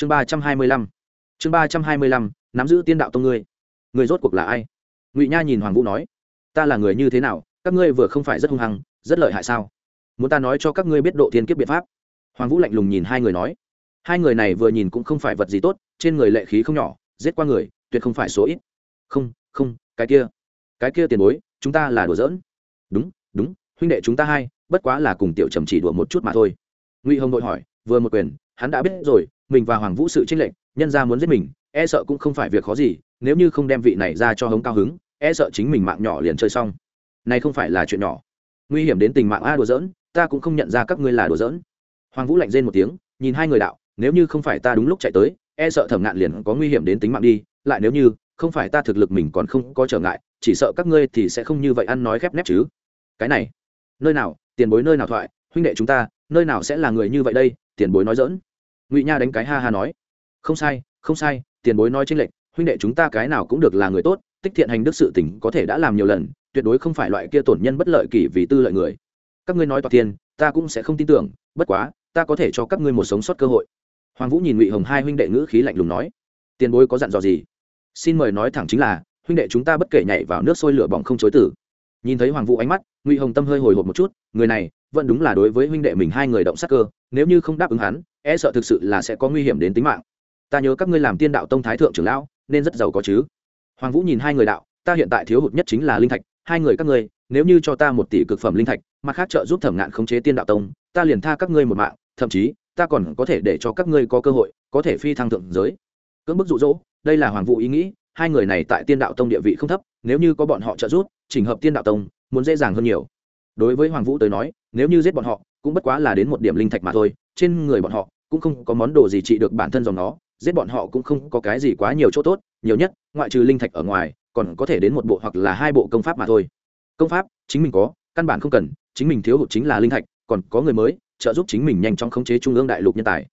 chương ba trăm hai mươi lăm. Chương ba trăm hai mươi lăm, nắm giữ tiên đạo tông ngươi. Người rốt cuộc là ai? Ngụy nha nhìn hoàng vũ nói. Ta là người như thế nào? Các ngươi vừa không phải rất hung hăng, rất lợi hại sao? Muốn ta nói cho các ngươi biết độ thiên kiếp biện pháp? Hoàng vũ lạnh lùng nhìn hai người nói. Hai người này vừa nhìn cũng không phải vật gì tốt, trên người lệ khí không nhỏ, giết qua người, tuyệt không phải số ít. Không không, cái kia. Cái kia tiền bối, chúng ta là đùa giỡn. Đúng đúng, huynh đệ chúng ta hai, bất quá là cùng tiểu trầm chỉ đùa một chút mà thôi. Ngụy hồng đội hỏi, vừa một quyền, hắn đã biết rồi mình và hoàng vũ sự tranh lệch, nhân ra muốn giết mình e sợ cũng không phải việc khó gì, nếu như không đem vị này ra cho hống cao hứng e sợ chính mình mạng nhỏ liền chơi xong. Này không phải là chuyện nhỏ. Nguy hiểm đến tình mạng a đùa giỡn, ta cũng không nhận ra các ngươi là đùa giỡn. Hoàng vũ lạnh rên một tiếng, nhìn hai người đạo, nếu như không phải ta đúng lúc chạy tới e sợ thẩm ngạn liền có nguy hiểm đến tính mạng đi, lại nếu như không phải ta thực lực mình còn không có trở ngại, chỉ sợ các ngươi thì sẽ không như vậy ăn nói khép nép chứ. Cái này, nơi nào, tiền bối nơi nào thoại, huynh đệ chúng ta, nơi nào sẽ là người như vậy đây, tiền bối nói dỡn ngụy nha đánh cái ha ha nói, không sai không sai, tiền bối nói tranh lệch, huynh đệ chúng ta cái nào cũng được là người tốt, tích thiện hành đức sự tỉnh có thể đã làm nhiều lần, tuyệt đối không phải loại kia tổn nhân bất lợi kỷ vì tư lợi người. Các ngươi nói toạc tiền, ta cũng sẽ không tin tưởng, bất quá, ta có thể cho các ngươi một sống sót cơ hội. Hoàng vũ nhìn ngụy hồng hai huynh đệ ngữ khí lạnh lùng nói, tiền bối có dặn dò gì? Xin mời nói thẳng chính là, huynh đệ chúng ta bất kể nhảy vào nước sôi lửa bỏng không chối tử nhìn thấy hoàng vũ ánh mắt, ngụy hồng tâm hơi hồi hộp một chút, người này, vẫn đúng là đối với huynh đệ mình hai người động sắc cơ nếu như không đáp ứng hắn e sợ thực sự là sẽ có nguy hiểm đến tính mạng. Ta nhớ các ngươi làm tiên đạo tông thái thượng trưởng lão, nên rất giàu có chứ. Hoàng vũ nhìn hai người đạo, ta hiện tại thiếu hụt nhất chính là linh thạch, hai người các ngươi, nếu như cho ta một tỷ cực phẩm linh thạch, mặt khác trợ giúp thẩm ngạn khống chế tiên đạo tông, ta liền tha các ngươi một mạng, thậm chí, ta còn có thể để cho các ngươi có cơ hội, có thể phi thăng thượng giới. Cưỡng bức dụ dỗ, đây là hoàng vũ ý nghĩ, hai người này tại tiên đạo tông địa vị không thấp, nếu như có bọn họ trợ giúp, chỉnh hợp tiên đạo tông, muốn dễ dàng hơn nhiều đối với hoàng vũ tới nói, nếu như giết bọn họ, cũng bất quá là đến một điểm linh thạch mà thôi, trên người bọn họ cũng không có món đồ gì trị được bản thân dòng nó, giết bọn họ cũng không có cái gì quá nhiều chỗ tốt, nhiều nhất, ngoại trừ linh thạch ở ngoài, còn có thể đến một bộ hoặc là hai bộ công pháp mà thôi. Công pháp, chính mình có, căn bản không cần, chính mình thiếu hụt chính là linh thạch, còn có người mới, trợ giúp chính mình nhanh chóng khống chế trung ương đại lục nhân tài.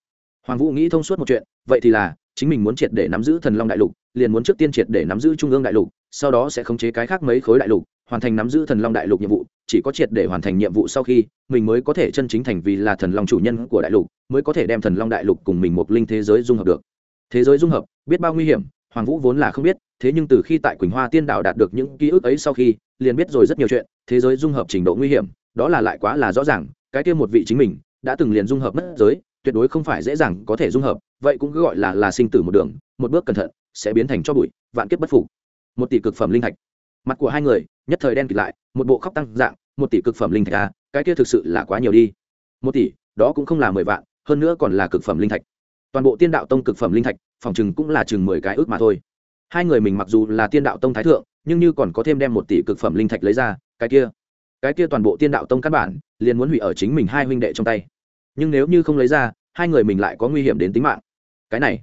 Hoàng vũ nghĩ thông suốt một chuyện, vậy thì là, chính mình muốn triệt để nắm giữ thần long đại lục, liền muốn trước tiên triệt để nắm giữ trung ương đại lục, sau đó sẽ khống chế cái khác mấy khối đại lục, hoàn thành nắm giữ thần long đại lục nhiệm vụ chỉ có triệt để hoàn thành nhiệm vụ sau khi, mình mới có thể chân chính thành vì là thần long chủ nhân của đại lục, mới có thể đem thần long đại lục cùng mình một linh thế giới dung hợp được. Thế giới dung hợp, biết bao nguy hiểm, hoàng vũ vốn là không biết, thế nhưng từ khi tại quỳnh hoa tiên đảo đạt được những ký ức ấy sau khi, liền biết rồi rất nhiều chuyện, thế giới dung hợp trình độ nguy hiểm, đó là lại quá là rõ ràng, cái kia một vị chính mình, đã từng liền dung hợp mất giới, tuyệt đối không phải dễ dàng có thể dung hợp, vậy cũng cứ gọi là là sinh tử một đường, một bước cẩn thận, sẽ biến thành cho bụi, vạn kiếp bất phục. Một tỷ cực phẩm linh thạch. Mặt của hai người nhất thời đen kịt lại một bộ khóc tăng dạng một tỷ cực phẩm linh thạch a, cái kia thực sự là quá nhiều đi. Một tỷ đó cũng không là mười vạn hơn nữa còn là cực phẩm linh thạch. Toàn bộ tiên đạo tông cực phẩm linh thạch phòng chừng cũng là chừng mười cái ước mà thôi. Hai người mình mặc dù là tiên đạo tông thái thượng nhưng như còn có thêm đem một tỷ cực phẩm linh thạch lấy ra cái kia cái kia toàn bộ tiên đạo tông căn bản liền muốn hủy ở chính mình hai huynh đệ trong tay. Nhưng nếu như không lấy ra hai người mình lại có nguy hiểm đến tính mạng. Cái này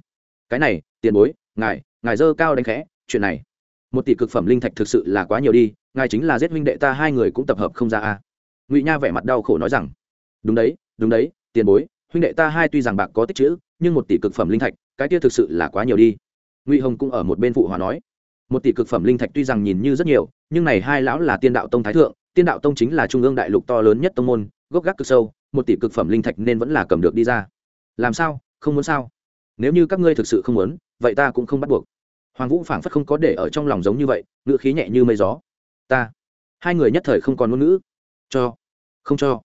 cái này tiền bối ngài ngài dơ cao đánh khẽ chuyện này một tỷ cực phẩm linh thạch thực sự là quá nhiều đi ngài chính là giết huynh đệ ta, hai người cũng tập hợp không ra a. Ngụy nha vẻ mặt đau khổ nói rằng, đúng đấy đúng đấy, tiền bối, huynh đệ ta hai tuy rằng bạc có tích chữ, nhưng một tỷ cực phẩm linh thạch, cái kia thực sự là quá nhiều đi. Ngụy hồng cũng ở một bên phụ hòa nói, một tỷ cực phẩm linh thạch tuy rằng nhìn như rất nhiều, nhưng này hai lão là tiên đạo tông thái thượng, tiên đạo tông chính là trung ương đại lục to lớn nhất tông môn, gốc gác cực sâu, một tỷ cực phẩm linh thạch nên vẫn là cầm được đi ra. Làm sao, không muốn sao? Nếu như các ngươi thực sự không muốn, vậy ta cũng không bắt buộc. Hoàng vũ phảng phất không có để ở trong lòng giống như vậy, ngựa khí nhẹ như mây gió ta. Hai người nhất thời không còn ngôn ngữ. Cho, không cho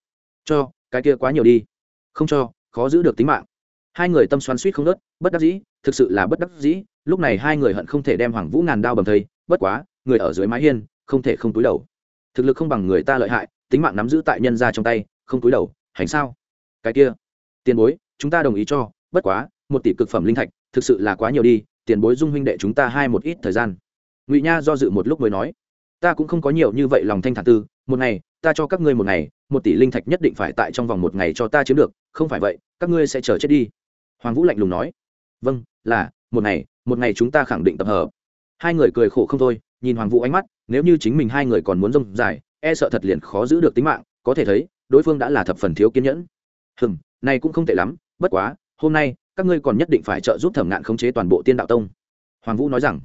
cho, cái kia quá nhiều đi. Không cho, khó giữ được tính mạng. Hai người tâm xoắn suýt không nớt bất đắc dĩ, thực sự là bất đắc dĩ. Lúc này hai người hận không thể đem hoàng vũ ngàn đao bầm thây, bất quá, người ở dưới mái hiên, không thể không túi đầu. Thực lực không bằng người ta lợi hại, tính mạng nắm giữ tại nhân ra trong tay, không túi đầu, hành sao? Cái kia, tiền bối, chúng ta đồng ý cho, bất quá, một tỷ cực phẩm linh thạch, thực sự là quá nhiều đi, tiền bối dung huynh đệ chúng ta hai một ít thời gian. Ngụy nha do dự một lúc mới nói ta cũng không có nhiều như vậy lòng thanh thản tư, một ngày, ta cho các ngươi một ngày, một tỷ linh thạch nhất định phải tại trong vòng một ngày cho ta chiếm được, không phải vậy, các ngươi sẽ chờ chết đi. Hoàng vũ lạnh lùng nói. Vâng là, một ngày một ngày chúng ta khẳng định tập hợp. Hai người cười khổ không thôi, nhìn hoàng vũ ánh mắt, nếu như chính mình hai người còn muốn rông dài e sợ thật liền khó giữ được tính mạng, có thể thấy, đối phương đã là thập phần thiếu kiên nhẫn. Hừm, này cũng không tệ lắm, bất quá, hôm nay, các ngươi còn nhất định phải trợ giúp thẩm ngạn khống chế toàn bộ tiên đạo tông. Hoàng vũ nói rằng.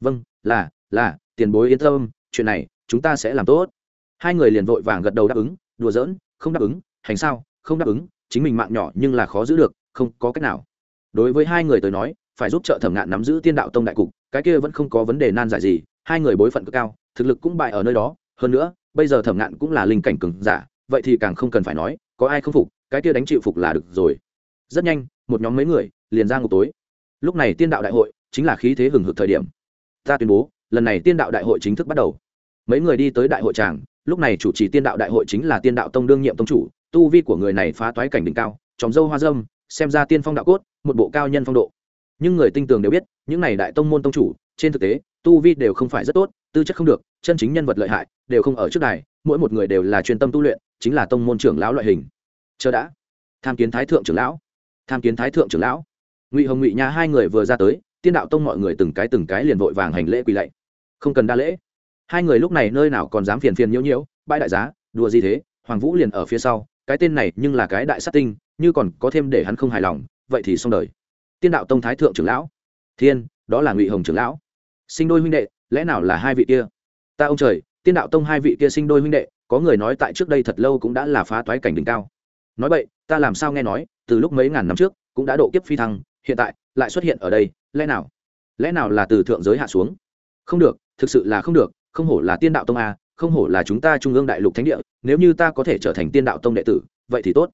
Vâng là là, tiền bối yên tâm chuyện này, chúng ta sẽ làm tốt. Hai người liền vội vàng gật đầu đáp ứng, đùa giỡn, không đáp ứng, hành sao, không đáp ứng, chính mình mạng nhỏ nhưng là khó giữ được, không có cách nào. Đối với hai người tới nói, phải giúp trợ thẩm ngạn nắm giữ tiên đạo tông đại cục, cái kia vẫn không có vấn đề nan giải gì, hai người bối phận cực cao, thực lực cũng bại ở nơi đó. Hơn nữa, bây giờ thẩm ngạn cũng là linh cảnh cường giả, vậy thì càng không cần phải nói, có ai không phục, cái kia đánh chịu phục là được rồi. Rất nhanh, một nhóm mấy người liền ra ngục tối. Lúc này tiên đạo đại hội chính là khí thế hừng hực thời điểm. Ta tuyên bố, lần này tiên đạo đại hội chính thức bắt đầu mấy người đi tới đại hội tràng lúc này chủ trì tiên đạo đại hội chính là tiên đạo tông đương nhiệm tông chủ, tu vi của người này phá toái cảnh đỉnh cao tròng dâu hoa dâm, xem ra tiên phong đạo cốt, một bộ cao nhân phong độ. Nhưng người tinh tường đều biết, những này đại tông môn tông chủ, trên thực tế, tu vi đều không phải rất tốt, tư chất không được, chân chính nhân vật lợi hại, đều không ở trước đài, mỗi một người đều là chuyên tâm tu luyện, chính là tông môn trưởng lão loại hình. Chờ đã. Tham kiến thái thượng trưởng lão. Tham kiến thái thượng trưởng lão. Ngụy hồng ngụy nha hai người vừa ra tới, tiên đạo tông mọi người từng cái từng cái liền vội vàng hành lễ quỳ lạy. Không cần đa lễ hai người lúc này nơi nào còn dám phiền phiền nhiễu nhiễu, bãi đại giá, đùa gì thế, hoàng vũ liền ở phía sau, cái tên này nhưng là cái đại sát tinh, như còn có thêm để hắn không hài lòng, vậy thì xong đời. Tiên đạo tông thái thượng trưởng lão. Thiên, đó là ngụy hồng trưởng lão. Sinh đôi huynh đệ, lẽ nào là hai vị kia? Ta ông trời, tiên đạo tông hai vị kia sinh đôi huynh đệ, có người nói tại trước đây thật lâu cũng đã là phá toái cảnh đỉnh cao. Nói vậy ta làm sao nghe nói, từ lúc mấy ngàn năm trước, cũng đã độ kiếp phi thăng, hiện tại, lại xuất hiện ở đây, lẽ nào? Lẽ nào là từ thượng giới hạ xuống? Không được, thực sự là không được không hổ là tiên đạo tông a, không hổ là chúng ta trung ương đại lục thánh địa, nếu như ta có thể trở thành tiên đạo tông đệ tử, vậy thì tốt.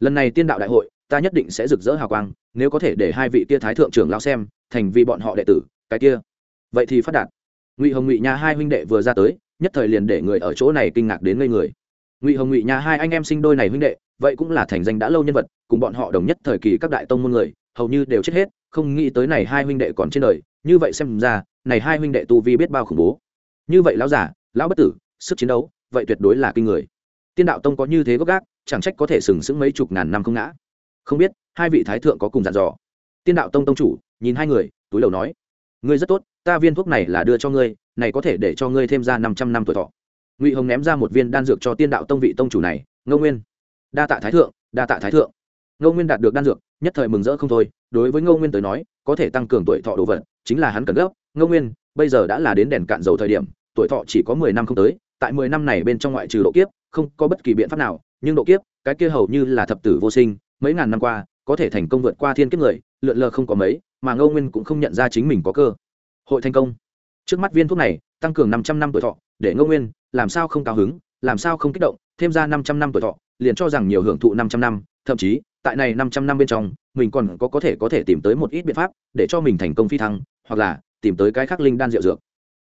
Lần này tiên đạo đại hội, ta nhất định sẽ rực rỡ hào quang, nếu có thể để hai vị kia thái thượng trưởng lao xem, thành vì bọn họ đệ tử, cái kia. Vậy thì phát đạt. Ngụy hồng ngụy nha hai huynh đệ vừa ra tới, nhất thời liền để người ở chỗ này kinh ngạc đến ngây người. Ngụy hồng ngụy nha hai anh em sinh đôi này huynh đệ, vậy cũng là thành danh đã lâu nhân vật, cùng bọn họ đồng nhất thời kỳ các đại tông môn người, hầu như đều chết hết, không nghĩ tới này hai huynh đệ còn trên đời, như vậy xem ra, này hai huynh đệ tu vi biết bao khủng bố như vậy lão giả lão bất tử, sức chiến đấu, vậy tuyệt đối là kinh người. Tiên đạo tông có như thế gốc gác, chẳng trách có thể sừng sững mấy chục ngàn năm không ngã. Không biết, hai vị thái thượng có cùng dặn dò. Tiên đạo tông tông chủ, nhìn hai người, túi đầu nói, ngươi rất tốt, ta viên thuốc này là đưa cho ngươi, này có thể để cho ngươi thêm ra năm trăm năm tuổi thọ. Ngụy hồng ném ra một viên đan dược cho tiên đạo tông vị tông chủ này, ngô nguyên, đa tạ thái thượng, đa tạ thái thượng. Ngô nguyên đạt được đan dược, nhất thời mừng rỡ không thôi, đối với ngô nguyên tới nói, có thể tăng cường tuổi thọ đồ vật, chính là hắn cần gấp. Ngô nguyên, bây giờ đã là đến đèn cạn dầu thời điểm tuổi thọ chỉ có mười năm không tới, tại mười năm này bên trong ngoại trừ độ kiếp, không có bất kỳ biện pháp nào, nhưng độ kiếp, cái kia hầu như là thập tử vô sinh, mấy ngàn năm qua, có thể thành công vượt qua thiên kiếp người, lượn lờ không có mấy, mà ngô nguyên cũng không nhận ra chính mình có cơ. Hội thành công. Trước mắt viên thuốc này, tăng cường năm trăm năm tuổi thọ, để ngô nguyên làm sao không cao hứng, làm sao không kích động, thêm ra năm trăm năm tuổi thọ, liền cho rằng nhiều hưởng thụ năm trăm năm, thậm chí, tại này năm trăm năm bên trong, mình còn có có thể có thể tìm tới một ít biện pháp, để cho mình thành công phi thăng, hoặc là tìm tới cái khắc linh đan rượu dược.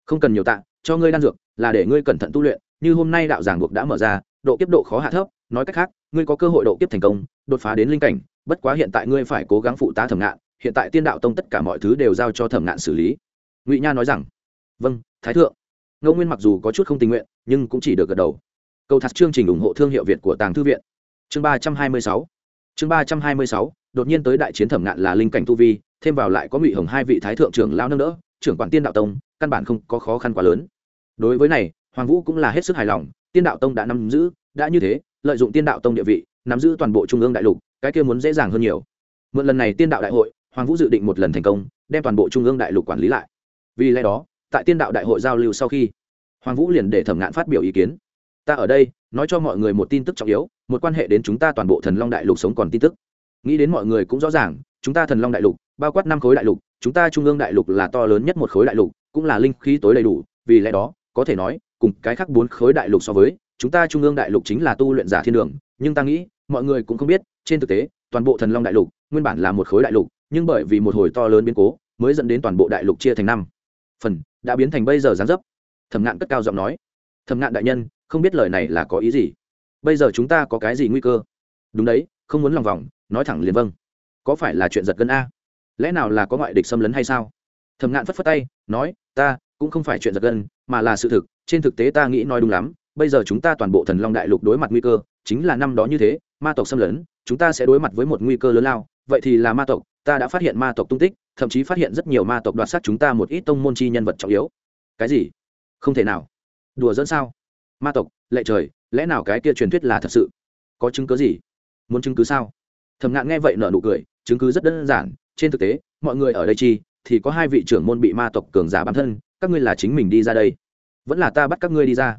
Không cần nhiều tạ cho ngươi đan dược, là để ngươi cẩn thận tu luyện, như hôm nay đạo giảng buộc đã mở ra, độ kiếp độ khó hạ thấp, nói cách khác, ngươi có cơ hội độ kiếp thành công, đột phá đến linh cảnh, bất quá hiện tại ngươi phải cố gắng phụ tá thẩm ngạn, hiện tại tiên đạo tông tất cả mọi thứ đều giao cho thẩm ngạn xử lý. Ngụy nha nói rằng vâng thái thượng. Ngô nguyên mặc dù có chút không tình nguyện, nhưng cũng chỉ được gật đầu. Câu thật chương trình ủng hộ thương hiệu việt của tàng thư viện. Chương ba trăm hai mươi sáu. Chương ba trăm hai mươi sáu, đột nhiên tới đại chiến thẩm ngạn là linh cảnh tu vi, thêm vào lại có ngụy hồng hai vị thái thượng trưởng lao nâng đỡ, trưởng quản tiên đạo tông căn bản không có khó khăn quá lớn. Đối với này, hoàng vũ cũng là hết sức hài lòng, tiên đạo tông đã nắm giữ, đã như thế, lợi dụng tiên đạo tông địa vị, nắm giữ toàn bộ trung ương đại lục, cái kia muốn dễ dàng hơn nhiều. Mượn lần này tiên đạo đại hội, hoàng vũ dự định một lần thành công, đem toàn bộ trung ương đại lục quản lý lại. Vì lẽ đó, tại tiên đạo đại hội giao lưu sau khi, hoàng vũ liền để thẩm ngạn phát biểu ý kiến. Ta ở đây, nói cho mọi người một tin tức trọng yếu, một quan hệ đến chúng ta toàn bộ thần long đại lục sống còn tin tức. Nghĩ đến mọi người cũng rõ ràng, chúng ta thần long đại lục, bao quát năm khối đại lục, chúng ta trung ương đại lục là to lớn nhất một khối đại lục cũng là linh khí tối đầy đủ, vì lẽ đó, có thể nói, cùng cái khác bốn khối đại lục so với, chúng ta trung ương đại lục chính là tu luyện giả thiên đường, nhưng ta nghĩ, mọi người cũng không biết, trên thực tế, toàn bộ thần long đại lục, nguyên bản là một khối đại lục, nhưng bởi vì một hồi to lớn biến cố, mới dẫn đến toàn bộ đại lục chia thành năm. Phần, đã biến thành bây giờ gián dấp. Thẩm ngạn cất cao giọng nói. Thẩm ngạn đại nhân, không biết lời này là có ý gì? Bây giờ chúng ta có cái gì nguy cơ? Đúng đấy, không muốn lòng vòng, nói thẳng liền vâng. Có phải là chuyện giật gân a? Lẽ nào là có ngoại địch xâm lấn hay sao? Thẩm ngạn phất phất tay nói, ta cũng không phải chuyện giật gân, mà là sự thực, trên thực tế ta nghĩ nói đúng lắm, bây giờ chúng ta toàn bộ thần long đại lục đối mặt nguy cơ, chính là năm đó như thế, ma tộc xâm lấn, chúng ta sẽ đối mặt với một nguy cơ lớn lao, vậy thì là ma tộc, ta đã phát hiện ma tộc tung tích, thậm chí phát hiện rất nhiều ma tộc đoạt sát chúng ta một ít tông môn chi nhân vật trọng yếu. Cái gì? Không thể nào. Đùa dẫn sao? Ma tộc, lệ trời, lẽ nào cái kia truyền thuyết là thật sự? Có chứng cứ gì? Muốn chứng cứ sao? Thầm ngạn nghe vậy nở nụ cười, chứng cứ rất đơn giản, trên thực tế, mọi người ở đây chi thì có hai vị trưởng môn bị ma tộc cường giả bám thân, các ngươi là chính mình đi ra đây. Vẫn là ta bắt các ngươi đi ra.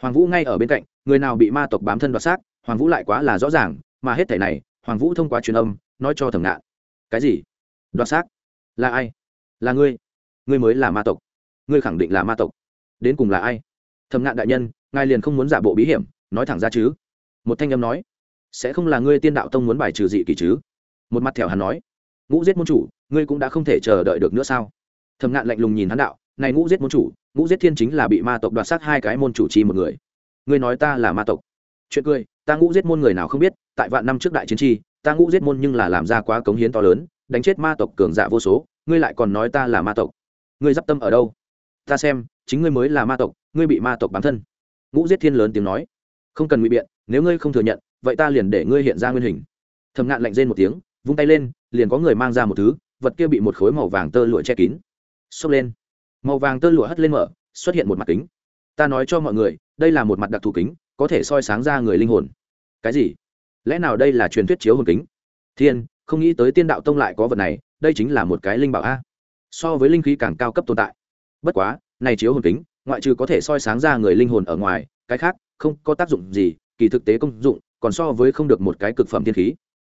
Hoàng vũ ngay ở bên cạnh, người nào bị ma tộc bám thân đoạt xác, hoàng vũ lại quá là rõ ràng, mà hết thẻ này, hoàng vũ thông qua truyền âm, nói cho thẩm ngạn. Cái gì? Đoạt xác? Là ai? Là ngươi. Ngươi mới là ma tộc. Ngươi khẳng định là ma tộc. Đến cùng là ai? Thẩm ngạn đại nhân, ngài liền không muốn giả bộ bí hiểm, nói thẳng ra chứ. Một thanh âm nói, sẽ không là ngươi tiên đạo tông muốn bài trừ dị kỳ chứ? Một mặt thẻo hắn nói, ngũ giết môn chủ ngươi cũng đã không thể chờ đợi được nữa sao? Thầm ngạn lạnh lùng nhìn hắn đạo, này ngũ giết môn chủ, ngũ giết thiên chính là bị ma tộc đoạt sát hai cái môn chủ chi một người. Ngươi nói ta là ma tộc. Chuyện cười, ta ngũ giết môn người nào không biết, tại vạn năm trước đại chiến chi, ta ngũ giết môn nhưng là làm ra quá cống hiến to lớn, đánh chết ma tộc cường giả vô số, ngươi lại còn nói ta là ma tộc. Ngươi d i p tâm ở đâu? Ta xem, chính ngươi mới là ma tộc, ngươi bị ma tộc bám thân. Ngũ giết thiên lớn tiếng nói. Không cần ngụy biện, nếu ngươi không thừa nhận, vậy ta liền để ngươi hiện ra nguyên hình. Thầm ngạn lạnh rên một tiếng, vung tay lên, liền có người mang ra một thứ vật kia bị một khối màu vàng tơ lụa che kín. Xốc lên. Màu vàng tơ lụa hất lên mở, xuất hiện một mặt kính. Ta nói cho mọi người, đây là một mặt đặc thù kính, có thể soi sáng ra người linh hồn. Cái gì? Lẽ nào đây là truyền thuyết chiếu hồn kính? Thiên, không nghĩ tới tiên đạo tông lại có vật này, đây chính là một cái linh bảo a. So với linh khí càng cao cấp tồn tại. Bất quá, này chiếu hồn kính, ngoại trừ có thể soi sáng ra người linh hồn ở ngoài, cái khác, không có tác dụng gì, kỳ thực tế công dụng, còn so với không được một cái cực phẩm thiên khí.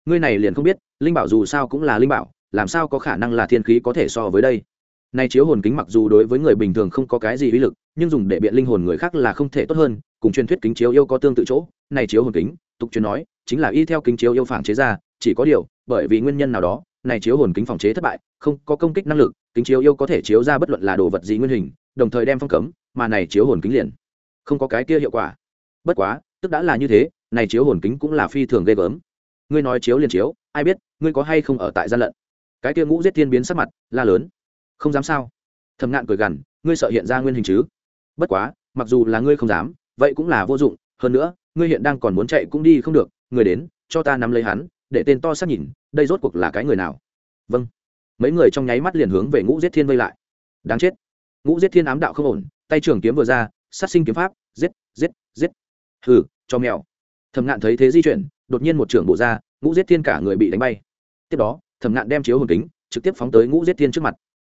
Ngươi này liền không biết, linh bảo dù sao cũng là linh bảo làm sao có khả năng là thiên khí có thể so với đây? Này chiếu hồn kính mặc dù đối với người bình thường không có cái gì uy lực, nhưng dùng để biện linh hồn người khác là không thể tốt hơn, cùng truyền thuyết kính chiếu yêu có tương tự chỗ. Này chiếu hồn kính, tục truyền nói, chính là y theo kính chiếu yêu phản chế ra, chỉ có điều, bởi vì nguyên nhân nào đó này chiếu hồn kính phòng chế thất bại, không có công kích năng lực, kính chiếu yêu có thể chiếu ra bất luận là đồ vật gì nguyên hình, đồng thời đem phong cấm, mà này chiếu hồn kính liền không có cái kia hiệu quả. Bất quá, tức đã là như thế này chiếu hồn kính cũng là phi thường ghê gớm. Ngươi nói chiếu liền chiếu, ai biết, ngươi có hay không ở tại gian lận? Cái kia ngũ giết thiên biến sắc mặt, la lớn. Không dám sao? Thầm ngạn cười gằn, ngươi sợ hiện ra nguyên hình chứ? Bất quá, mặc dù là ngươi không dám, vậy cũng là vô dụng. Hơn nữa, ngươi hiện đang còn muốn chạy cũng đi không được, người đến, cho ta nắm lấy hắn, để tên to xác nhìn, đây rốt cuộc là cái người nào? Vâng. Mấy người trong nháy mắt liền hướng về ngũ giết thiên vây lại. Đáng chết. Ngũ giết thiên ám đạo không ổn, tay trưởng kiếm vừa ra, sát sinh kiếm pháp, giết giết giết. Hừ, cho mèo. Thầm ngạn thấy thế di chuyển, đột nhiên một trưởng bộ ra, ngũ giết thiên cả người bị đánh bay. Tiếp đó Thẩm ngạn đem chiếu hồn kính, trực tiếp phóng tới ngũ giết thiên trước mặt.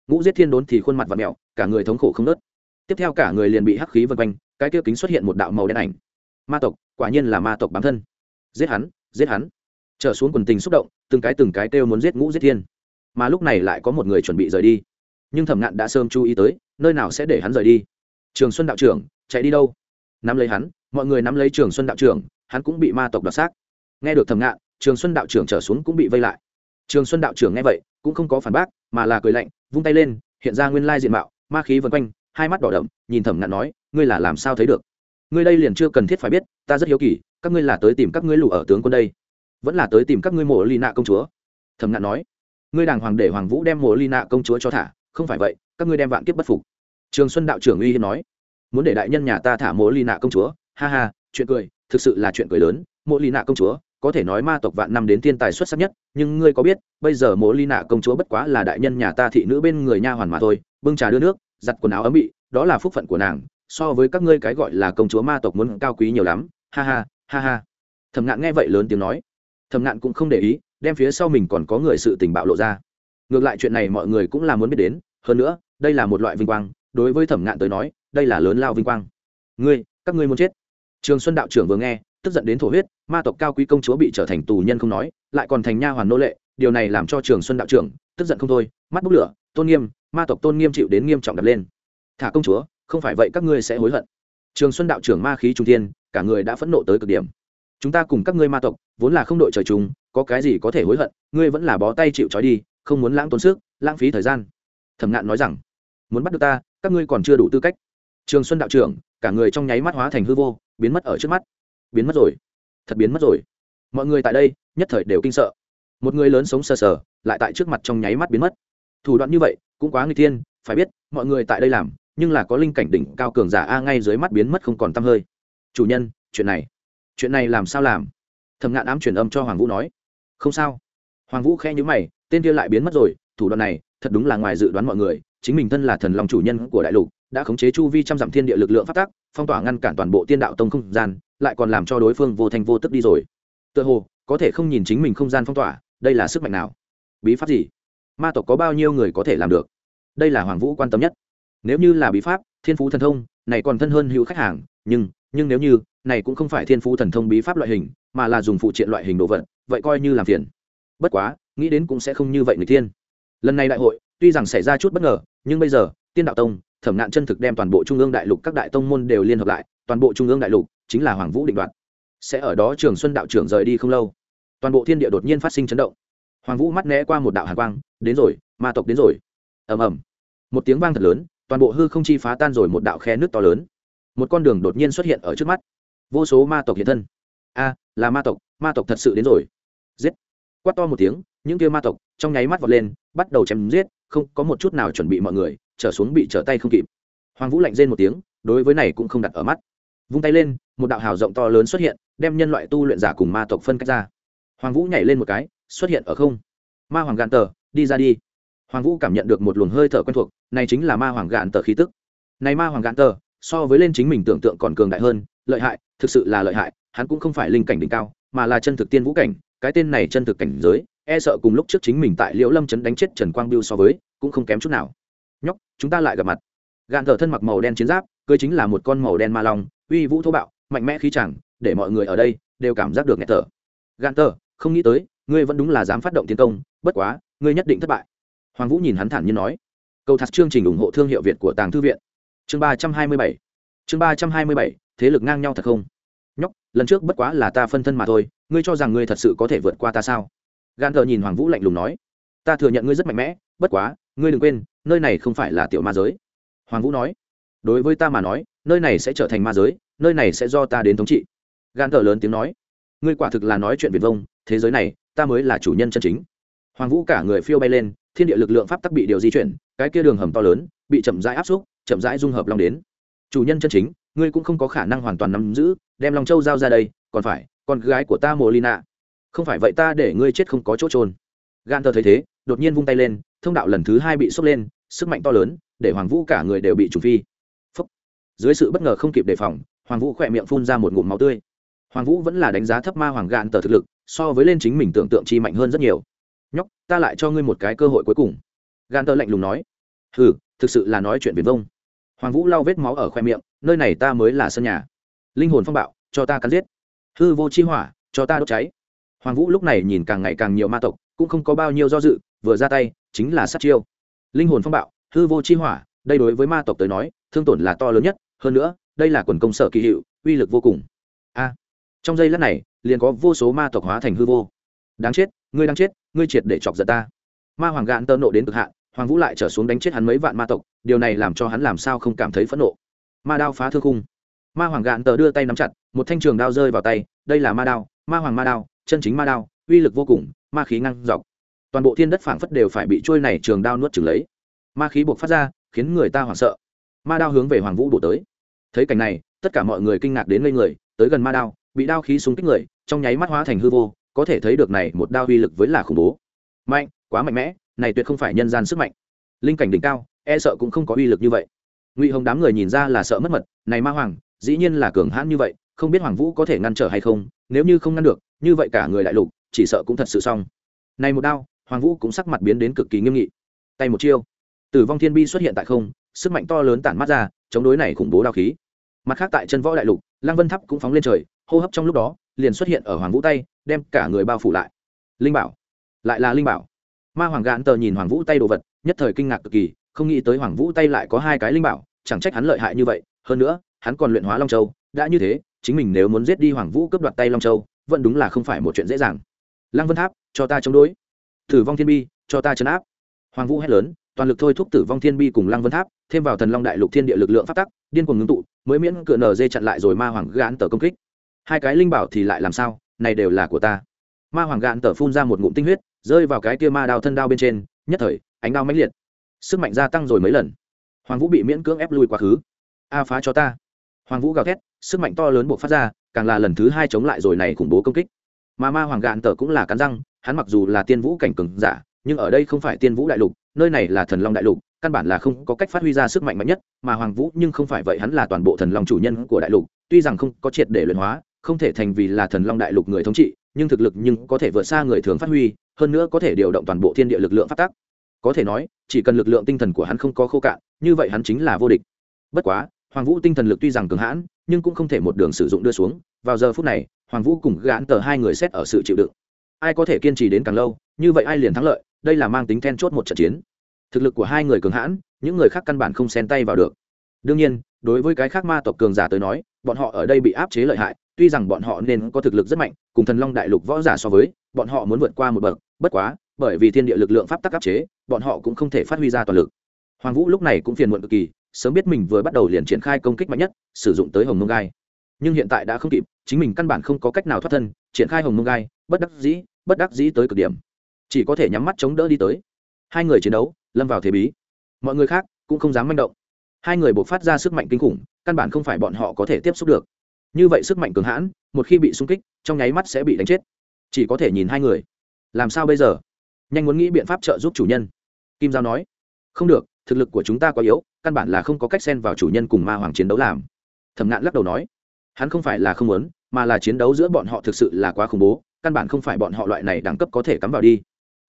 Ngũ giết thiên đốn thì khuôn mặt và mèo, cả người thống khổ không nớt. Tiếp theo cả người liền bị hắc khí vân quanh, cái kia kính xuất hiện một đạo màu đen ảnh. Ma tộc, quả nhiên là ma tộc bám thân. Giết hắn giết hắn. Trở xuống quần tình xúc động, từng cái từng cái kêu muốn giết ngũ giết thiên. Mà lúc này lại có một người chuẩn bị rời đi. Nhưng thẩm ngạn đã sớm chú ý tới, nơi nào sẽ để hắn rời đi. Trường xuân đạo trưởng, chạy đi đâu? Nắm lấy hắn, mọi người nắm lấy trường xuân đạo trưởng, hắn cũng bị ma tộc đoạt xác. Nghe được thẩm ngạn, trường xuân đạo trưởng trở xuống cũng bị vây lại trường xuân đạo trưởng nghe vậy, cũng không có phản bác, mà là cười lạnh, vung tay lên, hiện ra nguyên lai diện mạo, ma khí vần quanh, hai mắt đỏ đậm, nhìn thẩm ngạn nói, ngươi là làm sao thấy được? Ngươi đây liền chưa cần thiết phải biết, ta rất hiếu kỳ, các ngươi là tới tìm các ngươi lù ở tướng quân đây, vẫn là tới tìm các ngươi mộ ly nạ công chúa? Thẩm ngạn nói, ngươi đàng hoàng để hoàng vũ đem mộ ly nạ công chúa cho thả, không phải vậy, các ngươi đem vạn kiếp bất phục. Trường xuân đạo trưởng uy hiên nói, muốn để đại nhân nhà ta thả mộ ly nạ công chúa? Ha ha, chuyện cười, thực sự là chuyện cười lớn, mộ ly nạ công chúa có thể nói ma tộc vạn năm đến thiên tài xuất sắc nhất, nhưng ngươi có biết, bây giờ mộ ly nạ công chúa bất quá là đại nhân nhà ta thị nữ bên người nha hoàn mà thôi, bưng trà đưa nước, giặt quần áo ấm bị, đó là phúc phận của nàng, so với các ngươi cái gọi là công chúa ma tộc muốn cao quý nhiều lắm, ha ha ha ha. Thầm ngạn nghe vậy lớn tiếng nói. Thầm ngạn cũng không để ý, đem phía sau mình còn có người sự tình bạo lộ ra. Ngược lại chuyện này mọi người cũng là muốn biết đến, hơn nữa, đây là một loại vinh quang, đối với thẩm ngạn tới nói, đây là lớn lao vinh quang. Ngươi, các ngươi muốn chết? Trường xuân đạo trưởng vừa nghe, tức giận đến thổ huyết ma tộc cao quý công chúa bị trở thành tù nhân không nói, lại còn thành nha hoàn nô lệ, điều này làm cho trường xuân đạo trưởng tức giận không thôi, mắt bốc lửa, tôn nghiêm, ma tộc tôn nghiêm chịu đến nghiêm trọng đập lên. Thả công chúa, không phải vậy các ngươi sẽ hối hận. Trường xuân đạo trưởng ma khí trung tiên cả người đã phẫn nộ tới cực điểm. Chúng ta cùng các ngươi ma tộc, vốn là không đội trời chúng có cái gì có thể hối hận, ngươi vẫn là bó tay chịu trói đi, không muốn lãng tốn sức, lãng phí thời gian. Thẩm ngạn nói rằng, muốn bắt được ta, các ngươi còn chưa đủ tư cách. Trường xuân đạo trưởng, cả người trong nháy mắt hóa thành hư vô, biến mất ở trước mắt. Biến mất rồi thật biến mất rồi. Mọi người tại đây, nhất thời đều kinh sợ. Một người lớn sống sờ sờ, lại tại trước mặt trong nháy mắt biến mất. Thủ đoạn như vậy, cũng quá người tiên phải biết, mọi người tại đây làm, nhưng là có linh cảnh đỉnh cao cường giả a ngay dưới mắt biến mất không còn t hơi. Chủ nhân, chuyện này chuyện này làm sao làm? Thầm ngạn ám truyền âm cho hoàng vũ nói. Không sao. Hoàng vũ khe nhữ mày, tên kia lại biến mất rồi, thủ đoạn này, thật đúng là ngoài dự đoán mọi người, chính mình thân là thần lòng chủ nhân của đại lục, đã khống chế chu vi trăm dặm thiên địa lực lượng phát tác, phong tỏa ngăn cản toàn bộ tiên đạo tông không gian lại còn làm cho đối phương vô thành vô tức đi rồi. Tựa hồ, có thể không nhìn chính mình không gian phong tỏa, đây là sức mạnh nào? Bí pháp gì? Ma tộc có bao nhiêu người có thể làm được? Đây là hoàng vũ quan tâm nhất. Nếu như là bí pháp, thiên phú thần thông, này còn thân hơn hữu khách hàng, nhưng nhưng nếu như, này cũng không phải thiên phú thần thông bí pháp loại hình, mà là dùng phụ triện loại hình đồ vật, vậy coi như làm phiền. Bất quá, nghĩ đến cũng sẽ không như vậy người thiên lần này đại hội, tuy rằng xảy ra chút bất ngờ, nhưng bây giờ, tiên đạo tông, thẩm nạn chân thực đem toàn bộ trung ương đại lục các đại tông môn đều liên hợp lại, toàn bộ trung ương đại lục chính là hoàng vũ định đoạt. Sẽ ở đó trường xuân đạo trưởng rời đi không lâu, toàn bộ thiên địa đột nhiên phát sinh chấn động. Hoàng vũ mắt né qua một đạo hàn quang, đến rồi, ma tộc đến rồi. Ầm ầm. Một tiếng vang thật lớn, toàn bộ hư không chi phá tan rồi một đạo khe nước to lớn. Một con đường đột nhiên xuất hiện ở trước mắt. Vô số ma tộc hiện thân. A, là ma tộc ma tộc thật sự đến rồi. Giết. Quát to một tiếng, những kia ma tộc trong nháy mắt vọt lên, bắt đầu chém giết, không có một chút nào chuẩn bị mọi người, trở xuống bị trở tay không kịp. Hoàng vũ lạnh rên một tiếng, đối với này cũng không đặt ở mắt. Vung tay lên một đạo hào rộng to lớn xuất hiện, đem nhân loại tu luyện giả cùng ma tộc phân cách ra. Hoàng vũ nhảy lên một cái, xuất hiện ở không. Ma hoàng gạn tờ đi ra đi. Hoàng vũ cảm nhận được một luồng hơi thở quen thuộc, này chính là ma hoàng gạn tờ khí tức. Này ma hoàng gạn tờ so với lên chính mình tưởng tượng còn cường đại hơn, lợi hại, thực sự là lợi hại, hắn cũng không phải linh cảnh đỉnh cao, mà là chân thực tiên vũ cảnh, cái tên này chân thực cảnh giới e sợ cùng lúc trước chính mình tại liễu lâm trấn đánh chết trần quang biêu so với, cũng không kém chút nào. Nhóc, chúng ta lại gặp mặt. Gạn thở thân mặc màu đen chiến giáp, cưới chính là một con màu đen ma long, uy vũ thô bạo mạnh mẽ khí chẳng, để mọi người ở đây đều cảm giác được nghẹt thở. Gan tờ, không nghĩ tới, ngươi vẫn đúng là dám phát động tiến công, bất quá, ngươi nhất định thất bại. Hoàng vũ nhìn hắn thản nhiên nói. Câu thật chương trình ủng hộ thương hiệu việt của tàng thư viện. Chương ba trăm hai mươi bảy. Chương ba trăm hai mươi bảy, thế lực ngang nhau thật không? Nhóc, lần trước bất quá là ta phân thân mà thôi, ngươi cho rằng ngươi thật sự có thể vượt qua ta sao? Gan tờ nhìn hoàng vũ lạnh lùng nói. Ta thừa nhận ngươi rất mạnh mẽ, bất quá, ngươi đừng quên, nơi này không phải là tiểu ma giới. Hoàng vũ nói. Đối với ta mà nói, nơi này sẽ trở thành ma giới nơi này sẽ do ta đến thống trị. Gan thờ lớn tiếng nói. Ngươi quả thực là nói chuyện việt vông, thế giới này, ta mới là chủ nhân chân chính. Hoàng vũ cả người phiêu bay lên, thiên địa lực lượng pháp tắc bị điều di chuyển, cái kia đường hầm to lớn, bị chậm rãi áp xúc, chậm rãi dung hợp long đến. Chủ nhân chân chính, ngươi cũng không có khả năng hoàn toàn nắm giữ, đem long châu giao ra đây, còn phải, con gái của ta mồ lina không phải vậy ta để ngươi chết không có chỗ trôn gan tờ thấy thế, đột nhiên vung tay lên, thông đạo lần thứ hai bị sốc lên, sức mạnh to lớn, để hoàng vũ cả người đều bị trùng phi. Phúc. dưới sự bất ngờ không kịp đề phòng hoàng vũ khỏe miệng phun ra một ngụm máu tươi. Hoàng vũ vẫn là đánh giá thấp ma hoàng gạn tờ thực lực, so với lên chính mình tưởng tượng chi mạnh hơn rất nhiều. Nhóc, ta lại cho ngươi một cái cơ hội cuối cùng. Gạn tờ lạnh lùng nói. Hừ, thực sự là nói chuyện viền vông. Hoàng vũ lau vết máu ở khoe miệng, nơi này ta mới là sân nhà. Linh hồn phong bạo, cho ta cắn giết. Hư vô chi hỏa, cho ta đốt cháy. Hoàng vũ lúc này nhìn càng ngày càng nhiều ma tộc, cũng không có bao nhiêu do dự, vừa ra tay, chính là sát chiêu. Linh hồn phong bạo, hư vô chi hỏa, đây đối với ma tộc tới nói, thương tổn là to lớn nhất, hơn nữa đây là quần công sở kỳ hiệu, uy lực vô cùng. A, trong giây lát này, liền có vô số ma tộc hóa thành hư vô. Đáng chết, ngươi đang chết, ngươi triệt để chọc giận ta. Ma hoàng gạn tơ nộ đến cực hạn, hoàng vũ lại trở xuống đánh chết hắn mấy vạn ma tộc, điều này làm cho hắn làm sao không cảm thấy phẫn nộ. Ma đao phá thương khung. Ma hoàng gạn tờ đưa tay nắm chặt, một thanh trường đao rơi vào tay, đây là ma đao, ma hoàng ma đao, chân chính ma đao, uy lực vô cùng, ma khí ngăn dọc. Toàn bộ thiên đất phảng phất đều phải bị trôi này trường đao nuốt chừng lấy. Ma khí buộc phát ra, khiến người ta hoảng sợ. Ma đao hướng về hoàng vũ bổ tới thấy cảnh này, tất cả mọi người kinh ngạc đến ngây người, tới gần ma đao, bị đao khí súng kích người, trong nháy mắt hóa thành hư vô, có thể thấy được này một đao uy lực với là khủng bố. Mạnh, quá mạnh mẽ, này tuyệt không phải nhân gian sức mạnh. Linh cảnh đỉnh cao e sợ cũng không có uy lực như vậy. Ngụy hồng đám người nhìn ra là sợ mất mật, này ma hoàng, dĩ nhiên là cường hãn như vậy, không biết hoàng vũ có thể ngăn trở hay không, nếu như không ngăn được, như vậy cả người đại lục, chỉ sợ cũng thật sự xong. Này một đao, hoàng vũ cũng sắc mặt biến đến cực kỳ nghiêm nghị. Tay một chiêu, tử vong thiên bi xuất hiện tại không, sức mạnh to lớn tản mắt ra, chống đối này khủng bố đao khí mặt khác tại chân võ đại lục, lăng vân tháp cũng phóng lên trời, hô hấp trong lúc đó liền xuất hiện ở hoàng vũ tay, đem cả người bao phủ lại. Linh bảo. Lại là linh bảo. Ma hoàng gạn tờ nhìn hoàng vũ tay đồ vật, nhất thời kinh ngạc cực kỳ, không nghĩ tới hoàng vũ tay lại có hai cái linh bảo, chẳng trách hắn lợi hại như vậy. Hơn nữa, hắn còn luyện hóa long châu, đã như thế, chính mình nếu muốn giết đi hoàng vũ cướp đoạt tay long châu, vẫn đúng là không phải một chuyện dễ dàng. Lăng vân tháp, cho ta chống đối. Tử vong thiên bi, cho ta chấn áp. Hoàng vũ hét lớn, toàn lực thôi thúc tử vong thiên bi cùng lăng vân tháp, thêm vào thần long đại lục thiên địa lực lượng phát tắc, điên cuồng ngưng tụ mới miễn cửa nở dê chặn lại rồi ma hoàng gãn tờ công kích. Hai cái linh bảo thì lại làm sao? Này đều là của ta. Ma hoàng gãn tờ phun ra một ngụm tinh huyết, rơi vào cái kia ma đao thân đao bên trên, nhất thời, ánh đao mãnh liệt. Sức mạnh gia tăng rồi mấy lần. Hoàng vũ bị miễn cưỡng ép lui quá khứ. A phá cho ta. Hoàng vũ gào thét, sức mạnh to lớn buộc phát ra, càng là lần thứ hai chống lại rồi này khủng bố công kích. Mà ma hoàng gạn tờ cũng là cắn răng, hắn mặc dù là tiên vũ cảnh cường giả, nhưng ở đây không phải tiên vũ đại lục, nơi này là thần long đại lục căn bản là không có cách phát huy ra sức mạnh mạnh nhất, mà hoàng vũ nhưng không phải vậy, hắn là toàn bộ thần long chủ nhân của đại lục, tuy rằng không có triệt để luyện hóa, không thể thành vì là thần long đại lục người thống trị, nhưng thực lực nhưng có thể vượt xa người thường phát huy, hơn nữa có thể điều động toàn bộ thiên địa lực lượng phát tác có thể nói, chỉ cần lực lượng tinh thần của hắn không có khô cạn, như vậy hắn chính là vô địch. Bất quá, hoàng vũ tinh thần lực tuy rằng cường hãn, nhưng cũng không thể một đường sử dụng đưa xuống. Vào giờ phút này, hoàng vũ cùng gãn tờ hai người xét ở sự chịu đựng. Ai có thể kiên trì đến càng lâu, như vậy ai liền thắng lợi, đây là mang tính then chốt một trận chiến thực lực của hai người cường hãn, những người khác căn bản không xen tay vào được. Đương nhiên, đối với cái khác ma tộc cường giả tới nói, bọn họ ở đây bị áp chế lợi hại, tuy rằng bọn họ nên có thực lực rất mạnh, cùng thần long đại lục võ giả so với, bọn họ muốn vượt qua một bậc, bất quá, bởi vì thiên địa lực lượng pháp tắc áp chế, bọn họ cũng không thể phát huy ra toàn lực. Hoàng vũ lúc này cũng phiền muộn cực kỳ, sớm biết mình vừa bắt đầu liền triển khai công kích mạnh nhất, sử dụng tới hồng mông gai. Nhưng hiện tại đã không kịp, chính mình căn bản không có cách nào thoát thân, triển khai hồng mông gai, bất đắc dĩ, bất đắc dĩ tới cực điểm. Chỉ có thể nhắm mắt chống đỡ đi tới. Hai người chiến đấu lâm vào thế bí. Mọi người khác cũng không dám manh động. Hai người buộc phát ra sức mạnh kinh khủng, căn bản không phải bọn họ có thể tiếp xúc được. Như vậy sức mạnh cường hãn, một khi bị xung kích, trong nháy mắt sẽ bị đánh chết. Chỉ có thể nhìn hai người. Làm sao bây giờ? Nhanh muốn nghĩ biện pháp trợ giúp chủ nhân. Kim giao nói. Không được, thực lực của chúng ta quá yếu, căn bản là không có cách xen vào chủ nhân cùng ma hoàng chiến đấu làm. Thẩm ngạn lắc đầu nói. Hắn không phải là không muốn, mà là chiến đấu giữa bọn họ thực sự là quá khủng bố, căn bản không phải bọn họ loại này đẳng cấp có thể cắm vào đi.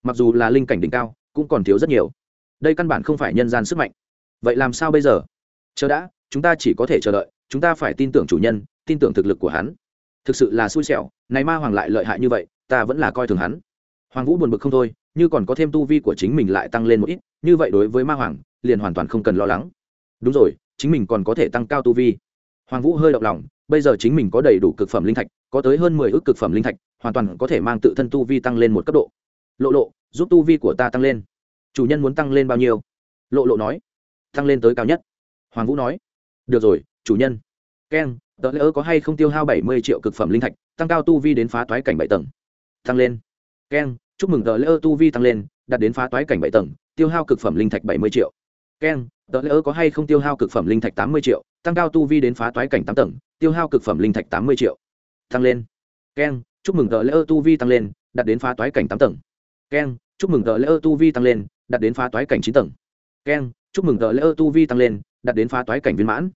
Mặc dù là linh cảnh đỉnh cao, cũng còn thiếu rất nhiều đây căn bản không phải nhân gian sức mạnh. Vậy làm sao bây giờ? Chờ đã, chúng ta chỉ có thể chờ đợi, chúng ta phải tin tưởng chủ nhân, tin tưởng thực lực của hắn. Thực sự là xui xẻo, này ma hoàng lại lợi hại như vậy, ta vẫn là coi thường hắn. Hoàng vũ buồn bực không thôi, như còn có thêm tu vi của chính mình lại tăng lên một ít, như vậy đối với ma hoàng, liền hoàn toàn không cần lo lắng. Đúng rồi, chính mình còn có thể tăng cao tu vi. Hoàng vũ hơi động lòng, bây giờ chính mình có đầy đủ cực phẩm linh thạch, có tới hơn mười ước cực phẩm linh thạch, hoàn toàn có thể mang tự thân tu vi tăng lên một cấp độ. Lộ lộ, giúp tu vi của ta tăng lên chủ nhân muốn tăng lên bao nhiêu? Lộ lộ nói. Tăng lên tới cao nhất. Hoàng vũ nói. Được rồi, chủ nhân. Keng tờ lỡ có hay không tiêu hao bảy mươi triệu cực phẩm linh thạch, tăng cao tu vi đến phá toái cảnh bảy tầng. Tăng lên. Keng chúc mừng tờ lỡ tu vi tăng lên, đạt đến phá toái cảnh bảy tầng, tiêu hao cực phẩm linh thạch bảy mươi triệu. Keng tờ lỡ có hay không tiêu hao cực phẩm linh thạch tám mươi triệu, tăng cao tu vi đến phá toái cảnh tám tầng, tiêu hao cực phẩm linh thạch tám mươi triệu. Tăng lên. Keng chúc mừng tờ lỡ tu vi tăng lên, đạt đến phá toái cảnh tám tầng. Keng chúc mừng tờ lỡ tu vi tăng lên đạt đến phá toái cảnh chín tầng. Keng chúc mừng tờ lỡ tu vi tăng lên, đạt đến phá toái cảnh viên mãn.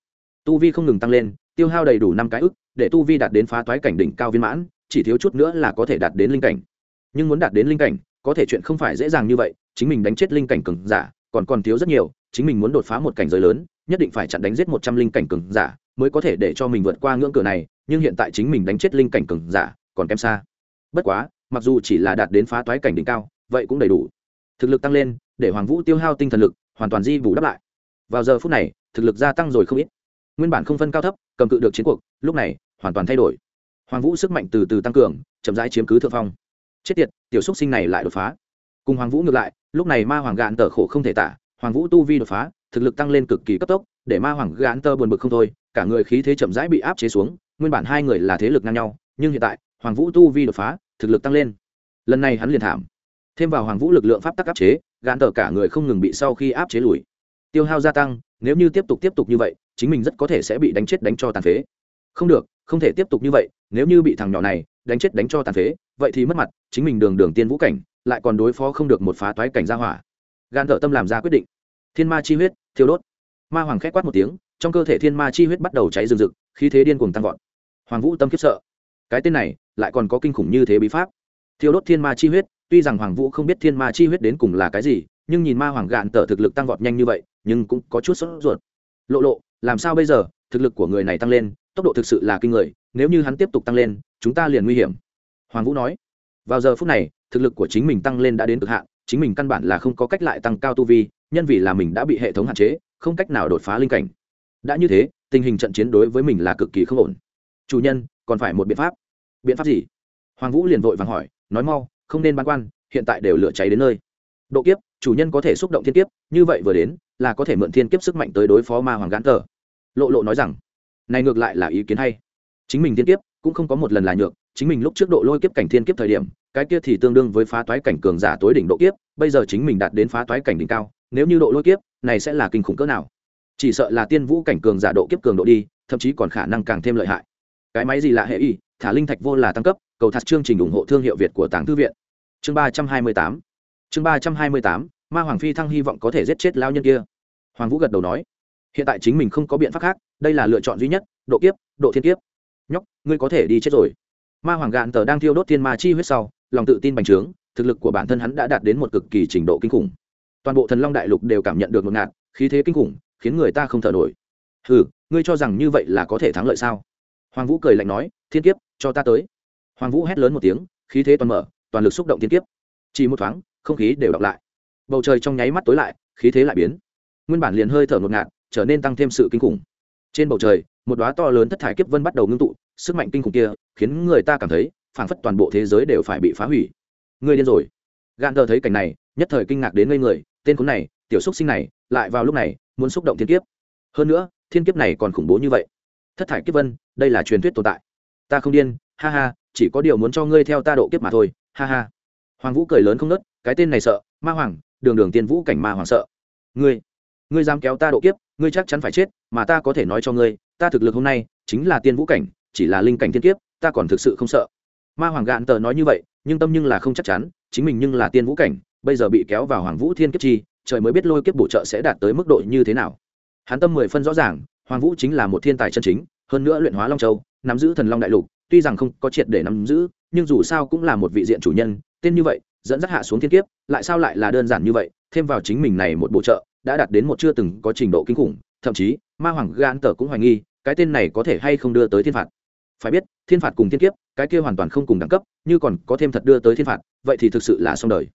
Tu vi không ngừng tăng lên, tiêu hao đầy đủ năm cái ức, để tu vi đạt đến phá toái cảnh đỉnh cao viên mãn, chỉ thiếu chút nữa là có thể đạt đến linh cảnh. Nhưng muốn đạt đến linh cảnh, có thể chuyện không phải dễ dàng như vậy, chính mình đánh chết linh cảnh cường giả, còn còn thiếu rất nhiều, chính mình muốn đột phá một cảnh giới lớn, nhất định phải chặn đánh giết một trăm linh cảnh cường giả, mới có thể để cho mình vượt qua ngưỡng cửa này, nhưng hiện tại chính mình đánh chết linh cảnh cường giả, còn kém xa. Bất quá, mặc dù chỉ là đạt đến phá toái cảnh đỉnh cao, vậy cũng đầy đủ thực lực tăng lên, để hoàng vũ tiêu hao tinh thần lực, hoàn toàn di bù đắp lại. Vào giờ phút này, thực lực gia tăng rồi không ít. Nguyên bản không phân cao thấp, cầm cự được chiến cuộc, lúc này, hoàn toàn thay đổi. Hoàng vũ sức mạnh từ từ tăng cường, chậm rãi chiếm cứ thượng phong. Chết tiệt, tiểu xúc sinh này lại đột phá. Cùng hoàng vũ ngược lại, lúc này ma hoàng gạn tờ khổ không thể tả, hoàng vũ tu vi đột phá, thực lực tăng lên cực kỳ cấp tốc, để ma hoàng gạn tơ buồn bực không thôi, cả người khí thế chậm rãi bị áp chế xuống, nguyên bản hai người là thế lực ngang nhau, nhưng hiện tại, hoàng vũ tu vi đột phá, thực lực tăng lên. Lần này hắn liền thảm thêm vào hoàng vũ lực lượng pháp tắc áp chế, gạn tờ cả người không ngừng bị sau khi áp chế lùi. Tiêu hao gia tăng, nếu như tiếp tục tiếp tục như vậy, chính mình rất có thể sẽ bị đánh chết đánh cho tàn phế. Không được, không thể tiếp tục như vậy, nếu như bị thằng nhỏ này đánh chết đánh cho tàn phế, vậy thì mất mặt, chính mình đường đường tiên vũ cảnh, lại còn đối phó không được một phá toái cảnh ra hỏa. Gan thợ tâm làm ra quyết định. Thiên ma chi huyết, thiêu đốt. Ma hoàng khét quát một tiếng, trong cơ thể thiên ma chi huyết bắt đầu cháy rừng rực, khí thế điên cuồng tăng vọt. Hoàng vũ tâm khiếp sợ. Cái tên này, lại còn có kinh khủng như thế bí pháp. Thiêu đốt thiên ma chi huyết tuy rằng hoàng vũ không biết thiên ma chi huyết đến cùng là cái gì, nhưng nhìn ma hoàng gạn tở thực lực tăng vọt nhanh như vậy, nhưng cũng có chút sốt ruột. Lộ lộ, làm sao bây giờ? Thực lực của người này tăng lên, tốc độ thực sự là kinh người, nếu như hắn tiếp tục tăng lên, chúng ta liền nguy hiểm. Hoàng vũ nói. Vào giờ phút này, thực lực của chính mình tăng lên đã đến cực hạn, chính mình căn bản là không có cách lại tăng cao tu vi, nhân vì là mình đã bị hệ thống hạn chế, không cách nào đột phá linh cảnh. Đã như thế, tình hình trận chiến đối với mình là cực kỳ không ổn. Chủ nhân, còn phải một biện pháp. Biện pháp gì? Hoàng vũ liền vội vàng hỏi, nói mau không nên băn quan hiện tại đều lửa cháy đến nơi. Độ kiếp, chủ nhân có thể xúc động thiên kiếp, như vậy vừa đến, là có thể mượn thiên kiếp sức mạnh tới đối phó ma hoàng gán tờ. Lộ lộ nói rằng, này ngược lại là ý kiến hay. Chính mình thiên kiếp, cũng không có một lần là nhược, chính mình lúc trước độ lôi kiếp cảnh thiên kiếp thời điểm, cái kia thì tương đương với phá toái cảnh cường giả tối đỉnh độ kiếp, bây giờ chính mình đạt đến phá toái cảnh đỉnh cao, nếu như độ lôi kiếp, này sẽ là kinh khủng cỡ nào? Chỉ sợ là tiên vũ cảnh cường giả độ kiếp cường độ đi, thậm chí còn khả năng càng thêm lợi hại. Cái máy gì lạ hệ y, thả linh thạch vô là tăng cấp cầu thật chương trình ủng hộ thương hiệu việt của tàng thư viện. Chương ba trăm hai mươi tám. Chương ba trăm hai mươi tám, ma hoàng phi thăng hy vọng có thể giết chết lao nhân kia. Hoàng vũ gật đầu nói, hiện tại chính mình không có biện pháp khác, đây là lựa chọn duy nhất, độ kiếp, độ thiên kiếp. Nhóc, ngươi có thể đi chết rồi. Ma hoàng gạn tờ đang thiêu đốt thiên ma chi huyết sau, lòng tự tin bành trướng, thực lực của bản thân hắn đã đạt đến một cực kỳ trình độ kinh khủng. Toàn bộ thần long đại lục đều cảm nhận được một ngạt, khí thế kinh khủng, khiến người ta không thở nổi. Ừ ngươi cho rằng như vậy là có thể thắng lợi sao? Hoàng vũ cười lạnh nói, thiên kiếp, cho ta tới hoàng vũ hét lớn một tiếng, khí thế toàn mở, toàn lực xúc động thiên kiếp. Chỉ một thoáng, không khí đều đọc lại. Bầu trời trong nháy mắt tối lại, khí thế lại biến. Nguyên bản liền hơi thở ngột ngạt, trở nên tăng thêm sự kinh khủng. Trên bầu trời, một đóa to lớn thất thải kiếp vân bắt đầu ngưng tụ, sức mạnh kinh khủng kia khiến người ta cảm thấy phảng phất toàn bộ thế giới đều phải bị phá hủy. Người điên rồi. Gan tờ thấy cảnh này, nhất thời kinh ngạc đến ngây người, tên khốn này, tiểu xúc sinh này, lại vào lúc này, muốn xúc động thiên kiếp. Hơn nữa, thiên kiếp này còn khủng bố như vậy. Thất thải kiếp vân, đây là truyền thuyết tồn tại. Ta không điên, ha ha chỉ có điều muốn cho ngươi theo ta độ kiếp mà thôi, ha ha. Hoàng vũ cười lớn không nớt, cái tên này sợ, ma hoàng, đường đường tiên vũ cảnh ma hoàng sợ. Ngươi ngươi dám kéo ta độ kiếp, ngươi chắc chắn phải chết, mà ta có thể nói cho ngươi, ta thực lực hôm nay chính là tiên vũ cảnh, chỉ là linh cảnh thiên kiếp, ta còn thực sự không sợ. Ma hoàng gạn tờ nói như vậy, nhưng tâm nhưng là không chắc chắn, chính mình nhưng là tiên vũ cảnh, bây giờ bị kéo vào hoàng vũ thiên kiếp chi, trời mới biết lôi kiếp bổ trợ sẽ đạt tới mức độ như thế nào. Hắn tâm mười phân rõ ràng, hoàng vũ chính là một thiên tài chân chính, hơn nữa luyện hóa long châu, nắm giữ thần long đại lục tuy rằng không có triệt để nắm giữ, nhưng dù sao cũng là một vị diện chủ nhân, tên như vậy, dẫn dắt hạ xuống thiên kiếp, lại sao lại là đơn giản như vậy, thêm vào chính mình này một bộ trợ, đã đạt đến một chưa từng có trình độ kinh khủng, thậm chí, ma hoàng gan tờ cũng hoài nghi, cái tên này có thể hay không đưa tới thiên phạt. Phải biết, thiên phạt cùng thiên kiếp, cái kia hoàn toàn không cùng đẳng cấp, như còn có thêm thật đưa tới thiên phạt, vậy thì thực sự là xong đời.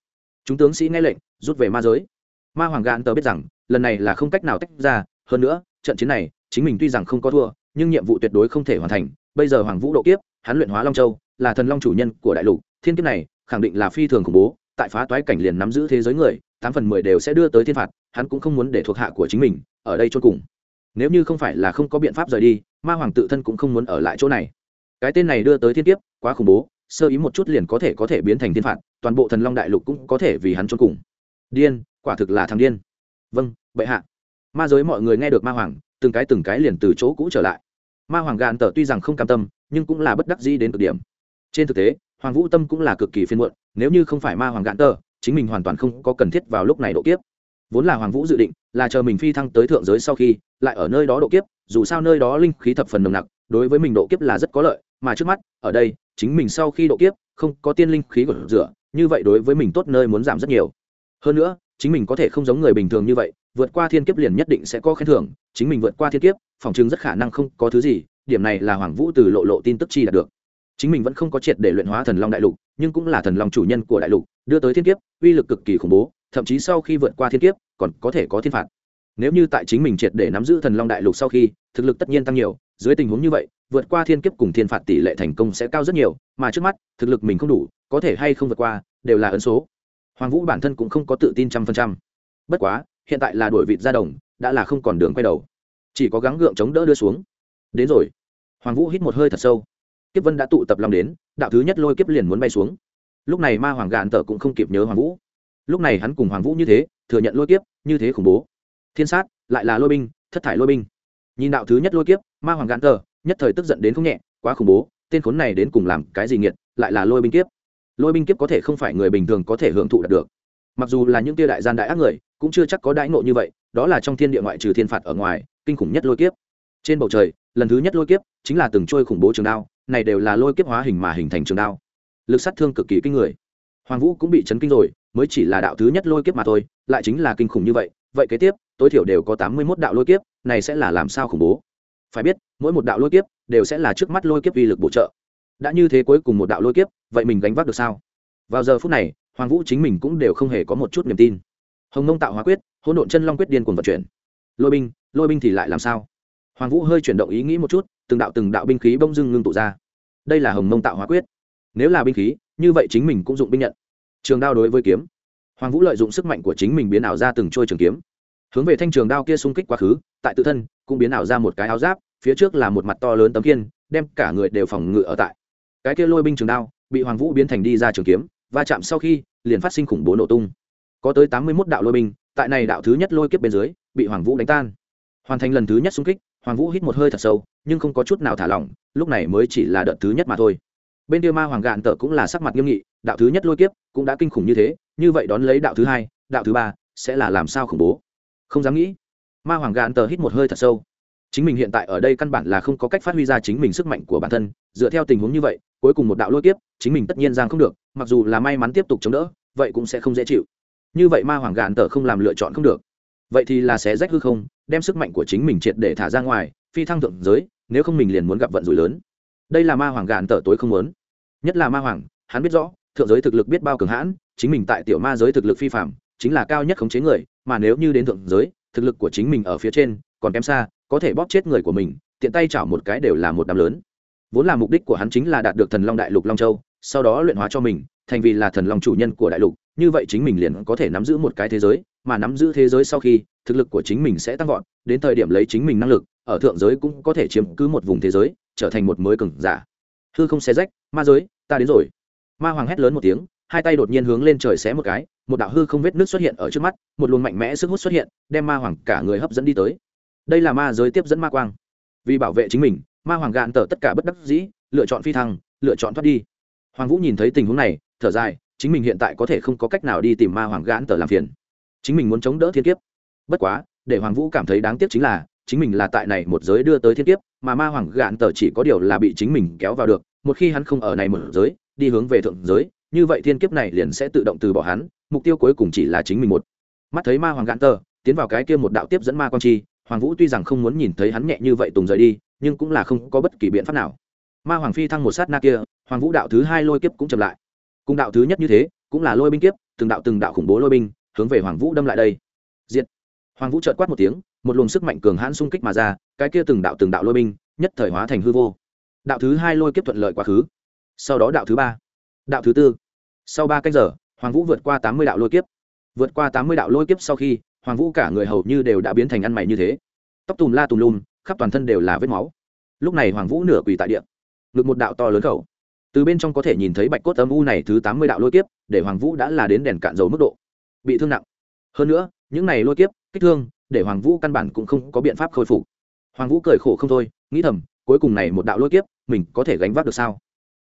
Chúng tướng sĩ nghe lệnh, rút về ma giới. Ma hoàng gan tờ biết rằng, lần này là không cách nào tách ra, hơn nữa, trận chiến này, chính mình tuy rằng không có thua, nhưng nhiệm vụ tuyệt đối không thể hoàn thành bây giờ hoàng vũ độ kiếp, hắn luyện hóa long châu, là thần long chủ nhân của đại lục, thiên kiếp này khẳng định là phi thường khủng bố, tại phá toái cảnh liền nắm giữ thế giới người, tám phần mười đều sẽ đưa tới thiên phạt, hắn cũng không muốn để thuộc hạ của chính mình ở đây cho cùng. Nếu như không phải là không có biện pháp rời đi, ma hoàng tự thân cũng không muốn ở lại chỗ này. Cái tên này đưa tới thiên kiếp, quá khủng bố, sơ ý một chút liền có thể có thể biến thành thiên phạt, toàn bộ thần long đại lục cũng có thể vì hắn cho cùng. Điên, quả thực là thằng điên. Vâng bệ hạ. Ma giới mọi người nghe được ma hoàng, từng cái từng cái liền từ chỗ cũ trở lại ma hoàng gạn tờ tuy rằng không cam tâm, nhưng cũng là bất đắc dĩ đến cực điểm. Trên thực tế, hoàng vũ tâm cũng là cực kỳ phiên muộn, nếu như không phải ma hoàng gạn tờ chính mình hoàn toàn không có cần thiết vào lúc này độ kiếp. Vốn là hoàng vũ dự định là chờ mình phi thăng tới thượng giới sau khi, lại ở nơi đó độ kiếp, dù sao nơi đó linh khí thập phần nồng nặc, đối với mình độ kiếp là rất có lợi, mà trước mắt, ở đây, chính mình sau khi độ kiếp, không có tiên linh khí của rửa, như vậy đối với mình tốt nơi muốn giảm rất nhiều. Hơn nữa, chính mình có thể không giống người bình thường như vậy vượt qua thiên kiếp liền nhất định sẽ có khen thưởng, chính mình vượt qua thiên kiếp, phòng chứng rất khả năng không có thứ gì, điểm này là hoàng vũ từ lộ lộ tin tức chi đạt được. Chính mình vẫn không có triệt để luyện hóa thần long đại lục, nhưng cũng là thần long chủ nhân của đại lục, đưa tới thiên kiếp, uy lực cực kỳ khủng bố, thậm chí sau khi vượt qua thiên kiếp, còn có thể có thiên phạt. Nếu như tại chính mình triệt để nắm giữ thần long đại lục sau khi, thực lực tất nhiên tăng nhiều, dưới tình huống như vậy, vượt qua thiên kiếp cùng thiên phạt tỷ lệ thành công sẽ cao rất nhiều, mà trước mắt, thực lực mình không đủ, có thể hay không vượt qua, đều là ấn số. Hoàng vũ bản thân cũng không có tự tin trăm phần trăm. Bất quá hiện tại là đuổi vịt ra đồng, đã là không còn đường quay đầu. Chỉ có gắng gượng chống đỡ đưa xuống. Đến rồi. Hoàng vũ hít một hơi thật sâu. Kiếp vân đã tụ tập lòng đến, đạo thứ nhất lôi kiếp liền muốn bay xuống. Lúc này ma hoàng gạn tở cũng không kịp nhớ hoàng vũ. Lúc này hắn cùng hoàng vũ như thế, thừa nhận lôi kiếp, như thế khủng bố. Thiên sát, lại là lôi binh, thất thải lôi binh. Nhìn đạo thứ nhất lôi kiếp, ma hoàng gạn tở, nhất thời tức giận đến không nhẹ, quá khủng bố, tên khốn này đến cùng làm cái gì nghiệt, lại là lôi binh kiếp. Lôi binh kiếp có thể không phải người bình thường có thể hưởng thụ đạt được mặc dù là những tia đại gian đại ác người, cũng chưa chắc có đãi ngộ như vậy, đó là trong thiên địa ngoại trừ thiên phạt ở ngoài, kinh khủng nhất lôi kiếp. Trên bầu trời, lần thứ nhất lôi kiếp chính là từng trôi khủng bố trường đao, này đều là lôi kiếp hóa hình mà hình thành trường đao. Lực sát thương cực kỳ kinh người. Hoàng vũ cũng bị chấn kinh rồi, mới chỉ là đạo thứ nhất lôi kiếp mà thôi, lại chính là kinh khủng như vậy vậy kế tiếp, tối thiểu đều có tám mươi mốt đạo lôi kiếp, này sẽ là làm sao khủng bố? Phải biết, mỗi một đạo lôi kiếp đều sẽ là trước mắt lôi kiếp uy lực bổ trợ. Đã như thế cuối cùng một đạo lôi kiếp, vậy mình gánh vác được sao? Vào giờ phút này hoàng vũ chính mình cũng đều không hề có một chút niềm tin. Hồng nông tạo hóa quyết, hỗn độn chân long quyết điên cuồng vận chuyển. Lôi binh lôi binh thì lại làm sao? Hoàng vũ hơi chuyển động ý nghĩ một chút, từng đạo từng đạo binh khí bông dưng ngưng tụ ra. Đây là hồng nông tạo hóa quyết. Nếu là binh khí, như vậy chính mình cũng dụng binh nhận. Trường đao đối với kiếm. Hoàng vũ lợi dụng sức mạnh của chính mình biến ảo ra từng trôi trường kiếm. Hướng về thanh trường đao kia xung kích quá khứ, tại tự thân cũng biến ảo ra một cái áo giáp, phía trước là một mặt to lớn tấm kiên đem cả người đều phòng ngự ở tại. Cái kia lôi binh trường đao bị hoàng vũ biến thành đi ra trường kiếm va chạm sau khi, liền phát sinh khủng bố nổ tung. Có tới tám mươi mốt đạo lôi binh, tại này đạo thứ nhất lôi kiếp bên dưới, bị hoàng vũ đánh tan. Hoàn thành lần thứ nhất xung kích, hoàng vũ hít một hơi thật sâu, nhưng không có chút nào thả lỏng, lúc này mới chỉ là đợt thứ nhất mà thôi. Bên kia ma hoàng gạn tợ cũng là sắc mặt nghiêm nghị, đạo thứ nhất lôi kiếp cũng đã kinh khủng như thế, như vậy đón lấy đạo thứ hai, đạo thứ ba, sẽ là làm sao khủng bố? Không dám nghĩ. Ma hoàng gạn tờ hít một hơi thật sâu chính mình hiện tại ở đây căn bản là không có cách phát huy ra chính mình sức mạnh của bản thân, dựa theo tình huống như vậy, cuối cùng một đạo lôi tiếp chính mình tất nhiên giang không được, mặc dù là may mắn tiếp tục chống đỡ, vậy cũng sẽ không dễ chịu. Như vậy ma hoàng gạn tờ không làm lựa chọn không được. Vậy thì là sẽ rách hư không, đem sức mạnh của chính mình triệt để thả ra ngoài, phi thăng thượng giới, nếu không mình liền muốn gặp vận rủi lớn. Đây là ma hoàng gạn tờ tối không muốn. Nhất là ma hoàng, hắn biết rõ, thượng giới thực lực biết bao cường hãn, chính mình tại tiểu ma giới thực lực phi phạm chính là cao nhất khống chế người, mà nếu như đến thượng giới, thực lực của chính mình ở phía trên còn kém xa, có thể bóp chết người của mình, tiện tay chảo một cái đều là một đám lớn. Vốn là mục đích của hắn chính là đạt được thần long đại lục long châu, sau đó luyện hóa cho mình, thành vì là thần long chủ nhân của đại lục, như vậy chính mình liền có thể nắm giữ một cái thế giới, mà nắm giữ thế giới sau khi, thực lực của chính mình sẽ tăng vọt, đến thời điểm lấy chính mình năng lực, ở thượng giới cũng có thể chiếm cứ một vùng thế giới, trở thành một mới cường giả. Hư không xé rách, ma giới, ta đến rồi. Ma hoàng hét lớn một tiếng, hai tay đột nhiên hướng lên trời xé một cái, một đạo hư không vết nước xuất hiện ở trước mắt, một luồng mạnh mẽ sức hút xuất hiện, đem ma hoàng cả người hấp dẫn đi tới đây là ma giới tiếp dẫn ma quang. Vì bảo vệ chính mình, ma hoàng gạn tờ tất cả bất đắc dĩ, lựa chọn phi thăng, lựa chọn thoát đi. Hoàng vũ nhìn thấy tình huống này, thở dài, chính mình hiện tại có thể không có cách nào đi tìm ma hoàng gạn tờ làm phiền. Chính mình muốn chống đỡ thiên kiếp. Bất quá, để hoàng vũ cảm thấy đáng tiếc chính là, chính mình là tại này một giới đưa tới thiên kiếp, mà ma hoàng gạn tờ chỉ có điều là bị chính mình kéo vào được, một khi hắn không ở này một giới, đi hướng về thượng giới, như vậy thiên kiếp này liền sẽ tự động từ bỏ hắn, mục tiêu cuối cùng chỉ là chính mình một. Mắt thấy ma hoàng gạn tờ tiến vào cái kia một đạo tiếp dẫn ma quang chi hoàng vũ tuy rằng không muốn nhìn thấy hắn nhẹ như vậy tùng rời đi, nhưng cũng là không có bất kỳ biện pháp nào. Ma hoàng phi thăng một sát na kia, hoàng vũ đạo thứ hai lôi kiếp cũng chậm lại. Cùng đạo thứ nhất như thế, cũng là lôi binh kiếp, từng đạo từng đạo khủng bố lôi binh, hướng về hoàng vũ đâm lại đây. Diệt! Hoàng vũ trợt quát một tiếng, một luồng sức mạnh cường hãn xung kích mà ra, cái kia từng đạo từng đạo lôi binh, nhất thời hóa thành hư vô. Đạo thứ hai lôi kiếp thuận lợi quá khứ. Sau đó đạo thứ ba, đạo thứ tư. Sau ba canh giờ, hoàng vũ vượt qua tám mươi đạo lôi kiếp. Vượt qua tám mươi đạo lôi kiếp sau khi hoàng vũ cả người hầu như đều đã biến thành ăn mày như thế. Tóc tùm la tùm lum, khắp toàn thân đều là vết máu. Lúc này hoàng vũ nửa quỳ tại địa. Ngực một đạo to lớn khẩu. Từ bên trong có thể nhìn thấy bạch cốt âm u này thứ tám mươi đạo lôi kiếp, để hoàng vũ đã là đến đèn cạn dầu mức độ. Bị thương nặng. Hơn nữa, những này lôi kiếp, kích thương, để hoàng vũ căn bản cũng không có biện pháp khôi phục. Hoàng vũ cười khổ không thôi, nghĩ thầm, cuối cùng này một đạo lôi kiếp, mình có thể gánh vác được sao?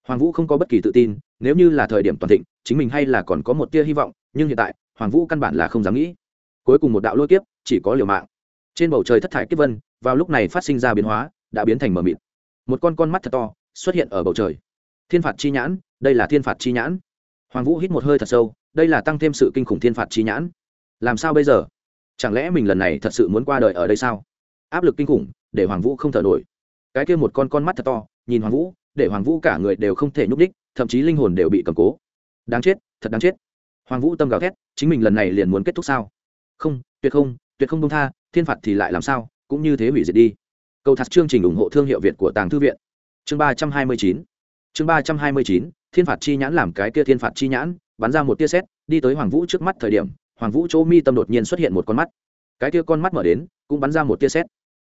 Hoàng vũ không có bất kỳ tự tin, nếu như là thời điểm toàn thịnh, chính mình hay là còn có một tia hy vọng, nhưng hiện tại, hoàng vũ căn bản là không dám nghĩ cuối cùng một đạo lôi kiếp, chỉ có liều mạng. Trên bầu trời thất thải kiếp vân, vào lúc này phát sinh ra biến hóa, đã biến thành mờ mịt. Một con con mắt thật to, xuất hiện ở bầu trời. Thiên phạt chi nhãn, đây là thiên phạt chi nhãn. Hoàng vũ hít một hơi thật sâu, đây là tăng thêm sự kinh khủng thiên phạt chi nhãn. Làm sao bây giờ? Chẳng lẽ mình lần này thật sự muốn qua đời ở đây sao? Áp lực kinh khủng, để hoàng vũ không thở nổi. Cái kia một con con mắt thật to, nhìn hoàng vũ, để hoàng vũ cả người đều không thể nhúc đích thậm chí linh hồn đều bị cầm cố. Đáng chết, thật đáng chết. Hoàng vũ tâm gào thét, chính mình lần này liền muốn kết thúc sao? Không, tuyệt không tuyệt không công tha, thiên phạt thì lại làm sao, cũng như thế hủy diệt đi. Cầu thật chương trình ủng hộ thương hiệu việt của tàng thư viện. Chương ba trăm hai mươi chín. Chương ba trăm hai mươi chín, thiên phạt chi nhãn làm cái kia thiên phạt chi nhãn, bắn ra một tia xét đi tới hoàng vũ trước mắt thời điểm, hoàng vũ chỗ mi tâm đột nhiên xuất hiện một con mắt. Cái kia con mắt mở đến, cũng bắn ra một tia xét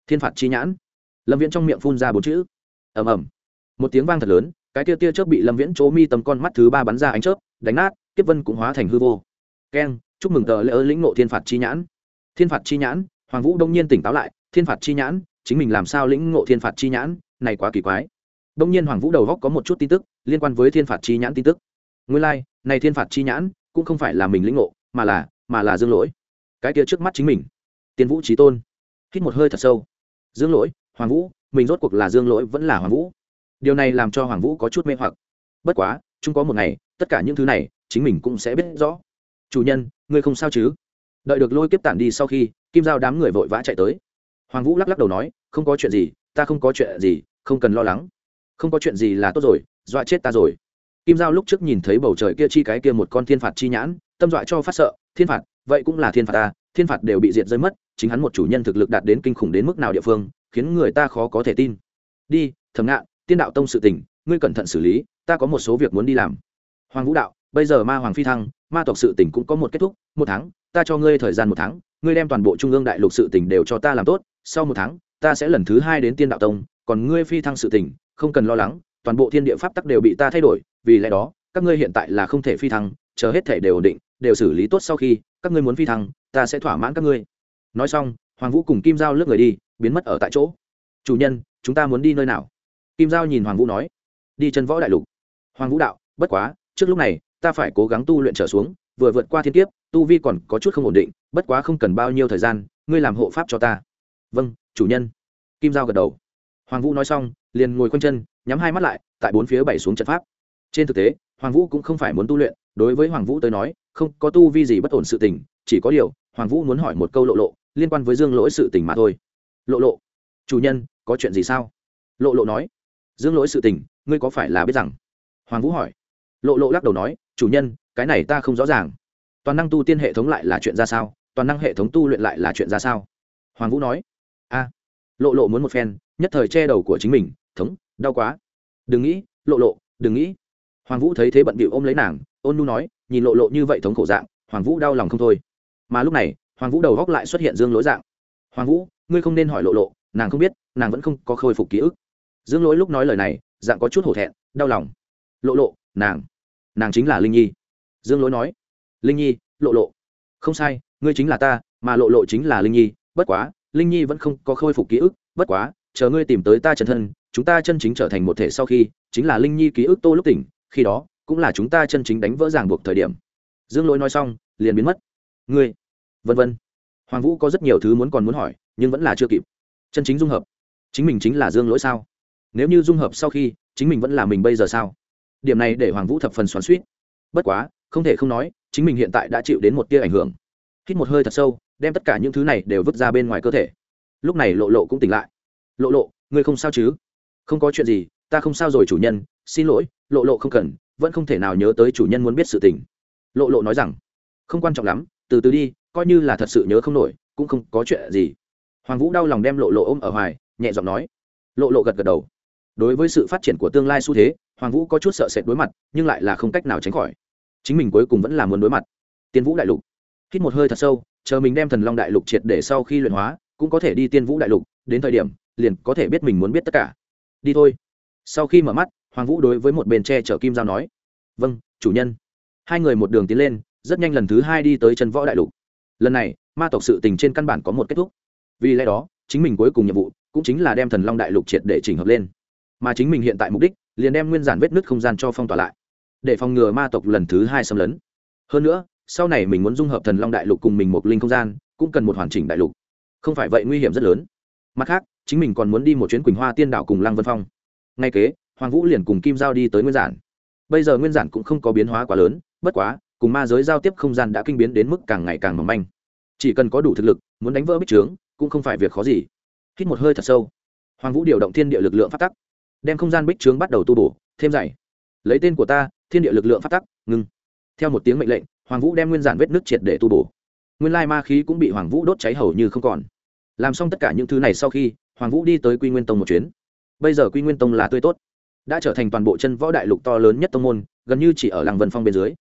thiên phạt chi nhãn. Lâm viễn trong miệng phun ra bốn chữ. Ầm ầm. Một tiếng vang thật lớn, cái tia tia chớp bị lâm viễn chỗ mi tâm con mắt thứ ba bắn ra ánh chớp, đánh nát, kiếp vân cũng hóa thành hư vô keng chúc mừng tờ lễ ơ lĩnh ngộ thiên phạt chi nhãn. Thiên phạt chi nhãn hoàng vũ đông nhiên tỉnh táo lại thiên phạt chi nhãn chính mình làm sao lĩnh ngộ thiên phạt chi nhãn này quá kỳ quái. Đông nhiên hoàng vũ đầu góc có một chút tin tức liên quan với thiên phạt chi nhãn tin tức. Nguyên lai、like, này thiên phạt chi nhãn cũng không phải là mình lĩnh ngộ mà là mà là dương lỗi. Cái kia trước mắt chính mình. Tiên vũ trí tôn. Hít một hơi thật sâu. Dương lỗi hoàng vũ mình rốt cuộc là dương lỗi vẫn là hoàng vũ. Điều này làm cho hoàng vũ có chút mê hoặc. Bất quá chung có một ngày tất cả những thứ này chính mình cũng sẽ biết rõ chủ nhân, ngươi không sao chứ? Đợi được lôi kiếp tản đi sau khi, kim giao đám người vội vã chạy tới. Hoàng vũ lắc lắc đầu nói, không có chuyện gì, ta không có chuyện gì, không cần lo lắng. Không có chuyện gì là tốt rồi, dọa chết ta rồi. Kim giao lúc trước nhìn thấy bầu trời kia chi cái kia một con thiên phạt chi nhãn, tâm dọa cho phát sợ, thiên phạt, vậy cũng là thiên phạt ta, thiên phạt đều bị diệt rơi mất, chính hắn một chủ nhân thực lực đạt đến kinh khủng đến mức nào địa phương, khiến người ta khó có thể tin. Đi thầm ngạn, tiên đạo tông sự tình, ngươi cẩn thận xử lý, ta có một số việc muốn đi làm. Hoàng vũ đạo, bây giờ ma hoàng phi thăng ma tộc sự tình cũng có một kết thúc, một tháng, ta cho ngươi thời gian một tháng, ngươi đem toàn bộ trung ương đại lục sự tình đều cho ta làm tốt, sau một tháng, ta sẽ lần thứ hai đến tiên đạo tông, còn ngươi phi thăng sự tình, không cần lo lắng, toàn bộ thiên địa pháp tắc đều bị ta thay đổi, vì lẽ đó, các ngươi hiện tại là không thể phi thăng, chờ hết thể đều ổn định, đều xử lý tốt sau khi, các ngươi muốn phi thăng, ta sẽ thỏa mãn các ngươi. Nói xong, hoàng vũ cùng kim giao lướt người đi, biến mất ở tại chỗ. Chủ nhân, chúng ta muốn đi nơi nào? Kim giao nhìn hoàng vũ nói. Đi chân võ đại lục. Hoàng vũ đạo, bất quá, trước lúc này ta phải cố gắng tu luyện trở xuống, vừa vượt qua thiên kiếp, tu vi còn có chút không ổn định, bất quá không cần bao nhiêu thời gian, ngươi làm hộ pháp cho ta. Vâng chủ nhân. Kim giao gật đầu. Hoàng vũ nói xong, liền ngồi quanh chân, nhắm hai mắt lại, tại bốn phía bảy xuống trận pháp. Trên thực tế, hoàng vũ cũng không phải muốn tu luyện, đối với hoàng vũ tới nói, không có tu vi gì bất ổn sự tình, chỉ có điều, hoàng vũ muốn hỏi một câu lộ lộ, liên quan với dương lỗi sự tình mà thôi. Lộ lộ, chủ nhân, có chuyện gì sao? Lộ lộ nói. Dương lỗi sự tình, ngươi có phải là biết rằng? Hoàng vũ hỏi. Lộ lộ lắc đầu nói chủ nhân, cái này ta không rõ ràng. Toàn năng tu tiên hệ thống lại là chuyện ra sao? Toàn năng hệ thống tu luyện lại là chuyện ra sao? Hoàng vũ nói. A, lộ lộ muốn một phen, nhất thời che đầu của chính mình, thống, đau quá. Đừng nghĩ, lộ lộ, đừng nghĩ. Hoàng vũ thấy thế bận bịu ôm lấy nàng, ôn nu nói, nhìn lộ lộ như vậy thống khổ dạng, hoàng vũ đau lòng không thôi. Mà lúc này, hoàng vũ đầu góc lại xuất hiện dương lỗi dạng. Hoàng vũ, ngươi không nên hỏi lộ lộ, nàng không biết, nàng vẫn không có khôi phục ký ức. Dương lỗi lúc nói lời này, dạng có chút hổ thẹn, đau lòng. Lộ lộ, nàng nàng chính là linh nhi dương lỗi nói linh nhi lộ lộ không sai ngươi chính là ta mà lộ lộ chính là linh nhi bất quá linh nhi vẫn không có khôi phục ký ức bất quá chờ ngươi tìm tới ta chân thân chúng ta chân chính trở thành một thể sau khi chính là linh nhi ký ức tô lúc tỉnh khi đó cũng là chúng ta chân chính đánh vỡ ràng buộc thời điểm dương lỗi nói xong liền biến mất ngươi vân vân hoàng vũ có rất nhiều thứ muốn còn muốn hỏi nhưng vẫn là chưa kịp chân chính dung hợp chính mình chính là dương lỗi sao nếu như dung hợp sau khi chính mình vẫn là mình bây giờ sao điểm này để hoàng vũ thập phần xoắn suýt bất quá, không thể không nói, chính mình hiện tại đã chịu đến một tia ảnh hưởng. Hít một hơi thật sâu, đem tất cả những thứ này đều vứt ra bên ngoài cơ thể. Lúc này lộ lộ cũng tỉnh lại. Lộ lộ, ngươi không sao chứ? Không có chuyện gì, ta không sao rồi, chủ nhân. Xin lỗi, lộ lộ không cần, vẫn không thể nào nhớ tới chủ nhân muốn biết sự tình. Lộ lộ nói rằng. Không quan trọng lắm, từ từ đi, coi như là thật sự nhớ không nổi, cũng không có chuyện gì. Hoàng vũ đau lòng đem lộ lộ ôm ở hoài, nhẹ giọng nói. Lộ lộ gật gật đầu. Đối với sự phát triển của tương lai xu thế hoàng vũ có chút sợ sệt đối mặt, nhưng lại là không cách nào tránh khỏi. Chính mình cuối cùng vẫn là muốn đối mặt. Tiên vũ đại lục. Hít một hơi thật sâu, chờ mình đem thần long đại lục triệt để sau khi luyện hóa, cũng có thể đi tiên vũ đại lục, đến thời điểm, liền có thể biết mình muốn biết tất cả. Đi thôi. Sau khi mở mắt, hoàng vũ đối với một bên tre chở kim giao nói vâng chủ nhân. Hai người một đường tiến lên, rất nhanh lần thứ hai đi tới chân võ đại lục. Lần này, ma tộc sự tình trên căn bản có một kết thúc. Vì lẽ đó, chính mình cuối cùng nhiệm vụ cũng chính là đem thần long đại lục triệt để chỉnh hợp lên. Mà chính mình hiện tại mục đích liền đem nguyên giản vết nứt không gian cho phong tỏa lại, để phòng ngừa ma tộc lần thứ hai xâm lấn. Hơn nữa, sau này mình muốn dung hợp thần long đại lục cùng mình một linh không gian, cũng cần một hoàn chỉnh đại lục. Không phải vậy nguy hiểm rất lớn. Mặt khác, chính mình còn muốn đi một chuyến quỳnh hoa tiên đảo cùng lăng vân phong. Ngay kế, hoàng vũ liền cùng kim giao đi tới nguyên giản. Bây giờ nguyên giản cũng không có biến hóa quá lớn, bất quá, cùng ma giới giao tiếp không gian đã kinh biến đến mức càng ngày càng mỏng manh. Chỉ cần có đủ thực lực, muốn đánh vỡ bích trướng, cũng không phải việc khó gì. Hít một hơi thật sâu, hoàng vũ điều động thiên địa lực lượng phát tắc đem không gian bích trướng bắt đầu tu bổ, thêm dày lấy tên của ta, thiên địa lực lượng phát tắc, ngưng. Theo một tiếng mệnh lệnh, hoàng vũ đem nguyên giản vết nước triệt để tu bổ. Nguyên lai ma khí cũng bị hoàng vũ đốt cháy hầu như không còn. Làm xong tất cả những thứ này sau khi, hoàng vũ đi tới quy nguyên tông một chuyến. Bây giờ quy nguyên tông là tươi tốt. Đã trở thành toàn bộ chân võ đại lục to lớn nhất tông môn, gần như chỉ ở làng vân phong bên dưới.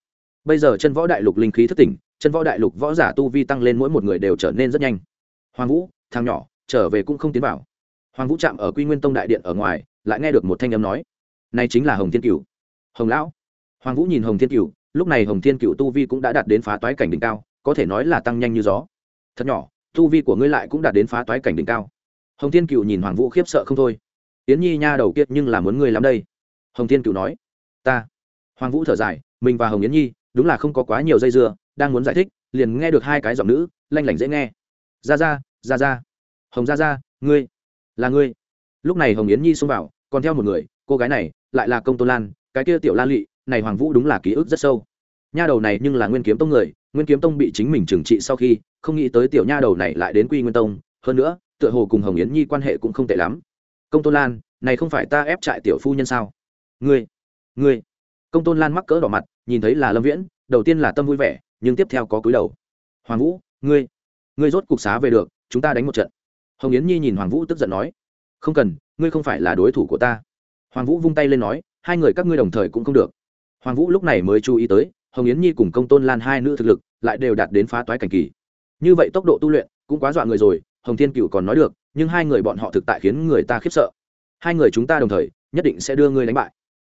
Bây giờ chân võ đại lục linh khí thất tỉnh, chân võ đại lục võ giả tu vi tăng lên mỗi một người đều trở nên rất nhanh. Hoàng vũ, thằng nhỏ, trở về cũng không tiến vào. Hoàng vũ chạm ở quy nguyên tông đại điện ở ngoài lại nghe được một thanh âm nói này chính là hồng thiên Cựu, hồng lão? Hoàng vũ nhìn hồng thiên Cựu, lúc này hồng thiên Cựu tu vi cũng đã đạt đến phá toái cảnh đỉnh cao có thể nói là tăng nhanh như gió. Thật nhỏ tu vi của ngươi lại cũng đạt đến phá toái cảnh đỉnh cao. Hồng thiên Cựu nhìn hoàng vũ khiếp sợ không thôi. Yến nhi nha đầu kiệt nhưng là muốn ngươi lắm đây. Hồng thiên Cựu nói. Ta. Hoàng vũ thở dài mình và hồng yến nhi đúng là không có quá nhiều dây dưa đang muốn giải thích liền nghe được hai cái giọng nữ lanh lảnh dễ nghe. Ra ra ra ra hồng ra ra ngươi là ngươi lúc này hồng yến nhi xông vào, còn theo một người, cô gái này, lại là công tôn lan, cái kia tiểu lan lị, này hoàng vũ đúng là ký ức rất sâu. Nha đầu này nhưng là nguyên kiếm tông người, nguyên kiếm tông bị chính mình trừng trị sau khi, không nghĩ tới tiểu nha đầu này lại đến quy nguyên tông, hơn nữa, tựa hồ cùng hồng yến nhi quan hệ cũng không tệ lắm. Công tôn lan, này không phải ta ép trại tiểu phu nhân sao? Ngươi ngươi. Công tôn lan mắc cỡ đỏ mặt, nhìn thấy là lâm viễn, đầu tiên là tâm vui vẻ, nhưng tiếp theo có cúi đầu. Hoàng vũ, ngươi ngươi rốt cục xá về được, chúng ta đánh một trận. Hồng yến nhi nhìn hoàng vũ tức giận nói không cần, ngươi không phải là đối thủ của ta. Hoàng vũ vung tay lên nói, hai người các ngươi đồng thời cũng không được. Hoàng vũ lúc này mới chú ý tới, hồng yến nhi cùng công tôn lan hai nữ thực lực lại đều đạt đến phá toái cảnh kỳ. Như vậy tốc độ tu luyện cũng quá dọa người rồi, hồng thiên cựu còn nói được, nhưng hai người bọn họ thực tại khiến người ta khiếp sợ. Hai người chúng ta đồng thời, nhất định sẽ đưa ngươi đánh bại.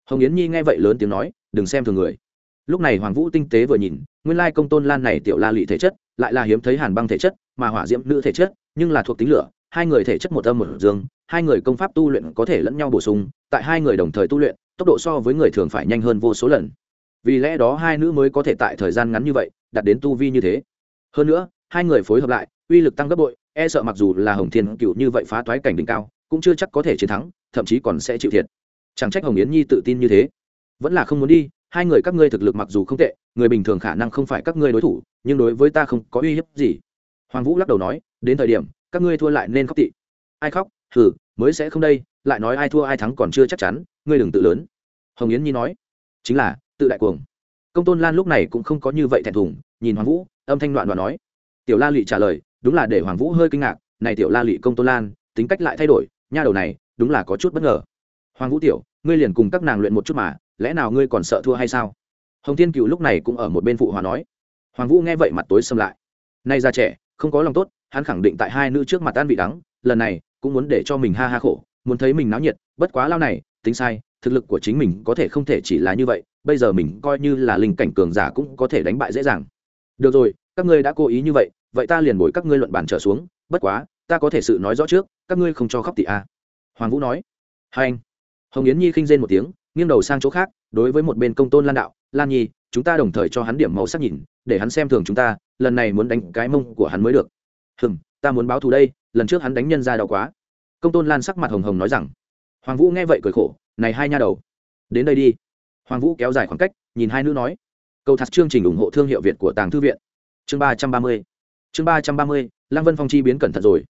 Hồng yến nhi nghe vậy lớn tiếng nói, đừng xem thường người. Lúc này hoàng vũ tinh tế vừa nhìn, nguyên lai công tôn lan này tiểu la lị thể chất, lại là hiếm thấy hàn băng thể chất, mà hỏa diễm nữ thể chất, nhưng là thuộc tính lửa, hai người thể chất một âm một dương hai người công pháp tu luyện có thể lẫn nhau bổ sung, tại hai người đồng thời tu luyện, tốc độ so với người thường phải nhanh hơn vô số lần. Vì lẽ đó hai nữ mới có thể tại thời gian ngắn như vậy, đạt đến tu vi như thế. Hơn nữa, hai người phối hợp lại, uy lực tăng gấp bội e sợ mặc dù là hồng thiên cựu như vậy phá toái cảnh đỉnh cao, cũng chưa chắc có thể chiến thắng, thậm chí còn sẽ chịu thiệt. Chẳng trách hồng yến nhi tự tin như thế. Vẫn là không muốn đi, hai người các ngươi thực lực mặc dù không tệ, người bình thường khả năng không phải các ngươi đối thủ, nhưng đối với ta không có uy hiếp gì. Hoàng vũ lắc đầu nói, đến thời điểm, các ngươi thua lại nên khóc tị. Ai khóc? Hừ, mới sẽ không đây, lại nói ai thua ai thắng còn chưa chắc chắn, ngươi đừng tự lớn. Hồng yến nhi nói, chính là, tự đại cuồng. Công tôn lan lúc này cũng không có như vậy thẹn thùng, nhìn hoàng vũ, âm thanh đoạn đoạn nói. Tiểu la lụy trả lời, đúng là để hoàng vũ hơi kinh ngạc, này tiểu la lụy công tôn lan, tính cách lại thay đổi, nha đầu này, đúng là có chút bất ngờ. Hoàng vũ tiểu, ngươi liền cùng các nàng luyện một chút mà, lẽ nào ngươi còn sợ thua hay sao? Hồng thiên cựu lúc này cũng ở một bên phụ hòa nói. Hoàng vũ nghe vậy mặt tối xâm lại. Nay ra trẻ, không có lòng tốt, hắn khẳng định tại hai nữ trước mặt tan vị đắng, lần này cũng muốn để cho mình ha ha khổ, muốn thấy mình náo nhiệt, bất quá lao này, tính sai, thực lực của chính mình có thể không thể chỉ là như vậy, bây giờ mình coi như là linh cảnh cường giả cũng có thể đánh bại dễ dàng. Được rồi, các ngươi đã cố ý như vậy vậy ta liền bồi các ngươi luận bàn trở xuống, bất quá, ta có thể sự nói rõ trước, các ngươi không cho khóc tị a. Hoàng vũ nói. Hai anh. Hồng yến nhi khinh rên một tiếng, nghiêng đầu sang chỗ khác, đối với một bên công tôn lan đạo, lan nhi, chúng ta đồng thời cho hắn điểm màu sắc nhìn, để hắn xem thường chúng ta, lần này muốn đánh cái mông của hắn mới được. Hừm, ta muốn báo thù đây lần trước hắn đánh nhân ra đau quá. Công tôn lan sắc mặt hồng hồng nói rằng, hoàng vũ nghe vậy cười khổ, này hai nha đầu. Đến đây đi. Hoàng vũ kéo dài khoảng cách, nhìn hai nữ nói, cầu thật chương trình ủng hộ thương hiệu việt của tàng thư viện. Chương ba trăm ba mươi. Chương ba trăm ba mươi, lăng vân phong chi biến cẩn thận rồi.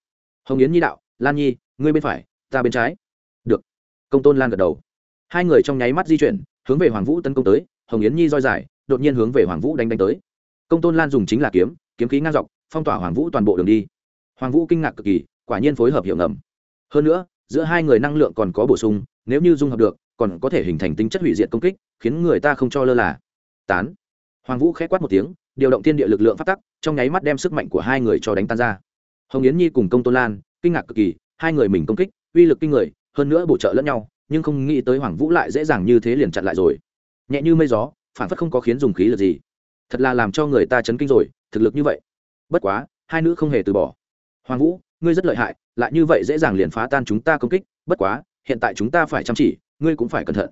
Hồng yến nhi đạo, lan nhi, ngươi bên phải, ta bên trái. Được. Công tôn lan gật đầu. Hai người trong nháy mắt di chuyển, hướng về hoàng vũ tấn công tới, hồng yến nhi roi dài, đột nhiên hướng về hoàng vũ đánh đánh tới. Công tôn lan dùng chính là kiếm kiếm khí ngang dọc, phong tỏa hoàng vũ toàn bộ đường đi hoàng vũ kinh ngạc cực kỳ, quả nhiên phối hợp hiệu ngầm. Hơn nữa, giữa hai người năng lượng còn có bổ sung, nếu như dung hợp được, còn có thể hình thành tính chất hủy diệt công kích, khiến người ta không cho lơ là. Tán. Hoàng vũ k h quát một tiếng, điều động thiên địa lực lượng phát tắc, trong nháy mắt đem sức mạnh của hai người cho đánh tan ra. Hồng yến nhi cùng công tôn lan, kinh ngạc cực kỳ, hai người mình công kích, uy lực kinh người, hơn nữa bổ trợ lẫn nhau, nhưng không nghĩ tới hoàng vũ lại dễ dàng như thế liền chặn lại rồi. Nhẹ như mây gió, phản phất không có khiến dùng khí lực gì. Thật là làm cho người ta chấn kinh rồi, thực lực như vậy. Bất quá, hai nữ không hề từ bỏ hoàng vũ, ngươi rất lợi hại, lại như vậy dễ dàng liền phá tan chúng ta công kích, bất quá, hiện tại chúng ta phải chăm chỉ, ngươi cũng phải cẩn thận.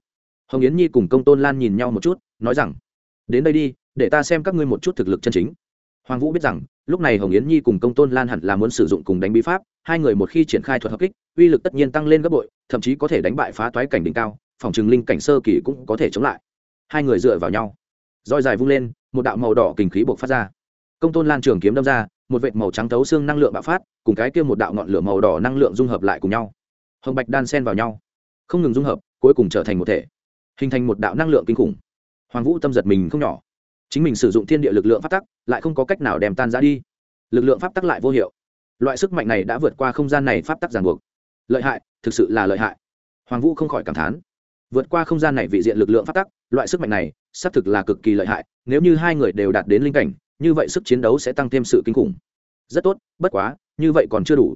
Hồng yến nhi cùng công tôn lan nhìn nhau một chút, nói rằng, đến đây đi, để ta xem các ngươi một chút thực lực chân chính. Hoàng vũ biết rằng, lúc này hồng yến nhi cùng công tôn lan hẳn là muốn sử dụng cùng đánh bí pháp, hai người một khi triển khai thuật hợp kích, uy lực tất nhiên tăng lên gấp bội, thậm chí có thể đánh bại phá toái cảnh đỉnh cao, phòng trừng linh cảnh sơ kỳ cũng có thể chống lại. Hai người dựa vào nhau. Roi dài vung lên, một đạo màu đỏ kình khí buộc phát ra. Công tôn lan trường kiếm đâm ra một vệt màu trắng thấu xương năng lượng bạo phát, cùng cái kia một đạo ngọn lửa màu đỏ năng lượng dung hợp lại cùng nhau. Hồng bạch đan sen vào nhau. Không ngừng dung hợp, cuối cùng trở thành một thể. Hình thành một đạo năng lượng kinh khủng. Hoàng vũ tâm giật mình không nhỏ. Chính mình sử dụng thiên địa lực lượng pháp tắc, lại không có cách nào đem tan ra đi. Lực lượng pháp tắc lại vô hiệu. Loại sức mạnh này đã vượt qua không gian này pháp tắc ràng buộc. Lợi hại, thực sự là lợi hại. Hoàng vũ không khỏi cảm thán. Vượt qua không gian này vị diện lực lượng pháp tắc, loại sức mạnh này, xác thực là cực kỳ lợi hại, nếu như hai người đều đạt đến linh cảnh như vậy sức chiến đấu sẽ tăng thêm sự kinh khủng. Rất tốt, bất quá, như vậy còn chưa đủ.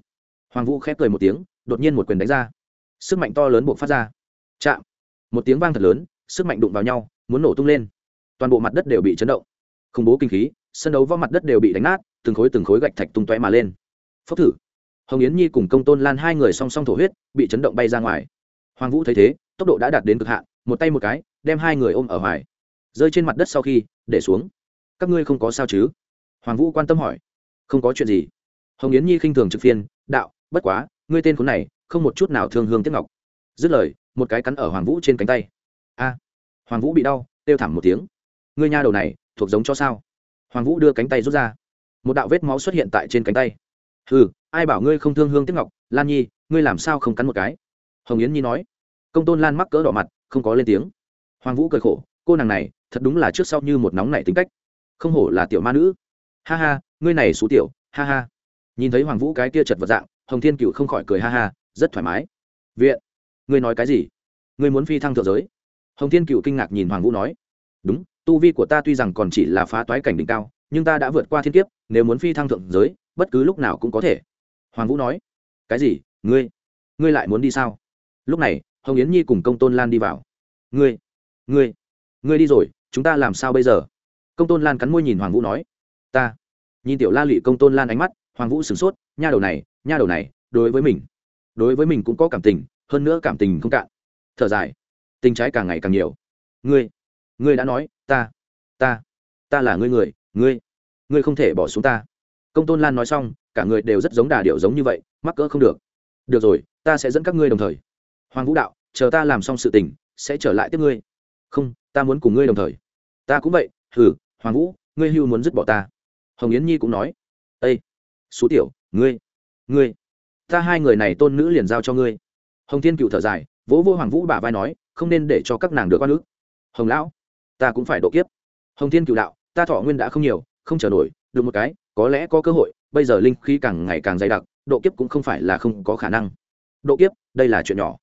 Hoàng vũ khép cười một tiếng, đột nhiên một quyền đánh ra. Sức mạnh to lớn buộc phát ra. Chạm. Một tiếng vang thật lớn, sức mạnh đụng vào nhau, muốn nổ tung lên. Toàn bộ mặt đất đều bị chấn động. Khủng bố kinh khí, sân đấu vào mặt đất đều bị đánh nát, từng khối từng khối gạch thạch tung tóe mà lên. Phốc thử. Hồng yến nhi cùng công tôn lan hai người song song thổ huyết, bị chấn động bay ra ngoài. Hoàng vũ thấy thế, tốc độ đã đạt đến cực hạn, một tay một cái, đem hai người ôm ở ngoài rơi trên mặt đất sau khi, để xuống các ngươi không có sao chứ? Hoàng vũ quan tâm hỏi. Không có chuyện gì. Hồng yến nhi khinh thường trực phiên, đạo, bất quá, ngươi tên khốn này, không một chút nào thương hương tiếc ngọc. Dứt lời, một cái cắn ở hoàng vũ trên cánh tay. A. Hoàng vũ bị đau, kêu thảm một tiếng. Ngươi nha đầu này, thuộc giống cho sao? Hoàng vũ đưa cánh tay rút ra. Một đạo vết máu xuất hiện tại trên cánh tay. Ừ ai bảo ngươi không thương hương tiếc ngọc? Lan nhi, ngươi làm sao không cắn một cái? Hồng yến nhi nói. Công tôn lan mắc cỡ đỏ mặt, không có lên tiếng. Hoàng vũ cười khổ. Cô nàng này, thật đúng là trước sau như một nóng nảy tính cách không hổ là tiểu ma nữ. Ha ha, ngươi này xú tiểu, ha ha. Nhìn thấy hoàng vũ cái kia chật vật dạng, hồng thiên cựu không khỏi cười ha ha, rất thoải mái. Viện, ngươi nói cái gì? Ngươi muốn phi thăng thượng giới? Hồng thiên cựu kinh ngạc nhìn hoàng vũ nói. Đúng, tu vi của ta tuy rằng còn chỉ là phá toái cảnh đỉnh cao, nhưng ta đã vượt qua thiên kiếp, nếu muốn phi thăng thượng giới, bất cứ lúc nào cũng có thể. Hoàng vũ nói. Cái gì? Ngươi ngươi lại muốn đi sao? Lúc này, hồng yến nhi cùng công tôn lan đi vào. Ngươi ngươi ngươi đi rồi, chúng ta làm sao bây giờ? Công tôn lan cắn môi nhìn hoàng vũ nói, ta. Nhìn tiểu la lụy công tôn lan ánh mắt, hoàng vũ sửng sốt, nha đầu này, nha đầu này, đối với mình, đối với mình cũng có cảm tình, hơn nữa cảm tình không cạn. Thở dài, tình trái càng ngày càng nhiều. Ngươi ngươi đã nói, ta ta ta là ngươi người, ngươi ngươi không thể bỏ xuống ta. Công tôn lan nói xong, cả người đều rất giống đà điệu giống như vậy, mắc cỡ không được. Được rồi, ta sẽ dẫn các ngươi đồng thời. Hoàng vũ đạo, chờ ta làm xong sự tình, sẽ trở lại tiếp ngươi. Không, ta muốn cùng ngươi đồng thời. Ta cũng vậy, hừ hoàng vũ, ngươi hưu muốn dứt bỏ ta. Hồng yến nhi cũng nói. Ây xú tiểu, ngươi ngươi, ta hai người này tôn nữ liền giao cho ngươi. Hồng thiên cựu thở dài, vỗ vô hoàng vũ bà vai nói, không nên để cho các nàng được oan ức. Hồng lão, ta cũng phải độ kiếp. Hồng thiên cựu đạo, ta thọ nguyên đã không nhiều, không chờ nổi, được một cái, có lẽ có cơ hội, bây giờ linh khí càng ngày càng dày đặc, độ kiếp cũng không phải là không có khả năng. Độ kiếp, đây là chuyện nhỏ.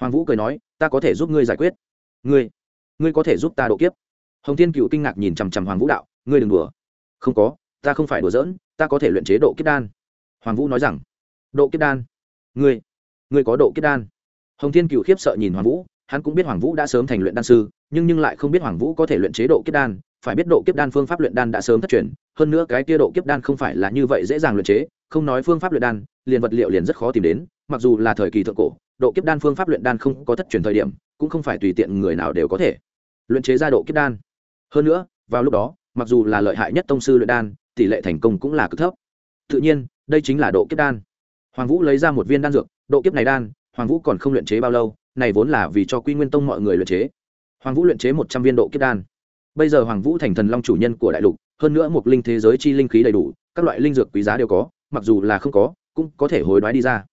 Hoàng vũ cười nói, ta có thể giúp ngươi giải quyết. Ngươi ngươi có thể giúp ta độ kiếp hồng thiên cựu kinh ngạc nhìn chằm chằm hoàng vũ đạo, ngươi đừng đùa. Không có, ta không phải đùa giỡn, ta có thể luyện chế độ kiếp đan. Hoàng vũ nói rằng, độ kiếp đan? Ngươi ngươi có độ kiếp đan? Hồng thiên cựu khiếp sợ nhìn hoàng vũ, hắn cũng biết hoàng vũ đã sớm thành luyện đan sư, nhưng nhưng lại không biết hoàng vũ có thể luyện chế độ kiếp đan, phải biết độ kiếp đan phương pháp luyện đan đã sớm thất truyền, hơn nữa cái kia độ kiếp đan không phải là như vậy dễ dàng luyện chế, không nói phương pháp luyện đan, liền vật liệu liền rất khó tìm đến, mặc dù là thời kỳ thượng cổ, độ kiếp đan phương pháp luyện đan không có thất truyền thời điểm, cũng không phải tùy tiện người nào đều có thể luyện chế ra độ kiếp đan hơn nữa, vào lúc đó, mặc dù là lợi hại nhất tông sư luyện đan, tỷ lệ thành công cũng là cực thấp. Tự nhiên, đây chính là độ kiếp đan. Hoàng vũ lấy ra một viên đan dược, độ kiếp này đan, hoàng vũ còn không luyện chế bao lâu, này vốn là vì cho quy nguyên tông mọi người luyện chế. Hoàng vũ luyện chế một trăm viên độ kiếp đan. Bây giờ hoàng vũ thành thần long chủ nhân của đại lục, hơn nữa một linh thế giới chi linh khí đầy đủ, các loại linh dược quý giá đều có, mặc dù là không có, cũng có thể hối đoái đi ra.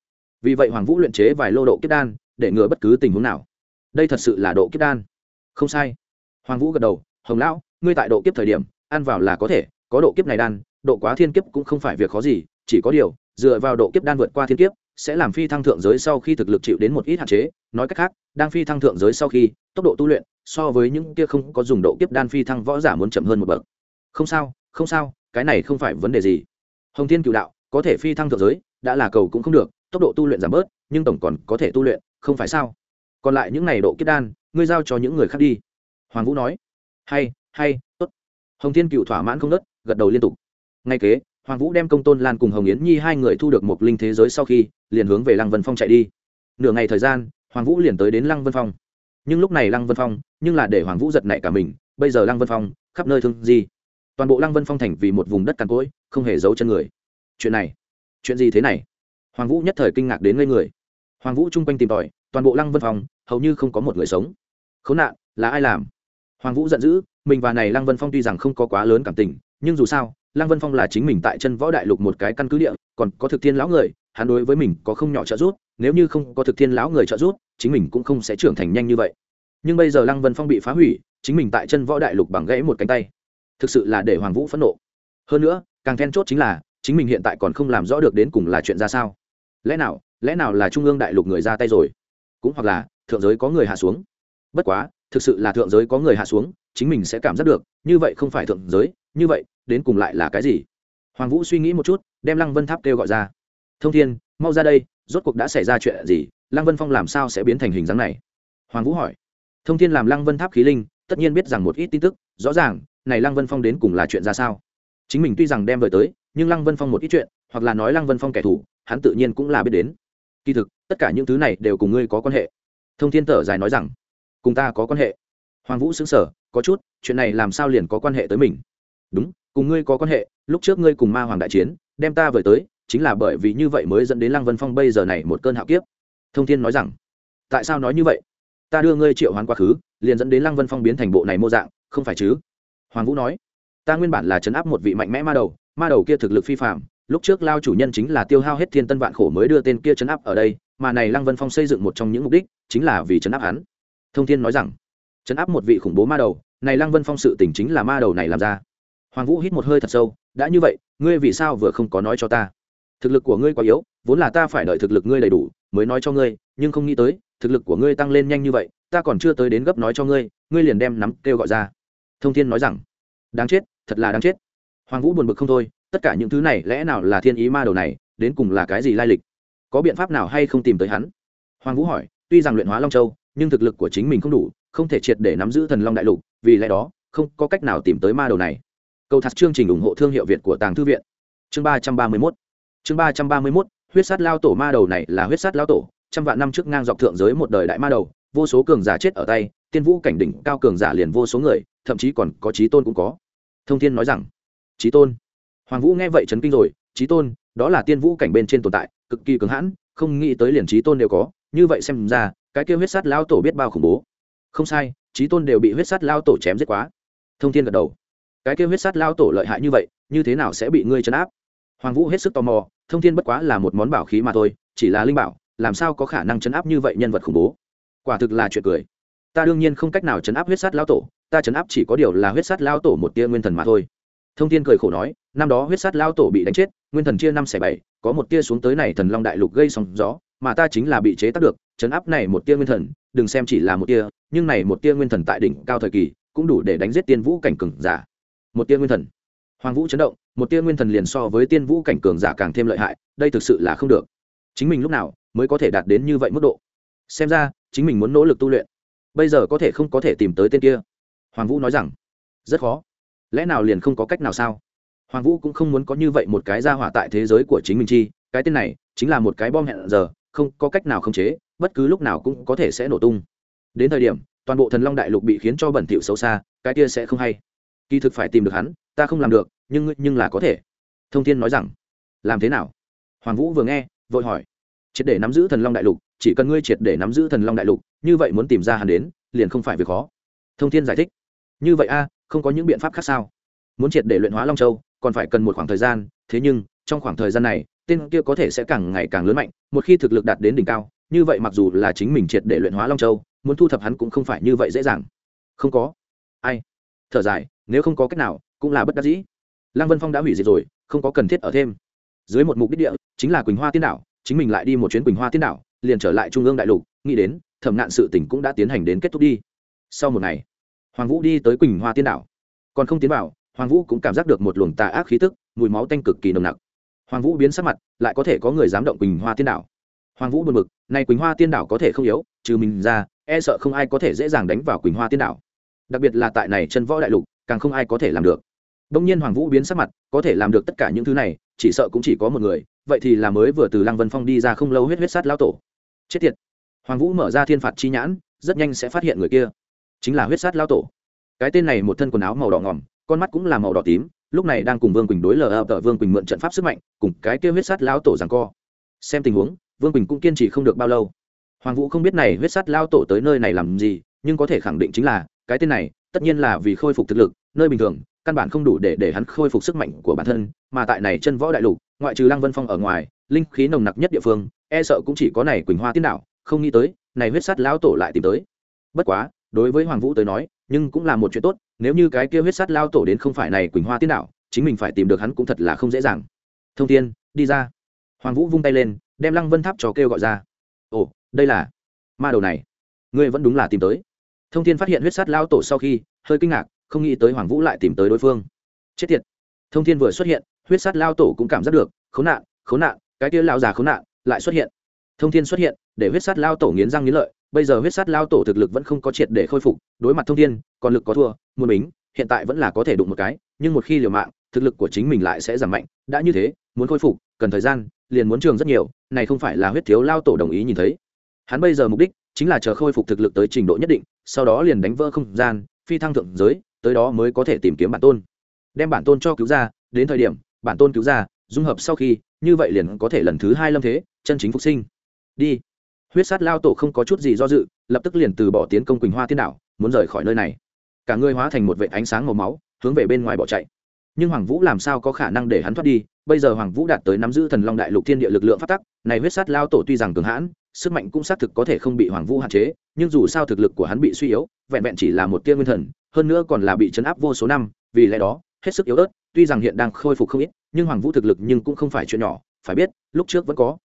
Vì vậy hoàng vũ luyện chế vài lô độ kiếp đan, để ngừa bất cứ tình huống nào. Đây thật sự là độ kiếp đan. Không sai. Hoàng vũ gật đầu hồng lão, ngươi tại độ kiếp thời điểm, ăn vào là có thể, có độ kiếp này đan, độ quá thiên kiếp cũng không phải việc khó gì, chỉ có điều, dựa vào độ kiếp đan vượt qua thiên kiếp, sẽ làm phi thăng thượng giới sau khi thực lực chịu đến một ít hạn chế. Nói cách khác, đang phi thăng thượng giới sau khi, tốc độ tu luyện so với những kia không có dùng độ kiếp đan phi thăng võ giả muốn chậm hơn một bậc. Không sao không sao, cái này không phải vấn đề gì. Hồng thiên cựu đạo, có thể phi thăng thượng giới, đã là cầu cũng không được, tốc độ tu luyện giảm bớt, nhưng tổng còn có thể tu luyện, không phải sao? Còn lại những này độ kiếp đan, ngươi giao cho những người khác đi. Hoàng vũ nói hay hay, tốt. Hồng thiên cựu thỏa mãn không nớt, gật đầu liên tục. Ngay kế, hoàng vũ đem công tôn lan cùng hồng yến nhi hai người thu được một linh thế giới sau khi, liền hướng về lăng vân phong chạy đi. Nửa ngày thời gian, hoàng vũ liền tới đến lăng vân phong. Nhưng lúc này lăng vân phong, nhưng là để hoàng vũ giật nảy cả mình, bây giờ lăng vân phong, khắp nơi thương gì toàn bộ lăng vân phong thành vì một vùng đất cằn cỗi, không hề giấu chân người. Chuyện này, chuyện gì thế này? Hoàng vũ nhất thời kinh ngạc đến ngây người. Hoàng vũ chung quanh tìm tòi, toàn bộ lăng vân phong, hầu như không có một người sống. Khốn nạn, là ai làm? Hoàng vũ giận dữ, mình và này lăng vân phong tuy rằng không có quá lớn cảm tình, nhưng dù sao, lăng vân phong là chính mình tại chân võ đại lục một cái căn cứ địa, còn có thực thiên lão người, hắn đối với mình có không nhỏ trợ giúp, nếu như không có thực thiên lão người trợ giúp, chính mình cũng không sẽ trưởng thành nhanh như vậy. Nhưng bây giờ lăng vân phong bị phá hủy, chính mình tại chân võ đại lục bằng gãy một cánh tay. Thực sự là để hoàng vũ phẫn nộ. Hơn nữa, càng then chốt chính là, chính mình hiện tại còn không làm rõ được đến cùng là chuyện ra sao. Lẽ nào lẽ nào là trung ương đại lục người ra tay rồi? Cũng hoặc là, thượng giới có người hạ xuống. Bất quá thực sự là thượng giới có người hạ xuống, chính mình sẽ cảm giác được, như vậy không phải thượng giới, như vậy, đến cùng lại là cái gì? Hoàng vũ suy nghĩ một chút, đem lăng vân tháp kêu gọi ra. Thông thiên, mau ra đây, rốt cuộc đã xảy ra chuyện gì, lăng vân phong làm sao sẽ biến thành hình dáng này? Hoàng vũ hỏi. Thông thiên làm lăng vân tháp khí linh, tất nhiên biết rằng một ít tin tức, rõ ràng, này lăng vân phong đến cùng là chuyện ra sao? Chính mình tuy rằng đem vời tới, nhưng lăng vân phong một ít chuyện, hoặc là nói lăng vân phong kẻ thù, hắn tự nhiên cũng là biết đến. Kỳ thực, tất cả những thứ này đều cùng ngươi có quan hệ. Thông thiên thở dài nói rằng cùng ta có quan hệ. Hoàng vũ xứng sở có chút, chuyện này làm sao liền có quan hệ tới mình? Đúng, cùng ngươi có quan hệ, lúc trước ngươi cùng ma hoàng đại chiến, đem ta vời tới, chính là bởi vì như vậy mới dẫn đến lăng vân phong bây giờ này một cơn hạo kiếp. Thông thiên nói rằng, tại sao nói như vậy? Ta đưa ngươi triệu hoán quá khứ, liền dẫn đến lăng vân phong biến thành bộ này mô dạng, không phải chứ? Hoàng vũ nói, ta nguyên bản là chấn áp một vị mạnh mẽ ma đầu ma đầu kia thực lực phi phạm lúc trước lao chủ nhân chính là tiêu hao hết thiên tân vạn khổ mới đưa tên kia chấn áp ở đây, mà này lăng vân phong xây dựng một trong những mục đích, chính là vì chấn áp hắn thông thiên nói rằng chấn áp một vị khủng bố ma đầu, này lăng vân phong sự tình chính là ma đầu này làm ra. Hoàng vũ hít một hơi thật sâu, đã như vậy, ngươi vì sao vừa không có nói cho ta? Thực lực của ngươi quá yếu, vốn là ta phải đợi thực lực ngươi đầy đủ mới nói cho ngươi, nhưng không nghĩ tới, thực lực của ngươi tăng lên nhanh như vậy, ta còn chưa tới đến gấp nói cho ngươi ngươi liền đem nắm kêu gọi ra. Thông thiên nói rằng, đáng chết, thật là đáng chết. Hoàng vũ buồn bực không thôi, tất cả những thứ này lẽ nào là thiên ý ma đầu này, đến cùng là cái gì lai lịch? Có biện pháp nào hay không tìm tới hắn? Hoàng vũ hỏi, tuy rằng luyện hóa long châu nhưng thực lực của chính mình không đủ, không thể triệt để nắm giữ thần long đại lục, vì lẽ đó, không có cách nào tìm tới ma đầu này. Câu thật chương trình ủng hộ thương hiệu việt của tàng thư viện. Chương ba trăm ba mươi mốt. Chương ba trăm ba mươi mốt, huyết sát lao tổ ma đầu này là huyết sát lao tổ, trăm vạn năm trước ngang dọc thượng giới một đời đại ma đầu, vô số cường giả chết ở tay, tiên vũ cảnh đỉnh cao cường giả liền vô số người, thậm chí còn có trí tôn cũng có. Thông thiên nói rằng trí tôn. Hoàng vũ nghe vậy chấn kinh rồi trí tôn, đó là tiên vũ cảnh bên trên tồn tại, cực kỳ cứng hãn, không nghĩ tới liền trí tôn đều có, như vậy xem ra cái kia huyết sát lao tổ biết bao khủng bố. Không sai, trí tôn đều bị huyết sát lao tổ chém giết quá. Thông thiên gật đầu. Cái kia huyết sát lao tổ lợi hại như vậy, như thế nào sẽ bị ngươi chấn áp? Hoàng vũ hết sức tò mò, thông thiên bất quá là một món bảo khí mà thôi, chỉ là linh bảo, làm sao có khả năng chấn áp như vậy nhân vật khủng bố? Quả thực là chuyện cười. Ta đương nhiên không cách nào chấn áp huyết sát lao tổ, ta chấn áp chỉ có điều là huyết sát lao tổ một tia nguyên thần mà thôi. Thông thiên cười khổ nói, năm đó huyết sát lao tổ bị đánh chết, nguyên thần chia năm xẻ bảy, có một tia xuống tới này thần long đại lục gây sóng gió mà ta chính là bị chế tác được, chấn áp này một tia nguyên thần, đừng xem chỉ là một tia, nhưng này một tia nguyên thần tại đỉnh cao thời kỳ, cũng đủ để đánh giết tiên vũ cảnh cường giả. Một tia nguyên thần. Hoàng vũ chấn động, một tia nguyên thần liền so với tiên vũ cảnh cường giả càng thêm lợi hại, đây thực sự là không được. Chính mình lúc nào mới có thể đạt đến như vậy mức độ? Xem ra, chính mình muốn nỗ lực tu luyện, bây giờ có thể không có thể tìm tới tên kia. Hoàng vũ nói rằng, rất khó. Lẽ nào liền không có cách nào sao? Hoàng vũ cũng không muốn có như vậy một cái gia hỏa tại thế giới của chính mình chi, cái tên này chính là một cái bom hẹn giờ không có cách nào khống chế, bất cứ lúc nào cũng có thể sẽ nổ tung. Đến thời điểm, toàn bộ thần long đại lục bị khiến cho bẩn thỉu xấu xa, cái kia sẽ không hay. Kỳ thực phải tìm được hắn, ta không làm được, nhưng nhưng là có thể. Thông thiên nói rằng, làm thế nào? Hoàng vũ vừa nghe, vội hỏi, triệt để nắm giữ thần long đại lục, chỉ cần ngươi triệt để nắm giữ thần long đại lục, như vậy muốn tìm ra hắn đến, liền không phải việc khó. Thông thiên giải thích, như vậy a, không có những biện pháp khác sao? Muốn triệt để luyện hóa long châu, còn phải cần một khoảng thời gian, thế nhưng, trong khoảng thời gian này tên kia có thể sẽ càng ngày càng lớn mạnh, một khi thực lực đạt đến đỉnh cao, như vậy mặc dù là chính mình triệt để luyện hóa long châu, muốn thu thập hắn cũng không phải như vậy dễ dàng. Không có. Ai? Thở dài, nếu không có cách nào, cũng là bất đắc dĩ. Lăng vân phong đã hủy diệt rồi, không có cần thiết ở thêm. Dưới một mục đích địa, chính là quỳnh hoa tiên đảo, chính mình lại đi một chuyến quỳnh hoa tiên đảo, liền trở lại trung ương đại lục, nghĩ đến, thẩm nạn sự tỉnh cũng đã tiến hành đến kết thúc đi. Sau một ngày, hoàng vũ đi tới quỳnh hoa tiên đảo. Còn không tiến vào, hoàng vũ cũng cảm giác được một luồng tà ác khí tức, mùi máu tanh cực kỳ nồng nặc hoàng vũ biến sắc mặt, lại có thể có người dám động quỳnh hoa tiên đảo. Hoàng vũ buồn bực, này quỳnh hoa tiên đảo có thể không yếu, trừ mình ra e sợ không ai có thể dễ dàng đánh vào quỳnh hoa tiên đảo. Đặc biệt là tại này chân võ đại lục, càng không ai có thể làm được. Đông nhiên hoàng vũ biến sắc mặt, có thể làm được tất cả những thứ này, chỉ sợ cũng chỉ có một người, vậy thì là mới vừa từ lăng vân phong đi ra không lâu huyết huyết sát lão tổ. Chết tiệt! Hoàng vũ mở ra thiên phạt chi nhãn, rất nhanh sẽ phát hiện người kia, chính là huyết sát lão tổ. Cái tên này một thân quần áo màu đỏ ngỏm con mắt cũng là màu đỏ tím lúc này đang cùng vương quỳnh đối lờ ập tờ vương quỳnh mượn trận pháp sức mạnh, cùng cái kia huyết sát lão tổ rằng co. Xem tình huống, vương quỳnh cũng kiên trì không được bao lâu. Hoàng vũ không biết này huyết sát lão tổ tới nơi này làm gì, nhưng có thể khẳng định chính là, cái tên này, tất nhiên là vì khôi phục thực lực, nơi bình thường, căn bản không đủ để để hắn khôi phục sức mạnh của bản thân, mà tại này chân võ đại lục, ngoại trừ lăng vân phong ở ngoài, linh khí nồng nặc nhất địa phương e sợ cũng chỉ có này quỳnh hoa tiên đạo, không nghĩ tới, này huyết sát lão tổ lại tìm tới. Bất quá, đối với hoàng vũ tới nói nhưng cũng là một chuyện tốt, nếu như cái kia huyết sát lao tổ đến không phải này quỳnh hoa tiên đạo, chính mình phải tìm được hắn cũng thật là không dễ dàng. Thông tiên đi ra. Hoàng vũ vung tay lên, đem lăng vân tháp cho kêu gọi ra. Ồ, đây là ma đầu này. Ngươi vẫn đúng là tìm tới. Thông thiên phát hiện huyết sát lao tổ sau khi, hơi kinh ngạc, không nghĩ tới hoàng vũ lại tìm tới đối phương. Chết tiệt. Thông thiên vừa xuất hiện, huyết sát lao tổ cũng cảm giác được, khốn nạn khốn nạn, cái kia lao già khốn nạn lại xuất hiện. Thông thiên xuất hiện, để huyết sát lao tổ nghiến răng nghiến lợi bây giờ huyết sát lao tổ thực lực vẫn không có triệt để khôi phục, đối mặt thông thiên, còn lực có thua muôn bính, hiện tại vẫn là có thể đụng một cái, nhưng một khi liều mạng, thực lực của chính mình lại sẽ giảm mạnh. Đã như thế, muốn khôi phục, cần thời gian, liền muốn trường rất nhiều, này không phải là huyết thiếu lao tổ đồng ý nhìn thấy. Hắn bây giờ mục đích chính là chờ khôi phục thực lực tới trình độ nhất định, sau đó liền đánh vỡ không gian, phi thăng thượng giới, tới đó mới có thể tìm kiếm bản tôn. Đem bản tôn cho cứu ra, đến thời điểm, bản tôn cứu ra, dung hợp sau khi, như vậy liền có thể lần thứ hai lâm thế, chân chính phục sinh. Đi huyết sát lao tổ không có chút gì do dự, lập tức liền từ bỏ tiến công quỳnh hoa thiên đạo muốn rời khỏi nơi này. Cả người hóa thành một vệ ánh sáng màu máu, hướng về bên ngoài bỏ chạy. Nhưng hoàng vũ làm sao có khả năng để hắn thoát đi? Bây giờ hoàng vũ đạt tới nắm giữ thần long đại lục thiên địa lực lượng phát tắc, này huyết sát lao tổ tuy rằng cường hãn, sức mạnh cũng xác thực có thể không bị hoàng vũ hạn chế, nhưng dù sao thực lực của hắn bị suy yếu, vẹn vẹn chỉ là một tia nguyên thần, hơn nữa còn là bị chấn áp vô số năm, vì lẽ đó, hết sức yếu ớt, tuy rằng hiện đang khôi phục không ít, nhưng hoàng vũ thực lực nhưng cũng không phải chuyện nhỏ, phải biết, lúc trước vẫn có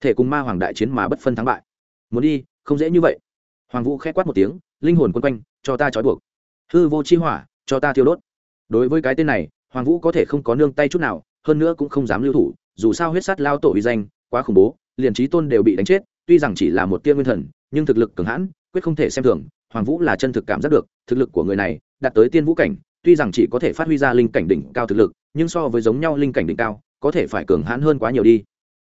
thể cùng ma hoàng đại chiến mà bất phân thắng bại muốn đi, không dễ như vậy. Hoàng vũ k h ẽ quát một tiếng, linh hồn quân quanh, cho ta trói buộc. Hư vô chi hỏa, cho ta thiêu đốt. Đối với cái tên này, hoàng vũ có thể không có nương tay chút nào, hơn nữa cũng không dám lưu thủ, dù sao huyết sát lao tổ uy danh, quá khủng bố, liền trí tôn đều bị đánh chết, tuy rằng chỉ là một tia nguyên thần, nhưng thực lực cường hãn, quyết không thể xem thường, hoàng vũ là chân thực cảm giác được, thực lực của người này, đạt tới tiên vũ cảnh, tuy rằng chỉ có thể phát huy ra linh cảnh đỉnh cao thực lực, nhưng so với giống nhau linh cảnh đỉnh cao, có thể phải cường hãn hơn quá nhiều đi.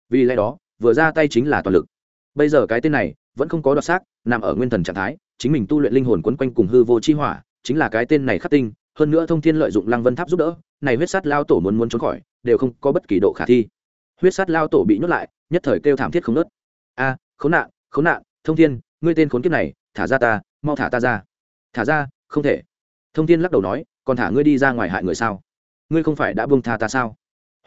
Vì lẽ đó, vừa ra tay chính là toàn lực bây giờ cái tên này vẫn không có đoạt xác, nằm ở nguyên thần trạng thái, chính mình tu luyện linh hồn quấn quanh cùng hư vô chi hỏa, chính là cái tên này khắc tinh, hơn nữa thông thiên lợi dụng lăng vân tháp giúp đỡ, này huyết sát lao tổ muốn muốn trốn khỏi, đều không có bất kỳ độ khả thi. Huyết sát lao tổ bị nhốt lại, nhất thời kêu thảm thiết không nớt a, khốn nạn khốn nạn, thông thiên, ngươi tên khốn kiếp này, thả ra ta, mau thả ta ra. Thả ra, không thể. Thông thiên lắc đầu nói, còn thả ngươi đi ra ngoài hại người sao? Ngươi không phải đã buông tha ta sao?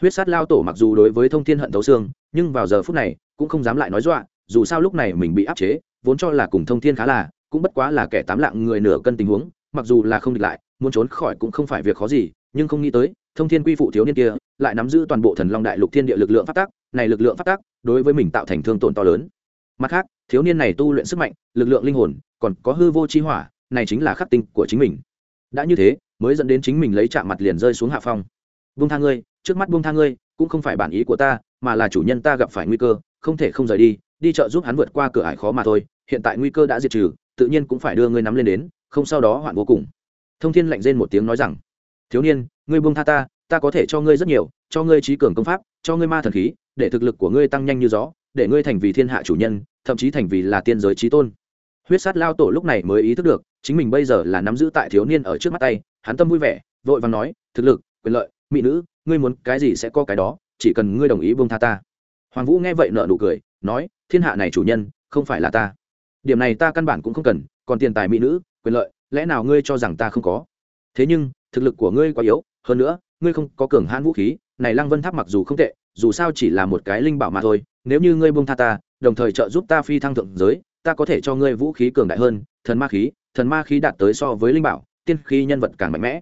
Huyết sát lao tổ mặc dù đối với thông thiên hận thấu xương, nhưng vào giờ phút này, cũng không dám lại nói dọa dù sao lúc này mình bị áp chế, vốn cho là cùng thông thiên khá là, cũng bất quá là kẻ tám lạng người nửa cân tình huống, mặc dù là không địch lại, muốn trốn khỏi cũng không phải việc khó gì, nhưng không nghĩ tới, thông thiên quy phụ thiếu niên kia, lại nắm giữ toàn bộ thần long đại lục thiên địa lực lượng phát tác này lực lượng phát tác đối với mình tạo thành thương tổn to lớn. Mặt khác, thiếu niên này tu luyện sức mạnh, lực lượng linh hồn, còn có hư vô chi hỏa, này chính là khắc tinh của chính mình. Đã như thế, mới dẫn đến chính mình lấy chạm mặt liền rơi xuống hạ phong. Buông tha ngươi, trước mắt buông tha ngươi, cũng không phải bản ý của ta, mà là chủ nhân ta gặp phải nguy cơ, không thể không rời đi đi chợ giúp hắn vượt qua cửa ải khó mà thôi, hiện tại nguy cơ đã diệt trừ, tự nhiên cũng phải đưa ngươi nắm lên đến, không sau đó hoạn vô cùng. Thông thiên lạnh rên một tiếng nói rằng, thiếu niên, ngươi buông tha ta ta có thể cho ngươi rất nhiều, cho ngươi trí cường công pháp, cho ngươi ma thần khí, để thực lực của ngươi tăng nhanh như gió, để ngươi thành vì thiên hạ chủ nhân, thậm chí thành vì là tiên giới trí tôn. Huyết sát lao tổ lúc này mới ý thức được, chính mình bây giờ là nắm giữ tại thiếu niên ở trước mắt tay, hắn tâm vui vẻ, vội vàng nói, thực lực, quyền lợi, mỹ nữ, ngươi muốn cái gì sẽ có cái đó, chỉ cần ngươi đồng ý buông tha ta. Hoàng vũ nghe vậy nợ nụ cười nói, thiên hạ này chủ nhân, không phải là ta. Điểm này ta căn bản cũng không cần, còn tiền tài mỹ nữ, quyền lợi, lẽ nào ngươi cho rằng ta không có? Thế nhưng, thực lực của ngươi quá yếu, hơn nữa, ngươi không có cường hãn vũ khí, này lăng vân tháp mặc dù không tệ, dù sao chỉ là một cái linh bảo mà thôi, nếu như ngươi buông tha ta, đồng thời trợ giúp ta phi thăng thượng giới, ta có thể cho ngươi vũ khí cường đại hơn, thần ma khí, thần ma khí đạt tới so với linh bảo, tiên khí nhân vật càng mạnh mẽ.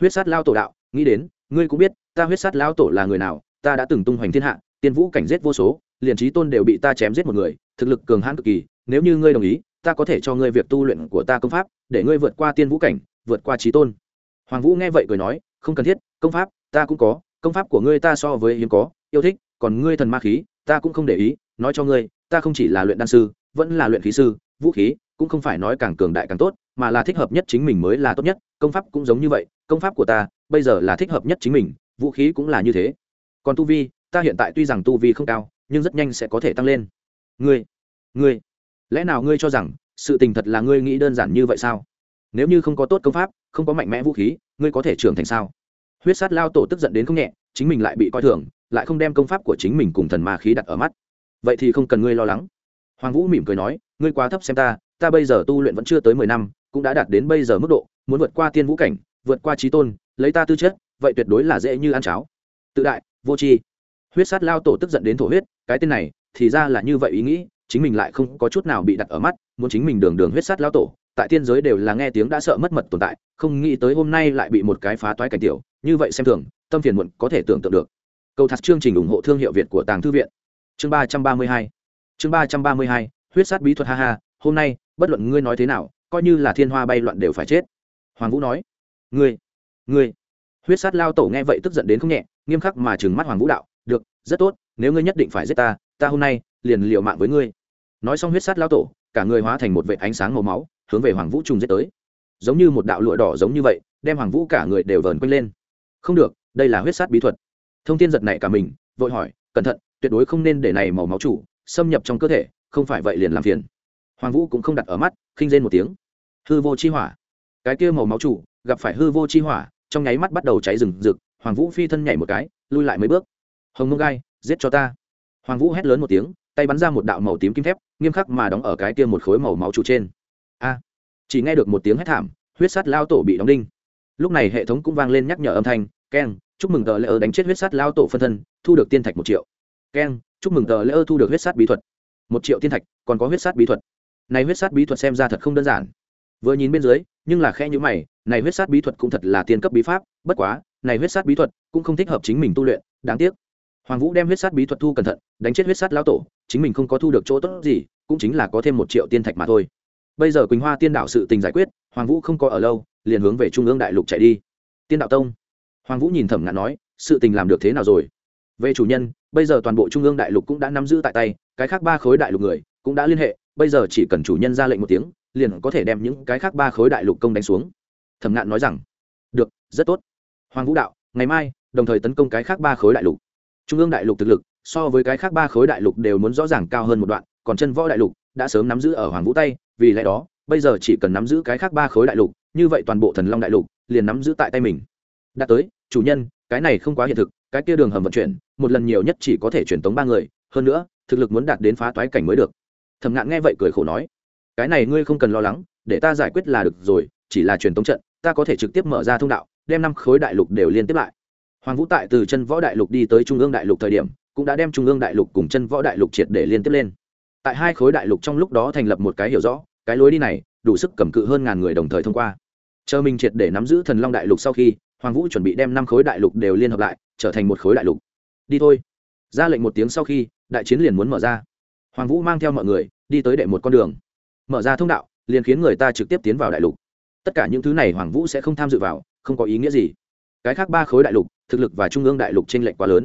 Huyết sát lao tổ đạo, nghĩ đến, ngươi cũng biết, ta huyết sát lao tổ là người nào, ta đã từng tung hoành thiên hạ, tiên vũ cảnh giết vô số liền trí tôn đều bị ta chém giết một người, thực lực cường hãn cực kỳ, nếu như ngươi đồng ý, ta có thể cho ngươi việc tu luyện của ta công pháp, để ngươi vượt qua tiên vũ cảnh, vượt qua trí tôn. Hoàng vũ nghe vậy cười nói, không cần thiết, công pháp ta cũng có, công pháp của ngươi ta so với hiếm có, yêu thích, còn ngươi thần ma khí, ta cũng không để ý, nói cho ngươi, ta không chỉ là luyện đan sư, vẫn là luyện khí sư, vũ khí cũng không phải nói càng cường đại càng tốt, mà là thích hợp nhất chính mình mới là tốt nhất, công pháp cũng giống như vậy, công pháp của ta bây giờ là thích hợp nhất chính mình, vũ khí cũng là như thế. Còn tu vi, ta hiện tại tuy rằng tu vi không cao nhưng rất nhanh sẽ có thể tăng lên. Ngươi ngươi, lẽ nào ngươi cho rằng sự tình thật là ngươi nghĩ đơn giản như vậy sao? Nếu như không có tốt công pháp, không có mạnh mẽ vũ khí, ngươi có thể trưởng thành sao? Huyết sát lao tổ tức giận đến không nhẹ, chính mình lại bị coi thường, lại không đem công pháp của chính mình cùng thần ma khí đặt ở mắt. Vậy thì không cần ngươi lo lắng. Hoàng vũ mỉm cười nói, ngươi quá thấp xem ta ta bây giờ tu luyện vẫn chưa tới mười năm, cũng đã đạt đến bây giờ mức độ, muốn vượt qua tiên vũ cảnh, vượt qua trí tôn, lấy ta tư chất, vậy tuyệt đối là dễ như ăn cháo. Tự đại, vô tri huyết sát lao tổ tức giận đến thổ huyết, cái tên này, thì ra là như vậy ý nghĩ, chính mình lại không có chút nào bị đặt ở mắt, muốn chính mình đường đường huyết sát lao tổ, tại tiên giới đều là nghe tiếng đã sợ mất mật tồn tại, không nghĩ tới hôm nay lại bị một cái phá toái cảnh tiểu, như vậy xem thường, tâm phiền muộn có thể tưởng tượng được. Câu thật chương trình ủng hộ thương hiệu việt của tàng thư viện. Chương ba trăm ba mươi hai. Chương ba trăm ba mươi hai, huyết sát bí thuật ha ha, hôm nay, bất luận ngươi nói thế nào, coi như là thiên hoa bay loạn đều phải chết. Hoàng vũ nói. Ngươi ngươi. Huyết sát lao tổ nghe vậy tức giận đến không nhẹ, nghiêm khắc mà trừng mắt hoàng vũ đạo rất tốt, nếu ngươi nhất định phải giết ta ta hôm nay liền liều mạng với ngươi. Nói xong huyết sát lao tổ, cả người hóa thành một vệ ánh sáng màu máu, hướng về hoàng vũ trùng giết tới. Giống như một đạo lụa đỏ giống như vậy, đem hoàng vũ cả người đều vờn quanh lên. Không được, đây là huyết sát bí thuật. Thông tin giật này cả mình, vội hỏi, cẩn thận, tuyệt đối không nên để này màu máu chủ xâm nhập trong cơ thể, không phải vậy liền làm phiền. Hoàng vũ cũng không đặt ở mắt, khinh rên một tiếng. Hư vô chi hỏa. Cái kia màu máu chủ gặp phải hư vô chi hỏa, trong nháy mắt bắt đầu cháy rừng rực, hoàng vũ phi thân nhảy một cái, lui lại mấy bước hồng mông gai, giết cho ta. Hoàng vũ hét lớn một tiếng, tay bắn ra một đạo màu tím kim thép, nghiêm khắc mà đóng ở cái kia một khối màu máu trụ trên. A! Chỉ nghe được một tiếng hét thảm, huyết sắt lao tổ bị đóng đinh. Lúc này hệ thống cũng vang lên nhắc nhở âm thanh, keng, chúc mừng tờ lễ ơ đánh chết huyết sắt lao tổ phân thân, thu được tiên thạch một triệu. Keng, chúc mừng tờ lễ ơ thu được huyết sắt bí thuật. Một triệu tiên thạch, còn có huyết sát bí thuật. Này huyết sát bí thuật xem ra thật không đơn giản. Vừa nhìn bên dưới, nhưng là khe nhữ mày, này huyết sát bí thuật cũng thật là tiên cấp bí pháp, bất quá, này huyết sát bí thuật cũng không thích hợp chính mình tu luyện, đáng tiếc hoàng vũ đem huyết sát bí thuật thu cẩn thận, đánh chết huyết sát lão tổ, chính mình không có thu được chỗ tốt gì, cũng chính là có thêm một triệu tiên thạch mà thôi. Bây giờ quỳnh hoa tiên đạo sự tình giải quyết, hoàng vũ không có ở lâu, liền hướng về trung ương đại lục chạy đi. Tiên đạo tông. Hoàng vũ nhìn thẩm ngạn nói, sự tình làm được thế nào rồi? Về chủ nhân, bây giờ toàn bộ trung ương đại lục cũng đã nắm giữ tại tay, cái khác ba khối đại lục người cũng đã liên hệ, bây giờ chỉ cần chủ nhân ra lệnh một tiếng, liền có thể đem những cái khác ba khối đại lục công đánh xuống. Thẩm ngạn nói rằng, được, rất tốt. Hoàng vũ đạo, ngày mai, đồng thời tấn công cái khác ba khối đại lục trung ương đại lục thực lực, so với cái khác ba khối đại lục đều muốn rõ ràng cao hơn một đoạn, còn chân võ đại lục đã sớm nắm giữ ở hoàng vũ tay vì lẽ đó, bây giờ chỉ cần nắm giữ cái khác ba khối đại lục, như vậy toàn bộ thần long đại lục liền nắm giữ tại tay mình. Đã tới, chủ nhân, cái này không quá hiện thực, cái kia đường hầm vận chuyển, một lần nhiều nhất chỉ có thể truyền tống ba người, hơn nữa, thực lực muốn đạt đến phá toái cảnh mới được. Thẩm ngạn nghe vậy cười khổ nói, cái này ngươi không cần lo lắng, để ta giải quyết là được rồi, chỉ là truyền tống trận, ta có thể trực tiếp mở ra thông đạo, đem năm khối đại lục đều liên tiếp lại hoàng vũ tại từ chân võ đại lục đi tới trung ương đại lục thời điểm, cũng đã đem trung ương đại lục cùng chân võ đại lục triệt để liên tiếp lên. Tại hai khối đại lục trong lúc đó thành lập một cái hiểu rõ, cái lối đi này, đủ sức cầm cự hơn ngàn người đồng thời thông qua. Chờ mình triệt để nắm giữ thần long đại lục sau khi, hoàng vũ chuẩn bị đem năm khối đại lục đều liên hợp lại, trở thành một khối đại lục. Đi thôi. Ra lệnh một tiếng sau khi, đại chiến liền muốn mở ra. Hoàng vũ mang theo mọi người, đi tới đệ một con đường. Mở ra thông đạo, liền khiến người ta trực tiếp tiến vào đại lục. Tất cả những thứ này hoàng vũ sẽ không tham dự vào, không có ý nghĩa gì. Cái khác ba khối đại lục thực lực và trung ương đại lục t r ê n lệch quá lớn.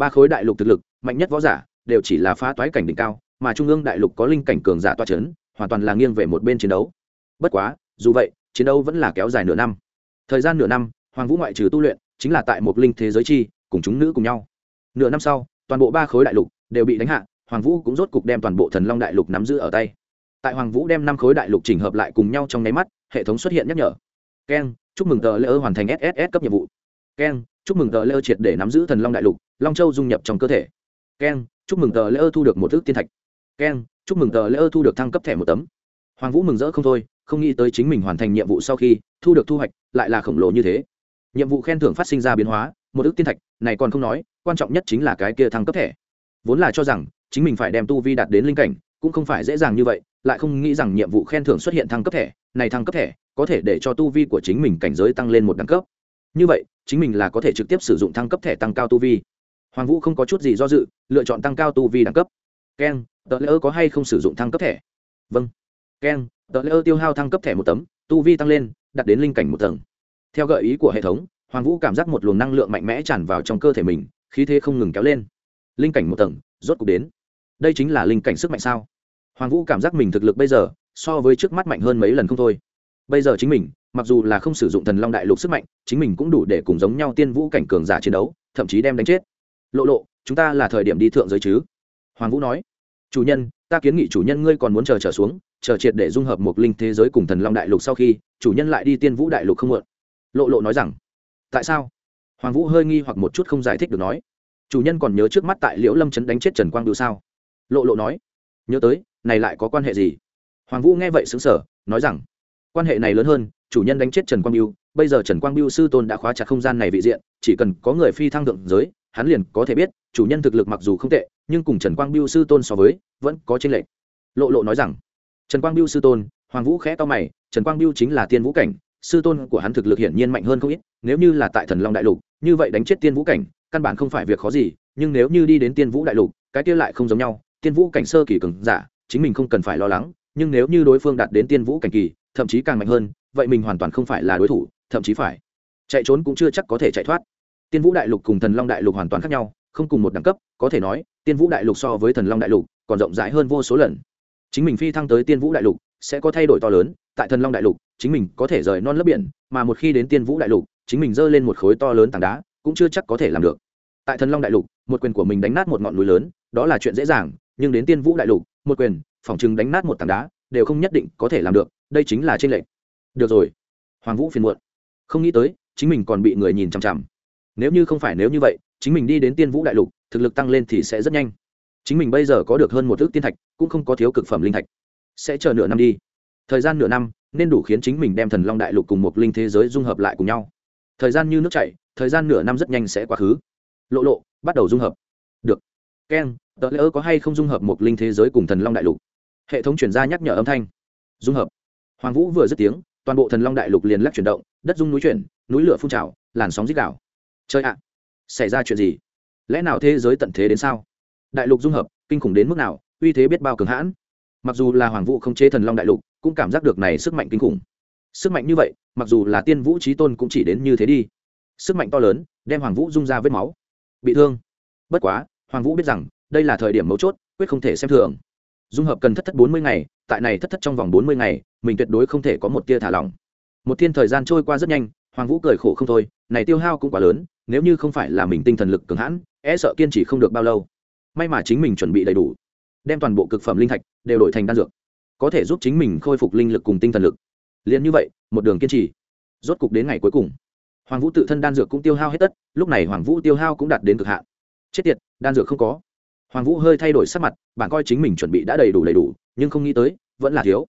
Ba khối đại lục thực lực, mạnh nhất võ giả, đều chỉ là phá toái cảnh đỉnh cao, mà trung ương đại lục có linh cảnh cường giả toa c h ấ n hoàn toàn là nghiêng về một bên chiến đấu. Bất quá, dù vậy, chiến đấu vẫn là kéo dài nửa năm. Thời gian nửa năm, hoàng vũ ngoại trừ tu luyện, chính là tại một linh thế giới chi, cùng chúng nữ cùng nhau. Nửa năm sau, toàn bộ ba khối đại lục đều bị đánh hạ, hoàng vũ cũng rốt cục đem toàn bộ thần long đại lục nắm giữ ở tay. Tại hoàng vũ đem năm khối đại lục chỉnh hợp lại cùng nhau trong nháy mắt, hệ thống xuất hiện nhắc nhở. Keng, chúc mừng tờ lễ ơ hoàn thành sss cấp nhiệm vụ. Keng chúc mừng tờ lễ ơ triệt để nắm giữ thần long đại lục, long châu dung nhập trong cơ thể. Keng chúc mừng tờ lễ ơ thu được một thước tiên thạch. Keng chúc mừng tờ lễ ơ thu được thăng cấp thẻ một tấm. Hoàng vũ mừng rỡ không thôi, không nghĩ tới chính mình hoàn thành nhiệm vụ sau khi thu được thu hoạch lại là khổng lồ như thế. Nhiệm vụ khen thưởng phát sinh ra biến hóa, một ước tiên thạch, này còn không nói, quan trọng nhất chính là cái kia thăng cấp thẻ. Vốn là cho rằng chính mình phải đem tu vi đạt đến linh cảnh, cũng không phải dễ dàng như vậy, lại không nghĩ rằng nhiệm vụ khen thưởng xuất hiện thăng cấp thẻ, này thăng cấp thẻ có thể để cho tu vi của chính mình cảnh giới tăng lên một đẳng cấp. Như vậy chính mình là có thể trực tiếp sử dụng thăng cấp thẻ tăng cao tu vi. Hoàng vũ không có chút gì do dự, lựa chọn tăng cao tu vi đẳng cấp. Keng tờ lễ ơ có hay không sử dụng thăng cấp thẻ? Vâng. Keng tờ lễ ơ tiêu hao thăng cấp thẻ một tấm, tu vi tăng lên đặt đến linh cảnh một tầng. Theo gợi ý của hệ thống, hoàng vũ cảm giác một luồng năng lượng mạnh mẽ tràn vào trong cơ thể mình, khí thế không ngừng kéo lên. Linh cảnh một tầng, rốt cuộc đến. Đây chính là linh cảnh sức mạnh sao? Hoàng vũ cảm giác mình thực lực bây giờ, so với trước mắt mạnh hơn mấy lần không thôi. Bây giờ chính mình mặc dù là không sử dụng thần long đại lục sức mạnh, chính mình cũng đủ để cùng giống nhau tiên vũ cảnh cường giả chiến đấu, thậm chí đem đánh chết. Lộ lộ, chúng ta là thời điểm đi thượng giới chứ? Hoàng vũ nói. Chủ nhân, ta kiến nghị chủ nhân ngươi còn muốn chờ trở xuống, chờ triệt để dung hợp một linh thế giới cùng thần long đại lục sau khi, chủ nhân lại đi tiên vũ đại lục không mượn lộ lộ nói rằng. Tại sao? Hoàng vũ hơi nghi hoặc một chút không giải thích được nói. Chủ nhân còn nhớ trước mắt tại liễu lâm trấn đánh chết trần quang đưu sao? Lộ lộ nói. Nhớ tới, này lại có quan hệ gì? Hoàng vũ nghe vậy xứng sở nói rằng. Quan hệ này lớn hơn chủ nhân đánh chết trần quang biêu, bây giờ trần quang biêu sư tôn đã khóa chặt không gian này vị diện, chỉ cần có người phi thăng thượng giới, hắn liền có thể biết, chủ nhân thực lực mặc dù không tệ, nhưng cùng trần quang biêu sư tôn so với, vẫn có tranh lệch. Lộ lộ nói rằng, trần quang biêu sư tôn. Hoàng vũ khẽ to mày, trần quang biêu chính là tiên vũ cảnh, sư tôn của hắn thực lực hiển nhiên mạnh hơn không ít, nếu như là tại thần long đại lục, như vậy đánh chết tiên vũ cảnh, căn bản không phải việc khó gì, nhưng nếu như đi đến tiên vũ đại lục, cái kia lại không giống nhau, tiên vũ cảnh sơ kỳ cường giả, chính mình không cần phải lo lắng, nhưng nếu như đối phương đạt đến tiên vũ cảnh kỳ, thậm chí càng mạnh hơn vậy mình hoàn toàn không phải là đối thủ, thậm chí phải chạy trốn cũng chưa chắc có thể chạy thoát. Tiên vũ đại lục cùng thần long đại lục hoàn toàn khác nhau, không cùng một đẳng cấp, có thể nói, tiên vũ đại lục so với thần long đại lục còn rộng rãi hơn vô số lần. Chính mình phi thăng tới tiên vũ đại lục sẽ có thay đổi to lớn, tại thần long đại lục, chính mình có thể rời non lấp biển, mà một khi đến tiên vũ đại lục, chính mình giơ lên một khối to lớn tảng đá cũng chưa chắc có thể làm được. Tại thần long đại lục, một quyền của mình đánh nát một ngọn núi lớn, đó là chuyện dễ dàng, nhưng đến tiên vũ đại lục, một quyền phỏng chừng đánh nát một tảng đá, đều không nhất định có thể làm được, đây chính là trên lệch được rồi. Hoàng vũ phiền muộn. Không nghĩ tới, chính mình còn bị người nhìn chằm chằm. Nếu như không phải nếu như vậy, chính mình đi đến tiên vũ đại lục, thực lực tăng lên thì sẽ rất nhanh. Chính mình bây giờ có được hơn một ước tiên thạch, cũng không có thiếu cực phẩm linh thạch. Sẽ chờ nửa năm đi. Thời gian nửa năm, nên đủ khiến chính mình đem thần long đại lục cùng một linh thế giới dung hợp lại cùng nhau. Thời gian như nước chảy, thời gian nửa năm rất nhanh sẽ quá khứ. Lộ lộ, bắt đầu dung hợp. Được. Keng tờ lễ ơ có hay không dung hợp một linh thế giới cùng thần long đại lục? Hệ thống chuyển ra nhắc nhở âm thanh. Dung hợp. Hoàng vũ vừa dứt tiếng toàn bộ thần long đại lục liền lắc chuyển động, đất dung núi chuyển, núi lửa phun trào, làn sóng dích đảo chơi ạ, xảy ra chuyện gì? Lẽ nào thế giới tận thế đến sao? Đại lục dung hợp, kinh khủng đến mức nào, uy thế biết bao cường hãn. Mặc dù là hoàng vũ không chế thần long đại lục, cũng cảm giác được này sức mạnh kinh khủng. Sức mạnh như vậy, mặc dù là tiên vũ trí tôn cũng chỉ đến như thế đi. Sức mạnh to lớn, đem hoàng vũ dung ra vết máu. Bị thương. Bất quá, hoàng vũ biết rằng, đây là thời điểm mấu chốt, quyết không thể xem thường. Dung hợp cần thất thất bốn mươi ngày, tại này thất thất trong vòng bốn mươi ngày mình tuyệt đối không thể có một tia thả lỏng. Một thiên thời gian trôi qua rất nhanh, hoàng vũ cười khổ không thôi, này tiêu hao cũng quá lớn, nếu như không phải là mình tinh thần lực cường hãn e sợ kiên trì không được bao lâu. May mà chính mình chuẩn bị đầy đủ, đem toàn bộ cực phẩm linh thạch đều đổi thành đan dược, có thể giúp chính mình khôi phục linh lực cùng tinh thần lực. Liền như vậy, một đường kiên trì. Rốt cục đến ngày cuối cùng, hoàng vũ tự thân đan dược cũng tiêu hao hết tất, lúc này hoàng vũ tiêu hao cũng đạt đến cực hạn. Chết tiệt, đan dược không có. Hoàng vũ hơi thay đổi sắc mặt, bạn coi chính mình chuẩn bị đã đầy đủ đầy đủ, nhưng không nghĩ tới, vẫn là thiếu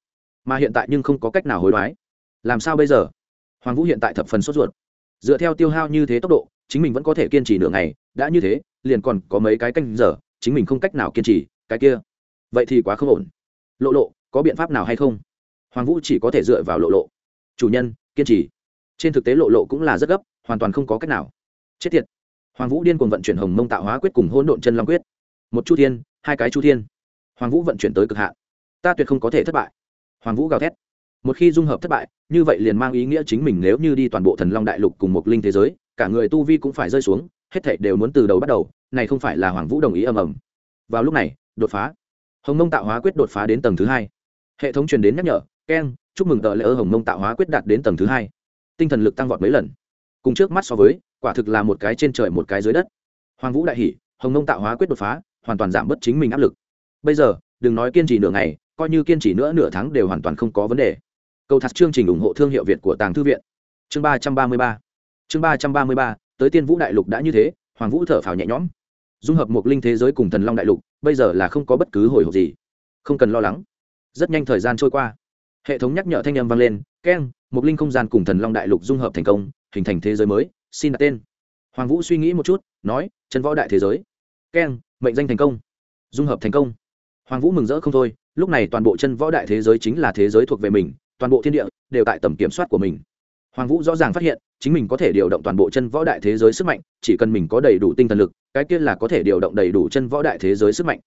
mà hiện tại nhưng không có cách nào hối đoái. Làm sao bây giờ? Hoàng vũ hiện tại thập phần sốt ruột. Dựa theo tiêu hao như thế tốc độ, chính mình vẫn có thể kiên trì nửa ngày, đã như thế, liền còn có mấy cái canh giờ, chính mình không cách nào kiên trì, cái kia. Vậy thì quá không ổn. Lộ lộ, có biện pháp nào hay không? Hoàng vũ chỉ có thể dựa vào lộ lộ. Chủ nhân, kiên trì. Trên thực tế lộ lộ cũng là rất gấp, hoàn toàn không có cách nào. Chết tiệt. Hoàng vũ điên cuồng vận chuyển hồng mông tạo hóa quyết cùng hỗn độn chân long quyết. Một chu thiên, hai cái chu thiên. Hoàng vũ vận chuyển tới cực hạn. Ta tuyệt không có thể thất bại hoàng vũ gào thét. Một khi dung hợp thất bại, như vậy liền mang ý nghĩa chính mình nếu như đi toàn bộ thần long đại lục cùng một linh thế giới, cả người tu vi cũng phải rơi xuống, hết thảy đều muốn từ đầu bắt đầu, này không phải là hoàng vũ đồng ý ầm ầm. Vào lúc này, đột phá. Hồng mông tạo hóa quyết đột phá đến tầng thứ hai. Hệ thống truyền đến nhắc nhở keng chúc mừng tờ lễ ơ hồng mông tạo hóa quyết đạt đến tầng thứ hai. Tinh thần lực tăng vọt mấy lần. Cùng trước mắt so với, quả thực là một cái trên trời một cái dưới đất. Hoàng vũ đại hỷ hồng mông tạo hóa quyết đột phá, hoàn toàn giảm bớt chính mình áp lực. Bây giờ, đừng nói kiên trì nửa ngày coi như kiên trì nữa nửa tháng đều hoàn toàn không có vấn đề. Câu thật chương trình ủng hộ thương hiệu việt của tàng thư viện. Chương ba trăm ba mươi ba. Chương ba trăm ba mươi ba, tới tiên vũ đại lục đã như thế, hoàng vũ thở phào nhẹ nhõm. Dung hợp một linh thế giới cùng thần long đại lục, bây giờ là không có bất cứ hồi hộp gì. Không cần lo lắng. Rất nhanh thời gian trôi qua. Hệ thống nhắc nhở thanh â m vang lên, keng, một linh không gian cùng thần long đại lục dung hợp thành công, hình thành thế giới mới, xin đặt tên. Hoàng vũ suy nghĩ một chút, nói, chân võ đại thế giới. Keng, mệnh danh thành công. Dung hợp thành công. Hoàng vũ mừng rỡ không thôi lúc này toàn bộ chân võ đại thế giới chính là thế giới thuộc về mình, toàn bộ thiên địa đều tại tầm kiểm soát của mình. Hoàng vũ rõ ràng phát hiện, chính mình có thể điều động toàn bộ chân võ đại thế giới sức mạnh, chỉ cần mình có đầy đủ tinh thần lực, cái kia là có thể điều động đầy đủ chân võ đại thế giới sức mạnh.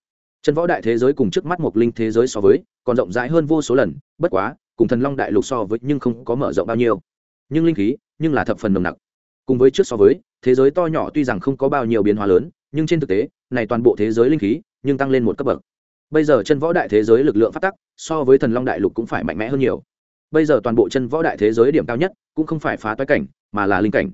Chân võ đại thế giới cùng trước mắt một linh thế giới so với, còn rộng rãi hơn vô số lần, bất quá, cùng thần long đại lục so với nhưng không có mở rộng bao nhiêu. Nhưng linh khí, nhưng là thập phần nồng nặc. Cùng với trước so với, thế giới to nhỏ tuy rằng không có bao nhiêu biến hóa lớn, nhưng trên thực tế, này toàn bộ thế giới linh khí, nhưng tăng lên một cấp bậc bây giờ chân võ đại thế giới lực lượng phát tắc, so với thần long đại lục cũng phải mạnh mẽ hơn nhiều. Bây giờ toàn bộ chân võ đại thế giới điểm cao nhất, cũng không phải phá toái cảnh, mà là linh cảnh.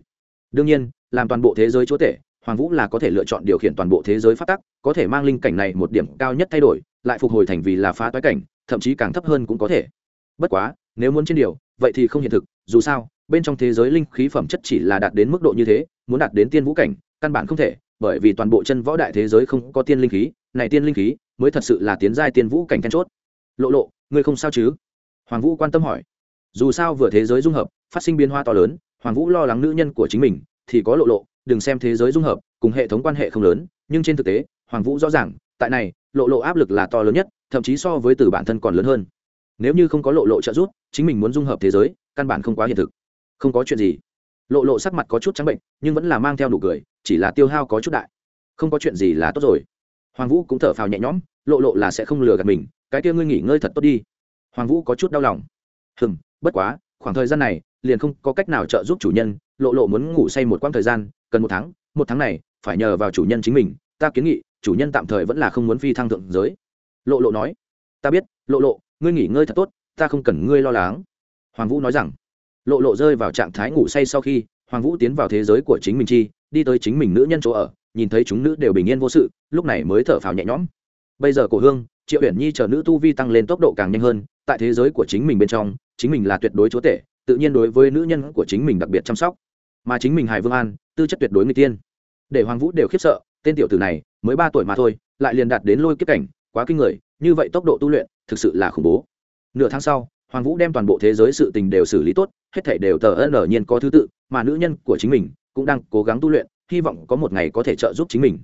Đương nhiên, làm toàn bộ thế giới chúa tể, hoàng vũ là có thể lựa chọn điều khiển toàn bộ thế giới phát tắc, có thể mang linh cảnh này một điểm cao nhất thay đổi, lại phục hồi thành vì là phá toái cảnh, thậm chí càng thấp hơn cũng có thể. Bất quá, nếu muốn trên điều, vậy thì không hiện thực, dù sao, bên trong thế giới linh khí phẩm chất chỉ là đạt đến mức độ như thế, muốn đạt đến tiên vũ cảnh, căn bản không thể, bởi vì toàn bộ chân võ đại thế giới không có tiên linh khí, này tiên linh khí mới thật sự là tiến giai tiên vũ cảnh then chốt. Lộ lộ, ngươi không sao chứ? Hoàng vũ quan tâm hỏi. Dù sao vừa thế giới dung hợp, phát sinh biến hoa to lớn, hoàng vũ lo lắng nữ nhân của chính mình, thì có lộ lộ, đừng xem thế giới dung hợp, cùng hệ thống quan hệ không lớn, nhưng trên thực tế, hoàng vũ rõ ràng, tại này, lộ lộ áp lực là to lớn nhất, thậm chí so với từ bản thân còn lớn hơn. Nếu như không có lộ lộ trợ giúp, chính mình muốn dung hợp thế giới, căn bản không quá hiện thực. Không có chuyện gì. Lộ lộ sắc mặt có chút trắng bệnh, nhưng vẫn là mang theo nụ cười, chỉ là tiêu hao có chút đại. Không có chuyện gì là tốt rồi hoàng vũ cũng thở phào nhẹ nhõm, lộ lộ là sẽ không lừa gạt mình, cái kia ngươi nghỉ ngơi thật tốt đi. Hoàng vũ có chút đau lòng. Hừm, bất quá, khoảng thời gian này, liền không có cách nào trợ giúp chủ nhân, lộ lộ muốn ngủ say một quãng thời gian, cần một tháng một tháng này, phải nhờ vào chủ nhân chính mình, ta kiến nghị, chủ nhân tạm thời vẫn là không muốn phi thăng thượng giới. Lộ lộ nói, ta biết, lộ lộ, ngươi nghỉ ngơi thật tốt, ta không cần ngươi lo lắng. Hoàng vũ nói rằng, lộ lộ rơi vào trạng thái ngủ say sau khi, hoàng vũ tiến vào thế giới của chính mình chi, đi tới chính mình nữ nhân chỗ ở nhìn thấy chúng nữ đều bình yên vô sự, lúc này mới thở phào nhẹ nhõm. Bây giờ cổ hương, triệu uyển nhi chờ nữ tu vi tăng lên tốc độ càng nhanh hơn, tại thế giới của chính mình bên trong, chính mình là tuyệt đối chúa tể, tự nhiên đối với nữ nhân của chính mình đặc biệt chăm sóc. Mà chính mình hải vương an, tư chất tuyệt đối người tiên. Để hoàng vũ đều khiếp sợ, tên tiểu tử này mới ba tuổi mà thôi, lại liền đạt đến lôi kiếp cảnh, quá kinh người, như vậy tốc độ tu luyện, thực sự là khủng bố. Nửa tháng sau, hoàng vũ đem toàn bộ thế giới sự tình đều xử lý tốt, hết thảy đều tờ ân ở nhiên có thứ tự, mà nữ nhân của chính mình cũng đang cố gắng tu luyện hy vọng có một ngày có thể trợ giúp chính mình.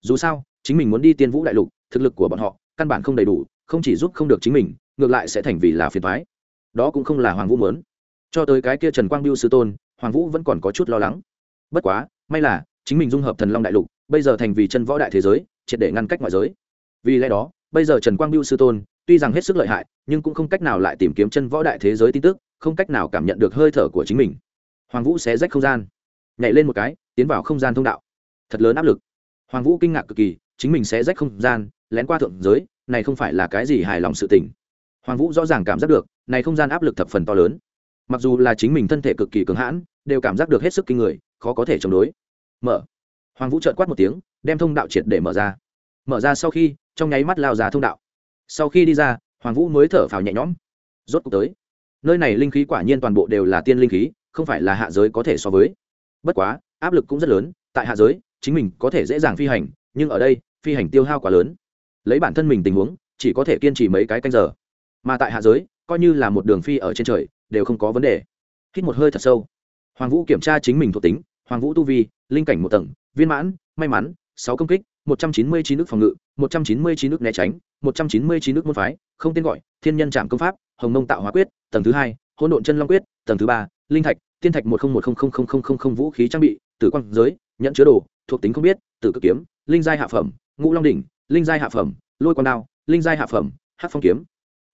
Dù sao, chính mình muốn đi tiên vũ đại lục, thực lực của bọn họ căn bản không đầy đủ, không chỉ giúp không được chính mình, ngược lại sẽ thành vì là phiền thoái đó cũng không là hoàng vũ muốn. Cho tới cái kia trần quang biêu sư tôn, hoàng vũ vẫn còn có chút lo lắng. Bất quá, may là, chính mình dung hợp thần long đại lục, bây giờ thành vì chân võ đại thế giới, triệt để ngăn cách ngoại giới. Vì lẽ đó, bây giờ trần quang biêu sư tôn, tuy rằng hết sức lợi hại, nhưng cũng không cách nào lại tìm kiếm chân võ đại thế giới tin tức, không cách nào cảm nhận được hơi thở của chính mình. Hoàng vũ sẽ rách không gian nhảy lên một cái, tiến vào không gian thông đạo. Thật lớn áp lực. Hoàng vũ kinh ngạc cực kỳ, chính mình sẽ rách không gian, lén qua thượng giới, này không phải là cái gì hài lòng sự tình. Hoàng vũ rõ ràng cảm giác được, này không gian áp lực thập phần to lớn. Mặc dù là chính mình thân thể cực kỳ cứng hãn, đều cảm giác được hết sức kinh người, khó có thể chống đối. Mở. Hoàng vũ trợn quát một tiếng, đem thông đạo triệt để mở ra. Mở ra sau khi, trong nháy mắt lao ra thông đạo. Sau khi đi ra, hoàng vũ mới thở phào nhẹ nhõm. Rốt cuộc tới. Nơi này linh khí quả nhiên toàn bộ đều là tiên linh khí, không phải là hạ giới có thể so với bất quá, áp lực cũng rất lớn, tại hạ giới, chính mình có thể dễ dàng phi hành, nhưng ở đây, phi hành tiêu hao quá lớn. Lấy bản thân mình tình huống, chỉ có thể kiên trì mấy cái canh giờ. Mà tại hạ giới, coi như là một đường phi ở trên trời, đều không có vấn đề. Hít một hơi thật sâu. Hoàng vũ kiểm tra chính mình thuộc tính, hoàng vũ tu vi, linh cảnh một tầng, viên mãn, may mắn, sáu công kích, một trăm chín mươi chín nước phòng ngự, một trăm chín mươi chín nước né tránh, một trăm chín mươi chín nước môn phái, không tên gọi, thiên nhân trạm công pháp, hồng nông tạo hóa quyết, tầng thứ hai, hỗn độn chân long quyết, tầng thứ ba linh thạch, tiên thạch một không một không không không không không không vũ khí trang bị, tử quang giới nhận chứa đồ, thuộc tính không biết, tử cực kiếm, linh giai hạ phẩm, ngũ long đỉnh, linh giai hạ phẩm, lôi quang đao, linh giai hạ phẩm hát phong kiếm.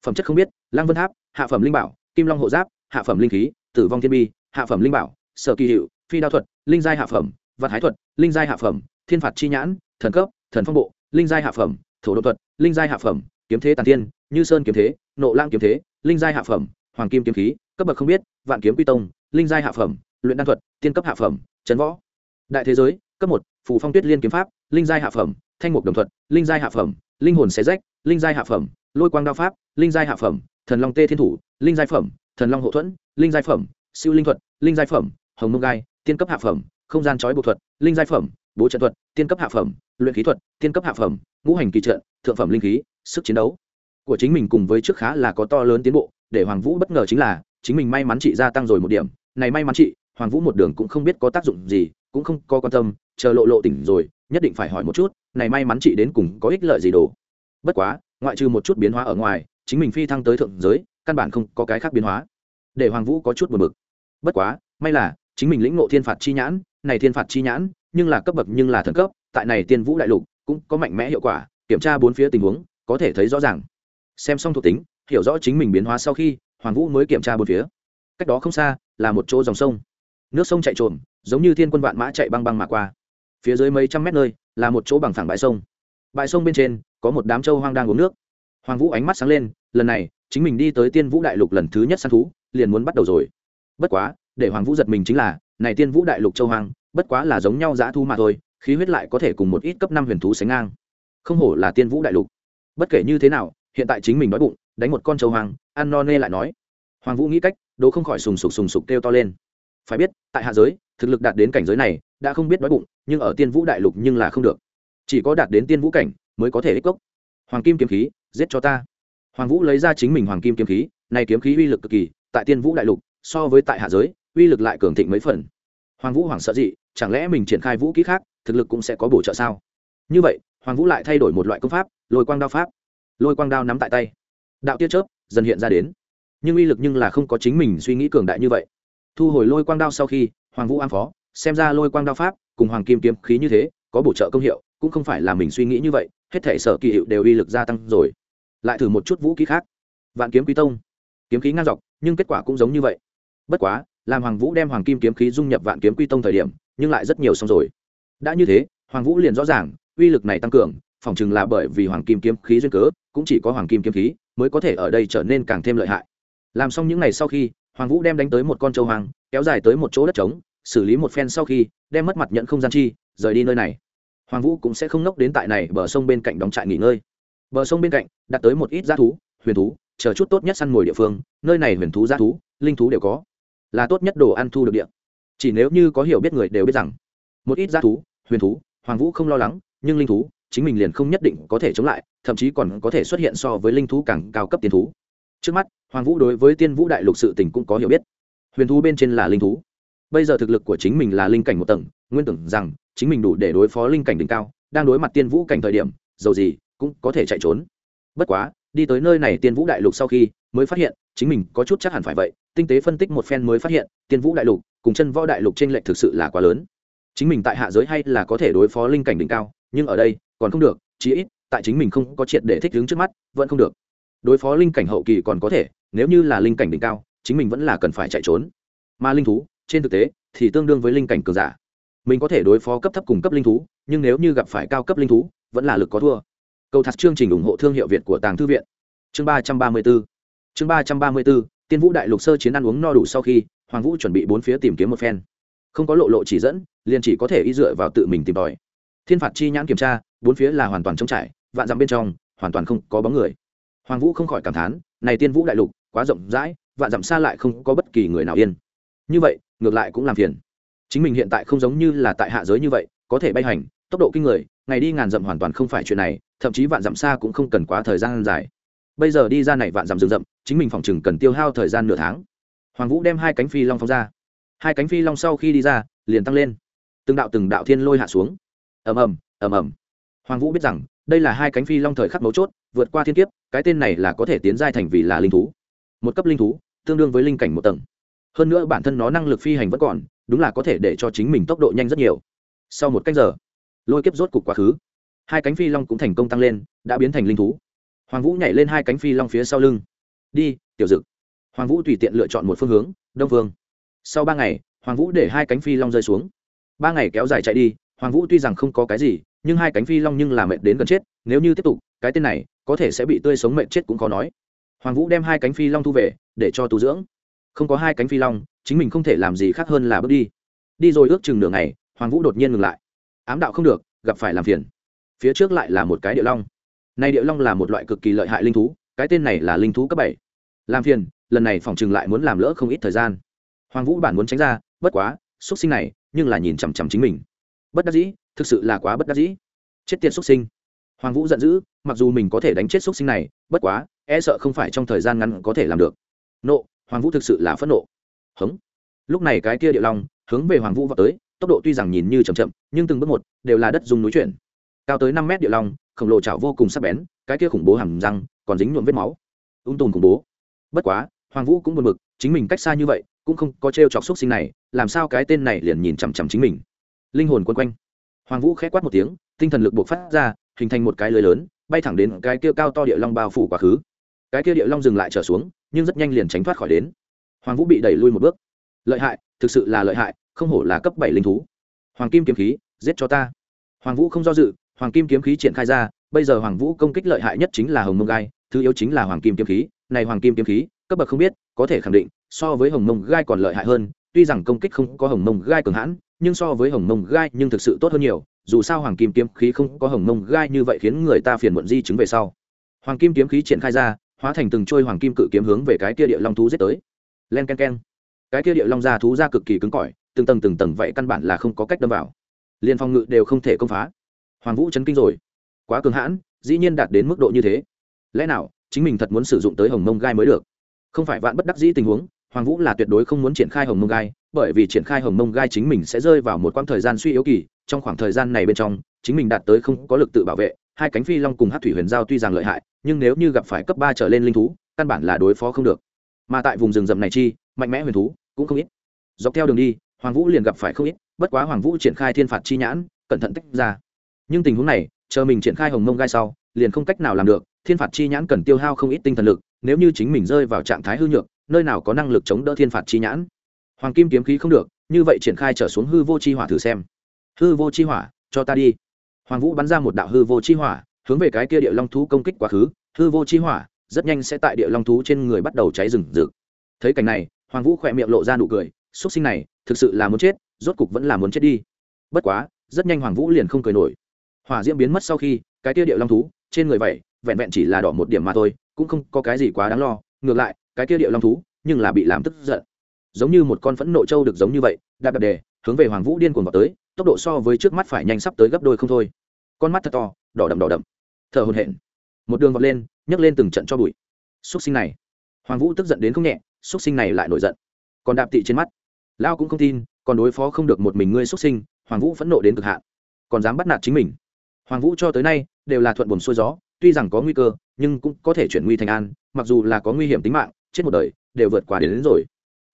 Phẩm chất không biết Lang vân tháp, hạ phẩm linh bảo, kim long hộ giáp, hạ phẩm linh khí, tử vong thiên bi, hạ phẩm linh bảo, sở kỳ hiệu phi đao thuật, linh giai hạ phẩm Vật hái thuật, linh giai hạ phẩm, thiên phạt chi nhãn, thần cấp, thần phong bộ, linh giai hạ phẩm, thổ độ thuật, linh giai hạ phẩm, kiếm thế tàn thiên như sơn kiếm thế, nộ lang kiếm thế, linh giai hạ phẩm, hoàng kim kiếm khí cấp bậc không biết, vạn kiếm quy tông, linh giai hạ phẩm, luyện đan thuật, tiên cấp hạ phẩm, trấn võ. Đại thế giới, cấp một, phù phong tuyết liên kiếm pháp, linh giai hạ phẩm, thanh mục đồng thuật, linh giai hạ phẩm, linh hồn xé rách, linh giai hạ phẩm, lôi quang đao pháp, linh giai hạ phẩm, thần long tê thiên thủ, linh giai phẩm, thần long hộ thuẫn, linh giai phẩm, siêu linh thuật, linh giai phẩm, hồng mông gai, tiên cấp hạ phẩm, không gian trói bộ thuật, linh giai phẩm, bố trận thuật, tiên cấp hạ phẩm, luyện khí thuật, tiên cấp hạ phẩm, ngũ hành kỳ trận, thượng phẩm linh khí, sức chiến đấu. Của chính mình cùng với trước khá là có to lớn tiến bộ, để hoàng vũ bất ngờ chính là chính mình may mắn chị gia tăng rồi một điểm. Này may mắn chị hoàng vũ một đường cũng không biết có tác dụng gì, cũng không có quan tâm, chờ lộ lộ tỉnh rồi, nhất định phải hỏi một chút, này may mắn chị đến cùng có ích lợi gì đồ. Bất quá, ngoại trừ một chút biến hóa ở ngoài, chính mình phi thăng tới thượng giới, căn bản không có cái khác biến hóa. Để hoàng vũ có chút buồn bực. Bất quá, may là, chính mình lĩnh ngộ thiên phạt chi nhãn, này thiên phạt chi nhãn, nhưng là cấp bậc nhưng là thần cấp, tại này tiên vũ đại lục cũng có mạnh mẽ hiệu quả, kiểm tra bốn phía tình huống, có thể thấy rõ ràng. Xem xong thuộc tính, hiểu rõ chính mình biến hóa sau khi hoàng vũ mới kiểm tra bốn phía. Cách đó không xa là một chỗ dòng sông. Nước sông chạy trộm giống như thiên quân vạn mã chạy băng băng mà qua. Phía dưới mấy trăm mét nơi là một chỗ bằng phẳng bãi sông. Bãi sông bên trên có một đám trâu hoang đang uống nước. Hoàng vũ ánh mắt sáng lên, lần này, chính mình đi tới tiên vũ đại lục lần thứ nhất săn thú, liền muốn bắt đầu rồi. Bất quá, để hoàng vũ giật mình chính là, này tiên vũ đại lục châu hoang, bất quá là giống nhau dã thu mà thôi, khí huyết lại có thể cùng một ít cấp năm huyền thú sánh ngang. Không hổ là tiên vũ đại lục. Bất kể như thế nào, hiện tại chính mình đói bụng đánh một con châu hoàng, ăn no nê lại nói. Hoàng vũ nghĩ cách đố không khỏi sùng sục sùng sục kêu to lên. Phải biết tại hạ giới thực lực đạt đến cảnh giới này đã không biết đói bụng nhưng ở tiên vũ đại lục nhưng là không được. Chỉ có đạt đến tiên vũ cảnh mới có thể ích cốc hoàng kim kiếm khí giết cho ta. Hoàng vũ lấy ra chính mình hoàng kim kiếm khí này kiếm khí uy lực cực kỳ tại tiên vũ đại lục so với tại hạ giới uy lực lại cường thịnh mấy phần. Hoàng vũ hoảng sợ dị chẳng lẽ mình triển khai vũ kỹ khác thực lực cũng sẽ có bổ trợ sao? Như vậy hoàng vũ lại thay đổi một loại công pháp lôi quang đao pháp. Lôi quang đao nắm tại tay đạo tia chớp dần hiện ra đến. Nhưng uy lực nhưng là không có chính mình suy nghĩ cường đại như vậy. Thu hồi lôi quang đao sau khi, hoàng vũ am phó, xem ra lôi quang đao pháp cùng hoàng kim kiếm khí như thế, có bổ trợ công hiệu, cũng không phải là mình suy nghĩ như vậy, hết thể sở kỳ hiệu đều uy lực gia tăng rồi. Lại thử một chút vũ khí khác. Vạn kiếm quý tông. Kiếm khí ngang dọc, nhưng kết quả cũng giống như vậy. Bất quá, làm hoàng vũ đem hoàng kim kiếm khí dung nhập vạn kiếm quy tông thời điểm, nhưng lại rất nhiều xong rồi. Đã như thế, hoàng vũ liền rõ ràng, uy lực này tăng cường phỏng chừng là bởi vì hoàng kim kiếm khí duyên cớ, cũng chỉ có hoàng kim kiếm khí mới có thể ở đây trở nên càng thêm lợi hại. Làm xong những ngày sau khi, hoàng vũ đem đánh tới một con châu hoàng kéo dài tới một chỗ đất trống, xử lý một phen sau khi, đem mất mặt nhận không gian chi, rời đi nơi này. Hoàng vũ cũng sẽ không nốc đến tại này bờ sông bên cạnh đóng trại nghỉ ngơi. Bờ sông bên cạnh, đặt tới một ít g thú, huyền thú, chờ chút tốt nhất săn mồi địa phương, nơi này huyền thú g thú, linh thú đều có. Là tốt nhất đồ ăn thu được địa. Chỉ nếu như có hiểu biết người đều biết rằng, một ít g thú, huyền thú, hoàng vũ không lo lắng, nhưng linh thú, chính mình liền không nhất định có thể chống lại thậm chí còn có thể xuất hiện so với linh thú càng cao cấp tiên thú. Trước mắt, hoàng vũ đối với tiên vũ đại lục sự tình cũng có hiểu biết. Huyền thú bên trên là linh thú. Bây giờ thực lực của chính mình là linh cảnh một tầng, nguyên tưởng rằng chính mình đủ để đối phó linh cảnh đỉnh cao, đang đối mặt tiên vũ cảnh thời điểm, dầu gì cũng có thể chạy trốn. Bất quá, đi tới nơi này tiên vũ đại lục sau khi mới phát hiện, chính mình có chút chắc hẳn phải vậy, tinh tế phân tích một phen mới phát hiện, tiên vũ đại lục cùng chân võ đại lục t r ê n lệch thực sự là quá lớn. Chính mình tại hạ giới hay là có thể đối phó linh cảnh đỉnh cao, nhưng ở đây còn không được, chí ít tại chính mình không có triệt để thích đứng trước mắt, vẫn không được. Đối phó linh cảnh hậu kỳ còn có thể, nếu như là linh cảnh đỉnh cao, chính mình vẫn là cần phải chạy trốn. Mà linh thú, trên thực tế, thì tương đương với linh cảnh cường giả. Mình có thể đối phó cấp thấp cùng cấp linh thú, nhưng nếu như gặp phải cao cấp linh thú, vẫn là lực có thua. Câu thật chương trình ủng hộ thương hiệu việt của tàng thư viện. Chương ba trăm ba mươi b ố chương ba trăm ba mươi b ố tiên vũ đại lục sơ chiến ăn uống no đủ sau khi, hoàng vũ chuẩn bị bốn phía tìm kiếm một phen. Không có lộ lộ chỉ dẫn, liền chỉ có thể y dựa vào tự mình tìm tòi. Thiên phạt chi nhãn kiểm tra, bốn phía là hoàn toàn trống trải vạn dặm bên trong, hoàn toàn không có bóng người. Hoàng vũ không khỏi cảm thán, này tiên vũ đại lục quá rộng rãi, vạn dặm xa lại không có bất kỳ người nào yên. Như vậy, ngược lại cũng làm phiền. Chính mình hiện tại không giống như là tại hạ giới như vậy, có thể bay hành, tốc độ kinh người, ngày đi ngàn dặm hoàn toàn không phải chuyện này, thậm chí vạn dặm xa cũng không cần quá thời gian dài. Bây giờ đi ra này vạn dặm rừng rậm, chính mình phòng chừng cần tiêu hao thời gian nửa tháng. Hoàng vũ đem hai cánh phi long phóng ra. Hai cánh phi long sau khi đi ra, liền tăng lên. Từng đạo từng đạo thiên lôi hạ xuống. Ầm ầm ầm ầm. Hoàng vũ biết rằng đây là hai cánh phi long thời khắc mấu chốt, vượt qua thiên kiếp, cái tên này là có thể tiến giai thành vì là linh thú. Một cấp linh thú, tương đương với linh cảnh một tầng. Hơn nữa bản thân nó năng lực phi hành vẫn còn, đúng là có thể để cho chính mình tốc độ nhanh rất nhiều. Sau một cách giờ, lôi kiếp rốt cục quá khứ. Hai cánh phi long cũng thành công tăng lên, đã biến thành linh thú. Hoàng vũ nhảy lên hai cánh phi long phía sau lưng. Đi, tiểu dực. Hoàng vũ tùy tiện lựa chọn một phương hướng, đông phương sau ba ngày, hoàng vũ để hai cánh phi long rơi xuống. Ba ngày kéo dài chạy đi, hoàng vũ tuy rằng không có cái gì nhưng hai cánh phi long nhưng là mệt đến gần chết, nếu như tiếp tục, cái tên này có thể sẽ bị tươi sống mệt chết cũng khó nói. Hoàng vũ đem hai cánh phi long thu về, để cho tu dưỡng. Không có hai cánh phi long, chính mình không thể làm gì khác hơn là bước đi. Đi rồi ước chừng nửa ngày, hoàng vũ đột nhiên ngừng lại. Ám đạo không được, gặp phải làm phiền. Phía trước lại là một cái địa long. Nay địa long là một loại cực kỳ lợi hại linh thú, cái tên này là linh thú cấp bảy. Làm phiền, lần này phòng chừng lại muốn làm lỡ không ít thời gian. Hoàng vũ bản muốn tránh ra, bất quá x sinh này, nhưng là nhìn chằm chằm chính mình. Bất đắc dĩ thực sự là quá bất đắc dĩ. Chết tiệt xuất sinh. Hoàng vũ giận dữ, mặc dù mình có thể đánh chết xuất sinh này, bất quá e sợ không phải trong thời gian ngắn có thể làm được. Nộ, hoàng vũ thực sự là phẫn nộ. Hống. Lúc này cái kia địa long, hướng về hoàng vũ vào tới, tốc độ tuy rằng nhìn như chậm chậm, nhưng từng bước một, đều là đất dùng núi chuyển. Cao tới năm mét địa long, khổng lồ chảo vô cùng sắc bén, cái kia khủng bố hàm răng, còn dính nhuộm vết máu. Ung tùm khủng bố. Bất quá, hoàng vũ cũng buồn bực, chính mình cách xa như vậy, cũng không có t r e o chọc xúc sinh này, làm sao cái tên này liền nhìn chằm chằm chính mình. Linh hồn quân quanh hoàng vũ khẽ quát một tiếng, tinh thần lực buộc phát ra, hình thành một cái lưới lớn, bay thẳng đến cái kia cao to địa long bao phủ quá khứ. Cái kia địa long dừng lại trở xuống, nhưng rất nhanh liền tránh thoát khỏi đến. Hoàng vũ bị đẩy lui một bước. Lợi hại, thực sự là lợi hại, không hổ là cấp bảy linh thú. Hoàng kim kiếm khí, giết cho ta. Hoàng vũ không do dự, hoàng kim kiếm khí triển khai ra, bây giờ hoàng vũ công kích lợi hại nhất chính là hồng mông gai, thứ yếu chính là hoàng kim kiếm khí. Này hoàng kim kiếm khí, cấp bậc không biết, có thể khẳng định, so với hồng mông gai còn lợi hại hơn tuy rằng công kích không có hồng mông gai cường hãn, nhưng so với hồng mông gai nhưng thực sự tốt hơn nhiều, dù sao hoàng kim kiếm khí không có hồng mông gai như vậy khiến người ta phiền muộn di chứng về sau. Hoàng kim kiếm khí triển khai ra, hóa thành từng trôi hoàng kim cự kiếm hướng về cái kia địa long thú giết tới. Len k e n k e n cái kia địa long ra thú ra cực kỳ cứng cỏi, từng tầng từng tầng vậy căn bản là không có cách đâm vào. Liền phòng ngự đều không thể công phá. Hoàng vũ chấn kinh rồi. Quá cường hãn, dĩ nhiên đạt đến mức độ như thế. Lẽ nào, chính mình thật muốn sử dụng tới hồng mông gai mới được? Không phải vạn bất đắc dĩ tình huống hoàng vũ là tuyệt đối không muốn triển khai hồng mông gai, bởi vì triển khai hồng mông gai chính mình sẽ rơi vào một quãng thời gian suy yếu kỳ, trong khoảng thời gian này bên trong, chính mình đạt tới không có lực tự bảo vệ, hai cánh phi long cùng hát thủy huyền giao tuy rằng lợi hại, nhưng nếu như gặp phải cấp ba trở lên linh thú, căn bản là đối phó không được. Mà tại vùng rừng rậm này chi, mạnh mẽ huyền thú cũng không ít. Dọc theo đường đi, hoàng vũ liền gặp phải không ít, bất quá hoàng vũ triển khai thiên phạt chi nhãn, cẩn thận tách ra. Nhưng tình huống này, chờ mình triển khai hồng mông gai sau, liền không cách nào làm được, thiên phạt chi nhãn cần tiêu hao không ít tinh thần lực, nếu như chính mình rơi vào trạng thái hư nhược nơi nào có năng lực chống đỡ thiên phạt chi nhãn? Hoàng kim kiếm khí không được, như vậy triển khai trở xuống hư vô chi hỏa thử xem. Hư vô chi hỏa, cho ta đi. Hoàng vũ bắn ra một đạo hư vô chi hỏa, hướng về cái kia địa long thú công kích quá khứ. Hư vô chi hỏa, rất nhanh sẽ tại địa long thú trên người bắt đầu cháy rừng rực. Thấy cảnh này, hoàng vũ khỏe miệng lộ ra nụ cười. Xuất sinh này, thực sự là muốn chết, rốt cục vẫn là muốn chết đi. Bất quá, rất nhanh hoàng vũ liền không cười nổi. Hỏa diễm biến mất sau khi, cái kia địa long thú, trên người vậy, vẹn vẹn chỉ là đỏ một điểm mà thôi, cũng không có cái gì quá đáng lo. Ngược lại cái kia điệu long thú, nhưng là bị làm tức giận. Giống như một con phẫn nộ trâu được giống như vậy, đạp đạp đề hướng về hoàng vũ điên cuồng vào tới, tốc độ so với trước mắt phải nhanh sắp tới gấp đôi không thôi. Con mắt thật to, đỏ đậm đỏ đậm. Thở hồn hển. Một đường vọt lên, nhấc lên từng trận cho bụi. Xúc sinh này. Hoàng vũ tức giận đến không nhẹ, xúc sinh này lại nổi giận. Còn đạp tị trên mắt. Lao cũng không tin, còn đối phó không được một mình ngươi xuất sinh, hoàng vũ phẫn nộ đến cực hạn. Còn dám bắt nạt chính mình. Hoàng vũ cho tới nay, đều là thuận buồn xuôi gió, tuy rằng có nguy cơ, nhưng cũng có thể chuyển nguy thành an, mặc dù là có nguy hiểm tính mạng chết một đời đều vượt qua đến, đến rồi.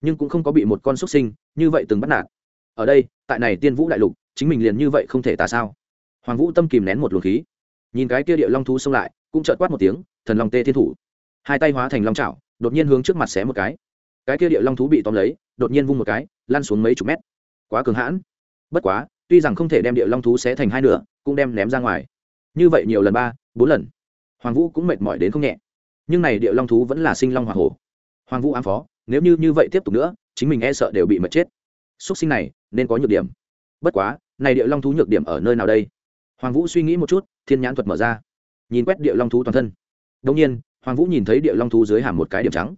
Nhưng cũng không có bị một con xuất sinh như vậy từng bắt nạt. Ở đây tại này tiên vũ đại lục chính mình liền như vậy không thể tà sao. Hoàng vũ tâm kìm nén một luồng khí. Nhìn cái kia địa long thú xông lại cũng chợt quát một tiếng thần long tê thiên thủ. Hai tay hóa thành long chảo, đột nhiên hướng trước mặt xé một cái. Cái kia địa long thú bị tóm lấy đột nhiên vung một cái lăn xuống mấy chục mét. Quá cường hãn. Bất quá tuy rằng không thể đem địa long thú xé thành hai nửa cũng đem ném ra ngoài. Như vậy nhiều lần ba bốn lần. Hoàng vũ cũng mệt mỏi đến không nhẹ. Nhưng này địa long thú vẫn là sinh long hoa hổ hoàng vũ ám phó, nếu như như vậy tiếp tục nữa, chính mình e sợ đều bị mệt chết. Súc sinh này, nên có nhược điểm. Bất quá, này địa long thú nhược điểm ở nơi nào đây? Hoàng vũ suy nghĩ một chút, thiên nhãn thuật mở ra. Nhìn quét địa long thú toàn thân. Đông nhiên, hoàng vũ nhìn thấy địa long thú dưới hàm một cái điểm trắng.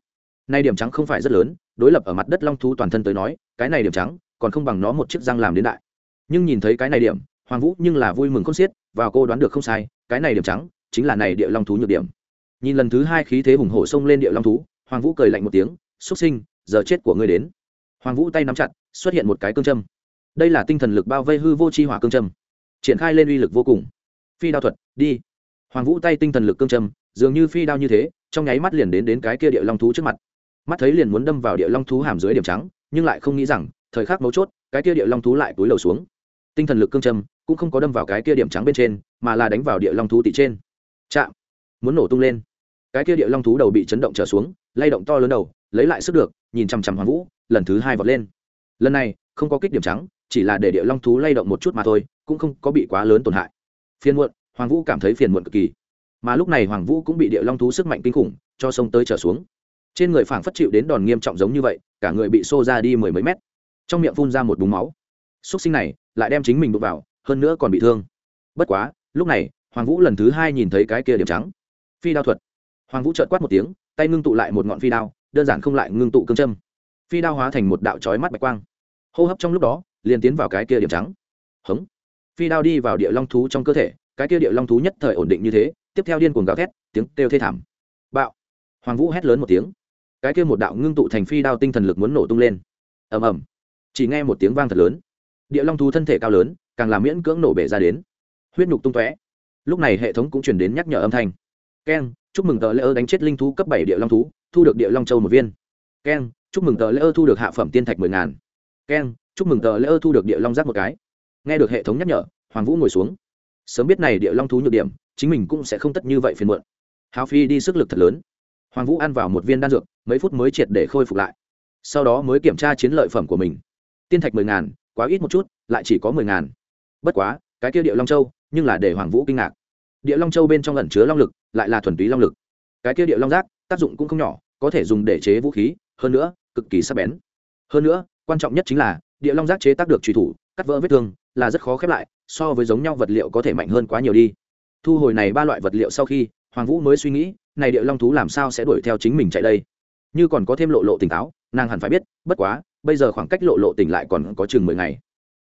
Nay điểm trắng không phải rất lớn, đối lập ở mặt đất long thú toàn thân tới nói, cái này điểm trắng còn không bằng nó một chiếc răng làm đến đại. Nhưng nhìn thấy cái này điểm, hoàng vũ nhưng là vui mừng khôn xiết, và cô đoán được không sai, cái này điểm trắng chính là này địa long thú nhược điểm. Nhìn lần thứ hai khí thế hùng hổ xông lên địa long thú hoàng vũ cười lạnh một tiếng, xuất sinh, giờ chết của ngươi đến. Hoàng vũ tay nắm chặt, xuất hiện một cái cương châm. Đây là tinh thần lực bao vây hư vô chi hỏa cương châm. Triển khai lên uy lực vô cùng. Phi đao thuật, đi. Hoàng vũ tay tinh thần lực cương châm, dường như phi đao như thế, trong nháy mắt liền đến đến cái kia địa long thú trước mặt. Mắt thấy liền muốn đâm vào địa long thú hàm dưới điểm trắng, nhưng lại không nghĩ rằng, thời khắc mấu chốt, cái kia địa long thú lại túi đầu xuống. Tinh thần lực cương châm cũng không có đâm vào cái kia điểm trắng bên trên, mà là đánh vào địa long thú tỉ trên. Chạm. Muốn nổ tung lên cái kia địa long thú đầu bị chấn động trở xuống, lay động to lớn đầu, lấy lại sức được, nhìn chằm chằm hoàng vũ, lần thứ hai vọt lên. Lần này, không có kích điểm trắng, chỉ là để địa long thú lay động một chút mà thôi, cũng không có bị quá lớn tổn hại. Phiền muộn, hoàng vũ cảm thấy phiền muộn cực kỳ. Mà lúc này hoàng vũ cũng bị địa long thú sức mạnh kinh khủng, cho sông tới trở xuống. Trên người phảng phất chịu đến đòn nghiêm trọng giống như vậy, cả người bị xô ra đi mười mấy mét. Trong miệng phun ra một búng máu. Xúc sinh này, lại đem chính mình đụng vào, hơn nữa còn bị thương. Bất quá, lúc này, hoàng vũ lần thứ hai nhìn thấy cái kia điểm trắng. Phi đao thuật hoàng vũ trợt quát một tiếng, tay ngưng tụ lại một ngọn phi đao, đơn giản không lại ngưng tụ cương châm. Phi đao hóa thành một đạo trói mắt bạch quang. Hô hấp trong lúc đó, liền tiến vào cái kia điểm trắng. Hống. Phi đao đi vào địa long thú trong cơ thể, cái kia địa long thú nhất thời ổn định như thế, tiếp theo điên cuồng gào thét, tiếng kêu thê thảm. Bạo. Hoàng vũ hét lớn một tiếng. Cái kia một đạo ngưng tụ thành phi đao tinh thần lực muốn nổ tung lên. Ầm ầm. Chỉ nghe một tiếng vang thật lớn. Địa long thú thân thể cao lớn, càng làm miễn cưỡng nổ bể ra đến. Huyết nhục tung tóe. Lúc này hệ thống cũng truyền đến nhắc nhở âm thanh keng, chúc mừng tờ lễ ơ đánh chết linh thú cấp bảy địa long thú, thu được địa long châu một viên. Keng, chúc mừng tờ lễ ơ thu được hạ phẩm tiên thạch mười ngàn. Keng, chúc mừng tờ lễ ơ thu được địa long giác một cái. Nghe được hệ thống nhắc nhở, hoàng vũ ngồi xuống. Sớm biết này địa long thú nhược điểm, chính mình cũng sẽ không tất như vậy phiền muộn. Hào phi đi sức lực thật lớn. Hoàng vũ ăn vào một viên đan dược, mấy phút mới triệt để khôi phục lại. Sau đó mới kiểm tra chiến lợi phẩm của mình. Tiên thạch mười ngàn, quá ít một chút, lại chỉ có mười ngàn. Bất quá, cái kia địa long châu, nhưng là để hoàng vũ kinh ngạc địa long châu bên trong lẩn chứa long lực, lại là thuần túy long lực. Cái kia địa long giác, tác dụng cũng không nhỏ, có thể dùng để chế vũ khí, hơn nữa, cực kỳ sắc bén. Hơn nữa, quan trọng nhất chính là, địa long giác chế tác được truy thủ, cắt vỡ vết thương, là rất khó khép lại, so với giống nhau vật liệu có thể mạnh hơn quá nhiều đi. Thu hồi này ba loại vật liệu sau khi, hoàng vũ mới suy nghĩ, này địa long thú làm sao sẽ đuổi theo chính mình chạy đây? Như còn có thêm lộ lộ tỉnh táo, nàng hẳn phải biết, bất quá, bây giờ khoảng cách lộ lộ tỉnh lại còn có chừng mười ngày.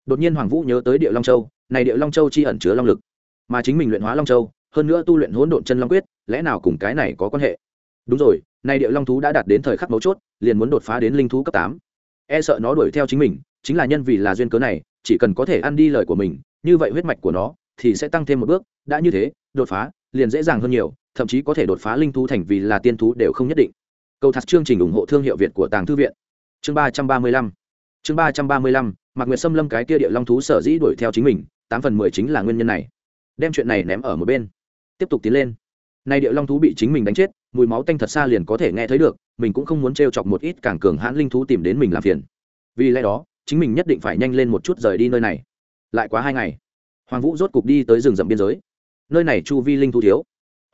Đột nhiên hoàng vũ nhớ tới địa long châu, này địa long châu chi ẩn chứa long lực mà chính mình luyện hóa long châu, hơn nữa tu luyện hỗn độn chân long quyết, lẽ nào cùng cái này có quan hệ? Đúng rồi, nay địa long thú đã đạt đến thời khắc mấu chốt, liền muốn đột phá đến linh thú cấp tám. E sợ nó đuổi theo chính mình, chính là nhân vì là duyên cớ này, chỉ cần có thể ăn đi lời của mình, như vậy huyết mạch của nó thì sẽ tăng thêm một bước, đã như thế, đột phá liền dễ dàng hơn nhiều, thậm chí có thể đột phá linh thú thành vì là tiên thú đều không nhất định. Câu thật chương trình ủng hộ thương hiệu việt của tàng thư viện. Chương ba trăm ba mươi lăm. Chương ba trăm ba mươi lăm, mạc nguyệt xâm lâm cái kia địa long thú sở dĩ đuổi theo chính mình, tám phần mười chính là nguyên nhân này đem chuyện này ném ở một bên. Tiếp tục tiến lên. Nay địa long thú bị chính mình đánh chết, mùi máu tanh thật xa liền có thể nghe thấy được, mình cũng không muốn t r e o chọc một ít càng cường hãn linh thú tìm đến mình làm phiền. Vì lẽ đó, chính mình nhất định phải nhanh lên một chút rời đi nơi này. Lại quá hai ngày, hoàng vũ rốt cục đi tới rừng rậm biên giới. Nơi này chu vi linh thú thiếu.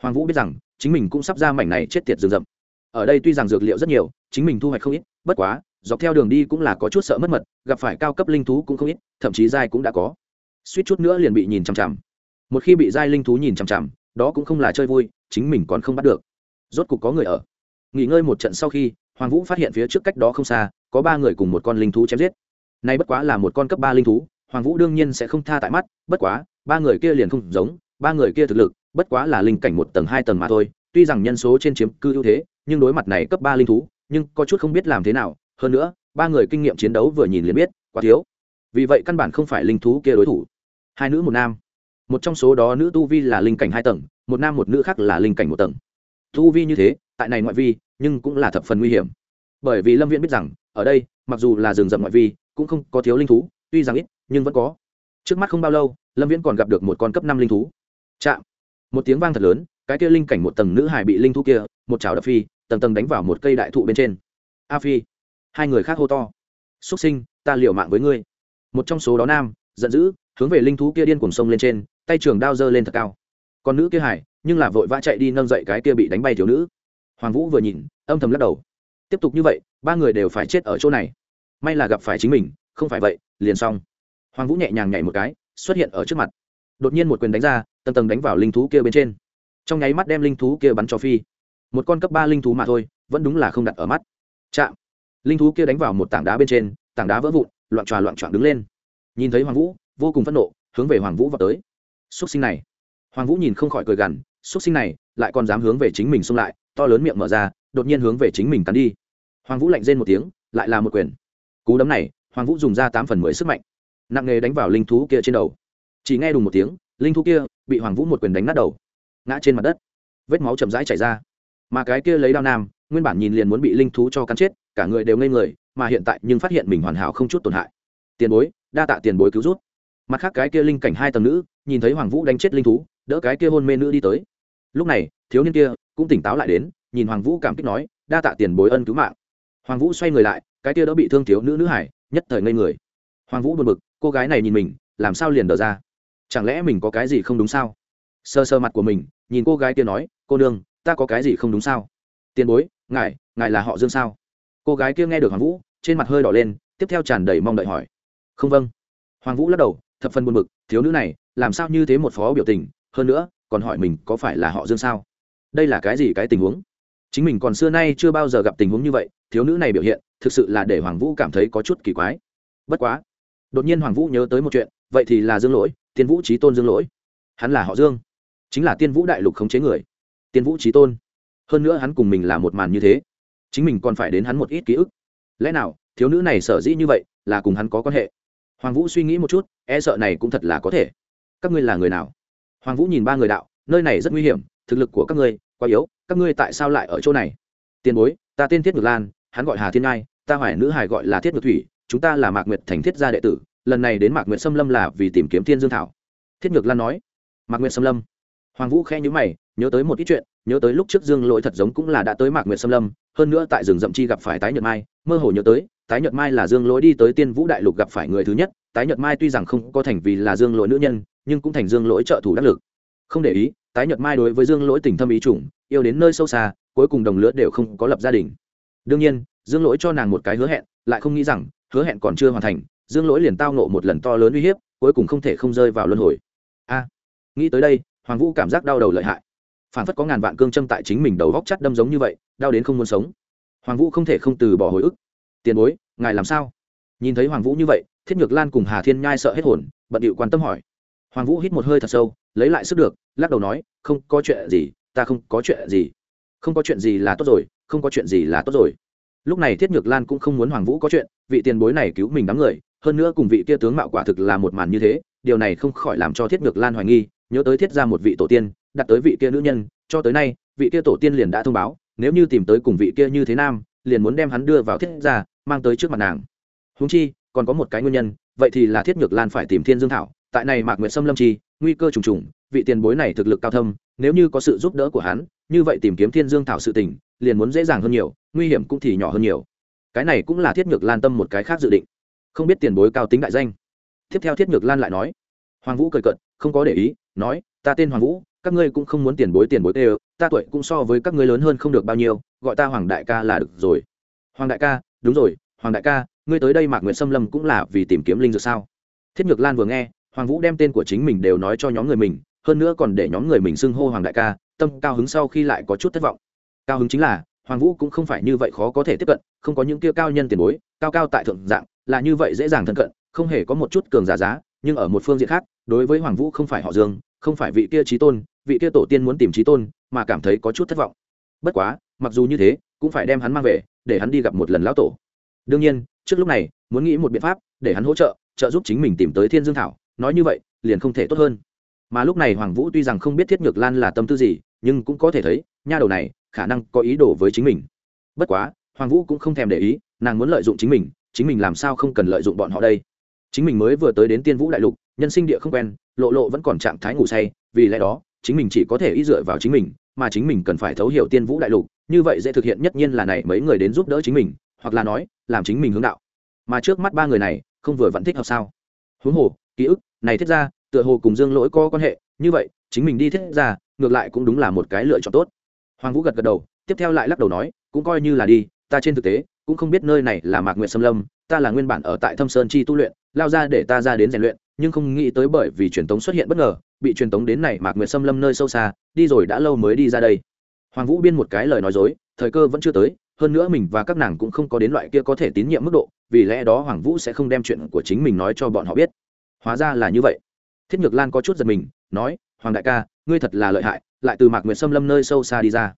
Hoàng vũ biết rằng, chính mình cũng sắp ra mảnh này chết tiệt rừng rậm. Ở đây tuy rằng dược liệu rất nhiều, chính mình thu hoạch không ít, bất quá, dọc theo đường đi cũng là có chút sợ mất mật, gặp phải cao cấp linh thú cũng không ít, thậm chí dai cũng đã có. Suýt chút nữa liền bị nhìn chằm chằm một khi bị giai linh thú nhìn chằm chằm, đó cũng không là chơi vui, chính mình còn không bắt được. Rốt cục có người ở. Nghỉ ngơi một trận sau khi, hoàng vũ phát hiện phía trước cách đó không xa, có ba người cùng một con linh thú chém giết. Nay bất quá là một con cấp ba linh thú, hoàng vũ đương nhiên sẽ không tha tại mắt, bất quá, ba người kia liền không giống, ba người kia thực lực, bất quá là linh cảnh một tầng hai tầng mà thôi, tuy rằng nhân số trên chiếm cư ưu thế, nhưng đối mặt này cấp ba linh thú, nhưng có chút không biết làm thế nào. Hơn nữa, ba người kinh nghiệm chiến đấu vừa nhìn liền biết, quá thiếu. Vì vậy căn bản không phải linh thú kia đối thủ. Hai nữ một nam một trong số đó nữ tu vi là linh cảnh hai tầng, một nam một nữ khác là linh cảnh một tầng. Tu vi như thế, tại này ngoại vi, nhưng cũng là thập phần nguy hiểm. Bởi vì lâm viễn biết rằng, ở đây, mặc dù là rừng rậm ngoại vi, cũng không có thiếu linh thú, tuy rằng ít, nhưng vẫn có. Trước mắt không bao lâu, lâm viễn còn gặp được một con cấp năm linh thú. Chạm! Một tiếng vang thật lớn, cái kia linh cảnh một tầng nữ hải bị linh thú kia, một chảo đập phi, tầng tầng đánh vào một cây đại thụ bên trên. A phi! Hai người khác hô to. Xuất sinh, ta liều mạng với ngươi. Một trong số đó nam, giận dữ, hướng về linh thú kia điên cuồng sông lên trên tay trường đao giơ lên thật cao. Còn nữ kia hải nhưng là vội vã chạy đi nâng dậy cái kia bị đánh bay thiếu nữ. Hoàng vũ vừa nhìn, âm thầm lắc đầu. Tiếp tục như vậy, ba người đều phải chết ở chỗ này. May là gặp phải chính mình, không phải vậy, liền xong. Hoàng vũ nhẹ nhàng nhảy một cái, xuất hiện ở trước mặt. Đột nhiên một quyền đánh ra, tầng tầng đánh vào linh thú kia bên trên. Trong nháy mắt đem linh thú kia bắn cho phi. Một con cấp ba linh thú mà thôi, vẫn đúng là không đặt ở mắt. Chạm. Linh thú kia đánh vào một tảng đá bên trên, tảng đá vỡ vụn, loạn tròa loạn trọn đứng lên. Nhìn thấy hoàng vũ, vô cùng phẫn nộ, hướng về hoàng vũ vào tới xúc sinh này. Hoàng vũ nhìn không khỏi cười gằn, xúc sinh này, lại còn dám hướng về chính mình xông lại, to lớn miệng mở ra, đột nhiên hướng về chính mình cắn đi. Hoàng vũ lạnh rên một tiếng, lại là một quyền. Cú đấm này, hoàng vũ dùng ra tám phần mười sức mạnh. Nặng nề đánh vào linh thú kia trên đầu. Chỉ nghe đùng một tiếng, linh thú kia bị hoàng vũ một quyền đánh nát đầu. Ngã trên mặt đất. Vết máu chậm rãi chảy ra. Mà cái kia lấy đao nam, nguyên bản nhìn liền muốn bị linh thú cho cắn chết, cả người đều ngây người, mà hiện tại nhưng phát hiện mình hoàn hảo không chút tổn hại. Tiền bối, đa tạ tiền bối cứu rút mặt khác cái kia linh cảnh hai tầng nữ, nhìn thấy hoàng vũ đánh chết linh thú, đỡ cái kia hôn mê nữ đi tới. Lúc này, thiếu niên kia cũng tỉnh táo lại đến, nhìn hoàng vũ cảm kích nói, đa tạ tiền bối ân cứu mạng. Hoàng vũ xoay người lại, cái kia đỡ bị thương thiếu nữ nữ hải, nhất thời ngây người. Hoàng vũ buồn bực, cô gái này nhìn mình, làm sao liền đờ ra? Chẳng lẽ mình có cái gì không đúng sao? Sơ sơ mặt của mình, nhìn cô gái kia nói, cô nương, ta có cái gì không đúng sao? Tiền bối, ngài ngài là họ dương sao? Cô gái kia nghe được hoàng vũ, trên mặt hơi đỏ lên, tiếp theo tràn đầy mong đợi hỏi. Không vâng. Hoàng vũ lắc đầu thập phần buồn bực, thiếu nữ này, làm sao như thế một phó biểu tình, hơn nữa, còn hỏi mình có phải là họ dương sao? Đây là cái gì cái tình huống? Chính mình còn xưa nay chưa bao giờ gặp tình huống như vậy, thiếu nữ này biểu hiện, thực sự là để hoàng vũ cảm thấy có chút kỳ quái. Bất quá, đột nhiên hoàng vũ nhớ tới một chuyện, vậy thì là dương lỗi, tiên vũ trí tôn dương lỗi. Hắn là họ dương, chính là tiên vũ đại lục khống chế người. Tiên vũ trí tôn. Hơn nữa hắn cùng mình là một màn như thế. Chính mình còn phải đến hắn một ít ký ức. Lẽ nào, thiếu nữ này sở dĩ như vậy, là cùng hắn có quan hệ? Hoàng vũ suy nghĩ một chút e sợ này cũng thật là có thể. Các ngươi là người nào? Hoàng vũ nhìn ba người đạo, nơi này rất nguy hiểm, thực lực của các ngươi quá yếu, các ngươi tại sao lại ở chỗ này? Tiền bối, ta tên thiết ngược lan, hắn gọi hà thiên ngai, ta hỏi nữ hải gọi là thiết ngược thủy, chúng ta là mạc nguyệt thành thiết gia đệ tử, lần này đến mạc nguyệt xâm lâm là vì tìm kiếm thiên dương thảo. Thiết ngược lan nói. Mạc nguyệt xâm lâm. Hoàng vũ khẽ nhữ mày, nhớ tới một ít chuyện, nhớ tới lúc trước dương lỗi thật giống cũng là đã tới mạc nguyệt xâm lâm, hơn nữa tại rừng rậm chi gặp phải tái nhật mai, mơ hồ nhớ tới tái nhật mai là dương lỗi đi tới tiên vũ đại lục gặp phải người thứ nhất, tái nhật mai tuy rằng không có thành vì là dương lỗi nữ nhân, nhưng cũng thành dương lỗi trợ thủ đắc lực. Không để ý, tái nhật mai đối với dương lỗi tình thâm ý chủng yêu đến nơi sâu xa, cuối cùng đồng lứa đều không có lập gia đình. Đương nhiên, dương lỗi cho nàng một cái hứa hẹn, lại không nghĩ rằng, hứa hẹn còn chưa hoàn thành, dương lỗi liền tao nộ một lần to lớn uy hiếp, cuối cùng không thể không rơi vào luân hồi. A, nghĩ tới đây, hoàng vũ cảm giác đau đầu lợi hại. Phản phất có ngàn vạn cương châm tại chính mình đầu góc chắt đâm giống như vậy, đau đến không muốn sống. Hoàng vũ không thể không từ bỏ hồi ức tiền bối, ngài làm sao? Nhìn thấy hoàng vũ như vậy, thiết nhược lan cùng hà thiên nhai sợ hết hồn, bận điệu quan tâm hỏi. Hoàng vũ hít một hơi thật sâu, lấy lại sức được, lắc đầu nói, không có chuyện gì, ta không có chuyện gì. Không có chuyện gì là tốt rồi, không có chuyện gì là tốt rồi. Lúc này thiết nhược lan cũng không muốn hoàng vũ có chuyện, vị tiền bối này cứu mình đám người, hơn nữa cùng vị kia tướng mạo quả thực là một màn như thế, điều này không khỏi làm cho thiết nhược lan hoài nghi, nhớ tới thiết ra một vị tổ tiên, đặt tới vị kia nữ nhân, cho tới nay, vị kia tổ tiên liền đã thông báo, nếu như tìm tới cùng vị kia như thế nam, liền muốn đem hắn đưa vào thiết ra mang tới trước mặt nàng. Húng chi, còn có một cái nguyên nhân, vậy thì là thiết nhược lan phải tìm thiên dương thảo, tại này mạc nguyệt sâm lâm chi, nguy cơ trùng trùng, vị tiền bối này thực lực cao thâm, nếu như có sự giúp đỡ của hắn, như vậy tìm kiếm thiên dương thảo sự tình, liền muốn dễ dàng hơn nhiều, nguy hiểm cũng thì nhỏ hơn nhiều. Cái này cũng là thiết nhược lan tâm một cái khác dự định. Không biết tiền bối cao tính đại danh. Tiếp theo thiết nhược lan lại nói, hoàng vũ cười cận không có để ý, nói, ta tên hoàng vũ, các ngươi cũng không muốn tiền bối tiền bối tê ta tuổi cũng so với các ngươi lớn hơn không được bao nhiêu, gọi ta hoàng đại ca là được rồi. Hoàng đại ca đúng rồi, hoàng đại ca, ngươi tới đây mạc nguyện xâm lâm cũng là vì tìm kiếm linh dược sao? Thiết nhược lan vừa nghe, hoàng vũ đem tên của chính mình đều nói cho nhóm người mình, hơn nữa còn để nhóm người mình xưng hô hoàng đại ca, tâm cao hứng sau khi lại có chút thất vọng. Cao hứng chính là, hoàng vũ cũng không phải như vậy khó có thể tiếp cận, không có những kia cao nhân tiền bối, cao cao tại thượng dạng, là như vậy dễ dàng thân cận, không hề có một chút cường giả giá, nhưng ở một phương diện khác, đối với hoàng vũ không phải họ dương, không phải vị kia trí tôn, vị kia tổ tiên muốn tìm trí tôn, mà cảm thấy có chút thất vọng. Bất quá, mặc dù như thế, cũng phải đem hắn mang về để hắn đi gặp một lần lão tổ. Đương nhiên, trước lúc này, muốn nghĩ một biện pháp để hắn hỗ trợ trợ giúp chính mình tìm tới thiên dương thảo, nói như vậy, liền không thể tốt hơn. Mà lúc này hoàng vũ tuy rằng không biết thiết nhược lan là tâm tư gì, nhưng cũng có thể thấy, nha đầu này khả năng có ý đồ với chính mình. Bất quá, hoàng vũ cũng không thèm để ý, nàng muốn lợi dụng chính mình chính mình làm sao không cần lợi dụng bọn họ đây? Chính mình mới vừa tới đến tiên vũ đại lục, nhân sinh địa không quen, lộ lộ vẫn còn trạng thái ngủ say, vì lẽ đó, chính mình chỉ có thể ý dựa vào chính mình, mà chính mình cần phải thấu hiểu tiên vũ đại lục như vậy dễ thực hiện nhất nhiên là này mấy người đến giúp đỡ chính mình, hoặc là nói, làm chính mình hướng đạo. Mà trước mắt ba người này, không vừa vẫn thích hợp sao? Huống hồ, ký ức, này thiết ra, tựa hồ cùng dương lỗi có quan hệ, như vậy, chính mình đi thiết ra, ngược lại cũng đúng là một cái lựa chọn tốt. Hoàng vũ gật gật đầu, tiếp theo lại lắc đầu nói, cũng coi như là đi, ta trên thực tế, cũng không biết nơi này là mạc nguyện xâm lâm, ta là nguyên bản ở tại thâm sơn chi tu luyện, lao ra để ta ra đến rèn luyện, nhưng không nghĩ tới bởi vì truyền tống xuất hiện bất ngờ, bị truyền tống đến này mạc nguyện xâm lâm nơi sâu xa, đi rồi đã lâu mới đi ra đây hoàng vũ biên một cái lời nói dối, thời cơ vẫn chưa tới, hơn nữa mình và các nàng cũng không có đến loại kia có thể tín nhiệm mức độ, vì lẽ đó hoàng vũ sẽ không đem chuyện của chính mình nói cho bọn họ biết. Hóa ra là như vậy. Thiết nhược lan có chút giật mình, nói, hoàng đại ca, ngươi thật là lợi hại, lại từ mạc nguyệt xâm lâm nơi sâu xa đi ra.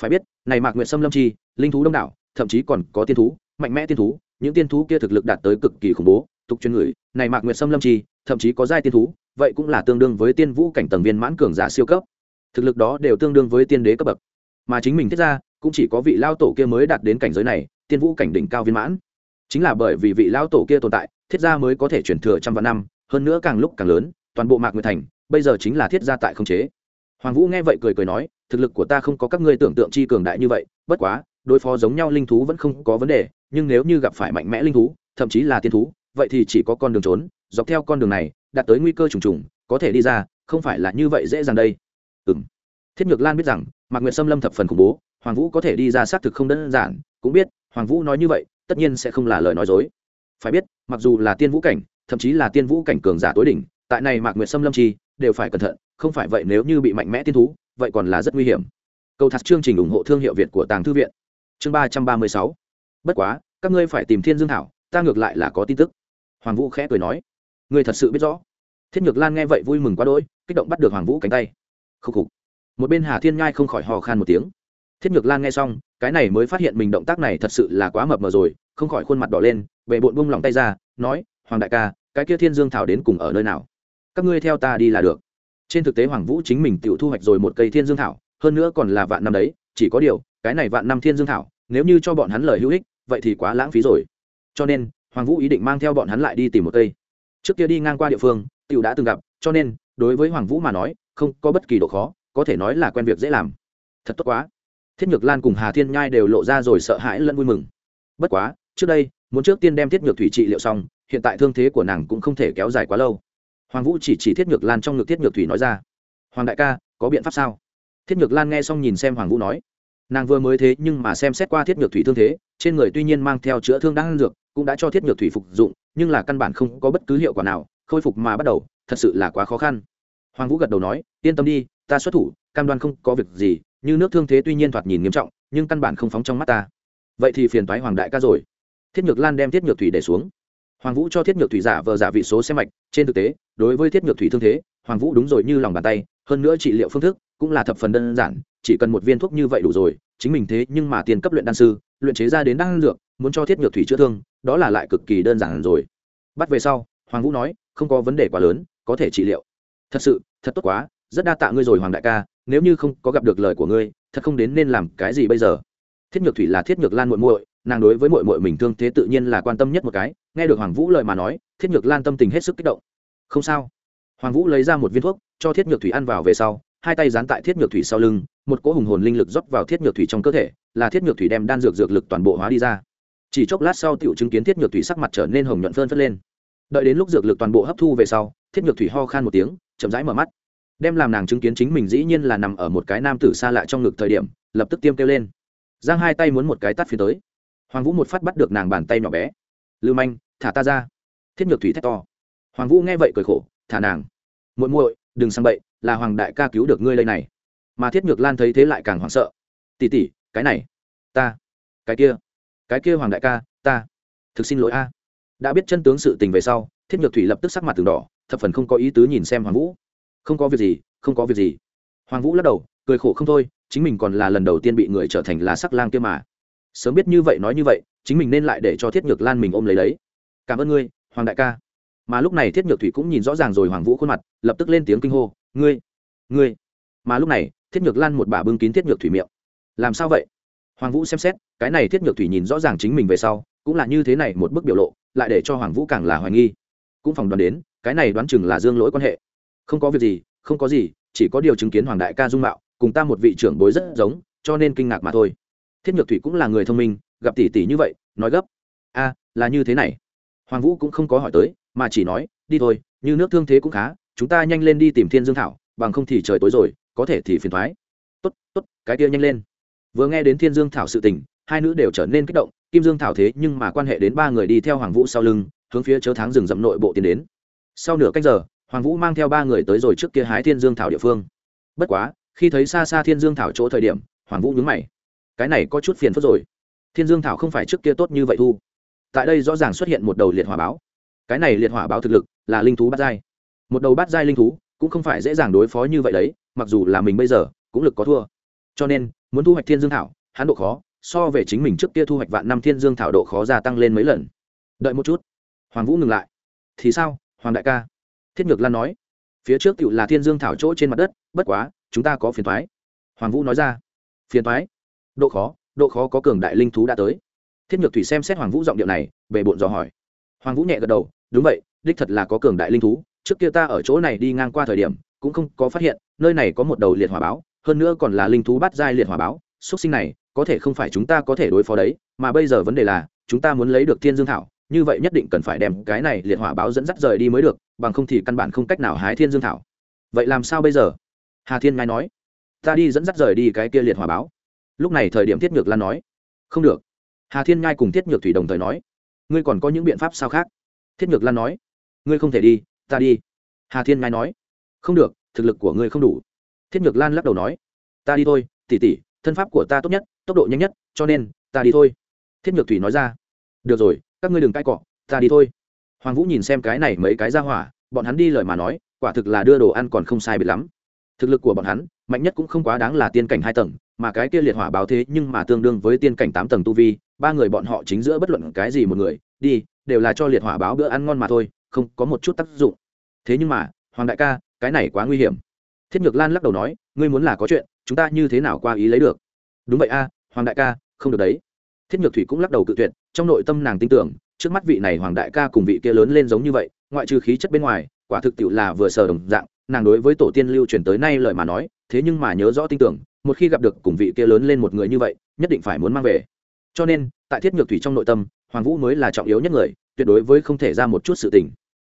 Phải biết, này mạc nguyệt xâm lâm chi, linh thú đông đảo, thậm chí còn có tiên thú, mạnh mẽ tiên thú, những tiên thú kia thực lực đạt tới cực kỳ khủng bố, tục chuyên người này mạc nguyệt xâm lâm chi, thậm chí có giai tiên thú, vậy cũng là tương đương với tiên vũ cảnh tầng viên mãn cường giả siêu cấp. Thực lực đó đều tương đương với tiên đế cấp bậc mà chính mình thiết ra cũng chỉ có vị lao tổ kia mới đạt đến cảnh giới này, tiên vũ cảnh đỉnh cao viên mãn. Chính là bởi vì vị lao tổ kia tồn tại, thiết gia mới có thể chuyển thừa trăm vạn năm, hơn nữa càng lúc càng lớn, toàn bộ mạc nguyệt thành, bây giờ chính là thiết gia tại không chế. Hoàng vũ nghe vậy cười cười nói, thực lực của ta không có các ngươi tưởng tượng chi cường đại như vậy, bất quá, đối phó giống nhau linh thú vẫn không có vấn đề, nhưng nếu như gặp phải mạnh mẽ linh thú, thậm chí là tiên thú, vậy thì chỉ có con đường trốn, dọc theo con đường này, đạt tới nguy cơ trùng trùng, có thể đi ra, không phải là như vậy dễ dàng đây. Ừ m thiết nhược lan biết rằng mạc nguyệt xâm lâm thập phần khủng bố, hoàng vũ có thể đi ra xác thực không đơn giản, cũng biết, hoàng vũ nói như vậy, tất nhiên sẽ không là lời nói dối. Phải biết, mặc dù là tiên vũ cảnh, thậm chí là tiên vũ cảnh cường giả tối đỉnh, tại này mạc nguyệt xâm lâm chi, đều phải cẩn thận, không phải vậy nếu như bị mạnh mẽ tiên thú, vậy còn là rất nguy hiểm. Câu thắt chương trình ủng hộ thương hiệu việt của tàng thư viện. Chương ba trăm ba mươi sáu. Bất quá, các ngươi phải tìm thiên dương thảo, ta ngược lại là có tin tức. Hoàng vũ khẽ cười nói. Ngươi thật sự biết rõ. Thiết nhược lan nghe vậy vui mừng quá đỗi, kích động bắt được hoàng vũ cánh tay. Khúc khục một bên hà thiên nhai không khỏi hò khan một tiếng. Thiết nhược lan nghe xong, cái này mới phát hiện mình động tác này thật sự là quá mập mờ rồi, không khỏi khuôn mặt đỏ lên bệ bộn bung lòng tay ra, nói, hoàng đại ca, cái kia thiên dương thảo đến cùng ở nơi nào? Các ngươi theo ta đi là được. Trên thực tế hoàng vũ chính mình tự thu hoạch rồi một cây thiên dương thảo, hơn nữa còn là vạn năm đấy, chỉ có điều, cái này vạn năm thiên dương thảo, nếu như cho bọn hắn lời hữu ích, vậy thì quá lãng phí rồi. Cho nên, hoàng vũ ý định mang theo bọn hắn lại đi tìm một cây. Trước kia đi ngang qua địa phương, tiểu đã từng gặp, cho nên, đối với hoàng vũ mà nói, không có bất kỳ độ khó có thể nói là quen việc dễ làm. Thật tốt quá. Thiết nhược lan cùng hà thiên nhai đều lộ ra rồi sợ hãi lẫn vui mừng. Bất quá, trước đây, muốn trước tiên đem thiết nhược thủy trị liệu xong, hiện tại thương thế của nàng cũng không thể kéo dài quá lâu. Hoàng vũ chỉ chỉ thiết nhược lan trong ngực thiết nhược thủy nói ra, hoàng đại ca, có biện pháp sao? Thiết nhược lan nghe xong nhìn xem hoàng vũ nói, nàng vừa mới thế nhưng mà xem xét qua thiết nhược thủy thương thế, trên người tuy nhiên mang theo chữa thương đang dược, cũng đã cho thiết nhược thủy phục dụng, nhưng là căn bản không có bất cứ hiệu quả nào, khôi phục mà bắt đầu, thật sự là quá khó khăn. Hoàng vũ gật đầu nói, yên tâm đi ta xuất thủ, cam đoan không có việc gì, như nước thương thế tuy nhiên thoạt nhìn nghiêm trọng, nhưng căn bản không phóng trong mắt ta. Vậy thì phiền toái hoàng đại ca rồi. Thiết nhược lan đem thiết nhược thủy để xuống. Hoàng vũ cho thiết nhược thủy giả vờ giả vị số xe mạch, trên thực tế, đối với thiết nhược thủy thương thế, hoàng vũ đúng rồi như lòng bàn tay, hơn nữa trị liệu phương thức cũng là thập phần đơn giản, chỉ cần một viên thuốc như vậy đủ rồi, chính mình thế nhưng mà tiền cấp luyện đan sư, luyện chế ra đến đan dược, muốn cho thiết nhược thủy chữa thương, đó là lại cực kỳ đơn giản rồi. Bắt về sau, hoàng vũ nói, không có vấn đề quá lớn, có thể trị liệu. Thật sự, thật tốt quá rất đa tạ ngươi rồi, hoàng đại ca, nếu như không có gặp được lời của ngươi, thật không đến nên làm cái gì bây giờ. Thiết nhược thủy là thiết nhược lan muội muội, nàng đối với muội muội mình thương thế tự nhiên là quan tâm nhất một cái, nghe được hoàng vũ lời mà nói, thiết nhược lan tâm tình hết sức kích động. Không sao. Hoàng vũ lấy ra một viên thuốc, cho thiết nhược thủy ăn vào về sau, hai tay dán tại thiết nhược thủy sau lưng, một cỗ hùng hồn linh lực rót vào thiết nhược thủy trong cơ thể, là thiết nhược thủy đem đan dược dược lực toàn bộ hóa đi ra. Chỉ chốc lát sau tiểu chứng kiến thiết nhược thủy sắc mặt trở nên hồng nhuận phơn phất lên. Đợi đến lúc dược lực toàn bộ hấp thu về sau, thiết nhược thủy ho khan một tiếng, chậm rãi mở mắt đem làm nàng chứng kiến chính mình dĩ nhiên là nằm ở một cái nam tử xa lạ trong ngực thời điểm, lập tức tiêm kêu lên. Giang hai tay muốn một cái tắt phía tới. Hoàng vũ một phát bắt được nàng bàn tay nhỏ bé. Lưu manh, thả ta ra. Thiết nhược thủy thét to. Hoàng vũ nghe vậy cười khổ, thả nàng. Muội muội, đừng sang bậy, là hoàng đại ca cứu được ngươi lây này. Mà thiết nhược lan thấy thế lại càng hoảng sợ. Tỉ tỉ cái này, ta, cái kia cái kia hoàng đại ca, ta, thực xin lỗi a. Đã biết chân tướng sự tình về sau, thiết nhược thủy lập tức sắc mặt từng đỏ, thập phần không có ý tứ nhìn xem hoàng vũ không có việc gì, không có việc gì. Hoàng vũ lắc đầu, cười khổ không thôi, chính mình còn là lần đầu tiên bị người trở thành là sắc lang kia mà. Sớm biết như vậy nói như vậy, chính mình nên lại để cho thiết nhược lan mình ôm lấy đấy. Cảm ơn ngươi, hoàng đại ca. Mà lúc này thiết nhược thủy cũng nhìn rõ ràng rồi hoàng vũ khuôn mặt, lập tức lên tiếng kinh hô, ngươi ngươi. Mà lúc này, thiết nhược lan một bà bưng kín thiết nhược thủy miệng. Làm sao vậy? Hoàng vũ xem xét, cái này thiết nhược thủy nhìn rõ ràng chính mình về sau, cũng là như thế này một bức biểu lộ, lại để cho hoàng vũ càng là hoài nghi. Cũng phỏng đoán đến, cái này đoán chừng là dương lỗi quan hệ không có việc gì, không có gì, chỉ có điều chứng kiến hoàng đại ca dung mạo, cùng ta một vị trưởng bối rất giống, cho nên kinh ngạc mà thôi. Thiết nhược thủy cũng là người thông minh, gặp tỷ tỷ như vậy, nói gấp. A, là như thế này. Hoàng vũ cũng không có hỏi tới, mà chỉ nói, đi thôi, như nước thương thế cũng khá, chúng ta nhanh lên đi tìm thiên dương thảo, bằng không thì trời tối rồi, có thể thì phiền thoái. Tốt tốt, cái kia nhanh lên. Vừa nghe đến thiên dương thảo sự tình, hai nữ đều trở nên kích động, kim dương thảo thế nhưng mà quan hệ đến ba người đi theo hoàng vũ sau lưng, hướng phía chớ tháng rừng rậm nội bộ tiến đến. Sau nửa cách giờ hoàng vũ mang theo ba người tới rồi trước kia hái thiên dương thảo địa phương. Bất quá, khi thấy xa xa thiên dương thảo chỗ thời điểm, hoàng vũ nhướng mày. Cái này có chút phiền phức rồi. Thiên dương thảo không phải trước kia tốt như vậy thu. Tại đây rõ ràng xuất hiện một đầu liệt hỏa báo. Cái này liệt hỏa báo thực lực là linh thú bát giai. Một đầu bát giai linh thú cũng không phải dễ dàng đối phó như vậy đấy, mặc dù là mình bây giờ cũng lực có thua. Cho nên, muốn thu hoạch thiên dương thảo, hắn độ khó so về chính mình trước kia thu hoạch vạn năm thiên dương thảo độ khó gia tăng lên mấy lần. Đợi một chút. Hoàng vũ ngừng lại. Thì sao, hoàng đại ca? Thiết Nhược lan nói, phía trước cựu là thiên dương thảo chỗ trên mặt đất, bất quá, chúng ta có phiền thoái hoàng vũ nói ra, phiền thoái độ khó độ khó có cường đại linh thú đã tới. Thiết nhược thủy xem xét hoàng vũ giọng điệu này, bề bộn dò hỏi. Hoàng vũ nhẹ gật đầu, đúng vậy, đích thật là có cường đại linh thú. Trước kia ta ở chỗ này đi ngang qua thời điểm, cũng không có phát hiện, nơi này có một đầu liệt hỏa báo, hơn nữa còn là linh thú bắt giai liệt hỏa báo. Xuất sinh này, có thể không phải chúng ta có thể đối phó đấy, mà bây giờ vấn đề là, chúng ta muốn lấy được thiên dương thảo như vậy nhất định cần phải đem cái này liệt hỏa báo dẫn dắt rời đi mới được, bằng không thì căn bản không cách nào hái thiên dương thảo. Vậy làm sao bây giờ? Hà thiên ngai nói. Ta đi dẫn dắt rời đi cái kia liệt hỏa báo. Lúc này thời điểm thiết nhược lan nói. Không được. Hà thiên ngai cùng thiết nhược thủy đồng thời nói. Ngươi còn có những biện pháp sao khác? Thiết nhược lan nói. Ngươi không thể đi, ta đi. Hà thiên ngai nói. Không được, thực lực của ngươi không đủ. Thiết nhược lan lắc đầu nói. Ta đi thôi tỉ tỉ thân pháp của ta tốt nhất, tốc độ nhanh nhất, cho nên, ta đi thôi. Thiết nhược thủy nói ra. Được rồi các ngươi đừng cãi cọ, ta đi thôi. Hoàng vũ nhìn xem cái này mấy cái ra hỏa, bọn hắn đi lời mà nói, quả thực là đưa đồ ăn còn không sai biệt lắm. Thực lực của bọn hắn, mạnh nhất cũng không quá đáng là tiên cảnh hai tầng, mà cái kia liệt hỏa báo thế nhưng mà tương đương với tiên cảnh tám tầng tu vi, ba người bọn họ chính giữa bất luận cái gì một người, đi, đều là cho liệt hỏa báo bữa ăn ngon mà thôi, không có một chút tác dụng. Thế nhưng mà, hoàng đại ca, cái này quá nguy hiểm. Thiết nhược lan lắc đầu nói, ngươi muốn là có chuyện, chúng ta như thế nào qua ý lấy được? Đúng vậy a, hoàng đại ca, không được đấy thiết nhược thủy cũng lắc đầu cự tuyệt, trong nội tâm nàng tin tưởng, trước mắt vị này hoàng đại ca cùng vị kia lớn lên giống như vậy, ngoại trừ khí chất bên ngoài, quả thực tiệu là vừa sờ đồng dạng, nàng đối với tổ tiên lưu truyền tới nay lời mà nói, thế nhưng mà nhớ rõ tin tưởng, một khi gặp được cùng vị kia lớn lên một người như vậy, nhất định phải muốn mang về. Cho nên, tại thiết nhược thủy trong nội tâm, hoàng vũ mới là trọng yếu nhất người, tuyệt đối với không thể ra một chút sự tình.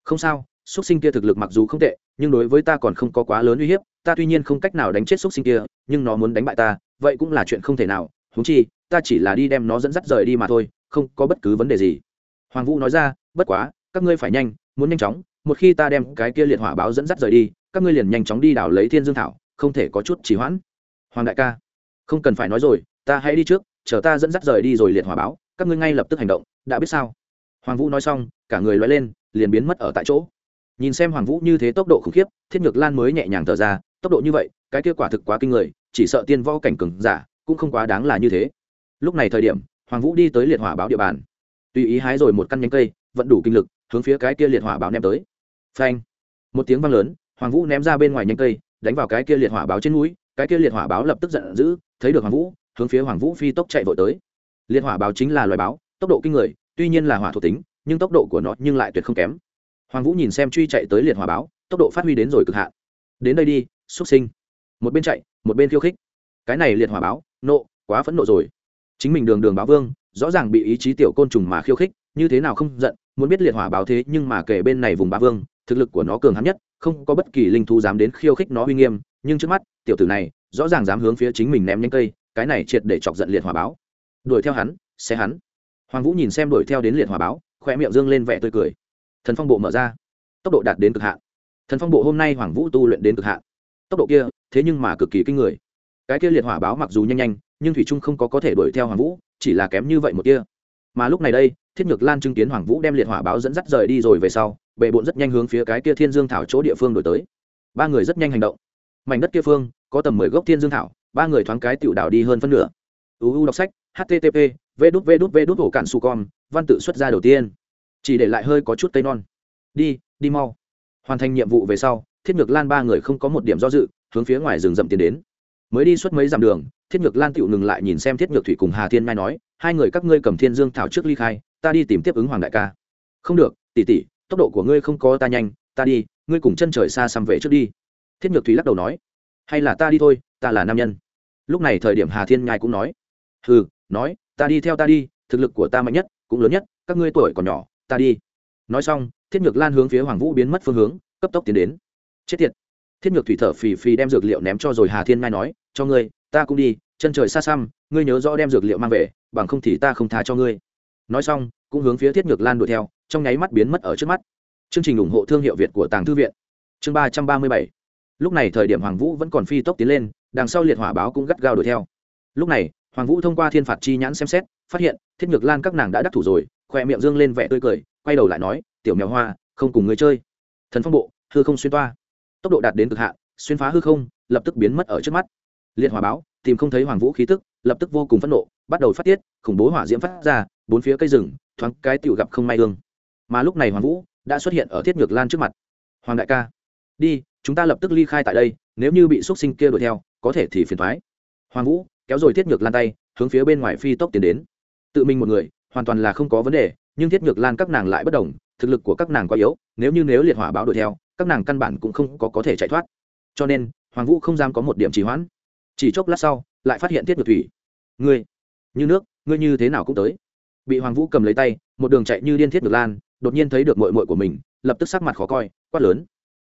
Không sao, xúc sinh kia thực lực mặc dù không tệ, nhưng đối với ta còn không có quá lớn uy hiếp, ta tuy nhiên không cách nào đánh chết xúc sinh kia, nhưng nó muốn đánh bại ta, vậy cũng là chuyện không thể nào. Húng chi ta chỉ là đi đem nó dẫn dắt rời đi mà thôi, không có bất cứ vấn đề gì. Hoàng vũ nói ra, bất quá, các ngươi phải nhanh, muốn nhanh chóng, một khi ta đem cái kia liệt hỏa báo dẫn dắt rời đi, các ngươi liền nhanh chóng đi đảo lấy thiên dương thảo, không thể có chút trì hoãn. Hoàng đại ca, không cần phải nói rồi, ta hãy đi trước, chờ ta dẫn dắt rời đi rồi liệt hỏa báo, các ngươi ngay lập tức hành động, đã biết sao? Hoàng vũ nói xong, cả người loay lên, liền biến mất ở tại chỗ. Nhìn xem hoàng vũ như thế tốc độ khủng khiếp, thiết nhược lan mới nhẹ nhàng thở ra, tốc độ như vậy, cái kết quả thực quá kinh người, chỉ sợ tiên võ cảnh cừng giả, cũng không quá đáng là như thế lúc này thời điểm, hoàng vũ đi tới liệt hỏa báo địa bàn. Tùy ý hái rồi một căn nhánh cây vẫn đủ kinh lực, hướng phía cái kia liệt hỏa báo ném tới. Phanh! Một tiếng vang lớn, hoàng vũ ném ra bên ngoài nhánh cây, đánh vào cái kia liệt hỏa báo trên núi cái kia liệt hỏa báo lập tức giận dữ, thấy được hoàng vũ, hướng phía hoàng vũ phi tốc chạy vội tới. Liệt hỏa báo chính là loài báo, tốc độ kinh người, tuy nhiên là hỏa thuộc tính, nhưng tốc độ của nó nhưng lại tuyệt không kém. Hoàng vũ nhìn xem truy chạy tới liệt hỏa báo, tốc độ phát huy đến rồi cực hạn. Đến đây đi, xuất sinh. Một bên chạy, một bên khiêu khích. Cái này liệt hỏa báo, nộ, quá phẫn nộ rồi chính mình đường đường báo vương, rõ ràng bị ý chí tiểu côn trùng mà khiêu khích, như thế nào không giận, muốn biết liệt hỏa báo thế nhưng mà kể bên này vùng bá vương, thực lực của nó cường hắn nhất, không có bất kỳ linh thú dám đến khiêu khích nó uy nghiêm, nhưng trước mắt, tiểu tử này, rõ ràng dám hướng phía chính mình ném nhanh cây, cái này triệt để chọc giận liệt hỏa báo. Đuổi theo hắn xe hắn. Hoàng vũ nhìn xem đuổi theo đến liệt hỏa báo khoe miệng dương lên vẻ tươi cười. Thần phong bộ mở ra. Tốc độ đạt đến cực hạn. Thần phong bộ hôm nay hoàng vũ tu luyện đến cực hạn. Tốc độ kia, thế nhưng mà cực kỳ kinh người. Cái kia liệt hỏa báo mặc dù nhanh nhanh nhưng thủy trung không có có thể đuổi theo hoàng vũ, chỉ là kém như vậy một kia mà lúc này đây, thiết nhược lan chứng kiến hoàng vũ đem liệt hỏa báo dẫn dắt rời đi rồi về sau, bệ bộn rất nhanh hướng phía cái kia thiên dương thảo chỗ địa phương đổi tới. Ba người rất nhanh hành động. Mảnh đất kia phương, có tầm mười gốc thiên dương thảo, ba người thoáng cái tựu đảo đi hơn phân nửa. Uu đọc sách http v đút v đút v đút ổ cạn su con văn tự xuất ra đầu tiên chỉ để lại hơi có chút tây non đi đi mau hoàn thành nhiệm vụ về sau thiết ngược lan ba người không có một điểm do dự hướng phía ngoài rừng rậm tiến đến mới đi suốt mấy dặm đường thiết Nhược lan tựu ngừng lại nhìn xem thiết Nhược thủy cùng hà thiên mai nói, hai người các ngươi cầm thiên dương thảo trước ly khai, ta đi tìm tiếp ứng hoàng đại ca. Không được tỉ tỉ tốc độ của ngươi không có ta nhanh, ta đi, ngươi cùng chân trời xa xăm về trước đi. Thiết Nhược thủy lắc đầu nói, hay là ta đi thôi, ta là nam nhân. Lúc này thời điểm hà thiên nhai cũng nói, hừ, nói, ta đi theo ta đi, thực lực của ta mạnh nhất, cũng lớn nhất, các ngươi tuổi còn nhỏ, ta đi. Nói xong, thiết nhược lan hướng phía hoàng vũ biến mất phương hướng, cấp tốc tiến đến. Chết tiệt. Thiết nhược thủy thở phì phì đem dược liệu ném cho rồi hà thiên ngai nói, cho ngươi, ta cũng đi chân trời xa xăm, ngươi nhớ rõ đem dược liệu mang về, bằng không thì ta không tha cho ngươi. Nói xong, cũng hướng phía thiết nhược lan đuổi theo, trong nháy mắt biến mất ở trước mắt. Chương trình ủng hộ thương hiệu việt của tàng thư viện. Chương ba trăm ba mươi bảy. Lúc này thời điểm hoàng vũ vẫn còn phi tốc tiến lên, đằng sau liệt hỏa báo cũng gắt gao đuổi theo. Lúc này, hoàng vũ thông qua thiên phạt chi nhãn xem xét, phát hiện thiết nhược lan các nàng đã đắc thủ rồi khoe miệng dương lên vẻ tươi cười, quay đầu lại nói, tiểu mèo hoa, không cùng người chơi. Thần phong bộ, hư không xuyên toa. Tốc độ đạt đến cực hạn, xuyên phá hư không, lập tức biến mất ở trước mắt. Liệt hòa báo tìm không thấy hoàng vũ khí tức, lập tức vô cùng phẫn nộ, bắt đầu phát tiết, khủng bố hỏa diễm phát ra, bốn phía cây rừng, thoáng cái tựu gặp không may thương mà lúc này hoàng vũ đã xuất hiện ở thiết ngược lan trước mặt. Hoàng đại ca, đi, chúng ta lập tức ly khai tại đây, nếu như bị x u ấ t sinh kia đuổi theo, có thể thì phiền thoái hoàng vũ kéo rồi thiết ngược lan tay, hướng phía bên ngoài phi tốc tiến đến. Tự mình một người, hoàn toàn là không có vấn đề, nhưng thiết nhược lan các nàng lại bất đồng, thực lực của các nàng quá yếu, nếu như nếu liệt hỏa báo đuổi theo, các nàng căn bản cũng không có có thể chạy thoát. Cho nên, hoàng vũ không dám có một điểm trì hoãn chỉ chốc lát sau, lại phát hiện thiết nhược thủy. Ngươi, như nước, ngươi như thế nào cũng tới. Bị hoàng vũ cầm lấy tay, một đường chạy như điên thiết ngược lan, đột nhiên thấy được mội mội của mình, lập tức sắc mặt khó coi, quát lớn.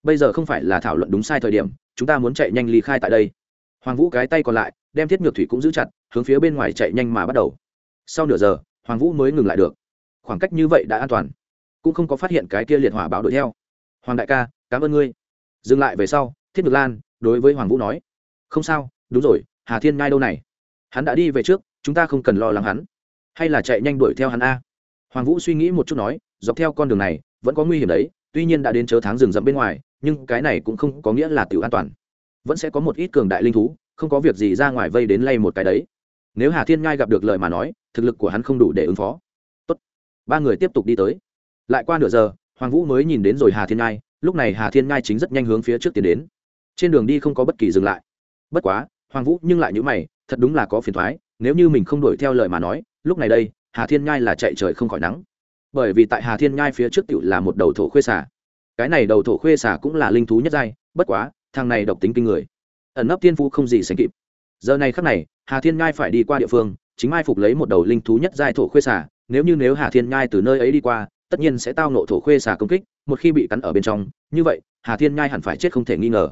Bây giờ không phải là thảo luận đúng sai thời điểm, chúng ta muốn chạy nhanh ly khai tại đây. Hoàng vũ cái tay còn lại, đem thiết ngược thủy cũng giữ chặt, hướng phía bên ngoài chạy nhanh mà bắt đầu. Sau nửa giờ, hoàng vũ mới ngừng lại được. Khoảng cách như vậy đã an toàn. Cũng không có phát hiện cái kia liệt hỏa báo đuổi theo. Hoàng đại ca, cảm ơn ngươi. Dừng lại về sau, thiết ngược lan đối với hoàng vũ nói. Không sao đúng rồi, hà thiên ngai đâu này? Hắn đã đi về trước, chúng ta không cần lo lắng hắn. Hay là chạy nhanh đuổi theo hắn a? Hoàng vũ suy nghĩ một chút nói, dọc theo con đường này, vẫn có nguy hiểm đấy, tuy nhiên đã đến chớ tháng rừng rậm bên ngoài, nhưng cái này cũng không có nghĩa là tiểu an toàn. Vẫn sẽ có một ít cường đại linh thú, không có việc gì ra ngoài vây đến lay một cái đấy. Nếu hà thiên ngai gặp được lời mà nói, thực lực của hắn không đủ để ứng phó. Tốt. ba người tiếp tục đi tới. Lại qua nửa giờ, hoàng vũ mới nhìn đến rồi hà thiên ngai lúc này hà thiên ngai chính rất nhanh hướng phía trước tiến đến. Trên đường đi không có bất kỳ dừng lại. Bất quá hoàng vũ nhưng lại nhữ mày, thật đúng là có phiền thoái nếu như mình không đuổi theo lời mà nói, lúc này đây, hà thiên nhai là chạy trời không khỏi nắng. Bởi vì tại hà thiên nhai phía trước tựu là một đầu thổ khuê xả cái này đầu thổ khuê xả cũng là linh thú nhất giai, bất quá, thằng này độc tính kinh người. Ẩn nấp thiên phú không gì sánh kịp. Giờ này khắc này, hà thiên nhai phải đi qua địa phương, chính mai phục lấy một đầu linh thú nhất giai thổ khuê xả nếu như nếu hà thiên nhai từ nơi ấy đi qua, tất nhiên sẽ tao nộ thổ khuê xả công kích, một khi bị cắn ở bên trong, như vậy, hà thiên nhai hẳn phải chết không thể nghi ngờ.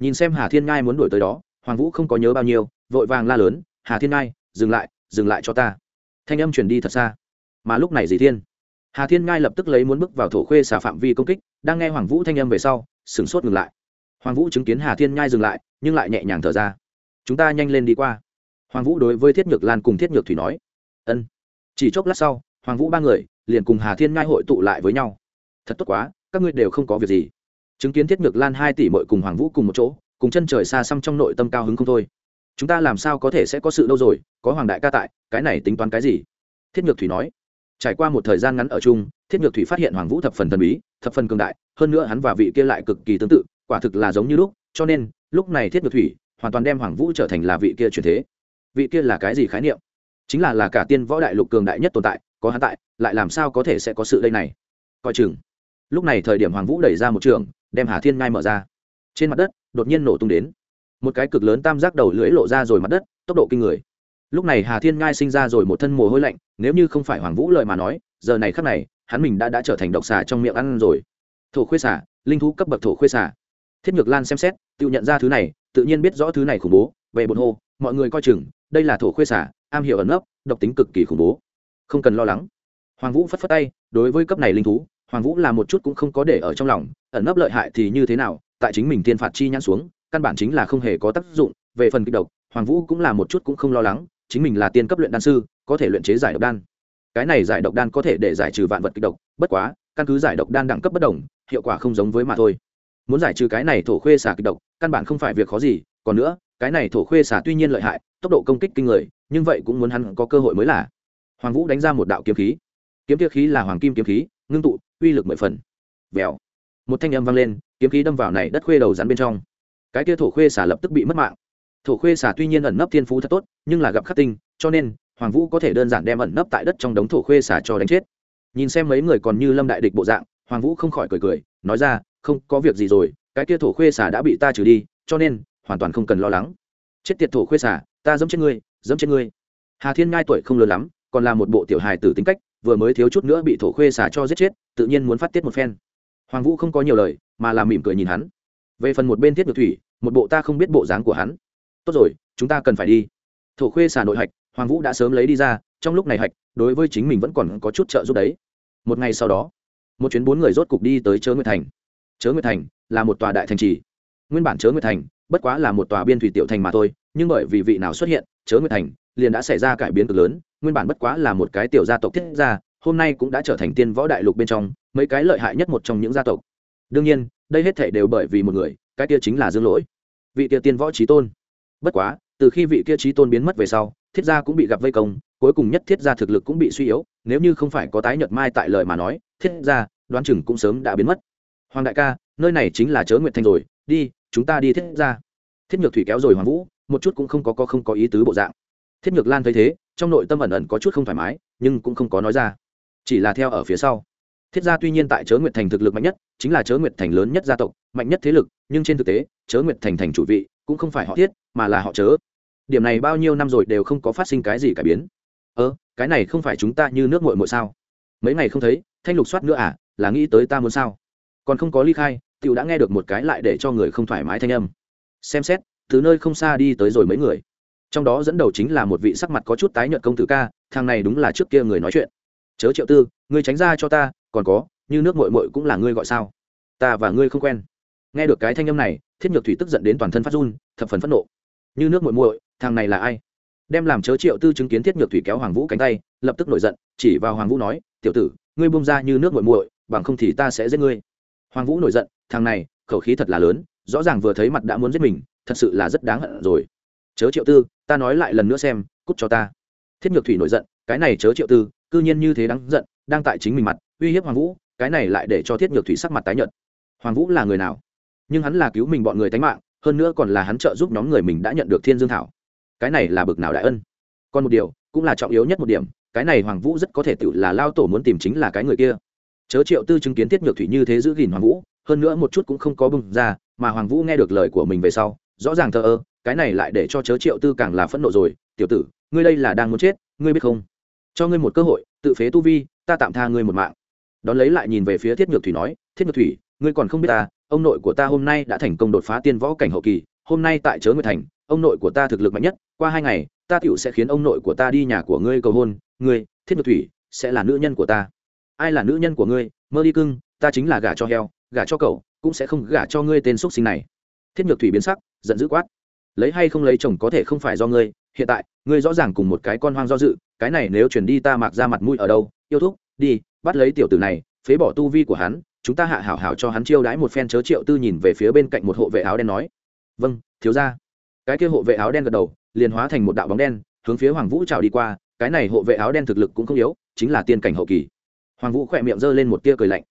Nhìn xem hà thiên nhai muốn đuổi tới đó hoàng vũ không có nhớ bao nhiêu, vội vàng la lớn, hà thiên nhai dừng lại dừng lại cho ta. Thanh âm truyền đi thật xa. Mà lúc này dì thiên, hà thiên ngai lập tức lấy muốn bước vào thổ khuê xả phạm vi công kích, đang nghe hoàng vũ thanh âm về sau, sửng sốt ngừng lại. Hoàng vũ chứng kiến hà thiên nhai dừng lại, nhưng lại nhẹ nhàng thở ra. Chúng ta nhanh lên đi qua. Hoàng vũ đối với thiết nhược lan cùng thiết nhược thủy nói. Ân. Chỉ chốc lát sau, hoàng vũ ba người liền cùng hà thiên nhai hội tụ lại với nhau. Thật tốt quá, các ngươi đều không có việc gì. Chứng kiến thiết nhược lan hai tỷ mội cùng hoàng vũ cùng một chỗ cùng chân trời xa xăm trong nội tâm cao hứng không thôi. Chúng ta làm sao có thể sẽ có sự đâu rồi, có hoàng đại ca tại, cái này tính toán cái gì? Thiết nhược thủy nói. Trải qua một thời gian ngắn ở chung, thiết nhược thủy phát hiện hoàng vũ thập phần thần bí, thập phần cường đại, hơn nữa hắn và vị kia lại cực kỳ tương tự, quả thực là giống như lúc, cho nên, lúc này thiết nhược thủy hoàn toàn đem hoàng vũ trở thành là vị kia truyền thế. Vị kia là cái gì khái niệm? Chính là là cả tiên võ đại lục cường đại nhất tồn tại, có hắn tại, lại làm sao có thể sẽ có sự đây này? Coi chừng. Lúc này thời điểm hoàng vũ đẩy ra một trường, đem hà thiên ngai mở ra. Trên mặt đất đột nhiên nổ tung đến. Một cái cực lớn tam giác đầu lưỡi lộ ra rồi mặt đất, tốc độ kinh người. Lúc này hà thiên ngai sinh ra rồi một thân mồ hôi lạnh, nếu như không phải hoàng vũ lợi mà nói, giờ này khắc này, hắn mình đã đã trở thành độc xà trong miệng ăn rồi. Thổ khuê xà, linh thú cấp bậc thổ khuê xà. Thiết nhược lan xem xét, tự nhận ra thứ này, tự nhiên biết rõ thứ này khủng bố, về bồn hô, mọi người coi chừng, đây là thổ khuê xà, am hiểu ẩn nấp, độc tính cực kỳ khủng bố. Không cần lo lắng. Hoàng vũ phất phất tay, đối với cấp này linh thú, hoàng vũ là một chút cũng không có để ở trong lòng, ẩn nấp lợi hại thì như thế nào tại chính mình tiên phạt chi nhãn xuống, căn bản chính là không hề có tác dụng. Về phần kịch độc, hoàng vũ cũng là một chút cũng không lo lắng, chính mình là tiên cấp luyện đan sư, có thể luyện chế giải độc đan. Cái này giải độc đan có thể để giải trừ vạn vật kịch độc, bất quá, căn cứ giải độc đan đẳng cấp bất đồng, hiệu quả không giống với mà thôi. Muốn giải trừ cái này thổ khuê xả kịch độc, căn bản không phải việc khó gì, còn nữa, cái này thổ khuê xả tuy nhiên lợi hại, tốc độ công kích kinh người, nhưng vậy cũng muốn hắn có cơ hội mới là. Hoàng vũ đánh ra một đạo kiếm khí. Kiếm tiêu khí là hoàng kim kiếm khí, ngưng tụ, uy lực mười phần. Vèo một thanh âm vang lên, kiếm khí đâm vào này đất khuê đầu rắn bên trong. Cái kia thổ khuê xả lập tức bị mất mạng. Thổ khuê xả tuy nhiên ẩn nấp thiên phú thật tốt, nhưng là gặp khắc tinh, cho nên, hoàng vũ có thể đơn giản đem ẩn nấp tại đất trong đống thổ khuê xả cho đánh chết. Nhìn xem mấy người còn như lâm đại địch bộ dạng, hoàng vũ không khỏi cười cười, nói ra, không, có việc gì rồi, cái kia thổ khuê xả đã bị ta trừ đi, cho nên, hoàn toàn không cần lo lắng. Chết tiệt thổ khuê xả ta dẫm chết ngươi, dẫm chết ngươi. Hà thiên ngai tuổi không lớn lắm, còn là một bộ tiểu hài tử tính cách, vừa mới thiếu chút nữa bị thổ khuê xả cho giết chết, tự nhiên muốn phát tiết một phen hoàng vũ không có nhiều lời, mà làm mỉm cười nhìn hắn. Về phần một bên thiết Nhược thủy, một bộ ta không biết bộ dáng của hắn. Tốt rồi, chúng ta cần phải đi. Thổ khuê xả nội hạch, hoàng vũ đã sớm lấy đi ra, trong lúc này hạch, đối với chính mình vẫn còn có chút trợ giúp đấy. Một ngày sau đó, một chuyến bốn người rốt cục đi tới chớ nguyệt thành. Chớ nguyệt thành là một tòa đại thành trì. Nguyên bản chớ nguyệt thành bất quá là một tòa biên thủy tiểu thành mà thôi, nhưng bởi vì vị nào xuất hiện, chớ nguyệt thành liền đã xảy ra cải biến cực lớn, nguyên bản bất quá là một cái tiểu gia tộc thiết gia, hôm nay cũng đã trở thành tiên võ đại lục bên trong mấy cái lợi hại nhất một trong những gia tộc. Đương nhiên, đây hết thể đều bởi vì một người, cái kia chính là dương lỗi. Vị kia tiên võ trí tôn. Bất quá, từ khi vị kia trí tôn biến mất về sau, thiết gia cũng bị gặp vây công, cuối cùng nhất thiết gia thực lực cũng bị suy yếu, nếu như không phải có tái nhật mai tại lời mà nói, thiết gia, đoán chừng cũng sớm đã biến mất. Hoàng đại ca, nơi này chính là chớ nguyện thành rồi, đi, chúng ta đi thiết gia. Thiết nhược thủy kéo rồi hoàng vũ, một chút cũng không có có không có ý tứ bộ dạng. Thiết nhược lan thấy thế, trong nội tâm ẩn ẩn có chút không thoải mái, nhưng cũng không có nói ra. Chỉ là theo ở phía sau thiết gia tuy nhiên tại chớ nguyệt thành thực lực mạnh nhất, chính là chớ nguyệt thành lớn nhất gia tộc, mạnh nhất thế lực, nhưng trên thực tế, chớ nguyệt thành thành chủ vị cũng không phải họ thiết, mà là họ chớ. Điểm này bao nhiêu năm rồi đều không có phát sinh cái gì cải biến. Ơ, cái này không phải chúng ta như nước mội mội sao? Mấy ngày không thấy, thanh lục soát nữa à là nghĩ tới ta muốn sao? Còn không có ly khai t i ể u đã nghe được một cái lại để cho người không thoải mái thanh âm. Xem xét, từ nơi không xa đi tới rồi mấy người. Trong đó dẫn đầu chính là một vị sắc mặt có chút tái nhợt công tử ca, thằng này đúng là trước kia người nói chuyện. Chớ triệu tư ngươi tránh ra cho ta còn có, như nước mội mội cũng là ngươi gọi sao? Ta và ngươi không quen. Nghe được cái thanh âm này, thiết nhược thủy tức giận đến toàn thân phát run, thập phần phẫn nộ. Như nước muội muội, thằng này là ai? Đem làm chớ triệu tư chứng kiến thiết nhược thủy kéo hoàng vũ cánh tay, lập tức nổi giận, chỉ vào hoàng vũ nói, tiểu tử, ngươi bung ra như nước muội muội, bằng không thì ta sẽ giết ngươi. Hoàng vũ nổi giận, thằng này, khẩu khí thật là lớn, rõ ràng vừa thấy mặt đã muốn giết mình, thật sự là rất đáng hận rồi. Chớ triệu tư, ta nói lại lần nữa xem, cút cho ta. Thiết nhược thủy nổi giận, cái này chớ triệu tư, cư nhiên như thế đáng giận, đang tại chính mình mặt uy hiếp hoàng vũ, cái này lại để cho thiết nhược thủy sắc mặt tái nhợt. Hoàng vũ là người nào? Nhưng hắn là cứu mình bọn người tánh mạng, hơn nữa còn là hắn trợ giúp nhóm người mình đã nhận được thiên dương thảo. Cái này là bực nào đại ân? Còn một điều, cũng là trọng yếu nhất một điểm, cái này hoàng vũ rất có thể tự là lao tổ muốn tìm chính là cái người kia. Chớ triệu tư chứng kiến tiết nhược thủy như thế giữ gìn hoàng vũ, hơn nữa một chút cũng không có bưng ra, mà hoàng vũ nghe được lời của mình về sau, rõ ràng thờ ơ, cái này lại để cho chớ triệu tư càng là phẫn nộ rồi. Tiểu tử, ngươi đây là đang muốn chết, ngươi biết không? Cho ngươi một cơ hội, tự phế tu vi, ta tạm tha ngươi một mạng đón lấy lại nhìn về phía thiết nhược thủy nói, thiết nhược thủy, ngươi còn không biết ta, ông nội của ta hôm nay đã thành công đột phá tiên võ cảnh hậu kỳ, hôm nay tại chớ nguyệt thành, ông nội của ta thực lực mạnh nhất, qua hai ngày, ta tựu sẽ khiến ông nội của ta đi nhà của ngươi cầu hôn, ngươi, thiết Nhược thủy, sẽ là nữ nhân của ta. Ai là nữ nhân của ngươi? Mơ đi cưng, ta chính là gả cho heo, gả cho cậu, cũng sẽ không gả cho ngươi tên x sinh này. Thiết Nhược thủy biến sắc, giận dữ quát. Lấy hay không lấy chồng có thể không phải do ngươi, hiện tại, ngươi rõ ràng cùng một cái con hoang do dự, cái này nếu chuyển đi ta mặc ra mặt mũi ở đâu, yêu thúc, đi bắt lấy tiểu tử này, phế bỏ tu vi của hắn, chúng ta hạ hảo hảo cho hắn chiêu đãi một phen chớ triệu tư nhìn về phía bên cạnh một hộ vệ áo đen nói. Vâng thiếu ra cái kia hộ vệ áo đen gật đầu, liền hóa thành một đạo bóng đen, hướng phía hoàng vũ trào đi qua, cái này hộ vệ áo đen thực lực cũng không yếu, chính là tiên cảnh hậu kỳ. Hoàng vũ khỏe miệng g lên một tia cười lạnh.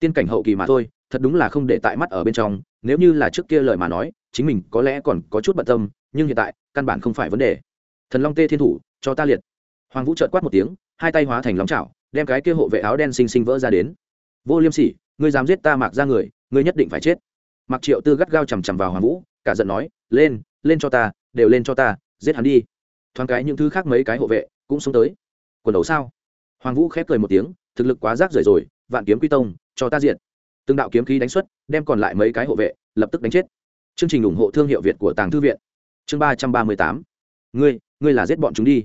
Tiên cảnh hậu kỳ mà thôi, thật đúng là không để tại mắt ở bên trong, nếu như là trước kia lời mà nói, chính mình có lẽ còn có chút bận tâm, nhưng hiện tại, căn bản không phải vấn đề. Thần long tê thiên thủ, cho ta liệt. Hoàng vũ trợt quát một tiếng, hai tay hóa thành lóng chảo đem cái kia hộ vệ áo đen xinh xinh vỡ ra đến. Vô liêm sỉ, ngươi dám giết ta mạc ra người, ngươi nhất định phải chết. Mạc triệu tư gắt gao chằm chằm vào hoàng vũ, cả giận nói, lên lên cho ta, đều lên cho ta, giết hắn đi. Thoáng cái những thứ khác mấy cái hộ vệ cũng xuống tới. Quần đấu sao? Hoàng vũ khép cười một tiếng, thực lực quá rác rời rồi, vạn kiếm quy tông, cho ta diện từng đạo kiếm khí đánh xuất, đem còn lại mấy cái hộ vệ lập tức đánh chết. Chương trình ủng hộ thương hiệu việt của tàng thư viện. Chương ba trăm ba mươi tám. Ngươi ngươi là giết bọn chúng đi.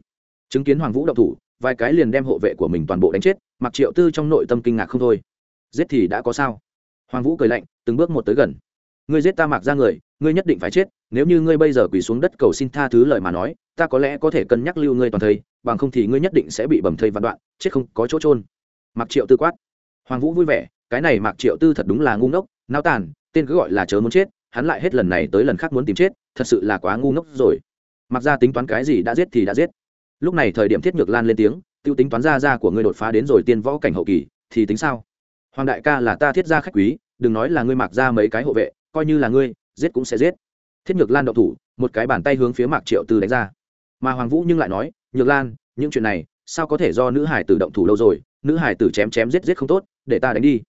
Chứng kiến hoàng vũ động thủ vài cái liền đem hộ vệ của mình toàn bộ đánh chết, mặc triệu tư trong nội tâm kinh ngạc không thôi. Giết thì đã có sao? Hoàng vũ cười lạnh, từng bước một tới gần. Ngươi giết ta mặc ra người, ngươi nhất định phải chết, nếu như ngươi bây giờ quỳ xuống đất cầu xin tha thứ lời mà nói, ta có lẽ có thể cân nhắc lưu ngươi toàn thây, bằng không thì ngươi nhất định sẽ bị bầm thây vạn đoạn, chết không có chỗ trôn mặc triệu tư quát. Hoàng vũ vui vẻ, cái này mặc triệu tư thật đúng là ngu ngốc, nao tàn, tên cứ gọi là chớ muốn chết, hắn lại hết lần này tới lần khác muốn tìm chết, thật sự là quá ngu ngốc rồi. Mặc ra tính toán cái gì đã giết thì đã giết lúc này thời điểm thiết nhược lan lên tiếng t i ê u tính toán ra ra của ngươi đột phá đến rồi tiên võ cảnh hậu kỳ, thì tính sao? Hoàng đại ca là ta thiết gia khách quý, đừng nói là ngươi mặc ra mấy cái hộ vệ, coi như là ngươi, giết cũng sẽ giết. Thiết nhược lan đậu thủ, một cái bàn tay hướng phía mạc triệu tư đánh ra. Mà hoàng vũ nhưng lại nói, nhược lan, những chuyện này, sao có thể do nữ hải tử động thủ lâu rồi, nữ hải tử chém chém giết giết không tốt, để ta đánh đi.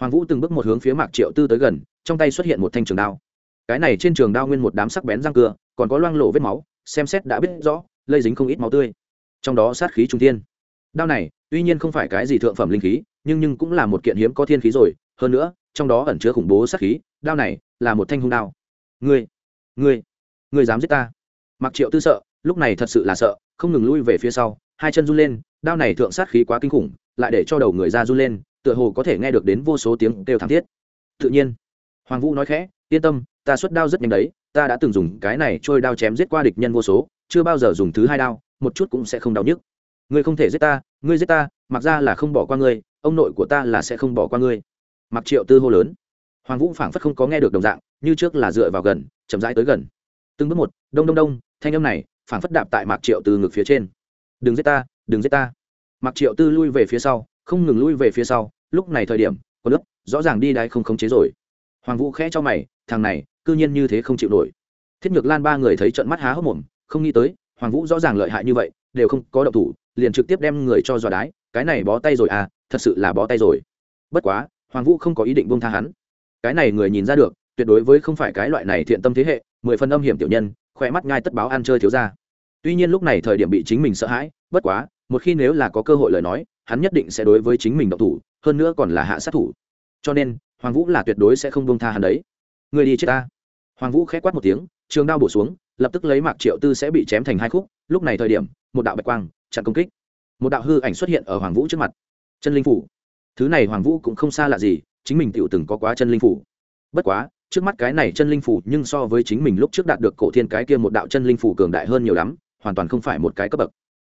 Hoàng vũ từng bước một hướng phía mạc triệu tư tới gần, trong tay xuất hiện một thanh trường đao. Cái này trên trường đao nguyên một đám sắc bén răng cưa, còn có loang lộ vết máu, xem xét đã biết rõ lây dính không ít máu tươi. Trong đó sát khí trung thiên. Đao này, tuy nhiên không phải cái gì thượng phẩm linh khí, nhưng nhưng cũng là một kiện hiếm có thiên khí rồi. Hơn nữa, trong đó ẩn chứa khủng bố sát khí, đao này là một thanh hung đao. Ngươi ngươi ngươi dám giết ta? Mặc triệu tư sợ, lúc này thật sự là sợ, không ngừng lui về phía sau, hai chân run lên, đao này thượng sát khí quá kinh khủng, lại để cho đầu người ra run lên, tựa hồ có thể nghe được đến vô số tiếng kêu thảm thiết. Tự nhiên, hoàng vũ nói khẽ, yên tâm, ta xuất đao rất nhanh đấy, ta đã từng dùng cái này trôi đao chém giết qua địch nhân vô số chưa bao giờ dùng thứ hai đao, một chút cũng sẽ không đau nhức. Ngươi không thể giết ta, ngươi giết ta, mặc ra là không bỏ qua ngươi, ông nội của ta là sẽ không bỏ qua ngươi. Mặc triệu tư hô lớn. Hoàng vũ phảng phất không có nghe được đồng dạng, như trước là dựa vào gần, chậm rãi tới gần. Từng bước một, đông đông đông, thanh âm này phảng phất đạp tại mạc triệu tư ngực phía trên. Đừng giết ta, đừng giết ta. Mạc triệu tư lui về phía sau, không ngừng lui về phía sau, lúc này thời điểm có nước rõ ràng đi đáy không khống chế rồi. Hoàng vũ khẽ cho mày, thằng này, cư nhiên như thế không chịu nổi. Thiết nhược lan ba người thấy trận mắt há hốc mồm không nghĩ tới, hoàng vũ rõ ràng lợi hại như vậy, đều không có động thủ, liền trực tiếp đem người cho dọa đái, cái này bó tay rồi à thật sự là bó tay rồi. Bất quá, hoàng vũ không có ý định buông tha hắn. Cái này người nhìn ra được, tuyệt đối với không phải cái loại này thiện tâm thế hệ, mười phần âm hiểm tiểu nhân, khỏe mắt ngay tất báo ăn chơi thiếu ra tuy nhiên lúc này thời điểm bị chính mình sợ hãi, bất quá, một khi nếu là có cơ hội lời nói, hắn nhất định sẽ đối với chính mình động thủ, hơn nữa còn là hạ sát thủ. Cho nên, hoàng vũ là tuyệt đối sẽ không bông tha hắn đấy. Người đi chết ta. Hoàng vũ khẽ quát một tiếng, trường đao bổ xuống lập tức lấy mạc triệu tư sẽ bị chém thành hai khúc lúc này thời điểm một đạo bạch quang chặn công kích một đạo hư ảnh xuất hiện ở hoàng vũ trước mặt chân linh phủ thứ này hoàng vũ cũng không xa lạ gì chính mình tựu từng có quá chân linh phủ bất quá trước mắt cái này chân linh phủ nhưng so với chính mình lúc trước đạt được cổ thiên cái kia một đạo chân linh phủ cường đại hơn nhiều lắm hoàn toàn không phải một cái cấp bậc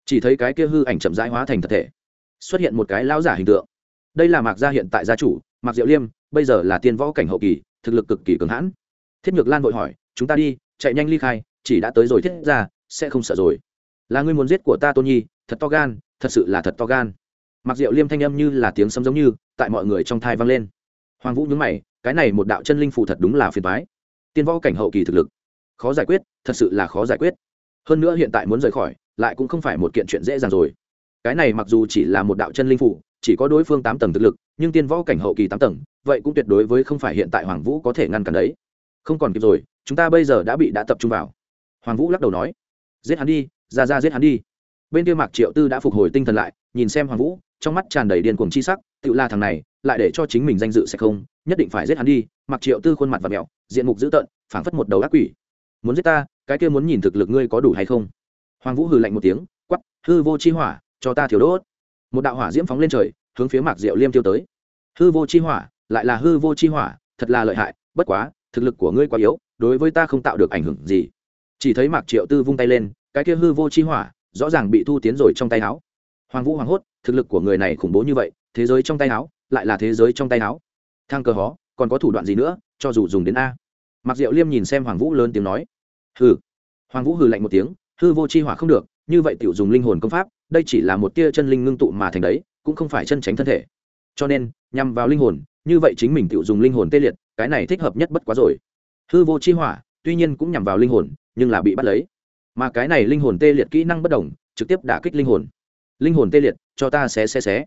chỉ thấy cái kia hư ảnh chậm rãi hóa thành thật thể xuất hiện một cái lão giả hình tượng đây là mạc gia hiện tại gia chủ mạc diệu liêm bây giờ là tiên võ cảnh hậu kỳ thực lực cực kỳ cường hãn thiết nhược lan vội hỏi chúng ta đi chạy nhanh ly khai chỉ đã tới rồi thiết ra, sẽ không sợ rồi. Là ngươi muốn giết của ta tôn nhi, thật to gan, thật sự là thật to gan. Mặc diệu liêm thanh âm như là tiếng sấm giống như, tại mọi người trong thai vang lên. Hoàng vũ nhướng mày, cái này một đạo chân linh phù thật đúng là phiền toái. Tiên võ cảnh hậu kỳ thực lực, khó giải quyết, thật sự là khó giải quyết. Hơn nữa hiện tại muốn rời khỏi, lại cũng không phải một kiện chuyện dễ dàng rồi. Cái này mặc dù chỉ là một đạo chân linh phủ chỉ có đối phương tám tầng thực lực, nhưng tiên võ cảnh hậu kỳ tám tầng, vậy cũng tuyệt đối với không phải hiện tại hoàng vũ có thể ngăn cản đấy. Không còn kịp rồi, chúng ta bây giờ đã bị đã tập trung vào hoàng vũ lắc đầu nói, giết hắn đi, ra ra giết hắn đi. Bên kia mạc triệu tư đã phục hồi tinh thần lại, nhìn xem hoàng vũ, trong mắt tràn đầy điên cuồng chi sắc tự la thằng này, lại để cho chính mình danh dự sẽ không, nhất định phải giết hắn đi. Mạc triệu tư khuôn mặt và mẹo diện mục dữ tợn, phảng phất một đầu ác quỷ. Muốn giết ta, cái kia muốn nhìn thực lực ngươi có đủ hay không? Hoàng vũ hừ lạnh một tiếng quắp hư vô chi hỏa, cho ta thiếu đốt. Một đạo hỏa diễm phóng lên trời, hướng phía mạc diệu liêm tiêu tới. Hư vô chi hỏa, lại là hư vô chi hỏa, thật là lợi hại, bất quá, thực lực của ngươi quá yếu, đối với ta không tạo được ảnh hưởng gì chỉ thấy mạc triệu tư vung tay lên, cái kia hư vô chi hỏa, rõ ràng bị thu tiến rồi trong tay áo. Hoàng vũ hoàng hốt, thực lực của người này khủng bố như vậy, thế giới trong tay áo, lại là thế giới trong tay áo. Thang cơ hó, còn có thủ đoạn gì nữa, cho dù dùng đến a. Mạc diệu liêm nhìn xem hoàng vũ lớn tiếng nói. Hừ. Hoàng vũ hừ lạnh một tiếng, hư vô chi hỏa không được, như vậy tiểu dùng linh hồn công pháp, đây chỉ là một tia chân linh ngưng tụ mà thành đấy, cũng không phải chân tránh thân thể. Cho nên, nhằm vào linh hồn, như vậy chính mình tiểu dùng linh hồn tê liệt, cái này thích hợp nhất bất quá rồi. Hư vô chi hỏa tuy nhiên cũng nhằm vào linh hồn, nhưng là bị bắt lấy. Mà cái này linh hồn tê liệt kỹ năng bất đồng, trực tiếp đả kích linh hồn. Linh hồn tê liệt, cho ta xé xé xé.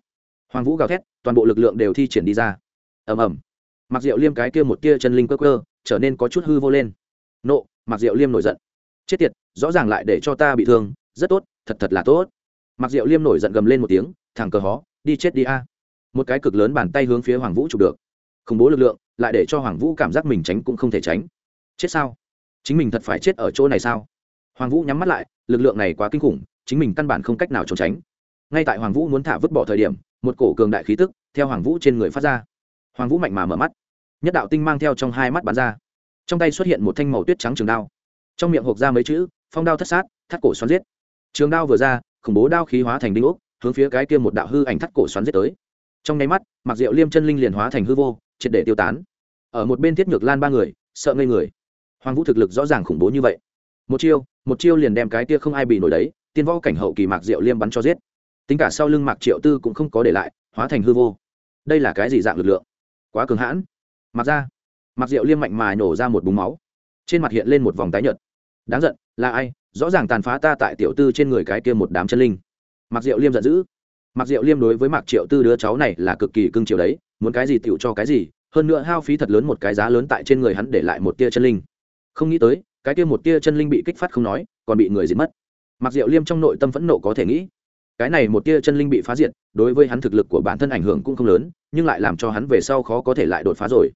Hoàng vũ gào thét, toàn bộ lực lượng đều thi triển đi ra. Ầm ầm. Mặc diệu liêm cái kia một tia chân linh cơ cơ trở nên có chút hư vô lên. Nộ mặc diệu liêm nổi giận. Chết tiệt, rõ ràng lại để cho ta bị thương, rất tốt, thật thật là tốt. Mặc diệu liêm nổi giận gầm lên một tiếng, thẳng cờ hó, đi chết đi a. Một cái cực lớn bàn tay hướng phía hoàng vũ chụp được. Khủng bố lực lượng, lại để cho hoàng vũ cảm giác mình tránh cũng không thể tránh. Chết sao? Chính mình thật phải chết ở chỗ này sao? Hoàng vũ nhắm mắt lại, lực lượng này quá kinh khủng, chính mình căn bản không cách nào trốn tránh. Ngay tại hoàng vũ muốn thả vứt bỏ thời điểm, một cổ cường đại khí tức theo hoàng vũ trên người phát ra. Hoàng vũ mạnh mà mở mắt. Nhất đạo tinh mang theo trong hai mắt bắn ra. Trong tay xuất hiện một thanh màu tuyết trắng trường đao. Trong miệng hộp ra mấy chữ, phong đao thất sát, thắt cổ xoắn giết. Trường đao vừa ra, khủng bố đao khí hóa thành đinh ốc, hướng phía cái kia một đạo hư ảnh thắt cổ xoắn giết tới. Trong nháy mắt, mặc diệu liêm chân linh liền hóa thành hư vô, triệt để tiêu tán. Ở một bên thiết nhược lan ba người, sợ ngây người hoàng vũ thực lực rõ ràng khủng bố như vậy. Một chiêu một chiêu liền đem cái kia không ai bị nổi đấy, tiên võ cảnh hậu kỳ mạc diệu liêm bắn cho giết. Tính cả sau lưng mạc triệu tư cũng không có để lại, hóa thành hư vô. Đây là cái gì dạng lực lượng? Quá cường hãn. Mặc ra. Mặc diệu liêm mạnh mà nổ ra một búng máu. Trên mặt hiện lên một vòng tái nhợt. Đáng giận, là ai? Rõ ràng tàn phá ta tại tiểu tư trên người cái kia một đám chân linh. Mặc diệu liêm giận dữ. Mặc diệu liêm đối với mạc triệu tư đứa cháu này là cực kỳ cưng chiều đấy, muốn cái gì tựu cho cái gì, hơn nữa hao phí thật lớn một cái giá lớn tại trên người hắn để lại một tia chân linh không nghĩ tới, cái kia một tia chân linh bị kích phát không nói, còn bị người diệt mất. Mặc diệu liêm trong nội tâm phẫn nộ có thể nghĩ, cái này một tia chân linh bị phá diệt, đối với hắn thực lực của bản thân ảnh hưởng cũng không lớn, nhưng lại làm cho hắn về sau khó có thể lại đột phá rồi.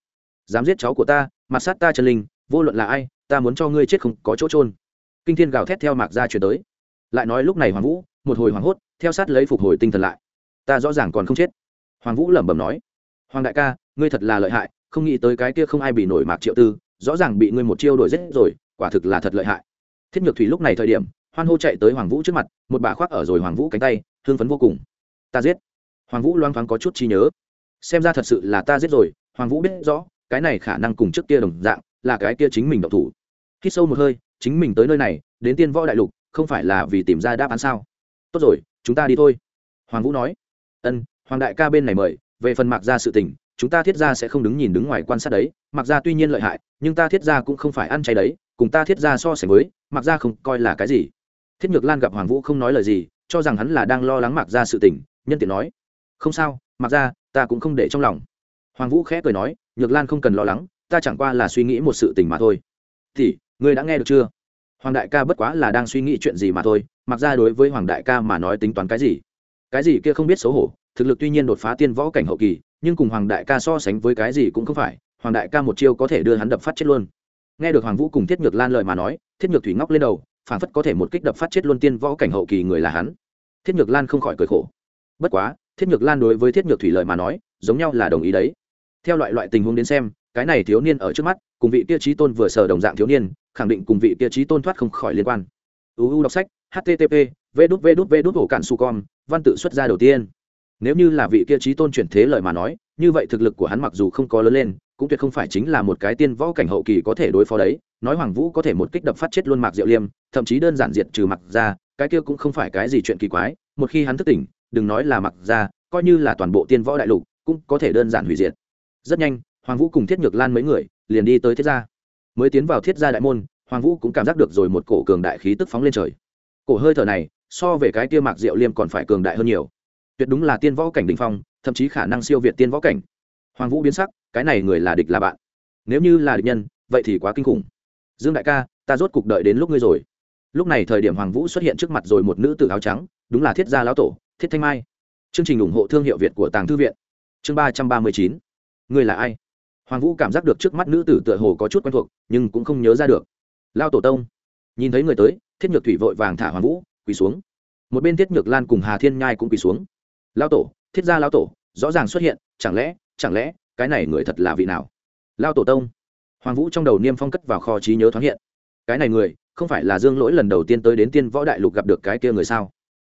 Dám giết cháu của ta, mặt sát ta chân linh, vô luận là ai, ta muốn cho ngươi chết không có chỗ trôn kinh thiên gào thét theo mạc ra chuyển tới. Lại nói lúc này hoàng vũ, một hồi hoảng hốt, theo sát lấy phục hồi tinh thần lại. Ta rõ ràng còn không chết. Hoàng vũ lẩm bẩm nói, hoàng đại ca, ngươi thật là lợi hại, không nghĩ tới cái kia không ai bị nổi mạc triệu tư rõ ràng bị ngươi một chiêu đổi giết rồi, quả thực là thật lợi hại. Thiết nhược thủy lúc này thời điểm, hoan hô chạy tới hoàng vũ trước mặt, một bà khoác ở rồi hoàng vũ cánh tay thương phấn vô cùng. Ta giết. Hoàng vũ loang thoáng có chút chi nhớ. Xem ra thật sự là ta giết rồi, hoàng vũ biết rõ, cái này khả năng cùng trước kia đồng dạng, là cái kia chính mình độc thủ. Khi sâu một hơi, chính mình tới nơi này, đến tiên võ đại lục, không phải là vì tìm ra đáp án sao? Tốt rồi, chúng ta đi thôi. Hoàng vũ nói. Ân, hoàng đại ca bên này mời, về phần mạc gia sự tình chúng ta thiết gia sẽ không đứng nhìn đứng ngoài quan sát đấy, mặc ra tuy nhiên lợi hại, nhưng ta thiết gia cũng không phải ăn chay đấy, cùng ta thiết gia so sánh với, mặc ra không coi là cái gì. Thiết nhược lan gặp hoàng vũ không nói lời gì, cho rằng hắn là đang lo lắng mặc ra sự tình, nhân tiện nói, không sao, mặc ra ta cũng không để trong lòng. Hoàng vũ khẽ cười nói, nhược lan không cần lo lắng, ta chẳng qua là suy nghĩ một sự tình mà thôi. Thì, ngươi đã nghe được chưa? Hoàng đại ca bất quá là đang suy nghĩ chuyện gì mà thôi, mặc ra đối với hoàng đại ca mà nói tính toán cái gì? Cái gì kia không biết xấu hổ thực lực tuy nhiên đột phá tiên võ cảnh hậu kỳ, nhưng cùng hoàng đại ca so sánh với cái gì cũng không phải, hoàng đại ca một chiêu có thể đưa hắn đập phát chết luôn. Nghe được hoàng vũ cùng thiết nhược lan lời mà nói, thiết nhược thủy ngóc lên đầu phản phất có thể một kích đập phát chết luôn tiên võ cảnh hậu kỳ người là hắn. Thiết nhược lan không khỏi cười khổ. Bất quá, thiết nhược lan đối với thiết nhược thủy lời mà nói, giống nhau là đồng ý đấy. Theo loại loại tình huống đến xem, cái này thiếu niên ở trước mắt, cùng vị kia trí tôn vừa sờ đồng dạng thiếu niên, khẳng định cùng vị kia trí tôn thoát không khỏi liên quan. Uu đọc sách http v đút v đút v đút hồ cạn su com, văn tự xuất ra đầu tiên nếu như là vị kia trí tôn chuyển thế lời mà nói, như vậy thực lực của hắn mặc dù không có lớn lên, cũng tuyệt không phải chính là một cái tiên võ cảnh hậu kỳ có thể đối phó đấy. Nói hoàng vũ có thể một kích đập phát chết luôn mạc diệu liêm, thậm chí đơn giản diệt trừ mặc ra cái kia cũng không phải cái gì chuyện kỳ quái. Một khi hắn thức tỉnh, đừng nói là mặc ra coi như là toàn bộ tiên võ đại lục, cũng có thể đơn giản hủy diệt. Rất nhanh, hoàng vũ cùng thiết nhược lan mấy người liền đi tới thiết gia. Mới tiến vào thiết gia đại môn, hoàng vũ cũng cảm giác được rồi một cổ cường đại khí tức phóng lên trời. Cổ hơi thở này, so về cái kia mạc diệu liêm còn phải cường đại hơn nhiều tuyệt đúng là tiên võ cảnh đình phong, thậm chí khả năng siêu việt tiên võ cảnh. Hoàng vũ biến sắc, cái này người là địch là bạn. Nếu như là địch nhân, vậy thì quá kinh khủng. Dương đại ca, ta rốt cục đợi đến lúc ngươi rồi. Lúc này thời điểm hoàng vũ xuất hiện trước mặt rồi một nữ tử áo trắng, đúng là thiết gia lão tổ, thiết thanh mai. Chương trình ủng hộ thương hiệu việt của tàng thư viện. Chương ba trăm ba mươi chín. Ngươi là ai? Hoàng vũ cảm giác được trước mắt nữ tử tựa hồ có chút quen thuộc, nhưng cũng không nhớ ra được. Lao tổ tông. Nhìn thấy người tới, thiết nhược thủy vội vàng thả hoàng vũ, quỳ xuống. Một bên thiết nhược lan cùng hà thiên nhai cũng quỳ xuống lao tổ, thiết gia lao tổ, rõ ràng xuất hiện, chẳng lẽ chẳng lẽ, cái này người thật là vị nào? Lao tổ tông. Hoàng vũ trong đầu niêm phong cất vào kho trí nhớ thoáng hiện. Cái này người, không phải là dương lỗi lần đầu tiên tới đến tiên võ đại lục gặp được cái kia người sao?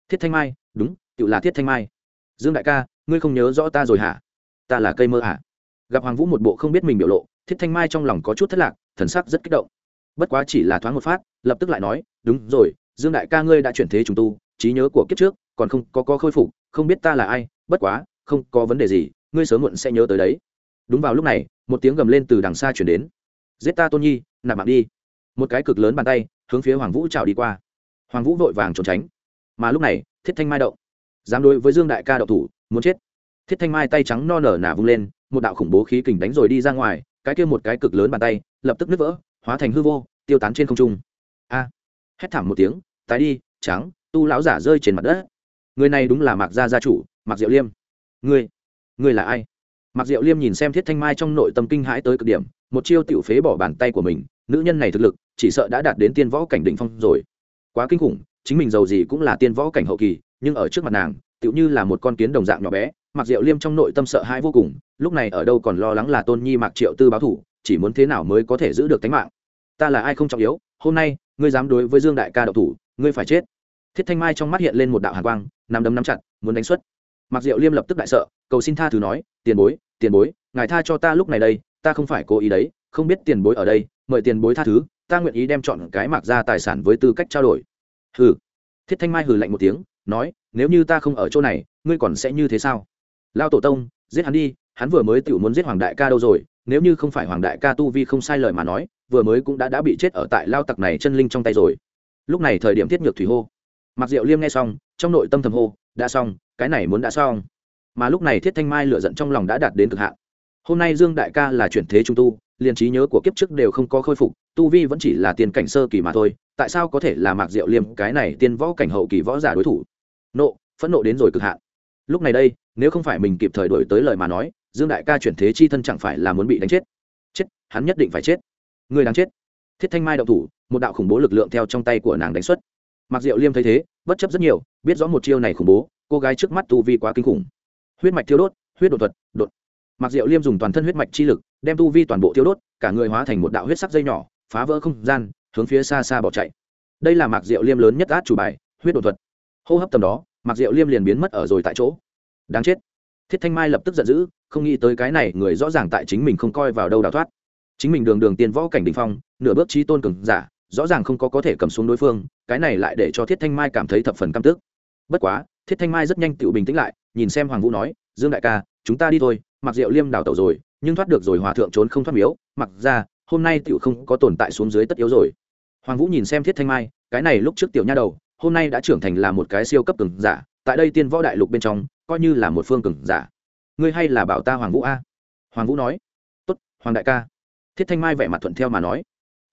Thiết thanh mai, đúng tự là thiết thanh mai. Dương đại ca, ngươi không nhớ rõ ta rồi hả? Ta là cây mơ hả? Gặp hoàng vũ một bộ không biết mình biểu lộ, thiết thanh mai trong lòng có chút thất lạc, thần sắc rất kích động. Bất quá chỉ là thoáng một phát, lập tức lại nói, đúng rồi, dương đại ca ngươi đã chuyển thế trùng tu, trí nhớ của kiếp trước còn không có có khôi phục không biết ta là ai, bất quá, không có vấn đề gì, ngươi sớm muộn sẽ nhớ tới đấy. Đúng vào lúc này, một tiếng gầm lên từ đằng xa chuyển đến. Giết ta tôn nhi, nạp mạng đi. Một cái cực lớn bàn tay, hướng phía hoàng vũ trào đi qua. Hoàng vũ vội vàng trốn tránh. Mà lúc này, thiết thanh mai động. Dám đối với dương đại ca đậu thủ, muốn chết. Thiết thanh mai tay trắng no nở nả vung lên, một đạo khủng bố khí kình đánh rồi đi ra ngoài, cái kia một cái cực lớn bàn tay, lập tức nứt vỡ, hóa thành hư vô, tiêu tán trên không trung. A. Hét thảm một tiếng, tái đi, trắng, tu lão giả rơi trên mặt đất người này đúng là mạc gia gia chủ, mạc diệu liêm. Ngươi ngươi là ai? Mạc diệu liêm nhìn xem thiết thanh mai trong nội tâm kinh hãi tới cực điểm, một chiêu tiểu phế bỏ bàn tay của mình, nữ nhân này thực lực, chỉ sợ đã đạt đến tiên võ cảnh đỉnh phong rồi. Quá kinh khủng, chính mình giàu gì cũng là tiên võ cảnh hậu kỳ, nhưng ở trước mặt nàng, tựu như là một con kiến đồng dạng nhỏ bé mặc diệu liêm trong nội tâm sợ hãi vô cùng, lúc này ở đâu còn lo lắng là tôn nhi mạc triệu tư báo thủ, chỉ muốn thế nào mới có thể giữ được tính mạng. Ta là ai không trọng yếu, hôm nay, ngươi dám đối với dương đại ca đậu thủ, ngươi phải chết. Thiết thanh mai trong mắt hiện lên một đạo hàn quang nắm đấm nắm chặt, muốn đánh xuất. Mặc diệu liêm lập tức đại sợ, cầu xin tha thứ nói, tiền bối tiền bối, ngài tha cho ta lúc này đây, ta không phải cố ý đấy, không biết tiền bối ở đây, mời tiền bối tha thứ, ta nguyện ý đem chọn cái mặc ra tài sản với tư cách trao đổi. Hừ. Thiết thanh mai hừ lạnh một tiếng, nói, nếu như ta không ở chỗ này, ngươi còn sẽ như thế sao? Lao tổ tông, giết hắn đi, hắn vừa mới tự muốn giết hoàng đại ca đâu rồi, nếu như không phải hoàng đại ca tu vi không sai lời mà nói, vừa mới cũng đã đã bị chết ở tại lao tặc này chân linh trong tay rồi. Lúc này thời điểm thiết nhược thủy hô mặc diệu liêm nghe xong, trong nội tâm thầm hô, đã xong, cái này muốn đã xong. Mà lúc này thiết thanh mai lựa giận trong lòng đã đạt đến cực hạn. Hôm nay dương đại ca là chuyển thế trung tu, liền trí nhớ của kiếp trước đều không có khôi phục, tu vi vẫn chỉ là tiền cảnh sơ kỳ mà thôi, tại sao có thể là mạc diệu liêm cái này tiên võ cảnh hậu kỳ võ giả đối thủ? Nộ, phẫn nộ đến rồi cực hạn. Lúc này đây, nếu không phải mình kịp thời đổi tới lời mà nói, dương đại ca chuyển thế chi thân chẳng phải là muốn bị đánh chết? Chết, hắn nhất định phải chết. Người đáng chết. Thiết thanh mai đậu thủ, một đạo khủng bố lực lượng theo trong tay của nàng đánh xuất mặc diệu liêm thấy thế, bất chấp rất nhiều, biết rõ một chiêu này khủng bố, cô gái trước mắt tu vi quá kinh khủng. Huyết mạch thiêu đốt, huyết đột thuật đột mặc diệu liêm dùng toàn thân huyết mạch chi lực, đem tu vi toàn bộ thiêu đốt, cả người hóa thành một đạo huyết sắc dây nhỏ, phá vỡ không gian, hướng phía xa xa bỏ chạy. Đây là mạc diệu liêm lớn nhất át chủ bài, huyết đột thuật. Hô hấp tầm đó, mạc diệu liêm liền biến mất ở rồi tại chỗ. Đáng chết. Thiết thanh mai lập tức giận dữ, không nghĩ tới cái này người rõ ràng tại chính mình không coi vào đâu đào thoát. Chính mình đường đường tiên võ cảnh đình phong, nửa bước trí tôn cường giả rõ ràng không có có thể cầm xuống đối phương, cái này lại để cho thiết thanh mai cảm thấy thập phần căm tức. Bất quá, thiết thanh mai rất nhanh tự bình tĩnh lại, nhìn xem hoàng vũ nói, dương đại ca, chúng ta đi thôi, mặc diệu liêm đào tẩu rồi, nhưng thoát được rồi hòa thượng trốn không thoát miếu, mặc ra, hôm nay tiểu không có tồn tại xuống dưới tất yếu rồi. Hoàng vũ nhìn xem thiết thanh mai, cái này lúc trước tiểu nha đầu, hôm nay đã trưởng thành là một cái siêu cấp cường giả, tại đây tiên võ đại lục bên trong, coi như là một phương cường giả. Ngươi hay là bảo ta hoàng vũ a? Hoàng vũ nói. Tốt, hoàng đại ca. Thiết thanh mai vẻ mặt thuận theo mà nói.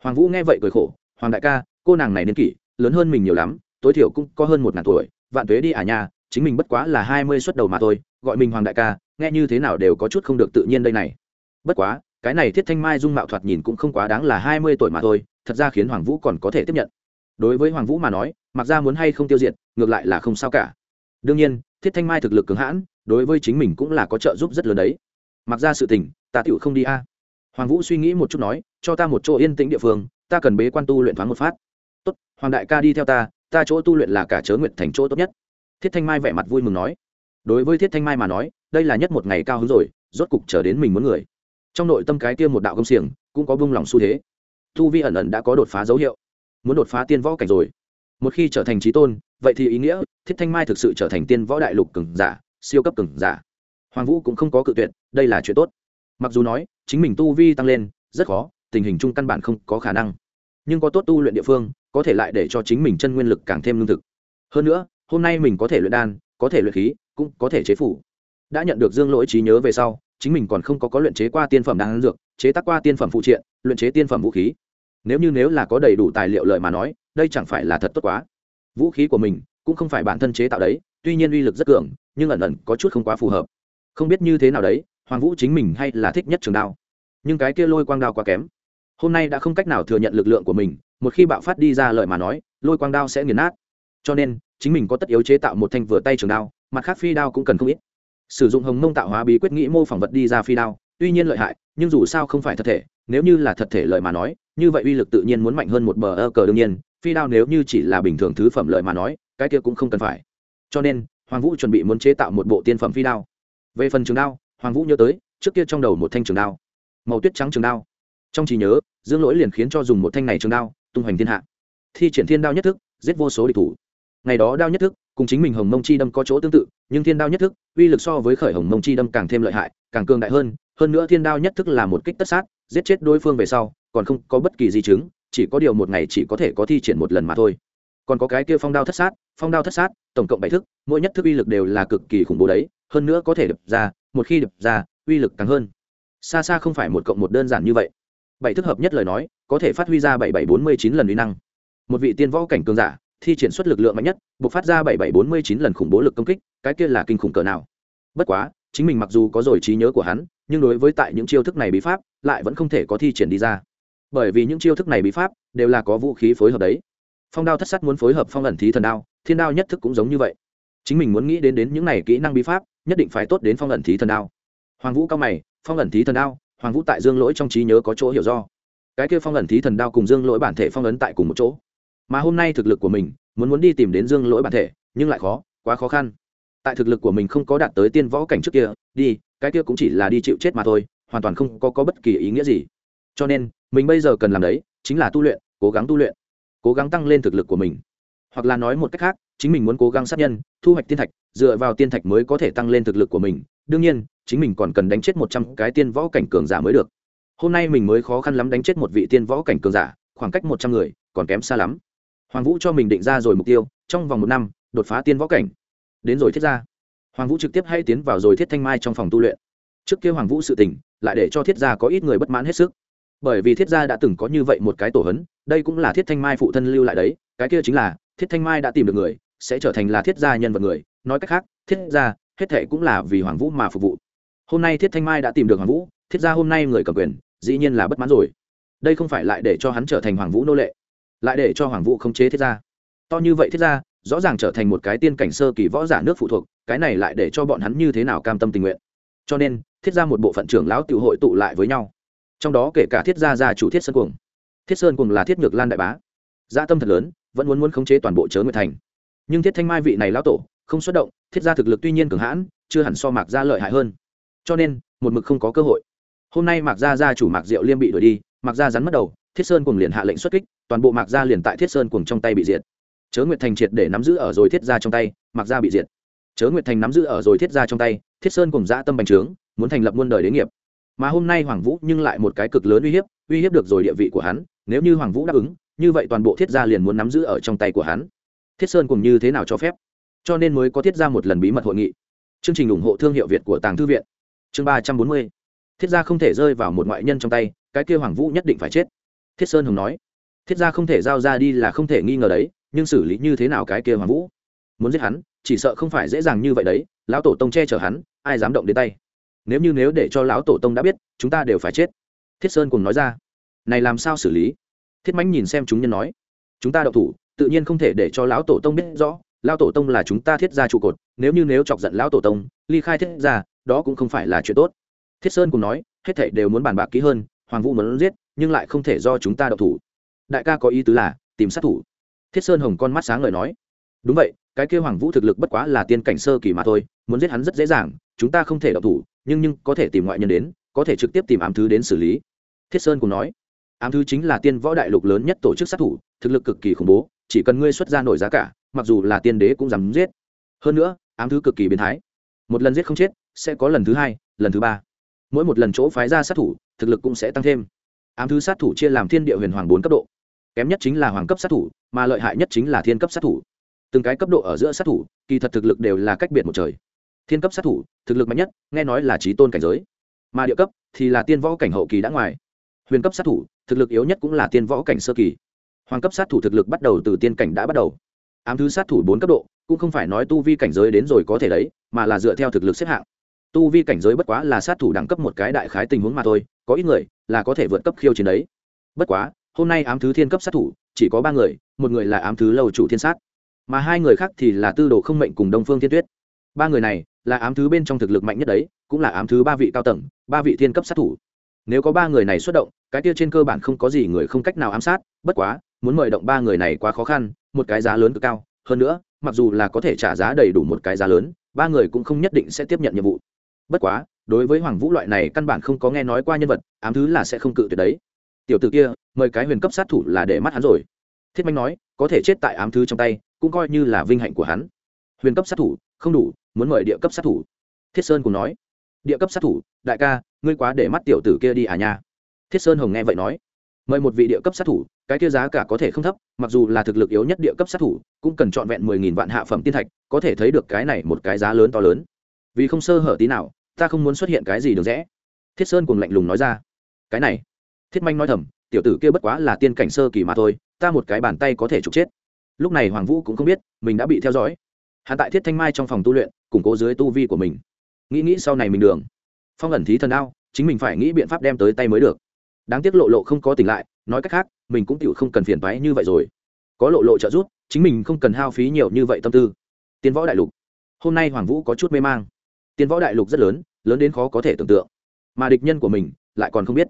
Hoàng vũ nghe vậy cười khổ hoàng đại ca, cô nàng này niên kỷ, lớn hơn mình nhiều lắm, tối thiểu cũng có hơn một ngàn tuổi, vạn tuế đi à nhà chính mình bất quá là hai mươi xuất đầu mà thôi, gọi mình hoàng đại ca, nghe như thế nào đều có chút không được tự nhiên đây này. Bất quá, cái này thiết thanh mai dung mạo thoạt nhìn cũng không quá đáng là hai mươi tuổi mà thôi, thật ra khiến hoàng vũ còn có thể tiếp nhận. Đối với hoàng vũ mà nói, mặc ra muốn hay không tiêu diệt, ngược lại là không sao cả. Đương nhiên, thiết thanh mai thực lực cường hãn, đối với chính mình cũng là có trợ giúp rất lớn đấy. Mặc ra sự tình, ta tựu không đi a. Hoàng vũ suy nghĩ một chút nói, cho ta một chỗ yên tĩnh địa phương ta cần bế quan tu luyện thoáng một phát. Tốt, hoàng đại ca đi theo ta ta chỗ tu luyện là cả chớ nguyện thành chỗ tốt nhất. Thiết thanh mai vẻ mặt vui mừng nói. Đối với thiết thanh mai mà nói, đây là nhất một ngày cao hứng rồi, rốt cục chờ đến mình muốn người. Trong nội tâm cái kia một đạo công xiềng cũng có bông lòng xu thế. Thu vi ẩn ẩn đã có đột phá dấu hiệu, muốn đột phá tiên võ cảnh rồi. Một khi trở thành trí tôn, vậy thì ý nghĩa thiết thanh mai thực sự trở thành tiên võ đại lục cừng giả, siêu cấp cừng giả. Hoàng vũ cũng không có cự tuyệt, đây là chuyện tốt. Mặc dù nói, chính mình tu vi tăng lên, rất khó tình hình chung căn bản không có khả năng. Nhưng có tốt tu luyện địa phương, có thể lại để cho chính mình chân nguyên lực càng thêm lương thực. Hơn nữa, hôm nay mình có thể luyện đan, có thể luyện khí, cũng có thể chế phủ. Đã nhận được dương lỗi trí nhớ về sau, chính mình còn không có có luyện chế qua tiên phẩm đan dược, chế tác qua tiên phẩm phụ triện, luyện chế tiên phẩm vũ khí. Nếu như nếu là có đầy đủ tài liệu lợi mà nói, đây chẳng phải là thật tốt quá. Vũ khí của mình cũng không phải bản thân chế tạo đấy, tuy nhiên uy lực rất cường, nhưng ẩn ẩn có chút không quá phù hợp. Không biết như thế nào đấy, hoàng vũ chính mình hay là thích nhất trường đao. Nhưng cái kia lôi quang đao quá kém hôm nay đã không cách nào thừa nhận lực lượng của mình, một khi bạo phát đi ra lợi mà nói, lôi quang đao sẽ nghiền nát. Cho nên, chính mình có tất yếu chế tạo một thanh vừa tay trường đao, mặt khác phi đao cũng cần không ít. Sử dụng hồng mông tạo hóa bí quyết nghĩ mô phỏng vật đi ra phi đao, tuy nhiên lợi hại, nhưng dù sao không phải thật thể, nếu như là thật thể lợi mà nói, như vậy uy lực tự nhiên muốn mạnh hơn một bờ ơ cờ đương nhiên, phi đao nếu như chỉ là bình thường thứ phẩm lợi mà nói, cái kia cũng không cần phải. Cho nên, hoàng vũ chuẩn bị muốn chế tạo một bộ tiên phẩm phi đao. Về phần trường đao, hoàng vũ nhớ tới, trước kia trong đầu một thanh trường đao. Màu tuyết trắng trường đao trong trí nhớ, dương lỗi liền khiến cho dùng một thanh này trường đao, tung hoành thiên hạ. Thi triển thiên đao nhất thức, giết vô số địch thủ. Ngày đó đao nhất thức, cùng chính mình hồng mông chi đâm có chỗ tương tự, nhưng thiên đao nhất thức, uy lực so với khởi hồng mông chi đâm càng thêm lợi hại, càng cường đại hơn hơn nữa thiên đao nhất thức là một kích tất sát, giết chết đối phương về sau, còn không có bất kỳ di chứng, chỉ có điều một ngày chỉ có thể có thi triển một lần mà thôi. Còn có cái kia phong đao thất sát, phong đao thất sát, tổng cộng bảy thức, mỗi nhất thức uy lực đều là cực kỳ khủng bố đấy, hơn nữa có thể đập ra, một khi đập ra, uy lực càng hơn. Xa xa không phải một cộng một đơn giản như vậy bảy thức hợp nhất lời nói, có thể phát huy ra bảy bảy bốn mươi chín lần uy năng. Một vị tiên võ cảnh cường giả, thi triển xuất lực lượng mạnh nhất buộc phát ra bảy bảy bốn mươi chín lần khủng bố lực công kích, cái kia là kinh khủng cỡ nào. Bất quá, chính mình mặc dù có rồi trí nhớ của hắn, nhưng đối với tại những chiêu thức này bí pháp, lại vẫn không thể có thi triển đi ra. Bởi vì những chiêu thức này bí pháp, đều là có vũ khí phối hợp đấy. Phong đao thất sát muốn phối hợp phong ẩn thí thần đao, thiên đao nhất thức cũng giống như vậy. Chính mình muốn nghĩ đến đến những này kỹ năng bí pháp, nhất định phải tốt đến phong ẩn thí thần đao. Hoàng vũ cao mày, phong ẩn thí thần đao hoàng vũ tại dương lỗi trong trí nhớ có chỗ hiểu do. Cái kia phong ẩn thí thần đao cùng dương lỗi bản thể phong ấn tại cùng một chỗ. Mà hôm nay thực lực của mình muốn muốn đi tìm đến dương lỗi bản thể nhưng lại khó quá khó khăn. Tại thực lực của mình không có đạt tới tiên võ cảnh trước kia đi cái kia cũng chỉ là đi chịu chết mà thôi hoàn toàn không có, có bất kỳ ý nghĩa gì. Cho nên mình bây giờ cần làm đấy chính là tu luyện cố gắng tu luyện cố gắng tăng lên thực lực của mình. Hoặc là nói một cách khác chính mình muốn cố gắng sát nhân thu hoạch tiên thạch dựa vào tiên thạch mới có thể tăng lên thực lực của mình. Đương nhiên chính mình còn cần đánh chết một trăm cái tiên võ cảnh cường giả mới được. Hôm nay mình mới khó khăn lắm đánh chết một vị tiên võ cảnh cường giả, khoảng cách một trăm người, còn kém xa lắm. Hoàng vũ cho mình định ra rồi mục tiêu, trong vòng một năm, đột phá tiên võ cảnh. Đến rồi thiết ra hoàng vũ trực tiếp hay tiến vào rồi thiết thanh mai trong phòng tu luyện. Trước kia hoàng vũ sự tình, lại để cho thiết gia có ít người bất mãn hết sức. Bởi vì thiết gia đã từng có như vậy một cái tổ hấn, đây cũng là thiết thanh mai phụ thân lưu lại đấy. Cái kia chính là, thiết thanh mai đã tìm được người, sẽ trở thành là thiết gia nhân vật người. Nói cách khác, thiết gia, hết thệ cũng là vì hoàng vũ mà phục vụ hôm nay thiết thanh mai đã tìm được hoàng vũ, thiết gia hôm nay người cầm quyền, dĩ nhiên là bất mãn rồi. Đây không phải lại để cho hắn trở thành hoàng vũ nô lệ, lại để cho hoàng vũ khống chế thiết gia to như vậy thiết gia rõ ràng trở thành một cái tiên cảnh sơ kỳ võ giả nước phụ thuộc, cái này lại để cho bọn hắn như thế nào cam tâm tình nguyện. Cho nên, thiết ra một bộ phận trưởng lão tự hội tụ lại với nhau. Trong đó kể cả thiết gia gia chủ thiết sơn cuồng. Thiết sơn cuồng là thiết nhược lan đại bá. Gia tâm thật lớn, vẫn muốn muốn khống chế toàn bộ chớ nguyệt thành. Nhưng thiết thanh mai vị này lão tổ, không xuất động, thiết gia thực lực tuy nhiên cường hãn, chưa hẳn so mạc gia lợi hại hơn cho nên, một mực không có cơ hội. Hôm nay mạc gia gia chủ mạc diệu liêm bị đuổi đi, mạc gia rắn mất đầu, thiết sơn cùng liền hạ lệnh xuất kích, toàn bộ mạc gia liền tại thiết sơn cùng trong tay bị diệt. Chớ nguyệt thành triệt để nắm giữ ở rồi thiết gia trong tay, mạc gia bị diệt. Chớ nguyệt thành nắm giữ ở rồi thiết gia trong tay, thiết sơn cùng dã tâm bành trướng, muốn thành lập muôn đời đế nghiệp. Mà hôm nay hoàng vũ nhưng lại một cái cực lớn uy hiếp uy hiếp được rồi địa vị của hắn, nếu như hoàng vũ đáp ứng, như vậy toàn bộ thiết gia liền muốn nắm giữ ở trong tay của hắn. Thiết sơn cùng như thế nào cho phép? Cho nên mới có thiết ra một lần bí mật hội nghị. Chương trình ủng hộ thương hiệu việt của tàng thư viện chương ba trăm bốn mươi. Thiết gia không thể rơi vào một ngoại nhân trong tay, cái kia hoàng vũ nhất định phải chết. Thiết sơn hùng nói. Thiết gia không thể giao ra đi là không thể nghi ngờ đấy, nhưng xử lý như thế nào cái kia hoàng vũ? Muốn giết hắn, chỉ sợ không phải dễ dàng như vậy đấy, lão tổ tông che chở hắn, ai dám động đến tay? Nếu như nếu để cho lão tổ tông đã biết, chúng ta đều phải chết. Thiết sơn cùng nói ra. Này làm sao xử lý? Thiết mãnh nhìn xem chúng nhân nói. Chúng ta đậu thủ, tự nhiên không thể để cho lão tổ tông biết rõ, lão tổ tông là chúng ta thiết ra trụ cột, nếu như nếu chọc giận lão tổ tông, ly khai thiết ra đó cũng không phải là chuyện tốt. Thiết sơn cùng nói, hết thảy đều muốn bàn bạc kỹ hơn, hoàng vũ muốn giết, nhưng lại không thể do chúng ta đậu thủ. Đại ca có ý tứ là, tìm sát thủ. Thiết sơn hồng con mắt sáng ngời nói, đúng vậy, cái kêu hoàng vũ thực lực bất quá là tiên cảnh sơ kỳ mà thôi, muốn giết hắn rất dễ dàng, chúng ta không thể đậu thủ, nhưng nhưng có thể tìm ngoại nhân đến, có thể trực tiếp tìm ám thứ đến xử lý. Thiết sơn cùng nói, ám thứ chính là tiên võ đại lục lớn nhất tổ chức sát thủ, thực lực cực kỳ khủng bố, chỉ cần ngươi xuất ra nổi giá cả, mặc dù là tiên đế cũng dám giết. Hơn nữa, ám thứ cực kỳ biến thái. Một lần giết không chết sẽ có lần thứ hai, lần thứ ba. Mỗi một lần chỗ phái ra sát thủ, thực lực cũng sẽ tăng thêm. Ám thứ sát thủ chia làm thiên địa huyền hoàng bốn cấp độ. Kém nhất chính là hoàng cấp sát thủ, mà lợi hại nhất chính là thiên cấp sát thủ. Từng cái cấp độ ở giữa sát thủ, kỳ thật thực lực đều là cách biệt một trời. Thiên cấp sát thủ, thực lực mạnh nhất, nghe nói là trí tôn cảnh giới. Mà địa cấp thì là tiên võ cảnh hậu kỳ đã ngoài. Huyền cấp sát thủ, thực lực yếu nhất cũng là tiên võ cảnh sơ kỳ. Hoàng cấp sát thủ thực lực bắt đầu từ tiên cảnh đã bắt đầu. Ám thứ sát thủ bốn cấp độ, cũng không phải nói tu vi cảnh giới đến rồi có thể đấy, mà là dựa theo thực lực xếp hạng tu vi cảnh giới bất quá là sát thủ đẳng cấp một cái đại khái tình huống mà thôi, có ít người là có thể vượt cấp khiêu chiến đấy. Bất quá, hôm nay ám thứ thiên cấp sát thủ, chỉ có ba người, một người là ám thứ lầu chủ thiên sát, mà hai người khác thì là tư đồ không mệnh cùng đông phương thiên tuyết. Ba người này là ám thứ bên trong thực lực mạnh nhất đấy, cũng là ám thứ ba vị cao tầng, ba vị thiên cấp sát thủ. Nếu có ba người này xuất động, cái kia trên cơ bản không có gì người không cách nào ám sát, bất quá, muốn mời động ba người này quá khó khăn, một cái giá lớn cực cao. Hơn nữa, mặc dù là có thể trả giá đầy đủ một cái giá lớn, ba người cũng không nhất định sẽ tiếp nhận nhiệm vụ bất quá, đối với hoàng vũ loại này căn bản không có nghe nói qua nhân vật, ám thứ là sẽ không cự tuyệt đấy. Tiểu t ử kia, mời cái huyền cấp sát thủ là để mắt hắn rồi. Thiết manh nói, có thể chết tại ám thứ trong tay, cũng coi như là vinh hạnh của hắn. Huyền cấp sát thủ, không đủ, muốn mời địa cấp sát thủ. Thiết sơn cùng nói, địa cấp sát thủ, đại ca, ngươi quá để mắt tiểu tử kia đi à nha. Thiết sơn hồng nghe vậy nói, mời một vị địa cấp sát thủ, cái kia giá cả có thể không thấp, mặc dù là thực lực yếu nhất địa cấp sát thủ, cũng cần trọn vẹn mười nghìn vạn hạ phẩm tiên thạch, có thể thấy được cái này một cái giá lớn to lớn vì không sơ hở tí nào, ta không muốn xuất hiện cái gì được rẽ. Thiết sơn cùng lạnh lùng nói ra. Cái này. Thiết manh nói thầm, tiểu tử kia bất quá là tiên cảnh sơ kỳ mà thôi, ta một cái bàn tay có thể trục chết. Lúc này hoàng vũ cũng không biết, mình đã bị theo dõi. Hạ tại thiết thanh mai trong phòng tu luyện, củng cố dưới tu vi của mình. Nghĩ nghĩ sau này mình đường. Phong ẩn thí thần ao, chính mình phải nghĩ biện pháp đem tới tay mới được. Đáng tiếc lộ lộ không có tỉnh lại, nói cách khác, mình cũng tựu không cần phiền toái như vậy rồi. Có lộ lộ trợ giúp, chính mình không cần hao phí nhiều như vậy tâm tư. Tiến võ đại lục. Hôm nay hoàng vũ có chút mê mang. Tiên võ đại lục rất lớn lớn đến khó có thể tưởng tượng. Mà địch nhân của mình lại còn không biết.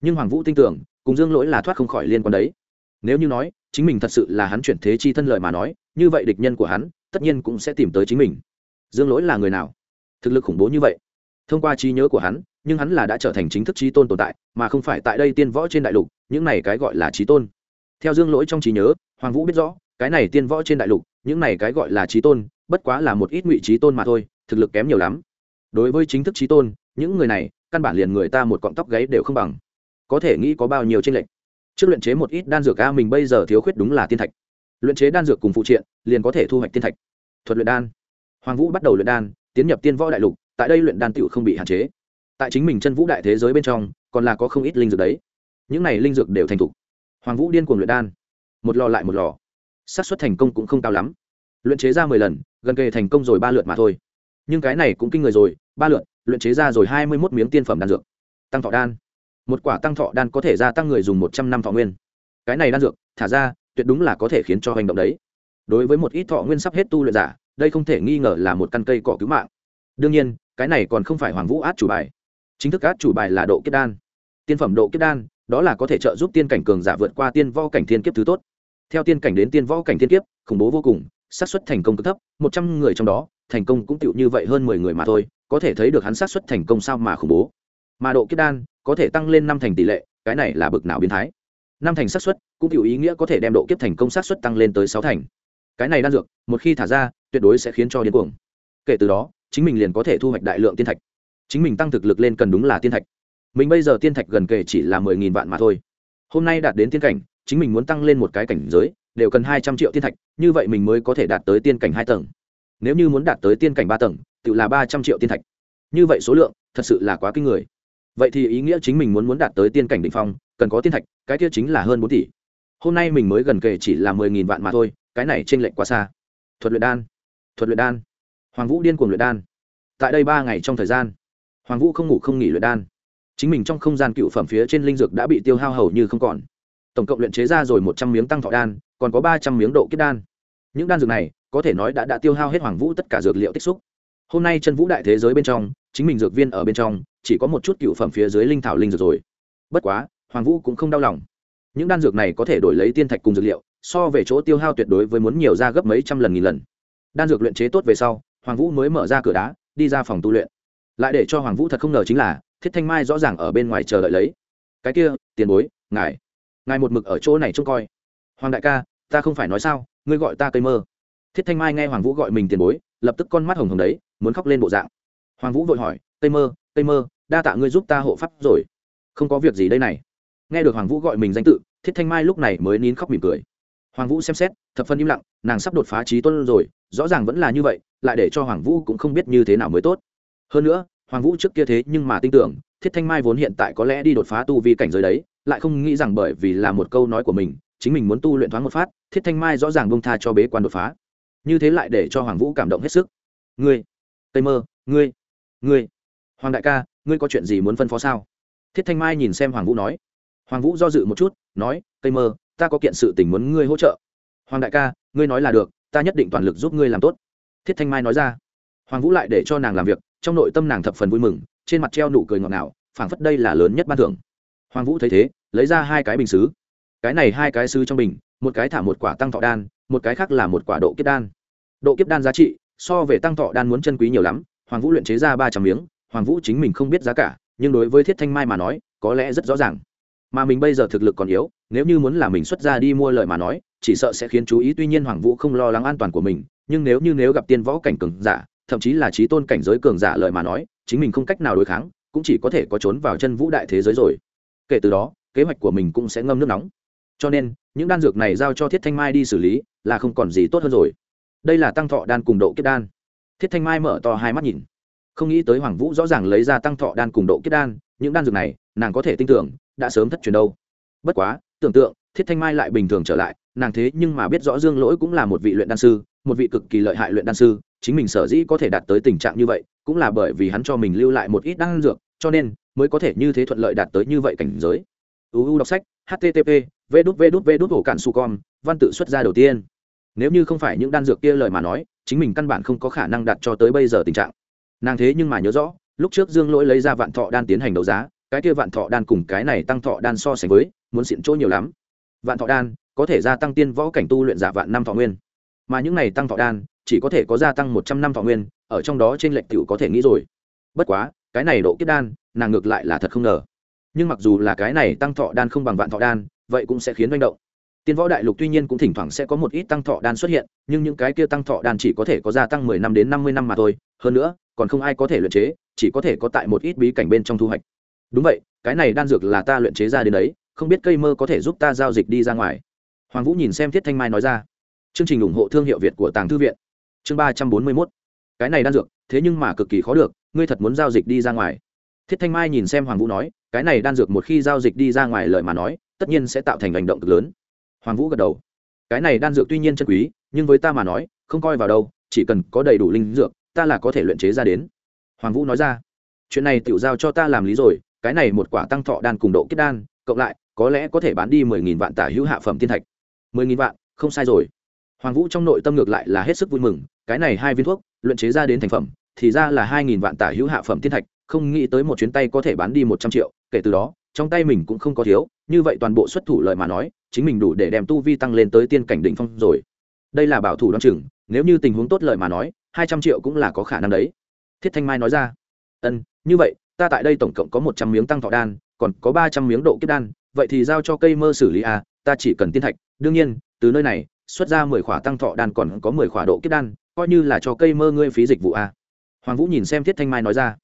Nhưng hoàng vũ tin tưởng, cùng dương lỗi là thoát không khỏi liên quan đấy. Nếu như nói, chính mình thật sự là hắn chuyển thế chi thân lợi mà nói, như vậy địch nhân của hắn, tất nhiên cũng sẽ tìm tới chính mình. Dương lỗi là người nào? Thực lực khủng bố như vậy. Thông qua trí nhớ của hắn, nhưng hắn là đã trở thành chính thức trí tôn tồn tại, mà không phải tại đây tiên võ trên đại lục, những này cái gọi là trí tôn. Theo dương lỗi trong trí nhớ, hoàng vũ biết rõ, cái này tiên võ trên đại lục, những này cái gọi là trí tôn, bất quá là một ít ngụy trí tôn mà thôi thực lực kém nhiều lắm. Đối với chính thức trí tôn, những người này, căn bản liền người ta một cọng tóc gáy đều không bằng. Có thể nghĩ có bao nhiêu tranh lệch. Trước luyện chế một ít đan dược a, mình bây giờ thiếu khuyết đúng là tiên thạch. Luyện chế đan dược cùng phụ triện, liền có thể thu hoạch tiên thạch. Thuật luyện đan. Hoàng vũ bắt đầu luyện đan, tiến nhập tiên võ đại lục, tại đây luyện đan tựu không bị hạn chế. Tại chính mình chân vũ đại thế giới bên trong, còn là có không ít linh dược đấy. Những này linh dược đều thành thục. Hoàng vũ điên cuồng luyện đan. Một lò lại một lò. Xác suất thành công cũng không cao lắm. Luyện chế ra mười lần, gần kề thành công rồi ba lượt mà thôi nhưng cái này cũng kinh người rồi, ba lượn luyện chế ra rồi hai mươi mốt miếng tiên phẩm đan dược. Tăng thọ đan. Một quả tăng thọ đan có thể gia tăng người dùng một trăm năm thọ nguyên. Cái này đan dược, thả ra, tuyệt đúng là có thể khiến cho hành động đấy. Đối với một ít thọ nguyên sắp hết tu luyện giả, đây không thể nghi ngờ là một căn cây cỏ cứu mạng. Đương nhiên, cái này còn không phải hoàng vũ át chủ bài. Chính thức át chủ bài là độ kiếp đan. Tiên phẩm độ kiếp đan, đó là có thể trợ giúp tiên cảnh cường giả vượt qua tiên võ cảnh thiên kiếp thứ tốt. Theo tiên cảnh đến tiên võ cảnh thiên kiếp, khủng bố vô cùng, xác suất thành công cực thấp, một trăm người trong đó thành công cũng tựu như vậy hơn mười người mà thôi, có thể thấy được hắn xác suất thành công sao mà khủng bố. Mà độ kiếp đan có thể tăng lên năm thành tỷ lệ, cái này là bực nào biến thái. Năm thành xác suất cũng tiểu ý nghĩa có thể đem độ kiếp thành công xác suất tăng lên tới sáu thành. Cái này đan dược, một khi thả ra, tuyệt đối sẽ khiến cho điên cuồng. Kể từ đó, chính mình liền có thể thu hoạch đại lượng tiên thạch. Chính mình tăng thực lực lên cần đúng là tiên thạch. Mình bây giờ tiên thạch gần kể chỉ là mười nghìn vạn mà thôi. Hôm nay đạt đến tiên cảnh, chính mình muốn tăng lên một cái cảnh giới, đều cần hai trăm triệu tiên thạch, như vậy mình mới có thể đạt tới tiên cảnh hai tầng nếu như muốn đạt tới tiên cảnh ba tầng, tự là ba trăm triệu tiên thạch. Như vậy số lượng, thật sự là quá kinh người. Vậy thì ý nghĩa chính mình muốn muốn đạt tới tiên cảnh đ ỉ n h phong, cần có tiên thạch, cái kia chính là hơn bốn tỷ. Hôm nay mình mới gần kề chỉ là mười nghìn vạn mà thôi, cái này t r ê n lệch quá xa. Thuật luyện đan, thuật luyện đan. Hoàng vũ điên cuồng luyện đan. Tại đây ba ngày trong thời gian, hoàng vũ không ngủ không nghỉ luyện đan. Chính mình trong không gian cựu phẩm phía trên linh dược đã bị tiêu hao hầu như không còn. Tổng cộng luyện chế ra rồi một trăm miếng tăng thọ đan, còn có ba trăm miếng độ kết đan. Những đan dược này có thể nói đã đã tiêu hao hết hoàng vũ tất cả dược liệu tích xúc. Hôm nay chân vũ đại thế giới bên trong, chính mình dược viên ở bên trong, chỉ có một chút cựu phẩm phía dưới linh thảo linh dược rồi. Bất quá, hoàng vũ cũng không đau lòng. Những đan dược này có thể đổi lấy tiên thạch cùng dược liệu, so về chỗ tiêu hao tuyệt đối với muốn nhiều ra gấp mấy trăm lần nghìn lần. Đan dược luyện chế tốt về sau, hoàng vũ mới mở ra cửa đá, đi ra phòng tu luyện. Lại để cho hoàng vũ thật không ngờ chính là, thiết thanh mai rõ ràng ở bên ngoài chờ đợi lấy. Cái kia, tiền bối, ngài ngài một mực ở chỗ này trông coi. Hoàng đại ca, ta không phải nói sao, ngươi gọi ta cây mơ thiết thanh mai nghe hoàng vũ gọi mình tiền bối, lập tức con mắt hồng hồng đấy, muốn khóc lên bộ dạng. Hoàng vũ vội hỏi, Tây mơ Tây mơ, đa tạ ngươi giúp ta hộ pháp rồi. Không có việc gì đây này. Nghe được hoàng vũ gọi mình danh tự, thiết thanh mai lúc này mới nín khóc mỉm cười. Hoàng vũ xem xét, thập phân im lặng, nàng sắp đột phá trí tuân rồi, rõ ràng vẫn là như vậy, lại để cho hoàng vũ cũng không biết như thế nào mới tốt. Hơn nữa, hoàng vũ trước kia thế nhưng mà tin tưởng, thiết thanh mai vốn hiện tại có lẽ đi đột phá tu vi cảnh giới đấy, lại không nghĩ rằng bởi vì là một câu nói của mình, chính mình muốn tu luyện thoáng một phát, thiết thanh mai rõ ràng bông tha cho bế quan đột phá như thế lại để cho hoàng vũ cảm động hết sức. Ngươi, tây mơ, ngươi ngươi. Hoàng đại ca, ngươi có chuyện gì muốn phân phó sao? Thiết thanh mai nhìn xem hoàng vũ nói. Hoàng vũ do dự một chút, nói, tây mơ, ta có kiện sự tình muốn ngươi hỗ trợ. Hoàng đại ca, ngươi nói là được, ta nhất định toàn lực giúp ngươi làm tốt. Thiết thanh mai nói ra. Hoàng vũ lại để cho nàng làm việc, trong nội tâm nàng thập phần vui mừng, trên mặt treo nụ cười ngọt ngào, phảng phất đây là lớn nhất ban thưởng. Hoàng vũ thấy thế, lấy ra hai cái bình xứ. Cái này hai cái xứ trong bình, một cái thả một quả tăng thọ đan, một cái khác là một quả độ kết đan độ kiếp đan giá trị, so về tăng thọ đan muốn chân quý nhiều lắm, hoàng vũ luyện chế ra ba trăm miếng, hoàng vũ chính mình không biết giá cả, nhưng đối với thiết thanh mai mà nói, có lẽ rất rõ ràng. Mà mình bây giờ thực lực còn yếu, nếu như muốn là mình xuất ra đi mua lời mà nói, chỉ sợ sẽ khiến chú ý. Tuy nhiên hoàng vũ không lo lắng an toàn của mình, nhưng nếu như nếu gặp tiên võ cảnh cường giả, thậm chí là trí tôn cảnh giới cường giả lời mà nói, chính mình không cách nào đối kháng, cũng chỉ có thể có trốn vào chân vũ đại thế giới rồi. Kể từ đó, kế hoạch của mình cũng sẽ ngâm nước nóng. Cho nên, những đan dược này giao cho thiết thanh mai đi xử lý là không còn gì tốt hơn rồi đây là tăng thọ đan cùng độ kết đan. Thiết thanh mai mở to hai mắt nhìn. Không nghĩ tới hoàng vũ rõ ràng lấy ra tăng thọ đan cùng độ kết đan, những đan dược này, nàng có thể tin tưởng, đã sớm thất truyền đâu. Bất quá, tưởng tượng, thiết thanh mai lại bình thường trở lại, nàng thế nhưng mà biết rõ dương lỗi cũng là một vị luyện đan sư, một vị cực kỳ lợi hại luyện đan sư, chính mình sở dĩ có thể đạt tới tình trạng như vậy, cũng là bởi vì hắn cho mình lưu lại một ít đan dược, cho nên mới có thể như thế thuận lợi đạt tới như vậy cảnh giới. Uu đọc sách http v đút v đút v đút ổ cạn su con văn tự xuất ra đầu tiên nếu như không phải những đan dược kia lời mà nói, chính mình căn bản không có khả năng đạt cho tới bây giờ tình trạng. Nàng thế nhưng mà nhớ rõ, lúc trước dương lỗi lấy ra vạn thọ đan tiến hành đấu giá, cái kia vạn thọ đan cùng cái này tăng thọ đan so sánh với, muốn xịn chỗ nhiều lắm. Vạn thọ đan có thể gia tăng tiên võ cảnh tu luyện giả vạn năm thọ nguyên, mà những này tăng thọ đan chỉ có thể có gia tăng một trăm năm thọ nguyên, ở trong đó trên lệnh t có thể nghĩ rồi. Bất quá, cái này độ kiếp đan, nàng ngược lại là thật không ngờ. Nhưng mặc dù là cái này tăng thọ đan không bằng vạn thọ đan, vậy cũng sẽ khiến manh động tiên võ đại lục tuy nhiên cũng thỉnh thoảng sẽ có một ít tăng thọ đan xuất hiện, nhưng những cái kia tăng thọ đan chỉ có thể có gia tăng mười năm đến năm mươi năm mà thôi. Hơn nữa, còn không ai có thể luyện chế, chỉ có thể có tại một ít bí cảnh bên trong thu hoạch. Đúng vậy, cái này đan dược là ta luyện chế ra đến đấy, không biết cây mơ có thể giúp ta giao dịch đi ra ngoài. Hoàng vũ nhìn xem thiết thanh mai nói ra. Chương trình ủng hộ thương hiệu việt của tàng thư viện. Chương ba trăm bốn mươi mốt. Cái này đan dược, thế nhưng mà cực kỳ khó được, ngươi thật muốn giao dịch đi ra ngoài. Thiết thanh mai nhìn xem hoàng vũ nói, cái này đan dược một khi giao dịch đi ra ngoài lời mà nói, tất nhiên sẽ tạo thành hành động cực lớn hoàng vũ gật đầu. Cái này đan dược tuy nhiên chân quý, nhưng với ta mà nói, không coi vào đâu, chỉ cần có đầy đủ linh dược, ta là có thể luyện chế ra đến. Hoàng vũ nói ra. Chuyện này tự giao cho ta làm lý rồi, cái này một quả tăng thọ đan cùng độ kết đan, cộng lại, có lẽ có thể bán đi mười nghìn vạn tả hữu hạ phẩm tiên thạch. mười nghìn vạn, không sai rồi. Hoàng vũ trong nội tâm ngược lại là hết sức vui mừng, cái này hai viên thuốc, luyện chế ra đến thành phẩm, thì ra là hai nghìn vạn tả hữu hạ phẩm tiên thạch, không nghĩ tới một chuyến tay có thể bán đi một trăm triệu, kể từ đó, trong tay mình cũng không có thiếu như vậy toàn bộ xuất thủ lợi mà nói, chính mình đủ để đem tu vi tăng lên tới tiên cảnh đỉnh phong rồi. Đây là bảo thủ đoan chừng, nếu như tình huống tốt lợi mà nói, hai trăm triệu cũng là có khả năng đấy. Thiết thanh mai nói ra. Ân, như vậy, ta tại đây tổng cộng có một trăm miếng tăng thọ đan, còn có ba trăm miếng độ kiếp đan, vậy thì giao cho cây mơ xử lý à ta chỉ cần tiên thạch. Đương nhiên, từ nơi này, xuất ra mười khỏa tăng thọ đan còn có mười khỏa độ kiếp đan, coi như là cho cây mơ ngươi phí dịch vụ à. hoàng vũ nhìn xem thiết thanh mai nói ra.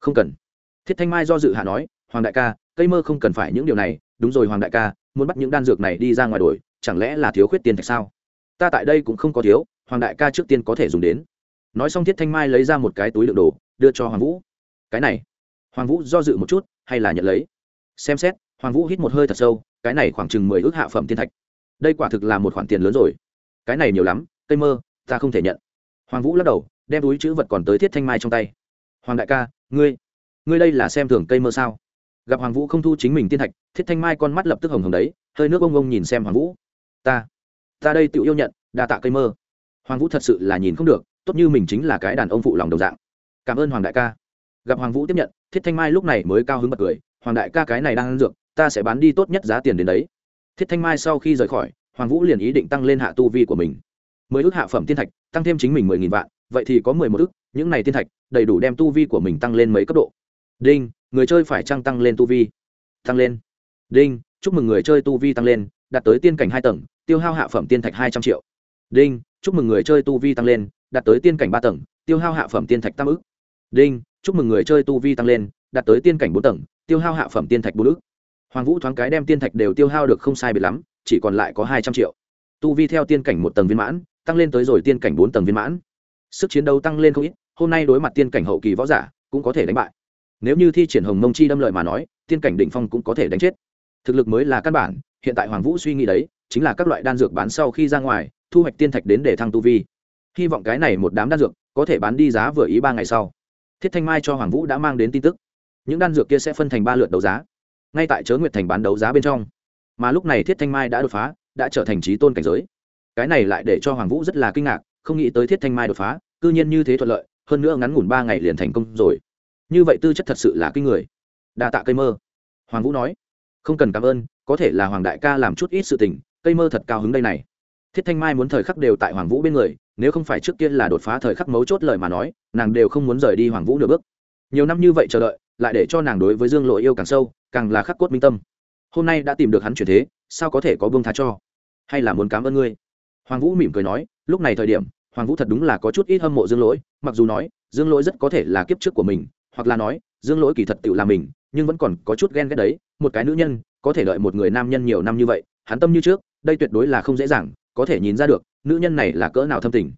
Không cần. Thiết thanh mai do dự hạ nói, hoàng đại ca cây mơ không cần phải những điều này, đúng rồi hoàng đại ca, muốn bắt những đan dược này đi ra ngoài đổi, chẳng lẽ là thiếu khuyết tiền thạch sao? Ta tại đây cũng không có thiếu, hoàng đại ca trước tiên có thể dùng đến. Nói xong thiết thanh mai lấy ra một cái túi đựng đồ, đưa cho hoàng vũ. Cái này. Hoàng vũ do dự một chút, hay là nhận lấy? Xem xét, hoàng vũ hít một hơi thật sâu, cái này khoảng chừng mười ước hạ phẩm tiên thạch. Đây quả thực là một khoản tiền lớn rồi. Cái này nhiều lắm cây mơ, ta không thể nhận. Hoàng vũ lắc đầu, đem túi chữ vật còn tới thiết thanh mai trong tay. Hoàng đại ca, ngươi ngươi đây là xem thường cây mơ sao? Gặp hoàng vũ không thu chính mình tiên thạch, thiết thanh mai con mắt lập tức hồng hồng đấy, hơi nước ông ông nhìn xem hoàng vũ. Ta ta đây tự yêu nhận, đa tạ cây mơ. Hoàng vũ thật sự là nhìn không được, tốt như mình chính là cái đàn ông phụ lòng đồng dạng. Cảm ơn hoàng đại ca. Gặp hoàng vũ tiếp nhận, thiết thanh mai lúc này mới cao hứng bật cười, hoàng đại ca cái này đang ăn dược, ta sẽ bán đi tốt nhất giá tiền đến đấy. Thiết thanh mai sau khi rời khỏi, hoàng vũ liền ý định tăng lên hạ tu vi của mình. Mười ước hạ phẩm tiên thạch, tăng thêm chính mình mười nghìn vạn, vậy thì có mười một ước những này tiên thạch, đầy đủ đem tu vi của mình tăng lên mấy cấp độ đinh, người chơi phải trăng tăng lên tu vi. Tăng lên. Đinh, chúc mừng người chơi tu vi tăng lên, đạt tới tiên cảnh hai tầng, tiêu hao hạ phẩm tiên thạch hai trăm triệu. Đinh, chúc mừng người chơi tu vi tăng lên, đạt tới tiên cảnh ba tầng, tiêu hao hạ phẩm tiên thạch tam ức. Đinh, chúc mừng người chơi tu vi tăng lên, đạt tới tiên cảnh bốn tầng, tiêu hao hạ phẩm tiên thạch bốn ức. Hoàng vũ thoáng cái đem tiên thạch đều tiêu hao được không sai biệt lắm, chỉ còn lại có hai trăm triệu. Tu vi theo tiên cảnh một tầng viên mãn, tăng lên tới rồi tiên cảnh bốn tầng viên mãn. Sức chiến đấu tăng lên không ít, hôm nay đối mặt tiên cảnh hậu kỳ võ giả, cũng có thể đánh bại nếu như thi triển hồng mông chi đâm lợi mà nói, tiên cảnh đỉnh phong cũng có thể đánh chết. Thực lực mới là căn bản, hiện tại hoàng vũ suy nghĩ đấy, chính là các loại đan dược bán sau khi ra ngoài, thu hoạch tiên thạch đến để thăng tu vi. Hy vọng cái này một đám đan dược có thể bán đi giá vừa ý ba ngày sau. Thiết thanh mai cho hoàng vũ đã mang đến tin tức. Những đan dược kia sẽ phân thành ba lượt đấu giá, ngay tại chớ nguyệt thành bán đấu giá bên trong. Mà lúc này thiết thanh mai đã đột phá, đã trở thành trí tôn cảnh giới. Cái này lại để cho hoàng vũ rất là kinh ngạc, không nghĩ tới thiết thanh mai đột phá, cư nhiên như thế thuận lợi, hơn nữa ngắn ngủn ba ngày liền thành công rồi như vậy tư chất thật sự là kinh người. Đa tạ cây mơ. Hoàng vũ nói. Không cần cảm ơn, có thể là hoàng đại ca làm chút ít sự tình, cây mơ thật cao hứng đây này. Thiết thanh mai muốn thời khắc đều tại hoàng vũ bên người, nếu không phải trước kia là đột phá thời khắc mấu chốt lời mà nói, nàng đều không muốn rời đi hoàng vũ nửa bước. Nhiều năm như vậy chờ đợi, lại để cho nàng đối với dương lộ yêu càng sâu, càng là khắc cốt minh tâm. Hôm nay đã tìm được hắn chuyển thế, sao có thể có buông tha cho? Hay là muốn cảm ơn ngươi? Hoàng vũ mỉm cười nói, lúc này thời điểm, hoàng vũ thật đúng là có chút ít hâm mộ dương lỗi, mặc dù nói, dương lỗi rất có thể là kiếp trước của mình hoặc là nói, dương lỗi kỳ thật tự là mình, nhưng vẫn còn có chút ghen ghét đấy. Một cái nữ nhân, có thể đợi một người nam nhân nhiều năm như vậy, hắn tâm như trước, đây tuyệt đối là không dễ dàng, có thể nhìn ra được, nữ nhân này là cỡ nào thâm tình.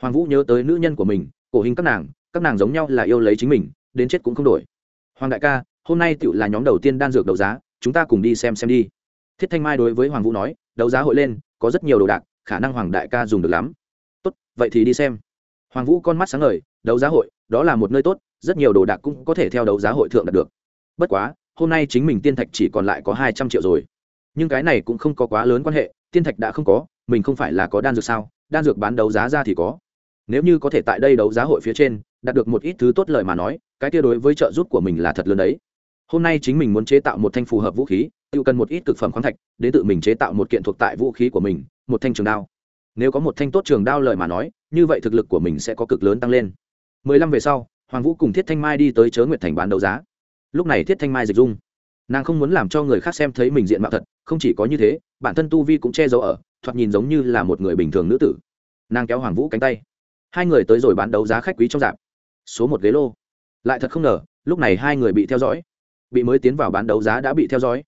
Hoàng vũ nhớ tới nữ nhân của mình, cổ hình các nàng các nàng giống nhau là yêu lấy chính mình, đến chết cũng không đổi. Hoàng đại ca, hôm nay tựu là nhóm đầu tiên đan dược đấu giá, chúng ta cùng đi xem xem đi. Thiết thanh mai đối với hoàng vũ nói, đấu giá hội lên, có rất nhiều đồ đạc, khả năng hoàng đại ca dùng được lắm. Tốt, vậy thì đi xem. Hoàng vũ con mắt sáng ngời, đấu giá hội, đó là một nơi tốt rất nhiều đồ đạc cũng có thể theo đấu giá hội thượng đạt được. Bất quá, hôm nay chính mình tiên thạch chỉ còn lại có hai trăm triệu rồi. Nhưng cái này cũng không có quá lớn quan hệ, tiên thạch đã không có, mình không phải là có đan dược sao? Đan dược bán đấu giá ra thì có. Nếu như có thể tại đây đấu giá hội phía trên, đạt được một ít thứ tốt lời mà nói, cái kia đối với trợ giúp của mình là thật lớn đấy. Hôm nay chính mình muốn chế tạo một thanh phù hợp vũ khí tự cần một ít cực phẩm khoáng thạch để tự mình chế tạo một kiện thuộc tại vũ khí của mình, một thanh trường đao. Nếu có một thanh tốt trường đao lời mà nói, như vậy thực lực của mình sẽ có cực lớn tăng lên. Mười lăm về sau hoàng vũ cùng thiết thanh mai đi tới chớ nguyệt thành bán đấu giá. Lúc này thiết thanh mai dịch dung. Nàng không muốn làm cho người khác xem thấy mình diện mạo thật, không chỉ có như thế, bản thân tu vi cũng che giấu ở, thoạt nhìn giống như là một người bình thường nữ tử. Nàng kéo hoàng vũ cánh tay. Hai người tới rồi bán đấu giá khách quý trong dạp. Số một ghế lô. Lại thật không ngờ, lúc này hai người bị theo dõi. Bị mới tiến vào bán đấu giá đã bị theo dõi.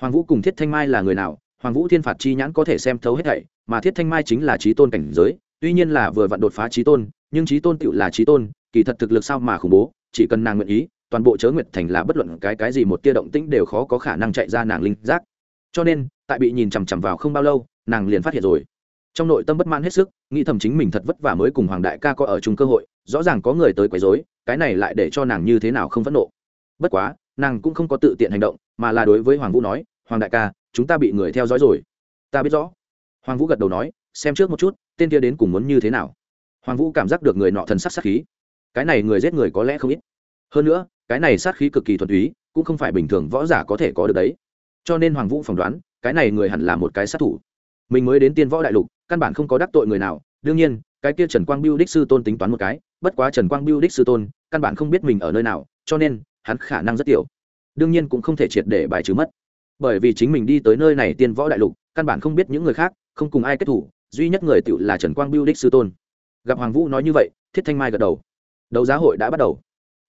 Hoàng vũ cùng thiết thanh mai là người nào? Hoàng vũ thiên phạt chi nhãn có thể xem thấu hết thảy, mà thiết thanh mai chính là trí tôn cảnh giới, tuy nhiên là vừa vặn đột phá trí tôn, nhưng trí tôn tựu là trí tôn kỳ thật thực lực sao mà khủng bố, chỉ cần nàng nguyện ý, toàn bộ chớ nguyệt thành là bất luận cái cái gì một tia động tĩnh đều khó có khả năng chạy ra nàng linh giác. Cho nên, tại bị nhìn chằm chằm vào không bao lâu, nàng liền phát hiện rồi. Trong nội tâm bất mãn hết sức, nghĩ thầm chính mình thật vất vả mới cùng hoàng đại ca có ở chung cơ hội, rõ ràng có người tới quấy rối, cái này lại để cho nàng như thế nào không phẫn nộ. Bất quá, nàng cũng không có tự tiện hành động, mà là đối với hoàng vũ nói, hoàng đại ca, chúng ta bị người theo dõi rồi. Ta biết rõ. Hoàng vũ gật đầu nói, xem trước một chút, tên kia đến cùng muốn như thế nào. Hoàng vũ cảm giác được người nọ thần sắc sát khí cái này người giết người có lẽ không ít. Hơn nữa, cái này sát khí cực kỳ thuần túy, cũng không phải bình thường võ giả có thể có được đấy. Cho nên hoàng vũ phỏng đoán, cái này người hẳn là một cái sát thủ. Mình mới đến tiên võ đại lục, căn bản không có đắc tội người nào. Đương nhiên, cái kia trần quang biêu đích sư tôn tính toán một cái, bất quá trần quang biêu đích sư tôn, căn bản không biết mình ở nơi nào, cho nên, hắn khả năng rất tiểu. Đương nhiên cũng không thể triệt để bài trừ mất. Bởi vì chính mình đi tới nơi này tiên võ đại lục, căn bản không biết những người khác, không cùng ai kết thủ, duy nhất người tựu là trần quang biêu đích sư tôn. Gặp hoàng vũ nói như vậy, thiết thanh mai gật đầu đấu giá hội đã bắt đầu.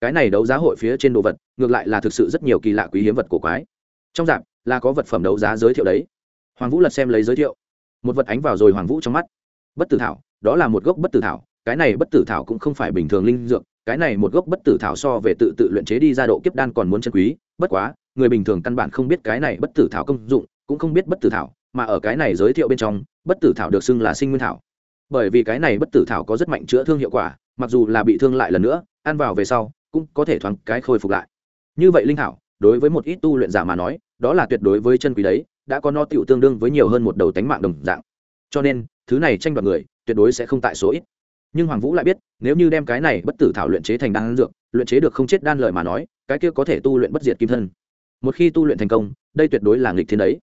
Cái này đấu giá hội phía trên đồ vật, ngược lại là thực sự rất nhiều kỳ lạ quý hiếm vật cổ quái. Trong dạp là có vật phẩm đấu giá giới thiệu đấy. Hoàng vũ lật xem lấy giới thiệu. Một vật ánh vào rồi hoàng vũ trong mắt. Bất tử thảo, đó là một gốc bất tử thảo, cái này bất tử thảo cũng không phải bình thường linh dược, cái này một gốc bất tử thảo so về tự tự luyện chế đi ra độ kiếp đan còn muốn chân quý, bất quá, người bình thường căn bản không biết cái này bất tử thảo công dụng, cũng không biết bất tử thảo, mà ở cái này giới thiệu bên trong, bất tử thảo được xưng là sinh nguyên thảo. Bởi vì cái này bất tử thảo có rất mạnh chữa thương hiệu quả mặc dù là bị thương lại lần nữa ăn vào về sau cũng có thể thoáng cái khôi phục lại. Như vậy linh hảo, đối với một ít tu luyện giả mà nói đó là tuyệt đối với chân quý đấy đã có no tựu tương đương với nhiều hơn một đầu tánh mạng đồng dạng. Cho nên thứ này tranh đoạt người tuyệt đối sẽ không tại số ít. Nhưng hoàng vũ lại biết nếu như đem cái này bất tử thảo luyện chế thành đan dược luyện chế được không chết đan lợi mà nói cái kia có thể tu luyện bất diệt kim thân. Một khi tu luyện thành công đây tuyệt đối là nghịch thiên đấy.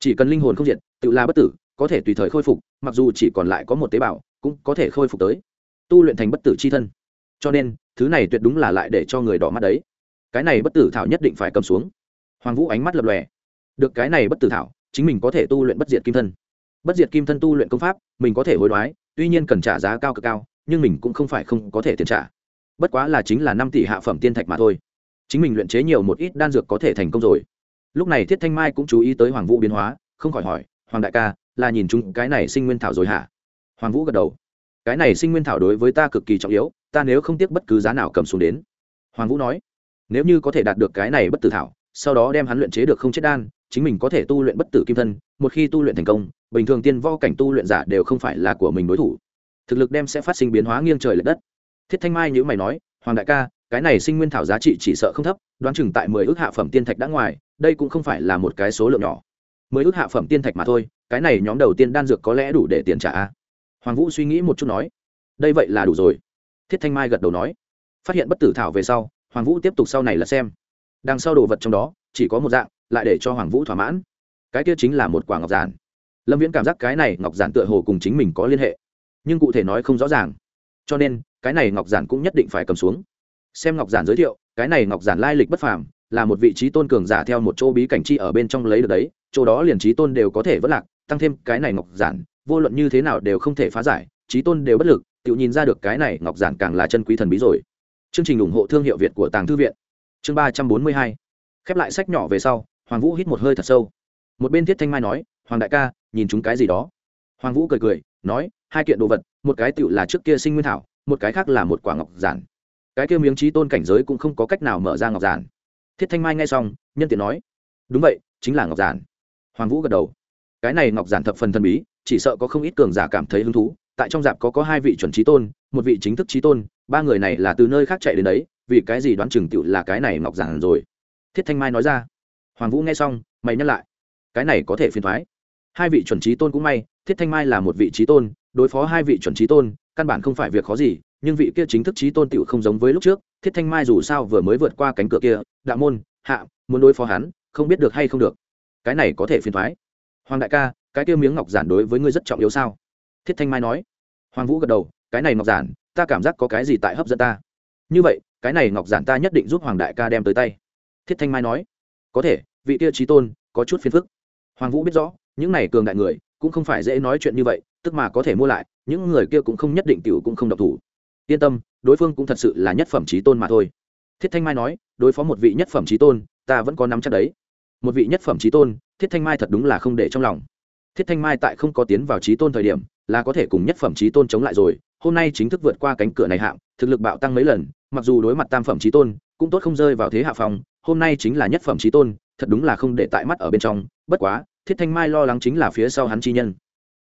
Chỉ cần linh hồn không diệt tự là bất tử có thể tùy thời khôi phục mặc dù chỉ còn lại có một tế bào cũng có thể khôi phục tới tu luyện thành bất tử c h i thân. Cho nên, thứ này tuyệt đúng là lại để cho người đỏ mắt đấy. Cái này bất tử thảo nhất định phải cầm xuống. Hoàng vũ ánh mắt lập lòe. Được cái này bất tử thảo, chính mình có thể tu luyện bất diệt kim thân. Bất diệt kim thân tu luyện công pháp, mình có thể hối đoái, tuy nhiên cần trả giá cao cực cao, nhưng mình cũng không phải không có thể tiền trả. Bất quá là chính là năm tỷ hạ phẩm tiên thạch mà thôi. Chính mình luyện chế nhiều một ít đan dược có thể thành công rồi. Lúc này thiết thanh mai cũng chú ý tới hoàng vũ biến hóa, không khỏi hỏi, hoàng đại ca, là nhìn chúng cái này sinh nguyên thảo rồi hả? Hoàng vũ gật đầu cái này sinh nguyên thảo đối với ta cực kỳ trọng yếu, ta nếu không tiếc bất cứ giá nào cầm xuống đến. Hoàng vũ nói. Nếu như có thể đạt được cái này bất tử thảo, sau đó đem hắn luyện chế được không chết đan, chính mình có thể tu luyện bất tử kim thân, một khi tu luyện thành công, bình thường tiên vo cảnh tu luyện giả đều không phải là của mình đối thủ. Thực lực đem sẽ phát sinh biến hóa nghiêng trời l ệ đất. Thiết thanh mai nhữ mày nói, hoàng đại ca, cái này sinh nguyên thảo giá trị chỉ sợ không thấp, đoán chừng tại mười ước hạ phẩm tiên thạch đã ngoài, đây cũng không phải là một cái số lượng nhỏ. Mười ước hạ phẩm tiên thạch mà thôi, cái này nhóm đầu tiên đan dược có lẽ đủ để tiền trả hoàng vũ suy nghĩ một chút nói, đây vậy là đủ rồi. Thiết thanh mai gật đầu nói, phát hiện bất tử thảo về sau, hoàng vũ tiếp tục sau này là xem. Đằng sau đồ vật trong đó, chỉ có một dạng, lại để cho hoàng vũ thỏa mãn. Cái kia chính là một quả ngọc giản. Lâm viễn cảm giác cái này ngọc giản tựa hồ cùng chính mình có liên hệ, nhưng cụ thể nói không rõ ràng. Cho nên, cái này ngọc giản cũng nhất định phải cầm xuống. Xem ngọc giản giới thiệu, cái này ngọc giản lai lịch bất phàm, là một vị trí tôn cường giả theo một chỗ bí cảnh chi ở bên trong lấy được đấy, chỗ đó liền trí tôn đều có thể vất lạc, tăng thêm cái này ngọc giản vô luận như thế nào đều không thể phá giải, trí tôn đều bất lực, tự nhìn ra được cái này ngọc giản càng là chân quý thần bí rồi. Chương trình ủng hộ thương hiệu việt của tàng thư viện. Chương ba trăm bốn mươi hai. Khép lại sách nhỏ về sau, hoàng vũ hít một hơi thật sâu. Một bên thiết thanh mai nói, hoàng đại ca, nhìn chúng cái gì đó? Hoàng vũ cười cười, nói, hai kiện đồ vật, một cái tựu là trước kia sinh nguyên thảo, một cái khác là một quả ngọc giản. Cái kia miếng trí tôn cảnh giới cũng không có cách nào mở ra ngọc giản. Thiết thanh mai nghe xong, nhân tiện nói, đúng vậy, chính là ngọc giản. Hoàng vũ gật đầu, cái này ngọc giản thập phần thần bí chỉ sợ có không ít cường giả cảm thấy hứng thú, tại trong dạp có có hai vị chuẩn trí tôn, một vị chính thức trí tôn, ba người này là từ nơi khác chạy đến đấy, vì cái gì đoán chừng tựu là cái này ngọc giản rồi. Thiết thanh mai nói ra. Hoàng vũ nghe xong, mày nhắc lại. Cái này có thể phiền thoái. Hai vị chuẩn trí tôn cũng may, thiết thanh mai là một vị trí tôn, đối phó hai vị chuẩn trí tôn, căn bản không phải việc khó gì, nhưng vị kia chính thức trí tôn tựu không giống với lúc trước, thiết thanh mai dù sao vừa mới vượt qua cánh cửa kia, đạo môn, hạ, muốn đối phó hắn, không biết được hay không được. Cái này có thể phiền thoái. Hoàng đại ca cái kia miếng ngọc giản đối với ngươi rất trọng yếu sao? Thiết thanh mai nói. Hoàng vũ gật đầu, cái này ngọc giản, ta cảm giác có cái gì tại hấp dẫn ta. Như vậy, cái này ngọc giản ta nhất định giúp hoàng đại ca đem tới tay. Thiết thanh mai nói. Có thể, vị kia trí tôn, có chút phiền phức. Hoàng vũ biết rõ, những này cường đại người, cũng không phải dễ nói chuyện như vậy, tức mà có thể mua lại, những người kia cũng không nhất định tiểu cũng không độc thủ. Yên tâm, đối phương cũng thật sự là nhất phẩm trí tôn mà thôi. Thiết thanh mai nói, đối phó một vị nhất phẩm trí tôn, ta vẫn có nắm chắc đấy. Một vị nhất phẩm trí tôn, thiết thanh mai thật đúng là không để trong lòng thiết thanh mai tại không có tiến vào trí tôn thời điểm, là có thể cùng nhất phẩm trí tôn chống lại rồi. Hôm nay chính thức vượt qua cánh cửa này hạng, thực lực bạo tăng mấy lần, mặc dù đối mặt tam phẩm trí tôn, cũng tốt không rơi vào thế hạ phòng. Hôm nay chính là nhất phẩm trí tôn, thật đúng là không để tại mắt ở bên trong. Bất quá, thiết thanh mai lo lắng chính là phía sau hắn chi nhân.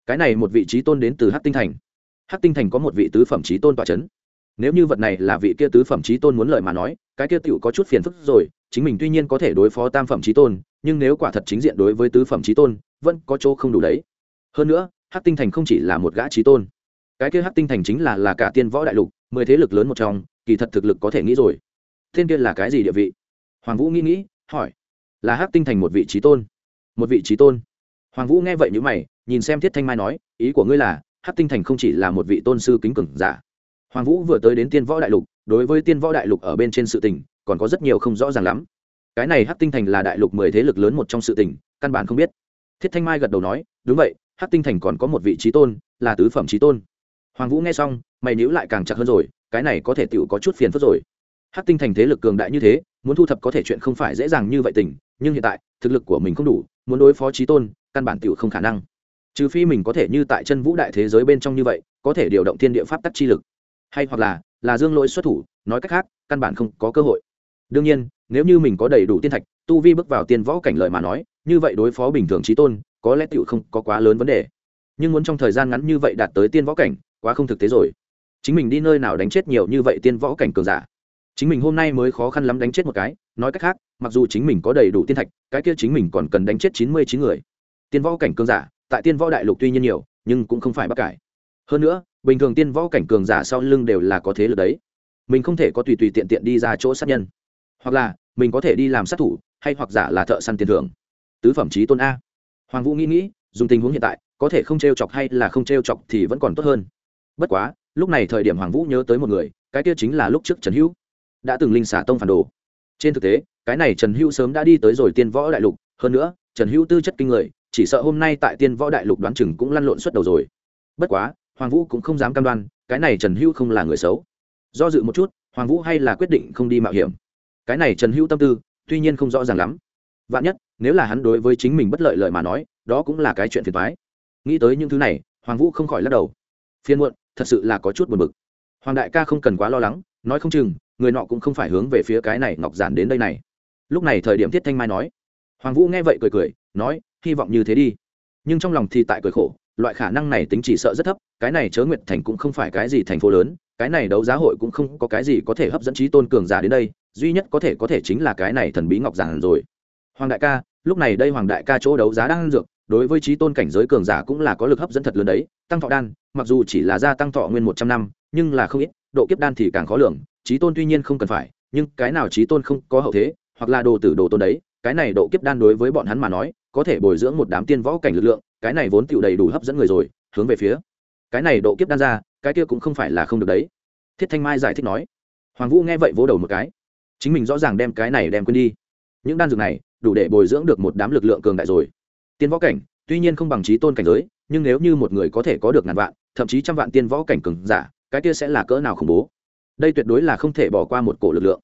Cái này một vị trí tôn đến từ hát tinh thành. Hát tinh thành có một vị tứ phẩm trí tôn tọa c h ấ n nếu như vật này là vị kia tứ phẩm trí tôn muốn lợi mà nói, cái kia tựu có chút phiền phức rồi chính mình tuy nhiên có thể đối phó tam phẩm trí tôn, nhưng nếu quả thật chính diện đối với tứ phẩm trí tôn, vẫn có chỗ không đủ đấy. Hơn nữa hát tinh thành không chỉ là một gã trí tôn. Cái kia hát tinh thành chính là là cả tiên võ đại lục, mười thế lực lớn một trong, kỳ thật thực lực có thể nghĩ rồi. Thiên kia là cái gì địa vị? Hoàng vũ nghĩ nghĩ, hỏi. Là hát tinh thành một vị trí tôn. Một vị trí tôn. Hoàng vũ nghe vậy như mày, nhìn xem thiết thanh mai nói, ý của ngươi là hát tinh thành không chỉ là một vị tôn sư kính cường giả. Hoàng vũ vừa tới đến tiên võ đại lục, đối với tiên võ đại lục ở bên trên sự tình còn có rất nhiều không rõ ràng lắm. Cái này hát tinh thành là đại lục mười thế lực lớn một trong sự tình, căn bản không biết. Thiết thanh mai gật đầu nói, đúng vậy hát tinh thành còn có một vị trí tôn, là tứ phẩm trí tôn. Hoàng vũ nghe xong, mày nhữ lại càng chặt hơn rồi, cái này có thể tựu có chút phiền phức rồi. Hát tinh thành thế lực cường đại như thế, muốn thu thập có thể chuyện không phải dễ dàng như vậy tình, nhưng hiện tại, thực lực của mình không đủ, muốn đối phó trí tôn, căn bản tựu không khả năng. Trừ phi mình có thể như tại chân vũ đại thế giới bên trong như vậy, có thể điều động thiên địa pháp tắc chi lực. Hay hoặc là là dương lỗi xuất thủ, nói cách khác, căn bản không có cơ hội đương nhiên, nếu như mình có đầy đủ tiên thạch, tu vi bước vào tiên võ cảnh lợi mà nói, như vậy đối phó bình thường trí tôn, có lẽ tựu không có quá lớn vấn đề. Nhưng muốn trong thời gian ngắn như vậy đạt tới tiên võ cảnh, quá không thực tế rồi. Chính mình đi nơi nào đánh chết nhiều như vậy tiên võ cảnh cường giả? Chính mình hôm nay mới khó khăn lắm đánh chết một cái, nói cách khác, mặc dù chính mình có đầy đủ tiên thạch, cái kia chính mình còn cần đánh chết chín mươi chín người. Tiên võ cảnh cường giả, tại tiên võ đại lục tuy nhiên nhiều, nhưng cũng không phải bắc cải. Hơn nữa, bình thường tiên võ cảnh cường giả sau lưng đều là có thế lực đấy. Mình không thể có tùy tùy tiện tiện đi ra chỗ sát nhân hoặc là mình có thể đi làm sát thủ, hay hoặc giả là thợ săn tiền thưởng. Tứ phẩm trí tôn a. Hoàng vũ nghĩ nghĩ, dùng tình huống hiện tại, có thể không t r e o chọc hay là không t r e o chọc thì vẫn còn tốt hơn. Bất quá, lúc này thời điểm hoàng vũ nhớ tới một người, cái kia chính là lúc trước trần hữu. Đã từng linh xả tông phản đồ. Trên thực tế, cái này trần hữu sớm đã đi tới rồi tiên võ đại lục, hơn nữa, trần hữu tư chất kinh người, chỉ sợ hôm nay tại tiên võ đại lục đoán chừng cũng lăn lộn suốt đầu rồi. Bất quá, hoàng vũ cũng không dám cam đoan, cái này trần hữu không là người xấu. Do dự một chút, hoàng vũ hay là quyết định không đi mạo hiểm cái này trần hữu tâm tư, tuy nhiên không rõ ràng lắm. Vạn nhất, nếu là hắn đối với chính mình bất lợi lợi mà nói, đó cũng là cái chuyện phiền thoái nghĩ tới những thứ này, hoàng vũ không khỏi lắc đầu. Phiên muộn, thật sự là có chút buồn bực. Hoàng đại ca không cần quá lo lắng, nói không chừng, người nọ cũng không phải hướng về phía cái này ngọc giản đến đây này. Lúc này thời điểm thiết thanh mai nói. Hoàng vũ nghe vậy cười cười, nói, hy vọng như thế đi. Nhưng trong lòng thì tại cười khổ loại khả năng này tính chỉ sợ rất thấp, cái này chớ nguyệt thành cũng không phải cái gì thành phố lớn, cái này đấu giá hội cũng không có cái gì có thể hấp dẫn trí tôn cường giả đến đây, duy nhất có thể có thể chính là cái này thần bí ngọc giản rồi. Hoàng đại ca, lúc này đây hoàng đại ca chỗ đấu giá đang dược, đối với trí tôn cảnh giới cường giả cũng là có lực hấp dẫn thật lớn đấy, tăng thọ đan, mặc dù chỉ là gia tăng thọ nguyên một trăm năm, nhưng là không ít, độ kiếp đan thì càng khó lường, trí tôn tuy nhiên không cần phải, nhưng cái nào trí tôn không có hậu thế, hoặc là đồ tử đồ tôn đấy, cái này độ kiếp đan đối với bọn hắn mà nói có thể bồi dưỡng một đám tiên võ cảnh lực lượng, cái này vốn tựu đầy đủ hấp dẫn người rồi, hướng về phía. Cái này độ kiếp đan ra, cái kia cũng không phải là không được đấy. Thiết thanh mai giải thích nói. Hoàng vũ nghe vậy vỗ đầu một cái. Chính mình rõ ràng đem cái này đem quên đi. Những đan dược này, đủ để bồi dưỡng được một đám lực lượng cường đại rồi. Tiên võ cảnh, tuy nhiên không bằng trí tôn cảnh giới, nhưng nếu như một người có thể có được ngàn vạn, thậm chí trăm vạn tiên võ cảnh cường giả, cái kia sẽ là cỡ nào khủng bố? Đây tuyệt đối là không thể bỏ qua một cổ lực lượng.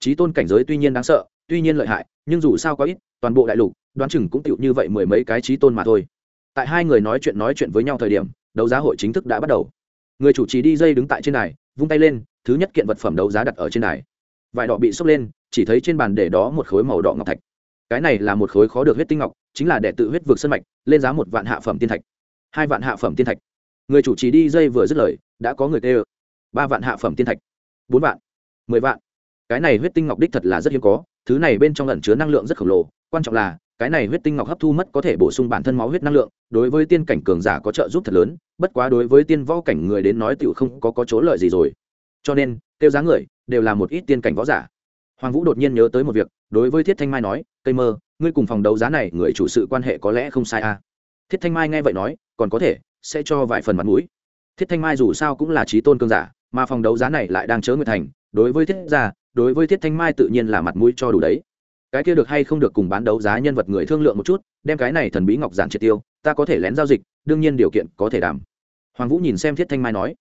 Trí tôn cảnh giới tuy nhiên đáng sợ, tuy nhiên lợi hại nhưng dù sao có ít, toàn bộ đại lục, đoán chừng cũng tựu như vậy mười mấy cái trí tôn mà thôi. Tại hai người nói chuyện nói chuyện với nhau thời điểm, đấu giá hội chính thức đã bắt đầu. Người chủ trì đi dây đứng tại trên đài, vung tay lên, thứ nhất kiện vật phẩm đấu giá đặt ở trên đài. Vải đỏ bị sốc lên, chỉ thấy trên bàn để đó một khối màu đỏ ngọc thạch. Cái này là một khối khó được huyết tinh ngọc, chính là đệ tự huyết vực sân mạch, lên giá một vạn hạ phẩm tiên thạch. Hai vạn hạ phẩm tiên thạch. Người chủ trì đi dây vừa dứt lời, đã có người tê ba vạn hạ phẩm tiên thạch. Bốn vạn. Mười vạn. Cái này huyết tinh ngọc đích thật là rất hiếm có thứ này bên trong lẩn chứa năng lượng rất khổng lồ quan trọng là cái này huyết tinh ngọc hấp thu mất có thể bổ sung bản thân máu huyết năng lượng đối với tiên cảnh cường giả có trợ giúp thật lớn bất quá đối với tiên võ cảnh người đến nói tựu không có, có chỗ lợi gì rồi. Cho nên tiêu giá người đều là một ít tiên cảnh võ giả. Hoàng vũ đột nhiên nhớ tới một việc đối với thiết thanh mai nói cây mơ ngươi cùng phòng đấu giá này người chủ sự quan hệ có lẽ không sai à. thiết thanh mai nghe vậy nói còn có thể sẽ cho vài phần mặt mũi. Thiết thanh mai dù sao cũng là trí tôn cương giả mà phòng đấu giá này lại đang chớ người thành đối với thiết gia đối với thiết thanh mai tự nhiên là mặt mũi cho đủ đấy. Cái kia được hay không được cùng bán đấu giá nhân vật người thương lượng một chút, đem cái này thần bí ngọc giản triệt tiêu, ta có thể lén giao dịch, đương nhiên điều kiện có thể đảm. Hoàng vũ nhìn xem thiết thanh mai nói,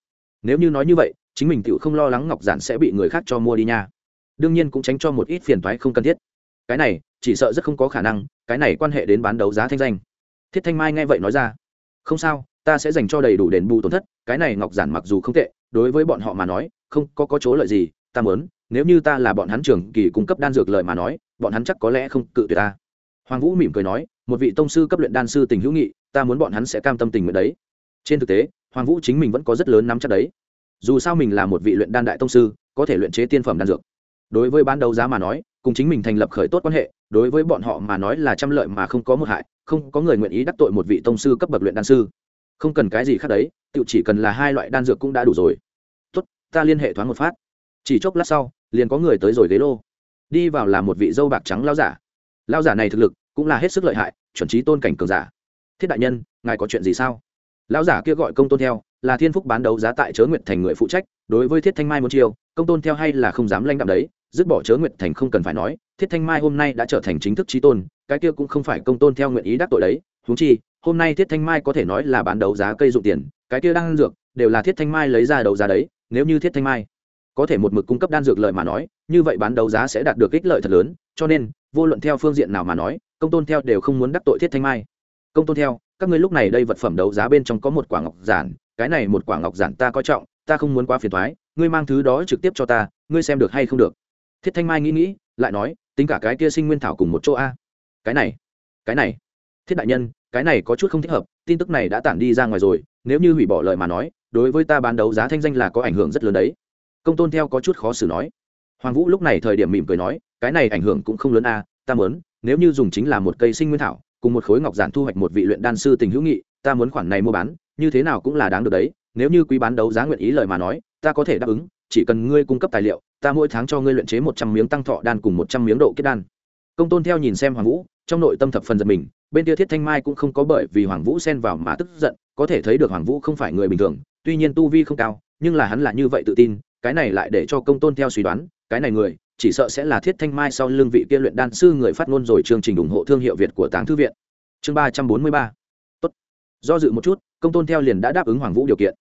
nếu như nói như vậy, chính mình tự không lo lắng ngọc giản sẽ bị người khác cho mua đi nha. Đương nhiên cũng tránh cho một ít phiền toái không cần thiết. Cái này, chỉ sợ rất không có khả năng, cái này quan hệ đến bán đấu giá thanh danh. Thiết thanh mai nghe vậy nói ra, không sao, ta sẽ dành cho đầy đủ đền bù tổn thất, cái này ngọc giản mặc dù không tệ, đối với bọn họ mà nói, không có có chỗ lợi gì, ta mớn nếu như ta là bọn hắn trường kỳ cung cấp đan dược lợi mà nói, bọn hắn chắc có lẽ không cự tuyệt ta. Hoàng vũ mỉm cười nói, một vị tông sư cấp luyện đan sư tình hữu nghị, ta muốn bọn hắn sẽ cam tâm tình nguyện đấy. Trên thực tế, hoàng vũ chính mình vẫn có rất lớn nắm chắc đấy. Dù sao mình là một vị luyện đan đại tông sư, có thể luyện chế tiên phẩm đan dược. Đối với ban đầu giá mà nói, cùng chính mình thành lập khởi tốt quan hệ, đối với bọn họ mà nói là trăm lợi mà không có một hại, không có người nguyện ý đắc tội một vị tông sư cấp bậc luyện đan sư. Không cần cái gì khác đấy tự chỉ cần là hai loại đan dược cũng đã đủ rồi. Tốt, ta liên hệ thoáng một phát. Chỉ chốc lát sau liền có người tới rồi ghế lô. Đi vào là một vị dâu bạc trắng lao giả. Lao giả này thực lực cũng là hết sức lợi hại, chuẩn trí tôn cảnh cường giả. Thiết đại nhân, ngài có chuyện gì sao? Lão giả kia gọi công tôn theo, là thiên phúc bán đấu giá tại chớ nguyện thành người phụ trách, đối với thiết thanh mai một chiều công tôn theo hay là không dám lanh đạm đấy, dứt bỏ chớ nguyện thành không cần phải nói, thiết thanh mai hôm nay đã trở thành chính thức trí tôn, cái kia cũng không phải công tôn theo nguyện ý đắc tội đấy húng chi, hôm nay thiết thanh mai có thể nói là bán đấu giá cây dụng tiền, cái kia đang dược, đều là thiết thanh mai lấy ra đấu giá đấy, nếu như thiết thanh mai có thể một mực cung cấp đan dược lợi mà nói, như vậy bán đấu giá sẽ đạt được ích lợi thật lớn, cho nên, vô luận theo phương diện nào mà nói, công tôn theo đều không muốn đắc tội thiết thanh mai. Công tôn theo, các ngươi lúc này đây vật phẩm đấu giá bên trong có một quả ngọc giản, cái này một quả ngọc giản ta coi trọng, ta không muốn quá phiền thoái ngươi mang thứ đó trực tiếp cho ta, ngươi xem được hay không được. Thiết thanh mai nghĩ nghĩ, lại nói, tính cả cái kia sinh nguyên thảo cùng một chỗ a. Cái này cái này. Thiết đại nhân, cái này có chút không thích hợp, tin tức này đã tản đi ra ngoài rồi, nếu như hủy bỏ lời mà nói, đối với ta bán đấu giá thanh danh là có ảnh hưởng rất lớn đấy công tôn theo có chút khó xử nói. Hoàng vũ lúc này thời điểm mỉm cười nói, cái này ảnh hưởng cũng không lớn a, ta muốn, nếu như dùng chính là một cây sinh nguyên thảo, cùng một khối ngọc giản thu hoạch một vị luyện đan sư tình hữu nghị, ta muốn khoản này mua bán, như thế nào cũng là đáng được đấy, nếu như quý bán đấu giá nguyện ý lời mà nói, ta có thể đáp ứng, chỉ cần ngươi cung cấp tài liệu, ta mỗi tháng cho ngươi luyện chế một trăm miếng tăng thọ đan cùng một trăm miếng độ kết đan. Công tôn theo nhìn xem hoàng vũ, trong nội tâm thập phần giật mình, bên kia thiết thanh mai cũng không có bởi vì hoàng vũ xen vào mà tức giận, có thể thấy được hoàng vũ không phải người bình thường, tuy nhiên tu vi không cao, nhưng là hắn là như vậy tự tin cái này lại để cho công tôn theo suy đoán, cái này người, chỉ sợ sẽ là thiết thanh mai sau lương vị kia luyện đan sư người phát ngôn rồi chương trình ủng hộ thương hiệu việt của táng thư viện. Chương ba trăm bốn mươi ba. Tốt. Do dự một chút, công tôn theo liền đã đáp ứng hoàng vũ điều kiện.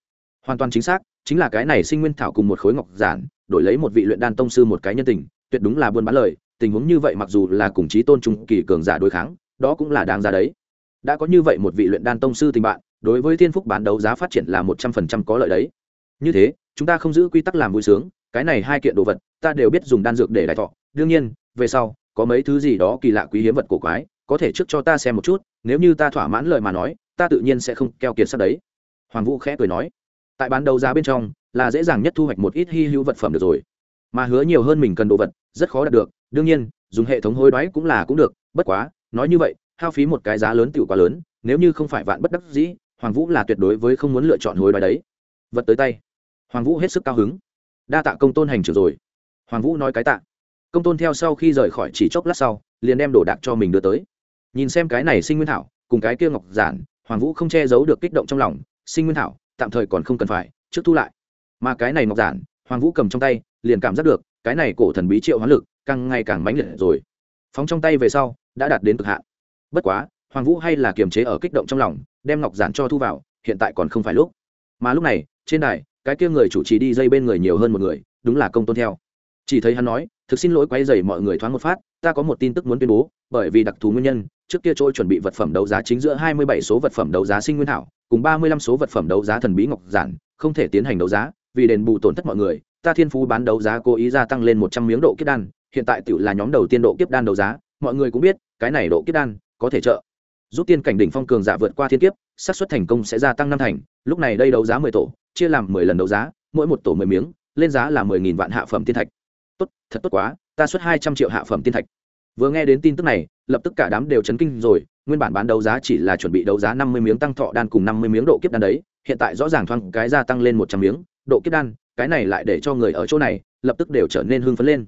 Hoàn toàn chính xác, chính là cái này sinh nguyên thảo cùng một khối ngọc giản, đổi lấy một vị luyện đan tông sư một cái nhân tình, tuyệt đúng là buôn bán lời, tình huống như vậy mặc dù là cùng chí tôn trung kỳ cường giả đối kháng, đó cũng là đáng giá đấy. Đã có như vậy một vị luyện đan tông sư tình bạn, đối với thiên phúc bán đấu giá phát triển là một trăm phần trăm có lợi đấy như thế, chúng ta không giữ quy tắc làm vui sướng, cái này hai kiện đồ vật, ta đều biết dùng đan dược để đại thọ. Đương nhiên, về sau, có mấy thứ gì đó kỳ lạ quý hiếm vật cổ quái, có thể trước cho ta xem một chút, nếu như ta thỏa mãn lời mà nói, ta tự nhiên sẽ không keo kiệt sắc đấy. Hoàng vũ khẽ cười nói. Tại bán đấu giá bên trong, là dễ dàng nhất thu hoạch một ít hy hữu vật phẩm được rồi. Mà hứa nhiều hơn mình cần đồ vật, rất khó đạt được. Đương nhiên, dùng hệ thống hối đoái cũng là cũng được, bất quá, nói như vậy, hao phí một cái giá lớn tựu quá lớn, nếu như không phải vạn bất đắc dĩ, hoàng vũ là tuyệt đối với không muốn lựa chọn hối đoái đấy. Vật tới tay hoàng vũ hết sức cao hứng. Đa tạ công tôn hành trưởng rồi. Hoàng vũ nói cái tạ. Công tôn theo sau khi rời khỏi chỉ chốc lát sau, liền đem đồ đạc cho mình đưa tới. Nhìn xem cái này sinh nguyên thảo, cùng cái kia ngọc giản, hoàng vũ không che giấu được kích động trong lòng. Sinh nguyên thảo, tạm thời còn không cần phải, trước thu lại. Mà cái này ngọc giản, hoàng vũ cầm trong tay, liền cảm giác được, cái này cổ thần bí triệu hoán lực, càng ngày càng mãnh liệt rồi. Phóng trong tay về sau, đã đạt đến cực hạn. Bất quá, hoàng vũ hay là kiềm chế ở kích động trong lòng, đem ngọc giản cho thu vào, hiện tại còn không phải lúc. Mà lúc này, trên đài cái kia người chủ trì đi dây bên người nhiều hơn một người, đúng là công tôn theo. Chỉ thấy hắn nói, thực xin lỗi quay dày mọi người thoáng một phát, ta có một tin tức muốn tuyên bố, bởi vì đặc thù nguyên nhân, trước kia trôi chuẩn bị vật phẩm đấu giá chính giữa hai mươi bảy số vật phẩm đấu giá sinh nguyên thảo, cùng ba mươi lăm số vật phẩm đấu giá thần bí ngọc giản, không thể tiến hành đấu giá, vì đền bù tổn thất mọi người, ta thiên phú bán đấu giá cố ý gia tăng lên một trăm miếng độ kiếp đan, hiện tại tự là nhóm đầu tiên độ kiếp đan đấu giá, mọi người cũng biết, cái này độ kiếp đan có thể trợ giúp tiên cảnh đỉnh phong cường giả vượt qua thiên kiếp, xác suất thành công sẽ gia tăng năm thành, lúc này đây đấu giá mười tổ chia làm mười lần đấu giá, mỗi một tổ mười miếng, lên giá là mười nghìn vạn hạ phẩm tiên thạch. Tốt, thật tốt quá, ta xuất hai trăm triệu hạ phẩm tiên thạch. Vừa nghe đến tin tức này, lập tức cả đám đều chấn kinh rồi, nguyên bản bán đấu giá chỉ là chuẩn bị đấu giá năm mươi miếng tăng thọ đan cùng năm mươi miếng độ kiếp đan đấy, hiện tại rõ ràng thoáng cái gia tăng lên một trăm miếng, độ kiếp đan, cái này lại để cho người ở chỗ này, lập tức đều trở nên hưng phấn lên.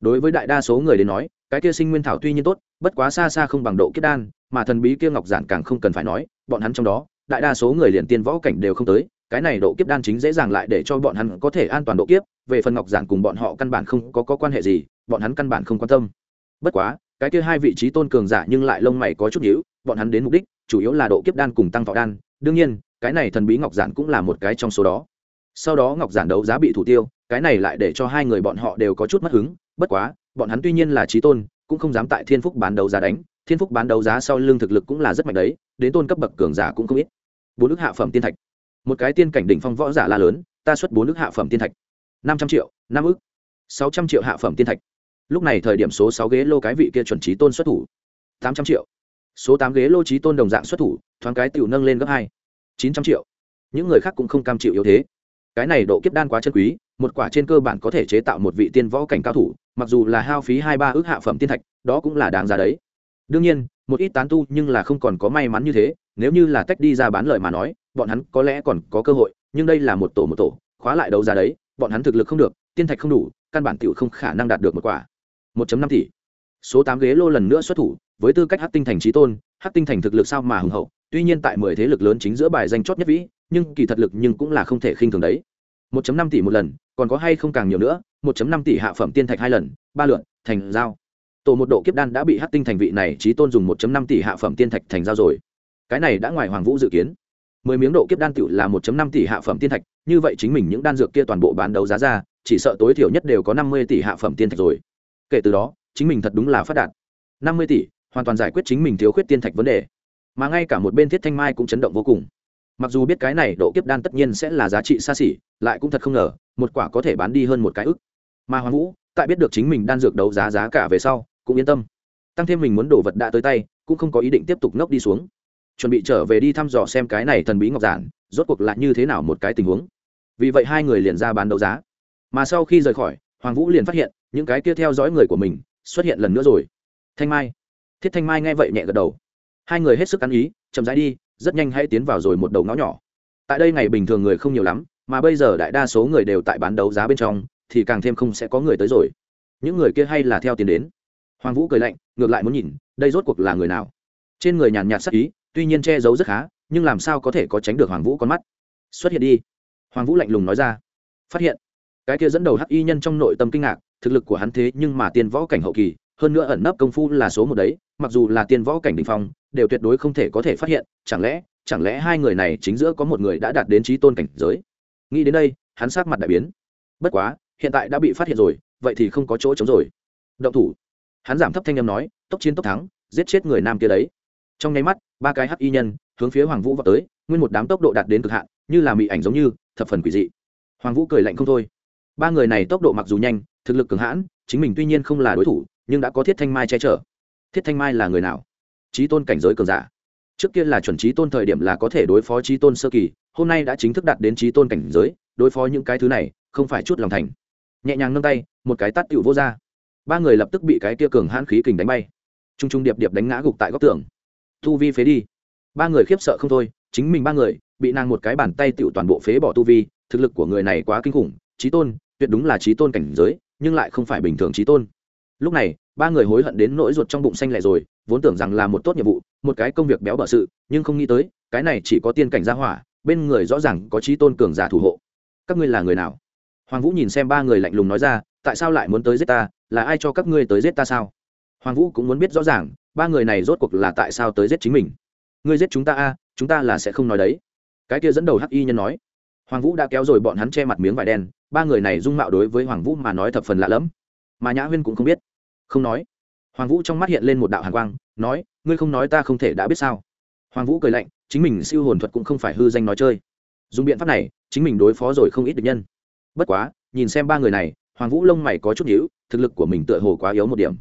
Đối với đại đa số người đến nói, cái kia sinh nguyên thảo tuy nhiên tốt, bất quá xa xa không bằng độ kiếp đan, mà thần bí kia ngọc giản càng không cần phải nói, bọn hắn trong đó, đại đa số người liền tiên võ cảnh đều không tới cái này độ kiếp đan chính dễ dàng lại để cho bọn hắn có thể an toàn độ kiếp về phần ngọc giản cùng bọn họ căn bản không có, có quan hệ gì bọn hắn căn bản không quan tâm. Bất quá cái kia hai vị trí tôn cường giả nhưng lại lông mày có chút nhíu bọn hắn đến mục đích chủ yếu là độ kiếp đan cùng tăng thọ đan. Đương nhiên cái này thần bí ngọc giản cũng là một cái trong số đó. Sau đó ngọc giản đấu giá bị thủ tiêu cái này lại để cho hai người bọn họ đều có chút mất hứng. Bất quá bọn hắn tuy nhiên là trí tôn cũng không dám tại thiên phúc bán đấu giá đánh. Thiên phúc bán đấu giá sau lương thực lực cũng là rất mạnh đấy đến tôn cấp bậc cường giả cũng không ít. Bốn ước hạ phẩm tiên thạch một cái tiên cảnh đỉnh phong võ giả la lớn, ta xuất bốn ước hạ phẩm tiên thạch. Năm trăm triệu, năm ước sáu trăm triệu hạ phẩm tiên thạch. Lúc này thời điểm số sáu ghế lô cái vị kia chuẩn trí tôn xuất thủ. Tám trăm triệu. Số tám ghế lô trí tôn đồng dạng xuất thủ, thoáng cái tiểu nâng lên gấp hai. Chín trăm triệu. Những người khác cũng không cam chịu yếu thế. Cái này độ kiếp đan quá chân quý, một quả trên cơ bản có thể chế tạo một vị tiên võ cảnh cao thủ, mặc dù là hao phí hai ba ước hạ phẩm tiên thạch, đó cũng là đáng giá đấy. Đương nhiên một ít tán tu nhưng là không còn có may mắn như thế, nếu như là tách đi ra bán lời mà nói, bọn hắn có lẽ còn có cơ hội, nhưng đây là một tổ một tổ, khóa lại đấu giá đấy, bọn hắn thực lực không được, tiên thạch không đủ, căn bản tiểu không khả năng đạt được một quả. 1.5 tỷ. Số tám ghế lô lần nữa xuất thủ, với tư cách hắc tinh thành trí tôn, hắc tinh thành thực lực sao mà hùng hậu, tuy nhiên tại mười thế lực lớn chính giữa bài danh chót nhất vĩ, nhưng kỳ thật lực nhưng cũng là không thể khinh thường đấy. 1.5 tỷ một lần, còn có hay không càng nhiều nữa 1.5 tỷ hạ phẩm tiên thạch hai lần, ba lượn, thành giao tổ một độ kiếp đan đã bị hắc tinh thành vị này trí tôn dùng 1.5 tỷ hạ phẩm tiên thạch thành giao rồi. Cái này đã ngoài hoàng vũ dự kiến. Mười miếng độ kiếp đan tựu là 1.5 tỷ hạ phẩm tiên thạch, như vậy chính mình những đan dược kia toàn bộ bán đấu giá ra, chỉ sợ tối thiểu nhất đều có 50 tỷ hạ phẩm tiên thạch rồi. Kể từ đó, chính mình thật đúng là phát đạt. Năm mươi tỷ, hoàn toàn giải quyết chính mình thiếu khuyết tiên thạch vấn đề. Mà ngay cả một bên thiết thanh mai cũng chấn động vô cùng. Mặc dù biết cái này độ kiếp đan tất nhiên sẽ là giá trị xa xỉ, lại cũng thật không ngờ, một quả có thể bán đi hơn một cái ức. Mà hoàng vũ, tại biết được chính mình đan dược đấu giá giá cả về sau cũng yên tâm. Tăng thêm mình muốn đồ vật đã tới tay, cũng không có ý định tiếp tục ngốc đi xuống. Chuẩn bị trở về đi thăm dò xem cái này thần bí ngọc giản, rốt cuộc lại như thế nào một cái tình huống. Vì vậy hai người liền ra bán đấu giá. Mà sau khi rời khỏi, hoàng vũ liền phát hiện, những cái kia theo dõi người của mình, xuất hiện lần nữa rồi. Thanh mai. Thiết thanh mai nghe vậy nhẹ gật đầu. Hai người hết sức ăn ý, chậm rãi đi, rất nhanh hãy tiến vào rồi một đầu ngõ nhỏ. Tại đây ngày bình thường người không nhiều lắm, mà bây giờ đại đa số người đều tại bán đấu giá bên trong, thì càng thêm không sẽ có người tới rồi. Những người kia hay là theo tiền đến hoàng vũ cười lạnh, ngược lại muốn nhìn, đây rốt cuộc là người nào? Trên người nhàn nhạt sắc ý, tuy nhiên che giấu rất khá, nhưng làm sao có thể có tránh được hoàng vũ con mắt? Xuất hiện đi. Hoàng vũ lạnh lùng nói ra. Phát hiện. Cái kia dẫn đầu hắc y nhân trong nội tâm kinh ngạc, thực lực của hắn thế nhưng mà tiên võ cảnh hậu kỳ, hơn nữa ẩn nấp công phu là số một đấy, mặc dù là tiên võ cảnh đ ỉ n h phong, đều tuyệt đối không thể có thể phát hiện, chẳng lẽ chẳng lẽ hai người này chính giữa có một người đã đạt đến trí tôn cảnh giới? Nghĩ đến đây, hắn sát mặt đại biến. Bất quá, hiện tại đã bị phát hiện rồi, vậy thì không có chỗ trống rồi. Động thủ hắn giảm thấp thanh â m nói, tốc chiến tốc thắng, giết chết người nam kia đấy. Trong nháy mắt, ba cái hắc y nhân hướng phía hoàng vũ vào tới, nguyên một đám tốc độ đạt đến cực hạn, như là mị ảnh giống như, thập phần quỷ dị. Hoàng vũ cười lạnh không thôi. Ba người này tốc độ mặc dù nhanh, thực lực cường hãn, chính mình tuy nhiên không là đối thủ, nhưng đã có thiết thanh mai che chở. Thiết thanh mai là người nào? Trí tôn cảnh giới cường giả. Trước kia là chuẩn trí tôn thời điểm là có thể đối phó trí tôn sơ kỳ, hôm nay đã chính thức đạt đến trí tôn cảnh giới, đối phó những cái thứ này, không phải chút lòng thành. Nhẹ nhàng nâng tay, một cái tát tựu vô ra ba người lập tức bị cái kia cường hãn khí kình đánh bay. T r u n g t r u n g điệp điệp đánh ngã gục tại góc tường. Thu vi phế đi. Ba người khiếp sợ không thôi, chính mình ba người, bị nàng một cái bàn tay tựu toàn bộ phế bỏ tu vi, thực lực của người này quá kinh khủng trí tôn, tuyệt đúng là trí tôn cảnh giới, nhưng lại không phải bình thường trí tôn. Lúc này, ba người hối hận đến nỗi ruột trong bụng xanh lại rồi, vốn tưởng rằng là một tốt nhiệm vụ, một cái công việc béo bở sự, nhưng không nghĩ tới, cái này chỉ có tiên cảnh gia hỏa, bên người rõ ràng có trí tôn cường giả thủ hộ. Các ngươi là người nào? Hoàng vũ nhìn xem ba người lạnh lùng nói ra tại sao lại muốn tới giết ta, là ai cho các ngươi tới giết ta sao? Hoàng vũ cũng muốn biết rõ ràng, ba người này rốt cuộc là tại sao tới giết chính mình. Ngươi giết chúng ta a, chúng ta là sẽ không nói đấy. Cái kia dẫn đầu hắc y nhân nói. Hoàng vũ đã kéo rồi bọn hắn che mặt miếng vải đen, ba người này dung mạo đối với hoàng vũ mà nói thập phần lạ lẫm. Mà nhã huyên cũng không biết. Không nói. Hoàng vũ trong mắt hiện lên một đạo hàn quang, nói, ngươi không nói ta không thể đã biết sao? Hoàng vũ cười lạnh, chính mình siêu hồn thuật cũng không phải hư danh nói chơi. Dùng biện pháp này, chính mình đối phó rồi không ít được nhân. Bất quá, nhìn xem ba người này hoàng vũ lông mày có chút nhữ thực lực của mình tựa hồ quá yếu một điểm.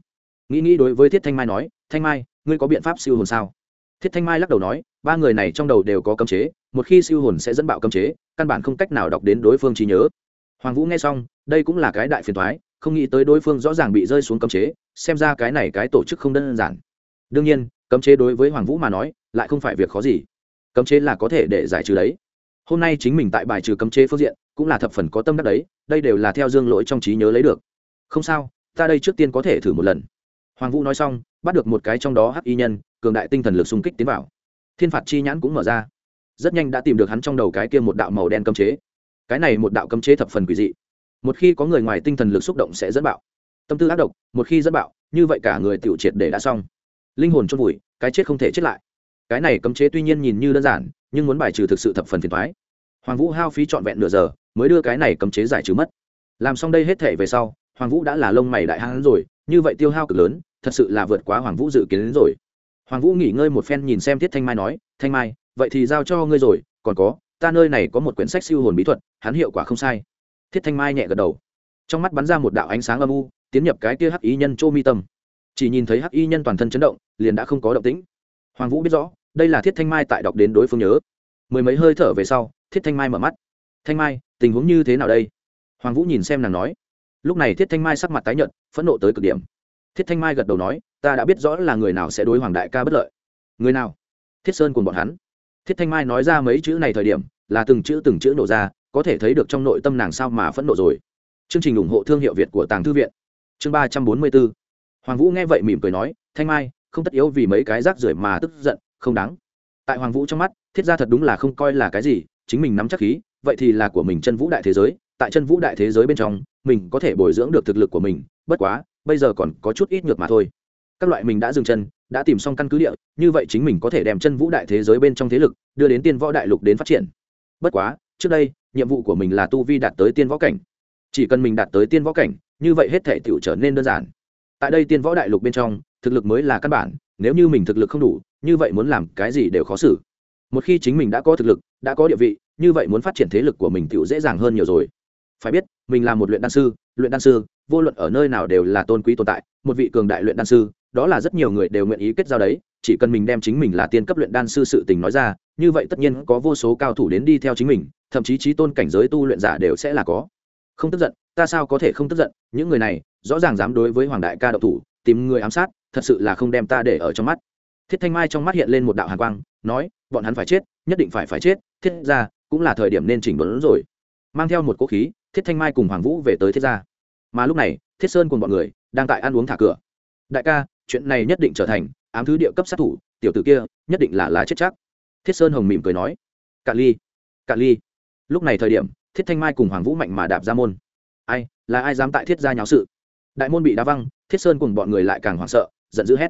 Nghĩ nghĩ đối với thiết thanh mai nói, thanh mai, ngươi có biện pháp siêu hồn sao? Thiết thanh mai lắc đầu nói, ba người này trong đầu đều có cấm chế, một khi siêu hồn sẽ dẫn bạo cấm chế, căn bản không cách nào đọc đến đối phương trí nhớ. Hoàng vũ nghe xong, đây cũng là cái đại phiền thoái không nghĩ tới đối phương rõ ràng bị rơi xuống cấm chế, xem ra cái này cái tổ chức không đơn giản. Đương nhiên, cấm chế đối với hoàng vũ mà nói, lại không phải việc khó gì. Cấm chế là có thể để giải trừ đấy hôm nay chính mình tại bài trừ cấm chế phương diện, cũng là thập phần có tâm đắc đấy, đây đều là theo dương lỗi trong trí nhớ lấy được. Không sao, ta đây trước tiên có thể thử một lần. Hoàng vũ nói xong, bắt được một cái trong đó hắc y nhân, cường đại tinh thần lực xung kích tiến vào. Thiên phạt chi nhãn cũng mở ra. Rất nhanh đã tìm được hắn trong đầu cái kia một đạo màu đen cấm chế. Cái này một đạo cấm chế thập phần quỷ dị. Một khi có người ngoài tinh thần lực xúc động sẽ dẫn bạo. Tâm tư ác độc, một khi dẫn bạo, như vậy cả người tiểu triệt để đã xong. Linh hồn chôn vùi, cái chết không thể chết lại cái này cấm chế tuy nhiên nhìn như đơn giản, nhưng muốn bài trừ thực sự thập phần phiền thoái hoàng vũ hao phí trọn vẹn nửa giờ, mới đưa cái này cấm chế giải trừ mất. Làm xong đây hết thể về sau, hoàng vũ đã là lông mày đại hán rồi, như vậy tiêu hao cực lớn, thật sự là vượt quá hoàng vũ dự kiến đến rồi. Hoàng vũ nghỉ ngơi một phen nhìn xem thiết thanh mai nói, thanh mai, vậy thì giao cho ngươi rồi, còn có, ta nơi này có một quyển sách siêu hồn bí thuật, hắn hiệu quả không sai. Thiết thanh mai nhẹ gật đầu. Trong mắt bắn ra một đạo ánh sáng âm u, tiến nhập cái kia hắc ý nhân chô mi tâm. Chỉ nhìn thấy hắc y nhân toàn thân chấn động, liền đã không có động tĩnh hoàng vũ biết rõ, đây là thiết thanh mai tại đọc đến đối phương nhớ. Mười mấy hơi thở về sau, thiết thanh mai mở mắt. Thanh mai, tình huống như thế nào đây? Hoàng vũ nhìn xem nàng nói. Lúc này thiết thanh mai sắc mặt tái nhợt, phẫn nộ tới cực điểm. Thiết thanh mai gật đầu nói, ta đã biết rõ là người nào sẽ đối hoàng đại ca bất lợi. Người nào? Thiết sơn cùng bọn hắn. Thiết thanh mai nói ra mấy chữ này thời điểm, là từng chữ từng chữ nổ ra, có thể thấy được trong nội tâm nàng sao mà phẫn nộ rồi. Chương trình ủng hộ thương hiệu việt của tàng thư viện. Chương ba trăm bốn mươi bốn. Hoàng vũ nghe vậy mỉm cười nói, thanh mai không tất yếu vì mấy cái rác rưởi mà tức giận, không đáng. Tại hoàng vũ trong mắt, thiết ra thật đúng là không coi là cái gì, chính mình nắm chắc khí, vậy thì là của mình chân vũ đại thế giới, tại chân vũ đại thế giới bên trong, mình có thể bồi dưỡng được thực lực của mình, bất quá, bây giờ còn có chút ít ngược mà thôi. Các loại mình đã dừng chân, đã tìm xong căn cứ địa, như vậy chính mình có thể đem chân vũ đại thế giới bên trong thế lực đưa đến tiên võ đại lục đến phát triển. Bất quá, trước đây, nhiệm vụ của mình là tu vi đạt tới tiên võ cảnh. Chỉ cần mình đạt tới tiên võ cảnh, như vậy hết thể tựu trở nên đơn giản tại đây tiên võ đại lục bên trong, thực lực mới là căn bản, nếu như mình thực lực không đủ, như vậy muốn làm cái gì đều khó xử. Một khi chính mình đã có thực lực, đã có địa vị, như vậy muốn phát triển thế lực của mình tựu dễ dàng hơn nhiều rồi. Phải biết, mình là một luyện đan sư, luyện đan sư, vô luận ở nơi nào đều là tôn quý tồn tại, một vị cường đại luyện đan sư, đó là rất nhiều người đều nguyện ý kết giao đấy, chỉ cần mình đem chính mình là tiên cấp luyện đan sư sự tình nói ra, như vậy tất nhiên có vô số cao thủ đến đi theo chính mình, thậm chí trí tôn cảnh giới tu luyện giả đều sẽ là có. Không tức giận ta sao có thể không tức giận, những người này, rõ ràng dám đối với hoàng đại ca độc thủ, tìm người ám sát, thật sự là không đem ta để ở trong mắt. Thiết thanh mai trong mắt hiện lên một đạo hàn quang, nói, bọn hắn phải chết, nhất định phải phải chết, thiết ra cũng là thời điểm nên chỉnh đốn rồi. Mang theo một cỗ khí, thiết thanh mai cùng hoàng vũ về tới thiết gia. Mà lúc này, thiết sơn cùng bọn người, đang tại ăn uống thả cửa. Đại ca, chuyện này nhất định trở thành, ám thứ địa cấp sát thủ, tiểu tử kia, nhất định là lá chết chắc. Thiết sơn hồng mỉm cười nói cạn ly cạn ly. Lúc này thời điểm, thiết thanh mai cùng hoàng vũ mạnh mà đạp ra môn ai, là ai dám tại thiết gia nháo sự? Đại môn bị đá văng, thiết sơn cùng bọn người lại càng hoảng sợ, giận dữ hét.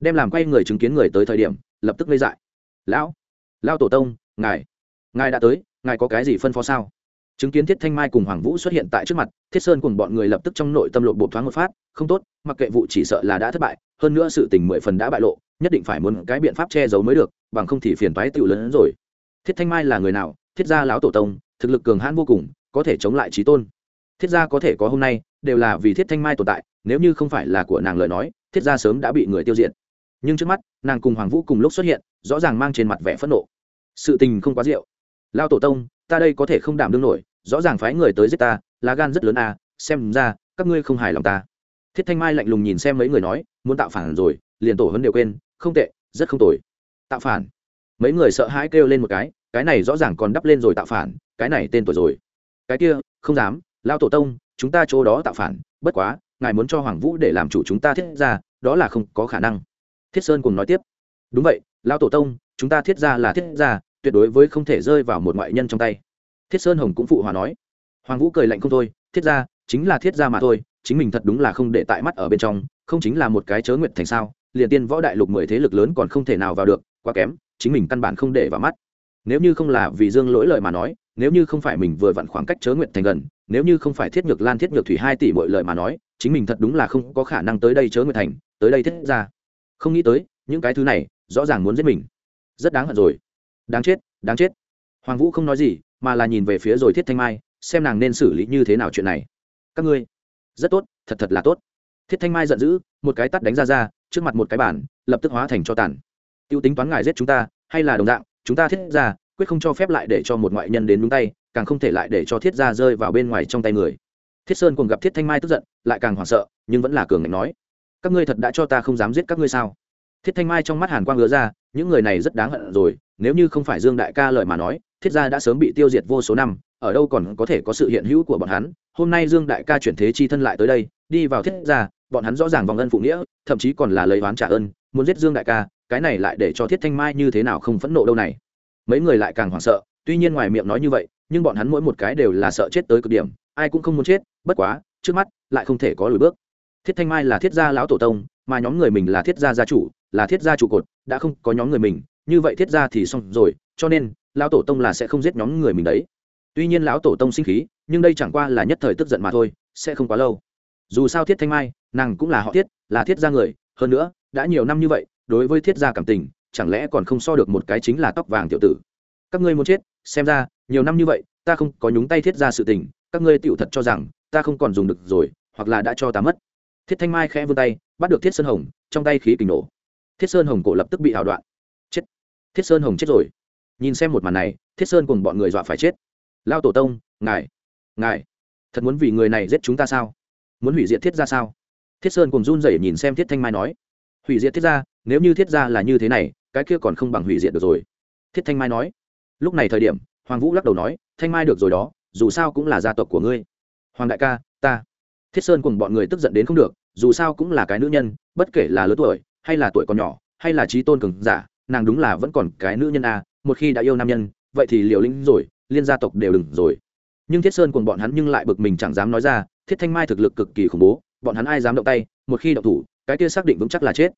Đem làm quay người chứng kiến người tới thời điểm, lập tức gây dại. Lão lao tổ tông, ngài ngài đã tới, ngài có cái gì phân phó sao? Chứng kiến thiết thanh mai cùng hoàng vũ xuất hiện tại trước mặt, thiết sơn cùng bọn người lập tức trong nội tâm lộ bộ thoáng một phát, không tốt, mặc kệ vụ chỉ sợ là đã thất bại, hơn nữa sự tình mười phần đã bại lộ, nhất định phải muốn cái biện pháp che giấu mới được, bằng không thì phiền toái tựu lớn hơn rồi. Thiết thanh mai là người nào? Thiết gia lão tổ tông, thực lực cường hãn vô cùng, có thể chống lại trí tôn thiết gia có thể có hôm nay, đều là vì thiết thanh mai tồn tại, nếu như không phải là của nàng lời nói, thiết gia sớm đã bị người tiêu diệt. Nhưng trước mắt, nàng cùng hoàng vũ cùng lúc xuất hiện, rõ ràng mang trên mặt vẻ phẫn nộ. Sự tình không quá rượu lao tổ tông, ta đây có thể không đảm đương nổi, rõ ràng phái người tới giết ta lá gan rất lớn à xem ra, các ngươi không hài lòng ta. Thiết thanh mai lạnh lùng nhìn xem mấy người nói, muốn tạo phản rồi, liền tổ hấn đều quên, không tệ, rất không tồi. Tạo phản. Mấy người sợ hãi kêu lên một cái cái này rõ ràng còn đắp lên rồi tạo phản, cái này tên tuổi rồi. Cái kia, không dám lao tổ tông, chúng ta chỗ đó tạo phản, bất quá, ngài muốn cho hoàng vũ để làm chủ chúng ta thiết ra, đó là không có khả năng. Thiết sơn cùng nói tiếp. Đúng vậy, lao tổ tông, chúng ta thiết ra là thiết ra, tuyệt đối với không thể rơi vào một ngoại nhân trong tay. Thiết sơn hồng cũng phụ hòa nói. Hoàng vũ cười lạnh không thôi, thiết ra, chính là thiết ra mà thôi, chính mình thật đúng là không để tại mắt ở bên trong, không chính là một cái chớ nguyện thành sao, liền tiên võ đại lục mười thế lực lớn còn không thể nào vào được, quá kém, chính mình căn bản không để vào mắt nếu như không là vì dương lỗi lời mà nói, nếu như không phải mình vừa vặn khoảng cách chớ nguyện thành gần, nếu như không phải thiết nhược lan thiết nhược thủy hai tỷ mọi lời mà nói, chính mình thật đúng là không có khả năng tới đây chớ nguyện thành, tới đây thiết ra. Không nghĩ tới, những cái thứ này, rõ ràng muốn giết mình. Rất đáng hận rồi. Đáng chết đáng chết. Hoàng vũ không nói gì, mà là nhìn về phía rồi thiết thanh mai, xem nàng nên xử lý như thế nào chuyện này. Các ngươi, rất tốt, thật thật là tốt. Thiết thanh mai giận dữ, một cái tắt đánh ra ra, trước mặt một cái bản lập tức hóa thành cho tàn. T i ê u tính toán ngài giết chúng ta, hay là đồng dạng chúng ta thiết ra, quyết không cho phép lại để cho một ngoại nhân đến đúng tay, càng không thể lại để cho thiết ra rơi vào bên ngoài trong tay người. Thiết sơn cùng gặp thiết thanh mai tức giận, lại càng hoảng sợ, nhưng vẫn là cường ngạnh nói, các ngươi thật đã cho ta không dám giết các ngươi sao? Thiết thanh mai trong mắt hàn quang ngứa ra, những người này rất đáng hận rồi, nếu như không phải dương đại ca lời mà nói, thiết gia đã sớm bị tiêu diệt vô số năm, ở đâu còn có thể có sự hiện hữu của bọn hắn. Hôm nay dương đại ca chuyển thế chi thân lại tới đây, đi vào thiết gia bọn hắn rõ ràng vòng ân phụ nghĩa, thậm chí còn là lấy oán trả ơn, muốn giết dương đại ca cái này lại để cho thiết thanh mai như thế nào không phẫn nộ đâu này. Mấy người lại càng hoảng sợ, tuy nhiên ngoài miệng nói như vậy, nhưng bọn hắn mỗi một cái đều là sợ chết tới cực điểm, ai cũng không muốn chết, bất quá, trước mắt, lại không thể có lùi bước. Thiết thanh mai là thiết gia lão tổ tông, mà nhóm người mình là thiết gia gia chủ, là thiết gia trụ cột, đã không có nhóm người mình, như vậy thiết gia thì xong rồi, cho nên, lão tổ tông là sẽ không giết nhóm người mình đấy. Tuy nhiên lão tổ tông sinh khí, nhưng đây chẳng qua là nhất thời tức giận mà thôi, sẽ không quá lâu. Dù sao thiết thanh mai, nàng cũng là họ thiết, là thiết gia người, hơn nữa, đã nhiều năm như vậy đối với thiết gia cảm tình, chẳng lẽ còn không so được một cái chính là tóc vàng tiểu tử? Các ngươi muốn chết, xem ra, nhiều năm như vậy, ta không có nhúng tay thiết gia sự tình, các ngươi tựu thật cho rằng, ta không còn dùng được rồi, hoặc là đã cho ta mất. Thiết thanh mai khẽ vươn tay, bắt được thiết sơn hồng, trong tay khí kình nổ. Thiết sơn hồng cổ lập tức bị hảo đoạn. Chết. Thiết sơn hồng chết rồi. Nhìn xem một màn này, thiết sơn cùng bọn người dọa phải chết. Lao tổ tông, ngài ngài, thật muốn vì người này giết chúng ta sao? Muốn hủy diệt thiết ra sao? Thiết sơn cùng run rẩy nhìn xem thiết thanh mai nói hủy diệt thiết gia, nếu như thiết gia là như thế này, cái kia còn không bằng hủy diệt được rồi. Thiết thanh mai nói. Lúc này thời điểm, hoàng vũ lắc đầu nói, thanh mai được rồi đó, dù sao cũng là gia tộc của ngươi. Hoàng đại ca, ta. Thiết sơn cùng bọn người tức giận đến không được, dù sao cũng là cái nữ nhân, bất kể là lớn tuổi, hay là tuổi còn nhỏ, hay là trí tôn cường giả, nàng đúng là vẫn còn cái nữ nhân a, một khi đã yêu nam nhân, vậy thì liều lĩnh rồi, liên gia tộc đều đừng rồi. Nhưng thiết sơn cùng bọn hắn nhưng lại bực mình chẳng dám nói ra, thiết thanh mai thực lực cực kỳ khủng bố, bọn hắn ai dám động tay, một khi động thủ cái kia xác định vững chắc là chết.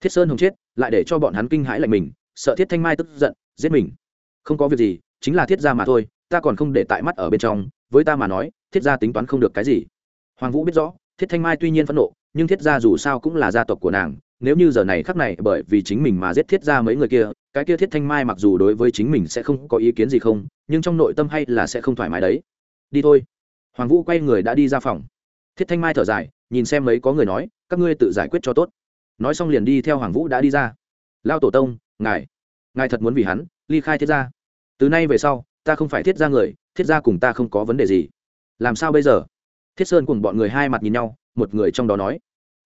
Thiết sơn không chết, lại để cho bọn hắn kinh hãi lạnh mình, sợ thiết thanh mai tức giận, giết mình. Không có việc gì, chính là thiết gia mà thôi, ta còn không để tại mắt ở bên trong, với ta mà nói, thiết gia tính toán không được cái gì. Hoàng vũ biết rõ, thiết thanh mai tuy nhiên phẫn nộ, nhưng thiết gia dù sao cũng là gia tộc của nàng, nếu như giờ này khắc này bởi vì chính mình mà giết thiết gia mấy người kia, cái kia thiết thanh mai mặc dù đối với chính mình sẽ không có ý kiến gì không, nhưng trong nội tâm hay là sẽ không thoải mái đấy. Đi thôi. Hoàng vũ quay người đã đi ra phòng. Thiết thanh mai thở dài, nhìn xem mấy có người nói các ngươi tự giải quyết cho tốt. Nói xong liền đi theo hoàng vũ đã đi ra. Lao tổ tông, ngài ngài thật muốn vì hắn, ly khai thiết gia. Từ nay về sau, ta không phải thiết gia người, thiết gia cùng ta không có vấn đề gì. Làm sao bây giờ? Thiết sơn cùng bọn người hai mặt nhìn nhau, một người trong đó nói.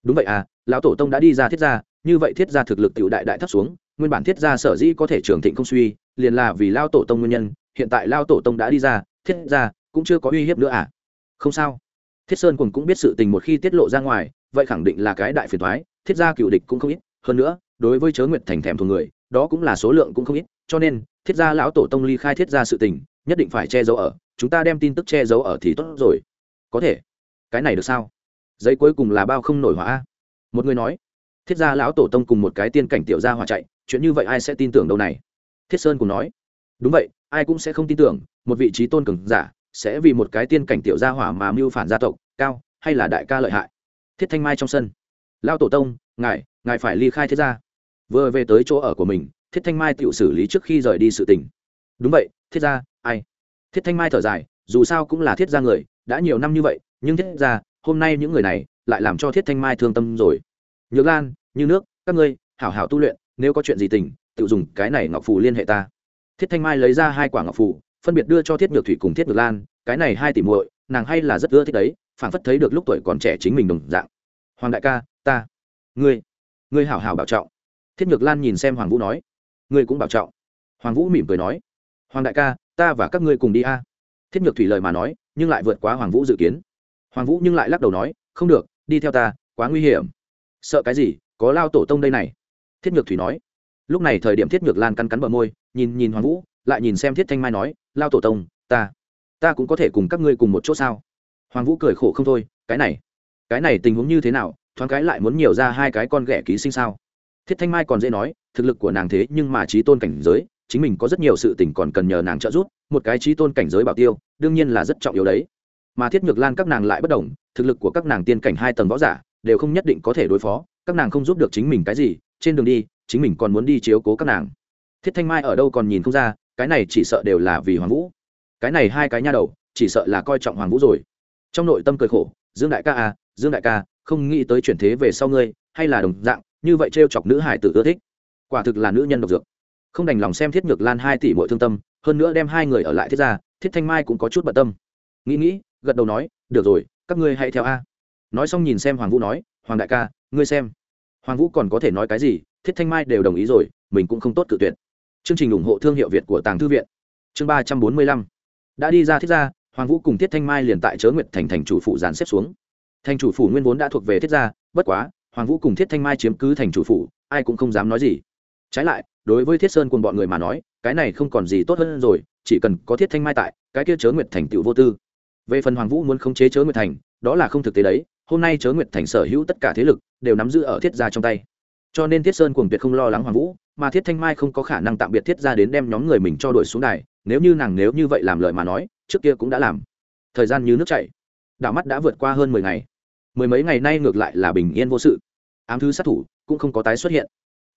Đúng vậy à lão tổ tông đã đi ra thiết gia, như vậy thiết gia thực lực tiểu đại đại thấp xuống, nguyên bản thiết gia sở dĩ có thể trưởng thịnh không suy, liền là vì lao tổ tông nguyên nhân. Hiện tại lao tổ tông đã đi ra, thiết gia cũng chưa có uy hiếp nữa à? Không sao. Thiết sơn cùng cũng biết sự tình một khi tiết lộ ra ngoài vậy khẳng định là cái đại phiền thoái, thiết gia cựu địch cũng không ít, hơn nữa, đối với chớ nguyệt thành thèm thuồng người, đó cũng là số lượng cũng không ít, cho nên, thiết gia lão tổ tông ly khai thiết gia sự tình, nhất định phải che giấu ở, chúng ta đem tin tức che giấu ở thì tốt rồi. Có thể. Cái này được sao? Giấy cuối cùng là bao không nổi hỏa một người nói, thiết gia lão tổ tông cùng một cái tiên cảnh tiểu gia hỏa chạy, chuyện như vậy ai sẽ tin tưởng đâu này? Thiết sơn cùng nói, đúng vậy, ai cũng sẽ không tin tưởng, một vị trí tôn cường giả, sẽ vì một cái tiên cảnh tiểu gia hỏa mà mưu phản gia tộc, cao hay là đại ca lợi hại? Thiết thanh mai trong sân. Lao tổ tông, ngài ngài phải ly khai thế gia. Vừa về tới chỗ ở của mình, thiết thanh mai tự xử lý trước khi rời đi sự tình. Đúng vậy, thiết gia, ai? Thiết thanh mai thở dài, dù sao cũng là thiết gia người, đã nhiều năm như vậy, nhưng thiết gia, hôm nay những người này lại làm cho thiết thanh mai thương tâm rồi. Nhược lan, như nước, các ngươi, hảo hảo tu luyện, nếu có chuyện gì tình, tự dùng cái này ngọc phù liên hệ ta. Thiết thanh mai lấy ra hai quả ngọc phù, phân biệt đưa cho thiết nhược thủy cùng thiết nhược lan, cái này hai tỷ muội, nàng hay là rất ưa thích đấy phản phất thấy được lúc tuổi còn trẻ chính mình đồng dạng. Hoàng đại ca, ta, ngươi ngươi hảo hảo bảo trọng. Thiết nhược lan nhìn xem hoàng vũ nói, ngươi cũng bảo trọng. Hoàng vũ mỉm cười nói, hoàng đại ca, ta và các ngươi cùng đi a. Thiết nhược thủy lời mà nói, nhưng lại vượt quá hoàng vũ dự kiến. Hoàng vũ nhưng lại lắc đầu nói, không được, đi theo ta, quá nguy hiểm. Sợ cái gì, có lao tổ tông đây này. Thiết nhược thủy nói, lúc này thời điểm thiết nhược lan cắn cắn bờ môi, nhìn nhìn hoàng vũ, lại nhìn xem thiết thanh mai nói, lao tổ tông, ta ta cũng có thể cùng các ngươi cùng một chỗ sao? Hoàng vũ cười khổ không thôi, cái này cái này tình huống như thế nào, thoáng cái lại muốn nhiều ra hai cái con ghẻ ký sinh sao? Thiết thanh mai còn dễ nói, thực lực của nàng thế nhưng mà trí tôn cảnh giới, chính mình có rất nhiều sự tình còn cần nhờ nàng trợ giúp, một cái trí tôn cảnh giới bảo tiêu, đương nhiên là rất trọng yếu đấy. Mà thiết nhược lan các nàng lại bất đồng, thực lực của các nàng tiên cảnh hai tầng võ giả, đều không nhất định có thể đối phó, các nàng không giúp được chính mình cái gì, trên đường đi, chính mình còn muốn đi chiếu cố các nàng. Thiết thanh mai ở đâu còn nhìn không ra, cái này chỉ sợ đều là vì hoàng vũ. Cái này hai cái nha đầu, chỉ sợ là coi trọng hoàng vũ rồi trong nội tâm cười khổ, dương đại ca à dương đại ca, không nghĩ tới chuyển thế về sau ngươi, hay là đồng dạng, như vậy t chọc nữ hải tử ưa thích. Quả thực là nữ nhân độc dược. Không đành lòng xem thiết nhược lan hai tỷ mỗi thương tâm, hơn nữa đem hai người ở lại thiết ra thiết thanh mai cũng có chút bận tâm. Nghĩ nghĩ, gật đầu nói, được rồi, các ngươi hãy theo a. Nói xong nhìn xem hoàng vũ nói, hoàng đại ca, ngươi xem. Hoàng vũ còn có thể nói cái gì, thiết thanh mai đều đồng ý rồi, mình cũng không tốt cự tuyệt. Chương trình ủng hộ thương hiệu việt của tàng thư viện. Chương ba trăm bốn mươi lăm. Đã đi ra thiết gia hoàng vũ cùng thiết thanh mai liền tại chớ nguyệt thành thành chủ phủ dàn xếp xuống. Thành chủ phủ nguyên vốn đã thuộc về thiết gia, bất quá, hoàng vũ cùng thiết thanh mai chiếm cứ thành chủ phủ, ai cũng không dám nói gì. Trái lại, đối với thiết sơn cùng bọn người mà nói, cái này không còn gì tốt hơn rồi, chỉ cần có thiết thanh mai tại, cái kia chớ nguyệt thành tựu vô tư. Về phần hoàng vũ muốn khống chế chớ nguyệt thành, đó là không thực tế đấy, hôm nay chớ nguyệt thành sở hữu tất cả thế lực đều nắm giữ ở thiết gia trong tay. Cho nên thiết sơn cuồng tuyệt không lo lắng hoàng vũ, mà thiết thanh mai không có khả năng tạm biệt thiết gia đến đem nhóm người mình cho đuổi xuống đài, nếu như nàng nếu như vậy làm lời mà nói trước kia cũng đã làm. Thời gian như nước chảy, đảo mắt đã vượt qua hơn mười ngày. Mười mấy ngày nay ngược lại là bình yên vô sự. Ám thứ sát thủ cũng không có tái xuất hiện.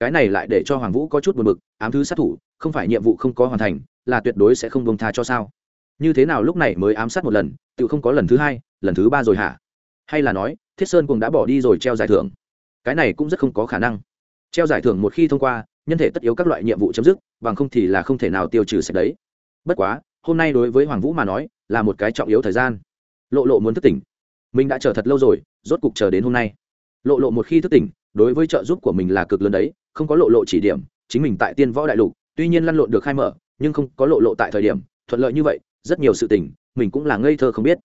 Cái này lại để cho hoàng vũ có chút buồn bực, ám thứ sát thủ không phải nhiệm vụ không có hoàn thành, là tuyệt đối sẽ không bông tha cho sao? Như thế nào lúc này mới ám sát một lần, tự không có lần thứ hai, lần thứ ba rồi hả? Hay là nói, thiết sơn cũng đã bỏ đi rồi treo giải thưởng. Cái này cũng rất không có khả năng. Treo giải thưởng một khi thông qua, nhân thể tất yếu các loại nhiệm vụ chấm dứt, bằng không thì là không thể nào tiêu trừ sạch đấy. Bất quá hôm nay đối với hoàng vũ mà nói, là một cái trọng yếu thời gian. Lộ lộ muốn thức tỉnh. Mình đã chờ thật lâu rồi, rốt cục chờ đến hôm nay. Lộ lộ một khi thức tỉnh, đối với trợ giúp của mình là cực lớn đấy, không có lộ lộ chỉ điểm, chính mình tại tiên võ đại lục, tuy nhiên lăn lộn được khai mở, nhưng không có lộ lộ tại thời điểm, thuận lợi như vậy, rất nhiều sự tình, mình cũng là ngây thơ không biết.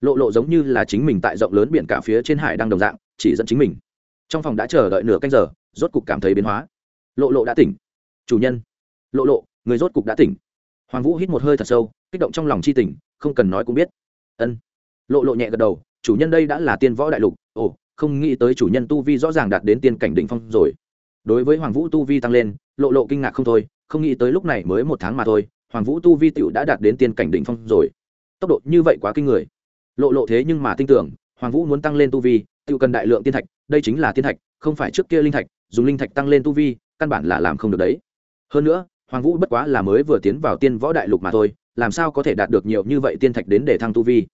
Lộ lộ giống như là chính mình tại rộng lớn biển cả phía trên hải đang đồng dạng, chỉ dẫn chính mình. Trong phòng đã chờ đợi nửa canh giờ, rốt cục cảm thấy biến hóa. Lộ lộ đã tỉnh. Chủ nhân. Lộ lộ, người rốt cục đã tỉnh hoàng vũ hít một hơi thật sâu, kích động trong lòng c h i tỉnh không cần nói cũng biết. Ân. Lộ lộ nhẹ gật đầu, chủ nhân đây đã là tiên võ đại lục. Ồ, không nghĩ tới chủ nhân tu vi rõ ràng đạt đến tiên cảnh đ ỉ n h phong rồi. Đối với hoàng vũ tu vi tăng lên, lộ lộ kinh ngạc không thôi, không nghĩ tới lúc này mới một tháng mà thôi, hoàng vũ tu vi t đã đạt đến tiên cảnh đ ỉ n h phong rồi. Tốc độ như vậy quá kinh người. Lộ lộ thế nhưng mà tin tưởng, hoàng vũ muốn tăng lên tu vi tự cần đại lượng tiên thạch, đây chính là tiên thạch, không phải trước kia linh thạch, dùng linh thạch tăng lên tu vi, căn bản là làm không được đấy. Hơn nữa hoàng vũ bất quá là mới vừa tiến vào tiên võ đại lục mà thôi, làm sao có thể đạt được nhiều như vậy tiên thạch đến để thăng tu vi?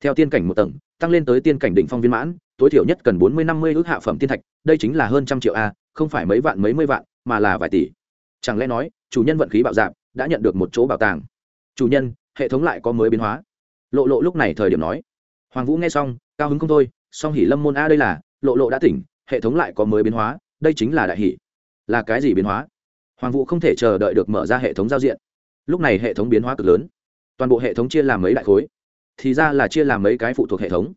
Theo tiên cảnh một tầng, tăng lên tới tiên cảnh đỉnh phong viên mãn, tối thiểu nhất cần bốn mươi năm mươi ước hạ phẩm tiên thạch, đây chính là hơn trăm triệu a, không phải mấy vạn mấy mươi vạn, mà là vài tỷ. Chẳng lẽ nói, chủ nhân vận khí bạo dạp đã nhận được một chỗ bảo tàng? Chủ nhân, hệ thống lại có mới biến hóa. Lộ lộ lúc này thời điểm nói. Hoàng vũ nghe xong, cao hứng không thôi, song hỉ lâm môn a đây là, lộ lộ đã tỉnh, hệ thống lại có mới biến hóa, đây chính là đại hỷ là cái gì biến hóa? Hoàng vũ không thể chờ đợi được mở ra hệ thống giao diện. Lúc này hệ thống biến hóa cực lớn. Toàn bộ hệ thống chia làm mấy đại khối. Thì ra là chia làm mấy cái phụ thuộc hệ thống.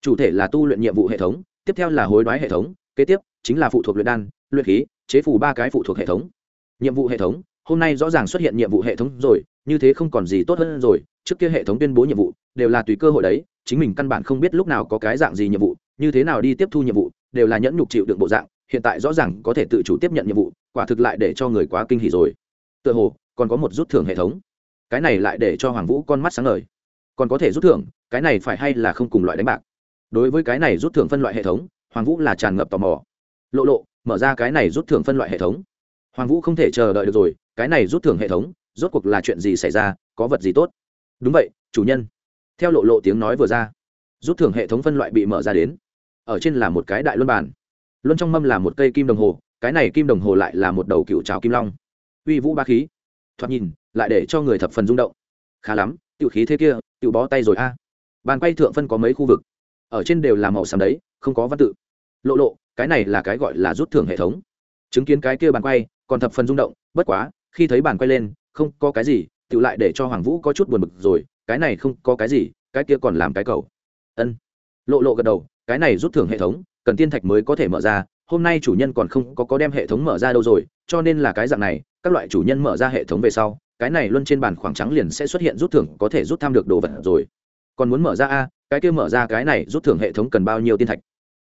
Chủ thể là tu luyện nhiệm vụ hệ thống, tiếp theo là hối đoái hệ thống, kế tiếp chính là phụ thuộc luyện đan, luyện khí, chế phù ba cái phụ thuộc hệ thống. Nhiệm vụ hệ thống, hôm nay rõ ràng xuất hiện nhiệm vụ hệ thống rồi, như thế không còn gì tốt hơn rồi. Trước kia hệ thống tuyên bố nhiệm vụ đều là tùy cơ hội đấy, chính mình căn bản không biết lúc nào có cái dạng gì nhiệm vụ, như thế nào đi tiếp thu nhiệm vụ đều là nhẫn nhục chịu đựng bộ dạng hiện tại rõ ràng có thể tự chủ tiếp nhận nhiệm vụ, quả thực lại để cho người quá kinh hỉ rồi. Tựa hồ, còn có một rút thưởng hệ thống. Cái này lại để cho hoàng vũ con mắt sáng ngời. Còn có thể rút thưởng, cái này phải hay là không cùng loại đánh bạc? Đối với cái này rút thưởng phân loại hệ thống, hoàng vũ là tràn ngập tò mò. Lộ lộ, mở ra cái này rút thưởng phân loại hệ thống. Hoàng vũ không thể chờ đợi được rồi, cái này rút thưởng hệ thống, rốt cuộc là chuyện gì xảy ra, có vật gì tốt? Đúng vậy, chủ nhân. Theo lộ lộ tiếng nói vừa ra, rút thưởng hệ thống phân loại bị mở ra đến. Ở trên là một cái đại luân bản luân trong mâm là một cây kim đồng hồ, cái này kim đồng hồ lại là một đầu cựu trào kim long. Uy vũ ba khí, thoạt nhìn, lại để cho người thập phần rung động. Khá lắm, tiểu khí thế kia, tiểu bó tay rồi a. Bàn quay thượng phân có mấy khu vực, ở trên đều là màu xám đấy, không có văn tự. Lộ lộ, cái này là cái gọi là rút thưởng hệ thống. Chứng kiến cái kia bàn quay, còn thập phần rung động, bất quá, khi thấy bàn quay lên, không có cái gì tự lại để cho hoàng vũ có chút buồn bực rồi, cái này không có cái gì, cái kia còn làm cái cầu. Ân. Lộ lộ gật đầu, cái này rút thưởng hệ thống cần tiên thạch mới có thể mở ra, hôm nay chủ nhân còn không có có đem hệ thống mở ra đâu rồi, cho nên là cái dạng này, các loại chủ nhân mở ra hệ thống về sau, cái này luôn trên bàn khoảng trắng liền sẽ xuất hiện rút thưởng, có thể rút tham được đồ vật rồi. Còn muốn mở ra a, cái kia mở ra cái này rút thưởng hệ thống cần bao nhiêu tiên thạch?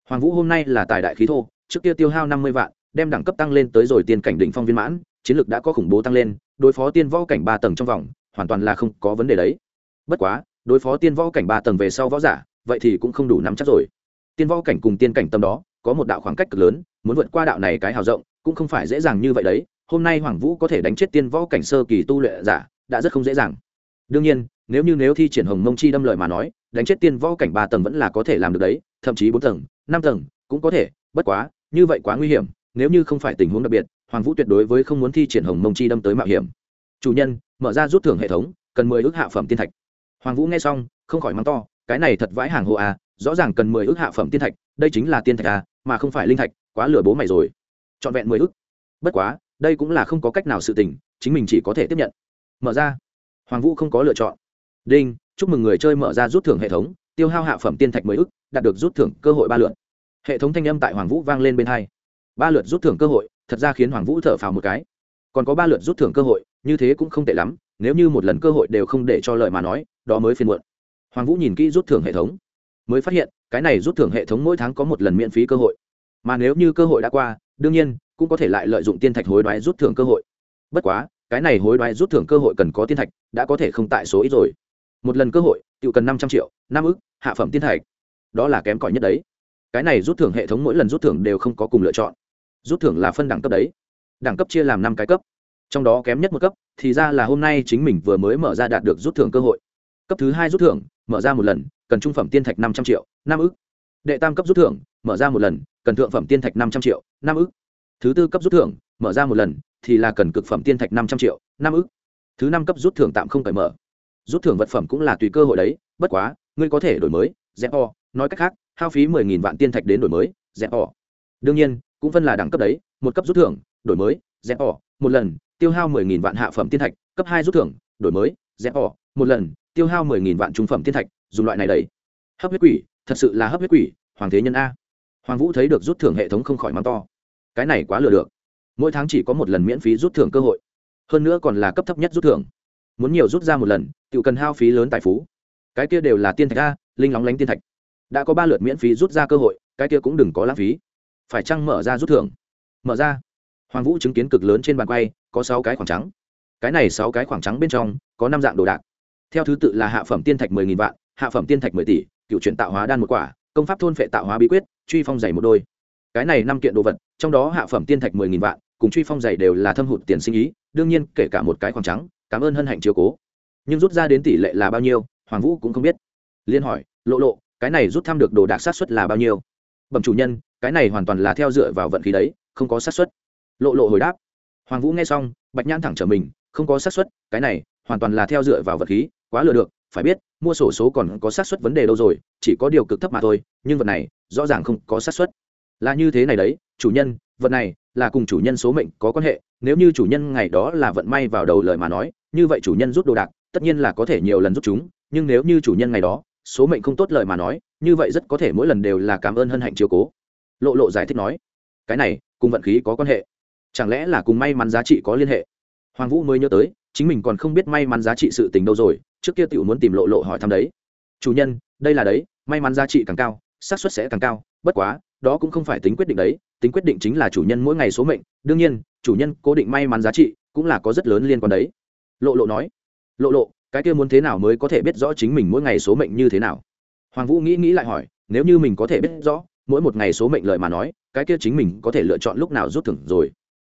Hoàng vũ hôm nay là tài đại khí thô, trước kia tiêu hao năm mươi vạn, đem đẳng cấp tăng lên tới rồi tiên cảnh đỉnh phong viên mãn, chiến lược đã có khủng bố tăng lên, đối phó tiên võ cảnh ba tầng trong vòng, hoàn toàn là không có vấn đề đấy. Bất quá, đối phó tiên võ cảnh ba tầng về sau võ giả, vậy thì cũng không đủ nắm chắc rồi tiên võ cảnh cùng tiên cảnh tâm đó, có một đạo khoảng cách cực lớn, muốn vượt qua đạo này cái hào rộng, cũng không phải dễ dàng như vậy đấy. Hôm nay hoàng vũ có thể đánh chết tiên võ cảnh sơ kỳ tu luyện giả, đã rất không dễ dàng. Đương nhiên, nếu như nếu thi triển hồng mông chi đâm lợi mà nói, đánh chết tiên võ cảnh ba tầng vẫn là có thể làm được đấy, thậm chí bốn tầng, năm tầng cũng có thể, bất quá, như vậy quá nguy hiểm, nếu như không phải tình huống đặc biệt, hoàng vũ tuyệt đối với không muốn thi triển hồng mông chi đâm tới mạo hiểm. Chủ nhân, mở ra rút thưởng hệ thống, cần mười ước hạ phẩm tiên thạch. Hoàng vũ nghe xong, không khỏi mắng to, cái này thật vãi hàng hộ à rõ ràng cần mười ước hạ phẩm tiên thạch, đây chính là tiên thạch à mà không phải linh thạch, quá lừa bố mày rồi. Trọn vẹn mười ước. Bất quá, đây cũng là không có cách nào sự tình, chính mình chỉ có thể tiếp nhận. Mở ra. Hoàng vũ không có lựa chọn. Đinh, chúc mừng người chơi mở ra rút thưởng hệ thống, tiêu hao hạ phẩm tiên thạch mười ước, đạt được rút thưởng cơ hội ba lượt. Hệ thống thanh âm tại hoàng vũ vang lên bên hai. Ba lượt rút thưởng cơ hội, thật ra khiến hoàng vũ thở phào một cái. Còn có ba lượt rút thưởng cơ hội, như thế cũng không tệ lắm, nếu như một lần cơ hội đều không để cho lợi mà nói, đó mới phiền muộn. Hoàng vũ nhìn kỹ rút thưởng hệ thống mới phát hiện, cái này rút thưởng hệ thống mỗi tháng có một lần miễn phí cơ hội. Mà nếu như cơ hội đã qua, đương nhiên, cũng có thể lại lợi dụng tiên thạch hối đoái rút thưởng cơ hội. Bất quá, cái này hối đoái rút thưởng cơ hội cần có tiên thạch, đã có thể không tại số ít rồi. Một lần cơ hội tự cần năm trăm triệu, năm ức, hạ phẩm tiên thạch. Đó là kém cỏi nhất đấy. Cái này rút thưởng hệ thống mỗi lần rút thưởng đều không có cùng lựa chọn. Rút thưởng là phân đẳng cấp đấy. Đẳng cấp chia làm năm cái cấp. Trong đó kém nhất một cấp, thì ra là hôm nay chính mình vừa mới mở ra đạt được rút thưởng cơ hội. Cấp thứ hai rút thưởng, mở ra một lần cần trung phẩm tiên thạch năm trăm triệu, năm ức. Đệ tam cấp rút thưởng, mở ra một lần, cần thượng phẩm tiên thạch năm trăm triệu, năm ức. Thứ tư cấp rút thưởng, mở ra một lần, thì là cần cực phẩm tiên thạch năm trăm triệu, năm ức. Thứ năm cấp rút thưởng tạm không phải mở. Rút thưởng vật phẩm cũng là tùy cơ hội đấy, bất quá, ngươi có thể đổi mới, dẹp o. Nói cách khác, hao phí mười nghìn vạn tiên thạch đến đổi mới, dẹp o. Đương nhiên, cũng phân là đẳng cấp đấy, một cấp rút thưởng, đổi mới, dẹp o. Một lần, tiêu hao mười nghìn vạn hạ phẩm tiên thạch, cấp hai rút thưởng, đổi mới, dẹp o. Một lần, tiêu hao mười nghìn vạn trung phẩm tiên thạch dùng loại này đấy hấp huyết quỷ, thật sự là hấp huyết quỷ, hoàng thế nhân a. Hoàng vũ thấy được rút thưởng hệ thống không khỏi mắng to. Cái này quá lừa được. Mỗi tháng chỉ có một lần miễn phí rút thưởng cơ hội. Hơn nữa còn là cấp thấp nhất rút thưởng. Muốn nhiều rút ra một lần tự cần hao phí lớn tài phú. Cái kia đều là tiên thạch a, linh lóng lánh tiên thạch. Đã có ba lượt miễn phí rút ra cơ hội, cái kia cũng đừng có lãng phí. Phải chăng mở ra rút thưởng? Mở ra. Hoàng vũ chứng kiến cực lớn trên bàn quay, có sáu cái khoảng trắng. Cái này sáu cái khoảng trắng bên trong, có năm dạng đồ đạc. Theo thứ tự là hạ phẩm tiên thạch mười nghìn vạn hạ phẩm tiên thạch mười tỷ, cựu chuyển tạo hóa đan một quả, công pháp thôn phệ tạo hóa bí quyết, truy phong giày một đôi. Cái này năm kiện đồ vật, trong đó hạ phẩm tiên thạch mười nghìn vạn, cùng truy phong giày đều là thâm hụt tiền sinh ý, đương nhiên kể cả một cái khoảng trắng, cảm ơn hân hạnh chiều cố. Nhưng rút ra đến tỷ lệ là bao nhiêu, hoàng vũ cũng không biết. Liên hỏi, lộ lộ, cái này rút thăm được đồ đạc sát xuất là bao nhiêu? Bẩm chủ nhân, cái này hoàn toàn là theo dựa vào vận khí đấy, không có sát xuất lộ lộ hồi đáp. Hoàng vũ nghe xong, bạch nhãn thẳng trở mình, không có sát xuất cái này hoàn toàn là theo dựa vào vật khí quá lừa được phải biết mua sổ số còn có xác suất vấn đề đâu rồi chỉ có điều cực thấp mà thôi nhưng vật này rõ ràng không có xác suất, là như thế này đấy chủ nhân vật này là cùng chủ nhân số mệnh có quan hệ nếu như chủ nhân ngày đó là vận may vào đầu lời mà nói như vậy chủ nhân rút đồ đạc tất nhiên là có thể nhiều lần rút chúng nhưng nếu như chủ nhân ngày đó số mệnh không tốt lời mà nói như vậy rất có thể mỗi lần đều là cảm ơn hân hạnh chiếu cố. Lộ lộ giải thích nói cái này cùng vận khí có quan hệ. Chẳng lẽ là cùng may mắn giá trị có liên hệ? Hoàng vũ mới nhớ tới chính mình còn không biết may mắn giá trị sự tình đâu rồi trước kia tiểu muốn tìm lộ lộ hỏi thăm đấy. Chủ nhân, đây là đấy, may mắn giá trị càng cao, xác suất sẽ càng cao, bất quá, đó cũng không phải tính quyết định đấy, tính quyết định chính là chủ nhân mỗi ngày số mệnh. Đương nhiên, chủ nhân cố định may mắn giá trị cũng là có rất lớn liên quan đấy. Lộ lộ nói. Lộ lộ, cái kia muốn thế nào mới có thể biết rõ chính mình mỗi ngày số mệnh như thế nào? Hoàng vũ nghĩ nghĩ lại hỏi. Nếu như mình có thể biết rõ, mỗi một ngày số mệnh lợi mà nói, cái kia chính mình có thể lựa chọn lúc nào rút thưởng rồi?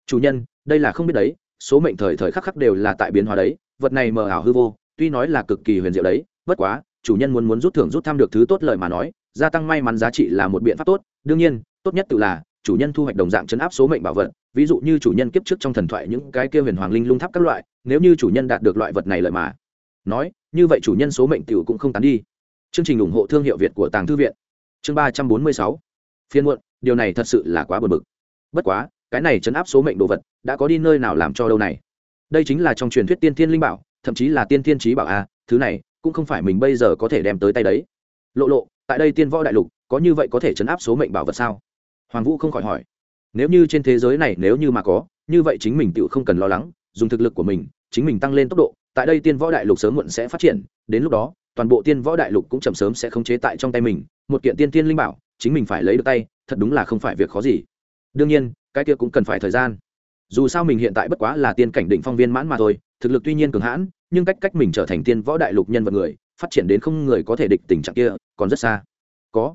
Chủ nhân, đây là không biết đấy, số mệnh thời thời khắc khắc đều là tại biến hóa đấy, vật này mờ ảo hư vô tuy nói là cực kỳ huyền diệu đấy, bất quá, chủ nhân muốn muốn rút thưởng rút thăm được thứ tốt lời mà nói, gia tăng may mắn giá trị là một biện pháp tốt. Đương nhiên, tốt nhất tự là, chủ nhân thu hoạch đồng dạng chấn áp số mệnh bảo vật, ví dụ như chủ nhân kiếp trước trong thần thoại những cái kia huyền hoàng linh lung tháp các loại, nếu như chủ nhân đạt được loại vật này lợi mà. Nói, như vậy chủ nhân số mệnh tiểu cũng không tán đi. Chương trình ủng hộ thương hiệu việt của tàng thư viện. Chương ba trăm bốn mươi sáu. Phiên muộn, điều này thật sự là quá bờ bực. Bất quá, cái này chấn áp số mệnh đồ vật, đã có đi nơi nào làm cho đâu này? Đây chính là trong truyền thuyết tiên thiên linh bảo thậm chí là tiên thiên trí bảo a thứ này, cũng không phải mình bây giờ có thể đem tới tay đấy. Lộ lộ, tại đây tiên võ đại lục, có như vậy có thể chấn áp số mệnh bảo vật sao? Hoàng vũ không khỏi hỏi. Nếu như trên thế giới này nếu như mà có, như vậy chính mình tự không cần lo lắng, dùng thực lực của mình, chính mình tăng lên tốc độ, tại đây tiên võ đại lục sớm muộn sẽ phát triển, đến lúc đó, toàn bộ tiên võ đại lục cũng chậm sớm sẽ khống chế tại trong tay mình, một kiện tiên tiên linh bảo, chính mình phải lấy được tay, thật đúng là không phải việc khó gì. Đương nhiên, cái kia cũng cần phải thời gian. Dù sao mình hiện tại bất quá là tiên cảnh định phong viên mãn mà thôi, thực lực tuy nhiên cường hãn nhưng cách cách mình trở thành tiên võ đại lục nhân vật người, phát triển đến không người có thể địch tình trạng kia, còn rất xa. Có.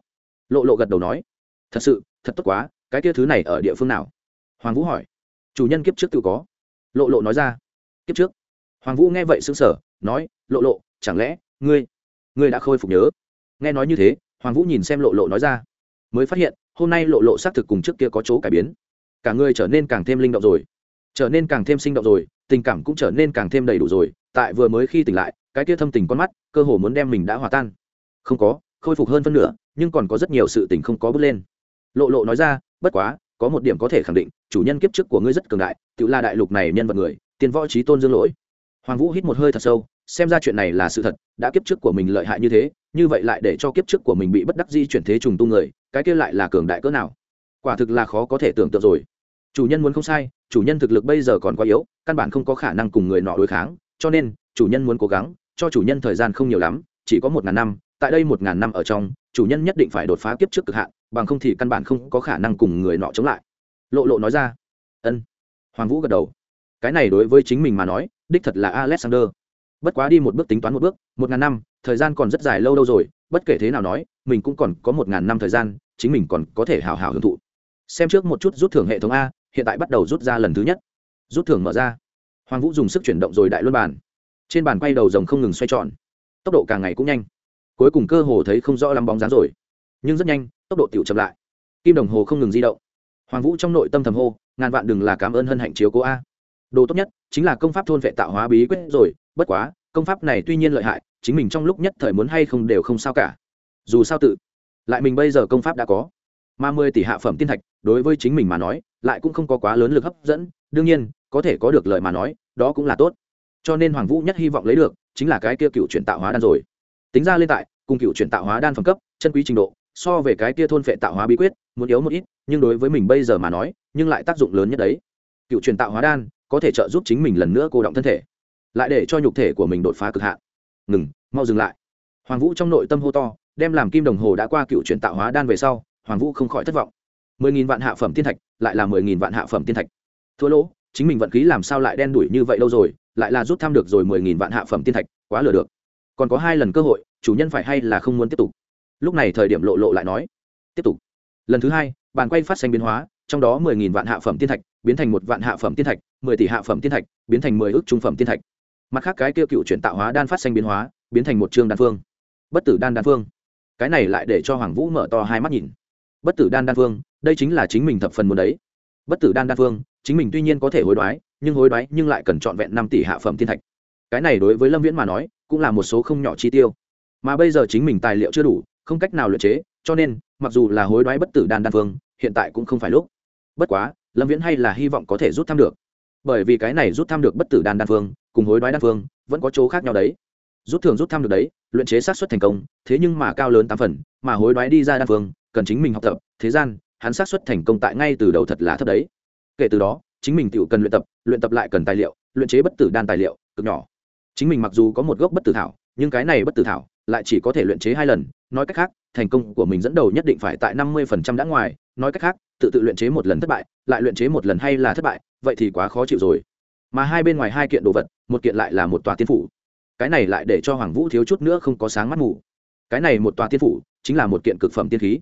Lộ lộ gật đầu nói. Thật sự, thật tốt quá, cái kia thứ này ở địa phương nào? Hoàng vũ hỏi. Chủ nhân kiếp trước tự có. Lộ lộ nói ra. Kiếp trước. Hoàng vũ nghe vậy xứng sở nói, lộ lộ, chẳng lẽ ngươi ngươi đã khôi phục nhớ? Nghe nói như thế, hoàng vũ nhìn xem lộ lộ nói ra. Mới phát hiện, hôm nay lộ lộ xác thực cùng trước kia có chỗ cải biến. Cả ngươi trở nên càng thêm linh động rồi. Trở nên càng thêm sinh động rồi tình cảm cũng trở nên càng thêm đầy đủ rồi, tại vừa mới khi tỉnh lại, cái kia thâm tình con mắt, cơ hồ muốn đem mình đã hòa tan. Không có, khôi phục hơn phân nửa, nhưng còn có rất nhiều sự tình không có bước lên. Lộ lộ nói ra, bất quá, có một điểm có thể khẳng định, chủ nhân kiếp trước của ngươi rất cường đại tự la đại lục này nhân vật người tiền võ trí tôn dương lỗi. Hoàng vũ hít một hơi thật sâu, xem ra chuyện này là sự thật, đã kiếp trước của mình lợi hại như thế, như vậy lại để cho kiếp trước của mình bị bất đắc di chuyển thế trùng tu người, cái kia lại là cường đại cỡ nào? Quả thực là khó có thể tưởng tượng rồi. Chủ nhân muốn không sai chủ nhân thực lực bây giờ còn quá yếu, căn bản không có khả năng cùng người nọ đối kháng, cho nên, chủ nhân muốn cố gắng, cho chủ nhân thời gian không nhiều lắm, chỉ có một ngàn năm, tại đây một ngàn năm ở trong, chủ nhân nhất định phải đột phá kiếp trước cực hạn, bằng không thì căn bản không có khả năng cùng người nọ chống lại. Lộ lộ nói ra. Ân. Hoàng vũ gật đầu. Cái này đối với chính mình mà nói, đích thật là alexander. Bất quá đi một bước tính toán một bước, một ngàn năm, thời gian còn rất dài lâu đâu rồi, bất kể thế nào nói, mình cũng còn có một ngàn năm thời gian, chính mình còn có thể hào hào hưởng thụ. Xem trước một chút rút thưởng hệ thống a hiện tại bắt đầu rút ra lần thứ nhất. Rút thưởng mở ra. Hoàng vũ dùng sức chuyển động rồi đại luân bàn. Trên bàn quay đầu rồng không ngừng xoay tròn. Tốc độ càng ngày cũng nhanh. Cuối cùng cơ hồ thấy không rõ lắm bóng dáng rồi. Nhưng rất nhanh, tốc độ tiểu chậm lại. Kim đồng hồ không ngừng di động. Hoàng vũ trong nội tâm thầm hô, ngàn vạn đừng là cảm ơn hân hạnh chiếu cố a. Đồ tốt nhất chính là công pháp thôn vệ tạo hóa bí quyết rồi, bất quá, công pháp này tuy nhiên lợi hại, chính mình trong lúc nhất thời muốn hay không đều không sao cả. Dù sao tự, lại mình bây giờ công pháp đã có, mà mười tỷ hạ phẩm tiên thạch, đối với chính mình mà nói lại cũng không có quá lớn lực hấp dẫn, đương nhiên, có thể có được lời mà nói, đó cũng là tốt. Cho nên hoàng vũ nhất hy vọng lấy được, chính là cái kia cựu chuyển tạo hóa đan rồi. Tính ra lên tại, cùng cựu chuyển tạo hóa đan phẩm cấp, chân quý trình độ, so về cái kia thôn phệ tạo hóa bí quyết, muốn yếu một ít, nhưng đối với mình bây giờ mà nói, nhưng lại tác dụng lớn nhất đấy. Cựu chuyển tạo hóa đan, có thể trợ giúp chính mình lần nữa cô động thân thể, lại để cho nhục thể của mình đột phá cực hạn. Ngừng, mau dừng lại. Hoàng vũ trong nội tâm hô to, đem làm kim đồng hồ đã qua cựu chuyển tạo hóa đan về sau, hoàng vũ không khỏi thất vọng mười nghìn vạn hạ phẩm tiên thạch, lại là mười nghìn vạn hạ phẩm tiên thạch. Thua lỗ, chính mình vận khí làm sao lại đen đủi như vậy lâu rồi, lại là rút thăm được rồi mười nghìn vạn hạ phẩm tiên thạch, quá lừa được. Còn có hai lần cơ hội, chủ nhân phải hay là không muốn tiếp tục? Lúc này thời điểm lộ lộ lại nói, tiếp tục. Lần thứ hai, bàn quay phát sinh biến hóa, trong đó mười nghìn vạn hạ phẩm tiên thạch, biến thành một vạn hạ phẩm tiên thạch, mười tỷ hạ phẩm tiên thạch, biến thành mười ước trung phẩm tiên thạch. Mặt khác cái kia cựu chuyển tạo hóa đan phát sinh biến hóa, biến thành một chương đan phương. Bất tử đan đan phương. Cái này lại để cho hoàng vũ mở to hai mắt nhìn. Bất tử đan đan phương đây chính là chính mình thập phần muốn đấy. Bất tử đan đan phương, chính mình tuy nhiên có thể hối đoái, nhưng hối đoái nhưng lại cần trọn vẹn năm tỷ hạ phẩm thiên thạch. Cái này đối với lâm viễn mà nói, cũng là một số không nhỏ chi tiêu. Mà bây giờ chính mình tài liệu chưa đủ, không cách nào luyện chế, cho nên, mặc dù là hối đoái bất tử đan đan phương, hiện tại cũng không phải lúc. Bất quá, lâm viễn hay là hy vọng có thể rút thăm được. Bởi vì cái này rút thăm được bất tử đan đan phương, cùng hối đoái đan phương, vẫn có chỗ khác nhau đấy. Rút thường rút thăm được đấy, luyện chế sát xuất thành công, thế nhưng mà cao lớn tám phần, mà hối đoái đi ra đan phương, cần chính mình học tập, thế gian hắn sát xuất thành công tại ngay từ đầu thật là thấp đấy. Kể từ đó, chính mình tự cần luyện tập luyện tập lại cần tài liệu, luyện chế bất tử đan tài liệu, cực nhỏ. Chính mình mặc dù có một gốc bất tử thảo, nhưng cái này bất tử thảo lại chỉ có thể luyện chế hai lần, nói cách khác, thành công của mình dẫn đầu nhất định phải tại năm mươi phần trăm đã ngoài, nói cách khác, tự tự luyện chế một lần thất bại, lại luyện chế một lần hay là thất bại, vậy thì quá khó chịu rồi. Mà hai bên ngoài hai kiện đồ vật, một kiện lại là một tòa tiên phủ. Cái này lại để cho hoàng vũ thiếu chút nữa không có sáng mắt mù. Cái này một tòa tiên phủ chính là một kiện cực phẩm tiên khí.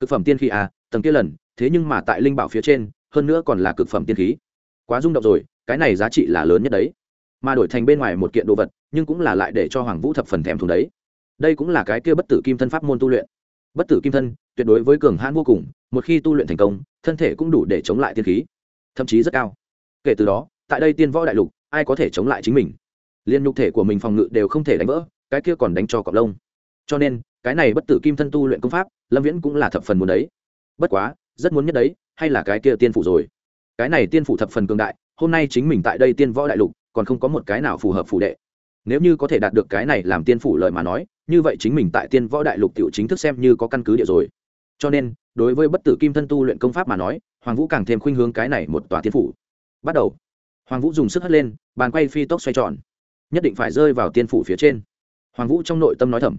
Cực phẩm tiên khí à tầng kia lần, thế nhưng mà tại linh bảo phía trên, hơn nữa còn là cực phẩm tiên khí. Quá rung động rồi, cái này giá trị là lớn nhất đấy. Mà đổi thành bên ngoài một kiện đồ vật, nhưng cũng là lại để cho hoàng vũ thập phần thèm thùng đấy. Đây cũng là cái kia bất tử kim thân pháp môn tu luyện. Bất tử kim thân, tuyệt đối với cường hãn vô cùng, một khi tu luyện thành công, thân thể cũng đủ để chống lại tiên khí. Thậm chí rất cao. Kể từ đó, tại đây tiên võ đại lục, ai có thể chống lại chính mình? Liên nhục thể của mình phòng ngự đều không thể đánh vỡ, cái kia còn đánh cho cọp lông. Cho nên, cái này bất tử kim thân tu luyện công pháp, lâm viễn cũng là thập phần muốn đấy bất quá, rất muốn nhất đấy, hay là cái kia tiên phủ rồi? Cái này tiên phủ thập phần cường đại, hôm nay chính mình tại đây tiên võ đại lục, còn không có một cái nào phù hợp phủ đệ. Nếu như có thể đạt được cái này làm tiên phủ lợi mà nói, như vậy chính mình tại tiên võ đại lục t chính thức xem như có căn cứ địa rồi. Cho nên, đối với bất tử kim thân tu luyện công pháp mà nói, hoàng vũ càng thêm khuynh hướng cái này một tòa tiên phủ. Bắt đầu. Hoàng vũ dùng sức hất lên, bàn quay phi tốc xoay tròn. Nhất định phải rơi vào tiên phủ phía trên. Hoàng vũ trong nội tâm nói thầm.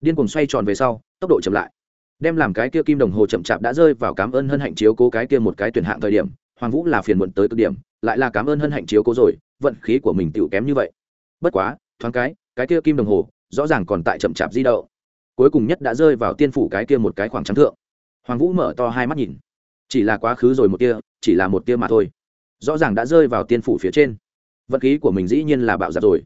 Điên cùng xoay tròn về sau, tốc độ chậm lại đem làm cái kia kim đồng hồ chậm chạp đã rơi vào cảm ơn hân hạnh chiếu cố cái kia một cái tuyển hạng thời điểm, hoàng vũ là phiền muộn tới cực điểm, lại là cảm ơn hân hạnh chiếu cố rồi, vận khí của mình tựu kém như vậy. Bất quá, thoáng cái cái kia kim đồng hồ, rõ ràng còn tại chậm chạp di động. Cuối cùng nhất đã rơi vào tiên phủ cái kia một cái khoảng trắng thượng. Hoàng vũ mở to hai mắt nhìn. Chỉ là quá khứ rồi một tia, chỉ là một tia mà thôi. Rõ ràng đã rơi vào tiên phủ phía trên. Vận khí của mình dĩ nhiên là bạo giặt rồi.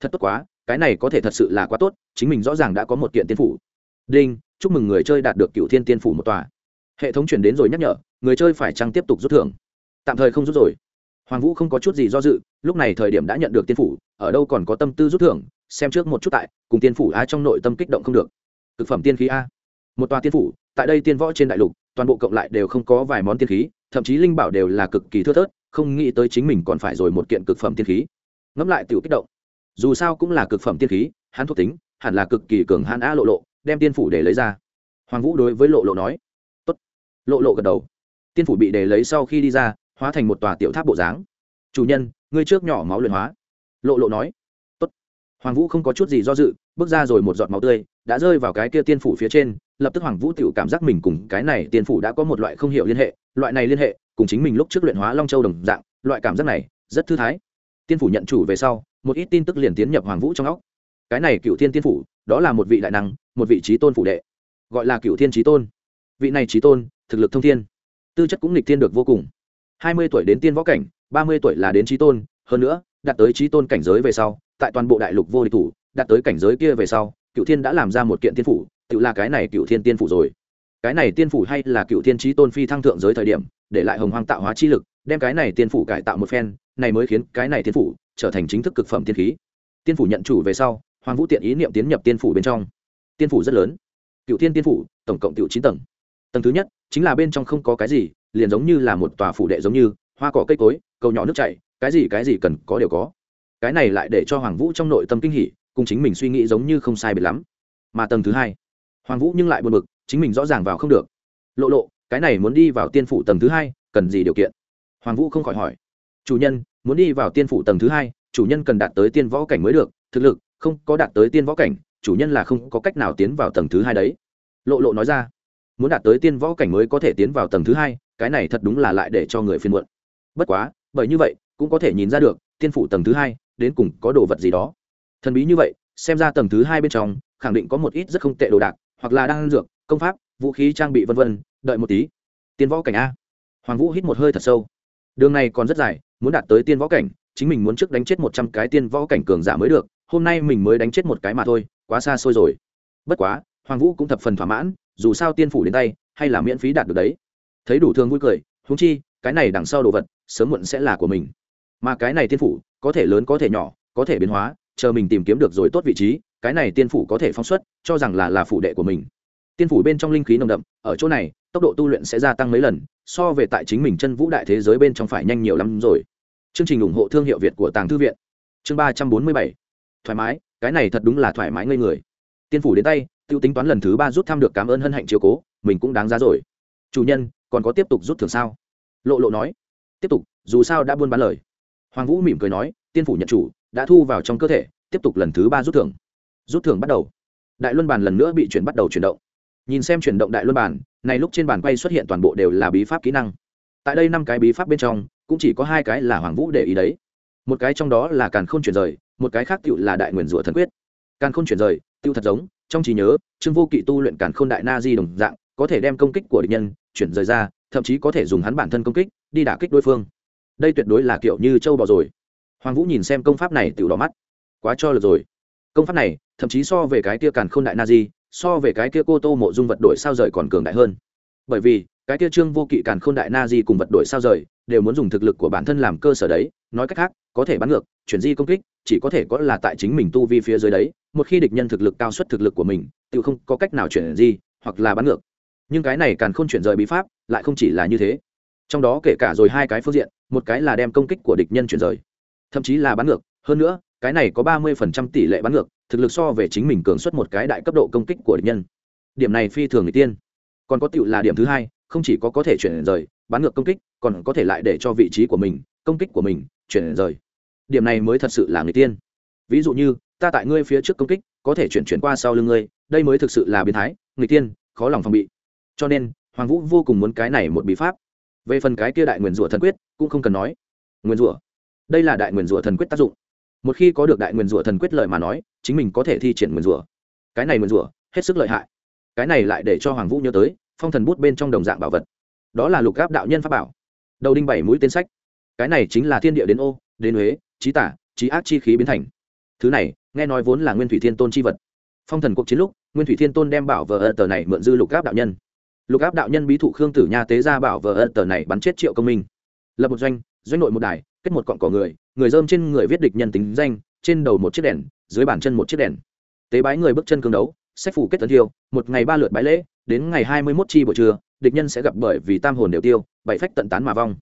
Thật tốt quá, cái này có thể thật sự là quá tốt, chính mình rõ ràng đã có một kiện tiên phủ. Đinh chúc mừng người chơi đạt được cựu thiên tiên phủ một tòa. Hệ thống chuyển đến rồi nhắc nhở, người chơi phải chăng tiếp tục rút thưởng? Tạm thời không rút rồi. Hoàng vũ không có chút gì do dự, lúc này thời điểm đã nhận được tiên phủ, ở đâu còn có tâm tư rút thưởng, xem trước một chút tại, cùng tiên phủ a trong nội tâm kích động không được. Thực phẩm tiên khí a. Một tòa tiên phủ, tại đây tiên võ trên đại lục, toàn bộ cộng lại đều không có vài món tiên khí, thậm chí linh bảo đều là cực kỳ thưa thớt, không nghĩ tới chính mình còn phải rồi một kiện cực phẩm tiên khí. Ngẫm lại tiểu kích động. Dù sao cũng là cực phẩm tiên khí, hắn thuộc tính, hẳn là cực kỳ cường hãn a lộ lộ đem tiên phủ để lấy ra. Hoàng vũ đối với lộ lộ nói, Tốt. lộ lộ gật đầu. Tiên phủ bị để lấy sau khi đi ra, hóa thành một tòa tiểu tháp bộ dáng. Chủ nhân, ngươi trước nhỏ máu luyện hóa. Lộ lộ nói, Tốt. hoàng vũ không có chút gì do dự, bước ra rồi một giọt máu tươi, đã rơi vào cái kia tiên phủ phía trên, lập tức hoàng vũ tiểu cảm giác mình cùng cái này tiên phủ đã có một loại không hiểu liên hệ, loại này liên hệ, cùng chính mình lúc trước luyện hóa long châu đồng dạng, loại cảm giác này, rất thư thái. Tiên phủ nhận chủ về sau, một ít tin tức liền tiến nhập hoàng vũ trong óc. Cái này cựu thiên tiên phủ, đó là một vị đại năng một vị trí tôn phủ đệ, gọi là cựu thiên trí tôn. Vị này trí tôn, thực lực thông thiên, tư chất cũng lịch thiên được vô cùng. Hai mươi tuổi đến tiên võ cảnh, ba mươi tuổi là đến trí tôn, hơn nữa, đạt tới trí tôn cảnh giới về sau, tại toàn bộ đại lục vô địch thủ, đạt tới cảnh giới kia về sau cựu thiên đã làm ra một kiện tiên phủ, tự là cái này cựu thiên tiên phủ rồi. Cái này tiên phủ hay là cựu thiên trí tôn phi thăng thượng giới thời điểm, để lại hồng hoang tạo hóa chi lực, đem cái này tiên phủ cải tạo một phen, này mới khiến cái này tiên phủ trở thành chính thức cực phẩm tiên khí. Tiên phủ nhận chủ về sau, hoàng vũ tiện ý niệm tiến nhập tiên phủ bên trong tiên phủ rất lớn. Cựu thiên tiên phủ, tổng cộng cựu chín tầng. Tầng thứ nhất, chính là bên trong không có cái gì, liền giống như là một tòa phủ đệ giống như, hoa cỏ cây cối, cầu nhỏ nước chảy, cái gì cái gì cần có đều có. Cái này lại để cho hoàng vũ trong nội tâm kinh hỉ, cùng chính mình suy nghĩ giống như không sai biệt lắm. Mà tầng thứ hai, hoàng vũ nhưng lại buồn bực, chính mình rõ ràng vào không được. Lộ lộ, cái này muốn đi vào tiên phủ tầng thứ hai, cần gì điều kiện? Hoàng vũ không khỏi hỏi. Chủ nhân, muốn đi vào tiên phủ tầng thứ hai, chủ nhân cần đạt tới tiên võ cảnh mới được, thực lực không có đạt tới tiên võ cảnh chủ nhân là không có cách nào tiến vào tầng thứ hai đấy. Lộ lộ nói ra, muốn đạt tới tiên võ cảnh mới có thể tiến vào tầng thứ hai, cái này thật đúng là lại để cho người phiên muộn. Bất quá, bởi như vậy, cũng có thể nhìn ra được, tiên phủ tầng thứ hai, đến cùng có đồ vật gì đó. Thần bí như vậy, xem ra tầng thứ hai bên trong, khẳng định có một ít rất không tệ đồ đạc, hoặc là đang dược, công pháp, vũ khí, trang bị vân vân, đợi một tí. Tiên võ cảnh a. Hoàng vũ hít một hơi thật sâu. Đường này còn rất dài, muốn đạt tới tiên võ cảnh, chính mình muốn trước đánh chết một trăm cái tiên võ cảnh cường giả mới được, hôm nay mình mới đánh chết một cái mà thôi quá xa xôi rồi. Bất quá, hoàng vũ cũng thập phần thỏa mãn, dù sao tiên phủ đến tay, hay là miễn phí đạt được đấy. Thấy đủ thương vui cười húng chi, cái này đằng sau đồ vật, sớm muộn sẽ là của mình. Mà cái này tiên phủ, có thể lớn có thể nhỏ, có thể biến hóa, chờ mình tìm kiếm được rồi tốt vị trí, cái này tiên phủ có thể phóng xuất, cho rằng là là phủ đệ của mình. Tiên phủ bên trong linh khí nồng đậm, ở chỗ này, tốc độ tu luyện sẽ gia tăng mấy lần, so về tại chính mình chân vũ đại thế giới bên trong phải nhanh nhiều lắm rồi. Chương trình ủng hộ thương hiệu việt của tàng thư viện. Chương ba trăm bốn mươi bảy. Thoải mái cái này thật đúng là thoải mái ngây người. Tiên phủ đến tay t i ê u tính toán lần thứ ba rút thăm được cảm ơn hân hạnh chiều cố, mình cũng đáng giá rồi. Chủ nhân, còn có tiếp tục rút thưởng sao? Lộ lộ nói. Tiếp tục, dù sao đã buôn bán lời. Hoàng vũ mỉm cười nói, tiên phủ nhận chủ, đã thu vào trong cơ thể, tiếp tục lần thứ ba rút thưởng. Rút thưởng bắt đầu. Đại luân bàn lần nữa bị chuyển bắt đầu chuyển động. Nhìn xem chuyển động đại luân bàn, này lúc trên bàn quay xuất hiện toàn bộ đều là bí pháp kỹ năng. Tại đây năm cái bí pháp bên trong, cũng chỉ có hai cái là hoàng vũ để ý đấy. Một cái trong đó là càn khôn chuyển rời một cái khác tựu là đại nguyền rủa thần quyết. Càn khôn chuyển rời, tựu thật giống, trong trí nhớ, trương vô kỵ tu luyện càn khôn đại na di đồng dạng, có thể đem công kích của địch nhân chuyển rời ra, thậm chí có thể dùng hắn bản thân công kích đi đả kích đối phương. Đây tuyệt đối là kiểu như châu bò rồi. Hoàng vũ nhìn xem công pháp này tựu đỏ mắt. Quá cho lượt rồi. Công pháp này, thậm chí so về cái kia càn khôn đại na di, so về cái kia cô tô mộ dung vật đổi sao rời còn cường đại hơn. Bởi vì cái kia trương vô kỵ càn khôn đại na di cùng vật đổi sao rời, đều muốn dùng thực lực của bản thân làm cơ sở đấy. Nói cách khác, có thể bắn ngược, chuyển di công kích, chỉ có thể có là tại chính mình tu vi phía dưới đấy. Một khi địch nhân thực lực cao suất thực lực của mình, tự không có cách nào chuyển di, hoặc là bắn ngược. Nhưng cái này càn khôn chuyển rời bí pháp, lại không chỉ là như thế. Trong đó kể cả rồi hai cái phương diện, một cái là đem công kích của địch nhân chuyển rời, thậm chí là bắn ngược. Hơn nữa, cái này có ba mươi phần trăm tỷ lệ bắn ngược, thực lực so về chính mình cường suất một cái đại cấp độ công kích của địch nhân. Điểm này phi thường người tiên. Còn có tựu là điểm thứ hai không chỉ có có thể chuyển rời, bán ngược công kích, còn có thể lại để cho vị trí của mình, công kích của mình chuyển rời. Điểm này mới thật sự là người tiên. Ví dụ như, ta tại ngươi phía trước công kích, có thể chuyển chuyển qua sau lưng ngươi, đây mới thực sự là biến thái người tiên, khó lòng phòng bị. Cho nên, hoàng vũ vô cùng muốn cái này một bí pháp. Về phần cái kia đại nguyền rủa thần quyết, cũng không cần nói. Nguyền rủa. Đây là đại nguyền rủa thần quyết tác dụng. Một khi có được đại nguyền rủa thần quyết lợi mà nói, chính mình có thể thi triển nguyền rủa. Cái này nguyền rủa, hết sức lợi hại. Cái này lại để cho hoàng vũ nhớ tới phong thần bút bên trong đồng dạng bảo vật. Đó là lục gáp đạo nhân pháp bảo. Đầu đinh bảy mũi tên sách. Cái này chính là thiên địa đến ô, đến huế, trí tả, trí ác chi khí biến thành. Thứ này, nghe nói vốn là nguyên thủy thiên tôn chi vật. Phong thần cuộc chiến lúc, nguyên thủy thiên tôn đem bảo vờ ân tờ này mượn dư lục áp đạo nhân. Lục áp đạo nhân bí thụ khương tử nha tế ra bảo vờ ân tờ này bắn chết triệu công minh. Lập một doanh doanh nội một đài, kết một cọn cỏ người người dơm trên người viết địch nhân tính danh, trên đầu một chiếc đèn, dưới bàn chân một chiếc đèn. Tế bái người bước chân cương đấu, sách phủ kết tấn thiêu, một ngày ba lượt bái lễ đến ngày hai mươi mốt chi buổi trưa, địch nhân sẽ gặp bởi vì tam hồn đều tiêu, bảy phách tận tán mà vong.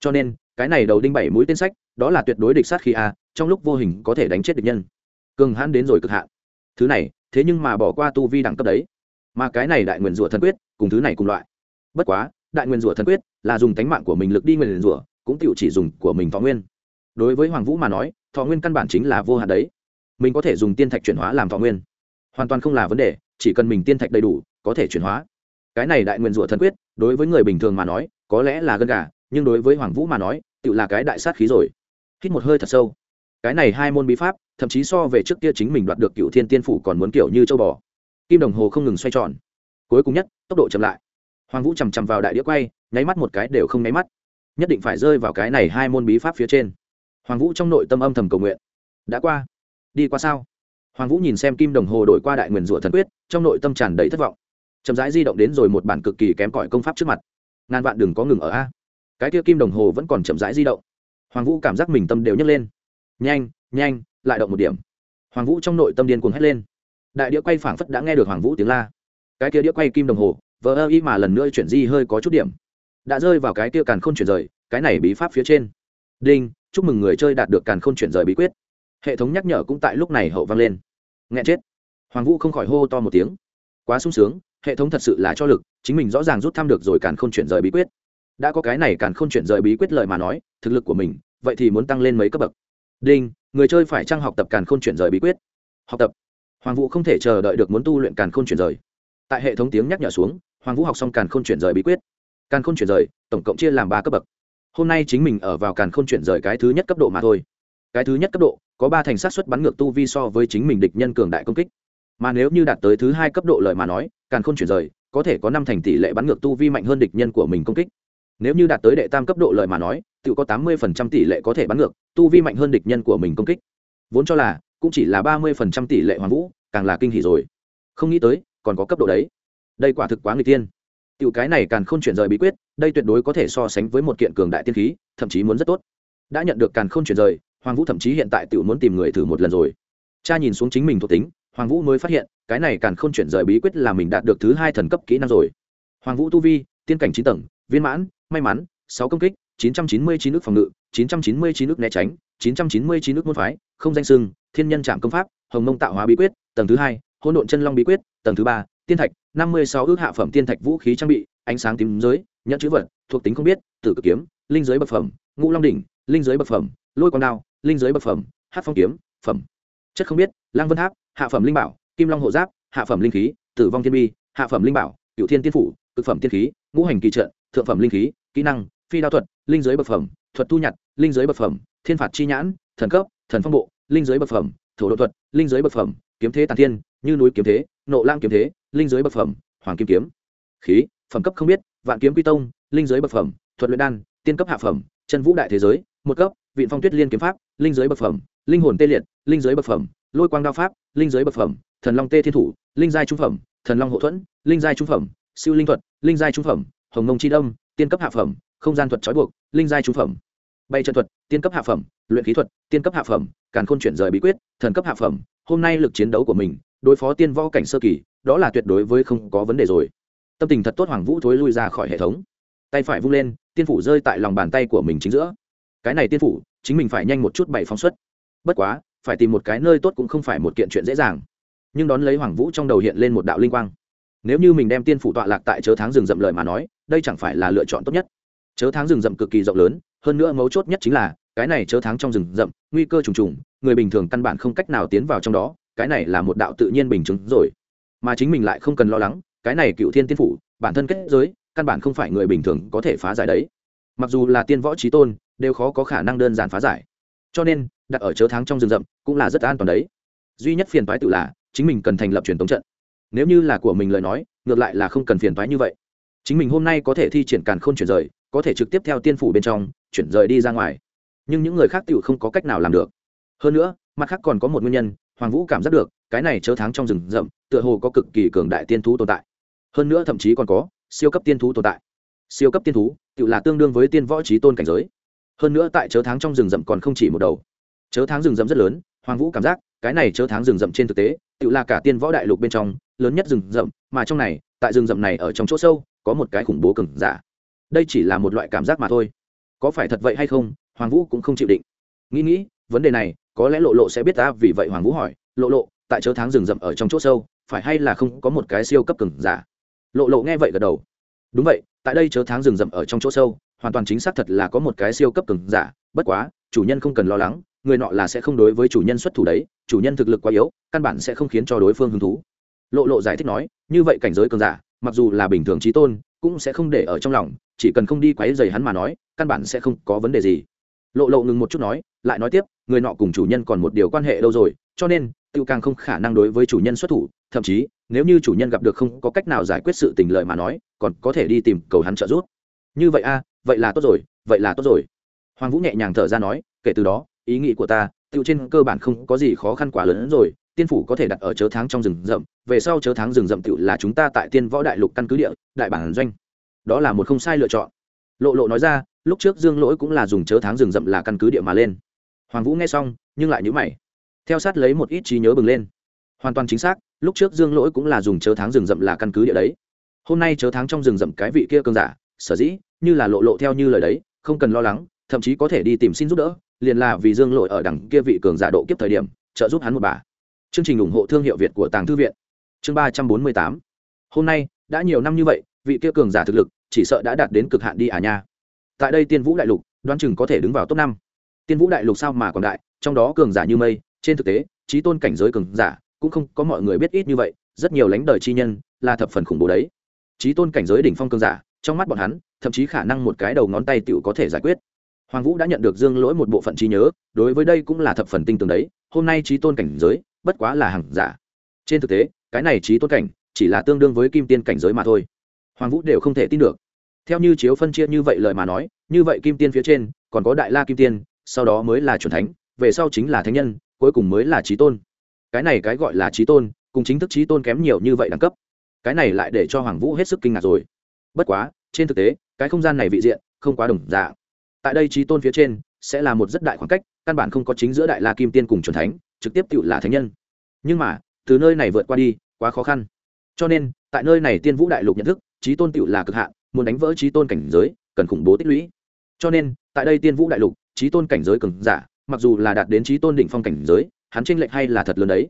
Cho nên, cái này đầu đinh bảy mũi tên sách, đó là tuyệt đối địch sát khí a, trong lúc vô hình có thể đánh chết địch nhân. Cường hãn đến rồi cực hạn. Thứ này, thế nhưng mà bỏ qua tu vi đẳng cấp đấy. Mà cái này đại nguyên rủa thần quyết, cùng thứ này cùng loại. Bất quá, đại nguyên rủa thần quyết là dùng tánh mạng của mình lực đi nguyên rủa, cũng tựu chỉ dùng của mình thọ nguyên. Đối với hoàng vũ mà nói, thọ nguyên căn bản chính là vô hạn đấy. Mình có thể dùng tiên thạch chuyển hóa làm thọ nguyên. Hoàn toàn không là vấn đề, chỉ cần mình tiên thạch đầy đủ có thể chuyển hóa. Cái này đại nguyên rủa thần quyết, đối với người bình thường mà nói, có lẽ là gân gà, nhưng đối với hoàng vũ mà nói, tự là cái đại sát khí rồi. Hít một hơi thật sâu. Cái này hai môn bí pháp, thậm chí so về trước kia chính mình đoạt được cựu thiên tiên phủ còn muốn kiểu như châu bò. Kim đồng hồ không ngừng xoay tròn. Cuối cùng nhất, tốc độ chậm lại. Hoàng vũ chằm chằm vào đại đĩa quay, nháy mắt một cái đều không nháy mắt. Nhất định phải rơi vào cái này hai môn bí pháp phía trên. Hoàng vũ trong nội tâm âm thầm cầu nguyện. Đã qua. Đi qua sao? Hoàng vũ nhìn xem kim đồng hồ đổi qua đại nguyền rủa thần quyết, trong nội tâm tràn đầy thất vọng chậm rãi di động đến rồi một bản cực kỳ kém cỏi công pháp trước mặt. Ngàn vạn đừng có ngừng ở a. Cái kia kim đồng hồ vẫn còn chậm rãi di động. Hoàng vũ cảm giác mình tâm đều nhấc lên. Nhanh nhanh, lại động một điểm. Hoàng vũ trong nội tâm điên cuồng hét lên. Đại đĩa quay phảng phất đã nghe được hoàng vũ tiếng la. Cái kia đĩa quay kim đồng hồ, vờ ơ y mà lần nữa chuyển di hơi có chút điểm. Đã rơi vào cái kia càn khôn chuyển rời, cái này bí pháp phía trên. Đinh, chúc mừng người chơi đạt được càn khôn chuyển rời bí quyết. Hệ thống nhắc nhở cũng tại lúc này hậu vang lên. Nghe chết. Hoàng vũ không khỏi hô to một tiếng. Quá sung sướng hệ thống thật sự là cho lực, chính mình rõ ràng rút thăm được rồi càn khôn chuyển rời bí quyết. Đã có cái này càn khôn chuyển rời bí quyết lời mà nói, thực lực của mình, vậy thì muốn tăng lên mấy cấp bậc? Đinh, người chơi phải trang học tập càn khôn chuyển rời bí quyết? Học tập. Hoàng vũ không thể chờ đợi được muốn tu luyện càn khôn chuyển rời. Tại hệ thống tiếng nhắc nhở xuống, hoàng vũ học xong càn khôn chuyển rời bí quyết. Càn khôn chuyển rời, tổng cộng chia làm ba cấp bậc. Hôm nay chính mình ở vào càn khôn chuyển rời cái thứ nhất cấp độ mà thôi. Cái thứ nhất cấp độ, có ba thành sát xuất bắn ngược tu vi so với chính mình địch nhân cường đại công kích mà nếu như đạt tới thứ hai cấp độ lợi mà nói càng không chuyển rời, có thể có năm thành tỷ lệ bắn ngược tu vi mạnh hơn địch nhân của mình công kích. Nếu như đạt tới đệ tam cấp độ lợi mà nói, tự có tám mươi phần trăm tỷ lệ có thể bắn ngược, tu vi mạnh hơn địch nhân của mình công kích. Vốn cho là, cũng chỉ là ba mươi phần trăm tỷ lệ hoàng vũ, càng là kinh hỉ rồi. Không nghĩ tới, còn có cấp độ đấy. Đây quả thực quá người tiên tiểu cái này càng không chuyển rời bí quyết, đây tuyệt đối có thể so sánh với một kiện cường đại tiên khí, thậm chí muốn rất tốt. Đã nhận được càng không chuyển rời, hoàng vũ thậm chí hiện tại tiểu muốn tìm người thử một lần rồi. Cha nhìn xuống chính mình thuộc tính hoàng vũ mới phát hiện, cái này càng không chuyển rời bí quyết là mình đạt được thứ hai thần cấp kỹ năng rồi. Hoàng vũ tu vi, tiên cảnh chín tầng, viên mãn, may mắn, sáu công kích, chín trăm chín mươi chín nước phòng ngự, chín trăm chín mươi chín nước né tránh, chín trăm chín mươi chín nước môn phái, không danh sưng thiên nhân trạm công pháp, hồng mông tạo hóa bí quyết, tầng thứ hai, hỗn độn chân long bí quyết, tầng thứ ba, tiên thạch, năm mươi sáu ước hạ phẩm tiên thạch vũ khí trang bị, ánh sáng tím giới nhận chữ vật, thuộc tính không biết, tử cực kiếm, linh giới bậc phẩm, ngũ long đỉnh, linh giới bậc phẩm, lôi quang đao, linh giới bậc phẩm, hát phong kiếm, phẩm. Chất không biết lang vân tháp hạ phẩm linh bảo, kim long hộ giáp, hạ phẩm linh khí, tử vong thiên bi, hạ phẩm linh bảo cựu thiên tiên phủ, cực phẩm tiên khí, ngũ hành kỳ trợ thượng phẩm linh khí, kỹ năng, phi đao thuật, linh giới bậc phẩm, thuật thu nhặt, linh giới bậc phẩm, thiên phạt chi nhãn, thần cấp, thần phong bộ, linh giới bậc phẩm, thổ độ thuật, linh giới bậc phẩm, kiếm thế tàn thiên, như núi kiếm thế, nộ lang kiếm thế, linh giới bậc phẩm, hoàng kim kiếm. Khí, phẩm cấp không biết, vạn kiếm quy tông, linh giới bậc phẩm, thuật luyện đan, tiên cấp hạ phẩm, chân vũ đại thế giới, một cấp vịn phong tuyết liên kiếm pháp, linh giới bậc phẩm, linh hồn tê liệt, linh giới bậc phẩm lôi quang đao pháp, linh giới bậc phẩm, thần long tê thiên thủ, linh giai trung phẩm, thần long hộ thuẫn, linh giai trung phẩm, siêu linh thuật, linh giai trung phẩm, hồng mông chi đông tiên cấp hạ phẩm, không gian thuật trói buộc, linh giai trung phẩm. Bay trận thuật, tiên cấp hạ phẩm, luyện khí thuật, tiên cấp hạ phẩm, càn khôn chuyển rời bí quyết, thần cấp hạ phẩm. Hôm nay lực chiến đấu của mình, đối phó tiên võ cảnh sơ kỳ, đó là tuyệt đối với không có vấn đề rồi. Tâm tình thật tốt hoàng vũ thối lui ra khỏi hệ thống. Tay phải vung lên, tiên phủ rơi tại lòng bàn tay của mình chính giữa. Cái này tiên phủ, chính mình phải nhanh một chút bày phóng xuất. Bất quá phải tìm một cái nơi tốt cũng không phải một kiện chuyện dễ dàng. Nhưng đón lấy hoàng vũ trong đầu hiện lên một đạo linh quang. Nếu như mình đem tiên phủ tọa lạc tại chớ tháng rừng rậm lời mà nói, đây chẳng phải là lựa chọn tốt nhất. Chớ tháng rừng rậm cực kỳ rộng lớn, hơn nữa mấu chốt nhất chính là, cái này chớ tháng trong rừng rậm, nguy cơ trùng trùng, người bình thường căn bản không cách nào tiến vào trong đó, cái này là một đạo tự nhiên bình chứng rồi. Mà chính mình lại không cần lo lắng, cái này cựu thiên tiên phủ, bản thân kết giới, căn bản không phải người bình thường có thể phá giải đấy. Mặc dù là tiên võ trí tôn, đều khó có khả năng đơn giản phá giải cho nên, đặt ở chớ tháng trong rừng rậm cũng là rất an toàn đấy. Duy nhất phiền toái tự là, chính mình cần thành lập truyền thống trận. Nếu như là của mình lời nói, ngược lại là không cần phiền toái như vậy. Chính mình hôm nay có thể thi triển càn khôn chuyển rời, có thể trực tiếp theo tiên phủ bên trong, chuyển rời đi ra ngoài. Nhưng những người khác tự không có cách nào làm được. Hơn nữa, mặt khác còn có một nguyên nhân, hoàng vũ cảm giác được, cái này chớ tháng trong rừng rậm, tựa hồ có cực kỳ cường đại tiên thú tồn tại. Hơn nữa thậm chí còn có siêu cấp tiên thú tồn tại. Siêu cấp tiên thú, tự là tương đương với tiên võ trí tôn cảnh giới hơn nữa tại chớ tháng trong rừng rậm còn không chỉ một đầu. Chớ tháng rừng rậm rất lớn, hoàng vũ cảm giác, cái này chớ tháng rừng rậm trên thực tế, tự là cả tiên võ đại lục bên trong, lớn nhất rừng rậm, mà trong này, tại rừng rậm này ở trong chỗ sâu, có một cái khủng bố cừng giả. Đây chỉ là một loại cảm giác mà thôi. Có phải thật vậy hay không, hoàng vũ cũng không chịu định. Nghĩ nghĩ, vấn đề này, có lẽ lộ lộ sẽ biết ta, vì vậy hoàng vũ hỏi, lộ lộ, tại chớ tháng rừng rậm ở trong chỗ sâu, phải hay là không có một cái siêu cấp cừng giả? Lộ lộ nghe vậy gật đầu. Đúng vậy, tại đây chớ tháng rừng rậm ở trong chỗ sâu hoàn toàn chính xác thật là có một cái siêu cấp cường giả, bất quá, chủ nhân không cần lo lắng, người nọ là sẽ không đối với chủ nhân xuất thủ đấy, chủ nhân thực lực quá yếu, căn bản sẽ không khiến cho đối phương hứng thú. Lộ lộ giải thích nói, như vậy cảnh giới cường giả, mặc dù là bình thường trí tôn, cũng sẽ không để ở trong lòng, chỉ cần không đi quấy dày hắn mà nói, căn bản sẽ không có vấn đề gì. Lộ lộ ngừng một chút nói, lại nói tiếp, người nọ cùng chủ nhân còn một điều quan hệ đâu rồi, cho nên tự càng không khả năng đối với chủ nhân xuất thủ, thậm chí, nếu như chủ nhân gặp được không có cách nào giải quyết sự tình lợi mà nói, còn có thể đi tìm cầu hắn trợ giúp. Như vậy a vậy là tốt rồi, vậy là tốt rồi. Hoàng vũ nhẹ nhàng thở ra nói, kể từ đó, ý nghĩ của ta tiêu trên cơ bản không có gì khó khăn quá lớn hơn rồi, tiên phủ có thể đặt ở chớ tháng trong rừng rậm, về sau chớ tháng rừng rậm tự là chúng ta tại tiên võ đại lục căn cứ địa, đại bản doanh. Đó là một không sai lựa chọn. Lộ lộ nói ra, lúc trước dương lỗi cũng là dùng chớ tháng rừng rậm là căn cứ địa mà lên. Hoàng vũ nghe xong, nhưng lại nhữ mày. Theo sát lấy một ít trí nhớ bừng lên. Hoàn toàn chính xác, lúc trước dương lỗi cũng là dùng chớ tháng rừng rậm là căn cứ địa đấy. Hôm nay chớ tháng trong rừng rậm cái vị kia cơn giả, sở dĩ như là lộ lộ theo như lời đấy, không cần lo lắng, thậm chí có thể đi tìm xin giúp đỡ, liền là vì dương lỗi ở đằng kia vị cường giả độ kiếp thời điểm, trợ giúp hắn một bà. Chương trình ủng hộ thương hiệu việt của tàng thư viện. Chương ba trăm bốn mươi tám. Hôm nay, đã nhiều năm như vậy, vị kia cường giả thực lực, chỉ sợ đã đạt đến cực hạn đi à nha. Tại đây tiên vũ đại lục, đoán chừng có thể đứng vào top năm. Tiên vũ đại lục sao mà còn đại, trong đó cường giả như mây, trên thực tế trí tôn cảnh giới cường giả, cũng không có mọi người biết ít như vậy, rất nhiều lãnh đời chi nhân, là thập phần khủng bố đấy. Trí tôn cảnh giới đỉnh phong cường giả trong mắt bọn hắn, thậm chí khả năng một cái đầu ngón tay tựu có thể giải quyết. Hoàng vũ đã nhận được dương lỗi một bộ phận trí nhớ, đối với đây cũng là thập phần tinh tường đấy, hôm nay trí tôn cảnh giới, bất quá là hàng giả. Trên thực tế, cái này trí tôn cảnh, chỉ là tương đương với kim tiên cảnh giới mà thôi. Hoàng vũ đều không thể tin được. Theo như chiếu phân chia như vậy lời mà nói, như vậy kim tiên phía trên, còn có đại la kim tiên, sau đó mới là c thánh, về sau chính là thánh nhân, cuối cùng mới là trí tôn. Cái này cái gọi là trí tôn, cùng chính thức trí tôn kém nhiều như vậy đẳng cấp. Cái này lại để cho hoàng vũ hết sức kinh ngạc rồi bất quá, trên thực tế, cái không gian này vị diện, không quá đồng dạng. Tại đây trí tôn phía trên, sẽ là một rất đại khoảng cách, căn bản không có chính giữa đại la kim tiên cùng c thánh, trực tiếp tự là thánh nhân. Nhưng mà, từ nơi này vượt qua đi, quá khó khăn. Cho nên, tại nơi này tiên vũ đại lục nhận thức, trí tôn tự là cực hạn, muốn đánh vỡ trí tôn cảnh giới, cần khủng bố tích lũy. Cho nên, tại đây tiên vũ đại lục, trí tôn cảnh giới cường giả, mặc dù là đạt đến trí tôn đỉnh phong cảnh giới, hắn tranh lệch hay là thật lớn đấy.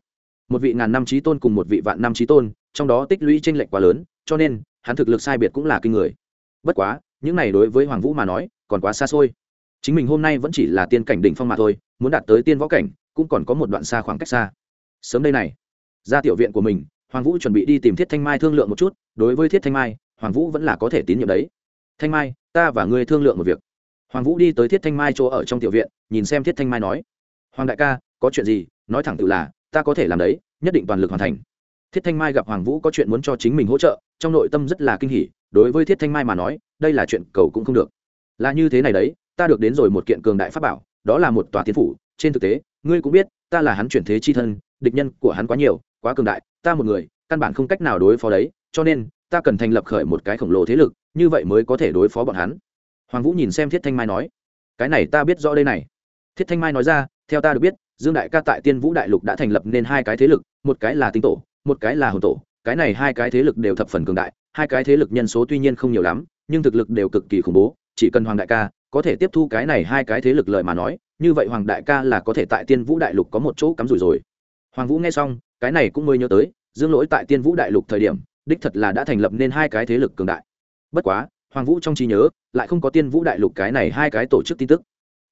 Một vị ngàn năm trí tôn cùng một vị vạn năm trí tôn, trong đó tích lũy tranh lệch quá lớn, cho nên hắn thực lực sai biệt cũng là kinh người. Bất quá, những này đối với hoàng vũ mà nói, còn quá xa xôi. Chính mình hôm nay vẫn chỉ là tiên cảnh đỉnh phong mà thôi, muốn đạt tới tiên võ cảnh, cũng còn có một đoạn xa khoảng cách xa. Sớm đây này, ra tiểu viện của mình, hoàng vũ chuẩn bị đi tìm thiết thanh mai thương lượng một chút, đối với thiết thanh mai, hoàng vũ vẫn là có thể tín nhiệm đấy. Thanh mai, ta và ngươi thương lượng một việc. Hoàng vũ đi tới thiết thanh mai chỗ ở trong tiểu viện, nhìn xem thiết thanh mai nói. Hoàng đại ca, có chuyện gì, nói thẳng tự là, ta có thể làm đấy, nhất định toàn lực hoàn thành. Thiết thanh mai gặp hoàng vũ có chuyện muốn cho chính mình hỗ trợ trong nội tâm rất là kinh hỉ, đối với thiết thanh mai mà nói, đây là chuyện cầu cũng không được. Là như thế này đấy, ta được đến rồi một kiện cường đại pháp bảo, đó là một tòa tiến phủ, trên thực tế, ngươi cũng biết, ta là hắn chuyển thế chi thân, địch nhân của hắn quá nhiều, quá cường đại, ta một người, căn bản không cách nào đối phó đấy, cho nên, ta cần thành lập khởi một cái khổng lồ thế lực, như vậy mới có thể đối phó bọn hắn. Hoàng vũ nhìn xem thiết thanh mai nói, cái này ta biết rõ đây này. Thiết thanh mai nói ra, theo ta được biết, dương đại ca tại tiên vũ đại lục đã thành lập nên hai cái thế lực, một cái là tinh tổ, một cái là hồn tổ cái này hai cái thế lực đều thập phần cường đại, hai cái thế lực nhân số tuy nhiên không nhiều lắm, nhưng thực lực đều cực kỳ khủng bố, chỉ cần hoàng đại ca có thể tiếp thu cái này hai cái thế lực lời mà nói, như vậy hoàng đại ca là có thể tại tiên vũ đại lục có một chỗ cắm rủi rồi. Hoàng vũ nghe xong, cái này cũng mới nhớ tới, dương lỗi tại tiên vũ đại lục thời điểm, đích thật là đã thành lập nên hai cái thế lực cường đại. Bất quá, hoàng vũ trong trí nhớ, lại không có tiên vũ đại lục cái này hai cái tổ chức tin tức.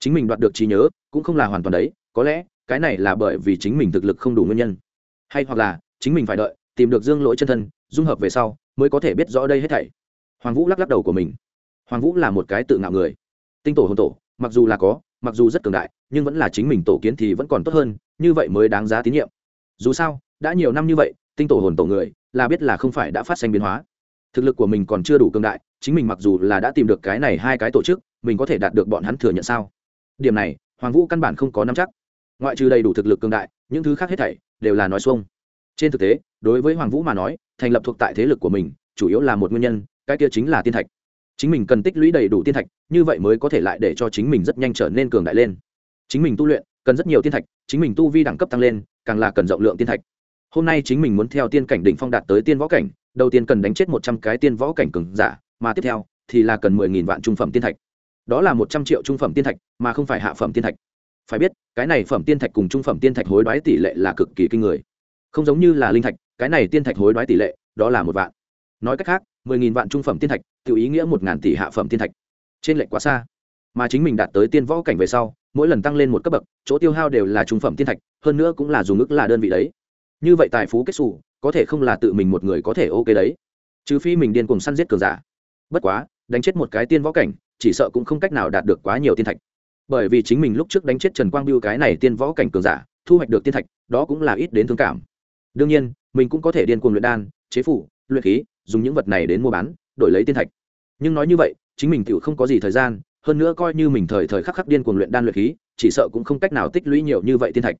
Chính mình đoạt được trí nhớ, cũng không là hoàn toàn đấy, có lẽ, cái này là bởi vì chính mình thực lực không đủ nguyên nhân. Hay hoặc là, chính mình phải đợi tìm được dương lỗi chân thân, dung hợp về sau, mới có thể biết rõ đây hết thảy. Hoàng vũ lắc lắc đầu của mình. Hoàng vũ là một cái tự ngạo người. Tinh tổ hồn tổ, mặc dù là có, mặc dù rất cường đại, nhưng vẫn là chính mình tổ kiến thì vẫn còn tốt hơn, như vậy mới đáng giá tín nhiệm. Dù sao, đã nhiều năm như vậy, tinh tổ hồn tổ người, là biết là không phải đã phát sinh biến hóa. Thực lực của mình còn chưa đủ cường đại, chính mình mặc dù là đã tìm được cái này hai cái tổ chức, mình có thể đạt được bọn hắn thừa nhận sao? Điểm này, hoàng vũ căn bản không có nắm chắc. Ngoại trừ đầy đủ thực lực cường đại, những thứ khác hết thảy đều là nói xuông. Trên thực tế đối với hoàng vũ mà nói, thành lập thuộc tại thế lực của mình, chủ yếu là một nguyên nhân, cái kia chính là tiên thạch. Chính mình cần tích lũy đầy đủ tiên thạch, như vậy mới có thể lại để cho chính mình rất nhanh trở nên cường đại lên. Chính mình tu luyện, cần rất nhiều tiên thạch, chính mình tu vi đẳng cấp tăng lên, càng là cần rộng lượng tiên thạch. Hôm nay chính mình muốn theo tiên cảnh đỉnh phong đạt tới tiên võ cảnh, đầu tiên cần đánh chết một trăm cái tiên võ cảnh cường giả, mà tiếp theo thì là cần mười nghìn vạn trung phẩm tiên thạch. Đó là một trăm triệu trung phẩm tiên thạch, mà không phải hạ phẩm tiên thạch. Phải biết, cái này phẩm tiên thạch cùng trung phẩm tiên thạch hối đoái tỷ lệ là cực kỳ kinh người. Không giống như là linh thạch cái này tiên thạch hối đoái tỷ lệ, đó là một vạn. Nói cách khác, mười nghìn vạn trung phẩm tiên thạch tự ý nghĩa một ngàn tỷ hạ phẩm tiên thạch. Trên lệnh quá xa. Mà chính mình đạt tới tiên võ cảnh về sau, mỗi lần tăng lên một cấp bậc, chỗ tiêu hao đều là trung phẩm tiên thạch, hơn nữa cũng là dùng ức là đơn vị đấy. Như vậy tài phú kết xù, có thể không là tự mình một người có thể ok đấy. Trừ phi mình điên cùng săn giết cường giả. Bất quá, đánh chết một cái tiên võ cảnh, chỉ sợ cũng không cách nào đạt được quá nhiều tiên thạch. Bởi vì chính mình lúc trước đánh chết trần quang biêu cái này tiên võ cảnh cường giả, thu hoạch được tiên thạch, đó cũng là ít đến thương cảm. Đương nhiên mình cũng có thể điên cuồng luyện đan, chế phủ, luyện khí, dùng những vật này đến mua bán, đổi lấy tiên thạch. Nhưng nói như vậy, chính mình tự không có gì thời gian, hơn nữa coi như mình thời thời khắc khắc điên cuồng luyện đan luyện khí, chỉ sợ cũng không cách nào tích lũy nhiều như vậy tiên thạch.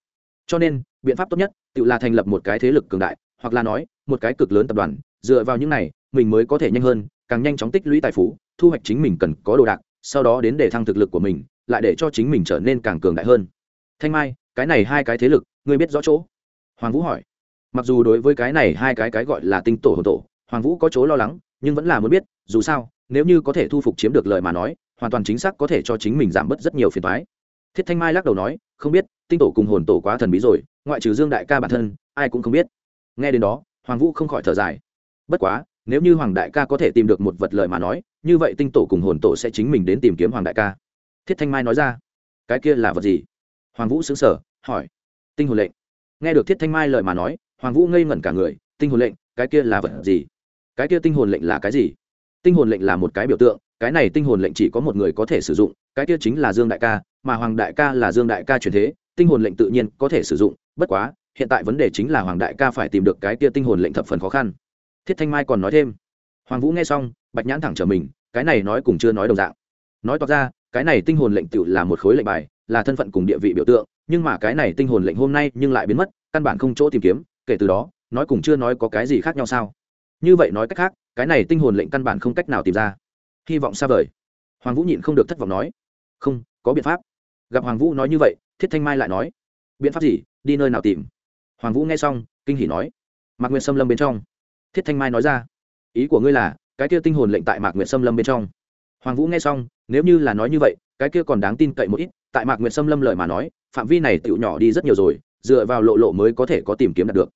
Cho nên, biện pháp tốt nhất, tự là thành lập một cái thế lực cường đại, hoặc là nói, một cái cực lớn tập đoàn, dựa vào những này, mình mới có thể nhanh hơn, càng nhanh chóng tích lũy tài phú, thu hoạch chính mình cần có đồ đạc, sau đó đến để thăng thực lực của mình, lại để cho chính mình trở nên càng cường đại hơn. Thanh mai, cái này hai cái thế lực, ngươi biết rõ chỗ? Hoàng vũ hỏi mặc dù đối với cái này hai cái cái gọi là tinh tổ hồn tổ, hoàng vũ có chỗ lo lắng, nhưng vẫn là muốn biết, dù sao, nếu như có thể thu phục chiếm được lời mà nói, hoàn toàn chính xác có thể cho chính mình giảm bớt rất nhiều phiền thoái thiết thanh mai lắc đầu nói, không biết, tinh tổ cùng hồn tổ quá thần bí rồi, ngoại trừ dương đại ca bản thân, ai cũng không biết. Nghe đến đó, hoàng vũ không khỏi thở dài. Bất quá, nếu như hoàng đại ca có thể tìm được một vật lời mà nói, như vậy tinh tổ cùng hồn tổ sẽ chính mình đến tìm kiếm hoàng đại ca. Thiết thanh mai nói ra, cái kia là vật gì? Hoàng vũ xứng sở hỏi. Tinh hồn lệnh. Nghe được thiết thanh mai lời mà nói hoàng vũ ngây ngẩn cả người, tinh hồn lệnh, cái kia là vật gì? Cái kia tinh hồn lệnh là cái gì? Tinh hồn lệnh là một cái biểu tượng, cái này tinh hồn lệnh chỉ có một người có thể sử dụng, cái kia chính là dương đại ca, mà hoàng đại ca là dương đại ca truyền thế, tinh hồn lệnh tự nhiên có thể sử dụng, bất quá, hiện tại vấn đề chính là hoàng đại ca phải tìm được cái kia tinh hồn lệnh thập phần khó khăn. Thiết thanh mai còn nói thêm. Hoàng vũ nghe xong, bạch nhãn thẳng trở mình, cái này nói cùng chưa nói đồng dạng. Nói toạc ra, cái này tinh hồn lệnh tự là một khối lệnh bài, là thân phận cùng địa vị biểu tượng, nhưng mà cái này tinh hồn lệnh hôm nay nhưng lại biến mất, căn bản không chỗ tìm kiếm kể từ đó, nói cùng chưa nói có cái gì khác nhau sao? Như vậy nói cách khác, cái này tinh hồn lệnh căn bản không cách nào tìm ra. Hy vọng xa vời. Hoàng vũ nhịn không được thất vọng nói. Không, có biện pháp. Gặp hoàng vũ nói như vậy, thiết thanh mai lại nói. Biện pháp gì? Đi nơi nào tìm? Hoàng vũ nghe xong, kinh hỉ nói. Mạc nguyệt xâm lâm bên trong. Thiết thanh mai nói ra. Ý của ngươi là, cái kia tinh hồn lệnh tại mạc nguyệt xâm lâm bên trong. Hoàng vũ nghe xong, nếu như là nói như vậy, cái kia còn đáng tin cậy một ít, tại mạc nguyệt xâm lâm lời mà nói, phạm vi này tựu nhỏ đi rất nhiều rồi dựa vào lộ lộ mới có thể có tìm kiếm đạt được.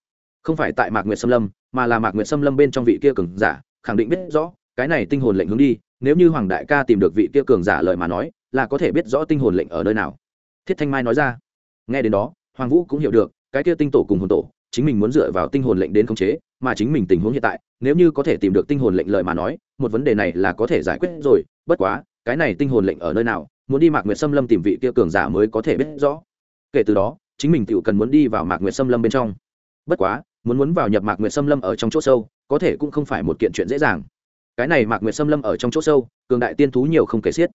Không phải tại mạc nguyệt xâm lâm, mà là mạc nguyệt xâm lâm bên trong vị kia cường giả, khẳng định biết rõ, cái này tinh hồn lệnh hướng đi, nếu như hoàng đại ca tìm được vị kia cường giả lời mà nói, là có thể biết rõ tinh hồn lệnh ở nơi nào. Thiết thanh mai nói ra. Nghe đến đó, hoàng vũ cũng hiểu được, cái kia tinh tổ cùng hồn tổ, chính mình muốn dựa vào tinh hồn lệnh đến khống chế, mà chính mình tình huống hiện tại, nếu như có thể tìm được tinh hồn lệnh lời mà nói, một vấn đề này là có thể giải quyết rồi, bất quá, cái này tinh hồn lệnh ở nơi nào, muốn đi mạc nguyệt xâm lâm tìm vị kia cường giả mới có thể biết rõ. Kể từ đó chính mình tự cần muốn đi vào mạc nguyệt xâm lâm bên trong. Bất quá, muốn muốn vào nhập mạc nguyệt xâm lâm ở trong chỗ sâu, có thể cũng không phải một kiện chuyện dễ dàng. Cái này mạc nguyệt xâm lâm ở trong chỗ sâu, cường đại tiên thú nhiều không kể xiết.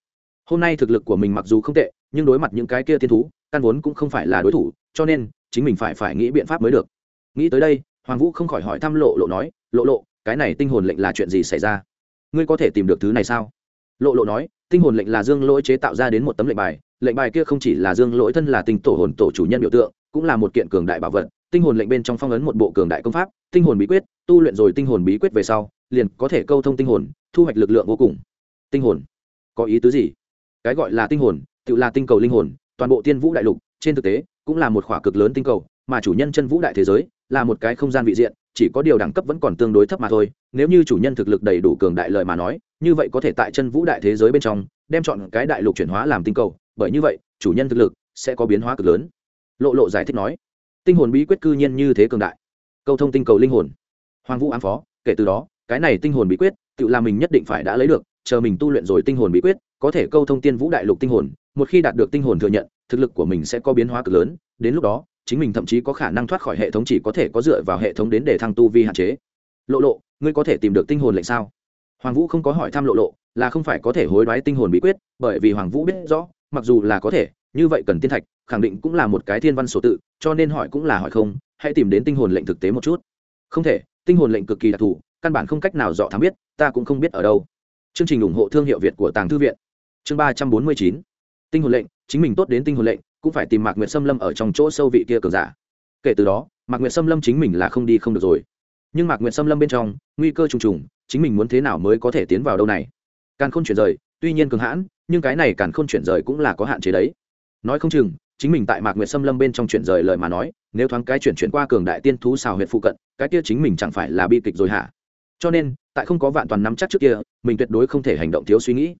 Hôm nay thực lực của mình mặc dù không tệ, nhưng đối mặt những cái kia tiên thú, căn vốn cũng không phải là đối thủ, cho nên chính mình phải phải nghĩ biện pháp mới được. Nghĩ tới đây, hoàng vũ không khỏi hỏi thăm lộ lộ nói, lộ lộ, cái này tinh hồn lệnh là chuyện gì xảy ra? Ngươi có thể tìm được thứ này sao? Lộ lộ nói, tinh hồn lệnh là dương lỗi chế tạo ra đến một tấm lệnh bài lệnh bài kia không chỉ là dương lỗi thân là tinh tổ hồn tổ chủ nhân biểu tượng, cũng là một kiện cường đại bảo vật, tinh hồn lệnh bên trong phong ấn một bộ cường đại công pháp, tinh hồn bí quyết, tu luyện rồi tinh hồn bí quyết về sau, liền có thể câu thông tinh hồn, thu hoạch lực lượng vô cùng. Tinh hồn? Có ý tứ gì? Cái gọi là tinh hồn, tự là tinh cầu linh hồn, toàn bộ tiên vũ đại lục, trên thực tế, cũng là một khỏa cực lớn tinh cầu, mà chủ nhân chân vũ đại thế giới, là một cái không gian vị diện, chỉ có điều đẳng cấp vẫn còn tương đối thấp mà thôi, nếu như chủ nhân thực lực đầy đủ cường đại lợi mà nói, như vậy có thể tại chân vũ đại thế giới bên trong, đem chọn cái đại lục chuyển hóa làm tinh cầu bởi như vậy, chủ nhân thực lực sẽ có biến hóa cực lớn. Lộ lộ giải thích nói, tinh hồn bí quyết cư nhiên như thế cường đại. Câu thông tinh cầu linh hồn. Hoàng vũ ám phó, kể từ đó, cái này tinh hồn bí quyết, tự làm mình nhất định phải đã lấy được, chờ mình tu luyện rồi tinh hồn bí quyết, có thể câu thông tiên vũ đại lục tinh hồn, một khi đạt được tinh hồn thừa nhận, thực lực của mình sẽ có biến hóa cực lớn, đến lúc đó, chính mình thậm chí có khả năng thoát khỏi hệ thống chỉ có thể có dựa vào hệ thống đến để thăng tu vi hạn chế. Lộ lộ, ngươi có thể tìm được tinh hồn lệnh sao? Hoàng vũ không có hỏi thăm lộ lộ, là không phải có thể hối đoái tinh hồn bí quyết, bởi vì hoàng vũ biết rõ mặc dù là có thể, như vậy cần tiên thạch, khẳng định cũng là một cái thiên văn số tự, cho nên hỏi cũng là hỏi không, hãy tìm đến tinh hồn lệnh thực tế một chút. Không thể, tinh hồn lệnh cực kỳ đặc thù, căn bản không cách nào dọ thám biết, ta cũng không biết ở đâu. Chương trình ủng hộ thương hiệu việt của tàng thư viện. Chương ba trăm bốn mươi chín. Tinh hồn lệnh, chính mình tốt đến tinh hồn lệnh, cũng phải tìm mạc nguyệt xâm lâm ở trong chỗ sâu vị kia cường giả. Kể từ đó, mạc nguyệt xâm lâm chính mình là không đi không được rồi. Nhưng mạc nguyệt xâm lâm bên trong, nguy cơ trùng trùng, chính mình muốn thế nào mới có thể tiến vào đâu này? Càng không chuyển rời tuy nhiên cường hãn, nhưng cái này càng không chuyển rời cũng là có hạn chế đấy. Nói không chừng, chính mình tại mạc nguyệt xâm lâm bên trong chuyển rời lời mà nói, nếu thoáng cái chuyển chuyển qua cường đại tiên thú xào huyệt phụ cận, cái kia chính mình chẳng phải là bi kịch rồi hả? Cho nên, tại không có vạn toàn nắm chắc trước kia, mình tuyệt đối không thể hành động thiếu suy nghĩ.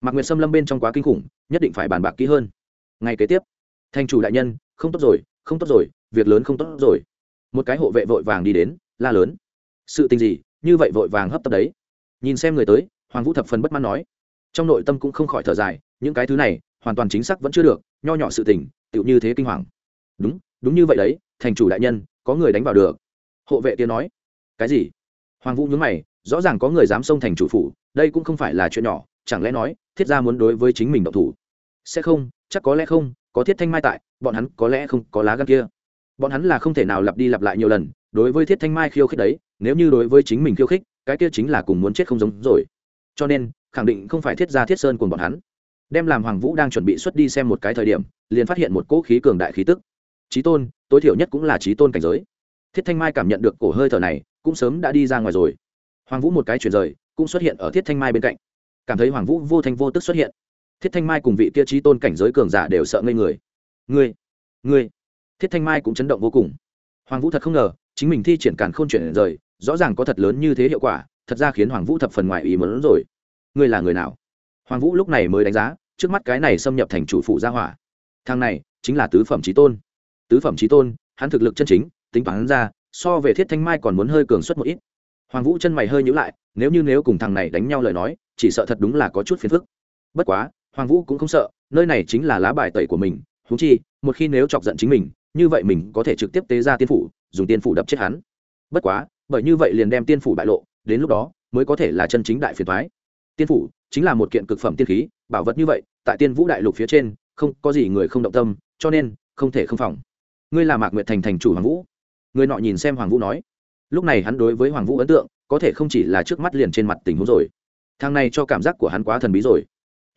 Mạc nguyệt xâm lâm bên trong quá kinh khủng, nhất định phải bàn bạc kỹ hơn. Ngay kế tiếp thành chủ đại nhân, không tốt rồi, không tốt rồi, việc lớn không tốt rồi. Một cái hộ vệ vội vàng đi đến, la lớn. Sự tình gì? Như vậy vội vàng hấp tấp đấy. Nhìn xem người tới, hoàng vũ thập phần bất mãn nói trong nội tâm cũng không khỏi thở dài, những cái thứ này, hoàn toàn chính xác vẫn chưa được, nho nhỏ sự tình, tựu như thế kinh hoàng. Đúng đúng như vậy đấy, thành chủ đại nhân, có người đánh vào được. Hộ vệ kia nói. Cái gì? Hoàng vũ nhướng mày, rõ ràng có người dám xông thành chủ phủ, đây cũng không phải là chuyện nhỏ, chẳng lẽ nói, thiết gia muốn đối với chính mình động thủ? Sẽ không, chắc có lẽ không, có thiết thanh mai tại, bọn hắn có lẽ không có lá gan kia. Bọn hắn là không thể nào lặp đi lặp lại nhiều lần, đối với thiết thanh mai khiêu khích đấy, nếu như đối với chính mình khiêu khích, cái kia chính là cùng muốn chết không giống rồi. Cho nên khẳng định không phải thiết gia thiết sơn cùng bọn hắn. Đem làm hoàng vũ đang chuẩn bị xuất đi xem một cái thời điểm, liền phát hiện một cỗ khí cường đại khí tức. Trí tôn, tối thiểu nhất cũng là trí tôn cảnh giới. Thiết thanh mai cảm nhận được cổ hơi thở này, cũng sớm đã đi ra ngoài rồi. Hoàng vũ một cái chuyển rời, cũng xuất hiện ở thiết thanh mai bên cạnh. Cảm thấy hoàng vũ vô thanh vô tức xuất hiện. Thiết thanh mai cùng vị kia trí tôn cảnh giới cường giả đều sợ ngây người. Ngươi ngươi. Thiết thanh mai cũng chấn động vô cùng. Hoàng vũ thật không ngờ, chính mình thi triển càn k h ô n chuyển rời, rõ ràng có thật lớn như thế hiệu quả, thật ra khiến hoàng vũ thập phần ngoài ý mớn rồi ngươi là người nào? Hoàng vũ lúc này mới đánh giá, trước mắt cái này xâm nhập thành chủ phụ gia hỏa. Thang này, chính là tứ phẩm trí tôn. Tứ phẩm trí tôn, hắn thực lực chân chính, tính toán ra, so về thiết thanh mai còn muốn hơi cường suất một ít. Hoàng vũ chân mày hơi nhữ lại, nếu như nếu cùng thằng này đánh nhau lời nói, chỉ sợ thật đúng là có chút phiền phức. Bất quá, hoàng vũ cũng không sợ, nơi này chính là lá bài tẩy của mình thú chi, một khi nếu chọc giận chính mình, như vậy mình có thể trực tiếp tế ra tiên phủ, dùng tiên phủ đập chết hắn. Bất quá, bởi như vậy liền đem tiên phủ bại lộ, đến lúc đó, mới có thể là chân chính đại phiền thoái tiên phủ chính là một kiện cực phẩm tiên khí, bảo vật như vậy, tại tiên vũ đại lục phía trên, không có gì người không động tâm, cho nên không thể không phòng. Ngươi là mạc nguyệt thành thành chủ hoàng vũ. Người nọ nhìn xem hoàng vũ nói. Lúc này hắn đối với hoàng vũ ấn tượng, có thể không chỉ là trước mắt liền trên mặt tình huống rồi. Thằng này cho cảm giác của hắn quá thần bí rồi.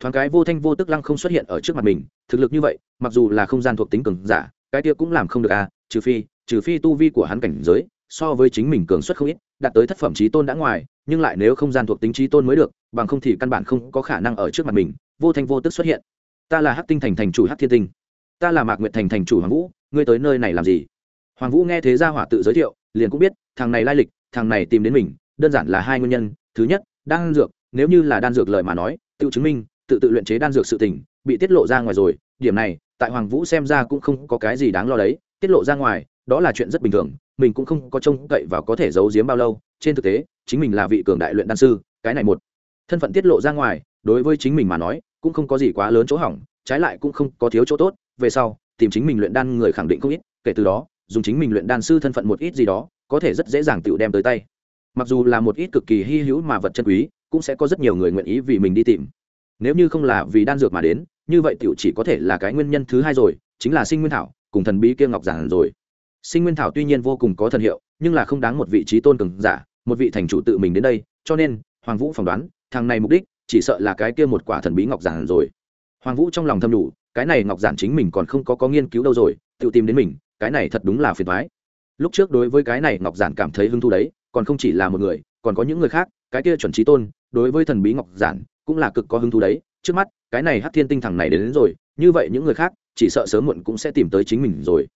Thoáng cái vô thanh vô tức lăng không xuất hiện ở trước mặt mình, thực lực như vậy, mặc dù là không gian thuộc tính cường giả, cái kia cũng làm không được à trừ phi trừ phi tu vi của hắn cảnh giới, so với chính mình cường suất không ít, đạt tới thất phẩm trí tôn đã ngoài nhưng lại nếu không gian thuộc tính trí tôn mới được, bằng không thì căn bản không có khả năng ở trước mặt mình, vô thanh vô tức xuất hiện. Ta là hắc tinh thành thành chủ hắc thiên tinh. Ta là mạc nguyệt thành thành chủ hoàng vũ, ngươi tới nơi này làm gì? Hoàng vũ nghe thế gia hỏa tự giới thiệu, liền cũng biết, thằng này lai lịch, thằng này tìm đến mình, đơn giản là hai nguyên nhân. Thứ nhất, đan dược, nếu như là đan dược lời mà nói, tự chứng minh, tự tự luyện chế đan dược sự tình, bị tiết lộ ra ngoài rồi. Điểm này, tại hoàng vũ xem ra cũng không có cái gì đáng lo đấy. Tiết lộ ra ngoài, đó là chuyện rất bình thường, mình cũng không có trông cậy và có thể giấu giếm bao lâu trên thực tế, chính mình là vị cường đại luyện đan sư, cái này một thân phận tiết lộ ra ngoài, đối với chính mình mà nói, cũng không có gì quá lớn chỗ hỏng, trái lại cũng không có thiếu chỗ tốt. Về sau, tìm chính mình luyện đan người khẳng định không ít, kể từ đó, dùng chính mình luyện đan sư thân phận một ít gì đó, có thể rất dễ dàng tự đem tới tay. Mặc dù là một ít cực kỳ hy hữu mà vật chân quý, cũng sẽ có rất nhiều người nguyện ý vì mình đi tìm. Nếu như không là vì đan dược mà đến, như vậy tiểu chỉ có thể là cái nguyên nhân thứ hai rồi, chính là sinh nguyên thảo, cùng thần bí kia ngọc giản rồi. Sinh nguyên thảo tuy nhiên vô cùng có thần hiệu nhưng là không đáng một vị trí tôn cường giả một vị thành chủ tự mình đến đây cho nên hoàng vũ phỏng đoán thằng này mục đích chỉ sợ là cái kia một quả thần bí ngọc giản rồi. Hoàng vũ trong lòng thầm đủ cái này ngọc giản chính mình còn không có có nghiên cứu đâu rồi tự tìm đến mình cái này thật đúng là phiền thoái lúc trước đối với cái này ngọc giản cảm thấy hứng thú đấy còn không chỉ là một người còn có những người khác cái kia chuẩn trí tôn đối với thần bí ngọc giản cũng là cực có hứng thú đấy. Trước mắt cái này hát thiên tinh thẳng này đến, đến rồi như vậy những người khác chỉ sợ sớm muộn cũng sẽ tìm tới chính mình rồi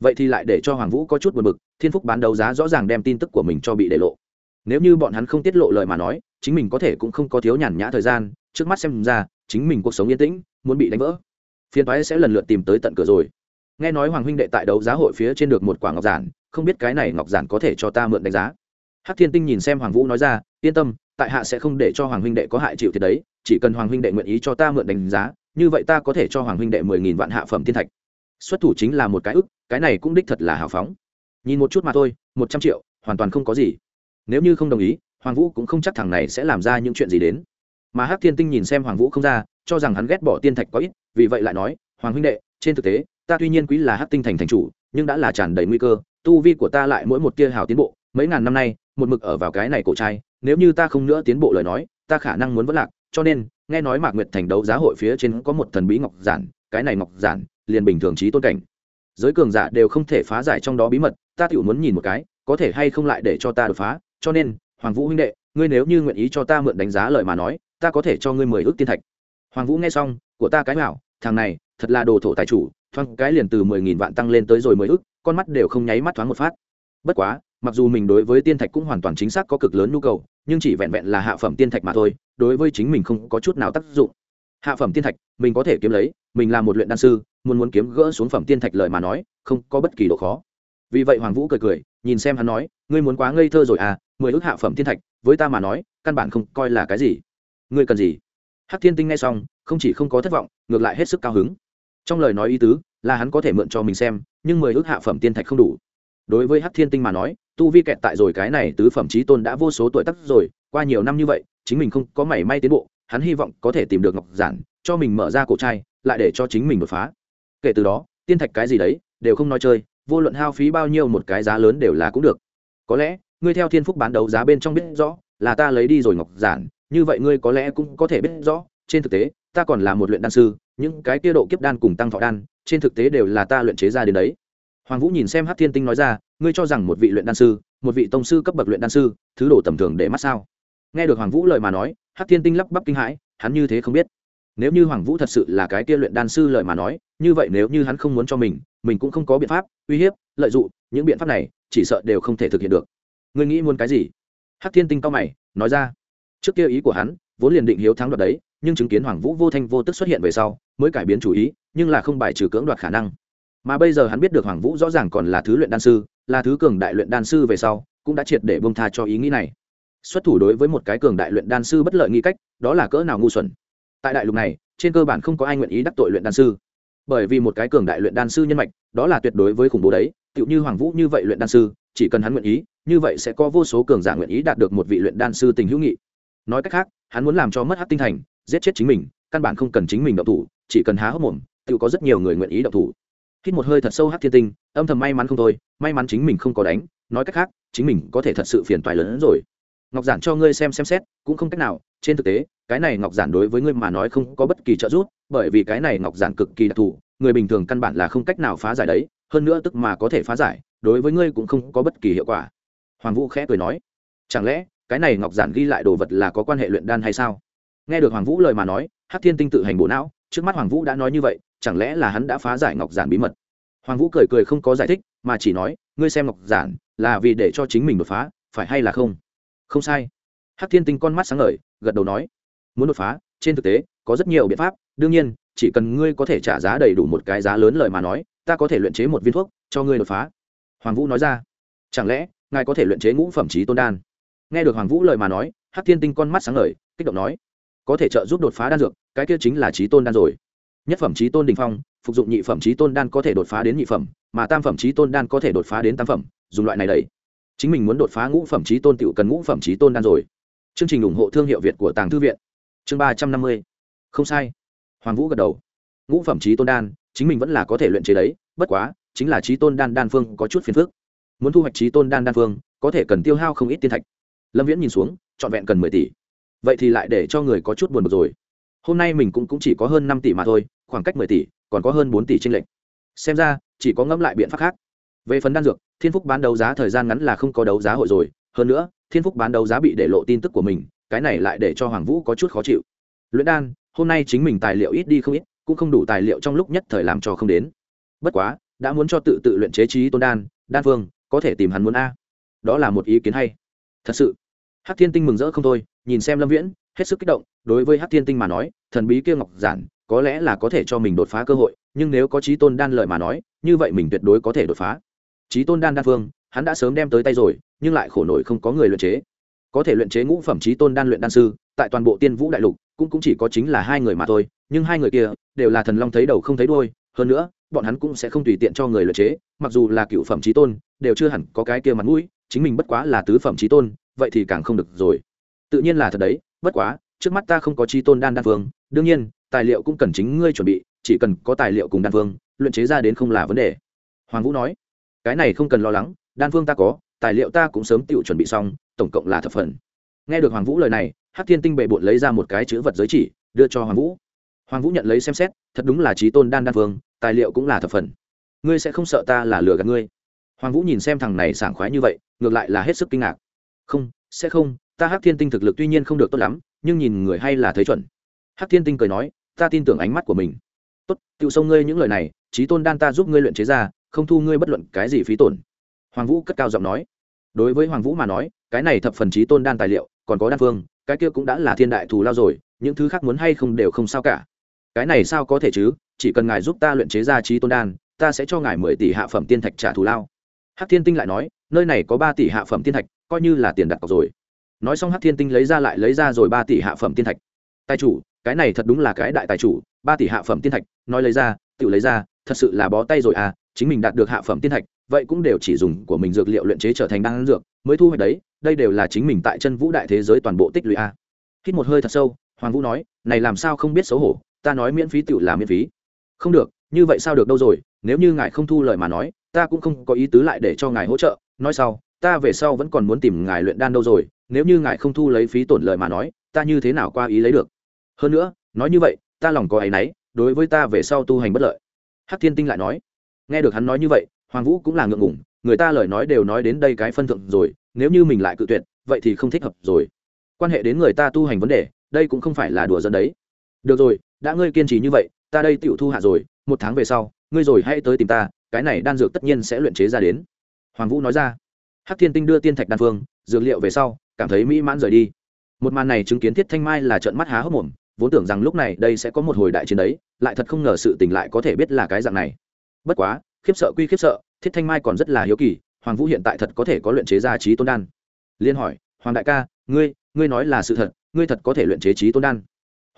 vậy thì lại để cho hoàng vũ có chút buồn bực, thiên phúc bán đấu giá rõ ràng đem tin tức của mình cho bị để lộ. Nếu như bọn hắn không tiết lộ lời mà nói, chính mình có thể cũng không có thiếu nhàn nhã thời gian, trước mắt xem ra, chính mình cuộc sống yên tĩnh, muốn bị đánh vỡ. Phiên toái sẽ lần lượt tìm tới tận cửa rồi. Nghe nói hoàng huynh đệ tại đấu giá hội phía trên được một quả ngọc giản, không biết cái này ngọc giản có thể cho ta mượn đánh giá. Hắc thiên tinh nhìn xem hoàng vũ nói ra, yên tâm, tại hạ sẽ không để cho hoàng huynh đệ có hại chịu thiệt đấy, chỉ cần hoàng huynh đệ nguyện ý cho ta mượn đánh giá, như vậy ta có thể cho hoàng huynh đệ mười nghìn vạn hạ phẩm thiên thạch xuất thủ chính là một cái ức, cái này cũng đích thật là hào phóng. Nhìn một chút mà thôi, một trăm triệu, hoàn toàn không có gì. Nếu như không đồng ý, hoàng vũ cũng không chắc thằng này sẽ làm ra những chuyện gì đến. Mà hắc thiên tinh nhìn xem hoàng vũ không ra, cho rằng hắn ghét bỏ tiên thạch quá ít, vì vậy lại nói, hoàng huynh đệ, trên thực tế, ta tuy nhiên quý là hắc tinh thành thành chủ, nhưng đã là tràn đầy nguy cơ, tu vi của ta lại mỗi một tia hào tiến bộ, mấy ngàn năm nay, một mực ở vào cái này cổ trai, nếu như ta không nữa tiến bộ lời nói, ta khả năng muốn vất lạc, cho nên, nghe nói mạc nguyệt thành đấu giá hội phía trên có một thần bí ngọc giản, cái này ngọc giản liền bình thường trí tôn cảnh. Giới cường giả đều không thể phá giải trong đó bí mật, ta tự muốn nhìn một cái, có thể hay không lại để cho ta đột phá, cho nên, hoàng vũ huynh đệ, ngươi nếu như nguyện ý cho ta mượn đánh giá lời mà nói, ta có thể cho ngươi mười ước tiên thạch. Hoàng vũ nghe xong, của ta cái bảo thằng này, thật là đồ thổ tài chủ, thoáng cái liền từ mười nghìn vạn tăng lên tới rồi mười ước, con mắt đều không nháy mắt thoáng một phát. Bất quá, mặc dù mình đối với tiên thạch cũng hoàn toàn chính xác có cực lớn nhu cầu, nhưng chỉ vẹn vẹn là hạ phẩm tiên thạch mà thôi, đối với chính mình không có chút nào tác dụng. Hạ phẩm tiên thạch, mình có thể kiếm lấy, mình là một luyện đan sư muốn muốn kiếm gỡ xuống phẩm tiên thạch lợi mà nói, không có bất kỳ độ khó. Vì vậy hoàng vũ cười cười, nhìn xem hắn nói, ngươi muốn quá ngây thơ rồi à mười ước hạ phẩm tiên thạch, với ta mà nói, căn bản không coi là cái gì. Ngươi cần gì? Hắc thiên tinh nghe xong, không chỉ không có thất vọng, ngược lại hết sức cao hứng. Trong lời nói ý tứ, là hắn có thể mượn cho mình xem, nhưng mười ước hạ phẩm tiên thạch không đủ. Đối với hắc thiên tinh mà nói, tu vi kẹt tại rồi cái này tứ phẩm trí tôn đã vô số tuổi tắc rồi, qua nhiều năm như vậy, chính mình không có mảy may tiến bộ, hắn hy vọng có thể tìm được ngọc giản, cho mình mở ra cổ trai, lại để cho chính mình đột phá kể từ đó, tiên thạch cái gì đấy, đều không nói chơi, vô luận hao phí bao nhiêu một cái giá lớn đều là cũng được. Có lẽ, ngươi theo thiên phúc bán đấu giá bên trong biết rõ, là ta lấy đi rồi ngọc giản, như vậy ngươi có lẽ cũng có thể biết rõ, trên thực tế, ta còn là một luyện đan sư, những cái kia độ kiếp đan cùng tăng thọ đan, trên thực tế đều là ta luyện chế ra đến đấy. Hoàng vũ nhìn xem hát thiên tinh nói ra, ngươi cho rằng một vị luyện đan sư, một vị tông sư cấp bậc luyện đan sư, thứ đồ tầm thường để mắt sao? Nghe được hoàng vũ lời mà nói hát thiên tinh lắp bắp kinh hãi, hắn như thế không biết nếu như hoàng vũ thật sự là cái kia luyện đan sư lời mà nói, như vậy nếu như hắn không muốn cho mình mình cũng không có biện pháp, uy hiếp, lợi dụng những biện pháp này, chỉ sợ đều không thể thực hiện được. Ngươi nghĩ muốn cái gì? Hắc thiên tinh cao mày, nói ra. Trước kia ý của hắn, vốn liền định hiếu thắng đoạt đấy, nhưng chứng kiến hoàng vũ vô thanh vô tức xuất hiện về sau, mới cải biến chủ ý, nhưng là không bài trừ cưỡng đoạt khả năng. Mà bây giờ hắn biết được hoàng vũ rõ ràng còn là thứ luyện đan sư, là thứ cường đại luyện đan sư về sau, cũng đã triệt để bông tha cho ý nghĩ này. Xuất thủ đối với một cái cường đại luyện đan sư bất lợi nghi cách, đó là cỡ nào ngu xuẩn tại đại lục này, trên cơ bản không có ai nguyện ý đắc tội luyện đan sư. Bởi vì một cái cường đại luyện đan sư nhân mạch, đó là tuyệt đối với khủng bố đấy, tựu như hoàng vũ như vậy luyện đan sư, chỉ cần hắn nguyện ý, như vậy sẽ có vô số cường giả nguyện ý đạt được một vị luyện đan sư tình hữu nghị. Nói cách khác, hắn muốn làm cho mất hát tinh thành, giết chết chính mình, căn bản không cần chính mình động thủ, chỉ cần há hốc mồm, tựu có rất nhiều người nguyện ý động thủ. Hít một hơi thật sâu hát thiên tinh, âm thầm may mắn không thôi, may mắn chính mình không có đánh, nói cách khác, chính mình có thể thật sự phiền toái lớn hơn rồi ngọc giản cho ngươi xem xem xét, cũng không cách nào. Trên thực tế, cái này ngọc giản đối với ngươi mà nói không có bất kỳ trợ giúp, bởi vì cái này ngọc giản cực kỳ đặc thù, người bình thường căn bản là không cách nào phá giải đấy, hơn nữa tức mà có thể phá giải, đối với ngươi cũng không có bất kỳ hiệu quả. Hoàng vũ khẽ cười nói, chẳng lẽ, cái này ngọc giản ghi lại đồ vật là có quan hệ luyện đan hay sao? Nghe được hoàng vũ lời mà nói hát thiên tinh tự hành bộ não, trước mắt hoàng vũ đã nói như vậy, chẳng lẽ là hắn đã phá giải ngọc giản bí mật? Hoàng vũ cười cười không có giải thích, mà chỉ nói, ngươi xem ngọc giản là vì để cho chính mình đột phá, phải hay là không? Không sai. Hắc thiên tinh con mắt sáng ngời, gật đầu nói, muốn đột phá, trên thực tế, có rất nhiều biện pháp. Đương nhiên, chỉ cần ngươi có thể trả giá đầy đủ một cái giá lớn lời mà nói, ta có thể luyện chế một viên thuốc cho ngươi đột phá. Hoàng vũ nói ra, chẳng lẽ, ngài có thể luyện chế ngũ phẩm trí tôn đan? Nghe được hoàng vũ lời mà nói, Hắc thiên tinh con mắt sáng ngời, kích động nói, có thể trợ giúp đột phá đan dược, cái kia chính là trí tôn đan rồi. Nhất phẩm trí tôn đình phong, phục dụng nhị phẩm trí tôn đan có thể đột phá đến nhị phẩm, mà tam phẩm trí tôn đan có thể đột phá đến tam phẩm, dùng loại này đầy chính mình muốn đột phá ngũ phẩm trí tôn tựu cần ngũ phẩm trí tôn đan rồi. Chương trình ủng hộ thương hiệu việt của tàng thư viện. Chương ba trăm năm mươi. Không sai. Hoàng vũ gật đầu. Ngũ phẩm trí tôn đan chính mình vẫn là có thể luyện chế đấy bất quá chính là trí tôn đan đan phương có chút phiền phức. Muốn thu hoạch trí tôn đan đan phương có thể cần tiêu hao không ít tiên thạch. Lâm viễn nhìn xuống trọn vẹn cần mười tỷ. Vậy thì lại để cho người có chút buồn bực rồi. Hôm nay mình cũng, cũng chỉ có hơn năm tỷ mà thôi khoảng cách mười tỷ còn có hơn bốn tỷ tranh lệch. Xem ra chỉ có ngẫm lại biện pháp khác về phần đan dược, thiên phúc bán đấu giá thời gian ngắn là không có đấu giá hội rồi. Hơn nữa, thiên phúc bán đấu giá bị để lộ tin tức của mình, cái này lại để cho hoàng vũ có chút khó chịu. Luyện đan, hôm nay chính mình tài liệu ít đi không ít, cũng không đủ tài liệu trong lúc nhất thời làm cho không đến. Bất quá, đã muốn cho tự tự luyện chế trí tôn đan đan phương có thể tìm hắn muốn a. Đó là một ý kiến hay. Thật sự, hắc thiên tinh mừng rỡ không thôi, nhìn xem lâm viễn, hết sức kích động, đối với hắc thiên tinh mà nói, thần bí kia ngọc giản, có lẽ là có thể cho mình đột phá cơ hội, nhưng nếu có trí tôn đan lợi mà nói, như vậy mình tuyệt đối có thể đột phá trí tôn đan đan phương hắn đã sớm đem tới tay rồi nhưng lại khổ nổi không có người luyện chế. Có thể luyện chế ngũ phẩm trí tôn đan luyện đan sư tại toàn bộ tiên vũ đại lục cũng, cũng chỉ có chính là hai người mà thôi nhưng hai người kia đều là thần long thấy đầu không thấy đôi hơn nữa bọn hắn cũng sẽ không tùy tiện cho người luyện chế mặc dù là cựu phẩm trí tôn đều chưa hẳn có cái kia mặt mũi chính mình bất quá là tứ phẩm trí tôn vậy thì càng không được rồi. Tự nhiên là thật đấy bất quá trước mắt ta không có trí tôn đan đan phương đương nhiên tài liệu cũng cần chính ngươi chuẩn bị chỉ cần có tài liệu cùng đan phương luyện chế ra đến không là vấn đề. Hoàng vũ nói cái này không cần lo lắng, đan phương ta có, tài liệu ta cũng sớm tự chuẩn bị xong, tổng cộng là thập phần. Nghe được hoàng vũ lời này, hắc thiên tinh bệ bộn lấy ra một cái chữ vật giới chỉ, đưa cho hoàng vũ. Hoàng vũ nhận lấy xem xét, thật đúng là trí tôn đan đan phương, tài liệu cũng là thập phần. Ngươi sẽ không sợ ta là lừa gạt ngươi? Hoàng vũ nhìn xem thằng này sảng khoái như vậy, ngược lại là hết sức kinh ngạc. Không, sẽ không, ta hắc thiên tinh thực lực tuy nhiên không được tốt lắm, nhưng nhìn người hay là thấy chuẩn. Hắc thiên tinh cười nói, ta tin tưởng ánh mắt của mình. Tốt tự xông ngươi những lời này, trí tôn đan ta giúp ngươi luyện chế ra không thu ngươi bất luận cái gì phí tổn. Hoàng vũ cất cao giọng nói. Đối với hoàng vũ mà nói, cái này thập phần trí tôn đan tài liệu, còn có đan phương, cái kia cũng đã là thiên đại thù lao rồi, những thứ khác muốn hay không đều không sao cả. Cái này sao có thể chứ? Chỉ cần ngài giúp ta luyện chế ra trí tôn đan, ta sẽ cho ngài mười tỷ hạ phẩm tiên thạch trả thù lao. Hắc thiên tinh lại nói, nơi này có ba tỷ hạ phẩm tiên thạch, coi như là tiền đặt cọc rồi. Nói xong hắc thiên tinh lấy ra lại lấy ra rồi ba tỷ hạ phẩm tiên thạch. Tài chủ, cái này thật đúng là cái đại tài chủ, ba tỷ hạ phẩm tiên thạch, nói lấy ra, tự lấy ra, thật sự là bó tay rồi à chính mình đạt được hạ phẩm tiên thạch, vậy cũng đều chỉ dùng của mình dược liệu luyện chế trở thành đan dược, mới thu hoạch đấy, đây đều là chính mình tại chân vũ đại thế giới toàn bộ tích lũy a. Hít một hơi thật sâu, hoàng vũ nói, này làm sao không biết xấu hổ, ta nói miễn phí tự là miễn phí. Không được, như vậy sao được đâu rồi, nếu như ngài không thu lời mà nói, ta cũng không có ý tứ lại để cho ngài hỗ trợ, nói sau, ta về sau vẫn còn muốn tìm ngài luyện đan đâu rồi, nếu như ngài không thu lấy phí tổn lời mà nói, ta như thế nào qua ý lấy được? Hơn nữa, nói như vậy, ta lòng có áy náy, đối với ta về sau tu hành bất lợi. Hắc thiên tinh lại nói nghe được hắn nói như vậy, hoàng vũ cũng là ngượng ngủng người ta lời nói đều nói đến đây cái phân thượng rồi, nếu như mình lại cự tuyệt, vậy thì không thích hợp rồi. Quan hệ đến người ta tu hành vấn đề, đây cũng không phải là đùa dẫn đấy. Được rồi, đã ngươi kiên trì như vậy, ta đây tựu thu hạ rồi, một tháng về sau, ngươi rồi hãy tới tìm ta, cái này đan dược tất nhiên sẽ luyện chế ra đến. Hoàng vũ nói ra. Hắc thiên tinh đưa tiên thạch đan phương, dược liệu về sau, cảm thấy mỹ mãn rời đi. Một màn này chứng kiến thiết thanh mai là trợn mắt há hốc mồm, vốn tưởng rằng lúc này đây sẽ có một hồi đại chiến đấy, lại thật không ngờ sự tình lại có thể biết là cái dạng này bất quá, khiếp sợ quy khiếp sợ, thiết thanh mai còn rất là hiếu kỳ, hoàng vũ hiện tại thật có thể có luyện chế ra trí tôn đan. Liên hỏi, hoàng đại ca, ngươi ngươi nói là sự thật, ngươi thật có thể luyện chế trí tôn đan?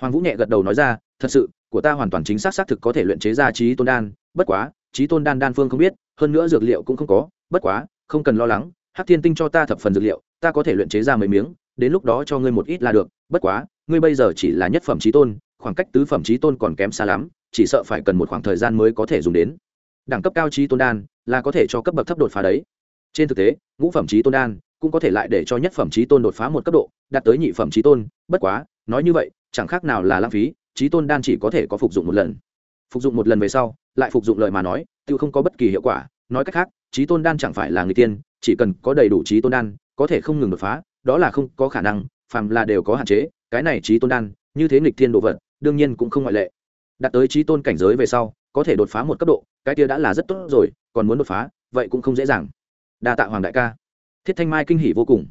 Hoàng vũ nhẹ gật đầu nói ra, thật sự, của ta hoàn toàn chính xác xác thực có thể luyện chế ra trí tôn đan, bất quá, trí tôn đan đan phương không biết, hơn nữa dược liệu cũng không có, bất quá, không cần lo lắng, hắc thiên tinh cho ta thập phần dược liệu, ta có thể luyện chế ra mấy miếng, đến lúc đó cho ngươi một ít là được, bất quá, ngươi bây giờ chỉ là nhất phẩm trí tôn, khoảng cách tứ phẩm trí tôn còn kém xa lắm, chỉ sợ phải cần một khoảng thời gian mới có thể dùng đến đẳng cấp cao trí tôn đan là có thể cho cấp bậc thấp đột phá đấy. Trên thực tế, ngũ phẩm trí tôn đan cũng có thể lại để cho nhất phẩm trí tôn đột phá một cấp độ, đạt tới nhị phẩm trí tôn. Bất quá, nói như vậy, chẳng khác nào là lãng phí, trí tôn đan chỉ có thể có phục dụng một lần. Phục dụng một lần về sau, lại phục dụng lợi mà nói tự không có bất kỳ hiệu quả. Nói cách khác, trí tôn đan chẳng phải là người tiên, chỉ cần có đầy đủ trí tôn đan, có thể không ngừng đột phá, đó là không có khả năng, phàm là đều có hạn chế, cái này trí tôn đan, như thế nghịch thiên đồ vật, đương nhiên cũng không ngoại lệ. Đạt tới trí tôn cảnh giới về sau, có thể đột phá một cấp độ cái kia đã là rất tốt rồi, còn muốn đột phá, vậy cũng không dễ dàng. Đa tạ hoàng đại ca. Thiết thanh mai kinh hỉ vô cùng.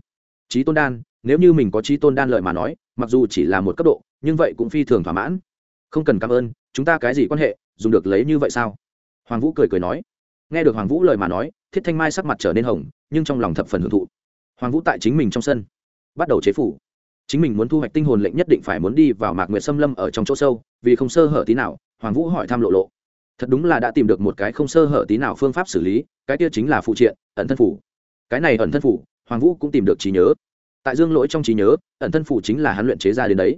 Trí tôn đan, nếu như mình có trí tôn đan lợi mà nói, mặc dù chỉ là một cấp độ, nhưng vậy cũng phi thường thỏa mãn. Không cần cảm ơn, chúng ta cái gì quan hệ, dùng được lấy như vậy sao? Hoàng vũ cười cười nói. Nghe được hoàng vũ lời mà nói, thiết thanh mai sắc mặt trở nên hồng, nhưng trong lòng thập phần hưởng thụ. Hoàng vũ tại chính mình trong sân, bắt đầu chế phủ. Chính mình muốn thu hoạch tinh hồn lệnh nhất định phải muốn đi vào mạc nguyệt xâm lâm ở trong chỗ sâu, vì không sơ hở tí nào, hoàng vũ hỏi thăm lộ lộ thật đúng là đã tìm được một cái không sơ hở tí nào phương pháp xử lý, cái kia chính là phụ triện, ẩn thân phủ. Cái này ẩn thân phủ, hoàng vũ cũng tìm được trí nhớ. Tại dương lỗi trong trí nhớ, ẩn thân phủ chính là hắn luyện chế ra đến đấy.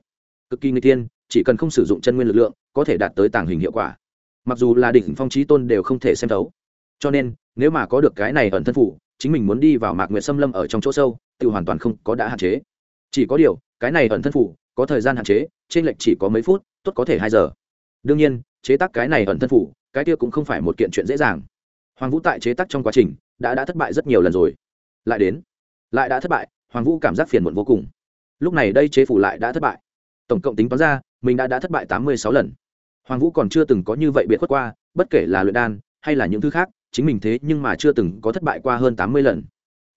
Cực kỳ người tiên chỉ cần không sử dụng chân nguyên lực lượng, có thể đạt tới tàng hình hiệu quả. Mặc dù là đỉnh phong trí tôn đều không thể xem thấu. Cho nên, nếu mà có được cái này ẩn thân phủ, chính mình muốn đi vào mạc nguyện xâm lâm ở trong chỗ sâu, tự hoàn toàn không có đã hạn chế. Chỉ có điều, cái này ẩn thân phủ, có thời gian hạn chế, trên lệch chỉ có mấy phút, tốt có thể hai giờ. Đương nhiên chế tác cái này ẩn thân phủ, cái kia cũng không phải một kiện chuyện dễ dàng. Hoàng vũ tại chế tác trong quá trình đã đã thất bại rất nhiều lần rồi. Lại đến, lại đã thất bại, hoàng vũ cảm giác phiền muộn vô cùng. Lúc này đây chế phủ lại đã thất bại. Tổng cộng tính toán ra, mình đã đã thất bại tám mươi sáu lần. Hoàng vũ còn chưa từng có như vậy biệt khuất qua, bất kể là luyện đan hay là những thứ khác, chính mình thế nhưng mà chưa từng có thất bại qua hơn tám mươi lần.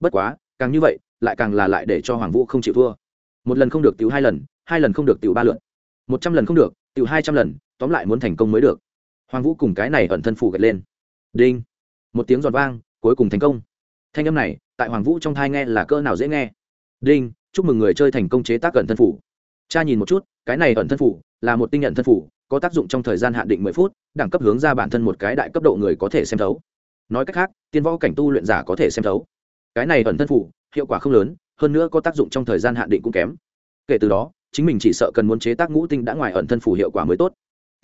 Bất quá, càng như vậy, lại càng là lại để cho hoàng vũ không chịu thua. Một lần không được tiểu hai lần hai lần không được tiểu ba lượn một trăm lần không được, tiểu hai trăm lần tóm lại muốn thành công mới được. Hoàng vũ cùng cái này ẩn thân phủ gật lên. Đinh. Một tiếng giòn vang, cuối cùng thành công. Thanh âm này, tại hoàng vũ trong thai nghe là cỡ nào dễ nghe. Đinh, chúc mừng người chơi thành công chế tác ẩn thân phủ. Cha nhìn một chút, cái này ẩn thân phủ là một tinh nhận thân phủ, có tác dụng trong thời gian hạn định mười phút, đẳng cấp hướng ra bản thân một cái đại cấp độ người có thể xem thấu. Nói cách khác, tiên võ cảnh tu luyện giả có thể xem thấu. Cái này ẩn thân phủ, hiệu quả không lớn, hơn nữa có tác dụng trong thời gian hạn định cũng kém. Kể từ đó, chính mình chỉ sợ cần muốn chế tác ngũ tinh đã ngoài ẩn thân phủ hiệu quả mới tốt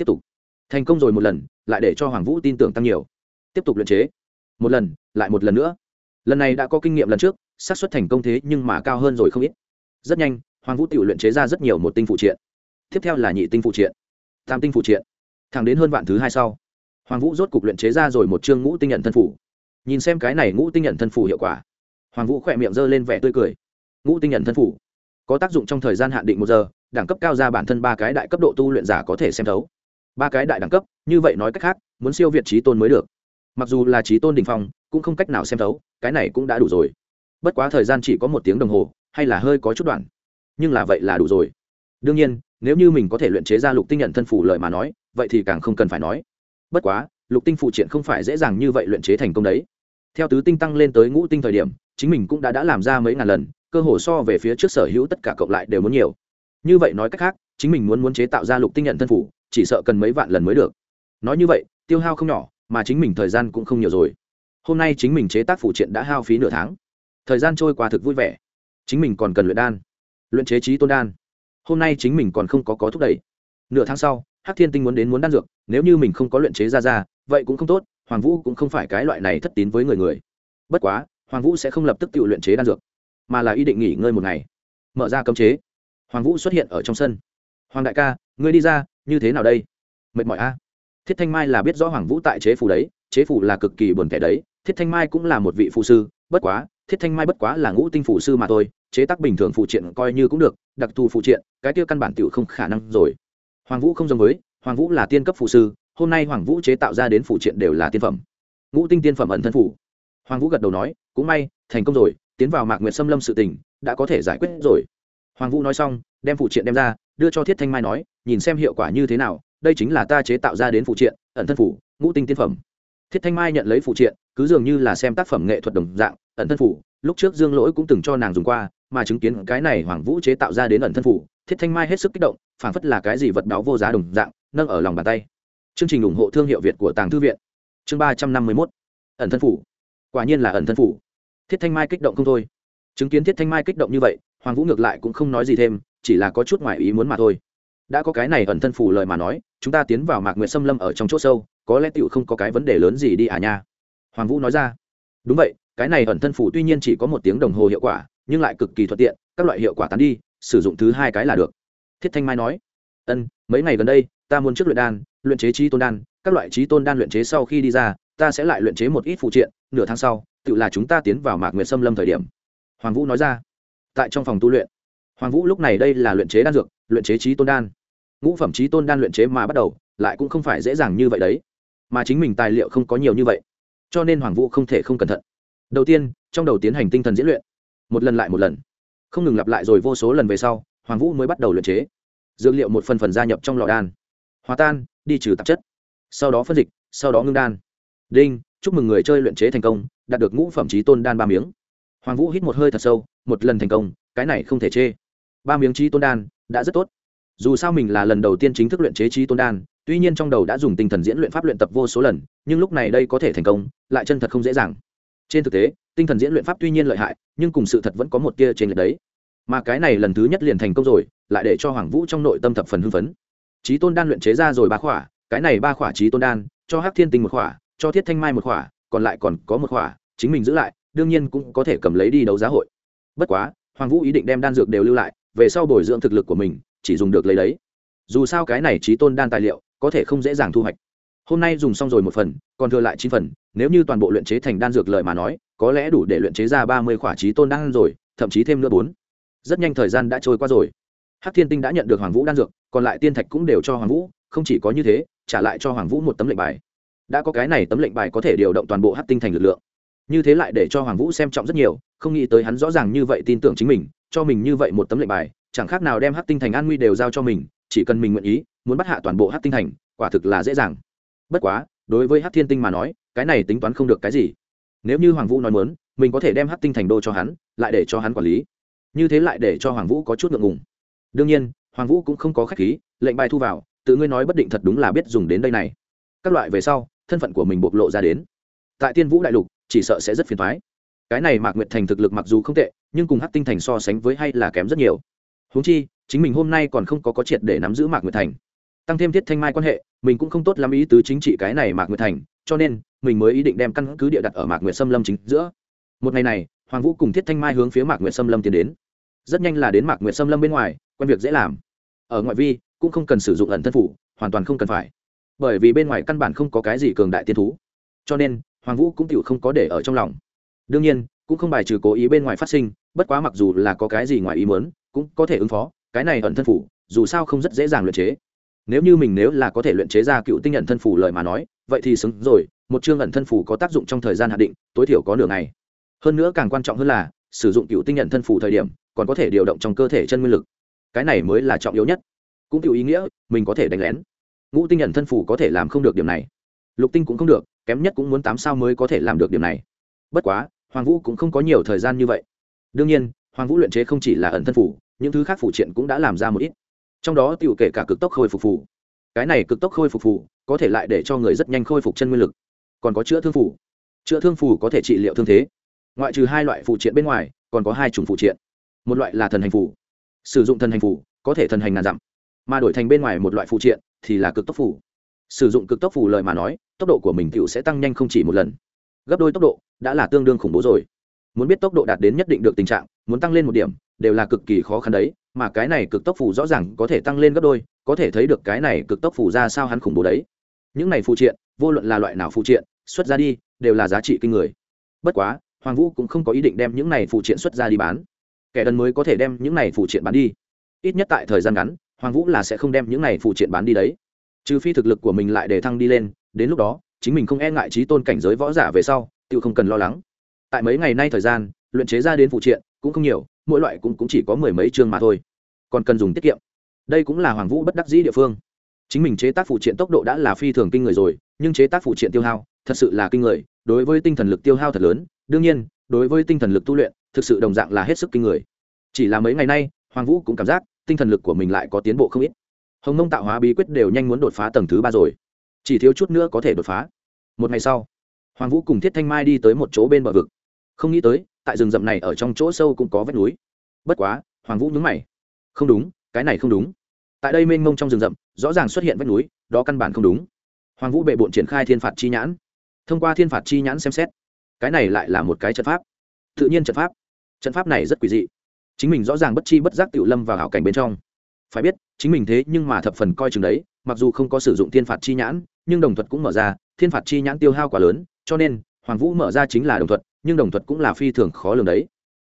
tiếp tục. Thành công rồi một lần, lại để cho hoàng vũ tin tưởng tăng nhiều. Tiếp tục luyện chế. Một lần, lại một lần nữa. Lần này đã có kinh nghiệm lần trước, xác suất thành công thế nhưng mà cao hơn rồi không ít. Rất nhanh, hoàng vũ tự luyện chế ra rất nhiều một tinh phụ triện. Tiếp theo là nhị tinh phụ triện, tam tinh phụ triện, thẳng đến hơn vạn thứ hai sau. Hoàng vũ rốt cục luyện chế ra rồi một chương ngũ tinh nhận thân phủ. Nhìn xem cái này ngũ tinh nhận thân phủ hiệu quả, hoàng vũ khỏe miệng g lên vẻ tươi cười. Ngũ tinh nhận thân phủ có tác dụng trong thời gian hạn định một giờ, đẳng cấp cao ra bản thân ba cái đại cấp độ tu luyện giả có thể xem thấu ba cái đại đẳng cấp, như vậy nói cách khác, muốn siêu việt trí tôn mới được. Mặc dù là trí tôn đình phong, cũng không cách nào xem thấu, cái này cũng đã đủ rồi. Bất quá thời gian chỉ có một tiếng đồng hồ, hay là hơi có chút đoạn. Nhưng là vậy là đủ rồi. Đương nhiên, nếu như mình có thể luyện chế ra lục tinh nhận thân phủ lợi mà nói, vậy thì càng không cần phải nói. Bất quá, lục tinh phụ triện không phải dễ dàng như vậy luyện chế thành công đấy. Theo tứ tinh tăng lên tới ngũ tinh thời điểm, chính mình cũng đã đã làm ra mấy ngàn lần, cơ hồ so về phía trước sở hữu tất cả cộng lại đều muốn nhiều. Như vậy nói cách khác, chính mình muốn muốn chế tạo ra lục tinh nhận thân phủ chỉ sợ cần mấy vạn lần mới được. Nói như vậy, tiêu hao không nhỏ, mà chính mình thời gian cũng không nhiều rồi. Hôm nay chính mình chế tác phụ triện đã hao phí nửa tháng. Thời gian trôi qua thực vui vẻ. Chính mình còn cần luyện đan, luyện chế trí tôn đan. Hôm nay chính mình còn không có có thúc đẩy. Nửa tháng sau, hắc thiên tinh muốn đến muốn đan dược, nếu như mình không có luyện chế ra ra, vậy cũng không tốt, hoàng vũ cũng không phải cái loại này thất tín với người người. Bất quá, hoàng vũ sẽ không lập tức tự luyện chế đan dược, mà là ý định nghỉ ngơi một ngày. Mở ra cấm chế. Hoàng vũ xuất hiện ở trong sân. Hoàng đại ca, ngươi đi ra như thế nào đây? Mệt mỏi a. Thiết thanh mai là biết rõ hoàng vũ tại chế phủ đấy, chế phủ là cực kỳ buồn thẻ đấy, thiết thanh mai cũng là một vị phụ sư, bất quá, thiết thanh mai bất quá là ngũ tinh phụ sư mà thôi, chế tác bình thường phụ triện coi như cũng được, đặc thù phụ triện, cái tiêu căn bản tiểu không khả năng rồi. Hoàng vũ không giống với, hoàng vũ là tiên cấp phụ sư, hôm nay hoàng vũ chế tạo ra đến phụ triện đều là tiên phẩm. Ngũ tinh tiên phẩm ẩn thân phủ hoàng vũ gật đầu nói, cũng may, thành công rồi, tiến vào mạc nguyện xâm lâm sự tình, đã có thể giải quyết rồi. Hoàng vũ nói xong đem phụ triện đem ra, đưa cho thiết thanh mai nói, nhìn xem hiệu quả như thế nào, đây chính là ta chế tạo ra đến phụ triện, ẩn thân phủ, ngũ tinh tiên phẩm. Thiết thanh mai nhận lấy phụ triện, cứ dường như là xem tác phẩm nghệ thuật đồng dạng, ẩn thân phủ, lúc trước dương lỗi cũng từng cho nàng dùng qua, mà chứng kiến cái này hoàng vũ chế tạo ra đến ẩn thân phủ, thiết thanh mai hết sức kích động, phảng phất là cái gì vật báo vô giá đồng dạng, nâng ở lòng bàn tay. Chương trình ủng hộ thương hiệu việt của tàng thư viện. Chương ba trăm năm mươi mốt. Ẩn thân phủ. Quả nhiên là ẩn thân phủ. Thiết thanh mai kích động không thôi. Chứng kiến thiết thanh mai kích động như vậy, hoàng vũ ngược lại cũng không nói gì thêm chỉ là có chút ngoài ý muốn mà thôi. Đã có cái này ẩn thân phủ lời mà nói, chúng ta tiến vào mạc nguyện xâm lâm ở trong chỗ sâu, có lẽ tựu không có cái vấn đề lớn gì đi à nha. Hoàng vũ nói ra. Đúng vậy, cái này ẩn thân phủ tuy nhiên chỉ có một tiếng đồng hồ hiệu quả, nhưng lại cực kỳ thuận tiện, các loại hiệu quả tán đi, sử dụng thứ hai cái là được. Thiết thanh mai nói. Ân, mấy ngày gần đây, ta muốn trước luyện đan, luyện chế trí tôn đan, các loại trí tôn đan luyện chế sau khi đi ra, ta sẽ lại luyện chế một ít phụ triện, nửa tháng sau, tự là chúng ta tiến vào mạc nguyệt xâm lâm thời điểm. Hoàng vũ nói ra. Tại trong phòng tu luyện hoàng vũ lúc này đây là luyện chế đan dược, luyện chế trí tôn đan. Ngũ phẩm trí tôn đan luyện chế mà bắt đầu, lại cũng không phải dễ dàng như vậy đấy. Mà chính mình tài liệu không có nhiều như vậy. Cho nên hoàng vũ không thể không cẩn thận. Đầu tiên, trong đầu tiến hành tinh thần diễn luyện. Một lần lại một lần. Không ngừng lặp lại rồi vô số lần về sau, hoàng vũ mới bắt đầu luyện chế. Dược liệu một phần phần gia nhập trong lò đan. Hòa tan, đi trừ tạp chất. Sau đó phân dịch, sau đó ngưng đan. Đinh, chúc mừng người chơi luyện chế thành công, đạt được ngũ phẩm trí tôn đan ba miếng. Hoàng vũ hít một hơi thật sâu, một lần thành công, cái này không thể chê ba miếng trí tôn đan đã rất tốt. Dù sao mình là lần đầu tiên chính thức luyện chế trí tôn đan, tuy nhiên trong đầu đã dùng tinh thần diễn luyện pháp luyện tập vô số lần, nhưng lúc này đây có thể thành công, lại chân thật không dễ dàng. Trên thực tế, tinh thần diễn luyện pháp tuy nhiên lợi hại, nhưng cùng sự thật vẫn có một tia trên lệch đấy. Mà cái này lần thứ nhất liền thành công rồi, lại để cho hoàng vũ trong nội tâm thập phần hưng phấn. Trí tôn đan luyện chế ra rồi ba khỏa, cái này ba khỏa trí tôn đan, cho hắc thiên tinh một khỏa, cho thiết thanh mai một khỏa, còn lại còn có một khỏa, chính mình giữ lại, đương nhiên cũng có thể cầm lấy đi đấu giá hội. Bất quá, hoàng vũ ý định đem đan dược đều lưu lại về sau bồi dưỡng thực lực của mình, chỉ dùng được lấy đấy. Dù sao cái này trí tôn đan tài liệu, có thể không dễ dàng thu hoạch. Hôm nay dùng xong rồi một phần, còn thừa lại chín phần, nếu như toàn bộ luyện chế thành đan dược lợi mà nói, có lẽ đủ để luyện chế ra ba mươi khỏa trí tôn đan rồi, thậm chí thêm nữa bốn. Rất nhanh thời gian đã trôi qua rồi. Hắc thiên tinh đã nhận được hoàng vũ đan dược, còn lại tiên thạch cũng đều cho hoàng vũ, không chỉ có như thế, trả lại cho hoàng vũ một tấm lệnh bài. Đã có cái này tấm lệnh bài có thể điều động toàn bộ hắc tinh thành lực lượng như thế lại để cho hoàng vũ xem trọng rất nhiều, không nghĩ tới hắn rõ ràng như vậy tin tưởng chính mình, cho mình như vậy một tấm lệnh bài, chẳng khác nào đem hắc tinh thành an nguy đều giao cho mình, chỉ cần mình nguyện ý, muốn bắt hạ toàn bộ hắc tinh thành, quả thực là dễ dàng. Bất quá, đối với hắc thiên tinh mà nói, cái này tính toán không được cái gì. Nếu như hoàng vũ nói muốn, mình có thể đem hắc tinh thành đô cho hắn, lại để cho hắn quản lý. Như thế lại để cho hoàng vũ có chút ngượng ngùng. Đương nhiên, hoàng vũ cũng không có khách khí, lệnh bài thu vào, tự ngươi nói bất định thật đúng là biết dùng đến đây này. Các loại về sau, thân phận của mình bộc lộ ra đến. Tại tiên vũ đại lục chỉ sợ sẽ rất phiền toái. cái này mạc nguyệt thành thực lực mặc dù không tệ, nhưng cùng hát tinh thành so sánh với hay là kém rất nhiều. Húng chi, chính mình hôm nay còn không có có triệt để nắm giữ mạc nguyệt thành. Tăng thêm thiết thanh mai quan hệ, mình cũng không tốt lắm ý tứ chính trị cái này mạc nguyệt thành, cho nên, mình mới ý định đem căn cứ địa đặt ở mạc nguyệt xâm lâm chính giữa. Một ngày này, hoàng vũ cùng thiết thanh mai hướng phía mạc nguyệt xâm lâm tiến đến. Rất nhanh là đến mạc nguyệt xâm lâm bên ngoài, quen việc dễ làm. Ở ngoại vi, cũng không cần sử dụng ẩn thân phủ, hoàn toàn không cần phải. Bởi vì bên ngoài căn bản không có cái gì cường đại tiên thú. Cho nên hoàng vũ cũng tựu không có để ở trong lòng. Đương nhiên, cũng không bài trừ cố ý bên ngoài phát sinh, bất quá mặc dù là có cái gì ngoài ý muốn, cũng có thể ứng phó, cái này ẩn thân phủ, dù sao không rất dễ dàng luyện chế. Nếu như mình nếu là có thể luyện chế ra cựu tinh ẩn thân phủ lời mà nói, vậy thì xứng rồi, một chương ẩn thân phủ có tác dụng trong thời gian hạn định, tối thiểu có nửa ngày. Hơn nữa càng quan trọng hơn là, sử dụng cựu tinh ẩn thân phủ thời điểm, còn có thể điều động trong cơ thể chân nguyên lực. Cái này mới là trọng yếu nhất. Cũng tiểu ý nghĩa, mình có thể đánh lén. Ngũ tinh ẩn thân phủ có thể làm không được điểm này. Lục tinh cũng không được kém nhất cũng muốn tám sao mới có thể làm được điểm này. Bất quá, hoàng vũ cũng không có nhiều thời gian như vậy. Đương nhiên, hoàng vũ luyện chế không chỉ là ẩn thân phủ, những thứ khác phụ triện cũng đã làm ra một ít. Trong đó tựu kể cả cực tốc khôi phục phủ. Cái này cực tốc khôi phục phủ, có thể lại để cho người rất nhanh khôi phục chân nguyên lực. Còn có chữa thương phủ. Chữa thương phủ có thể trị liệu thương thế. Ngoại trừ hai loại phụ triện bên ngoài, còn có hai chủng phụ triện. Một loại là thần hành phủ. Sử dụng thần hành phủ, có thể thần hành ngàn dặm. Mà đổi thành bên ngoài một loại phụ triện thì là cực tốc phủ sử dụng cực tốc phủ lời mà nói, tốc độ của mình tựu sẽ tăng nhanh không chỉ một lần. Gấp đôi tốc độ đã là tương đương khủng bố rồi. Muốn biết tốc độ đạt đến nhất định được tình trạng, muốn tăng lên một điểm, đều là cực kỳ khó khăn đấy, mà cái này cực tốc phủ rõ ràng có thể tăng lên gấp đôi, có thể thấy được cái này cực tốc phủ ra sao hắn khủng bố đấy. Những này phụ triện, vô luận là loại nào phụ triện, xuất ra đi, đều là giá trị kinh người. Bất quá, hoàng vũ cũng không có ý định đem những này phụ triện xuất ra đi bán. Kẻ đần mới có thể đem những này phụ triện bán đi. Ít nhất tại thời gian ngắn, hoàng vũ là sẽ không đem những này phụ triện bán đi đấy trừ phi thực lực của mình lại để thăng đi lên đến lúc đó chính mình không e ngại trí tôn cảnh giới võ giả về sau tự không cần lo lắng. Tại mấy ngày nay thời gian luyện chế ra đến phụ triện cũng không nhiều mỗi loại cũng, cũng chỉ có mười mấy chương mà thôi. Còn cần dùng tiết kiệm. Đây cũng là hoàng vũ bất đắc dĩ địa phương. Chính mình chế tác phụ triện tốc độ đã là phi thường kinh người rồi nhưng chế tác phụ triện tiêu hao thật sự là kinh người đối với tinh thần lực tiêu hao thật lớn. Đương nhiên đối với tinh thần lực tu luyện thực sự đồng dạng là hết sức kinh người. Chỉ là mấy ngày nay hoàng vũ cũng cảm giác tinh thần lực của mình lại có tiến bộ không ít hồng Nông tạo hóa bí quyết đều nhanh muốn đột phá tầng thứ ba rồi. Chỉ thiếu chút nữa có thể đột phá. Một ngày sau, hoàng vũ cùng thiết thanh mai đi tới một chỗ bên bờ vực. Không nghĩ tới, tại rừng rậm này ở trong chỗ sâu cũng có vách núi. Bất quá, hoàng vũ nhướng mày. Không đúng, cái này không đúng. Tại đây mênh mông trong rừng rậm, rõ ràng xuất hiện vách núi, đó căn bản không đúng. Hoàng vũ bệ bộn triển khai thiên phạt chi nhãn. Thông qua thiên phạt chi nhãn xem xét, cái này lại là một cái trận pháp. Tự nhiên trận pháp. Trận pháp này rất quỷ dị. Chính mình rõ ràng bất chi bất giác tự lâm vào hảo cảnh bên trong phải biết, chính mình thế nhưng mà thập phần coi chừng đấy, mặc dù không có sử dụng thiên phạt chi nhãn, nhưng đồng thuật cũng mở ra, thiên phạt chi nhãn tiêu hao quá lớn, cho nên, hoàng vũ mở ra chính là đồng thuật, nhưng đồng thuật cũng là phi thường khó lường đấy.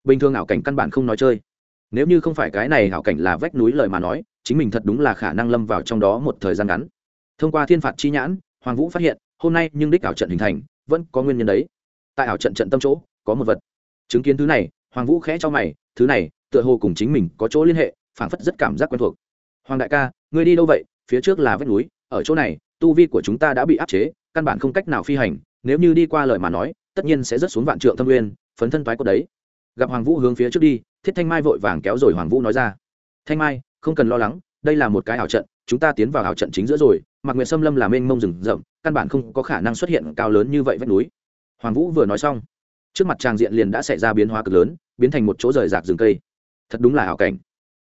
Bình thường ảo cảnh căn bản không nói chơi. Nếu như không phải cái này ảo cảnh là vách núi lời mà nói, chính mình thật đúng là khả năng lâm vào trong đó một thời gian ngắn. Thông qua thiên phạt chi nhãn, hoàng vũ phát hiện, hôm nay nhưng đích ảo trận hình thành, vẫn có nguyên nhân đấy. Tại ảo trận trận tâm chỗ, có một vật. Chứng kiến thứ này, hoàng vũ khẽ cho mày, thứ này, tựa hồ cùng chính mình có chỗ liên hệ phảng phất rất cảm giác quen thuộc. Hoàng đại ca, ngươi đi đâu vậy? Phía trước là vách núi, ở chỗ này, tu vi của chúng ta đã bị áp chế, căn bản không cách nào phi hành. Nếu như đi qua lời mà nói, tất nhiên sẽ rất xuống vạn trượng thâm nguyên, phấn thân toái cốt đấy. Gặp hoàng vũ hướng phía trước đi, thiết thanh mai vội vàng kéo rồi hoàng vũ nói ra. Thanh mai, không cần lo lắng, đây là một cái ảo trận, chúng ta tiến vào ảo trận chính giữa rồi. Mặc nguyệt sâm lâm là mênh mông rừng rậm, căn bản không có khả năng xuất hiện cao lớn như vậy vách núi. Hoàng vũ vừa nói xong, trước mặt tràng diện liền đã xảy ra biến hóa cực lớn, biến thành một chỗ rời rạc rừng cây. Thật đúng là ảo cảnh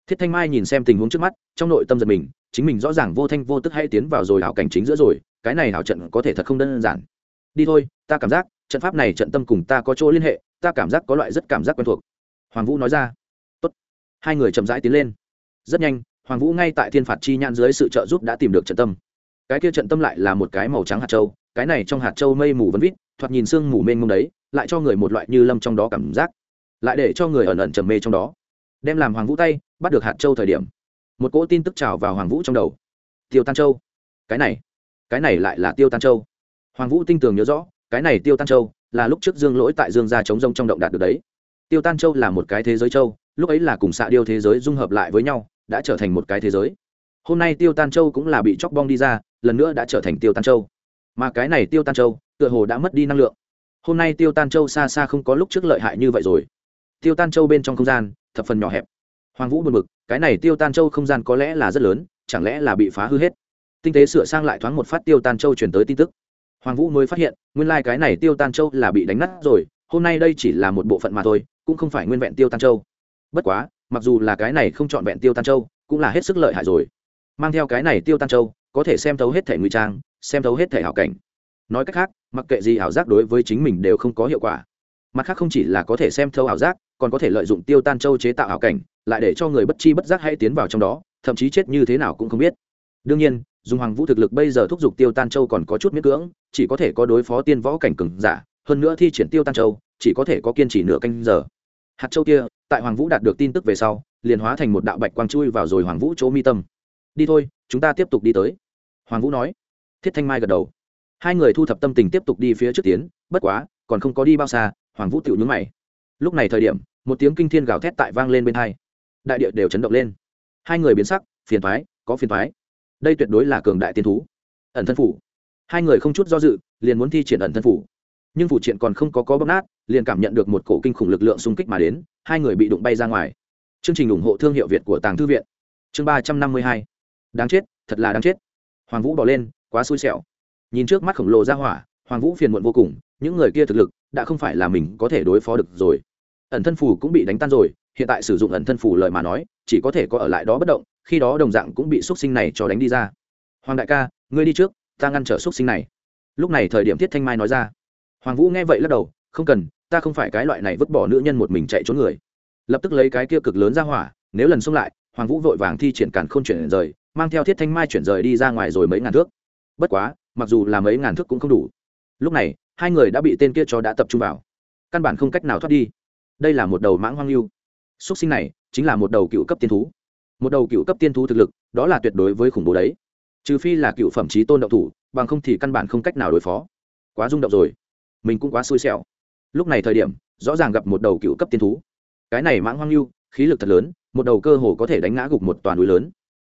thiết thanh mai nhìn xem tình huống trước mắt, trong nội tâm giật mình, chính mình rõ ràng vô thanh vô tức hay tiến vào rồi ảo cảnh chính giữa rồi, cái này ảo trận có thể thật không đơn giản. Đi thôi, ta cảm giác, trận pháp này trận tâm cùng ta có chỗ liên hệ, ta cảm giác có loại rất cảm giác quen thuộc. Hoàng vũ nói ra. Tốt. hai người chậm rãi tiến lên. Rất nhanh, hoàng vũ ngay tại thiên phạt chi nhãn dưới sự trợ giúp đã tìm được trận tâm. Cái kia trận tâm lại là một cái màu trắng hạt châu, cái này trong hạt châu mây mù vấn vít, thoạt nhìn sương mù mênh mông đấy, lại cho người một loại như lâm trong đó cảm giác. Lại để cho người ẩn ẩn trầm mê trong đó đem làm hoàng vũ tay, bắt được hạt châu thời điểm, một cỗ tin tức trào vào hoàng vũ trong đầu. Tiêu tan châu. Cái này cái này lại là tiêu tan châu. Hoàng vũ tinh tường nhớ rõ, cái này tiêu tan châu là lúc trước dương lỗi tại dương gia chống rông trong động đạt được đấy. Tiêu tan châu là một cái thế giới châu, lúc ấy là cùng xạ điêu thế giới dung hợp lại với nhau, đã trở thành một cái thế giới. Hôm nay tiêu tan châu cũng là bị chóc bong đi ra, lần nữa đã trở thành tiêu tan châu. Mà cái này tiêu tan châu, tựa hồ đã mất đi năng lượng. Hôm nay tiêu tan châu xa xa không có lúc trước lợi hại như vậy rồi. Tiêu tan châu bên trong không gian thập phần nhỏ hẹp. Hoàng vũ buồn b ự c cái này tiêu tan châu không gian có lẽ là rất lớn, chẳng lẽ là bị phá hư hết? Tinh tế sửa sang lại thoáng một phát tiêu tan châu chuyển tới tin tức. Hoàng vũ mới phát hiện, nguyên lai、like、cái này tiêu tan châu là bị đánh nát rồi, hôm nay đây chỉ là một bộ phận mà thôi, cũng không phải nguyên vẹn tiêu tan châu. Bất quá, mặc dù là cái này không trọn vẹn tiêu tan châu, cũng là hết sức lợi hại rồi. Mang theo cái này tiêu tan châu, có thể xem thấu hết thể nguy trang, xem thấu hết thể hảo cảnh. Nói cách khác, mặc kệ gì ảo giác đối với chính mình đều không có hiệu quả mặt khác không chỉ là có thể xem thấu ảo giác, còn có thể lợi dụng tiêu tan châu chế tạo ảo cảnh, lại để cho người bất chi bất giác hay tiến vào trong đó, thậm chí chết như thế nào cũng không biết. Đương nhiên, dùng hoàng vũ thực lực bây giờ thúc giục tiêu tan châu còn có chút miễn cưỡng, chỉ có thể có đối phó tiên võ cảnh cừng giả, hơn nữa thi triển tiêu tan châu, chỉ có thể có kiên trì nửa canh giờ. Hạt châu kia, tại hoàng vũ đạt được tin tức về sau, liền hóa thành một đạo bạch quang chui vào rồi hoàng vũ chỗ mi tâm. Đi thôi, chúng ta tiếp tục đi tới. Hoàng vũ nói. Thiết thanh mai gật đầu. Hai người thu thập tâm tình tiếp tục đi phía trước tiến, bất quá, còn không có đi bao xa hoàng vũ tiểu nhướng mày. Lúc này thời điểm, một tiếng kinh thiên gào thét tại vang lên bên hai. Đại địa đều chấn động lên. Hai người biến sắc, phiền thoái có phiền thoái đây tuyệt đối là cường đại tiên thú. Ẩn thân phủ. Hai người không chút do dự, liền muốn thi triển ẩn thân phủ. Nhưng phủ triện còn không có có bóp nát, liền cảm nhận được một cổ kinh khủng lực lượng xung kích mà đến, hai người bị đụng bay ra ngoài. Chương trình ủng hộ thương hiệu việt của tàng thư viện. Chương ba trăm năm mươi hai. Đáng chết, thật là đáng chết. Hoàng vũ bỏ lên, quá xui xẻo. Nhìn trước mắt khổng lồ ra hỏa, hoàng vũ phiền muộn vô cùng, những người kia thực lực đã không phải là mình có thể đối phó được rồi. Ẩn thân phủ cũng bị đánh tan rồi, hiện tại sử dụng ẩn thân phủ lời mà nói, chỉ có thể có ở lại đó bất động, khi đó đồng dạng cũng bị x u ấ t sinh này cho đánh đi ra. Hoàng đại ca, ngươi đi trước, ta ngăn trở x u ấ t sinh này. Lúc này thời điểm thiết thanh mai nói ra. Hoàng vũ nghe vậy lắc đầu, không cần, ta không phải cái loại này vứt bỏ nữ nhân một mình chạy trốn người. Lập tức lấy cái kia cực lớn ra hỏa, nếu lần xông lại, hoàng vũ vội vàng thi triển càn k h ô n chuyển rời, mang theo thiết thanh mai chuyển rời đi ra ngoài rồi mấy ngàn thước. Bất quá, mặc dù là mấy ngàn thước cũng không đủ. Lúc này hai người đã bị tên kia cho đã tập trung vào. Căn bản không cách nào thoát đi. Đây là một đầu mãng hoang lưu. Xuất sinh này chính là một đầu cựu cấp tiên thú. Một đầu cựu cấp tiên thú thực lực, đó là tuyệt đối với khủng bố đấy. Trừ phi là cựu phẩm trí tôn động thủ, bằng không thì căn bản không cách nào đối phó. Quá rung động rồi. Mình cũng quá xui xẻo. Lúc này thời điểm, rõ ràng gặp một đầu cựu cấp tiên thú. Cái này mãng hoang lưu, khí lực thật lớn, một đầu cơ hồ có thể đánh ngã gục một toàn núi lớn.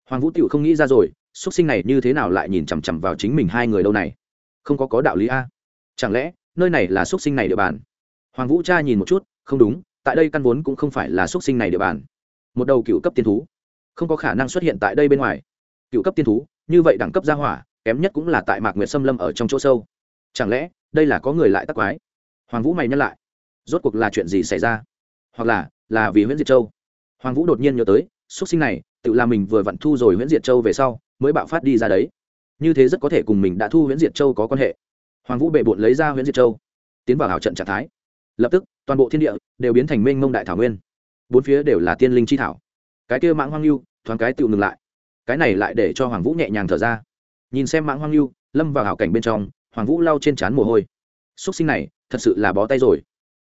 Hoàng vũ tịu không nghĩ ra rồi xuất sinh này như thế nào lại nhìn chằm chằm vào chính mình hai người đâu này? Không có có đạo lý a chẳng lẽ, nơi này là xuất sinh này địa bàn? Hoàng vũ cha nhìn một chút, không đúng, tại đây căn vốn cũng không phải là xuất sinh này địa bàn. Một đầu cựu cấp tiên thú. Không có khả năng xuất hiện tại đây bên ngoài. Cựu cấp tiên thú, như vậy đẳng cấp gia hỏa, kém nhất cũng là tại mạc nguyệt xâm lâm ở trong chỗ sâu. Chẳng lẽ, đây là có người lại tắc quái? Hoàng vũ mày nhắc lại. Rốt cuộc là chuyện gì xảy ra? Hoặc là là vì nguyễn diệt châu? Hoàng vũ đột nhiên nhớ tới xuất sinh này, tự làm mình vừa vặn thu rồi nguyễn diệt châu về sau, mới bạo phát đi ra đấy. Như thế rất có thể cùng mình đã thu nguyễn diệt châu có quan hệ hoàng vũ bệ bộn lấy ra huyện diệt châu, tiến vào hào trận trạng thái. Lập tức, toàn bộ thiên địa đều biến thành mênh mông đại thảo nguyên. Bốn phía đều là tiên linh chi thảo. Cái kia mãng hoang lưu, thoáng cái tự ngừng lại. Cái này lại để cho hoàng vũ nhẹ nhàng thở ra. Nhìn xem mãng hoang lưu, lâm vào hảo cảnh bên trong, hoàng vũ lau trên trán mồ hôi. Xúc sinh này, thật sự là bó tay rồi.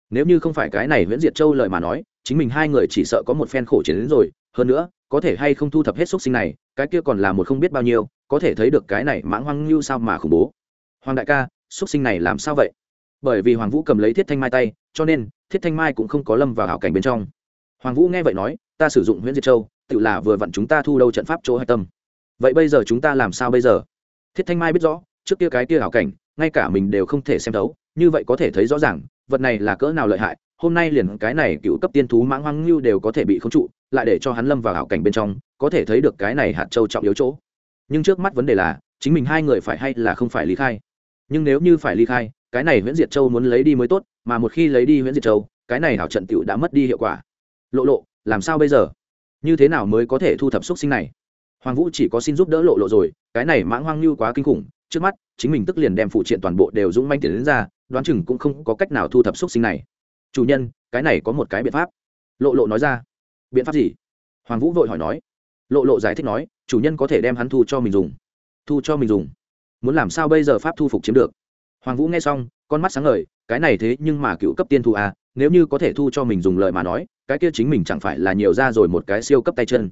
Nếu như không phải cái này nguyễn diệt châu lời mà nói, chính mình hai người chỉ sợ có một phen khổ chiến đến rồi. Hơn nữa, có thể hay không thu thập hết xúc sinh này, cái kia còn là một không biết bao nhiêu, có thể thấy được cái này mãng hoang lưu sao mà khủng bố. Hoàng đại ca xuất sinh này làm sao vậy? Bởi vì hoàng vũ cầm lấy thiết thanh mai tay, cho nên thiết thanh mai cũng không có lâm vào hảo cảnh bên trong. Hoàng vũ nghe vậy nói, ta sử dụng nguyễn diệt châu, tự là vừa vặn chúng ta thu đâu trận pháp chỗ hạch tâm. Vậy bây giờ chúng ta làm sao bây giờ? Thiết thanh mai biết rõ, trước kia cái kia hảo cảnh, ngay cả mình đều không thể xem thấu, như vậy có thể thấy rõ ràng, vật này là cỡ nào lợi hại, hôm nay liền cái này cựu cấp tiên thú mãng hoang lưu đều có thể bị khống trụ, lại để cho hắn lâm vào hảo cảnh bên trong, có thể thấy được cái này hạt châu trọng yếu chỗ. Nhưng trước mắt vấn đề là, chính mình hai người phải hay là không phải ly khai? Nhưng nếu như phải ly khai, cái này nguyễn diệt châu muốn lấy đi mới tốt, mà một khi lấy đi nguyễn diệt châu, cái này hảo trận tựu đã mất đi hiệu quả. Lộ lộ, làm sao bây giờ? Như thế nào mới có thể thu thập xúc sinh này? Hoàng vũ chỉ có xin giúp đỡ lộ lộ rồi, cái này mãng hoang lưu quá kinh khủng, trước mắt, chính mình tức liền đem phụ triện toàn bộ đều dũng manh tiền đến ra, đoán chừng cũng không có cách nào thu thập xúc sinh này. Chủ nhân, cái này có một cái biện pháp. Lộ lộ nói ra. Biện pháp gì? Hoàng vũ vội hỏi nói. Lộ lộ giải thích nói, chủ nhân có thể đem hắn thu cho mình dùng. Thu cho mình dùng muốn làm sao bây giờ pháp thu phục chiếm được? Hoàng vũ nghe xong, con mắt sáng ngời, cái này thế nhưng mà cựu cấp tiên thu à nếu như có thể thu cho mình dùng lời mà nói, cái kia chính mình chẳng phải là nhiều ra rồi một cái siêu cấp tay chân.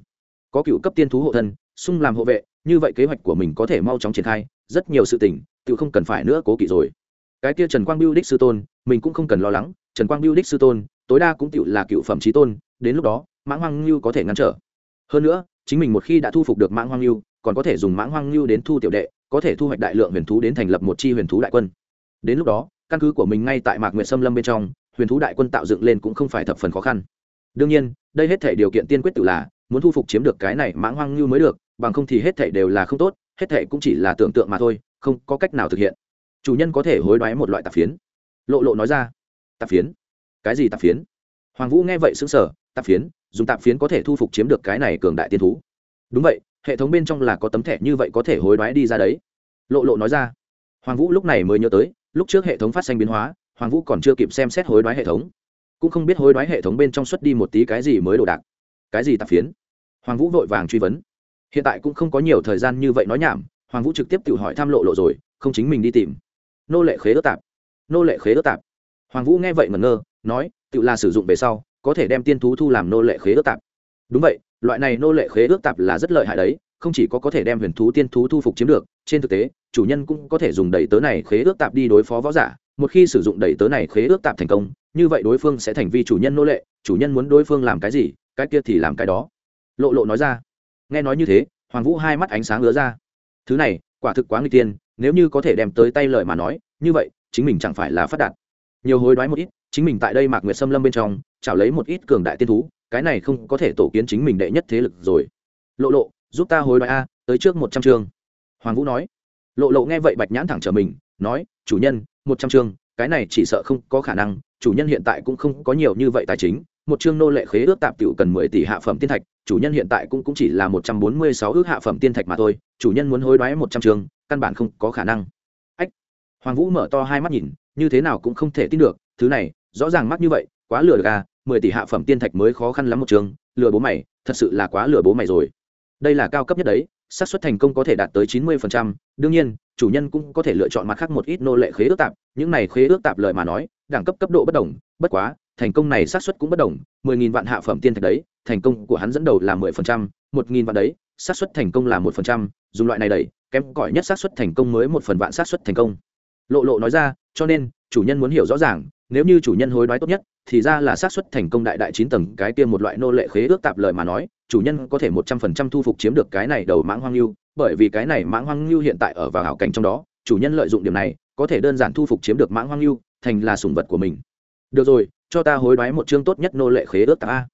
Có cựu cấp tiên thú hộ thân xung làm hộ vệ, như vậy kế hoạch của mình có thể mau chóng triển khai, rất nhiều sự tình tự không cần phải nữa cố kỵ rồi. Cái kia trần quang biêu đích sư tôn, mình cũng không cần lo lắng, trần quang biêu đích sư tôn, tối đa cũng tự là cựu phẩm trí tôn, đến lúc đó, mãng hoang lưu có thể ngăn trở. Hơn nữa, chính mình một khi đã thu phục được mãng hoang lưu còn có thể dùng mãng hoang lưu đến thu tiểu đệ có thể thu hoạch đại lượng huyền thú đến thành lập một chi huyền thú đại quân. Đến lúc đó, căn cứ của mình ngay tại mạc nguyện xâm lâm bên trong, huyền thú đại quân tạo dựng lên cũng không phải thập phần khó khăn. Đương nhiên, đây hết thể điều kiện tiên quyết tự là, muốn thu phục chiếm được cái này mãng hoang như mới được, bằng không thì hết thể đều là không tốt, hết thể cũng chỉ là tưởng tượng mà thôi, không có cách nào thực hiện. Chủ nhân có thể hối đoái một loại tạp phiến. Lộ lộ nói ra. Tạp phiến? Cái gì tạp phiến? Hoàng vũ nghe vậy xứng sở tạp phiến, dùng tạp phiến có thể thu phục chiếm được cái này cường đại tiên thú. Đúng vậy hệ thống bên trong là có tấm thẻ như vậy có thể hối đoái đi ra đấy. Lộ lộ nói ra. Hoàng vũ lúc này mới nhớ tới, lúc trước hệ thống phát sinh biến hóa, hoàng vũ còn chưa kịp xem xét hối đoái hệ thống. Cũng không biết hối đoái hệ thống bên trong xuất đi một tí cái gì mới đồ đạc, cái gì tạp phiến. Hoàng vũ vội vàng truy vấn. Hiện tại cũng không có nhiều thời gian như vậy nói nhảm, hoàng vũ trực tiếp tự hỏi tham lộ lộ rồi, không chính mình đi tìm. Nô lệ khế ước tạp. Nô lệ khế ước tạp. Hoàng vũ nghe vậy ngẩn ngơ, nói, tự là sử dụng về sau, có thể đem tiên thú thu làm nô lệ khế ước tạp. Đúng vậy loại này nô lệ khế ước tạp là rất lợi hại đấy, không chỉ có có thể đem huyền thú tiên thú thu phục chiếm được, trên thực tế, chủ nhân cũng có thể dùng đầy tớ này khế ước tạp đi đối phó võ giả. Một khi sử dụng đầy tớ này khế ước tạp thành công, như vậy đối phương sẽ thành vi chủ nhân nô lệ, chủ nhân muốn đối phương làm cái gì, cái kia thì làm cái đó. Lộ lộ nói ra. Nghe nói như thế, hoàng vũ hai mắt ánh sáng lứa ra. Thứ này, quả thực quá nguy tiên, nếu như có thể đem tới tay lời mà nói, như vậy, chính mình chẳng phải là phát đạt. Nhiều hối đoái một ít, chính mình tại đây mạc nguyệt xâm lâm bên trong, chảo lấy một ít cường đại tiên thú cái này không có thể tổ kiến chính mình đệ nhất thế lực rồi. Lộ lộ giúp ta hối đoái a tới trước một trăm chương. Hoàng vũ nói. Lộ lộ nghe vậy bạch nhãn thẳng trở mình nói chủ nhân một trăm chương cái này chỉ sợ không có khả năng chủ nhân hiện tại cũng không có nhiều như vậy tài chính một chương nô lệ khế ước tạp tiểu cần mười tỷ hạ phẩm tiên thạch chủ nhân hiện tại cũng, cũng chỉ là một trăm bốn mươi sáu ước hạ phẩm tiên thạch mà thôi chủ nhân muốn hối đoái một trăm chương căn bản không có khả năng. Ách. Hoàng vũ mở to hai mắt nhìn như thế nào cũng không thể tin được thứ này rõ ràng mắc như vậy quá lừa gà mười tỷ hạ phẩm tiên thạch mới khó khăn lắm một trường, lừa bố mày thật sự là quá lừa bố mày rồi. Đây là cao cấp nhất đấy xác suất thành công có thể đạt tới chín mươi đương nhiên chủ nhân cũng có thể lựa chọn mặt khác một ít nô lệ khế ước tạp những này khế ước tạp lợi mà nói đẳng cấp cấp độ bất đồng bất quá thành công này xác suất cũng bất đồng mười nghìn vạn hạ phẩm tiên thạch đấy thành công của hắn dẫn đầu là mười phần trăm một nghìn vạn đấy xác suất thành công là một phần trăm dùng loại này đẩy kém cỏi nhất xác suất thành công mới một phần vạn xác suất thành công. Lộ lộ nói ra cho nên chủ nhân muốn hiểu rõ ràng nếu như chủ nhân hối đoái tốt nhất thì ra là xác suất thành công đại đại chín tầng, cái kia một loại nô lệ khế ước tạp lời mà nói, chủ nhân có thể một trăm phần trăm thu phục chiếm được cái này đầu mãng hoang lưu, bởi vì cái này mãng hoang lưu hiện tại ở vào hảo cảnh trong đó, chủ nhân lợi dụng điểm này, có thể đơn giản thu phục chiếm được mãng hoang lưu, thành là sủng vật của mình. Được rồi, cho ta hối đoái một chương tốt nhất nô lệ khế ước tạp a.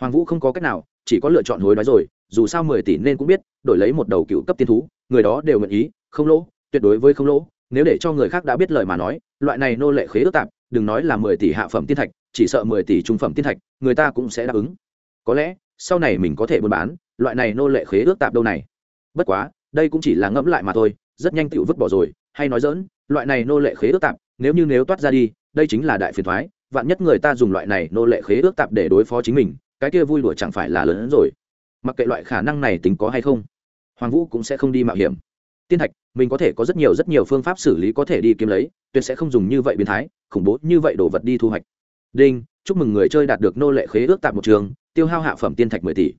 Hoàng vũ không có cách nào, chỉ có lựa chọn hối đoái rồi, dù sao mười tỷ nên cũng biết, đổi lấy một đầu cựu cấp tiên thú, người đó đều nguyện ý, không lỗ, tuyệt đối với không lỗ. Nếu để cho người khác đã biết lời mà nói, loại này nô lệ khế ước tạp, đừng nói là mười tỷ hạ phẩm tiên thạch chỉ sợ mười tỷ trung phẩm tiên thạch, người ta cũng sẽ đáp ứng. Có lẽ, sau này mình có thể buôn bán, loại này nô lệ khế ước tạp đâu này. Bất quá, đây cũng chỉ là ngẫm lại mà thôi, rất nhanh tự vứt bỏ rồi, hay nói dỡn loại này nô lệ khế ước tạp, nếu như nếu toát ra đi, đây chính là đại phiền thoái, vạn nhất người ta dùng loại này nô lệ khế ước tạp để đối phó chính mình, cái kia vui đùa chẳng phải là lớn hơn rồi. Mặc kệ loại khả năng này tính có hay không, hoàng vũ cũng sẽ không đi mạo hiểm. Tiên thạch, mình có thể có rất nhiều rất nhiều phương pháp xử lý có thể đi kiếm lấy, tuyệt sẽ không dùng như vậy biến thái, khủng bố như vậy đồ vật đi thu hoạch đinh, chúc mừng người chơi đạt được nô lệ khế ước tạp một trường, tiêu hao hạ phẩm tiên thạch mười tỷ.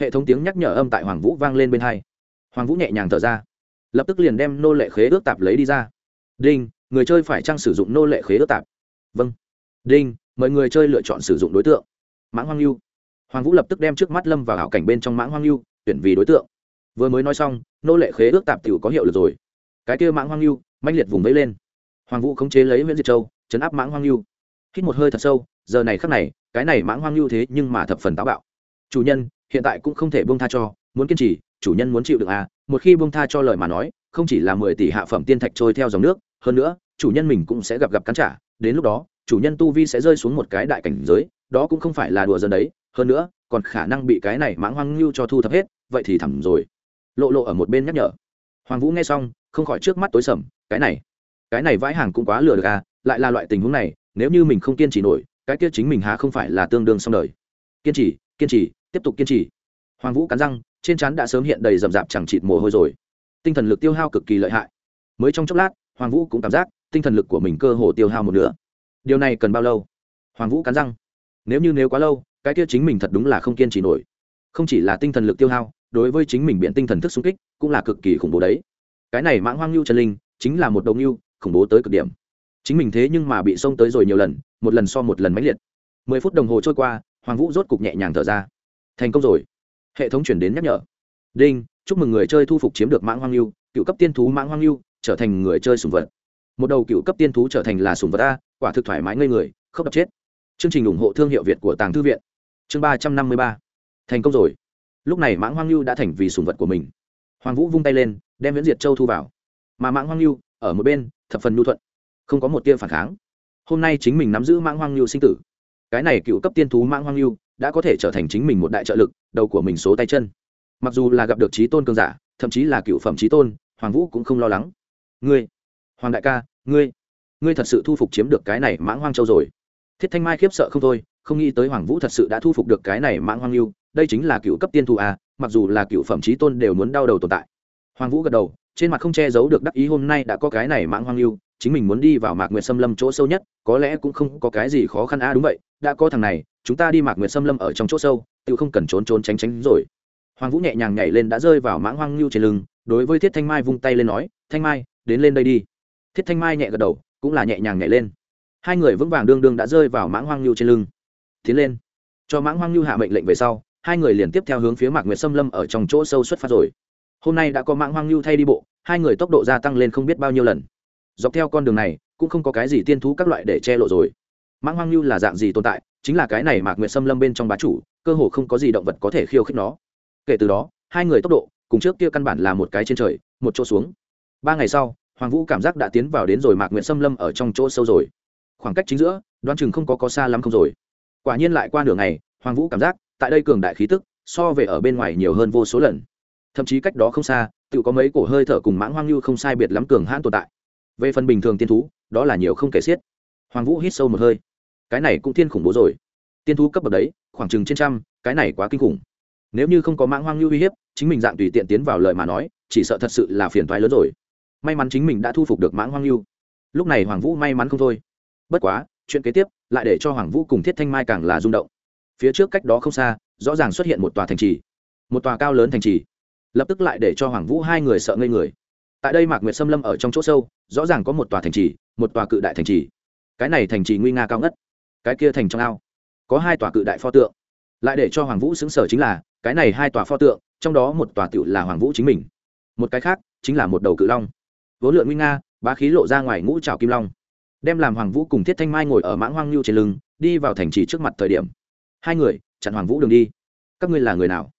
Hệ thống tiếng nhắc nhở âm tại hoàng vũ vang lên bên hai. Hoàng vũ nhẹ nhàng thở ra. Lập tức liền đem nô lệ khế ước tạp lấy đi ra. Đinh, người chơi phải trang sử dụng nô lệ khế ước tạp? Vâng. Đinh, mời người chơi lựa chọn sử dụng đối tượng. Mãng hoang lưu hoàng vũ lập tức đem trước mắt lâm vào hảo cảnh bên trong mãng hoang lưu tuyển vì đối tượng. Vừa mới nói xong, nô lệ khế ước tạp t có hiệu lực rồi. Cái kia mãng hoang lưu manh liệt vùng vẫy lên. Hoàng vũ khống chế lấy nguyễn diệt châu, chấn áp mãng hoang lưu hít một hơi thật sâu, giờ này khắc này, cái này mãng hoang lưu thế nhưng mà thập phần táo bạo. Chủ nhân, hiện tại cũng không thể buông tha cho, muốn kiên trì, chủ nhân muốn chịu được à một khi buông tha cho lời mà nói, không chỉ là mười tỷ hạ phẩm tiên thạch trôi theo dòng nước, hơn nữa, chủ nhân mình cũng sẽ gặp gặp cắn trả, đến lúc đó, chủ nhân tu vi sẽ rơi xuống một cái đại cảnh giới, đó cũng không phải là đùa dân đấy, hơn nữa, còn khả năng bị cái này mãng hoang lưu cho thu thập hết, vậy thì thẳm rồi. Lộ lộ ở một bên nhắc nhở. Hoàng vũ nghe xong, không khỏi trước mắt tối sầm, cái này cái này vãi hàng cũng quá lừa được à lại là loại tình huống này nếu như mình không kiên trì nổi, cái kia chính mình há không phải là tương đương xong đời. Kiên trì kiên trì, tiếp tục kiên trì. Hoàng vũ cắn răng, trên trán đã sớm hiện đầy rậm rạp chẳng chịt mồ hôi rồi. Tinh thần lực tiêu hao cực kỳ lợi hại. Mới trong chốc lát, hoàng vũ cũng cảm giác tinh thần lực của mình cơ hồ tiêu hao một nửa. Điều này cần bao lâu? Hoàng vũ cắn răng. Nếu như nếu quá lâu, cái kia chính mình thật đúng là không kiên trì nổi. Không chỉ là tinh thần lực tiêu hao, đối với chính mình biện tinh thần thức xung kích cũng là cực kỳ khủng bố đấy. Cái này mãng hoang lưu chân linh chính là một đồng lưu khủng bố tới cực điểm chính mình thế nhưng mà bị xông tới rồi nhiều lần, một lần so một lần mãnh liệt. Mười phút đồng hồ trôi qua, hoàng vũ rốt cục nhẹ nhàng thở ra. Thành công rồi. Hệ thống chuyển đến nhắc nhở. Đinh, chúc mừng người chơi thu phục chiếm được mãng hoang lưu, cựu cấp tiên thú mãng hoang lưu trở thành người chơi sùng vật. Một đầu cựu cấp tiên thú trở thành là sùng vật a, quả thực thoải mái ngây người, không đập chết. Chương trình ủng hộ thương hiệu việt của tàng thư viện. Chương ba trăm năm mươi ba. Thành công rồi. Lúc này mãng hoang lưu đã thành vì sùng vật của mình. Hoàng vũ vung tay lên, đem viễn diệt châu thu vào. Mà mãng hoang lưu, ở một bên, thập phần nhu thuận không có một tia phản kháng. Hôm nay chính mình nắm giữ mãng hoang lưu sinh tử. Cái này cựu cấp tiên thú mãng hoang lưu đã có thể trở thành chính mình một đại trợ lực, đầu của mình số tay chân. Mặc dù là gặp được trí tôn cường giả, thậm chí là cựu phẩm trí tôn, hoàng vũ cũng không lo lắng. Ngươi, hoàng đại ca, ngươi ngươi thật sự thu phục chiếm được cái này mãng hoang châu rồi. Thiết thanh mai khiếp sợ không thôi, không nghĩ tới hoàng vũ thật sự đã thu phục được cái này mãng hoang lưu đây chính là cựu cấp tiên thù à mặc dù là cựu phẩm trí tôn đều muốn đau đầu tồn tại. Hoàng vũ gật đầu trên mặt không che giấu được đắc ý hôm nay đã có cái này mãng hoang lưu chính mình muốn đi vào mạc nguyệt xâm lâm chỗ sâu nhất có lẽ cũng không có cái gì khó khăn. A à, đúng vậy đã có thằng này chúng ta đi mạc nguyệt xâm lâm ở trong chỗ sâu tự không cần trốn trốn tránh tránh rồi. Hoàng vũ nhẹ nhàng nhảy lên đã rơi vào mãng hoang lưu trên lưng đối với thiết thanh mai vung tay lên nói thanh mai đến lên đây đi. Thiết thanh mai nhẹ gật đầu cũng là nhẹ nhàng nhảy lên. Hai người vững vàng đương đương đã rơi vào mãng hoang lưu trên lưng. Tiến lên cho mãng hoang lưu hạ mệnh lệnh về sau. Hai người liền tiếp theo hướng phía mạc nguyệt xâm lâm ở trong chỗ sâu xuất phát rồi hôm nay đã có mạng hoang lưu thay đi bộ, hai người tốc độ gia tăng lên không biết bao nhiêu lần. Dọc theo con đường này, cũng không có cái gì tiên thú các loại để che lộ rồi. Mãng hoang lưu là dạng gì tồn tại? Chính là cái này mạc nguyệt xâm lâm bên trong bá chủ, cơ hồ không có gì động vật có thể khiêu khích nó. Kể từ đó, hai người tốc độ, cùng trước kia căn bản là một cái trên trời, một chỗ xuống. Ba ngày sau, hoàng vũ cảm giác đã tiến vào đến rồi mạc nguyện xâm lâm ở trong chỗ sâu rồi. Khoảng cách chính giữa, đoán chừng không có có xa lắm không rồi. Quả nhiên lại qua nửa ngày, hoàng vũ cảm giác, tại đây cường đại khí tức, so về ở bên ngoài nhiều hơn vô số lần thậm chí cách đó không xa, tự có mấy cổ hơi thở cùng mãng hoang lưu không sai biệt lắm cường hãn tồn tại. Về phần bình thường tiên thú, đó là nhiều không kể xiết. Hoàng vũ hít sâu một hơi. Cái này cũng thiên khủng bố rồi. Tiên thú cấp bậc đấy, khoảng chừng trên trăm, cái này quá kinh khủng. Nếu như không có mãng hoang lưu uy hiếp, chính mình dạng tùy tiện tiến vào lời mà nói, chỉ sợ thật sự là phiền thoái lớn rồi. May mắn chính mình đã thu phục được mãng hoang lưu lúc này hoàng vũ may mắn không thôi. Bất quá, chuyện kế tiếp lại để cho hoàng vũ cùng thiết thanh mai càng là rung động. Phía trước cách đó không xa, rõ ràng xuất hiện một tòa thành trì. Một tòa cao lớn thành trì lập tức lại để cho hoàng vũ hai người sợ ngây người. Tại đây mạc nguyệt xâm lâm ở trong chỗ sâu, rõ ràng có một tòa thành trì, một tòa cự đại thành trì. Cái này thành trì nguy nga cao ngất, cái kia thành trong ao, có hai tòa cự đại pho tượng. Lại để cho hoàng vũ xứng sở chính là, cái này hai tòa pho tượng, trong đó một tòa tựu là hoàng vũ chính mình, một cái khác chính là một đầu cự long. Vốn lượn nguy nga, bá khí lộ ra ngoài ngũ trào kim long, đem làm hoàng vũ cùng thiết thanh mai ngồi ở mãng hoang lưu trên lưng, đi vào thành trì trước mặt thời điểm. Hai người, chặn hoàng vũ đường đi. Các ngươi là người nào?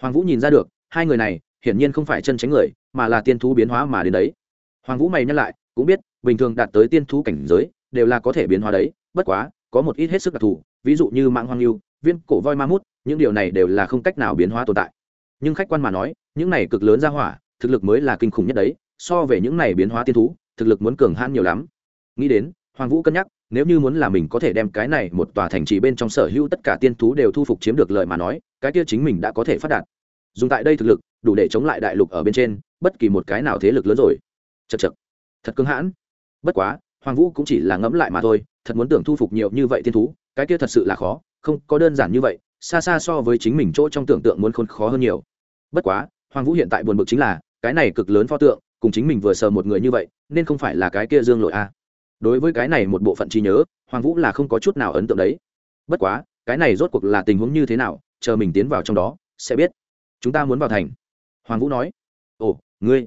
Hoàng vũ nhìn ra được, hai người này hiển nhiên không phải chân tránh người, mà là tiên thú biến hóa mà đến đấy. Hoàng vũ mày nhắc lại, cũng biết, bình thường đạt tới tiên thú cảnh giới, đều là có thể biến hóa đấy, bất quá, có một ít hết sức đặc thù, ví dụ như mạng hoang lưu viên cổ voi ma mút, những điều này đều là không cách nào biến hóa tồn tại. Nhưng khách quan mà nói, những này cực lớn ra hỏa, thực lực mới là kinh khủng nhất đấy, so về những này biến hóa tiên thú, thực lực muốn cường hãn nhiều lắm. Nghĩ đến, hoàng vũ cân nhắc, nếu như muốn là mình có thể đem cái này một tòa thành trì bên trong sở hữu tất cả tiên thú đều thu phục chiếm được lợi mà nói, cái kia chính mình đã có thể phát đạt. Dùng tại đây thực lực đủ để chống lại đại lục ở bên trên, bất kỳ một cái nào thế lực lớn rồi. Chật chật thật cứng hãn. Bất quá, hoàng vũ cũng chỉ là ngẫm lại mà thôi, thật muốn tưởng thu phục nhiều như vậy thiên thú, cái kia thật sự là khó, không có đơn giản như vậy, xa xa so với chính mình chỗ trong tưởng tượng muốn khôn khó hơn nhiều. Bất quá, hoàng vũ hiện tại buồn bực chính là, cái này cực lớn pho tượng, cùng chính mình vừa sờ một người như vậy, nên không phải là cái kia dương lội a đối với cái này một bộ phận trí nhớ, hoàng vũ là không có chút nào ấn tượng đấy. Bất quá, cái này rốt cuộc là tình huống như thế nào, chờ mình tiến vào trong đó, sẽ biết. Chúng ta muốn vào thành hoàng vũ nói. Ồ, ngươi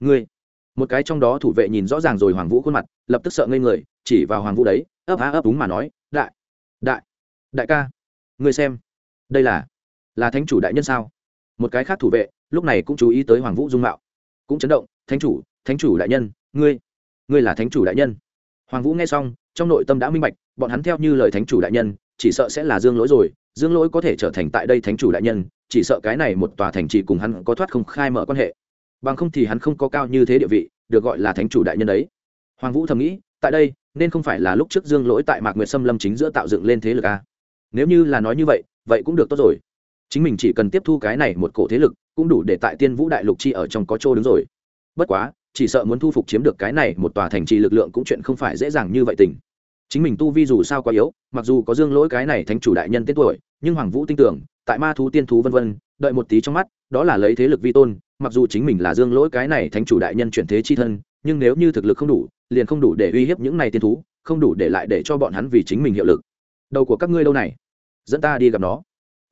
ngươi. Một cái trong đó thủ vệ nhìn rõ ràng rồi hoàng vũ khuôn mặt, lập tức sợ ngây người, chỉ vào hoàng vũ đấy, ấp á ấp đúng mà nói, đại đại đại ca, ngươi xem, đây là là thánh chủ đại nhân sao? Một cái khác thủ vệ, lúc này cũng chú ý tới hoàng vũ dung mạo, cũng chấn động, thánh chủ thánh chủ đại nhân, ngươi ngươi là thánh chủ đại nhân. Hoàng vũ nghe xong, trong nội tâm đã minh bạch, bọn hắn theo như lời thánh chủ đại nhân, chỉ sợ sẽ là dương lỗi rồi dương lỗi có thể trở thành tại đây thánh chủ đại nhân, chỉ sợ cái này một tòa thành chỉ cùng hắn có thoát không khai mở quan hệ. Bằng không thì hắn không có cao như thế địa vị, được gọi là thánh chủ đại nhân đấy. Hoàng vũ thầm nghĩ, tại đây, nên không phải là lúc trước dương lỗi tại mạc nguyệt xâm lâm chính giữa tạo dựng lên thế lực a nếu như là nói như vậy vậy cũng được tốt rồi. Chính mình chỉ cần tiếp thu cái này một cổ thế lực, cũng đủ để tại tiên vũ đại lục chi ở trong có chỗ đứng rồi. Bất quá, chỉ sợ muốn thu phục chiếm được cái này một tòa thành trì lực lượng cũng chuyện không phải dễ dàng như vậy tình chính mình tu vi dù sao quá yếu, mặc dù có dương lỗi cái này thánh chủ đại nhân tên tuổi, nhưng hoàng vũ tin tưởng, tại ma thú tiên thú vân vân, đợi một tí trong mắt, đó là lấy thế lực vi tôn, mặc dù chính mình là dương lỗi cái này thánh chủ đại nhân chuyển thế chi thân, nhưng nếu như thực lực không đủ, liền không đủ để uy hiếp những này tiên thú, không đủ để lại để cho bọn hắn vì chính mình hiệu lực. Đầu của các ngươi lâu này? Dẫn ta đi gặp nó.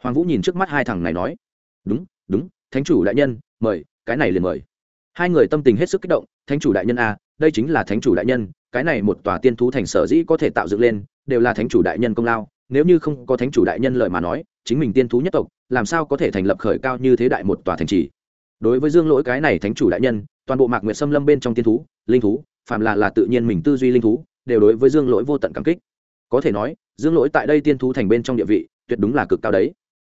Hoàng vũ nhìn trước mắt hai thằng này nói. Đúng đúng, thánh chủ đại nhân, mời, cái này liền mời. Hai người tâm tình hết sức kích động, thánh chủ đại nhân a đây chính là thánh chủ đại nhân cái này một tòa tiên thú thành sở dĩ có thể tạo dựng lên, đều là thánh chủ đại nhân công lao, nếu như không có thánh chủ đại nhân lợi mà nói, chính mình tiên thú nhất tộc, làm sao có thể thành lập khởi cao như thế đại một tòa thành trì? Đối với dương lỗi cái này thánh chủ đại nhân, toàn bộ mạc nguyệt xâm lâm bên trong tiên thú, linh thú phạm là là tự nhiên mình tư duy linh thú, đều đối với dương lỗi vô tận cảm kích. Có thể nói, dương lỗi tại đây tiên thú thành bên trong địa vị, tuyệt đúng là cực cao đấy.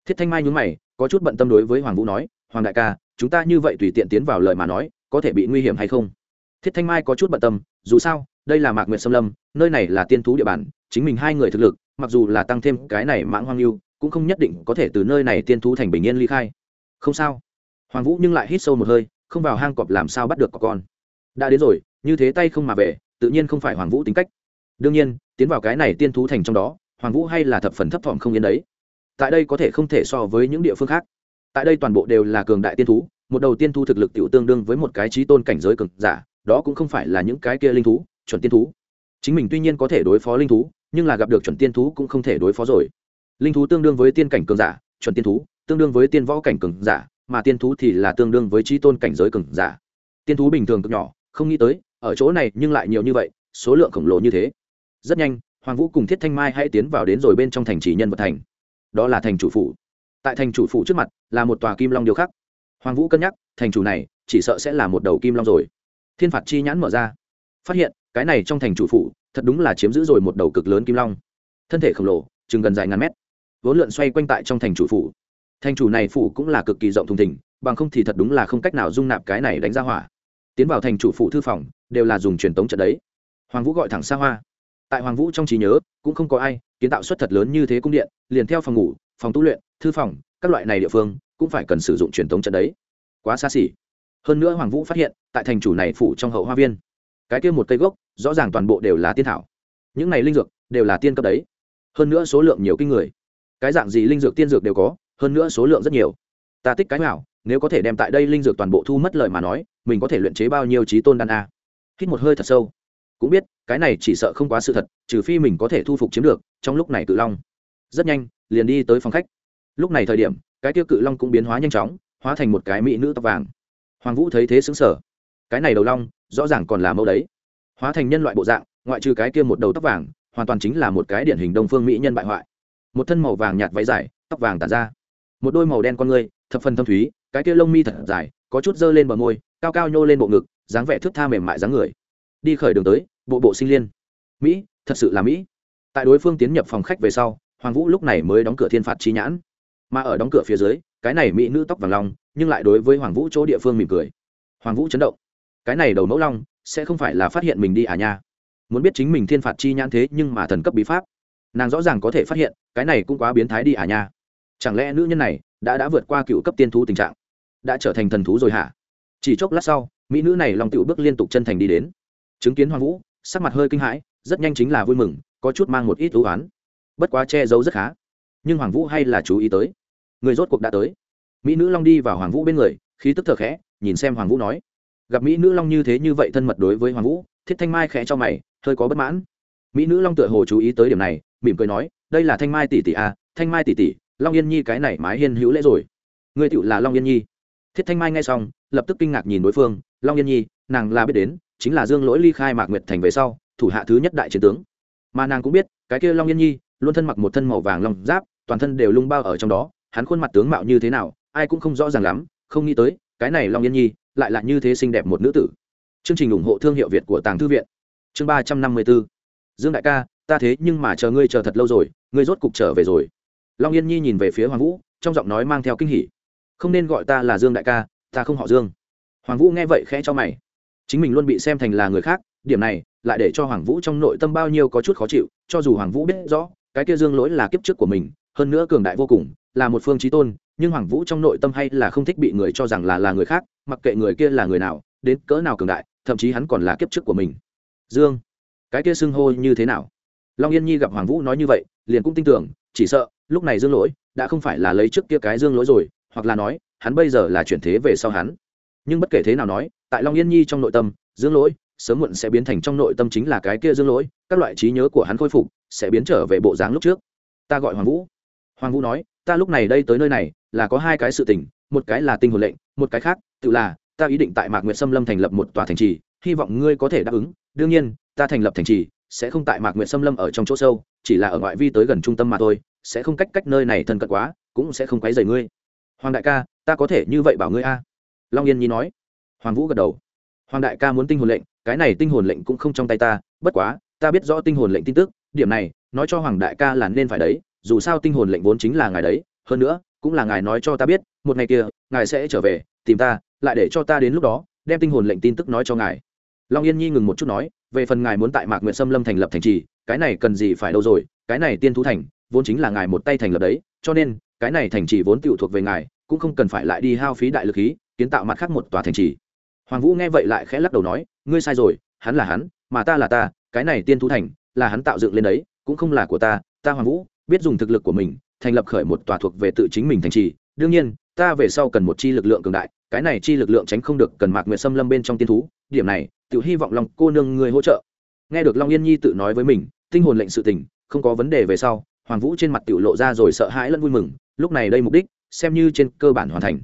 Thiết thanh mai nhún mày, có chút bận tâm đối với hoàng vũ nói, hoàng đại ca, chúng ta như vậy tùy tiện tiến vào lời mà nói, có thể bị nguy hiểm hay không? Thiết thanh mai có chút bận tâm, dù sao đây là mạc nguyệt xâm lâm, nơi này là tiên thú địa bàn, chính mình hai người thực lực, mặc dù là tăng thêm cái này mãng hoang lưu, cũng không nhất định có thể từ nơi này tiên thú thành bình yên ly khai. Không sao. Hoàng vũ nhưng lại hít sâu một hơi, không vào hang cọp làm sao bắt được có con. Đã đến rồi, như thế tay không mà về, tự nhiên không phải hoàng vũ tính cách. Đương nhiên, tiến vào cái này tiên thú thành trong đó, hoàng vũ hay là thập phần thấp thỏm không yên đấy. Tại đây có thể không thể so với những địa phương khác. Tại đây toàn bộ đều là cường đại tiên thú, một đầu tiên thú thực lực tiểu tương đương với một cái trí tôn cảnh giới cường giả, đó cũng không phải là những cái kia linh thú chuẩn tiên thú. Chính mình tuy nhiên có thể đối phó linh thú, nhưng là gặp được chuẩn tiên thú cũng không thể đối phó rồi. Linh thú tương đương với tiên cảnh cường giả, chuẩn tiên thú tương đương với tiên võ cảnh cường giả, mà tiên thú thì là tương đương với trí tôn cảnh giới cường giả. Tiên thú bình thường cực nhỏ, không nghĩ tới, ở chỗ này nhưng lại nhiều như vậy, số lượng khổng lồ như thế. Rất nhanh, hoàng vũ cùng thiết thanh mai hãy tiến vào đến rồi bên trong thành trì nhân vật thành. Đó là thành chủ phủ. Tại thành chủ phủ trước mặt là một tòa kim long điêu khắc. Hoàng vũ cân nhắc, thành chủ này chỉ sợ sẽ là một đầu kim long rồi. Thiên phạt chi nhãn mở ra phát hiện, cái này trong thành chủ phủ, thật đúng là chiếm giữ rồi một đầu cực lớn kim long. Thân thể khổng lồ, chừng gần dài ngàn mét. Vốn lượn xoay quanh tại trong thành chủ phủ. Thành chủ này phủ cũng là cực kỳ rộng thùng thỉnh bằng không thì thật đúng là không cách nào dung nạp cái này đánh ra hỏa. Tiến vào thành chủ phủ thư phòng, đều là dùng truyền tống trận đấy. Hoàng vũ gọi thẳng xa hoa. Tại hoàng vũ trong trí nhớ, cũng không có ai, kiến tạo suất thật lớn như thế cung điện, liền theo phòng ngủ, phòng tu luyện, thư phòng, các loại này địa phương, cũng phải cần sử dụng truyền thống trận đấy. Quá xa xỉ. Hơn nữa hoàng vũ phát hiện, tại thành chủ này phủ trong hậu hoa viên cái kia một cây gốc, rõ ràng toàn bộ đều là tiên thảo. Những này linh dược đều là tiên cấp đấy. Hơn nữa số lượng nhiều kinh người. Cái dạng gì linh dược tiên dược đều có, hơn nữa số lượng rất nhiều. Ta tích cái nào, nếu có thể đem tại đây linh dược toàn bộ thu mất lời mà nói, mình có thể luyện chế bao nhiêu trí tôn đan a? Hít một hơi thật sâu. Cũng biết, cái này chỉ sợ không quá sự thật, trừ phi mình có thể thu phục chiếm được, trong lúc này cự long. Rất nhanh, liền đi tới phòng khách. Lúc này thời điểm, cái tiêu cự long cũng biến hóa nhanh chóng, hóa thành một cái mỹ nữ tóc vàng. Hoàng vũ thấy thế xứng sở cái này đầu long rõ ràng còn là mẫu đấy. Hóa thành nhân loại bộ dạng ngoại trừ cái kia một đầu tóc vàng hoàn toàn chính là một cái điển hình đông phương mỹ nhân bại hoại. Một thân màu vàng nhạt váy dài tóc vàng tàn ra. Một đôi màu đen con người, thập phần thâm thúy cái kia lông mi thật dài có chút dơ lên bờ môi cao cao nhô lên bộ ngực dáng vẻ thước tha mềm mại dáng người. Đi khởi đường tới bộ bộ sinh liên. Mỹ thật sự là mỹ. Tại đối phương tiến nhập phòng khách về sau hoàng vũ lúc này mới đóng cửa thiên phạt chi nhãn. Mà ở đóng cửa phía dưới cái này mỹ nữ tóc vàng long nhưng lại đối với hoàng vũ chỗ địa phương mỉm cười. Hoàng vũ chấn động cái này đầu mẫu long sẽ không phải là phát hiện mình đi à nha. Muốn biết chính mình thiên phạt chi nhãn thế nhưng mà thần cấp bí pháp, nàng rõ ràng có thể phát hiện, cái này cũng quá biến thái đi à nha. Chẳng lẽ nữ nhân này đã đã vượt qua cựu cấp tiên thú tình trạng, đã trở thành thần thú rồi hả? Chỉ chốc lát sau, mỹ nữ này lòng tựu bước liên tục chân thành đi đến. Chứng kiến hoàng vũ, sắc mặt hơi kinh hãi, rất nhanh chính là vui mừng, có chút mang một ít thú oán. Bất quá che giấu rất khá. Nhưng hoàng vũ hay là chú ý tới. Người rốt cuộc đã tới. Mỹ nữ long đi vào hoàng vũ bên người, khí tức thở khẽ, nhìn xem hoàng vũ nói gặp mỹ nữ long như thế như vậy thân mật đối với hoàng vũ, thiết thanh mai khẽ cho mày, hơi có bất mãn. Mỹ nữ long tựa hồ chú ý tới điểm này, mỉm cười nói, đây là thanh mai tỷ tỷ à thanh mai tỷ tỷ, long yên nhi cái này mái hiên hữu lễ rồi. Người tựu là long yên nhi? Thiết thanh mai nghe xong, lập tức kinh ngạc nhìn đối phương, long yên nhi, nàng là biết đến, chính là dương lỗi ly khai mạc nguyệt thành về sau, thủ hạ thứ nhất đại chiến tướng. Mà nàng cũng biết, cái kia long yên nhi, luôn thân mặc một thân màu vàng long giáp, toàn thân đều lung bao ở trong đó, hắn khuôn mặt tướng mạo như thế nào, ai cũng không rõ ràng lắm, không nghĩ tới, cái này long yên nhi lại là như thế xinh đẹp một nữ tử. Chương trình ủng hộ thương hiệu việt của tàng thư viện. Chương ba trăm năm mươi b ố dương đại ca, ta thế nhưng mà chờ ngươi chờ thật lâu rồi, ngươi rốt cục trở về rồi. Long yên nhi nhìn về phía hoàng vũ, trong giọng nói mang theo kinh hỉ. Không nên gọi ta là dương đại ca, ta không họ dương. Hoàng vũ nghe vậy khẽ cho mày. Chính mình luôn bị xem thành là người khác, điểm này lại để cho hoàng vũ trong nội tâm bao nhiêu có chút khó chịu, cho dù hoàng vũ biết rõ, cái kia dương lỗi là kiếp trước của mình, hơn nữa cường đại vô cùng, là một phương trí tôn, nhưng hoàng vũ trong nội tâm hay là không thích bị người cho rằng là là người khác mặc kệ người kia là người nào, đến cỡ nào cường đại, thậm chí hắn còn là kiếp trước của mình. Dương, cái kia xưng hô như thế nào? Long yên nhi gặp hoàng vũ nói như vậy, liền cũng tin tưởng, chỉ sợ, lúc này dương lỗi đã không phải là lấy trước kia cái dương lỗi rồi, hoặc là nói, hắn bây giờ là chuyển thế về sau hắn. Nhưng bất kể thế nào nói, tại long yên nhi trong nội tâm, dương lỗi sớm muộn sẽ biến thành trong nội tâm chính là cái kia dương lỗi, các loại trí nhớ của hắn khôi phục, sẽ biến trở về bộ dáng lúc trước. Ta gọi hoàng vũ. Hoàng vũ nói, ta lúc này đây tới nơi này, là có hai cái sự tình một cái là tinh hồn lệnh, một cái khác, tự là, ta ý định tại mạc nguyệt xâm lâm thành lập một tòa thành trì, hy vọng ngươi có thể đáp ứng. Đương nhiên, ta thành lập thành trì sẽ không tại mạc nguyệt xâm lâm ở trong chỗ sâu, chỉ là ở ngoại vi tới gần trung tâm mà thôi, sẽ không cách cách nơi này thân cận quá, cũng sẽ không quấy rầy ngươi. Hoàng đại ca, ta có thể như vậy bảo ngươi a? Long yên nhi nói. Hoàng vũ gật đầu. Hoàng đại ca muốn tinh hồn lệnh, cái này tinh hồn lệnh cũng không trong tay ta, bất quá, ta biết rõ tinh hồn lệnh tin tức, điểm này, nói cho hoàng đại ca là nên phải đấy, dù sao tinh hồn lệnh vốn chính là ngài đấy, hơn nữa, cũng là ngài nói cho ta biết một ngày kia, ngài sẽ trở về, tìm ta, lại để cho ta đến lúc đó, đem tinh hồn lệnh tin tức nói cho ngài. Long yên nhi ngừng một chút nói, về phần ngài muốn tại mạc nguyện xâm lâm thành lập thành trì, cái này cần gì phải đâu rồi, cái này tiên thú thành, vốn chính là ngài một tay thành lập đấy, cho nên, cái này thành trì vốn tựu thuộc về ngài, cũng không cần phải lại đi hao phí đại lực khí, kiến tạo mặt khác một tòa thành trì. Hoàng vũ nghe vậy lại khẽ lắc đầu nói, ngươi sai rồi, hắn là hắn, mà ta là ta, cái này tiên thú thành, là hắn tạo dựng lên đấy, cũng không là của ta ta hoàng vũ, biết dùng thực lực của mình, thành lập khởi một tòa thuộc về tự chính mình thành trì, đương nhiên ta về sau cần một chi lực lượng cường đại, cái này chi lực lượng tránh không được cần mạc nguyệt xâm lâm bên trong tiên thú, điểm này tự hy vọng lòng cô nương người hỗ trợ. Nghe được long yên nhi tự nói với mình, tinh hồn lệnh sự tình, không có vấn đề về sau, hoàng vũ trên mặt tự lộ ra rồi sợ hãi lẫn vui mừng, lúc này đây mục đích, xem như trên cơ bản hoàn thành.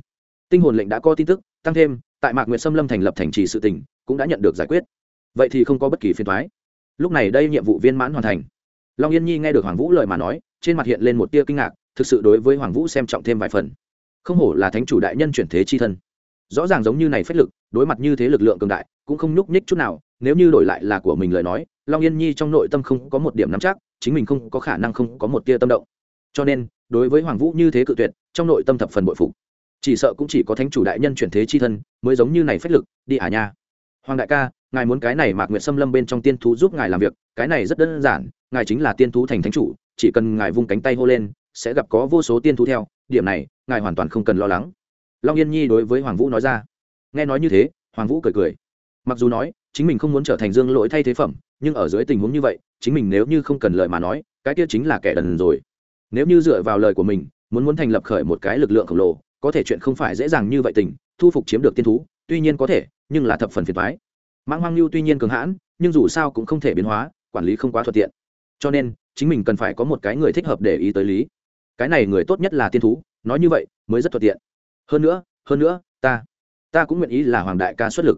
Tinh hồn lệnh đã có tin tức, tăng thêm, tại mạc nguyệt xâm lâm thành lập thành trì sự tình, cũng đã nhận được giải quyết. Vậy thì không có bất kỳ phiền thoái lúc này đây nhiệm vụ viên mãn hoàn thành. Long yên nhi nghe được hoàng vũ lời mà nói, trên mặt hiện lên một tia kinh ngạc, thực sự đối với hoàng vũ xem trọng thêm vài phần không hổ là thánh chủ đại nhân chuyển thế chi thân. Rõ ràng giống như này phách lực, đối mặt như thế lực lượng cường đại, cũng không nhúc nhích chút nào, nếu như đổi lại là của mình lời nói, long yên nhi trong nội tâm không có một điểm nắm chắc, chính mình không có khả năng không có một tia tâm động. Cho nên, đối với hoàng vũ như thế cự tuyệt, trong nội tâm thập phần bội phục. Chỉ sợ cũng chỉ có thánh chủ đại nhân chuyển thế chi thân, mới giống như này phách lực, đi à nha. Hoàng đại ca, ngài muốn cái này mạc nguyệt xâm lâm bên trong tiên thú giúp ngài làm việc, cái này rất đơn giản, ngài chính là tiên thú thành thánh chủ, chỉ cần ngài vung cánh tay hô lên, sẽ gặp có vô số tiên thú theo điểm này, ngài hoàn toàn không cần lo lắng. Long yên nhi đối với hoàng vũ nói ra. Nghe nói như thế, hoàng vũ cười cười. Mặc dù nói, chính mình không muốn trở thành dương lỗi thay thế phẩm, nhưng ở dưới tình huống như vậy, chính mình nếu như không cần lời mà nói, cái kia chính là kẻ đần rồi. Nếu như dựa vào lời của mình, muốn muốn thành lập khởi một cái lực lượng khổng lồ, có thể chuyện không phải dễ dàng như vậy tình, thu phục chiếm được tiên thú, tuy nhiên có thể, nhưng là thập phần phiền thoái mãng hoang lưu tuy nhiên cường hãn, nhưng dù sao cũng không thể biến hóa, quản lý không quá thuận tiện. Cho nên, chính mình cần phải có một cái người thích hợp để ý tới lý cái này người tốt nhất là tiên thú, nói như vậy, mới rất thuận tiện. Hơn nữa hơn nữa, ta ta cũng nguyện ý là hoàng đại ca xuất lực.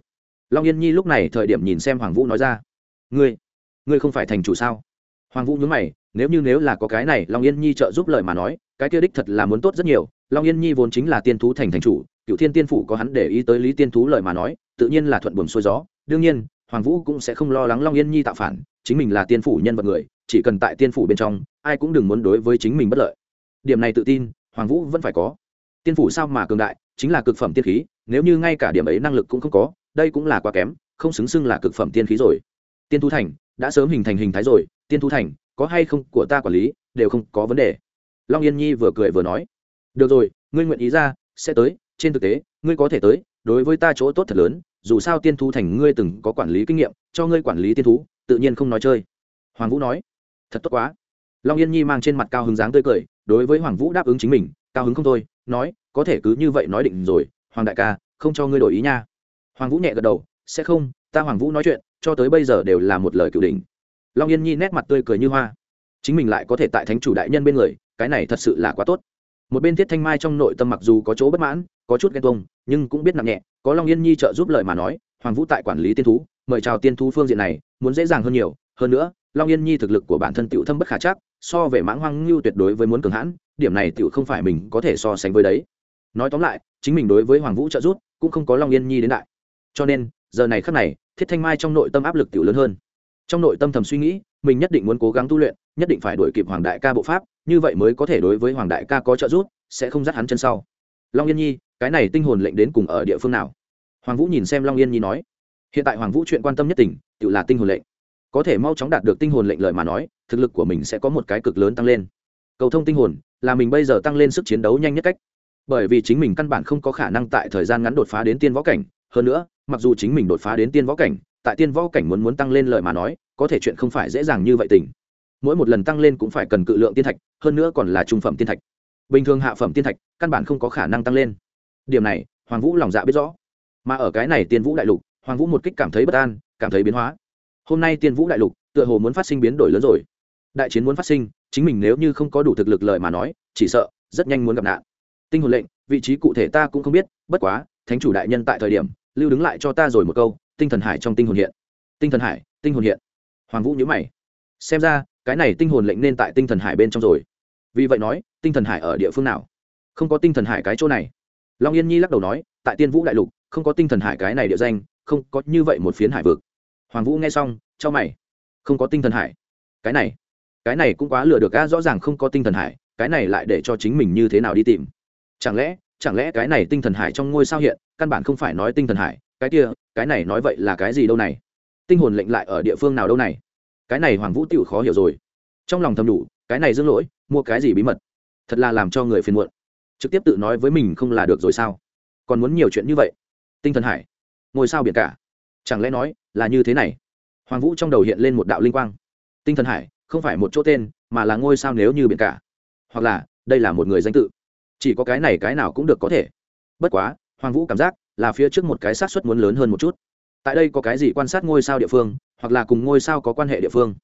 Long yên nhi lúc này thời điểm nhìn xem hoàng vũ nói ra, ngươi ngươi không phải thành chủ sao? Hoàng vũ nhớ mày, nếu như nếu là có cái này, long yên nhi trợ giúp lời mà nói, cái kia đích thật là muốn tốt rất nhiều. Long yên nhi vốn chính là tiên thú thành thành chủ, cựu thiên tiên phủ có hắn để ý tới lý tiên thú lời mà nói, tự nhiên là thuận buồm xuôi gió. Đương nhiên, hoàng vũ cũng sẽ không lo lắng long yên nhi tạo phản, chính mình là tiên phủ nhân vật người, chỉ cần tại tiên phủ bên trong, ai cũng đừng muốn đối với chính mình bất lợi điểm này tự tin, hoàng vũ vẫn phải có. Tiên phủ sao mà cường đại, chính là cực phẩm tiên khí, nếu như ngay cả điểm ấy năng lực cũng không có, đây cũng là quá kém, không xứng xưng là cực phẩm tiên khí rồi. Tiên thu thành, đã sớm hình thành hình thái rồi, tiên thu thành, có hay không của ta quản lý, đều không có vấn đề. Long yên nhi vừa cười vừa nói. Được rồi, ngươi nguyện ý ra, sẽ tới, trên thực tế, ngươi có thể tới, đối với ta chỗ tốt thật lớn, dù sao tiên thu thành ngươi từng có quản lý kinh nghiệm, cho ngươi quản lý tiên thú, tự nhiên không nói chơi. Hoàng vũ nói. Thật tốt quá long yên nhi mang trên mặt cao hứng dáng tươi cười, đối với hoàng vũ đáp ứng chính mình, cao hứng không thôi, nói, có thể cứ như vậy nói định rồi, hoàng đại ca, không cho ngươi đổi ý nha. Hoàng vũ nhẹ gật đầu, sẽ không, ta hoàng vũ nói chuyện, cho tới bây giờ đều là một lời cựu định. long yên nhi nét mặt tươi cười như hoa. Chính mình lại có thể tại thánh chủ đại nhân bên người, cái này thật sự là quá tốt. Một bên thiết thanh mai trong nội tâm mặc dù có chỗ bất mãn, có chút ghen tuông, nhưng cũng biết nặng nhẹ, có long yên nhi trợ giúp lời mà nói, hoàng vũ tại quản lý tiên thú, mời chào tiên thú phương diện này, muốn dễ dàng hơn nhiều, hơn nữa long yên nhi thực lực của bản thân tựu thâm bất khả chắc, so về mãng hoang ngưu tuyệt đối với muốn cường hãn, điểm này tựu không phải mình có thể so sánh với đấy. Nói tóm lại, chính mình đối với hoàng vũ trợ giúp, cũng không có long yên nhi đến đại. Cho nên, giờ này khắc này, thiết thanh mai trong nội tâm áp lực tựu lớn hơn. Trong nội tâm thầm suy nghĩ, mình nhất định muốn cố gắng tu luyện, nhất định phải đuổi kịp hoàng đại ca bộ pháp, như vậy mới có thể đối với hoàng đại ca có trợ giúp, sẽ không dắt hắn chân sau. Long yên nhi, cái này tinh hồn lệnh đến cùng ở địa phương nào? Hoàng vũ nhìn xem long yên nhi nói. Hiện tại hoàng vũ chuyện quan tâm nhất tỉnh tự là tinh hồn lệnh có thể mau chóng đạt được tinh hồn lệnh lợi mà nói, thực lực của mình sẽ có một cái cực lớn tăng lên. Cầu thông tinh hồn, là mình bây giờ tăng lên sức chiến đấu nhanh nhất cách. Bởi vì chính mình căn bản không có khả năng tại thời gian ngắn đột phá đến tiên võ cảnh, hơn nữa, mặc dù chính mình đột phá đến tiên võ cảnh, tại tiên võ cảnh muốn muốn tăng lên lợi mà nói, có thể chuyện không phải dễ dàng như vậy tình. Mỗi một lần tăng lên cũng phải cần cự lượng tiên thạch, hơn nữa còn là trung phẩm tiên thạch. Bình thường hạ phẩm tiên thạch, căn bản không có khả năng tăng lên. Điểm này, hoàng vũ lòng dạ biết rõ. Mà ở cái này tiên vũ đại lục, hoàng vũ một kích cảm thấy bất an, cảm thấy biến hóa hôm nay tiên vũ đại lục, tựa hồ muốn phát sinh biến đổi lớn rồi. Đại chiến muốn phát sinh, chính mình nếu như không có đủ thực lực lời mà nói, chỉ sợ, rất nhanh muốn gặp nạn. Tinh hồn lệnh, vị trí cụ thể ta cũng không biết, bất quá, thánh chủ đại nhân tại thời điểm, lưu đứng lại cho ta rồi một câu, tinh thần hải trong tinh hồn hiện. Tinh thần hải, tinh hồn hiện. Hoàng vũ nhớ mày. Xem ra, cái này tinh hồn lệnh nên tại tinh thần hải bên trong rồi. Vì vậy nói, tinh thần hải ở địa phương nào? Không có tinh thần hải cái chỗ này. Long yên nhi lắc đầu nói, tại tiên vũ đại lục, không có tinh thần hải cái này địa danh, không có như vậy một phiến hải vực hoàng vũ nghe xong cho mày. Không có tinh thần hải. Cái này cái này cũng quá lừa được a rõ ràng không có tinh thần hải, cái này lại để cho chính mình như thế nào đi tìm? Chẳng lẽ chẳng lẽ cái này tinh thần hải trong ngôi sao hiện, căn bản không phải nói tinh thần hải, cái kia, cái này nói vậy là cái gì đâu này? Tinh hồn lệnh lại ở địa phương nào đâu này? Cái này hoàng vũ tựu khó hiểu rồi. Trong lòng thầm đủ, cái này dương lỗi, mua cái gì bí mật? Thật là làm cho người phiền muộn. Trực tiếp tự nói với mình không là được rồi sao? Còn muốn nhiều chuyện như vậy? Tinh thần hải. Ngôi sao biển cả chẳng lẽ nói là như thế này? Hoàng vũ trong đầu hiện lên một đạo linh quang. Tinh thần hải, không phải một chỗ tên, mà là ngôi sao nếu như biển cả. Hoặc là, đây là một người danh tự. Chỉ có cái này cái nào cũng được có thể. Bất quá, hoàng vũ cảm giác là phía trước một cái xác suất muốn lớn hơn một chút. Tại đây có cái gì quan sát ngôi sao địa phương, hoặc là cùng ngôi sao có quan hệ địa phương?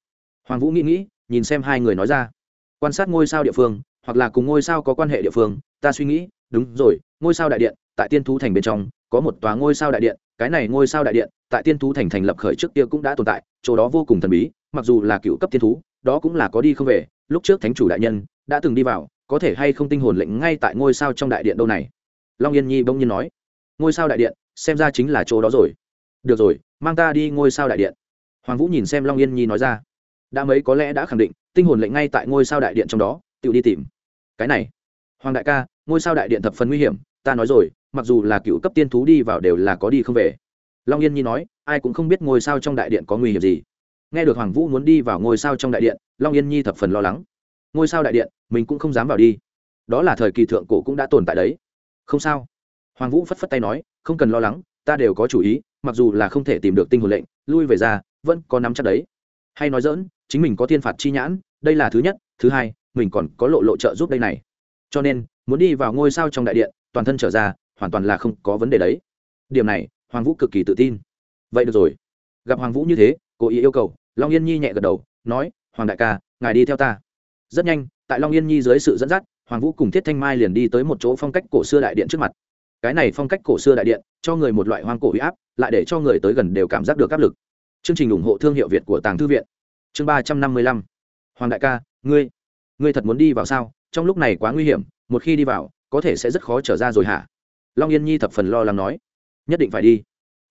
Hoàng vũ nghĩ nghĩ, nhìn xem hai người nói ra. Quan sát ngôi sao địa phương, hoặc là cùng ngôi sao có quan hệ địa phương, ta suy nghĩ, đúng rồi, ngôi sao đại điện, tại tiên thú thành bên trong, có một tòa ngôi sao đại điện, cái này ngôi sao đại điện tại tiên thú thành thành lập khởi trước kia cũng đã tồn tại, chỗ đó vô cùng thần bí, mặc dù là cựu cấp tiên thú, đó cũng là có đi không về, lúc trước thánh chủ đại nhân đã từng đi vào, có thể hay không tinh hồn lệnh ngay tại ngôi sao trong đại điện đâu này? Long yên nhi bỗng nhiên nói, ngôi sao đại điện, xem ra chính là chỗ đó rồi. Được rồi, mang ta đi ngôi sao đại điện. Hoàng vũ nhìn xem long yên nhi nói ra, đã mấy có lẽ đã khẳng định, tinh hồn lệnh ngay tại ngôi sao đại điện trong đó, tự đi tìm. Cái này, hoàng đại ca, ngôi sao đại điện thập phần nguy hiểm, ta nói rồi, mặc dù là cựu cấp tiên thú đi vào đều là có đi không về long yên nhi nói, ai cũng không biết ngôi sao trong đại điện có nguy hiểm gì. Nghe được hoàng vũ muốn đi vào ngôi sao trong đại điện, long yên nhi thập phần lo lắng. Ngôi sao đại điện, mình cũng không dám vào đi. Đó là thời kỳ thượng cổ cũng đã tồn tại đấy. Không sao. Hoàng vũ phất phất tay nói, không cần lo lắng, ta đều có chủ ý, mặc dù là không thể tìm được tinh hồn lệnh, lui về ra, vẫn có nắm chắc đấy. Hay nói dỡn chính mình có thiên phạt chi nhãn, đây là thứ nhất, thứ hai, mình còn có lộ lộ trợ giúp đây này. Cho nên, muốn đi vào ngôi sao trong đại điện, toàn thân trở ra, hoàn toàn là không có vấn đề đấy. Điểm này hoàng vũ cực kỳ tự tin. Vậy được rồi. Gặp hoàng vũ như thế cố ý yêu cầu, long yên nhi nhẹ gật đầu, nói, hoàng đại ca, ngài đi theo ta. Rất nhanh, tại long yên nhi dưới sự dẫn dắt, hoàng vũ cùng thiết thanh mai liền đi tới một chỗ phong cách cổ xưa đại điện trước mặt. Cái này phong cách cổ xưa đại điện, cho người một loại hoang cổ huy áp, lại để cho người tới gần đều cảm giác được áp lực. Chương trình ủng hộ thương hiệu việt của tàng thư viện. Chương ba trăm năm mươi lăm. Hoàng đại ca, ngươi ngươi thật muốn đi vào sao? Trong lúc này quá nguy hiểm, một khi đi vào, có thể sẽ rất khó trở ra rồi hả? Long yên nhi thập phần lo lắng nói nhất định phải đi.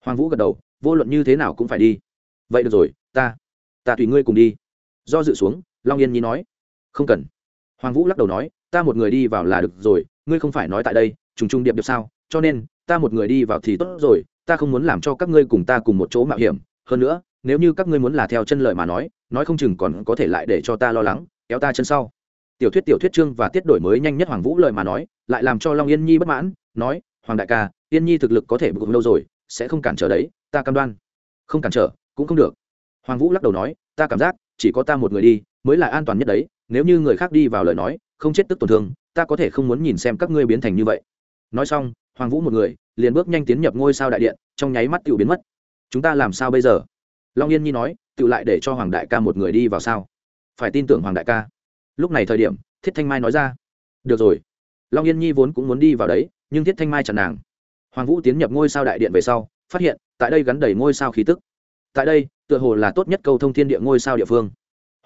Hoàng vũ gật đầu, vô luận như thế nào cũng phải đi. Vậy được rồi, ta ta tùy ngươi cùng đi. Do dự xuống, long yên nhi nói. Không cần. Hoàng vũ lắc đầu nói, ta một người đi vào là được rồi, ngươi không phải nói tại đây, trùng trùng điệp điệp sao? Cho nên, ta một người đi vào thì tốt rồi, ta không muốn làm cho các ngươi cùng ta cùng một chỗ mạo hiểm. Hơn nữa, nếu như các ngươi muốn là theo chân lời mà nói nói không chừng còn có thể lại để cho ta lo lắng, kéo ta chân sau. Tiểu thuyết tiểu thuyết chương và tiết đổi mới nhanh nhất hoàng vũ lời mà nói, lại làm cho long yên nhi bất mãn, nói hoàng đại ca yên nhi thực lực có thể bực lâu rồi, sẽ không cản trở đấy, ta cam đoan. Không cản trở, cũng không được. Hoàng vũ lắc đầu nói, ta cảm giác, chỉ có ta một người đi, mới là an toàn nhất đấy, nếu như người khác đi vào lời nói, không chết tức tổn thương, ta có thể không muốn nhìn xem các ngươi biến thành như vậy. Nói xong, hoàng vũ một người, liền bước nhanh tiến nhập ngôi sao đại điện, trong nháy mắt tự biến mất. Chúng ta làm sao bây giờ? Long yên nhi nói, tự lại để cho hoàng đại ca một người đi vào sao? Phải tin tưởng hoàng đại ca. Lúc này thời điểm, thiết thanh mai nói ra, được rồi. Long yên nhi vốn cũng muốn đi vào đấy nhưng thiết thanh mai chặn nàng. Hoàng vũ tiến nhập ngôi sao đại điện về sau, phát hiện, tại đây gắn đầy ngôi sao khí tức. Tại đây, tựa hồ là tốt nhất câu thông thiên địa ngôi sao địa phương.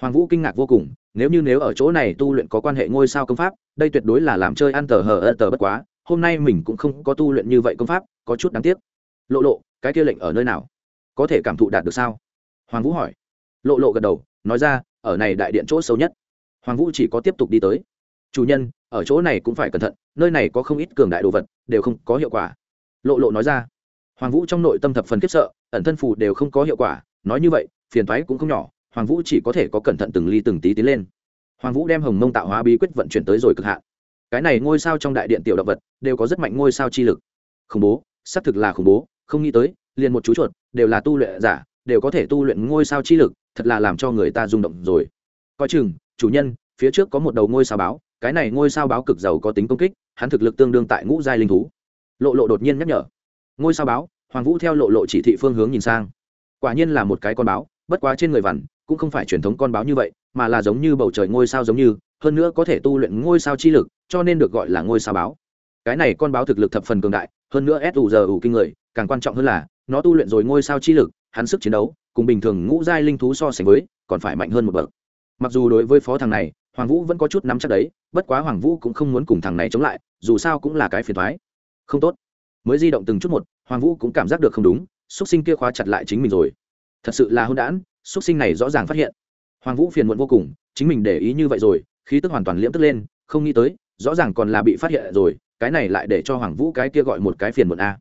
Hoàng vũ kinh ngạc vô cùng, nếu như nếu ở chỗ này tu luyện có quan hệ ngôi sao công pháp, đây tuyệt đối là làm chơi ăn tờ hờ ơ tờ bất quá, hôm nay mình cũng không có tu luyện như vậy công pháp, có chút đáng tiếc. Lộ lộ, cái kia lệnh ở nơi nào? Có thể cảm thụ đạt được sao? Hoàng vũ hỏi. Lộ lộ gật đầu, nói ra, ở này đại điện chỗ sâu nhất. Hoàng vũ chỉ có tiếp tục đi tới chủ nhân, ở chỗ này cũng phải cẩn thận, nơi này có không ít cường đại đồ vật, đều không có hiệu quả. Lộ lộ nói ra. Hoàng vũ trong nội tâm thập phần khiếp sợ, ẩn thân phù đều không có hiệu quả, nói như vậy, phiền thoái cũng không nhỏ, hoàng vũ chỉ có thể có cẩn thận từng ly từng tí tiến lên. Hoàng vũ đem hồng mông tạo hóa bí quyết vận chuyển tới rồi cực hạn. Cái này ngôi sao trong đại điện tiểu động vật, đều có rất mạnh ngôi sao chi lực. Khủng bố, xác thực là khủng bố, không nghĩ tới, liền một chú chuột, đều là tu luyện giả, đều có thể tu luyện ngôi sao chi lực, thật là làm cho người ta rung động rồi. Coi chừng, chủ nhân, phía trước có một đầu ngôi sao báo cái này ngôi sao báo cực giàu có tính công kích, hắn thực lực tương đương tại ngũ giai linh thú. Lộ lộ đột nhiên nhắc nhở. Ngôi sao báo, hoàng vũ theo lộ lộ chỉ thị phương hướng nhìn sang. Quả nhiên là một cái con báo, bất quá trên người vằn, cũng không phải truyền thống con báo như vậy, mà là giống như bầu trời ngôi sao giống như, hơn nữa có thể tu luyện ngôi sao chi lực, cho nên được gọi là ngôi sao báo. Cái này con báo thực lực thập phần cường đại, hơn nữa s u giờ ủ kinh người, càng quan trọng hơn là, nó tu luyện rồi ngôi sao chi lực, hắn sức chiến đấu, cùng bình thường ngũ giai linh thú so sánh với, còn phải mạnh hơn một bậc. Mặc dù đối với phó thằng này hoàng vũ vẫn có chút nắm chắc đấy, bất quá hoàng vũ cũng không muốn cùng thằng này chống lại, dù sao cũng là cái phiền thoái. Không tốt. Mới di động từng chút một, hoàng vũ cũng cảm giác được không đúng, xúc sinh kia khóa chặt lại chính mình rồi. Thật sự là hôn đản, xúc sinh này rõ ràng phát hiện. Hoàng vũ phiền muộn vô cùng, chính mình để ý như vậy rồi, khí tức hoàn toàn liễm tức lên, không nghĩ tới, rõ ràng còn là bị phát hiện rồi, cái này lại để cho hoàng vũ cái kia gọi một cái phiền muộn a.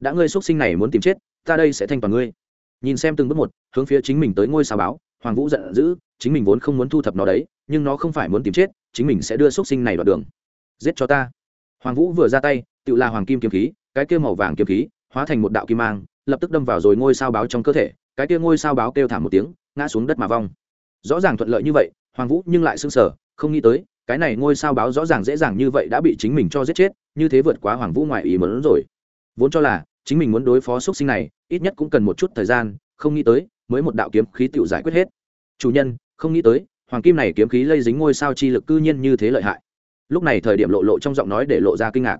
Đã ngươi xúc sinh này muốn tìm chết, ta đây sẽ thanh toàn ngươi nhìn xem từng bước một, hướng phía chính mình tới ngôi sao báo, hoàng vũ giận dữ, chính mình vốn không muốn thu thập nó đấy, nhưng nó không phải muốn tìm chết, chính mình sẽ đưa xúc sinh này vào đường. Giết cho ta. Hoàng vũ vừa ra tay, tự là hoàng kim kiếm khí, cái kia màu vàng kiếm khí, hóa thành một đạo kim mang, lập tức đâm vào rồi ngôi sao báo trong cơ thể, cái kia ngôi sao báo kêu thảm một tiếng, ngã xuống đất mà vong. Rõ ràng thuận lợi như vậy, hoàng vũ nhưng lại sưng sở không nghĩ tới, cái này ngôi sao báo rõ ràng dễ dàng như vậy đã bị chính mình cho giết chết, như thế vượt quá hoàng vũ ngoài ý mớn rồi. Vốn cho là, chính mình muốn đối phó x sinh này ít nhất cũng cần một chút thời gian, không nghĩ tới, mới một đạo kiếm khí tự giải quyết hết. Chủ nhân, không nghĩ tới, hoàng kim này kiếm khí lây dính ngôi sao chi lực cư nhiên như thế lợi hại. Lúc này thời điểm lộ lộ trong giọng nói để lộ ra kinh ngạc.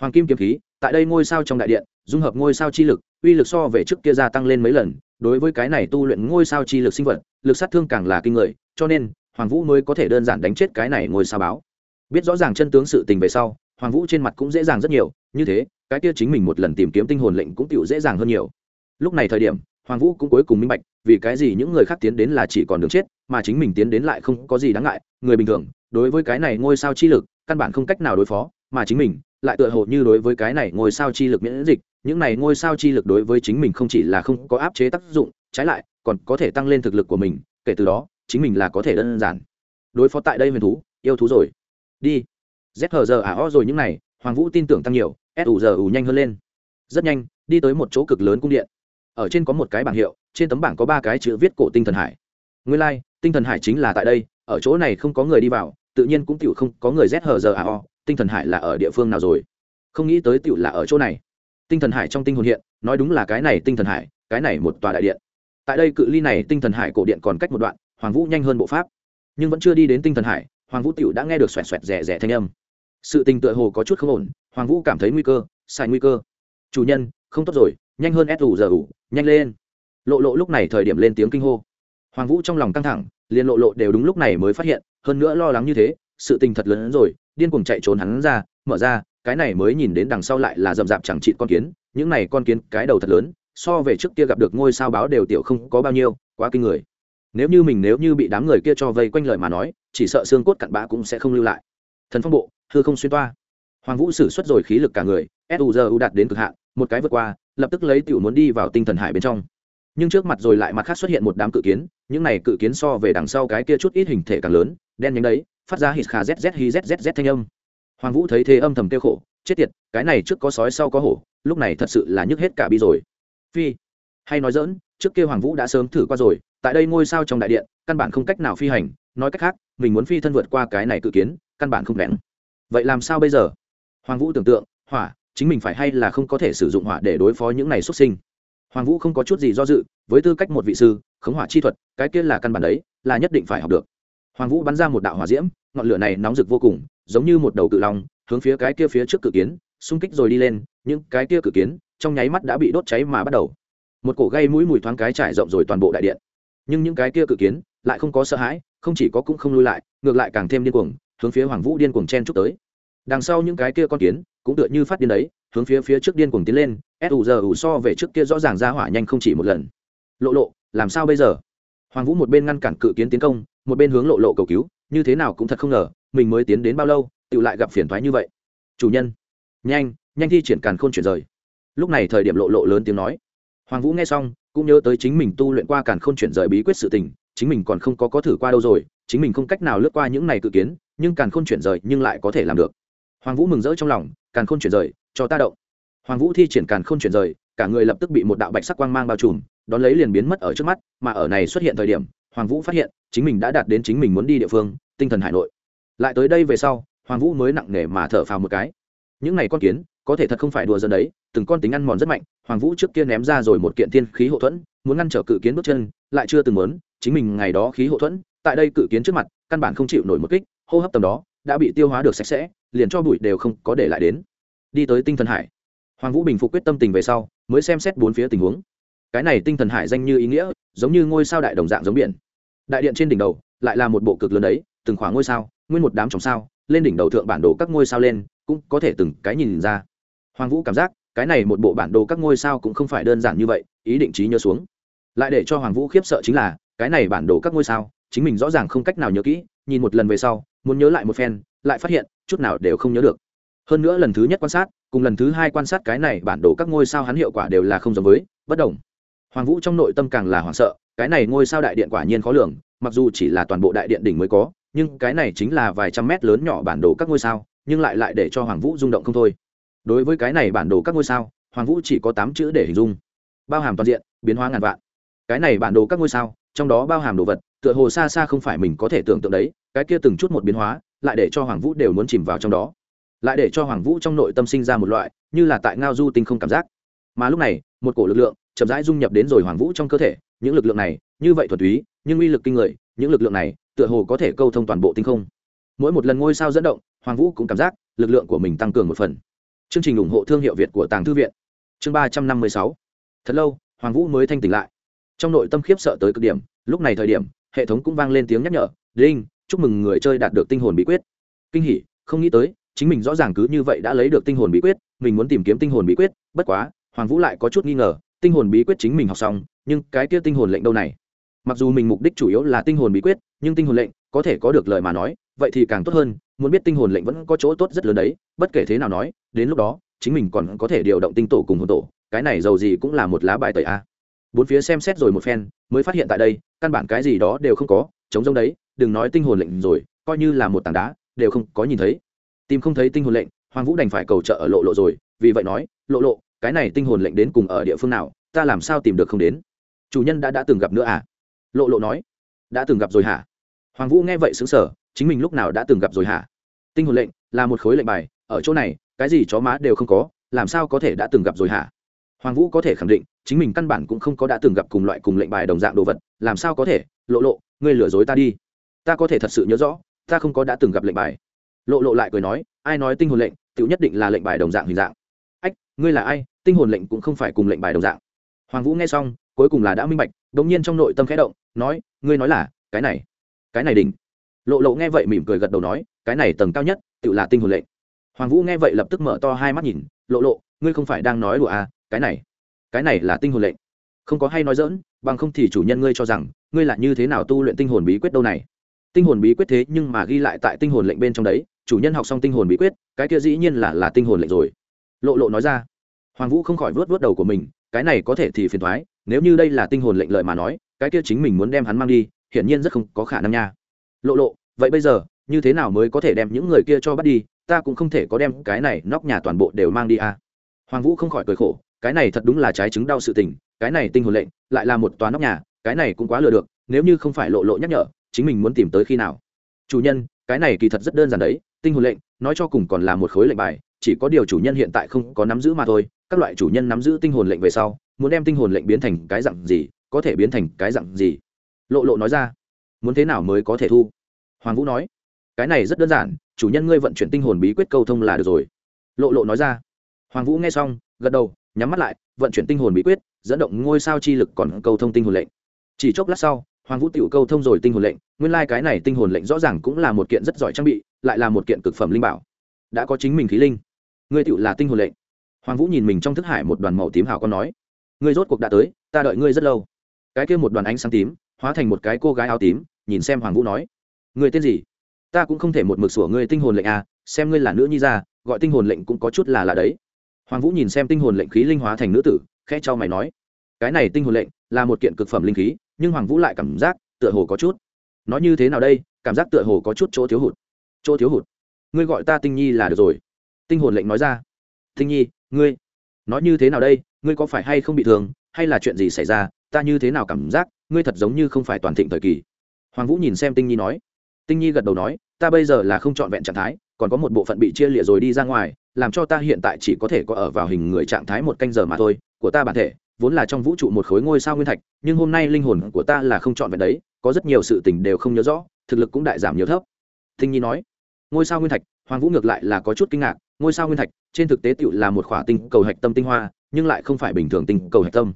Hoàng kim kiếm khí, tại đây ngôi sao trong đại điện, dung hợp ngôi sao chi lực, uy lực so về trước kia gia tăng lên mấy lần, đối với cái này tu luyện ngôi sao chi lực sinh vật, lực sát thương càng là kinh người, cho nên, hoàng vũ mới có thể đơn giản đánh chết cái này ngôi sao báo. Biết rõ ràng chân tướng sự tình về sau, hoàng vũ trên mặt cũng dễ dàng rất nhiều, như thế, cái kia chính mình một lần tìm kiếm tinh hồn lệnh cũng tựu dễ dàng hơn nhiều lúc này thời điểm, hoàng vũ cũng cuối cùng minh bạch, vì cái gì những người khác tiến đến là chỉ còn đường chết, mà chính mình tiến đến lại không có gì đáng ngại. Người bình thường, đối với cái này ngôi sao chi lực, căn bản không cách nào đối phó, mà chính mình lại tựa hồ như đối với cái này ngôi sao chi lực miễn dịch. Những này ngôi sao chi lực đối với chính mình không chỉ là không có áp chế tác dụng, trái lại, còn có thể tăng lên thực lực của mình. Kể từ đó, chính mình là có thể đơn giản đối phó tại đây huyền thú, yêu thú rồi. Đi. Z hờ giờ ả o rồi những này, hoàng vũ tin tưởng tăng nhiều, s ủ giờ ủ nhanh hơn lên. Rất nhanh, đi tới một chỗ cực lớn cung điện ở trên có một cái bảng hiệu trên tấm bảng có ba cái chữ viết cổ tinh thần hải. Nguyên lai、like, tinh thần hải chính là tại đây ở chỗ này không có người đi vào tự nhiên cũng tựu không có người rét hờ giờ ảo tinh thần hải là ở địa phương nào rồi? Không nghĩ tới tựu là ở chỗ này. Tinh thần hải trong tinh hồn hiện nói đúng là cái này tinh thần hải cái này một tòa đại điện. Tại đây cự ly này tinh thần hải cổ điện còn cách một đoạn hoàng vũ nhanh hơn bộ pháp. Nhưng vẫn chưa đi đến tinh thần hải hoàng vũ tựu đã nghe được xoẹt xoẹt rẻ rẻ thanh âm. Sự tình tựa hồ có chút không ổn hoàng vũ cảm thấy nguy cơ sai nguy cơ. Chủ nhân không tốt rồi nhanh hơn ép ủ giờ ủ nhanh lên. Lộ lộ lúc này thời điểm lên tiếng kinh hô. Hoàng vũ trong lòng căng thẳng, liền lộ lộ đều đúng lúc này mới phát hiện, hơn nữa lo lắng như thế, sự tình thật lớn hơn rồi, điên cuồng chạy trốn hắn ra, mở ra, cái này mới nhìn đến đằng sau lại là rậm rạp chẳng trị con kiến, những này con kiến, cái đầu thật lớn, so về trước kia gặp được ngôi sao báo đều tiểu không có bao nhiêu, quá kinh người. Nếu như mình nếu như bị đám người kia cho vây quanh lời mà nói, chỉ sợ xương cốt cặn bã cũng sẽ không lưu lại. Thần phong bộ, hư không xuyên toa hoàng vũ sử xuất rồi khí lực cả người suzu đạt đến cực hạn, một cái vượt qua, lập tức lấy tiểu muốn đi vào tinh thần hải bên trong. Nhưng trước mặt rồi lại mặt khác xuất hiện một đám cự kiến, những này cự kiến so về đằng sau cái kia chút ít hình thể càng lớn, đen nhánh đấy, phát ra hít khà zz hi zzz thanh âm. Hoàng vũ thấy thế âm thầm kêu khổ, chết tiệt, cái này trước có sói sau có hổ, lúc này thật sự là nhức hết cả bi rồi. Phi, hay nói dỡn trước kia hoàng vũ đã sớm thử qua rồi, tại đây ngôi sao trong đại điện, căn bản không cách nào phi hành, nói cách khác, mình muốn phi thân vượt qua cái này cự kiến, căn bản không đẽn vậy làm sao bây giờ? Hoàng vũ tưởng tượng, hỏa, chính mình phải hay là không có thể sử dụng hỏa để đối phó những này xuất sinh. Hoàng vũ không có chút gì do dự, với tư cách một vị sư, khống hỏa chi thuật, cái kia là căn bản đấy, là nhất định phải học được. Hoàng vũ bắn ra một đạo hỏa diễm, ngọn lửa này nóng rực vô cùng, giống như một đầu cự long, hướng phía cái kia phía trước cự kiến, xung kích rồi đi lên những cái kia cự kiến, trong nháy mắt đã bị đốt cháy mà bắt đầu. Một cổ gây mũi mùi thoáng cái trải rộng rồi toàn bộ đại điện. Nhưng những cái kia cự kiến, lại không có sợ hãi, không chỉ có cũng không lui lại, ngược lại càng thêm điên cuồng, hướng phía hoàng vũ điên cuồng chen chúc tới đằng sau những cái kia con kiến cũng tựa như phát điên đấy, hướng phía phía trước điên cuồng tiến lên su giờ ủ so về trước kia rõ ràng ra hỏa nhanh không chỉ một lần. Lộ lộ, làm sao bây giờ? Hoàng vũ một bên ngăn cản cự kiến tiến công, một bên hướng lộ lộ cầu cứu, như thế nào cũng thật không ngờ, mình mới tiến đến bao lâu tự lại gặp phiền thoái như vậy. Chủ nhân, nhanh nhanh thi triển càn khôn chuyển rời. Lúc này thời điểm lộ lộ lớn tiếng nói. Hoàng vũ nghe xong, cũng nhớ tới chính mình tu luyện qua càn khôn chuyển rời bí quyết sự tình, chính mình còn không có có thử qua đâu rồi, chính mình không cách nào lướt qua những này cự kiến, nhưng càn khôn chuyển rời nhưng lại có thể làm được hoàng vũ mừng rỡ trong lòng, càn khôn chuyển rời, cho ta động. Hoàng vũ thi triển càn khôn chuyển rời, cả người lập tức bị một đạo bạch sắc quang mang bao trùm, đón lấy liền biến mất ở trước mắt, mà ở này xuất hiện thời điểm, hoàng vũ phát hiện, chính mình đã đạt đến chính mình muốn đi địa phương, tinh thần hải nội. Lại tới đây về sau, hoàng vũ mới nặng nề mà thở phào một cái. Những này con kiến, có thể thật không phải đùa dân đấy, từng con tính ăn mòn rất mạnh, hoàng vũ trước kia ném ra rồi một kiện thiên khí hậu thuẫn, muốn ngăn trở cự kiến bước chân, lại chưa từng muốn, chính mình ngày đó khí hậu thuẫn, tại đây cự kiến trước mặt, căn bản không chịu nổi một kích, hô hấp tầm đó, đã bị tiêu hóa được sạch sẽ liền cho bụi đều không có để lại đến. Đi tới tinh thần hải. Hoàng vũ bình phục quyết tâm tình về sau, mới xem xét bốn phía tình huống. Cái này tinh thần hải danh như ý nghĩa, giống như ngôi sao đại đồng dạng giống biển. Đại điện trên đỉnh đầu, lại là một bộ cực lớn đấy, từng khoảng ngôi sao, nguyên một đám trồng sao, lên đỉnh đầu thượng bản đồ các ngôi sao lên, cũng có thể từng cái nhìn ra. Hoàng vũ cảm giác, cái này một bộ bản đồ các ngôi sao cũng không phải đơn giản như vậy, ý định trí nhớ xuống. Lại để cho hoàng vũ khiếp sợ chính là, cái này bản đồ các ngôi sao, chính mình rõ ràng không cách nào nhớ kỹ, nhìn một lần về sau, muốn nhớ lại một phen, lại phát hiện chút nào đều không nhớ được. Hơn nữa lần thứ nhất quan sát, cùng lần thứ hai quan sát cái này bản đồ các ngôi sao hắn hiệu quả đều là không giống với, bất đồng. Hoàng vũ trong nội tâm càng là hoảng sợ, cái này ngôi sao đại điện quả nhiên khó lường, mặc dù chỉ là toàn bộ đại điện đỉnh mới có, nhưng cái này chính là vài trăm mét lớn nhỏ bản đồ các ngôi sao, nhưng lại lại để cho hoàng vũ rung động không thôi. Đối với cái này bản đồ các ngôi sao, hoàng vũ chỉ có tám chữ để hình dung. Bao hàm toàn diện, biến hóa ngàn vạn. Cái này bản đồ các ngôi sao, trong đó bao hàm đồ vật, tựa hồ xa xa không phải mình có thể tưởng tượng đấy, cái kia từng chút một biến hóa lại để cho hoàng vũ đều muốn chìm vào trong đó. Lại để cho hoàng vũ trong nội tâm sinh ra một loại như là tại ngao du tinh không cảm giác. Mà lúc này, một cổ lực lượng chậm rãi dung nhập đến rồi hoàng vũ trong cơ thể. Những lực lượng này, như vậy thuật túy, nhưng uy lực kinh người, những lực lượng này tựa hồ có thể câu thông toàn bộ tinh không. Mỗi một lần ngôi sao dẫn động, hoàng vũ cũng cảm giác lực lượng của mình tăng cường một phần. Chương trình ủng hộ thương hiệu việt của tàng thư viện. Chương ba trăm năm mươi sáu. Thật lâu, hoàng vũ mới thanh tỉnh lại. Trong nội tâm khiếp sợ tới cực điểm, lúc này thời điểm, hệ thống cũng vang lên tiếng nhắc nhở, đinh chúc mừng người chơi đạt được tinh hồn bí quyết. Kinh hỉ, không nghĩ tới, chính mình rõ ràng cứ như vậy đã lấy được tinh hồn bí quyết, mình muốn tìm kiếm tinh hồn bí quyết, bất quá, hoàng vũ lại có chút nghi ngờ, tinh hồn bí quyết chính mình học xong, nhưng cái kia tinh hồn lệnh đâu này? Mặc dù mình mục đích chủ yếu là tinh hồn bí quyết, nhưng tinh hồn lệnh, có thể có được lời mà nói, vậy thì càng tốt hơn, muốn biết tinh hồn lệnh vẫn có chỗ tốt rất lớn đấy, bất kể thế nào nói, đến lúc đó, chính mình còn có thể điều động tinh tổ cùng hồn tổ, cái này giàu gì cũng là một lá bài tẩy a. Bốn phía xem xét rồi một phen, mới phát hiện tại đây, căn bản cái gì đó đều không có chống giống đấy đừng nói tinh hồn lệnh rồi, coi như là một tảng đá, đều không có nhìn thấy. Tìm không thấy tinh hồn lệnh, hoàng vũ đành phải cầu trợ ở lộ lộ rồi, vì vậy nói, lộ lộ, cái này tinh hồn lệnh đến cùng ở địa phương nào, ta làm sao tìm được không đến? Chủ nhân đã đã từng gặp nữa à? Lộ lộ nói, đã từng gặp rồi hả? Hoàng vũ nghe vậy xứng sở chính mình lúc nào đã từng gặp rồi hả? Tinh hồn lệnh là một khối lệnh bài, ở chỗ này, cái gì chó má đều không có, làm sao có thể đã từng gặp rồi hả? Hoàng vũ có thể khẳng định, chính mình căn bản cũng không có đã từng gặp cùng loại cùng lệnh bài đồng dạng đồ vật, làm sao có thể? Lộ lộ, ngươi lừa dối ta đi ta có thể thật sự nhớ rõ, ta không có đã từng gặp lệnh bài. Lộ lộ lại cười nói, ai nói tinh hồn lệnh tự nhất định là lệnh bài đồng dạng hình dạng. Ách, ngươi là ai, tinh hồn lệnh cũng không phải cùng lệnh bài đồng dạng. Hoàng vũ nghe xong, cuối cùng là đã minh bạch đ ỗ n g nhiên trong nội tâm khẽ động, nói, ngươi nói là, cái này cái này đỉnh. Lộ lộ nghe vậy mỉm cười gật đầu nói, cái này tầng cao nhất, tự là tinh hồn lệnh. Hoàng vũ nghe vậy lập tức mở to hai mắt nhìn, lộ lộ, ngươi không phải đang nói đùa à cái này cái này là tinh hồn lệnh. Không có hay nói dỡn bằng không thì chủ nhân ngươi cho rằng, ngươi là như thế nào tu luyện tinh hồn bí quyết đâu này tinh hồn bí quyết thế nhưng mà ghi lại tại tinh hồn lệnh bên trong đấy, chủ nhân học xong tinh hồn bí quyết, cái kia dĩ nhiên là là tinh hồn lệnh rồi. Lộ lộ nói ra. Hoàng vũ không khỏi vớt vớt đầu của mình, cái này có thể thì phiền thoái nếu như đây là tinh hồn lệnh lợi mà nói, cái kia chính mình muốn đem hắn mang đi, hiển nhiên rất không có khả năng nha. Lộ lộ, vậy bây giờ, như thế nào mới có thể đem những người kia cho bắt đi, ta cũng không thể có đem cái này nóc nhà toàn bộ đều mang đi à. hoàng vũ không khỏi cười khổ, cái này thật đúng là trái chứng đau sự tình, cái này tinh hồn lệnh lại là một toán nóc nhà, cái này cũng quá lừa được, nếu như không phải lộ lộ nhắc nhở chính mình muốn tìm tới khi nào. Chủ nhân, cái này kỳ thật rất đơn giản đấy, tinh hồn lệnh, nói cho cùng còn là một khối lệnh bài, chỉ có điều chủ nhân hiện tại không có nắm giữ mà thôi, các loại chủ nhân nắm giữ tinh hồn lệnh về sau, muốn đem tinh hồn lệnh biến thành cái dạng gì, có thể biến thành cái dạng gì? Lộ lộ nói ra. Muốn thế nào mới có thể thu? Hoàng vũ nói. Cái này rất đơn giản, chủ nhân ngươi vận chuyển tinh hồn bí quyết câu thông là được rồi. Lộ lộ nói ra. Hoàng vũ nghe xong, gật đầu, nhắm mắt lại, vận chuyển tinh hồn bí quyết, dẫn động ngôi sao chi lực còn câu thông tinh hồn lệnh. Chỉ chốc lát sau hoàng vũ tiểu câu thông rồi tinh hồn lệnh, nguyên lai、like、cái này tinh hồn lệnh rõ ràng cũng là một kiện rất giỏi trang bị, lại là một kiện cực phẩm linh bảo. Đã có chính mình khí linh. Ngươi tiểu là tinh hồn lệnh. Hoàng vũ nhìn mình trong thức hải một đoàn màu tím hào con nói, ngươi rốt cuộc đã tới, ta đợi ngươi rất lâu. Cái kia một đoàn ánh sáng tím, hóa thành một cái cô gái áo tím, nhìn xem hoàng vũ nói, ngươi tên gì? Ta cũng không thể một mực sủa ngươi tinh hồn lệnh à xem ngươi là nữ nhi ra, gọi tinh hồn lệnh cũng có chút là là đấy. Hoàng vũ nhìn xem tinh hồn lệnh khí linh hóa thành nữ tử, khẽ cho mày nói, cái này tinh hồn lệnh là một kiện cực phẩm linh khí nhưng hoàng vũ lại cảm giác tựa hồ có chút. Nói như thế nào đây? Cảm giác tựa hồ có chút chỗ thiếu hụt. Chỗ thiếu hụt. Ngươi gọi ta tinh nhi là được rồi. Tinh hồn lệnh nói ra. Tinh nhi, ngươi nói như thế nào đây? Ngươi có phải hay không bị thương? Hay là chuyện gì xảy ra? Ta như thế nào cảm giác ngươi thật giống như không phải toàn thịnh thời kỳ? Hoàng vũ nhìn xem tinh nhi nói. Tinh nhi gật đầu nói, ta bây giờ là không trọn vẹn trạng thái, còn có một bộ phận bị chia lịa rồi đi ra ngoài, làm cho ta hiện tại chỉ có thể có ở vào hình người trạng thái một canh giờ mà thôi, của ta bản thể vốn là trong vũ trụ một khối ngôi sao nguyên thạch, nhưng hôm nay linh hồn của ta là không chọn vẹn đấy, có rất nhiều sự tình đều không nhớ rõ, thực lực cũng đại giảm nhiều thấp. Thinh nhi nói. Ngôi sao nguyên thạch? Hoàng vũ ngược lại là có chút kinh ngạc. Ngôi sao nguyên thạch, trên thực tế tựu là một khỏa tinh cầu hạch tâm tinh hoa, nhưng lại không phải bình thường tinh cầu hạch tâm.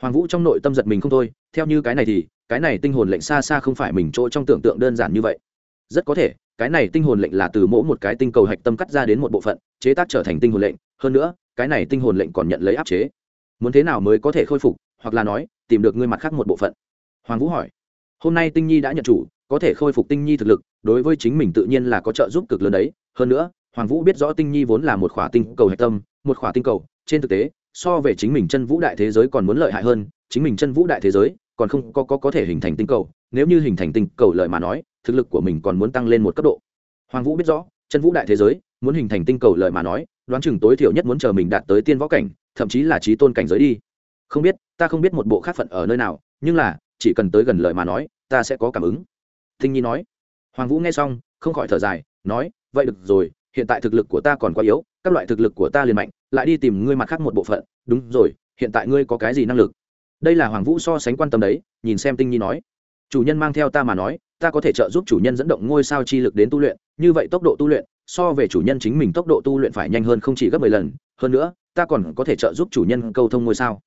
Hoàng vũ trong nội tâm giật mình không thôi. Theo như cái này thì, cái này tinh hồn lệnh xa xa không phải mình chỗ trong tưởng tượng đơn giản như vậy. Rất có thể, cái này tinh hồn lệnh là từ mỗi một cái tinh cầu hạch tâm cắt ra đến một bộ phận, chế tác trở thành tinh hồn lệnh. Hơn nữa, cái này tinh hồn lệnh còn nhận lấy áp chế muốn thế nào mới có thể khôi phục hoặc là nói tìm được ngươi mặt khác một bộ phận? Hoàng vũ hỏi. Hôm nay tinh nhi đã nhận chủ có thể khôi phục tinh nhi thực lực đối với chính mình tự nhiên là có trợ giúp cực lớn đấy. Hơn nữa hoàng vũ biết rõ tinh nhi vốn là một khỏa tinh cầu hạch tâm một khỏa tinh cầu trên thực tế so về chính mình chân vũ đại thế giới còn muốn lợi hại hơn. Chính mình chân vũ đại thế giới còn không có, có có thể hình thành tinh cầu. Nếu như hình thành tinh cầu lợi mà nói thực lực của mình còn muốn tăng lên một cấp độ. Hoàng vũ biết rõ chân vũ đại thế giới muốn hình thành tinh cầu lợi mà nói đoán chừng tối thiểu nhất muốn chờ mình đạt tới tiên võ cảnh thậm chí là trí tôn cảnh giới đi. Không biết, ta không biết một bộ khác phận ở nơi nào, nhưng là, chỉ cần tới gần lợi mà nói, ta sẽ có cảm ứng. Thinh nhi nói. Hoàng vũ nghe xong, không khỏi thở dài, nói, vậy được rồi, hiện tại thực lực của ta còn quá yếu, các loại thực lực của ta liền mạnh, lại đi tìm ngươi mặt khác một bộ phận. Đúng rồi, hiện tại ngươi có cái gì năng lực? Đây là hoàng vũ so sánh quan tâm đấy, nhìn xem tinh nhi nói. Chủ nhân mang theo ta mà nói, ta có thể trợ giúp chủ nhân dẫn động ngôi sao chi lực đến tu luyện, như vậy tốc độ tu luyện, so về chủ nhân chính mình tốc độ tu luyện phải nhanh hơn không chỉ gấp mười lần. Hơn nữa ta còn có thể trợ giúp chủ nhân câu thông ngôi sao.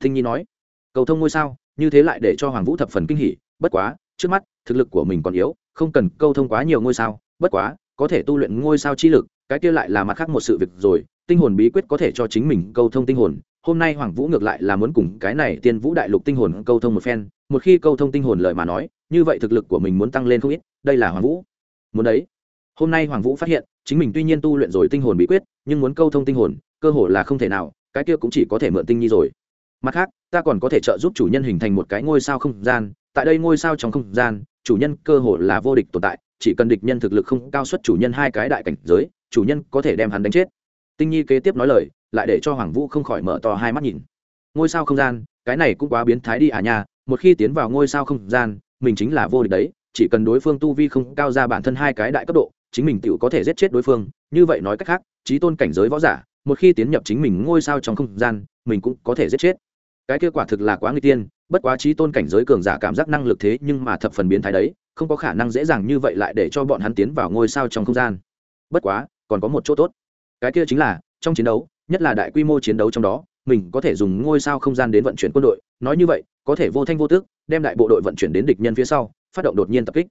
Thinh nhi nói, cầu thông ngôi sao, như thế lại để cho hoàng vũ thập phần kinh hỉ, bất quá, trước mắt, thực lực của mình còn yếu, không cần câu thông quá nhiều ngôi sao, bất quá, có thể tu luyện ngôi sao chi lực, cái kia lại là mặt khác một sự việc rồi, tinh hồn bí quyết có thể cho chính mình câu thông tinh hồn, hôm nay hoàng vũ ngược lại là muốn cùng cái này tiên vũ đại lục tinh hồn câu thông một phen, một khi câu thông tinh hồn lời mà nói, như vậy thực lực của mình muốn tăng lên không ít, đây là hoàng vũ. Muốn đấy. Hôm nay hoàng vũ phát hiện, chính mình tuy nhiên tu luyện rồi tinh hồn bí quyết, nhưng muốn câu thông tinh hồn cơ hội là không thể nào, cái kia cũng chỉ có thể mượn tinh nhi rồi. Mặt khác, ta còn có thể trợ giúp chủ nhân hình thành một cái ngôi sao không gian, tại đây ngôi sao trong không gian, chủ nhân cơ hội là vô địch tồn tại, chỉ cần địch nhân thực lực không cao suất chủ nhân hai cái đại cảnh giới, chủ nhân có thể đem hắn đánh chết. Tinh nhi kế tiếp nói lời, lại để cho hoàng vũ không khỏi mở to hai mắt nhìn. Ngôi sao không gian, cái này cũng quá biến thái đi à nha, một khi tiến vào ngôi sao không gian, mình chính là vô địch đấy, chỉ cần đối phương tu vi không cao ra bản thân hai cái đại cấp độ, chính mình tự có thể giết chết đối phương, như vậy nói cách khác trí tôn cảnh giới võ giả một khi tiến nhập chính mình ngôi sao trong không gian, mình cũng có thể giết chết. Cái kết quả thực là quá nguy tiên, bất quá trí tôn cảnh giới cường giả cảm giác năng lực thế nhưng mà thập phần biến thái đấy, không có khả năng dễ dàng như vậy lại để cho bọn hắn tiến vào ngôi sao trong không gian. Bất quá, còn có một chỗ tốt. Cái kia chính là, trong chiến đấu, nhất là đại quy mô chiến đấu trong đó, mình có thể dùng ngôi sao không gian đến vận chuyển quân đội. Nói như vậy, có thể vô thanh vô tước đem đại bộ đội vận chuyển đến địch nhân phía sau, phát động đột nhiên tập kích.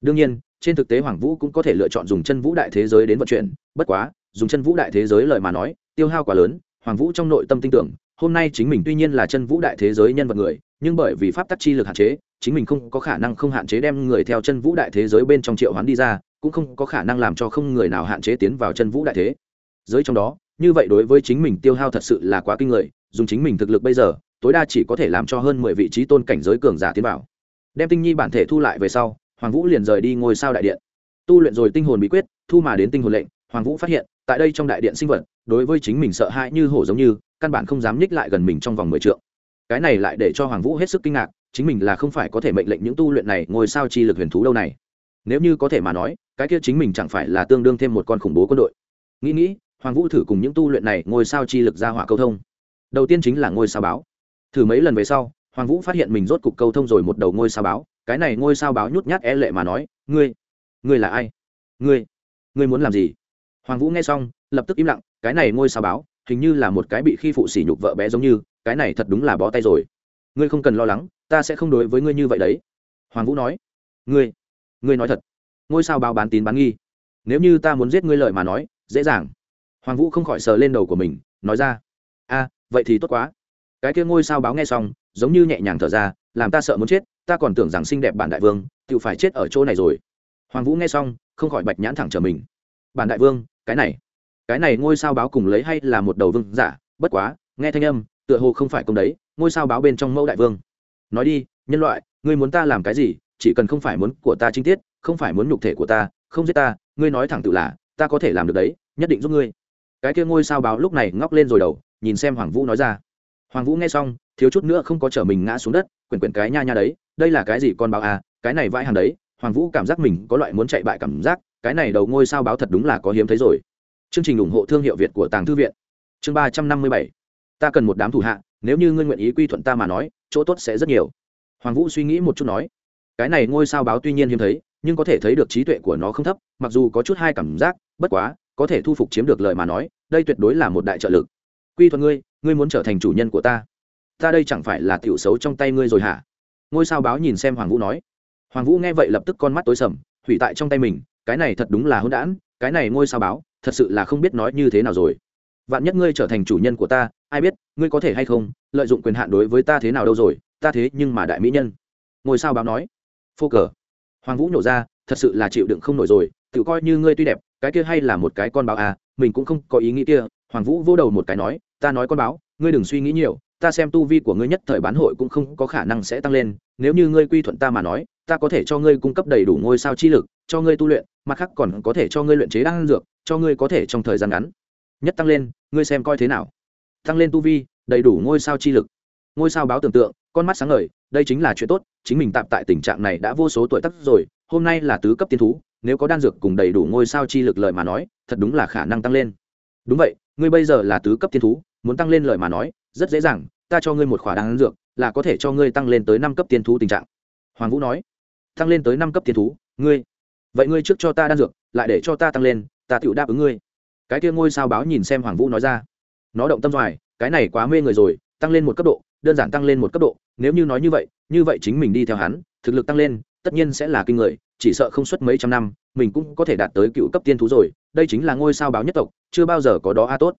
Đương nhiên, trên thực tế hoàng vũ cũng có thể lựa chọn dùng chân vũ đại thế giới đến vận chuyển, bất quá dùng chân vũ đại thế giới lời mà nói, tiêu hao quá lớn, hoàng vũ trong nội tâm tin tưởng, hôm nay chính mình tuy nhiên là chân vũ đại thế giới nhân vật người, nhưng bởi vì pháp tắc chi lực hạn chế, chính mình không có khả năng không hạn chế đem người theo chân vũ đại thế giới bên trong triệu hoán đi ra, cũng không có khả năng làm cho không người nào hạn chế tiến vào chân vũ đại thế. Giới trong đó, như vậy đối với chính mình tiêu hao thật sự là quá kinh người, dùng chính mình thực lực bây giờ, tối đa chỉ có thể làm cho hơn mười vị trí tôn cảnh giới cường giả tiến vào. Đem tinh nhi bản thể thu lại về sau, hoàng vũ liền rời đi ngôi sao đại điện. Tu luyện rồi tinh hồn bí quyết, thu mà đến tinh hồn lệnh hoàng vũ phát hiện, tại đây trong đại điện sinh vật, đối với chính mình sợ hãi như hổ giống như, căn bản không dám nhích lại gần mình trong vòng mười trượng. Cái này lại để cho hoàng vũ hết sức kinh ngạc, chính mình là không phải có thể mệnh lệnh những tu luyện này ngôi sao chi lực huyền thú đâu này. Nếu như có thể mà nói, cái kia chính mình chẳng phải là tương đương thêm một con khủng bố quân đội. Nghĩ nghĩ, hoàng vũ thử cùng những tu luyện này ngôi sao chi lực ra hỏa câu thông. Đầu tiên chính là ngôi sao báo. Thử mấy lần về sau, hoàng vũ phát hiện mình rốt cục câu thông rồi một đầu ngôi sao báo, cái này ngôi sao báo nhút nhát e lệ mà nói, ngươi ngươi là ai? Ngươi ngươi muốn làm gì? Hoàng vũ nghe xong, lập tức im lặng, cái này ngôi sao báo, hình như là một cái bị khi phụ sỉ nhục vợ bé giống như, cái này thật đúng là bó tay rồi. Ngươi không cần lo lắng, ta sẽ không đối với ngươi như vậy đấy. Hoàng vũ nói. Ngươi ngươi nói thật. Ngôi sao báo bán tín bán nghi. Nếu như ta muốn giết ngươi lợi mà nói, dễ dàng. Hoàng vũ không khỏi sờ lên đầu của mình, nói ra. A, vậy thì tốt quá. Cái kia ngôi sao báo nghe xong, giống như nhẹ nhàng thở ra, làm ta sợ muốn chết, ta còn tưởng rằng xinh đẹp bản đại vương tự phải chết ở chỗ này rồi. Hoàng vũ nghe xong, không khỏi bạch nhãn thẳng trở mình. Bản đại vương cái này cái này ngôi sao báo cùng lấy hay là một đầu vương giả, bất quá, nghe thanh âm, tựa hồ không phải công đấy, ngôi sao báo bên trong mẫu đại vương. Nói đi, nhân loại, ngươi muốn ta làm cái gì, chỉ cần không phải muốn của ta chi tiết, không phải muốn nhục thể của ta, không giết ta, ngươi nói thẳng tự là, ta có thể làm được đấy, nhất định giúp ngươi. Cái kia ngôi sao báo lúc này ngóc lên rồi đầu, nhìn xem hoàng vũ nói ra. Hoàng vũ nghe xong, thiếu chút nữa không có chở mình ngã xuống đất, quyển quyển cái nha nha đấy, đây là cái gì con báo à cái này vãi hàng đấy, hoàng vũ cảm giác mình có loại muốn chạy bại cảm giác cái này đầu ngôi sao báo thật đúng là có hiếm thấy rồi. Chương trình ủng hộ thương hiệu việt của tàng thư viện. Chương ba trăm năm mươi bảy. Ta cần một đám thủ hạ, nếu như ngươi nguyện ý quy thuận ta mà nói, chỗ tốt sẽ rất nhiều. Hoàng vũ suy nghĩ một chút nói, cái này ngôi sao báo tuy nhiên hiếm thấy, nhưng có thể thấy được trí tuệ của nó không thấp, mặc dù có chút hai cảm giác, bất quá, có thể thu phục chiếm được lời mà nói, đây tuyệt đối là một đại trợ lực. Quy thuận ngươi ngươi muốn trở thành chủ nhân của ta. Ta đây chẳng phải là tiểu xấu trong tay ngươi rồi hả? Ngôi sao báo nhìn xem hoàng vũ nói. Hoàng vũ nghe vậy lập tức con mắt tối sầm, hủy tại trong tay mình cái này thật đúng là hỗn đản, cái này ngôi sao báo, thật sự là không biết nói như thế nào rồi. Vạn nhất ngươi trở thành chủ nhân của ta, ai biết, ngươi có thể hay không, lợi dụng quyền hạn đối với ta thế nào đâu rồi, ta thế nhưng mà đại mỹ nhân. Ngôi sao báo nói. Phô cờ. Hoàng vũ nhổ ra, thật sự là chịu đựng không nổi rồi, tự coi như ngươi tuy đẹp, cái kia hay là một cái con báo à mình cũng không có ý nghĩ kia. Hoàng vũ vô đầu một cái nói, ta nói con báo, ngươi đừng suy nghĩ nhiều, ta xem tu vi của ngươi nhất thời bán hội cũng không có khả năng sẽ tăng lên, nếu như ngươi quy thuận ta mà nói, ta có thể cho ngươi cung cấp đầy đủ ngôi sao chi lực, cho ngươi tu luyện mặt khác còn có thể cho ngươi luyện chế đan dược, cho ngươi có thể trong thời gian ngắn. Nhất tăng lên, ngươi xem coi thế nào. Tăng lên tu vi, đầy đủ ngôi sao chi lực. Ngôi sao báo tưởng tượng, con mắt sáng ngời, đây chính là chuyện tốt, chính mình tạm tại tình trạng này đã vô số tuổi tắc rồi, hôm nay là tứ cấp tiên thú, nếu có đan dược cùng đầy đủ ngôi sao chi lực lợi mà nói, thật đúng là khả năng tăng lên. Đúng vậy, ngươi bây giờ là tứ cấp tiên thú, muốn tăng lên lợi mà nói, rất dễ dàng, ta cho ngươi một khỏa đan dược, là có thể cho ngươi tăng lên tới năm cấp tiên thú tình trạng. Hoàng vũ nói. Tăng lên tới năm cấp tiên thú, ngươi vậy ngươi trước cho ta đan dược, lại để cho ta tăng lên, ta tựu đáp ứng ngươi. Cái kia ngôi sao báo nhìn xem hoàng vũ nói ra. Nó động tâm doài cái này quá mê người rồi, tăng lên một cấp độ, đơn giản tăng lên một cấp độ. Nếu như nói như vậy như vậy chính mình đi theo hắn, thực lực tăng lên, tất nhiên sẽ là kinh người, chỉ sợ không suốt mấy trăm năm, mình cũng có thể đạt tới cựu cấp tiên thú rồi. Đây chính là ngôi sao báo nhất tộc, chưa bao giờ có đó a tốt.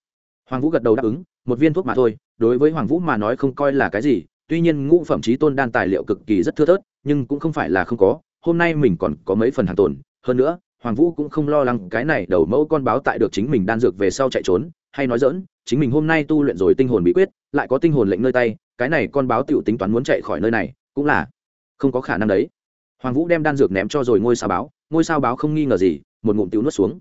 Hoàng vũ gật đầu đáp ứng, một viên thuốc mà thôi. Đối với hoàng vũ mà nói không coi là cái gì, tuy nhiên ngũ phẩm trí tôn đan tài liệu cực kỳ rất thưa thớt, nhưng cũng không phải là không có. Hôm nay mình còn có mấy phần hàng tồn hơn nữa, hoàng vũ cũng không lo lắng cái này đầu mẫu con báo tại được chính mình đan dược về sau chạy trốn, hay nói dỡn chính mình hôm nay tu luyện rồi tinh hồn bí quyết, lại có tinh hồn lệnh nơi tay, cái này con báo tựu tính toán muốn chạy khỏi nơi này, cũng là không có khả năng đấy. Hoàng vũ đem đan dược ném cho rồi ngôi sao báo, ngôi sao báo không nghi ngờ gì, một ngụm tiểu nuốt xuống.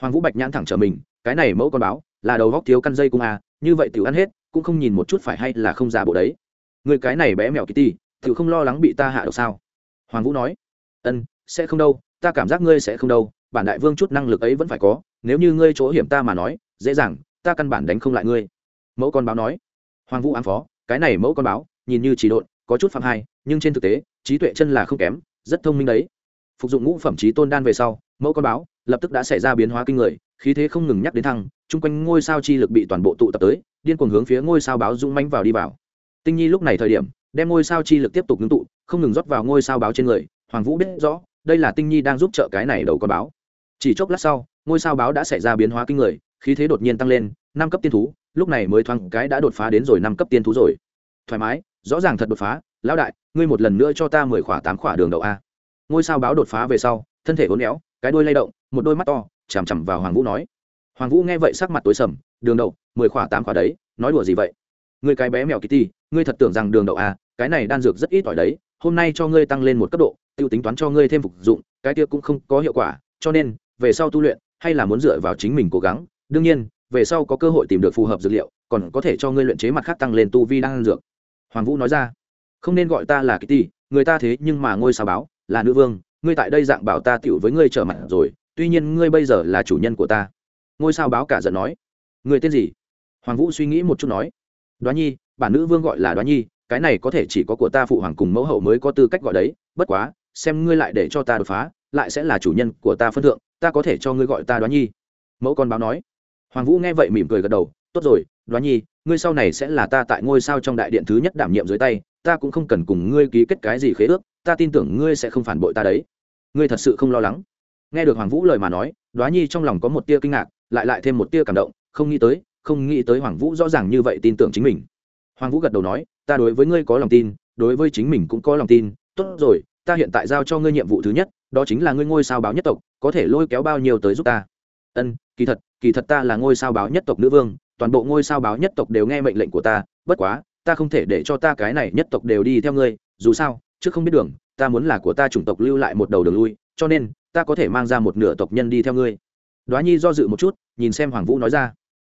Hoàng vũ bạch nhãn thẳng trở mình, cái này mẫu con báo, là đầu góc thiếu căn dây cung à như vậy tiểu ăn hết, cũng không nhìn một chút phải hay là không giả bộ đấy. Người cái này bé mèo kitty tiểu không lo lắng bị ta hạ được sao? Hoàng vũ nói, ân, sẽ không đâu ta cảm giác ngươi sẽ không đâu, bản đại vương chút năng lực ấy vẫn phải có, nếu như ngươi chỗ hiểm ta mà nói, dễ dàng, ta căn bản đánh không lại ngươi. Mẫu con báo nói. Hoàng vũ ám phó, cái này mẫu con báo, nhìn như chỉ độn, có chút phạm hai, nhưng trên thực tế, trí tuệ chân là không kém, rất thông minh đấy. Phục dụng ngũ phẩm trí tôn đan về sau, mẫu con báo lập tức đã xảy ra biến hóa kinh người, khí thế không ngừng nhắc đến thăng, chung quanh ngôi sao chi lực bị toàn bộ tụ tập tới, điên cuồng hướng phía ngôi sao báo rung mánh vào đi vào. Tinh nhi lúc này thời điểm, đem ngôi sao chi lực tiếp tục ngưng tụ, không ngừng rót vào ngôi sao báo trên người, hoàng vũ biết rõ đây là tinh nhi đang giúp trợ cái này đầu con báo. Chỉ chốc lát sau, ngôi sao báo đã xảy ra biến hóa kinh người, khí thế đột nhiên tăng lên, năm cấp tiên thú, lúc này mới thoáng cái đã đột phá đến rồi năm cấp tiên thú rồi. Thoải mái, rõ ràng thật đột phá, lão đại, ngươi một lần nữa cho ta mười khỏa tám khỏa đường đậu a. Ngôi sao báo đột phá về sau, thân thể uốn éo, cái đuôi lay động, một đôi mắt to, chằm chằm vào hoàng vũ nói. Hoàng vũ nghe vậy sắc mặt tối sầm, đường đậu, mười khỏa tám khỏa đấy, nói đùa gì vậy? Ngươi cái bé mèo kỳ ti, ngươi thật tưởng rằng đường đậu a cái này đan dược rất ít ỏi đấy hôm nay cho ngươi tăng lên một cấp độ, tiêu tính toán cho ngươi thêm phục dụng, cái kia cũng không có hiệu quả, cho nên, về sau tu luyện, hay là muốn dựa vào chính mình cố gắng. Đương nhiên, về sau có cơ hội tìm được phù hợp dược liệu, còn có thể cho ngươi luyện chế mặt khác tăng lên tu vi đang dược. Hoàng vũ nói ra, không nên gọi ta là kitty người ta thế nhưng mà ngôi sao báo, là nữ vương, ngươi tại đây dạng bảo ta tiểu với ngươi trở mặt rồi, tuy nhiên ngươi bây giờ là chủ nhân của ta. Ngôi sao báo cả giận nói, người tên gì? Hoàng vũ suy nghĩ một chút nói, đoá nhi, bản nữ vương gọi là đoá nhi cái này có thể chỉ có của ta phụ hoàng cùng mẫu hậu mới có tư cách gọi đấy, bất quá, xem ngươi lại để cho ta đột phá, lại sẽ là chủ nhân của ta phân thượng, ta có thể cho ngươi gọi ta đoá nhi. Mẫu con báo nói. Hoàng vũ nghe vậy mỉm cười gật đầu, tốt rồi, đoá nhi, ngươi sau này sẽ là ta tại ngôi sao trong đại điện thứ nhất đảm nhiệm dưới tay, ta cũng không cần cùng ngươi ký kết cái gì khế ước, ta tin tưởng ngươi sẽ không phản bội ta đấy. Ngươi thật sự không lo lắng? Nghe được hoàng vũ lời mà nói, đoá nhi trong lòng có một tia kinh ngạc, lại lại thêm một tia cảm động, không nghĩ tới, không nghĩ tới hoàng vũ rõ ràng như vậy tin tưởng chính mình hoàng vũ gật đầu nói, ta đối với ngươi có lòng tin, đối với chính mình cũng có lòng tin. Tốt rồi, ta hiện tại giao cho ngươi nhiệm vụ thứ nhất, đó chính là ngươi ngôi sao báo nhất tộc, có thể lôi kéo bao nhiêu tới giúp ta. Ân, kỳ thật kỳ thật ta là ngôi sao báo nhất tộc nữ vương, toàn bộ ngôi sao báo nhất tộc đều nghe mệnh lệnh của ta, bất quá, ta không thể để cho ta cái này nhất tộc đều đi theo ngươi, dù sao chứ không biết đường, ta muốn là của ta chủng tộc lưu lại một đầu đường lui, cho nên, ta có thể mang ra một nửa tộc nhân đi theo ngươi. Đoá nhi do dự một chút, nhìn xem hoàng vũ nói ra.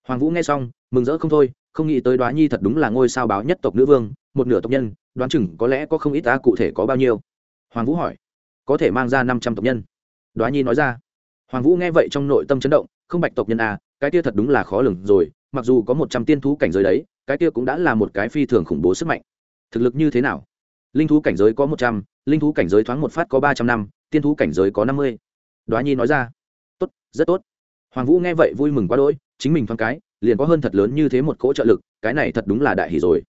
Hoàng vũ nghe xong, mừng rỡ không thôi không nghĩ tới đoá nhi thật đúng là ngôi sao báo nhất tộc nữ vương, một nửa tộc nhân, đoán chừng có lẽ có không ít ta cụ thể có bao nhiêu. Hoàng vũ hỏi. Có thể mang ra năm trăm tộc nhân. Đoá nhi nói ra. Hoàng vũ nghe vậy trong nội tâm chấn động, không bạch tộc nhân à cái kia thật đúng là khó lường rồi, mặc dù có một trăm tiên thú cảnh giới đấy, cái kia cũng đã là một cái phi thường khủng bố sức mạnh. Thực lực như thế nào? Linh thú cảnh giới có một trăm, linh thú cảnh giới thoáng một phát có ba trăm năm, tiên thú cảnh giới có năm mươi. Đoá nhi nói ra. Tốt, rất tốt. Hoàng vũ nghe vậy vui mừng quá đỗi, chính mình thoáng cái liền có hơn thật lớn như thế một cỗ trợ lực, cái này thật đúng là đại hỷ rồi.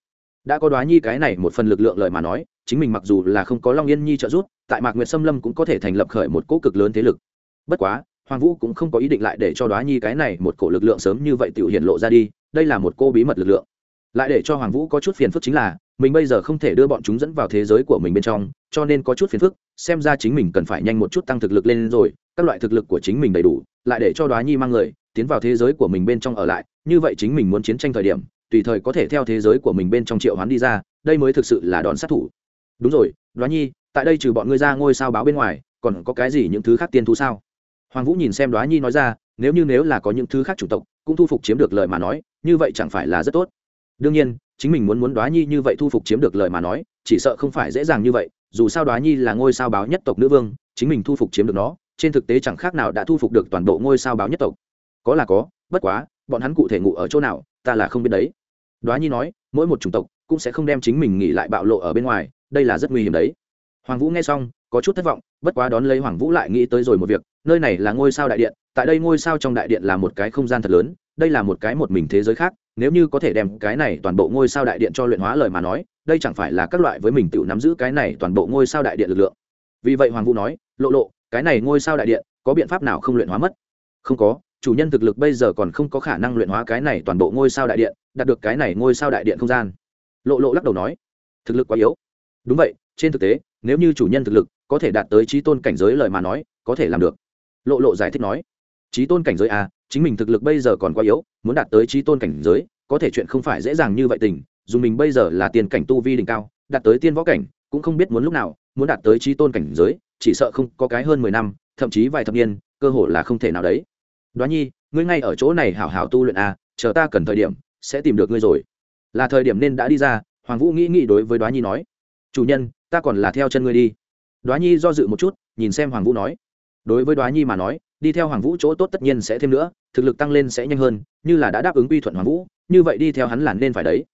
Đã có đoá nhi cái này một phần lực lượng lợi mà nói, chính mình mặc dù là không có long yên nhi trợ giúp, tại mạc nguyệt xâm lâm cũng có thể thành lập khởi một cỗ cực lớn thế lực. Bất quá, hoàng vũ cũng không có ý định lại để cho đoá nhi cái này một cổ lực lượng sớm như vậy tự hiện lộ ra đi, đây là một cô bí mật lực lượng. Lại để cho hoàng vũ có chút phiền phức chính là, mình bây giờ không thể đưa bọn chúng dẫn vào thế giới của mình bên trong, cho nên có chút phiền phức, xem ra chính mình cần phải nhanh một chút tăng thực lực lên rồi, các loại thực lực của chính mình đầy đủ, lại để cho đoá nhi mang người, tiến vào thế giới của mình bên trong ở lại như vậy chính mình muốn chiến tranh thời điểm, tùy thời có thể theo thế giới của mình bên trong triệu hoán đi ra, đây mới thực sự là đòn sát thủ. Đúng rồi, đoá nhi, tại đây trừ bọn ngươi ra ngôi sao báo bên ngoài, còn có cái gì những thứ khác tiên thú sao? Hoàng vũ nhìn xem đoá nhi nói ra, nếu như nếu là có những thứ khác chủng tộc, cũng thu phục chiếm được lời mà nói, như vậy chẳng phải là rất tốt. Đương nhiên, chính mình muốn muốn đoá nhi như vậy thu phục chiếm được lời mà nói, chỉ sợ không phải dễ dàng như vậy, dù sao đoá nhi là ngôi sao báo nhất tộc nữ vương, chính mình thu phục chiếm được nó, trên thực tế chẳng khác nào đã thu phục được toàn bộ ngôi sao báo nhất tộc. Có là có, bất quá bọn hắn cụ thể ngủ ở chỗ nào, ta là không biết đấy. Đoá nhi nói, mỗi một chủng tộc cũng sẽ không đem chính mình nghỉ lại bạo lộ ở bên ngoài, đây là rất nguy hiểm đấy. Hoàng vũ nghe xong, có chút thất vọng, bất quá đón lấy hoàng vũ lại nghĩ tới rồi một việc, nơi này là ngôi sao đại điện, tại đây ngôi sao trong đại điện là một cái không gian thật lớn, đây là một cái một mình thế giới khác, nếu như có thể đem cái này toàn bộ ngôi sao đại điện cho luyện hóa lời mà nói, đây chẳng phải là các loại với mình tự nắm giữ cái này toàn bộ ngôi sao đại điện lực lượng. Vì vậy hoàng vũ nói, lộ lộ, cái này ngôi sao đại điện có biện pháp nào không luyện hóa mất? Không có chủ nhân thực lực bây giờ còn không có khả năng luyện hóa cái này toàn bộ ngôi sao đại điện, đạt được cái này ngôi sao đại điện không gian. Lộ lộ lắc đầu nói, thực lực quá yếu. Đúng vậy, trên thực tế, nếu như chủ nhân thực lực có thể đạt tới trí tôn cảnh giới lời mà nói, có thể làm được. Lộ lộ giải thích nói trí tôn cảnh giới à chính mình thực lực bây giờ còn quá yếu, muốn đạt tới trí tôn cảnh giới, có thể chuyện không phải dễ dàng như vậy tình, dù mình bây giờ là tiền cảnh tu vi đỉnh cao, đạt tới tiên võ cảnh, cũng không biết muốn lúc nào muốn đạt tới trí tôn cảnh giới, chỉ sợ không có cái hơn mười năm, thậm chí vài thập niên, cơ hội là không thể nào đấy đoá nhi, ngươi ngay ở chỗ này hảo hảo tu luyện à chờ ta cần thời điểm, sẽ tìm được ngươi rồi. Là thời điểm nên đã đi ra, hoàng vũ nghĩ nghĩ đối với đoá nhi nói. Chủ nhân, ta còn là theo chân ngươi đi. Đoá nhi do dự một chút, nhìn xem hoàng vũ nói. Đối với đoá nhi mà nói, đi theo hoàng vũ chỗ tốt tất nhiên sẽ thêm nữa, thực lực tăng lên sẽ nhanh hơn, như là đã đáp ứng quy thuận hoàng vũ, như vậy đi theo hắn là nên phải đấy.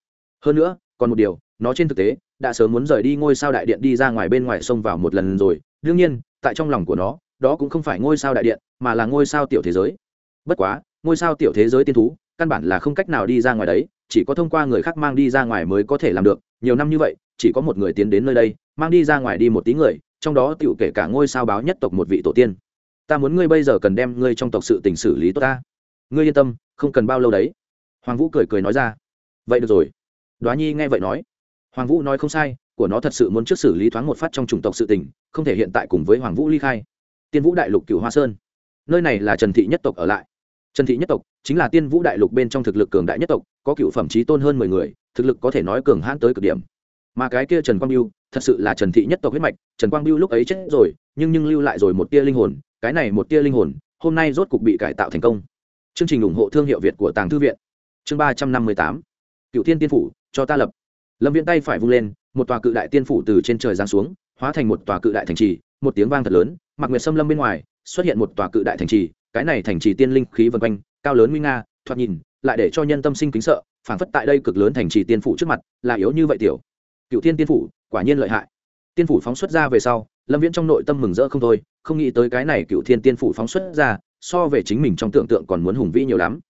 Hơn nữa, còn một điều, nó trên thực tế, đã sớm muốn rời đi ngôi sao đại điện đi ra ngoài bên ngoài sông vào một lần rồi. Đương nhiên, tại trong lòng của nó, đó cũng không phải ngôi sao đại điện, mà là ngôi sao tiểu thế giới bất quá, ngôi sao tiểu thế giới tiên thú, căn bản là không cách nào đi ra ngoài đấy, chỉ có thông qua người khác mang đi ra ngoài mới có thể làm được. Nhiều năm như vậy, chỉ có một người tiến đến nơi đây, mang đi ra ngoài đi một tí người, trong đó tựu kể cả ngôi sao báo nhất tộc một vị tổ tiên. Ta muốn ngươi bây giờ cần đem ngươi trong tộc sự tình xử lý tốt ta. Ngươi yên tâm, không cần bao lâu đấy. Hoàng vũ cười cười nói ra. Vậy được rồi. Đoá nhi nghe vậy nói. Hoàng vũ nói không sai, của nó thật sự muốn trước xử lý thoáng một phát trong chủng tộc sự tình, không thể hiện tại cùng với hoàng vũ ly khai. Tiên vũ đại lục cửu hoa sơn. Nơi này là trần thị nhất tộc ở lại trần thị nhất tộc chính là tiên vũ đại lục bên trong thực lực cường đại nhất tộc, có cựu phẩm trí tôn hơn mười người, thực lực có thể nói cường hãn tới cực điểm. Mà cái kia trần quang biêu, thật sự là trần thị nhất tộc huyết mạch, trần quang biêu lúc ấy chết rồi, nhưng nhưng lưu lại rồi một tia linh hồn, cái này một tia linh hồn, hôm nay rốt cục bị cải tạo thành công. Chương trình ủng hộ thương hiệu việt của tàng thư viện. Chương ba trăm năm mươi tám. Cựu thiên tiên phủ, cho ta lập. Lâm viễn tay phải vung lên, một tòa cự đại tiên phủ từ trên trời giáng xuống, hóa thành một tòa cự đại thành trì, một tiếng vang thật lớn mặc nguyệt xâm lâm bên ngoài, xuất hiện một tòa cự đại thành trì cái này thành trì tiên linh khí vần quanh, cao lớn nguy nga, thoạt nhìn, lại để cho nhân tâm sinh kính sợ, phảng phất tại đây cực lớn thành trì tiên phủ trước mặt, là yếu như vậy tiểu. Cựu thiên tiên phủ, quả nhiên lợi hại. Tiên phủ phóng xuất ra về sau, lâm viễn trong nội tâm mừng rỡ không thôi, không nghĩ tới cái này cựu thiên tiên phủ phóng xuất ra, so về chính mình trong tưởng tượng còn muốn hùng vĩ nhiều lắm.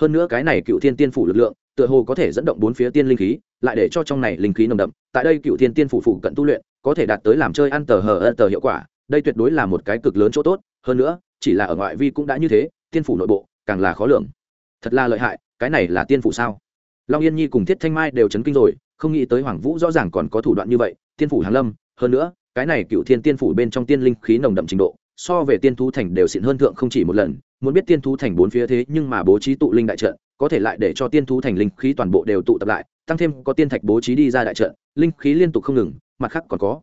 Hơn nữa cái này cựu thiên tiên phủ lực lượng, tựa hồ có thể dẫn động bốn phía tiên linh khí, lại để cho trong này linh khí nồng đậm, tại đây cựu thiên tiên phủ phụ cận tu luyện, có thể đạt tới làm chơi ăn tờ hờ ân tờ hiệu quả, đây tuyệt đối là một cái cực lớn chỗ tốt. Hơn nữa chỉ là ở ngoại vi cũng đã như thế, tiên phủ nội bộ càng là khó lường. Thật là lợi hại, cái này là tiên phủ sao? Long yên nhi cùng thiết thanh mai đều chấn kinh rồi, không nghĩ tới hoàng vũ rõ ràng còn có thủ đoạn như vậy, tiên phủ hàn lâm, hơn nữa, cái này cựu thiên tiên phủ bên trong tiên linh khí nồng đậm trình độ, so về tiên thú thành đều xịn hơn thượng không chỉ một lần, muốn biết tiên thú thành bốn phía thế nhưng mà bố trí tụ linh đại trận, có thể lại để cho tiên thú thành linh khí toàn bộ đều tụ tập lại, tăng thêm có tiên thạch bố trí đi ra đại trận, linh khí liên tục không ngừng, mặt khác còn có.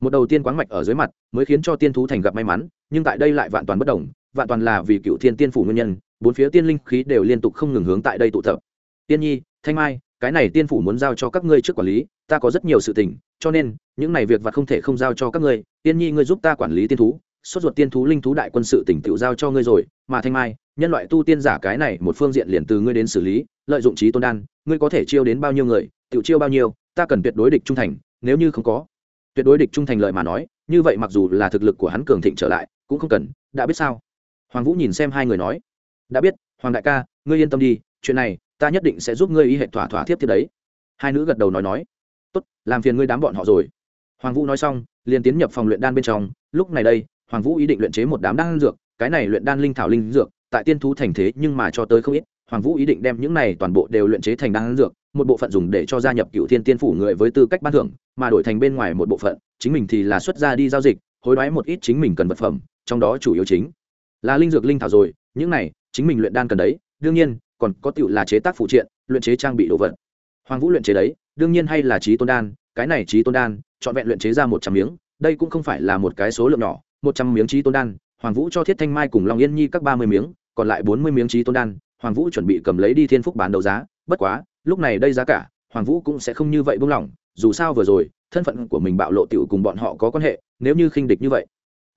Một đầu tiên quáng mạch ở dưới mặt, mới khiến cho tiên thú thành gặp may mắn nhưng tại đây lại vạn toàn bất đồng, vạn toàn là vì cựu thiên tiên phủ nguyên nhân, bốn phía tiên linh khí đều liên tục không ngừng hướng tại đây tụ tập. Tiên nhi, thanh mai, cái này tiên phủ muốn giao cho các ngươi trước quản lý, ta có rất nhiều sự tình, cho nên, những này việc vặt không thể không giao cho các ngươi. Tiên nhi, ngươi giúp ta quản lý tiên thú, sốt ruột tiên thú linh thú đại quân sự tỉnh tự giao cho ngươi rồi, mà thanh mai, nhân loại tu tiên giả cái này, một phương diện liền từ ngươi đến xử lý, lợi dụng trí tôn đan, ngươi có thể chiêu đến bao nhiêu người tự chiêu bao nhiêu, ta cần tuyệt đối địch trung thành, nếu như không có, tuyệt đối địch trung thành lợi mà nói, như vậy mặc dù là thực lực của hắn cường thịnh trở lại cũng không cần, đã biết sao? Hoàng vũ nhìn xem hai người nói. Đã biết, hoàng đại ca, ngươi yên tâm đi, chuyện này, ta nhất định sẽ giúp ngươi y hệ thỏa thỏa tiếp tiếp đấy. Hai nữ gật đầu nói nói. Tốt, làm phiền ngươi đám bọn họ rồi. Hoàng vũ nói xong, liền tiến nhập phòng luyện đan bên trong. Lúc này đây, hoàng vũ ý định luyện chế một đám đan dược, cái này luyện đan linh thảo linh dược, tại tiên thú thành thế nhưng mà cho tới không ít. Hoàng vũ ý định đem những này toàn bộ đều luyện chế thành đan dược, một bộ phận dùng để cho gia nhập cựu thiên tiên phủ người với tư cách ban thưởng, mà đổi thành bên ngoài một bộ phận, chính mình thì là xuất ra đi giao dịch, hối đoái một ít chính mình cần vật phẩm trong đó chủ yếu chính là linh dược linh thảo rồi, những này chính mình luyện đan cần đấy, đương nhiên, còn có tựu là chế tác phụ triện, luyện chế trang bị đồ vật. Hoàng vũ luyện chế đấy, đương nhiên hay là trí tôn đan, cái này trí tôn đan chọn vẹn luyện chế ra một trăm miếng, đây cũng không phải là một cái số lượng nhỏ, một trăm miếng trí tôn đan, hoàng vũ cho thiết thanh mai cùng long yên nhi các ba mươi miếng, còn lại bốn mươi miếng trí tôn đan, hoàng vũ chuẩn bị cầm lấy đi thiên phúc bán đấu giá, bất quá, lúc này đây giá cả, hoàng vũ cũng sẽ không như vậy buông lỏng, dù sao vừa rồi, thân phận của mình bạo lộ tiểu cùng bọn họ có quan hệ, nếu như khinh địch như vậy.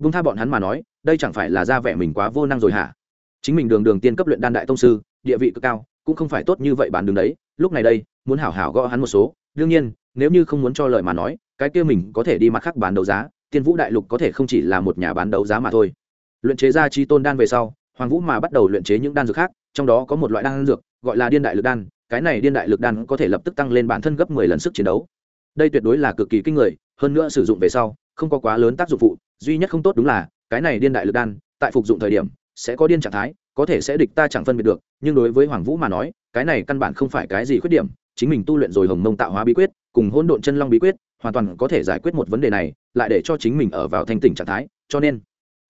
Bung tha bọn hắn mà nói, đây chẳng phải là ra vẻ mình quá vô năng rồi hả? Chính mình đường đường tiên cấp luyện đan đại tông sư, địa vị cực cao, cũng không phải tốt như vậy bán đứng đấy. Lúc này đây, muốn hảo hảo gõ hắn một số. Đương nhiên, nếu như không muốn cho lời mà nói, cái kia mình có thể đi mặt khác bán đấu giá. Tiên vũ đại lục có thể không chỉ là một nhà bán đấu giá mà thôi. Luyện chế ra chi tôn đan về sau, hoàng vũ mà bắt đầu luyện chế những đan dược khác, trong đó có một loại đan dược, gọi là điên đại lực đan. Cái này điên đại lực đan có thể lập tức tăng lên bản thân gấp mười lần sức chiến đấu. Đây tuyệt đối là cực kỳ kinh người, hơn nữa sử dụng về sau, không có quá lớn tác dụng phụ duy nhất không tốt đúng là, cái này điên đại lực đan, tại phục dụng thời điểm, sẽ có điên trạng thái, có thể sẽ địch ta chẳng phân biệt được, nhưng đối với hoàng vũ mà nói, cái này căn bản không phải cái gì khuyết điểm, chính mình tu luyện rồi hồng mông tạo hóa bí quyết, cùng hỗn độn chân long bí quyết, hoàn toàn có thể giải quyết một vấn đề này, lại để cho chính mình ở vào thanh tỉnh trạng thái, cho nên,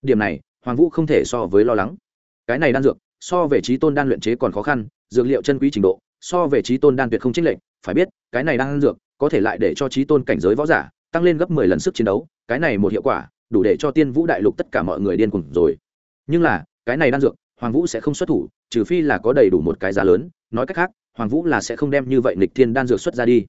điểm này, hoàng vũ không thể so với lo lắng. Cái này đan dược, so về trí tôn đan luyện chế còn khó khăn, dược liệu chân quý trình độ, so về trí tôn đan tuyệt không chênh lệch, phải biết, cái này đan dược, có thể lại để cho trí tôn cảnh giới võ giả, tăng lên gấp mười lần sức chiến đấu, cái này một hiệu quả đủ để cho tiên vũ đại lục tất cả mọi người điên cuồng rồi. Nhưng là, cái này đan dược, hoàng vũ sẽ không xuất thủ, trừ phi là có đầy đủ một cái giá lớn. Nói cách khác, hoàng vũ là sẽ không đem như vậy nịch thiên đan dược xuất ra đi.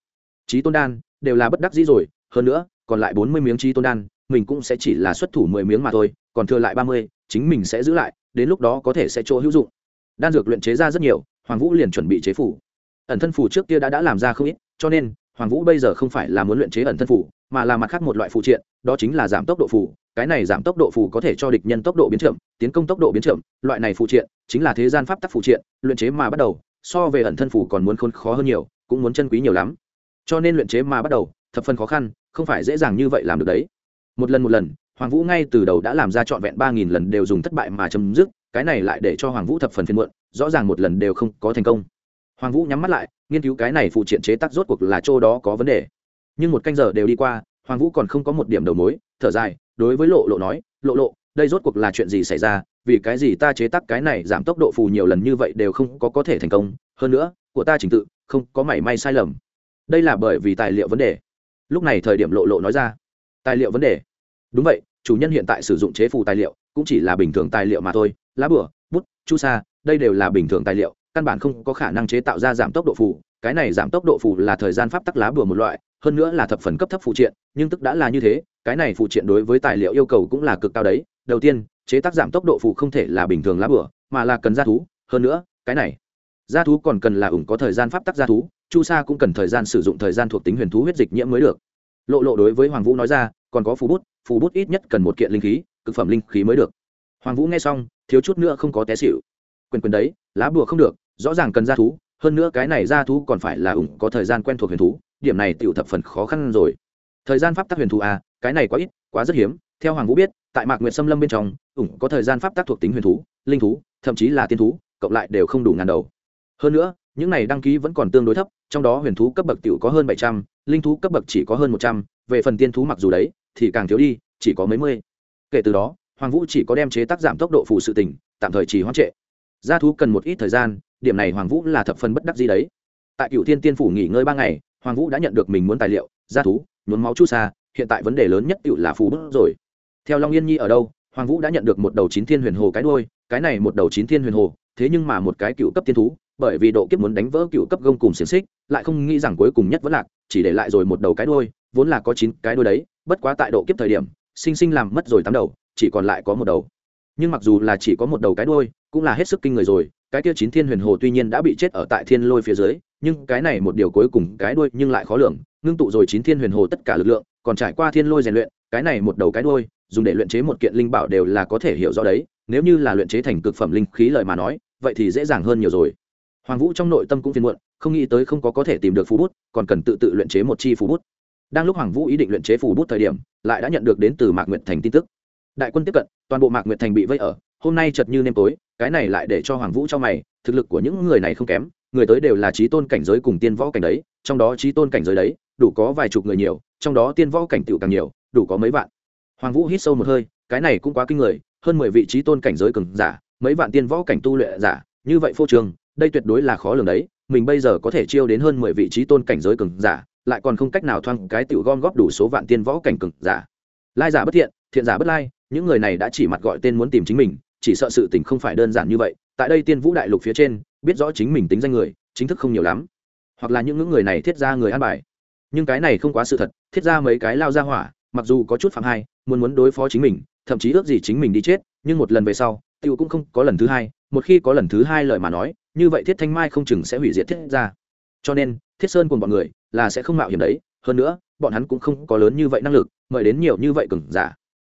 Trí tôn đan đều là bất đắc dĩ rồi, hơn nữa, còn lại bốn mươi miếng trí tôn đan, mình cũng sẽ chỉ là xuất thủ mười miếng mà thôi, còn thừa lại ba mươi, chính mình sẽ giữ lại, đến lúc đó có thể sẽ chỗ hữu dụng. Đan dược luyện chế ra rất nhiều, hoàng vũ liền chuẩn bị chế phủ. Ẩn thân phủ trước kia đã đã làm ra không ít, cho nên hoàng vũ bây giờ không phải là muốn luyện chế ẩn thân phủ mà là mặt khác một loại phụ triện, đó chính là giảm tốc độ phủ cái này giảm tốc độ phủ có thể cho địch nhân tốc độ biến chậm, tiến công tốc độ biến chậm, loại này phụ triện chính là thế gian pháp tắc phụ triện, luyện chế mà bắt đầu, so về ẩn thân phủ còn muốn khôn khó hơn nhiều, cũng muốn chân quý nhiều lắm. Cho nên luyện chế mà bắt đầu, thập phần khó khăn, không phải dễ dàng như vậy làm được đấy. Một lần một lần, hoàng vũ ngay từ đầu đã làm ra trọn vẹn ba nghìn lần đều dùng thất bại mà chấm dứt, cái này lại để cho hoàng vũ thập phần phiền muộn, rõ ràng một lần đều không có thành công hoàng vũ nhắm mắt lại, nghiên cứu cái này phụ triện chế tác rốt cuộc là chỗ đó có vấn đề. Nhưng một canh giờ đều đi qua, hoàng vũ còn không có một điểm đầu mối, thở dài, đối với lộ lộ nói, lộ lộ, đây rốt cuộc là chuyện gì xảy ra? Vì cái gì ta chế tác cái này giảm tốc độ phù nhiều lần như vậy đều không có có thể thành công? Hơn nữa, của ta trình tự không có mảy may sai lầm. Đây là bởi vì tài liệu vấn đề. Lúc này thời điểm lộ lộ nói ra, tài liệu vấn đề. Đúng vậy, chủ nhân hiện tại sử dụng chế phù tài liệu, cũng chỉ là bình thường tài liệu mà thôi. Lá bửa, bút, chu sa, đây đều là bình thường tài liệu căn bản không có khả năng chế tạo ra giảm tốc độ phù. Cái này giảm tốc độ phù là thời gian pháp tắc lá bừa một loại hơn nữa là thập phần cấp thấp phụ triện nhưng tức đã là như thế cái này phụ triện đối với tài liệu yêu cầu cũng là cực cao đấy. Đầu tiên chế tác giảm tốc độ phù không thể là bình thường lá bừa, mà là cần gia thú. Hơn nữa cái này gia thú còn cần là ủng có thời gian pháp tắc gia thú chu sa cũng cần thời gian sử dụng thời gian thuộc tính huyền thú huyết dịch nhiễm mới được. Lộ lộ đối với hoàng vũ nói ra còn có phù bút phù bút ít nhất cần một kiện linh khí cực phẩm linh khí mới được. Hoàng vũ nghe xong thiếu chút nữa không có té xịu quyền quyền đấy lá bùa không được rõ ràng cần gia thú, hơn nữa cái này gia thú còn phải là ủng có thời gian quen thuộc huyền thú, điểm này tựu thập phần khó khăn rồi. Thời gian pháp tắc huyền thú à cái này quá ít, quá rất hiếm. Theo hoàng vũ biết, tại mạc nguyệt xâm lâm bên trong, ủng có thời gian pháp tắc thuộc tính huyền thú, linh thú, thậm chí là tiên thú, cộng lại đều không đủ ngàn đầu. Hơn nữa, những này đăng ký vẫn còn tương đối thấp, trong đó huyền thú cấp bậc tiểu có hơn bảy trăm, linh thú cấp bậc chỉ có hơn một trăm, về phần tiên thú mặc dù đấy, thì càng thiếu đi, chỉ có mấy mươi. Kể từ đó, hoàng vũ chỉ có đem chế tác giảm tốc độ phụ sự tỉnh tạm thời chỉ hoãn trệ. Gia thú cần một ít thời gian điểm này hoàng vũ là thập phần bất đắc gì đấy. Tại cựu thiên tiên phủ nghỉ ngơi ba ngày, hoàng vũ đã nhận được mình muốn tài liệu, gia thú, nhuốm máu chu sa, hiện tại vấn đề lớn nhất cựu là phù bức rồi. Theo long yên nhi ở đâu, hoàng vũ đã nhận được một đầu chín thiên huyền hồ cái đôi cái này một đầu chín thiên huyền hồ, thế nhưng mà một cái cựu cấp tiên thú, bởi vì độ kiếp muốn đánh vỡ cựu cấp gông cùng xiềng xích, lại không nghĩ rằng cuối cùng nhất vẫn lạc, chỉ để lại rồi một đầu cái đôi vốn là có chín cái đôi đấy, bất quá tại độ kiếp thời điểm, sinh sinh làm mất rồi tám đầu, chỉ còn lại có một đầu. Nhưng mặc dù là chỉ có một đầu cái đôi cũng là hết sức kinh người rồi cái kia chín thiên huyền hồ tuy nhiên đã bị chết ở tại thiên lôi phía dưới, nhưng cái này một điều cuối cùng cái đuôi nhưng lại khó lường, ngưng tụ rồi chín thiên huyền hồ tất cả lực lượng, còn trải qua thiên lôi rèn luyện, cái này một đầu cái đuôi, dùng để luyện chế một kiện linh bảo đều là có thể hiểu rõ đấy, nếu như là luyện chế thành cực phẩm linh khí lời mà nói, vậy thì dễ dàng hơn nhiều rồi. Hoàng vũ trong nội tâm cũng phiền muộn, không nghĩ tới không có có thể tìm được phú bút, còn cần tự tự luyện chế một chi phú bút. Đang lúc hoàng vũ ý định luyện chế phù bút thời điểm, lại đã nhận được đến từ mạc nguyệt thành tin tức. Đại quân tiếp cận, toàn bộ mạc nguyệt thành bị vây ở, hôm nay chật như nêm tối cái này lại để cho hoàng vũ cho mày, thực lực của những người này không kém, người tới đều là trí tôn cảnh giới cùng tiên võ cảnh đấy, trong đó trí tôn cảnh giới đấy, đủ có vài chục người nhiều, trong đó tiên võ cảnh tựu càng nhiều, đủ có mấy vạn. Hoàng vũ hít sâu một hơi, cái này cũng quá kinh người, hơn mười vị trí tôn cảnh giới cường giả, mấy vạn tiên võ cảnh tu luyện giả, như vậy phô trường đây tuyệt đối là khó lường đấy, mình bây giờ có thể chiêu đến hơn mười vị trí tôn cảnh giới cường giả, lại còn không cách nào thoang cái tiểu gom góp đủ số vạn tiên võ cảnh cường giả. Lai giả bất thiện thiện giả bất lai, những người này đã chỉ mặt gọi tên muốn tìm chính mình chỉ sợ sự tình không phải đơn giản như vậy, tại đây tiên vũ đại lục phía trên, biết rõ chính mình tính danh người, chính thức không nhiều lắm. Hoặc là những người này thiết ra người an bài. Nhưng cái này không quá sự thật, thiết ra mấy cái lao ra hỏa, mặc dù có chút phạm hai, muốn muốn đối phó chính mình, thậm chí ước gì chính mình đi chết, nhưng một lần về sau, tiêu cũng không có lần thứ hai, một khi có lần thứ hai lời mà nói, như vậy thiết thanh mai không chừng sẽ hủy diệt thiết ra. Cho nên, thiết sơn cùng bọn người là sẽ không mạo hiểm đấy, hơn nữa, bọn hắn cũng không có lớn như vậy năng lực, mời đến nhiều như vậy cừng giả.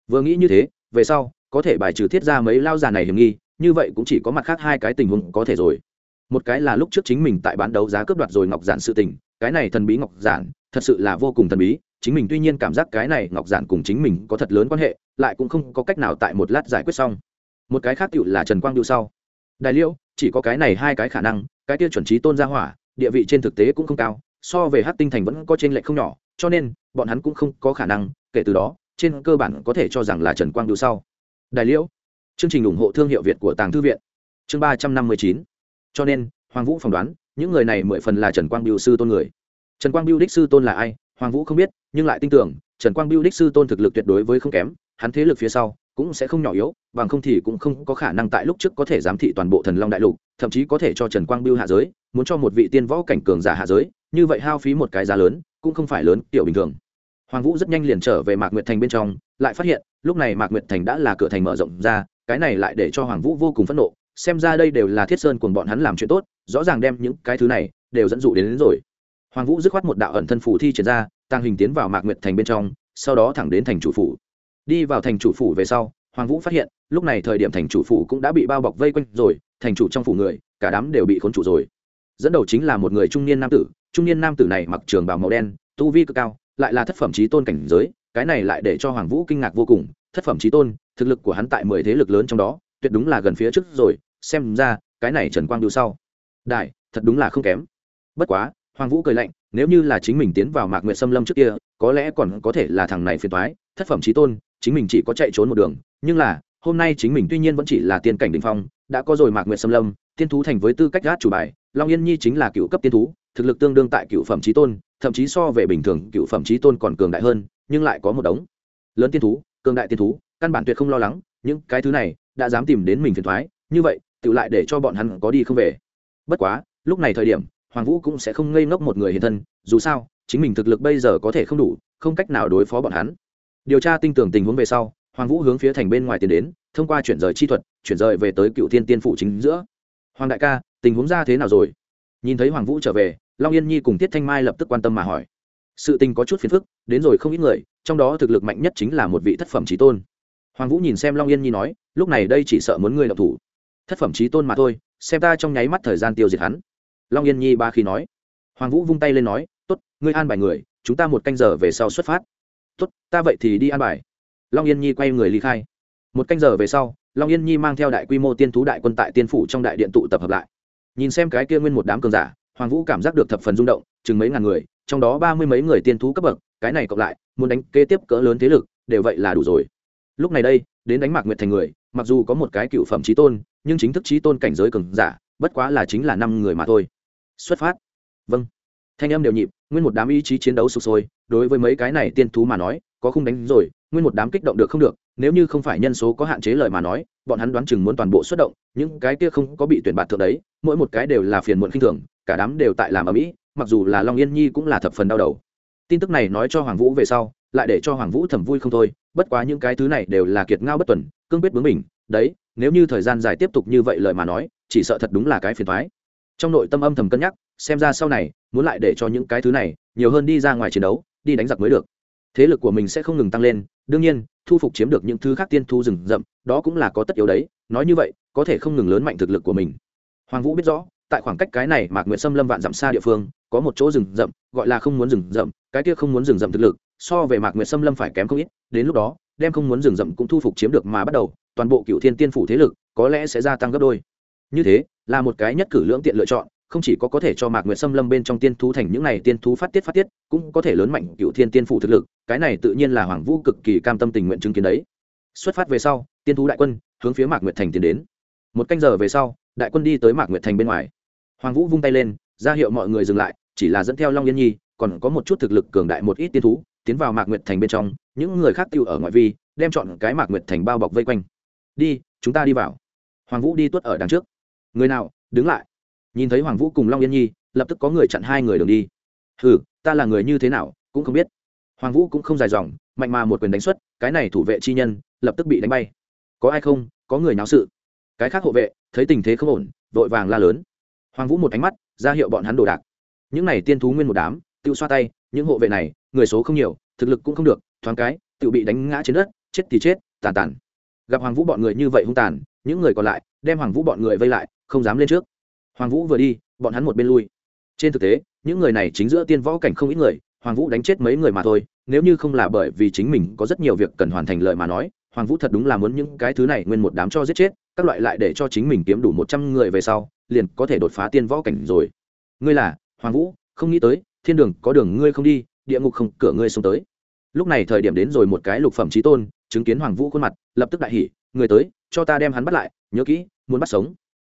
Vừa nghĩ như thế, về sau có thể bài trừ thiết ra mấy lao già này hiểm nghi, như vậy cũng chỉ có mặt khác hai cái tình huống có thể rồi. Một cái là lúc trước chính mình tại bán đấu giá cướp đoạt rồi ngọc giản sự tình, cái này thần bí ngọc giản, thật sự là vô cùng thần bí, chính mình tuy nhiên cảm giác cái này ngọc giản cùng chính mình có thật lớn quan hệ, lại cũng không có cách nào tại một lát giải quyết xong. Một cái khác tựu là trần quang điêu sau. Đại liễu chỉ có cái này hai cái khả năng, cái tiêu chuẩn trí tôn gia hỏa, địa vị trên thực tế cũng không cao, so về hát tinh thành vẫn có trên lệch không nhỏ, cho nên, bọn hắn cũng không có khả năng, kể từ đó, trên cơ bản có thể cho rằng là trần quang điêu sau đại liễu. Chương trình ủng hộ thương hiệu việt của tàng thư viện. Chương ba trăm năm mươi chín. Cho nên, hoàng vũ phỏng đoán, những người này mười phần là trần quang biêu sư tôn người. Trần quang biêu đích sư tôn là ai, hoàng vũ không biết, nhưng lại tin tưởng, trần quang biêu đích sư tôn thực lực tuyệt đối với không kém, hắn thế lực phía sau cũng sẽ không nhỏ yếu, bằng không thì cũng không có khả năng tại lúc trước có thể giám thị toàn bộ thần long đại lục, thậm chí có thể cho trần quang biêu hạ giới, muốn cho một vị tiên võ cảnh cường giả hạ giới, như vậy hao phí một cái giá lớn, cũng không phải lớn, tiểu bình thường hoàng vũ rất nhanh liền trở về mạc nguyệt thành bên trong lại phát hiện lúc này mạc nguyệt thành đã là cửa thành mở rộng ra cái này lại để cho hoàng vũ vô cùng phẫn nộ xem ra đây đều là thiết sơn cùng bọn hắn làm chuyện tốt rõ ràng đem những cái thứ này đều dẫn dụ đến, đến rồi. Hoàng vũ dứt khoát một đạo ẩn thân phủ thi triển ra tăng hình tiến vào mạc nguyệt thành bên trong sau đó thẳng đến thành chủ phủ. Đi vào thành chủ phủ về sau hoàng vũ phát hiện lúc này thời điểm thành chủ phủ cũng đã bị bao bọc vây quanh rồi thành chủ trong phủ người cả đám đều bị khốn trụ rồi. Dẫn đầu chính là một người trung niên nam tử trung niên nam tử này mặc trường bào màu đen tu vi cực cao lại là thất phẩm trí tôn cảnh giới, cái này lại để cho hoàng vũ kinh ngạc vô cùng. Thất phẩm trí tôn, thực lực của hắn tại mười thế lực lớn trong đó, tuyệt đúng là gần phía trước rồi. Xem ra, cái này trần quang điêu sau. Đại, thật đúng là không kém. Bất quá, hoàng vũ cười lạnh, nếu như là chính mình tiến vào mạc nguyệt xâm lâm trước kia, có lẽ còn có thể là thằng này phiền toái. Thất phẩm trí tôn, chính mình chỉ có chạy trốn một đường. Nhưng là, hôm nay chính mình tuy nhiên vẫn chỉ là tiên cảnh đ ỉ n h phong, đã có rồi mạc nguyệt xâm lâm, tiên thú thành với tư cách gác chủ bài. Long yên nhi chính là cựu cấp tiên thú thực lực tương đương tại cựu phẩm trí tôn, thậm chí so về bình thường cựu phẩm trí tôn còn cường đại hơn, nhưng lại có một đống. Lớn tiên thú, cường đại tiên thú, căn bản tuyệt không lo lắng, những cái thứ này đã dám tìm đến mình phiền thoái, như vậy, tự lại để cho bọn hắn có đi không về. Bất quá, lúc này thời điểm, hoàng vũ cũng sẽ không ngây ngốc một người hiện thân, dù sao, chính mình thực lực bây giờ có thể không đủ, không cách nào đối phó bọn hắn. Điều tra tinh tưởng tình huống về sau, hoàng vũ hướng phía thành bên ngoài tiến đến, thông qua chuyển rời chi thuật, chuyển rời về tới cựu thiên tiên phủ chính giữa. Hoàng đại ca, tình huống ra thế nào rồi? Nhìn thấy hoàng vũ trở về long yên nhi cùng tiết thanh mai lập tức quan tâm mà hỏi. Sự tình có chút phiền phức, đến rồi không ít người, trong đó thực lực mạnh nhất chính là một vị thất phẩm trí tôn. Hoàng vũ nhìn xem long yên nhi nói, lúc này đây chỉ sợ muốn ngươi đọc thủ. Thất phẩm trí tôn mà thôi, xem ta trong nháy mắt thời gian tiêu diệt hắn. Long yên nhi ba khi nói. Hoàng vũ vung tay lên nói t ố t ngươi an bài người, chúng ta một canh giờ về sau xuất phát. T ố t ta vậy thì đi an bài. Long yên nhi quay người ly khai. Một canh giờ về sau, long yên nhi mang theo đại quy mô tiên thú đại quân tại tiên phủ trong đại điện tụ tập hợp lại. Nhìn xem cái kia nguyên một đám cường giả hoàng vũ cảm giác được thập phần rung động, chừng mấy ngàn người, trong đó ba mươi mấy người tiên thú cấp bậc, cái này cộng lại, muốn đánh kế tiếp cỡ lớn thế lực, đều vậy là đủ rồi. Lúc này đây, đến đánh mạc nguyệt thành người, mặc dù có một cái cựu phẩm trí tôn, nhưng chính thức trí tôn cảnh giới cường giả, bất quá là chính là năm người mà thôi. Xuất phát. Vâng. Thanh âm đều nhịp, nguyên một đám ý chí chiến đấu sụp sôi, đối với mấy cái này tiên thú mà nói, có không đánh rồi, nguyên một đám kích động được không được, nếu như không phải nhân số có hạn chế lời mà nói, bọn hắn đoán chừng muốn toàn bộ xuất động, những cái kia không có bị tuyển bạt thượng đấy, mỗi một cái đều là phiền muộn khinh thường cả đám đều tại làm ở mỹ, mặc dù là long yên nhi cũng là thập phần đau đầu. Tin tức này nói cho hoàng vũ về sau, lại để cho hoàng vũ thầm vui không thôi, bất quá những cái thứ này đều là kiệt ngao bất tuần, cương quyết bướng mình đấy, nếu như thời gian dài tiếp tục như vậy lời mà nói, chỉ sợ thật đúng là cái phiền thoái trong nội tâm âm thầm cân nhắc, xem ra sau này, muốn lại để cho những cái thứ này, nhiều hơn đi ra ngoài chiến đấu, đi đánh giặc mới được. Thế lực của mình sẽ không ngừng tăng lên, đương nhiên, thu phục chiếm được những thứ khác tiên thu rừng rậm, đó cũng là có tất yếu đấy, nói như vậy, có thể không ngừng lớn mạnh thực lực của mình. Hoàng vũ biết rõ tại khoảng cách cái này mạc nguyện xâm lâm vạn dặm xa địa phương, có một chỗ rừng rậm, gọi là không muốn rừng rậm, cái kia không muốn rừng rậm thực lực, so về mạc nguyện xâm lâm phải kém không ít, đến lúc đó, đem không muốn rừng rậm cũng thu phục chiếm được mà bắt đầu, toàn bộ cựu thiên tiên phủ thế lực, có lẽ sẽ gia tăng gấp đôi. Như thế, là một cái nhất cử lưỡng tiện lựa chọn, không chỉ có có thể cho mạc nguyệt xâm lâm bên trong tiên thú thành những này tiên thú phát tiết phát tiết, cũng có thể lớn mạnh cựu thiên tiên phủ thực lực, cái này tự nhiên là hoàng vũ cực kỳ cam tâm tình nguyện chứng kiến đấy. Xuất phát về sau, tiên thú đại quân hướng phía mạc nguyệt thành tiến đến. Một canh giờ về sau, đại quân đi tới mạc nguyệt thành bên ngoài hoàng vũ vung tay lên ra hiệu mọi người dừng lại chỉ là dẫn theo long yên nhi còn có một chút thực lực cường đại một ít tiên thú tiến vào mạc nguyệt thành bên trong những người khác tiêu ở ngoại vi đem chọn cái mạc nguyệt thành bao bọc vây quanh. Đi chúng ta đi vào. Hoàng vũ đi tuốt ở đằng trước. Người nào đứng lại. Nhìn thấy hoàng vũ cùng long yên nhi lập tức có người chặn hai người đường đi. Hừ, ta là người như thế nào cũng không biết. Hoàng vũ cũng không dài dòng mạnh mà một quyền đánh xuất cái này thủ vệ chi nhân lập tức bị đánh bay. Có ai không? Có người náo sự. Cái khác hộ vệ thấy tình thế không ổn vội vàng la lớn hoàng vũ một ánh mắt, ra hiệu bọn hắn đồ đạc. Những này tiên thú nguyên một đám, tự xoa tay, những hộ vệ này, người số không nhiều, thực lực cũng không được, thoáng cái, tự bị đánh ngã trên đất, chết thì chết, tàn tàn. Gặp hoàng vũ bọn người như vậy hung tàn, những người còn lại, đem hoàng vũ bọn người vây lại, không dám lên trước. Hoàng vũ vừa đi, bọn hắn một bên lui. Trên thực tế, những người này chính giữa tiên võ cảnh không ít người, hoàng vũ đánh chết mấy người mà thôi, nếu như không là bởi vì chính mình có rất nhiều việc cần hoàn thành lợi mà nói hoàng vũ thật đúng là muốn những cái thứ này nguyên một đám cho giết chết, các loại lại để cho chính mình kiếm đủ một trăm người về sau, liền có thể đột phá tiên võ cảnh rồi. Ngươi là, hoàng vũ, không nghĩ tới, thiên đường có đường ngươi không đi, địa ngục không, cửa ngươi xông tới. Lúc này thời điểm đến rồi một cái lục phẩm trí tôn, chứng kiến hoàng vũ khuôn mặt, lập tức đại hỉ, người tới, cho ta đem hắn bắt lại, nhớ kỹ, muốn bắt sống.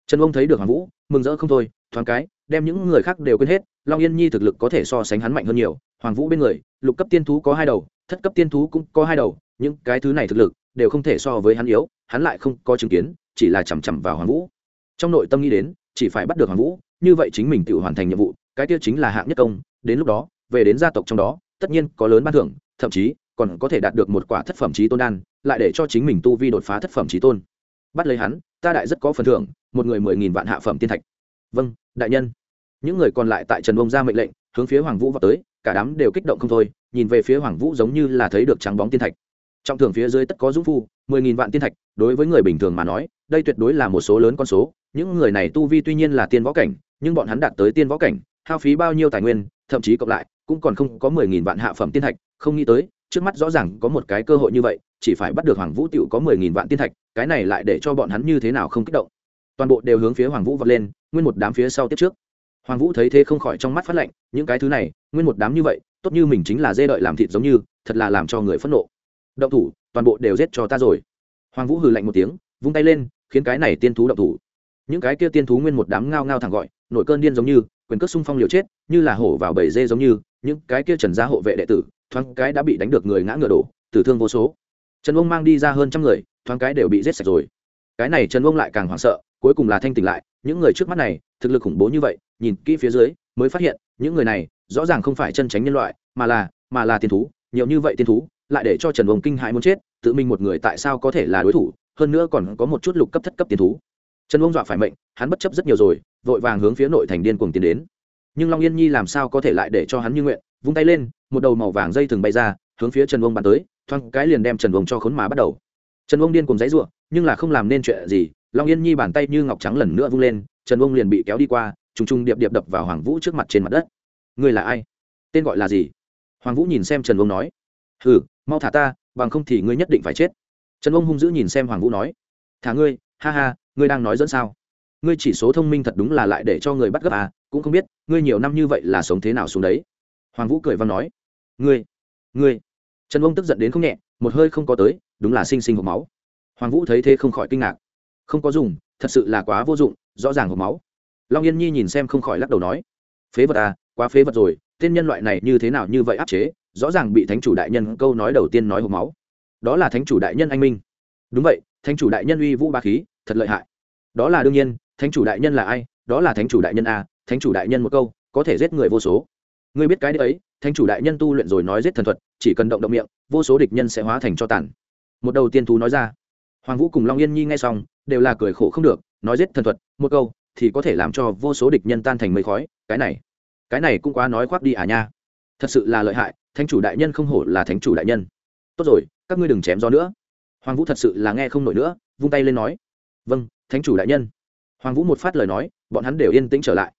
Trần ông thấy được hoàng vũ, mừng rỡ không thôi, thoáng cái, đem những người khác đều quên hết, long yên nhi thực lực có thể so sánh hắn mạnh hơn nhiều, hoàng vũ bên người, lục cấp tiên thú có hai đầu, thất cấp tiên thú cũng có hai đầu những cái thứ này thực lực đều không thể so với hắn yếu, hắn lại không có chứng kiến, chỉ là chằm chằm vào hoàng vũ. Trong nội tâm nghĩ đến, chỉ phải bắt được hoàng vũ, như vậy chính mình tự hoàn thành nhiệm vụ, cái tiêu chính là hạng nhất công, đến lúc đó, về đến gia tộc trong đó, tất nhiên có lớn ban thưởng, thậm chí còn có thể đạt được một quả thất phẩm trí tôn đan, lại để cho chính mình tu vi đột phá thất phẩm trí tôn. Bắt lấy hắn, ta đại rất có phần thưởng, một người mười nghìn vạn hạ phẩm tiên thạch. Vâng đại nhân. Những người còn lại tại trần bông ra mệnh lệnh, hướng phía hoàng vũ vào tới, cả đám đều kích động không thôi, nhìn về phía hoàng vũ giống như là thấy được trắng bóng tiên thạch trong thưởng phía dưới tất có dũng phu, mười nghìn vạn tiên thạch, đối với người bình thường mà nói, đây tuyệt đối là một số lớn con số. Những người này tu vi tuy nhiên là tiên võ cảnh, nhưng bọn hắn đạt tới tiên võ cảnh, hao phí bao nhiêu tài nguyên, thậm chí cộng lại, cũng còn không có mười nghìn vạn hạ phẩm tiên thạch. Không nghĩ tới, trước mắt rõ ràng có một cái cơ hội như vậy, chỉ phải bắt được hoàng vũ tựu có mười nghìn vạn tiên thạch, cái này lại để cho bọn hắn như thế nào không kích động. Toàn bộ đều hướng phía hoàng vũ vọt lên, nguyên một đám phía sau tiếp trước. Hoàng vũ thấy thế không khỏi trong mắt phát lạnh những cái thứ này, nguyên một đám như vậy, tốt như mình chính là dê đợi làm thịt giống như, thật là làm cho người phẫn nộ động thủ, toàn bộ đều giết cho ta rồi. Hoàng vũ hừ lạnh một tiếng, vung tay lên, khiến cái này tiên thú động thủ. Những cái kia tiên thú nguyên một đám ngao ngao thẳng gọi, nổi cơn điên giống như, quyền cước xung phong liều chết, như là hổ vào bầy dê giống như, những cái kia trần gia hộ vệ đệ tử, thoáng cái đã bị đánh được người ngã ngựa đổ, tử thương vô số. Trần ông mang đi ra hơn trăm người, thoáng cái đều bị giết sạch rồi. Cái này trần ông lại càng hoảng sợ, cuối cùng là thanh tỉnh lại, những người trước mắt này, thực lực khủng bố như vậy, nhìn kỹ phía dưới, mới phát hiện, những người này, rõ ràng không phải chân tránh nhân loại, mà là mà là tiên thú, nhiều như vậy tiên thú lại để cho trần vông kinh hãi muốn chết, tự mình một người tại sao có thể là đối thủ, hơn nữa còn có một chút lục cấp thất cấp tiền thú. Trần vông dọa phải mệnh, hắn bất chấp rất nhiều rồi, vội vàng hướng phía nội thành điên cuồng tiến đến. Nhưng long yên nhi làm sao có thể lại để cho hắn như nguyện, vung tay lên, một đầu màu vàng dây thừng bay ra, hướng phía trần vông bắn tới, thoáng cái liền đem trần vông cho khốn má bắt đầu. Trần vông điên cùng giấy ruộng nhưng là không làm nên chuyện gì, long yên nhi bàn tay như ngọc trắng lần nữa vung lên, trần vông liền bị kéo đi qua, trùng trùng điệp điệp đập vào hoàng vũ trước mặt trên mặt đất. Ngươi là ai? Tên gọi là gì? Hoàng vũ nhìn xem trần vông nói. Hừ mau thả ta, bằng không thì ngươi nhất định phải chết. Trần ông hung dữ nhìn xem hoàng vũ nói, thả ngươi, ha ha, ngươi đang nói dẫn sao? Ngươi chỉ số thông minh thật đúng là lại để cho người bắt gấp à cũng không biết, ngươi nhiều năm như vậy là sống thế nào xuống đấy? Hoàng vũ cười văn nói, ngươi ngươi. Trần ông tức giận đến không nhẹ, một hơi không có tới, đúng là sinh sinh hộp máu. Hoàng vũ thấy thế không khỏi kinh ngạc. Không có dùng, thật sự là quá vô dụng, rõ ràng hộp máu. Long yên nhi nhìn xem không khỏi lắc đầu nói, phế vật à quá phế vật rồi, tên nhân loại này như thế nào như vậy áp chế rõ ràng bị thánh chủ đại nhân câu nói đầu tiên nói hộp máu. Đó là thánh chủ đại nhân anh minh. Đúng vậy, thánh chủ đại nhân uy vũ ba khí, thật lợi hại. Đó là đương nhiên, thánh chủ đại nhân là ai? Đó là thánh chủ đại nhân a, thánh chủ đại nhân một câu, có thể giết người vô số. Ngươi biết cái đấy thánh chủ đại nhân tu luyện rồi nói giết thần thuật, chỉ cần động động miệng, vô số địch nhân sẽ hóa thành cho tàn. Một đầu tiên thú nói ra. Hoàng vũ cùng long yên nhi nghe xong, đều là cười khổ không được, nói giết thần thuật, một câu, thì có thể làm cho vô số địch nhân tan thành mây khói, cái này cái này cũng quá nói khoác đi à nha. Thật sự là lợi hại thánh chủ đại nhân không hổ là thánh chủ đại nhân. Tốt rồi, các ngươi đừng chém gió nữa. Hoàng vũ thật sự là nghe không nổi nữa, vung tay lên nói. Vâng thánh chủ đại nhân. Hoàng vũ một phát lời nói, bọn hắn đều yên tĩnh trở lại.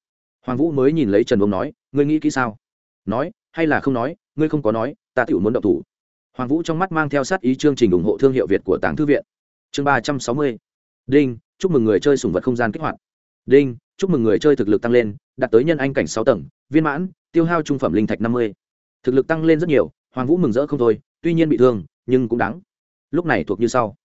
Hoàng vũ mới nhìn lấy trần vương nói, ngươi nghĩ kỹ sao? Nói, hay là không nói, ngươi không có nói, ta tự muốn động thủ. Hoàng vũ trong mắt mang theo sát ý chương trình ủng hộ thương hiệu việt của tàng thư viện. Chương ba trăm sáu mươi. Đinh, chúc mừng người chơi sùng vật không gian kích hoạt. Đinh, chúc mừng người chơi thực lực tăng lên, đạt tới nhân anh cảnh sáu tầng, viên mãn, tiêu hao trung phẩm linh thạch năm mươi thực lực tăng lên rất nhiều, hoàng vũ mừng rỡ không thôi, tuy nhiên bị thương, nhưng cũng đáng. Lúc này thuộc như sau.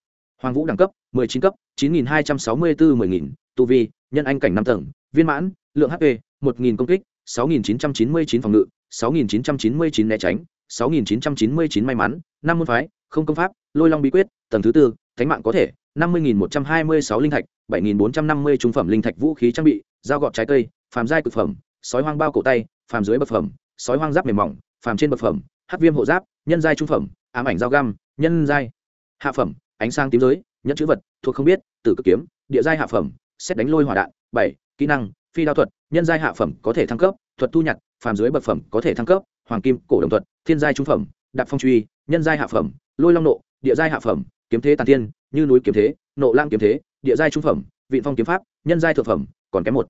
Hoàng vũ đẳng cấp 19 cấp 9264 10000 tu vi, nhân anh cảnh năm tầng, viên mãn, lượng hp 1000 công kích 6.999 phòng ngự 6999 né tránh 6999 may mắn, năm môn phái, không công pháp, lôi long bí quyết, tầng thứ tư, thánh mạng có thể 50.126 linh thạch 7450 trung phẩm linh thạch vũ khí trang bị, dao gọt trái cây, phàm giai cực phẩm, sói hoang bao cổ tay, phàm dưới bậc phẩm, sói hoang giáp mềm mỏng phàm trên bậc phẩm, hắc viêm hộ giáp, nhân giai trung phẩm, ám ảnh dao găm, nhân giai hạ phẩm, ánh sang tím giới, nhẫn chữ vật, thuộc không biết, tử cực kiếm, địa giai hạ phẩm, xét đánh lôi hỏa đạn, bảy, kỹ năng, phi đao thuật, nhân giai hạ phẩm có thể thăng cấp, thuật thu nhặt, phàm dưới bậc phẩm có thể thăng cấp, hoàng kim, cổ đồng thuật, thiên giai trung phẩm, đạp phong truy, nhân giai hạ phẩm, lôi long nộ, địa giai hạ phẩm, kiếm thế tàn thiên, như núi kiếm thế, nộ lang kiếm thế, địa giai trung phẩm vị phong kiếm pháp, nhân giai thượng phẩm, còn kém một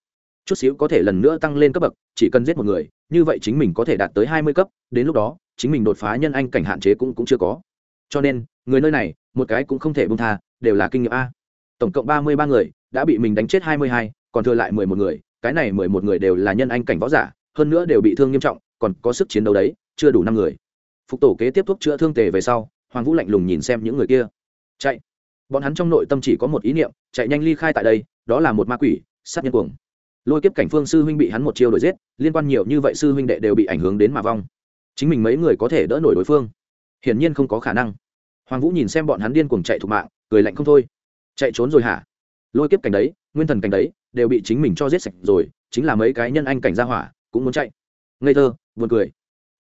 chút xíu có thể lần nữa tăng lên cấp bậc, chỉ cần giết một người, như vậy chính mình có thể đạt tới hai mươi cấp, đến lúc đó, chính mình đột phá nhân anh cảnh hạn chế cũng cũng chưa có. Cho nên, người nơi này, một cái cũng không thể bông tha, đều là kinh nghiệm a. Tổng cộng ba mươi ba người, đã bị mình đánh chết hai mươi hai, còn thừa lại mười một người, cái này mười một người đều là nhân anh cảnh võ giả, hơn nữa đều bị thương nghiêm trọng, còn có sức chiến đấu đấy, chưa đủ năm người. Phục tổ kế tiếp thuốc chữa thương tề về sau, hoàng vũ lạnh lùng nhìn xem những người kia. Chạy. Bọn hắn trong nội tâm chỉ có một ý niệm, chạy nhanh ly khai tại đây, đó là một ma quỷ, sát nhân cuồng lôi kiếp cảnh phương sư huynh bị hắn một chiêu đổi giết, liên quan nhiều như vậy sư huynh đệ đều bị ảnh hưởng đến mà vong. Chính mình mấy người có thể đỡ nổi đối phương? Hiển nhiên không có khả năng. Hoàng vũ nhìn xem bọn hắn điên cuồng chạy thục mạng, cười lạnh không thôi. Chạy trốn rồi hả? Lôi kiếp cảnh đấy, nguyên thần cảnh đấy, đều bị chính mình cho giết sạch rồi, chính là mấy cái nhân anh cảnh gia hỏa, cũng muốn chạy. Ngây thơ, buồn cười.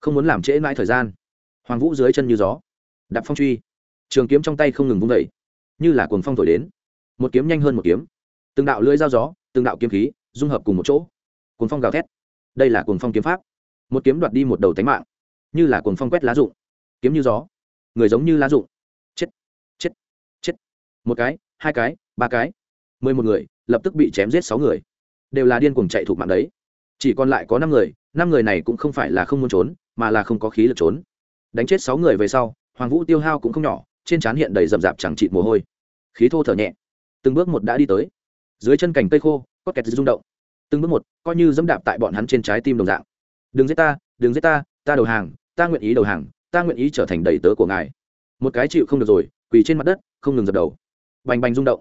Không muốn làm trễ mãi thời gian. Hoàng vũ dưới chân như gió. Đạp phong truy. Trường kiếm trong tay không ngừng vung vẩy như là cuồng phong thổi đến. Một kiếm nhanh hơn một kiếm. Từng đạo lưỡi dao gió, từng đạo kiếm khí dung hợp cùng một chỗ. Cuồng phong gào thét. Đây là cuồng phong kiếm pháp. Một kiếm đoạt đi một đầu tánh mạng, như là cuồng phong quét lá rụng. Kiếm như gió, người giống như lá rụng. Chết chết chết. Một cái, hai cái, ba cái. Mười một người, lập tức bị chém giết sáu người. Đều là điên cuồng chạy thuộc mạng đấy. Chỉ còn lại có năm người năm người này cũng không phải là không muốn trốn, mà là không có khí lực trốn. Đánh chết sáu người về sau, hoàng vũ tiêu hao cũng không nhỏ, trên trán hiện đầy rậm rạp chẳng chịt mồ hôi. Khí thô thở nhẹ. Từng bước một đã đi tới. Dưới chân cành cây khô có kẹt rung động. Từng bước một, coi như dẫm đạp tại bọn hắn trên trái tim đồng dạng. Đừng giết ta, đừng giết ta ta đầu hàng, ta nguyện ý đầu hàng, ta nguyện ý trở thành đầy tớ của ngài. Một cái chịu không được rồi, quỳ trên mặt đất, không ngừng dập đầu. Bành bành rung động.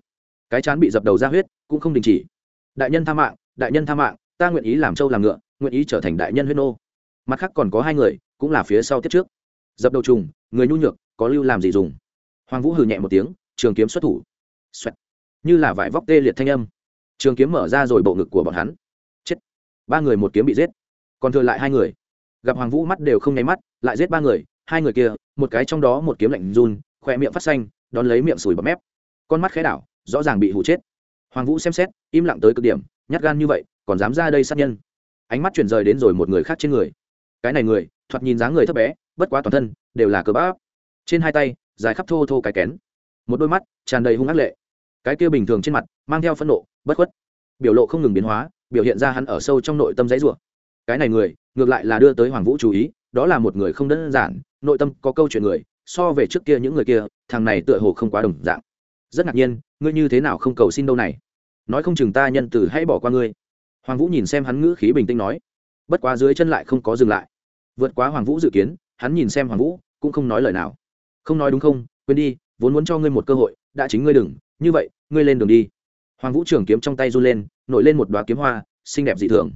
Cái chán bị dập đầu ra huyết, cũng không đình chỉ. Đại nhân tha mạng, đại nhân tha mạng, ta nguyện ý làm trâu làm ngựa, nguyện ý trở thành đại nhân huyết nô. Mặt khác còn có hai người, cũng là phía sau tiếp trước. Dập đầu trùng, người nhu nhược, có lưu làm gì dùng? Hoàng vũ hừ nhẹ một tiếng, trường kiếm xuất thủ. Xoẹt. như là vải vóc tê liệt thanh âm trường kiếm mở ra rồi bộ ngực của bọn hắn. Chết. Ba người một kiếm bị giết. Còn thừa lại hai người. Gặp hoàng vũ mắt đều không nháy mắt, lại giết ba người, hai người kia, một cái trong đó một kiếm lạnh run khoe miệng phát xanh, đón lấy miệng sùi bọt mép. Con mắt khẽ đảo, rõ ràng bị hụ chết. Hoàng vũ xem xét, im lặng tới cực điểm, nhát gan như vậy, còn dám ra đây sát nhân. Ánh mắt chuyển rời đến rồi một người khác trên người. Cái này người, thoạt nhìn dáng người thấp bé, bất quá toàn thân, đều là cơ bắp trên hai tay, dài khắp thô thô cái kén. Một đôi mắt, tràn đầy hung ác lệ. Cái kia bình thường trên mặt, mang theo phẫn nộ bất khuất. Biểu lộ không ngừng biến hóa, biểu hiện ra hắn ở sâu trong nội tâm giấy rủa. Cái này người, ngược lại là đưa tới hoàng vũ chú ý, đó là một người không đơn giản, nội tâm có câu chuyện người, so về trước kia những người kia, thằng này tựa hồ không quá đồng dạng. Rất ngạc nhiên, ngươi như thế nào không cầu xin đâu này? Nói không chừng ta nhân từ hãy bỏ qua ngươi. Hoàng vũ nhìn xem hắn ngữ khí bình tĩnh nói. Bất quá dưới chân lại không có dừng lại. Vượt quá hoàng vũ dự kiến, hắn nhìn xem hoàng vũ, cũng không nói lời nào. Không nói đúng không? Quên đi, vốn muốn cho ngươi một cơ hội, đã chính ngươi đừng. Như vậy, ngươi lên đường đi hoàng vũ trường kiếm trong tay run lên, nổi lên một đoá kiếm hoa, xinh đẹp dị thường.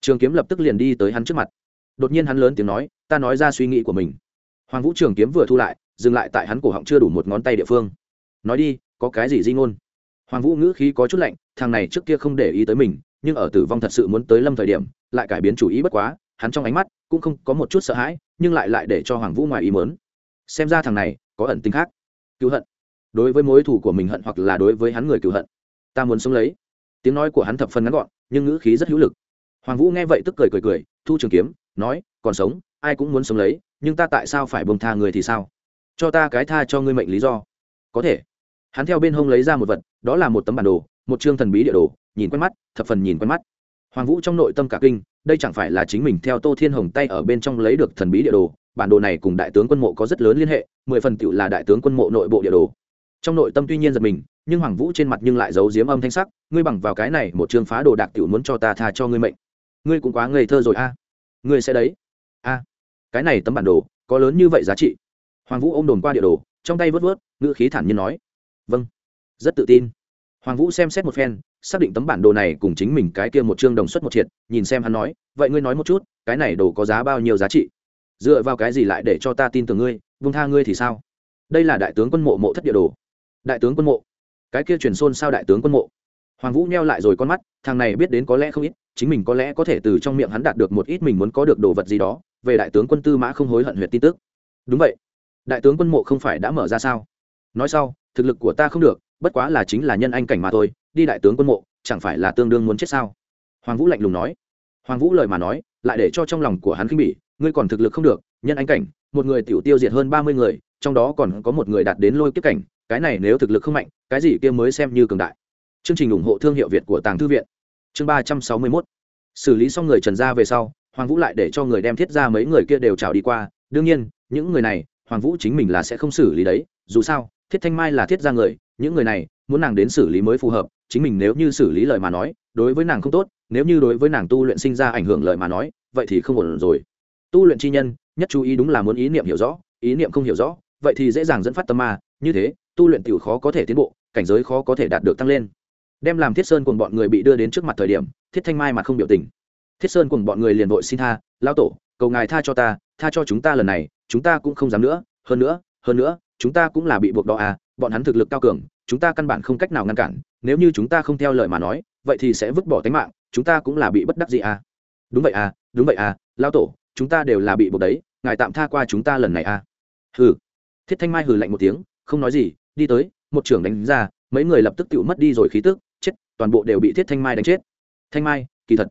Trường kiếm lập tức liền đi tới hắn trước mặt. Đột nhiên hắn lớn tiếng nói, ta nói ra suy nghĩ của mình. Hoàng vũ trường kiếm vừa thu lại, dừng lại tại hắn cổ họng chưa đủ một ngón tay địa phương. Nói đi, có cái gì di ngôn? Hoàng vũ ngữ khí có chút lạnh, thằng này trước kia không để ý tới mình, nhưng ở tử vong thật sự muốn tới lâm thời điểm, lại cải biến chủ ý bất quá, hắn trong ánh mắt cũng không có một chút sợ hãi, nhưng lại lại để cho hoàng vũ ngoài ý mớn xem ra thằng này có ẩn tính khác. Cứu hận. Đối với mối thù của mình hận hoặc là đối với hắn người cứu hận ta muốn sống lấy. Tiếng nói của hắn thập phần ngắn gọn, nhưng ngữ khí rất hữu lực. Hoàng vũ nghe vậy tức cười cười cười, thu trường kiếm, nói, còn sống, ai cũng muốn sống lấy, nhưng ta tại sao phải bông tha người thì sao? Cho ta cái tha cho ngươi mệnh lý do. Có thể. Hắn theo bên hông lấy ra một vật, đó là một tấm bản đồ, một chương thần bí địa đồ, nhìn quen mắt, thập phần nhìn quen mắt. Hoàng vũ trong nội tâm cả kinh, đây chẳng phải là chính mình theo tô thiên hồng tay ở bên trong lấy được thần bí địa đồ, bản đồ này cùng đại tướng quân mộ có rất lớn liên hệ, mười phần tựu là đại tướng quân mộ nội bộ địa đồ. Trong nội tâm tuy nhiên giật mình nhưng hoàng vũ trên mặt nhưng lại giấu giếm âm thanh sắc, ngươi bằng vào cái này một chương phá đồ đạc tiểu muốn cho ta tha cho ngươi mệnh. Ngươi cũng quá ngây thơ rồi a. Ngươi sẽ đấy. A, cái này tấm bản đồ có lớn như vậy giá trị? Hoàng vũ ôm đồn qua địa đồ, trong tay vớt vớt, ngữ khí thản nhiên nói. Vâng rất tự tin. Hoàng vũ xem xét một phen, xác định tấm bản đồ này cùng chính mình cái kia một chương đồng xuất một triệt, nhìn xem hắn nói, vậy ngươi nói một chút, cái này đồ có giá bao nhiêu giá trị? Dựa vào cái gì lại để cho ta tin tưởng ngươi vung tha ngươi thì sao? Đây là đại tướng quân mộ mộ thất địa đồ. Đại tướng quân mộ cái kia truyền xôn sao đại tướng quân mộ. Hoàng vũ neo lại rồi con mắt, thằng này biết đến có lẽ không ít, chính mình có lẽ có thể từ trong miệng hắn đạt được một ít mình muốn có được đồ vật gì đó, về đại tướng quân tư mã không hối hận huyệt tin tức. Đúng vậy. Đại tướng quân mộ không phải đã mở ra sao? Nói sau, thực lực của ta không được, bất quá là chính là nhân anh cảnh mà thôi, đi đại tướng quân mộ, chẳng phải là tương đương muốn chết sao? Hoàng vũ lạnh lùng nói. Hoàng vũ lời mà nói, lại để cho trong lòng của hắn khinh bỉ, ngươi còn thực lực không được, nhân anh cảnh, một người tiểu tiêu diệt hơn ba mươi người, trong đó còn có một người đạt đến lôi kiếp cảnh, cái này nếu thực lực không mạnh cái gì kia mới xem như cường đại. Chương trình ủng hộ thương hiệu việt của tàng thư viện. Chương ba trăm sáu mươi mốt. Xử lý xong người trần gia về sau, hoàng vũ lại để cho người đem thiết ra mấy người kia đều trào đi qua. Đương nhiên, những người này, hoàng vũ chính mình là sẽ không xử lý đấy. Dù sao, thiết thanh mai là thiết ra người, những người này, muốn nàng đến xử lý mới phù hợp. Chính mình nếu như xử lý lời mà nói, đối với nàng không tốt, nếu như đối với nàng tu luyện sinh ra ảnh hưởng lời mà nói, vậy thì không ổn rồi. Tu luyện chi nhân, nhất chú ý đúng là muốn ý niệm hiểu rõ, ý niệm không hiểu rõ, vậy thì dễ dàng dẫn phát tâm ma. Như thế tu luyện tiểu khó có thể tiến bộ, cảnh giới khó có thể đạt được tăng lên. Đem làm thiết sơn cùng bọn người bị đưa đến trước mặt thời điểm, thiết thanh mai mặt không biểu tình. Thiết sơn cùng bọn người liền vội xin tha lao tổ, cầu ngài tha cho ta, tha cho chúng ta lần này, chúng ta cũng không dám nữa, hơn nữa hơn nữa, chúng ta cũng là bị buộc đó à bọn hắn thực lực cao cường, chúng ta căn bản không cách nào ngăn cản, nếu như chúng ta không theo lời mà nói, vậy thì sẽ vứt bỏ tính mạng, chúng ta cũng là bị bất đắc gì à. Đúng vậy à đúng vậy à lao tổ, chúng ta đều là bị buộc đấy, ngài tạm tha qua chúng ta lần này à. Hừ. Thiết thanh mai hừ lạnh một tiếng, không nói gì đi tới, một trưởng đánh ra, mấy người lập tức tự mất đi rồi khí tức, chết, toàn bộ đều bị thiết thanh mai đánh chết. Thanh mai, kỳ thật,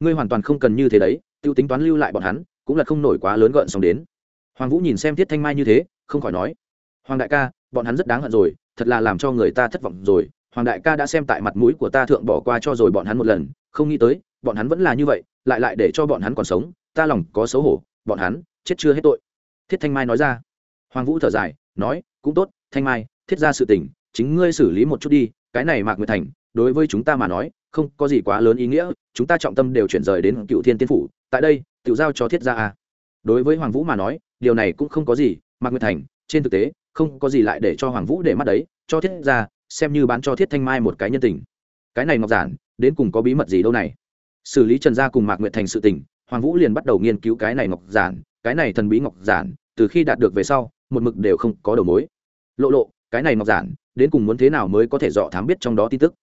ngươi hoàn toàn không cần như thế đấy tự tính toán lưu lại bọn hắn, cũng là không nổi quá lớn gợn xong đến. Hoàng vũ nhìn xem thiết thanh mai như thế, không khỏi nói, hoàng đại ca, bọn hắn rất đáng hận rồi, thật là làm cho người ta thất vọng rồi. Hoàng đại ca đã xem tại mặt mũi của ta thượng bỏ qua cho rồi bọn hắn một lần, không nghĩ tới, bọn hắn vẫn là như vậy, lại lại để cho bọn hắn còn sống, ta lòng có xấu hổ, bọn hắn chết chưa hết tội. Thiết thanh mai nói ra. Hoàng vũ thở dài, nói, cũng tốt, thanh mai thiết ra sự tình, chính ngươi xử lý một chút đi, cái này mạc nguyệt thành, đối với chúng ta mà nói, không có gì quá lớn ý nghĩa, chúng ta trọng tâm đều chuyển rời đến cựu thiên tiên phủ, tại đây, tự giao cho thiết gia a. Đối với hoàng vũ mà nói, điều này cũng không có gì, mạc nguyệt thành, trên thực tế, không có gì lại để cho hoàng vũ để mắt đấy, cho thiết gia xem như bán cho thiết thanh mai một cái nhân tình. Cái này ngọc giản, đến cùng có bí mật gì đâu này? Xử lý trần gia cùng mạc nguyệt thành sự tình, hoàng vũ liền bắt đầu nghiên cứu cái này ngọc giản, cái này thần bí ngọc giản, từ khi đạt được về sau, một mực đều không có đầu mối. Lộ lộ cái này ngọc giản, đến cùng muốn thế nào mới có thể dọ thám biết trong đó tin tức?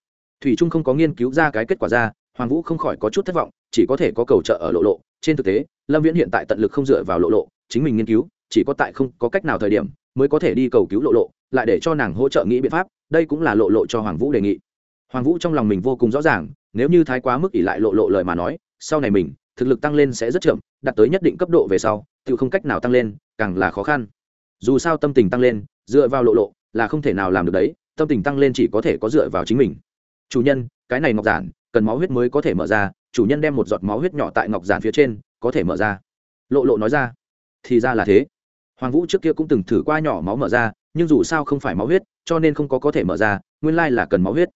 Thủy trung không có nghiên cứu ra cái kết quả ra, hoàng vũ không khỏi có chút thất vọng, chỉ có thể có cầu trợ ở lộ lộ. Trên thực tế, lâm viễn hiện tại tận lực không dựa vào lộ lộ, chính mình nghiên cứu, chỉ có tại không có cách nào thời điểm mới có thể đi cầu cứu lộ lộ, lại để cho nàng hỗ trợ nghĩ biện pháp, đây cũng là lộ lộ cho hoàng vũ đề nghị. Hoàng vũ trong lòng mình vô cùng rõ ràng, nếu như thái quá mức ỷ lại lộ lộ lời mà nói, sau này mình, thực lực tăng lên sẽ rất chậm, đạt tới nhất định cấp độ về sau, tự không cách nào tăng lên, càng là khó khăn. Dù sao tâm tình tăng lên, dựa vào lộ lộ là không thể nào làm được đấy, tâm tình tăng lên chỉ có thể có dựa vào chính mình. Chủ nhân, cái này ngọc giản, cần máu huyết mới có thể mở ra, chủ nhân đem một giọt máu huyết nhỏ tại ngọc giản phía trên, có thể mở ra. Lộ lộ nói ra. Thì ra là thế. Hoàng vũ trước kia cũng từng thử qua nhỏ máu mở ra, nhưng dù sao không phải máu huyết, cho nên không có có thể mở ra, nguyên lai là cần máu huyết.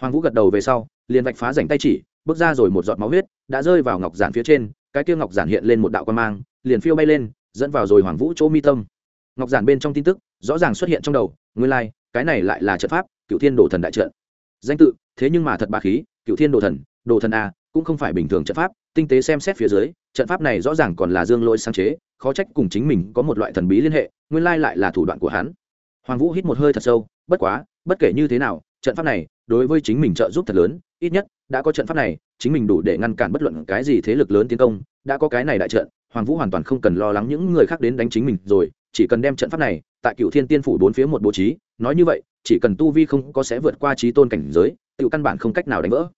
Hoàng vũ gật đầu về sau, liền vạch phá rảnh tay chỉ, bước ra rồi một giọt máu huyết, đã rơi vào ngọc giản phía trên, cái kia ngọc giản hiện lên một đạo quan mang, liền phiêu bay lên, dẫn vào rồi hoàng vũ chỗ mi tâm. Ngọc giản bên trong tin tức, rõ ràng xuất hiện trong đầu nguyên lai、like, cái này lại là trận pháp cựu thiên đồ thần đại trận. Danh tự thế nhưng mà thật bà khí cựu thiên đồ thần đồ thần a cũng không phải bình thường trận pháp tinh tế xem xét phía dưới trận pháp này rõ ràng còn là dương lỗi sáng chế khó trách cùng chính mình có một loại thần bí liên hệ nguyên lai lại là thủ đoạn của hắn. Hoàng vũ hít một hơi thật sâu bất quá bất kể như thế nào trận pháp này đối với chính mình trợ giúp thật lớn ít nhất đã có trận pháp này chính mình đủ để ngăn cản bất luận cái gì thế lực lớn tiến công đã có cái này đại trận hoàng vũ hoàn toàn không cần lo lắng những người khác đến đánh chính mình rồi chỉ cần đem trận pháp này tại cựu thiên tiên phủ bốn phía một bố trí, nói như vậy, chỉ cần tu vi không có sẽ vượt qua trí tôn cảnh giới tự căn bản không cách nào đánh vỡ.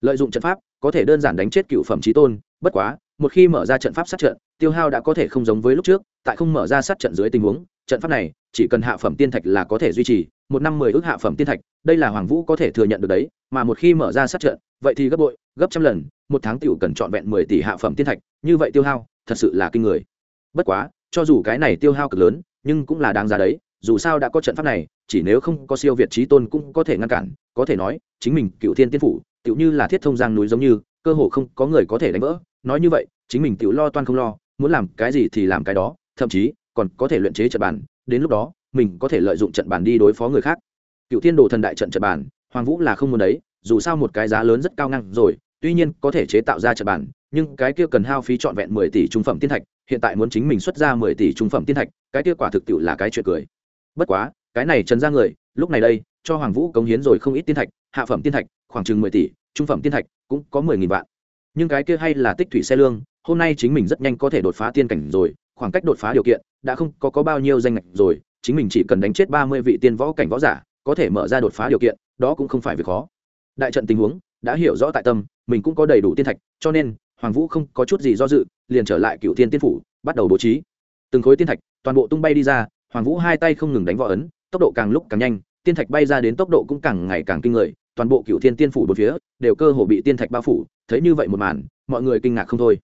Lợi dụng trận pháp, có thể đơn giản đánh chết cựu phẩm trí tôn, bất quá, một khi mở ra trận pháp sát trận, tiêu hao đã có thể không giống với lúc trước, tại không mở ra sát trận dưới tình huống, trận pháp này, chỉ cần hạ phẩm tiên thạch là có thể duy trì, một năm mười ước hạ phẩm tiên thạch, đây là hoàng vũ có thể thừa nhận được đấy, mà một khi mở ra sát trận, vậy thì gấp bội, gấp trăm lần, một tháng tiểu cần trọn vẹn mười tỷ hạ phẩm tiên thạch, như vậy tiêu hao, thật sự là kinh người. Bất quá, cho dù cái này tiêu hao cực lớn nhưng cũng là đáng giá đấy, dù sao đã có trận pháp này, chỉ nếu không có siêu việt trí tôn cũng có thể ngăn cản, có thể nói, chính mình cựu thiên tiên phủ, tựu như là thiết thông giang núi giống như, cơ hồ không có người có thể đánh vỡ. Nói như vậy, chính mình tựu lo toan không lo, muốn làm cái gì thì làm cái đó, thậm chí, còn có thể luyện chế trận bàn, đến lúc đó, mình có thể lợi dụng trận bàn đi đối phó người khác. Cựu thiên đồ thần đại trận trận bàn, hoàng vũ là không muốn đấy, dù sao một cái giá lớn rất cao ngang rồi, tuy nhiên có thể chế tạo ra trận bàn, nhưng cái kia cần hao phí trọn vẹn mười tỷ trung phẩm tiên thạch hiện tại muốn chính mình xuất ra mười tỷ trung phẩm tiên thạch cái kết quả thực tiệu là cái chuyện cười. Bất quá cái này trần ra người lúc này đây cho hoàng vũ cống hiến rồi không ít tiên thạch hạ phẩm tiên thạch khoảng chừng mười tỷ trung phẩm tiên thạch cũng có mười nghìn vạn. Nhưng cái kia hay là tích thủy xe lương hôm nay chính mình rất nhanh có thể đột phá tiên cảnh rồi khoảng cách đột phá điều kiện đã không có, có bao nhiêu danh ngạch rồi chính mình chỉ cần đánh chết ba mươi vị tiên võ cảnh võ giả có thể mở ra đột phá điều kiện đó cũng không phải việc khó. Đại trận tình huống đã hiểu rõ tại tâm mình cũng có đầy đủ tiên thạch cho nên hoàng vũ không có chút gì do dự, liền trở lại cựu Thiên tiên phủ, bắt đầu bố trí. Từng khối tiên thạch, toàn bộ tung bay đi ra, hoàng vũ hai tay không ngừng đánh võ ấn, tốc độ càng lúc càng nhanh, tiên thạch bay ra đến tốc độ cũng càng ngày càng kinh người, toàn bộ cựu thiên tiên phủ bốn phía đều cơ hồ bị tiên thạch bao phủ, thấy như vậy một màn, mọi người kinh ngạc không thôi.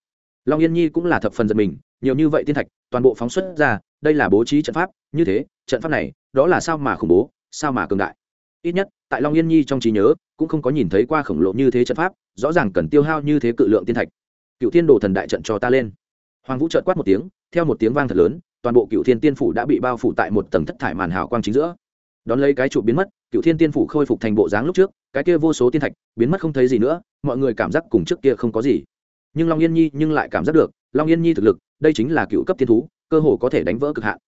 Long yên nhi cũng là thập phần giật mình, nhiều như vậy tiên thạch, toàn bộ phóng xuất ra, đây là bố trí trận pháp, như thế, trận pháp này, đó là sao mà khủng bố, sao mà cường đại. Ít nhất, tại long yên nhi trong trí nhớ, cũng không có nhìn thấy qua khổng lồ như thế trận pháp, rõ ràng cần tiêu hao như thế cự lượng tiên thạch cựu thiên đồ thần đại trận cho ta lên. Hoàng vũ trợt quát một tiếng, theo một tiếng vang thật lớn, toàn bộ cựu thiên tiên phủ đã bị bao phủ tại một tầng thất thải màn hào quang chính giữa. Đón lấy cái trụ biến mất cựu thiên tiên phủ khôi phục thành bộ dáng lúc trước, cái kia vô số tiên thạch biến mất không thấy gì nữa, mọi người cảm giác cùng trước kia không có gì. Nhưng long yên nhi nhưng lại cảm giác được, long yên nhi thực lực, đây chính là cựu cấp tiên thú, cơ hồ có thể đánh vỡ cực hạn.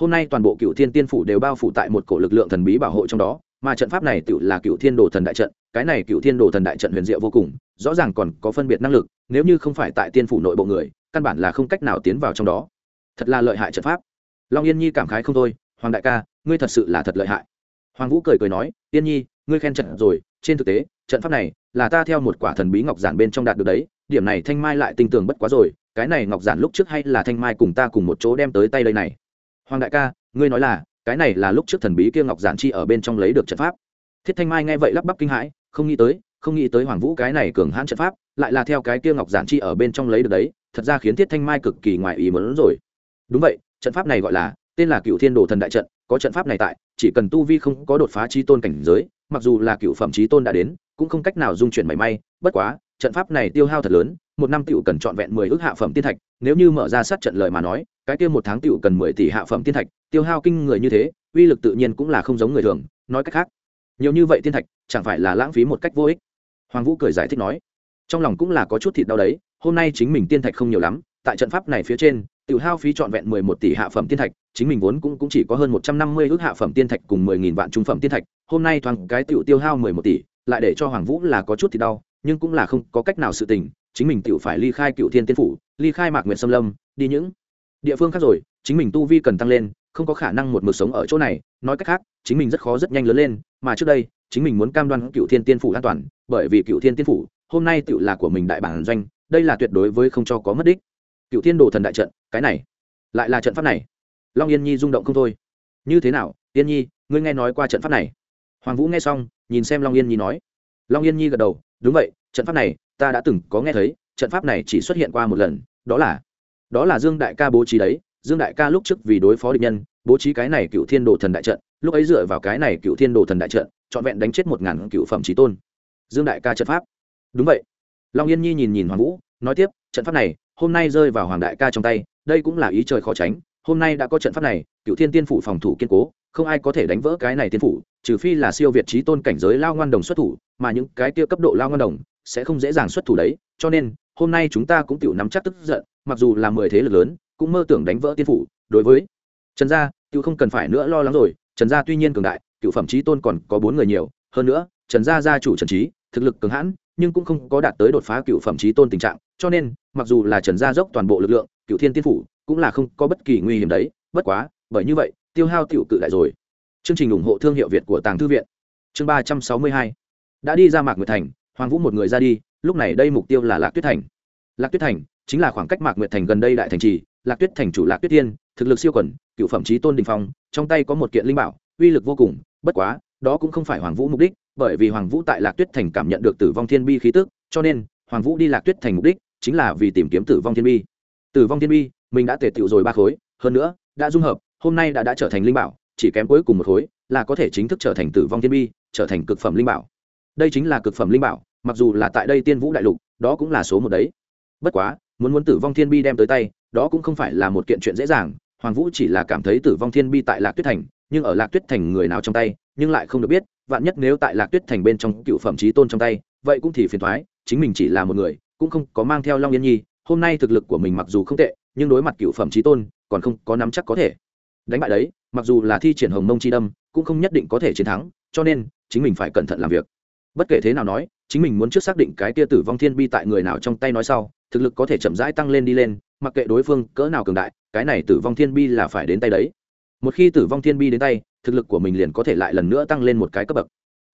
Hôm nay toàn bộ cựu thiên tiên phủ đều bao phủ tại một cổ lực lượng thần bí bảo hộ trong đó mà trận pháp này tự là cựu thiên đồ thần đại trận, cái này cựu thiên đồ thần đại trận huyền diệu vô cùng, rõ ràng còn có phân biệt năng lực, nếu như không phải tại tiên phủ nội bộ người, căn bản là không cách nào tiến vào trong đó. Thật là lợi hại trận pháp. Long yên nhi cảm khái không thôi, hoàng đại ca, ngươi thật sự là thật lợi hại. Hoàng vũ cười cười nói, yên nhi, ngươi khen trận rồi, trên thực tế, trận pháp này là ta theo một quả thần bí ngọc giản bên trong đạt được đấy, điểm này thanh mai lại tinh tường bất quá rồi, cái này ngọc giản lúc trước hay là thanh mai cùng ta cùng một chỗ đem tới tay đây này. Hoàng đại ca, ngươi nói là cái này là lúc trước thần bí kia ngọc giản chi ở bên trong lấy được trận pháp. Thiết thanh mai nghe vậy lắp bắp kinh hãi, không nghĩ tới, không nghĩ tới hoàng vũ cái này cường hãn trận pháp, lại là theo cái kia ngọc giản chi ở bên trong lấy được đấy, thật ra khiến thiết thanh mai cực kỳ ngoài ý muốn rồi. Đúng vậy, trận pháp này gọi là, tên là cựu thiên đồ thần đại trận, có trận pháp này tại, chỉ cần tu vi không có đột phá trí tôn cảnh giới, mặc dù là cựu phẩm trí tôn đã đến, cũng không cách nào dung chuyển mảy may, bất quá, trận pháp này tiêu hao thật lớn một năm tựu cần trọn vẹn mười ước hạ phẩm tiên thạch nếu như mở ra sát trận lời mà nói cái kia một tháng tựu cần mười tỷ hạ phẩm tiên thạch tiêu hao kinh người như thế uy lực tự nhiên cũng là không giống người thường nói cách khác nhiều như vậy tiên thạch chẳng phải là lãng phí một cách vô ích? Hoàng vũ cười giải thích nói trong lòng cũng là có chút thịt đau đấy hôm nay chính mình tiên thạch không nhiều lắm tại trận pháp này phía trên tự hao phí trọn vẹn mười một tỷ hạ phẩm tiên thạch chính mình vốn cũng, cũng chỉ có hơn một trăm năm mươi ước hạ phẩm tiên thạch cùng mười nghìn vạn trung phẩm tiên thạch hôm nay thoáng cái tự tiêu hao mười một tỷ lại để cho hoàng vũ là có chút thịt đau nhưng cũng là không có cách nào sự tình chính mình tự phải ly khai cựu thiên tiên phủ, ly khai mạc nguyện xâm lâm, đi những địa phương khác rồi, chính mình tu vi cần tăng lên, không có khả năng một mực sống ở chỗ này. Nói cách khác, chính mình rất khó rất nhanh lớn lên, mà trước đây, chính mình muốn cam đoan cựu thiên tiên phủ an toàn, bởi vì cựu thiên tiên phủ, hôm nay tự là của mình đại bản doanh, đây là tuyệt đối với không cho có mất đích. Cựu thiên đồ thần đại trận, cái này, lại là trận pháp này. Long yên nhi rung động không thôi. Như thế nào, yên nhi, ngươi nghe nói qua trận pháp này? Hoàng vũ nghe xong, nhìn xem long yên nhi nói. Long yên nhi gật đầu, đúng vậy trận pháp này, ta đã từng có nghe thấy, trận pháp này chỉ xuất hiện qua một lần, đó là đó là dương đại ca bố trí đấy. Dương đại ca lúc trước vì đối phó địch nhân, bố trí cái này cựu thiên đồ thần đại trận, lúc ấy dựa vào cái này cựu thiên đồ thần đại trận, trọn vẹn đánh chết một ngàn cựu phẩm trí tôn. Dương đại ca trận pháp. Đúng vậy. Long yên nhi nhìn nhìn hoàng vũ, nói tiếp, trận pháp này, hôm nay rơi vào hoàng đại ca trong tay, đây cũng là ý trời khó tránh. Hôm nay đã có trận pháp này, cựu thiên tiên phủ phòng thủ kiên cố, không ai có thể đánh vỡ cái này tiên phủ, trừ phi là siêu việt trí tôn cảnh giới lao ngoan đồng xuất thủ, mà những cái kia cấp độ lao ngoan đồng sẽ không dễ dàng xuất thủ đấy, cho nên, hôm nay chúng ta cũng tự nắm chắc tức giận, mặc dù là mười thế lực lớn, cũng mơ tưởng đánh vỡ tiên phủ. Đối với trần gia tự không cần phải nữa lo lắng rồi, trần gia tuy nhiên cường đại cựu phẩm trí tôn còn có bốn người nhiều, hơn nữa, trần gia gia chủ trần trí thực lực cường hãn, nhưng cũng không có đạt tới đột phá cựu phẩm trí tôn tình trạng, cho nên, mặc dù là trần gia dốc toàn bộ lực lượng, cựu thiên tiên phủ cũng là không có bất kỳ nguy hiểm đấy. Bất quá, bởi như vậy, tiêu hao tiểu cự đại rồi. Chương trình ủng hộ thương hiệu việt của tàng thư viện. Chương ba trăm sáu mươi hai. Đã đi ra mạc nguyệt thành hoàng vũ một người ra đi, lúc này đây mục tiêu là lạc tuyết thành. Lạc tuyết thành chính là khoảng cách mạc nguyệt thành gần đây đại thành trì, lạc tuyết thành chủ lạc tuyết tiên thực lực siêu quẩn cựu phẩm trí tôn đình phong, trong tay có một kiện linh bảo, uy lực vô cùng, bất quá, đó cũng không phải hoàng vũ mục đích, bởi vì hoàng vũ tại lạc tuyết thành cảm nhận được tử vong thiên bi khí tức, cho nên hoàng vũ đi lạc tuyết thành mục đích chính là vì tìm kiếm tử vong thiên bi. Tử vong thiên bi, mình đã tề tựu rồi ba khối, hơn nữa, đã dung hợp, hôm nay đã đã trở thành linh bảo, chỉ kém cuối cùng một khối, là có thể chính thức trở thành tử vong thiên bi, trở thành cực phẩm linh bảo đây chính là cực phẩm linh bảo, mặc dù là tại đây tiên vũ đại lục, đó cũng là số một đấy. Bất quá, muốn muốn tử vong thiên bi đem tới tay, đó cũng không phải là một kiện chuyện dễ dàng, hoàng vũ chỉ là cảm thấy tử vong thiên bi tại lạc tuyết thành, nhưng ở lạc tuyết thành người nào trong tay, nhưng lại không được biết, vạn nhất nếu tại lạc tuyết thành bên trong cựu phẩm trí tôn trong tay, vậy cũng thì phiền thoái chính mình chỉ là một người, cũng không có mang theo long yên nhi, hôm nay thực lực của mình mặc dù không tệ, nhưng đối mặt cựu phẩm trí tôn, còn không có nắm chắc có thể. Đánh bại đấy, mặc dù là thi triển hồng mông chi đâm, cũng không nhất định có thể chiến thắng, cho nên, chính mình phải cẩn thận làm việc bất kể thế nào nói, chính mình muốn trước xác định cái kia tử vong thiên bi tại người nào trong tay nói sau, thực lực có thể chậm rãi tăng lên đi lên, mặc kệ đối phương cỡ nào cường đại, cái này tử vong thiên bi là phải đến tay đấy. Một khi tử vong thiên bi đến tay, thực lực của mình liền có thể lại lần nữa tăng lên một cái cấp bậc.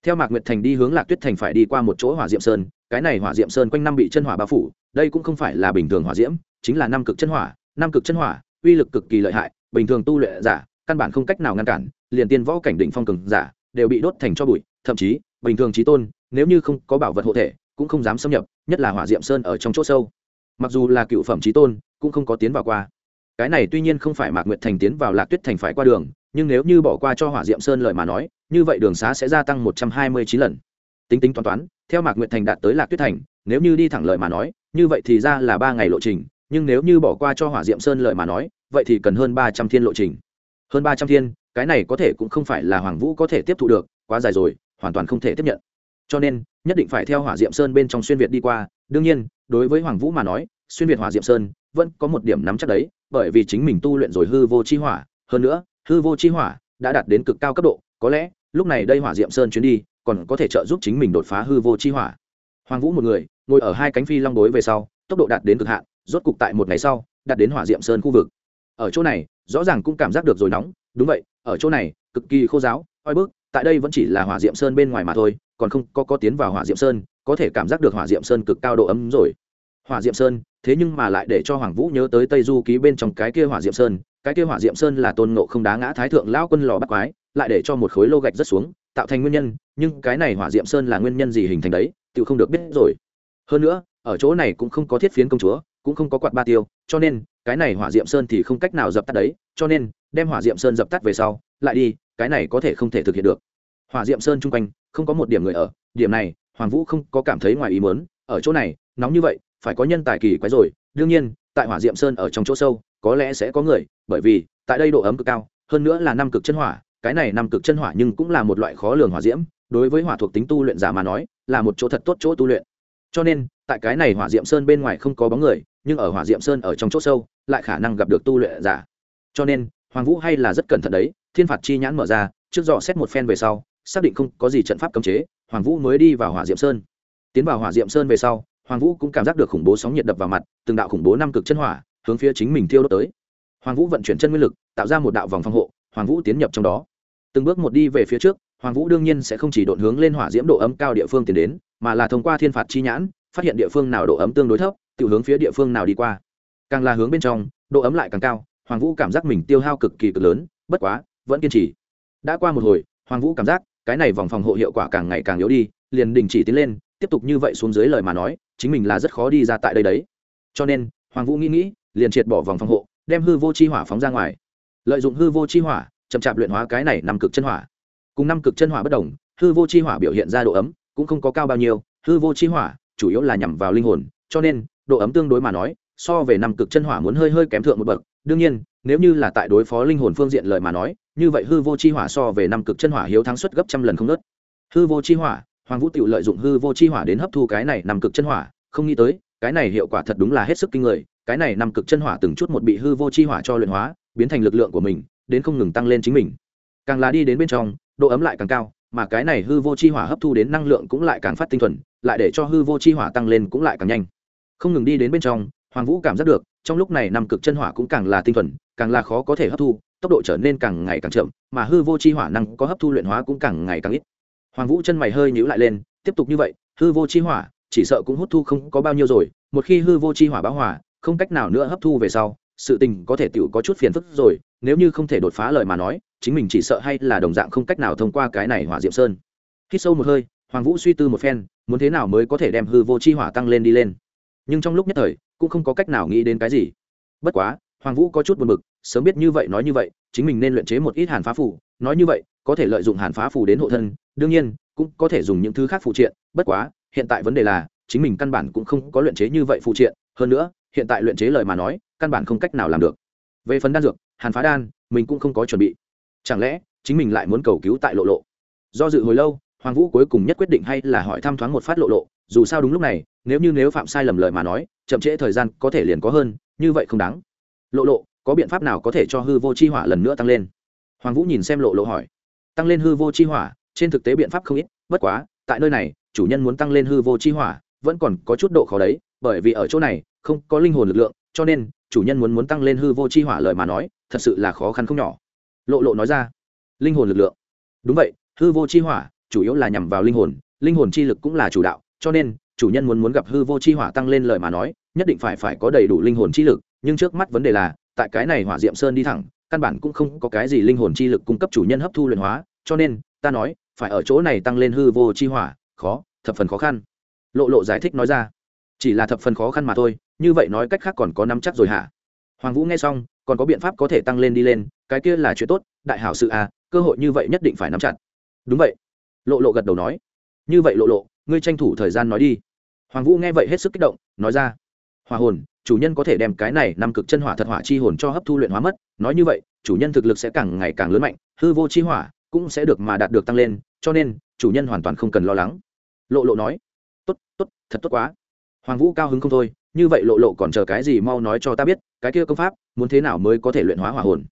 Theo mạc nguyệt thành đi hướng lạc tuyết thành phải đi qua một chỗ hỏa diệm sơn, cái này hỏa diệm sơn quanh năm bị chân hỏa bao phủ, đây cũng không phải là bình thường hỏa diễm, chính là năm cực chân hỏa, năm cực chân hỏa, uy lực cực kỳ lợi hại, bình thường tu luyện giả, căn bản không cách nào ngăn cản, liền tiên võ cảnh định phong cường giả, đều bị đốt thành cho bụi, thậm chí bình thường trí tôn, nếu như không có bảo vật hộ thể, cũng không dám xâm nhập, nhất là hỏa diệm sơn ở trong chỗ sâu. Mặc dù là cựu phẩm trí tôn, cũng không có tiến vào qua. Cái này tuy nhiên không phải mạc nguyệt thành tiến vào lạc tuyết thành phải qua đường, nhưng nếu như bỏ qua cho hỏa diệm sơn lời mà nói, như vậy đường xá sẽ gia tăng một trăm hai mươi chín lần. Tính tính toán toán, theo mạc nguyệt thành đạt tới lạc tuyết thành, nếu như đi thẳng lời mà nói, như vậy thì ra là ba ngày lộ trình, nhưng nếu như bỏ qua cho hỏa diệm sơn lời mà nói, vậy thì cần hơn ba trăm thiên lộ trình. Hơn ba trăm thiên, cái này có thể cũng không phải là hoàng vũ có thể tiếp thu được, quá dài rồi hoàn toàn không thể tiếp nhận. Cho nên, nhất định phải theo hỏa diệm sơn bên trong xuyên việt đi qua. Đương nhiên, đối với hoàng vũ mà nói, xuyên việt hỏa diệm sơn vẫn có một điểm nắm chắc đấy, bởi vì chính mình tu luyện rồi hư vô chi hỏa. Hơn nữa, hư vô chi hỏa đã đạt đến cực cao cấp độ, có lẽ lúc này đây hỏa diệm sơn chuyến đi còn có thể trợ giúp chính mình đột phá hư vô chi hỏa. Hoàng vũ một người, ngồi ở hai cánh phi long đối về sau, tốc độ đạt đến cực hạn, rốt cục tại một ngày sau, đạt đến hỏa diệm sơn khu vực. Ở chỗ này, rõ ràng cũng cảm giác được rồi nóng. Đúng vậy, ở chỗ này, cực kỳ khô giáo, oi bức tại đây vẫn chỉ là hỏa diệm sơn bên ngoài mà thôi, còn không có có tiến vào hỏa diệm sơn, có thể cảm giác được hỏa diệm sơn cực cao độ ấm rồi. Hỏa diệm sơn, thế nhưng mà lại để cho hoàng vũ nhớ tới tây du ký bên trong cái kia hỏa diệm sơn, cái kia hỏa diệm sơn là tôn ngộ không đá ngã thái thượng lao quân lò bắt quái, lại để cho một khối lô gạch rất xuống, tạo thành nguyên nhân, nhưng cái này hỏa diệm sơn là nguyên nhân gì hình thành đấy, tự không được biết rồi. Hơn nữa, ở chỗ này cũng không có thiết phiến công chúa, cũng không có quạt ba tiêu, cho nên, cái này hỏa diệm sơn thì không cách nào dập tắt đấy, cho nên, đem hỏa diệm sơn dập tắt về sau, lại đi cái này có thể không thể thực hiện được. Hỏa diệm sơn chung quanh, không có một điểm người ở. Điểm này, hoàng vũ không có cảm thấy ngoài ý mớn ở chỗ này, nóng như vậy, phải có nhân tài kỳ quái rồi. Đương nhiên, tại hỏa diệm sơn ở trong chỗ sâu, có lẽ sẽ có người, bởi vì, tại đây độ ấm cực cao, hơn nữa là năm cực chân hỏa. Cái này năm cực chân hỏa nhưng cũng là một loại khó lường hỏa diễm. Đối với hỏa thuộc tính tu luyện giả mà nói, là một chỗ thật tốt chỗ tu luyện. Cho nên, tại cái này hỏa diệm sơn bên ngoài không có bóng người, nhưng ở hỏa diệm sơn ở trong chỗ sâu, lại khả năng gặp được tu luyện giả. Cho nên, hoàng vũ hay là rất cẩn thận đấy thiên phạt chi nhãn mở ra, trước dò xét một phen về sau, xác định không có gì trận pháp cấm chế, hoàng vũ mới đi vào hỏa diệm sơn. Tiến vào hỏa diệm sơn về sau, hoàng vũ cũng cảm giác được khủng bố sóng nhiệt đập vào mặt, từng đạo khủng bố năm cực chân hỏa, hướng phía chính mình thiêu đốt tới. Hoàng vũ vận chuyển chân nguyên lực, tạo ra một đạo vòng phòng hộ, hoàng vũ tiến nhập trong đó. Từng bước một đi về phía trước, hoàng vũ đương nhiên sẽ không chỉ đột hướng lên hỏa diễm độ ấm cao địa phương tiến đến, mà là thông qua thiên phạt chi nhãn, phát hiện địa phương nào độ ấm tương đối thấp, tự hướng phía địa phương nào đi qua. Càng là hướng bên trong, độ ấm lại càng cao, hoàng vũ cảm giác mình tiêu hao cực kỳ cực lớn, bất quá vẫn kiên trì. Đã qua một hồi, hoàng vũ cảm giác, cái này vòng phòng hộ hiệu quả càng ngày càng yếu đi, liền đình chỉ tiến lên, tiếp tục như vậy xuống dưới lời mà nói, chính mình là rất khó đi ra tại đây đấy. Cho nên, hoàng vũ nghĩ nghĩ, liền triệt bỏ vòng phòng hộ, đem hư vô chi hỏa phóng ra ngoài. Lợi dụng hư vô chi hỏa, chậm chạp luyện hóa cái này năm cực chân hỏa. Cùng năm cực chân hỏa bất đồng, hư vô chi hỏa biểu hiện ra độ ấm, cũng không có cao bao nhiêu, hư vô chi hỏa chủ yếu là nhằm vào linh hồn, cho nên, độ ấm tương đối mà nói, so về năm cực chân hỏa muốn hơi hơi kém thượng một bậc. Đương nhiên, nếu như là tại đối phó linh hồn phương diện lời mà nói như vậy hư vô chi hỏa so về năm cực chân hỏa hiếu thắng suất gấp trăm lần không nớt. Hư vô chi hỏa, hoàng vũ tiểu lợi dụng hư vô chi hỏa đến hấp thu cái này năm cực chân hỏa, không nghĩ tới, cái này hiệu quả thật đúng là hết sức kinh người, cái này năm cực chân hỏa từng chút một bị hư vô chi hỏa cho luyện hóa, biến thành lực lượng của mình, đến không ngừng tăng lên chính mình. Càng là đi đến bên trong, độ ấm lại càng cao, mà cái này hư vô chi hỏa hấp thu đến năng lượng cũng lại càng phát tinh thuần, lại để cho hư vô chi hỏa tăng lên cũng lại càng nhanh. Không ngừng đi đến bên trong, hoàng vũ cảm giác được, trong lúc này năm cực chân hỏa cũng càng là tinh thuần, càng là khó có thể hấp thu tốc độ trở nên càng ngày càng chậm, mà hư vô chi hỏa năng có hấp thu luyện hóa cũng càng ngày càng ít. Hoàng vũ chân mày hơi nhíu lại lên, tiếp tục như vậy, hư vô chi hỏa, chỉ sợ cũng hút thu không có bao nhiêu rồi, một khi hư vô chi hỏa bão hỏa không cách nào nữa hấp thu về sau, sự tình có thể tựu có chút phiền phức rồi, nếu như không thể đột phá lời mà nói, chính mình chỉ sợ hay là đồng dạng không cách nào thông qua cái này hỏa diệm sơn. Hít sâu một hơi, hoàng vũ suy tư một phen, muốn thế nào mới có thể đem hư vô chi hỏa tăng lên đi lên. Nhưng trong lúc nhất thời, cũng không có cách nào nghĩ đến cái gì. Bất quá, hoàng vũ có chút buồn bực sớm biết như vậy nói như vậy, chính mình nên luyện chế một ít hàn phá phủ nói như vậy, có thể lợi dụng hàn phá phủ đến hộ thân, đương nhiên, cũng có thể dùng những thứ khác phụ triện, bất quá, hiện tại vấn đề là, chính mình căn bản cũng không có luyện chế như vậy phụ triện, hơn nữa, hiện tại luyện chế lời mà nói, căn bản không cách nào làm được. Về phần đan dược, hàn phá đan, mình cũng không có chuẩn bị. Chẳng lẽ, chính mình lại muốn cầu cứu tại lộ lộ? Do dự hồi lâu, hoàng vũ cuối cùng nhất quyết định hay là hỏi thăm thoáng một phát lộ lộ, dù sao đúng lúc này, nếu như nếu phạm sai lầm lời mà nói, chậm trễ thời gian có thể liền có hơn, như vậy không đáng. Lộ lộ có biện pháp nào có thể cho hư vô chi hỏa lần nữa tăng lên? Hoàng vũ nhìn xem lộ lộ hỏi. Tăng lên hư vô chi hỏa, trên thực tế biện pháp không ít, bất quá, tại nơi này, chủ nhân muốn tăng lên hư vô chi hỏa, vẫn còn có chút độ khó đấy, bởi vì ở chỗ này, không có linh hồn lực lượng, cho nên, chủ nhân muốn muốn tăng lên hư vô chi hỏa lời mà nói, thật sự là khó khăn không nhỏ. Lộ lộ nói ra, linh hồn lực lượng. Đúng vậy, hư vô chi hỏa, chủ yếu là nhằm vào linh hồn linh hồn chi lực cũng là chủ đạo, cho nên, chủ nhân muốn muốn gặp hư vô chi hỏa tăng lên lời mà nói, nhất định phải phải có đầy đủ linh hồn chi lực, nhưng trước mắt vấn đề là tại cái này hỏa diệm sơn đi thẳng, căn bản cũng không có cái gì linh hồn chi lực cung cấp chủ nhân hấp thu luyện hóa, cho nên, ta nói, phải ở chỗ này tăng lên hư vô chi hỏa, khó, thập phần khó khăn. Lộ lộ giải thích nói ra. Chỉ là thập phần khó khăn mà thôi, như vậy nói cách khác còn có nắm chắc rồi hả? Hoàng vũ nghe xong, còn có biện pháp có thể tăng lên đi lên, cái kia là chuyện tốt, đại hảo sự à cơ hội như vậy nhất định phải nắm chặt. Đúng vậy. Lộ lộ gật đầu nói. Như vậy lộ lộ, ngươi tranh thủ thời gian nói đi. Hoàng vũ nghe vậy hết sức kích động, nói ra. Hòa hồn chủ nhân có thể đem cái này năm cực chân hỏa thật hỏa chi hồn cho hấp thu luyện hóa mất, nói như vậy, chủ nhân thực lực sẽ càng ngày càng lớn mạnh, hư vô chi hỏa cũng sẽ được mà đạt được tăng lên, cho nên, chủ nhân hoàn toàn không cần lo lắng. Lộ lộ nói. Tốt tốt, thật tốt quá. Hoàng vũ cao hứng không thôi, như vậy lộ lộ còn chờ cái gì mau nói cho ta biết, cái kia công pháp, muốn thế nào mới có thể luyện hóa hỏa hồn?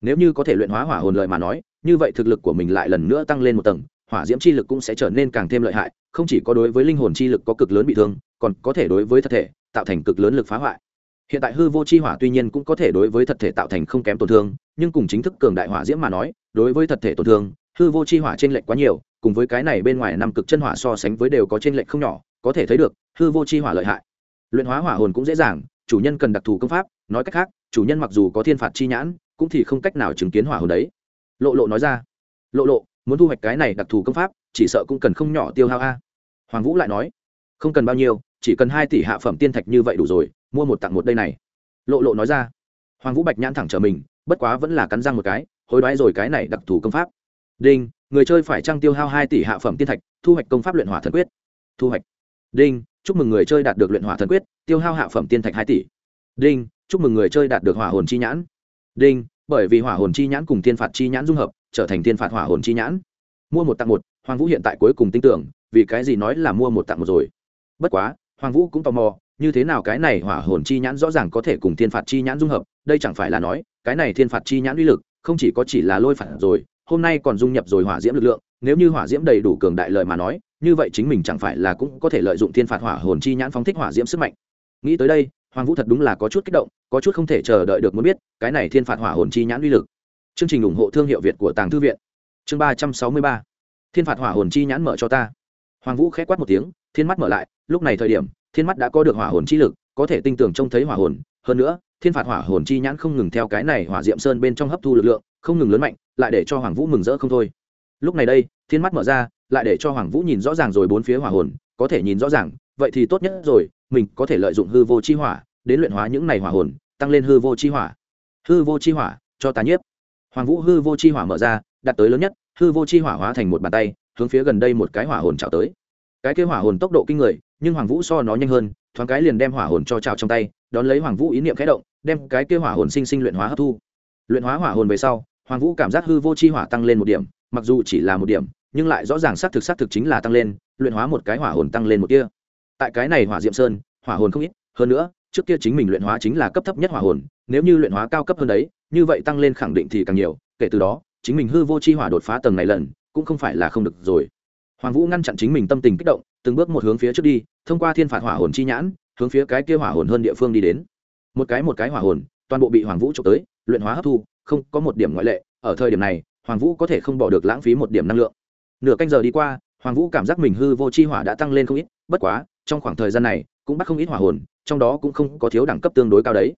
Nếu như có thể luyện hóa hỏa hồn lợi mà nói, như vậy thực lực của mình lại lần nữa tăng lên một tầng, hỏa diễm chi lực cũng sẽ trở nên càng thêm lợi hại, không chỉ có đối với linh hồn chi lực có cực lớn bị thương, còn có thể đối với thân thể tạo thành cực lớn lực phá hoại. Hiện tại hư vô chi hỏa tuy nhiên cũng có thể đối với thật thể tạo thành không kém tổn thương, nhưng cùng chính thức cường đại hỏa diễm mà nói, đối với thật thể tổn thương, hư vô chi hỏa t r ê n lệch quá nhiều, cùng với cái này bên ngoài năm cực chân hỏa so sánh với đều có t r ê n lệch không nhỏ, có thể thấy được, hư vô chi hỏa lợi hại. Luyện hóa hỏa hồn cũng dễ dàng, chủ nhân cần đặc thù công pháp, nói cách khác, chủ nhân mặc dù có thiên phạt chi nhãn, cũng thì không cách nào chứng kiến hỏa hồn đấy. Lộ lộ nói ra. Lộ lộ, muốn thu hoạch cái này đặc thù công pháp, chỉ sợ cũng cần không nhỏ tiêu hao a. Hoàng vũ lại nói. Không cần bao nhiêu chỉ cần hai tỷ hạ phẩm tiên thạch như vậy đủ rồi, mua một tặng một đây này. Lộ lộ nói ra. Hoàng vũ bạch nhãn thẳng trở mình, bất quá vẫn là cắn răng một cái, hối đoái rồi cái này đặc thù công pháp. Đinh, người chơi phải trăng tiêu hao hai tỷ hạ phẩm tiên thạch, thu hoạch công pháp luyện hỏa thần quyết. Thu hoạch. Đinh, chúc mừng người chơi đạt được luyện hỏa thần quyết, tiêu hao hạ phẩm tiên thạch hai tỷ. Đinh, chúc mừng người chơi đạt được hỏa hồn chi nhãn. Đinh, bởi vì hỏa hồn chi nhãn cùng thiên phạt chi nhãn dung hợp, trở thành thiên phạt hỏa hồn chi nhãn. Mua một tặng một, hoàng vũ hiện tại cuối cùng tin tưởng, vì cái gì nói là mua một tặng một rồi. Bất quá hoàng vũ cũng tò mò, như thế nào cái này hỏa hồn chi nhãn rõ ràng có thể cùng thiên phạt chi nhãn dung hợp, đây chẳng phải là nói, cái này thiên phạt chi nhãn uy lực, không chỉ có chỉ là lôi phạt rồi, hôm nay còn dung nhập rồi hỏa diễm lực lượng, nếu như hỏa diễm đầy đủ cường đại lợi mà nói, như vậy chính mình chẳng phải là cũng có thể lợi dụng thiên phạt hỏa hồn chi nhãn phóng thích hỏa diễm sức mạnh. Nghĩ tới đây, hoàng vũ thật đúng là có chút kích động, có chút không thể chờ đợi được muốn biết, cái này thiên phạt hỏa hồn chi nhãn uy lực. Chương trình ủng hộ thương hiệu việt của tàng thư viện. Chương ba trăm sáu mươi ba. Thiên phạt hỏa hồn chi nhãn mở cho ta. Hoàng vũ khẽ quát một tiếng, thiên mắt mở lại lúc này thời điểm, thiên mắt đã có được hỏa hồn chi lực, có thể tinh tường trông thấy hỏa hồn. Hơn nữa, thiên phạt hỏa hồn chi nhãn không ngừng theo cái này hỏa diệm sơn bên trong hấp thu lực lượng, không ngừng lớn mạnh, lại để cho hoàng vũ mừng rỡ không thôi. Lúc này đây, thiên mắt mở ra, lại để cho hoàng vũ nhìn rõ ràng rồi bốn phía hỏa hồn, có thể nhìn rõ ràng, vậy thì tốt nhất rồi, mình có thể lợi dụng hư vô chi hỏa, đến luyện hóa những này hỏa hồn, tăng lên hư vô chi hỏa. Hư vô chi hỏa, cho ta nhiếp. Hoàng vũ hư vô chi hỏa mở ra đạt tới lớn nhất, hư vô chi hỏa hóa thành một bàn tay, hướng phía gần đây một cái hỏa hồn trào tới. Cái kia hỏa hồn tốc độ kinh người nhưng hoàng vũ so nó nhanh hơn, thoáng cái liền đem hỏa hồn cho trào trong tay, đón lấy hoàng vũ ý niệm khẽ động, đem cái kia hỏa hồn sinh sinh luyện hóa hấp thu. Luyện hóa hỏa hồn về sau, hoàng vũ cảm giác hư vô chi hỏa tăng lên một điểm, mặc dù chỉ là một điểm, nhưng lại rõ ràng xác thực xác thực chính là tăng lên, luyện hóa một cái hỏa hồn tăng lên một kia tại cái này hỏa diệm sơn, hỏa hồn không ít, hơn nữa, trước kia chính mình luyện hóa chính là cấp thấp nhất hỏa hồn, nếu như luyện hóa cao cấp hơn đấy, như vậy tăng lên khẳng định thì càng nhiều, kể từ đó, chính mình hư vô chi hỏa đột phá tầng này lần, cũng không phải là không được rồi. Hoàng vũ ngăn chặn chính mình tâm tình kích động từng bước một hướng phía trước đi, thông qua thiên phạt hỏa hồn chi nhãn, hướng phía cái kia hỏa hồn hơn địa phương đi đến. Một cái một cái hỏa hồn, toàn bộ bị hoàng vũ trộm tới, luyện hóa hấp thu, không có một điểm ngoại lệ, ở thời điểm này, hoàng vũ có thể không bỏ được lãng phí một điểm năng lượng. Nửa canh giờ đi qua, hoàng vũ cảm giác mình hư vô chi hỏa đã tăng lên không ít, bất quá, trong khoảng thời gian này, cũng bắt không ít hỏa hồn, trong đó cũng không có thiếu đẳng cấp tương đối cao đấy.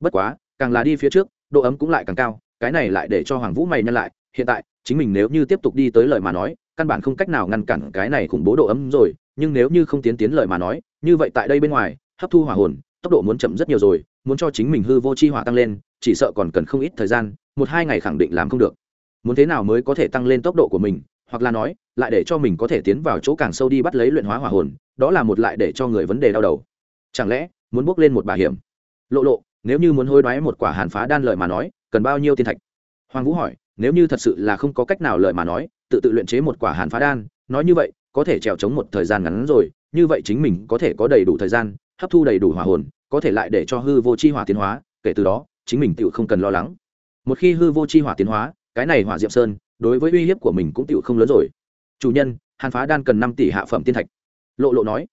Bất quá, càng là đi phía trước, độ ấm cũng lại càng cao, cái này lại để cho hoàng vũ mày nhân lại, hiện tại, chính mình nếu như tiếp tục đi tới lời mà nói căn bản không cách nào ngăn cản cái này khủng bố độ ấm rồi, nhưng nếu như không tiến tiến lời mà nói, như vậy tại đây bên ngoài, hấp thu hỏa hồn, tốc độ muốn chậm rất nhiều rồi, muốn cho chính mình hư vô chi hỏa tăng lên, chỉ sợ còn cần không ít thời gian, một hai ngày khẳng định làm không được. Muốn thế nào mới có thể tăng lên tốc độ của mình, hoặc là nói, lại để cho mình có thể tiến vào chỗ càng sâu đi bắt lấy luyện hóa hỏa hồn, đó là một lại để cho người vấn đề đau đầu. Chẳng lẽ, muốn bước lên một bà hiểm? Lộ lộ, nếu như muốn hối đoái một quả hàn phá đan lợi mà nói, cần bao nhiêu tiền thạch? Hoàng vũ hỏi, nếu như thật sự là không có cách nào lợi mà nói tự tự luyện chế một quả hàn phá đan nói như vậy có thể trèo trống một thời gian ngắn rồi như vậy chính mình có thể có đầy đủ thời gian hấp thu đầy đủ hỏa hồn có thể lại để cho hư vô chi hỏa tiến hóa kể từ đó chính mình tự không cần lo lắng. Một khi hư vô chi hỏa tiến hóa cái này hỏa diệm sơn đối với uy hiếp của mình cũng tự không lớn rồi. Chủ nhân hàn phá đan cần năm tỷ hạ phẩm tiên thạch. Lộ lộ nói.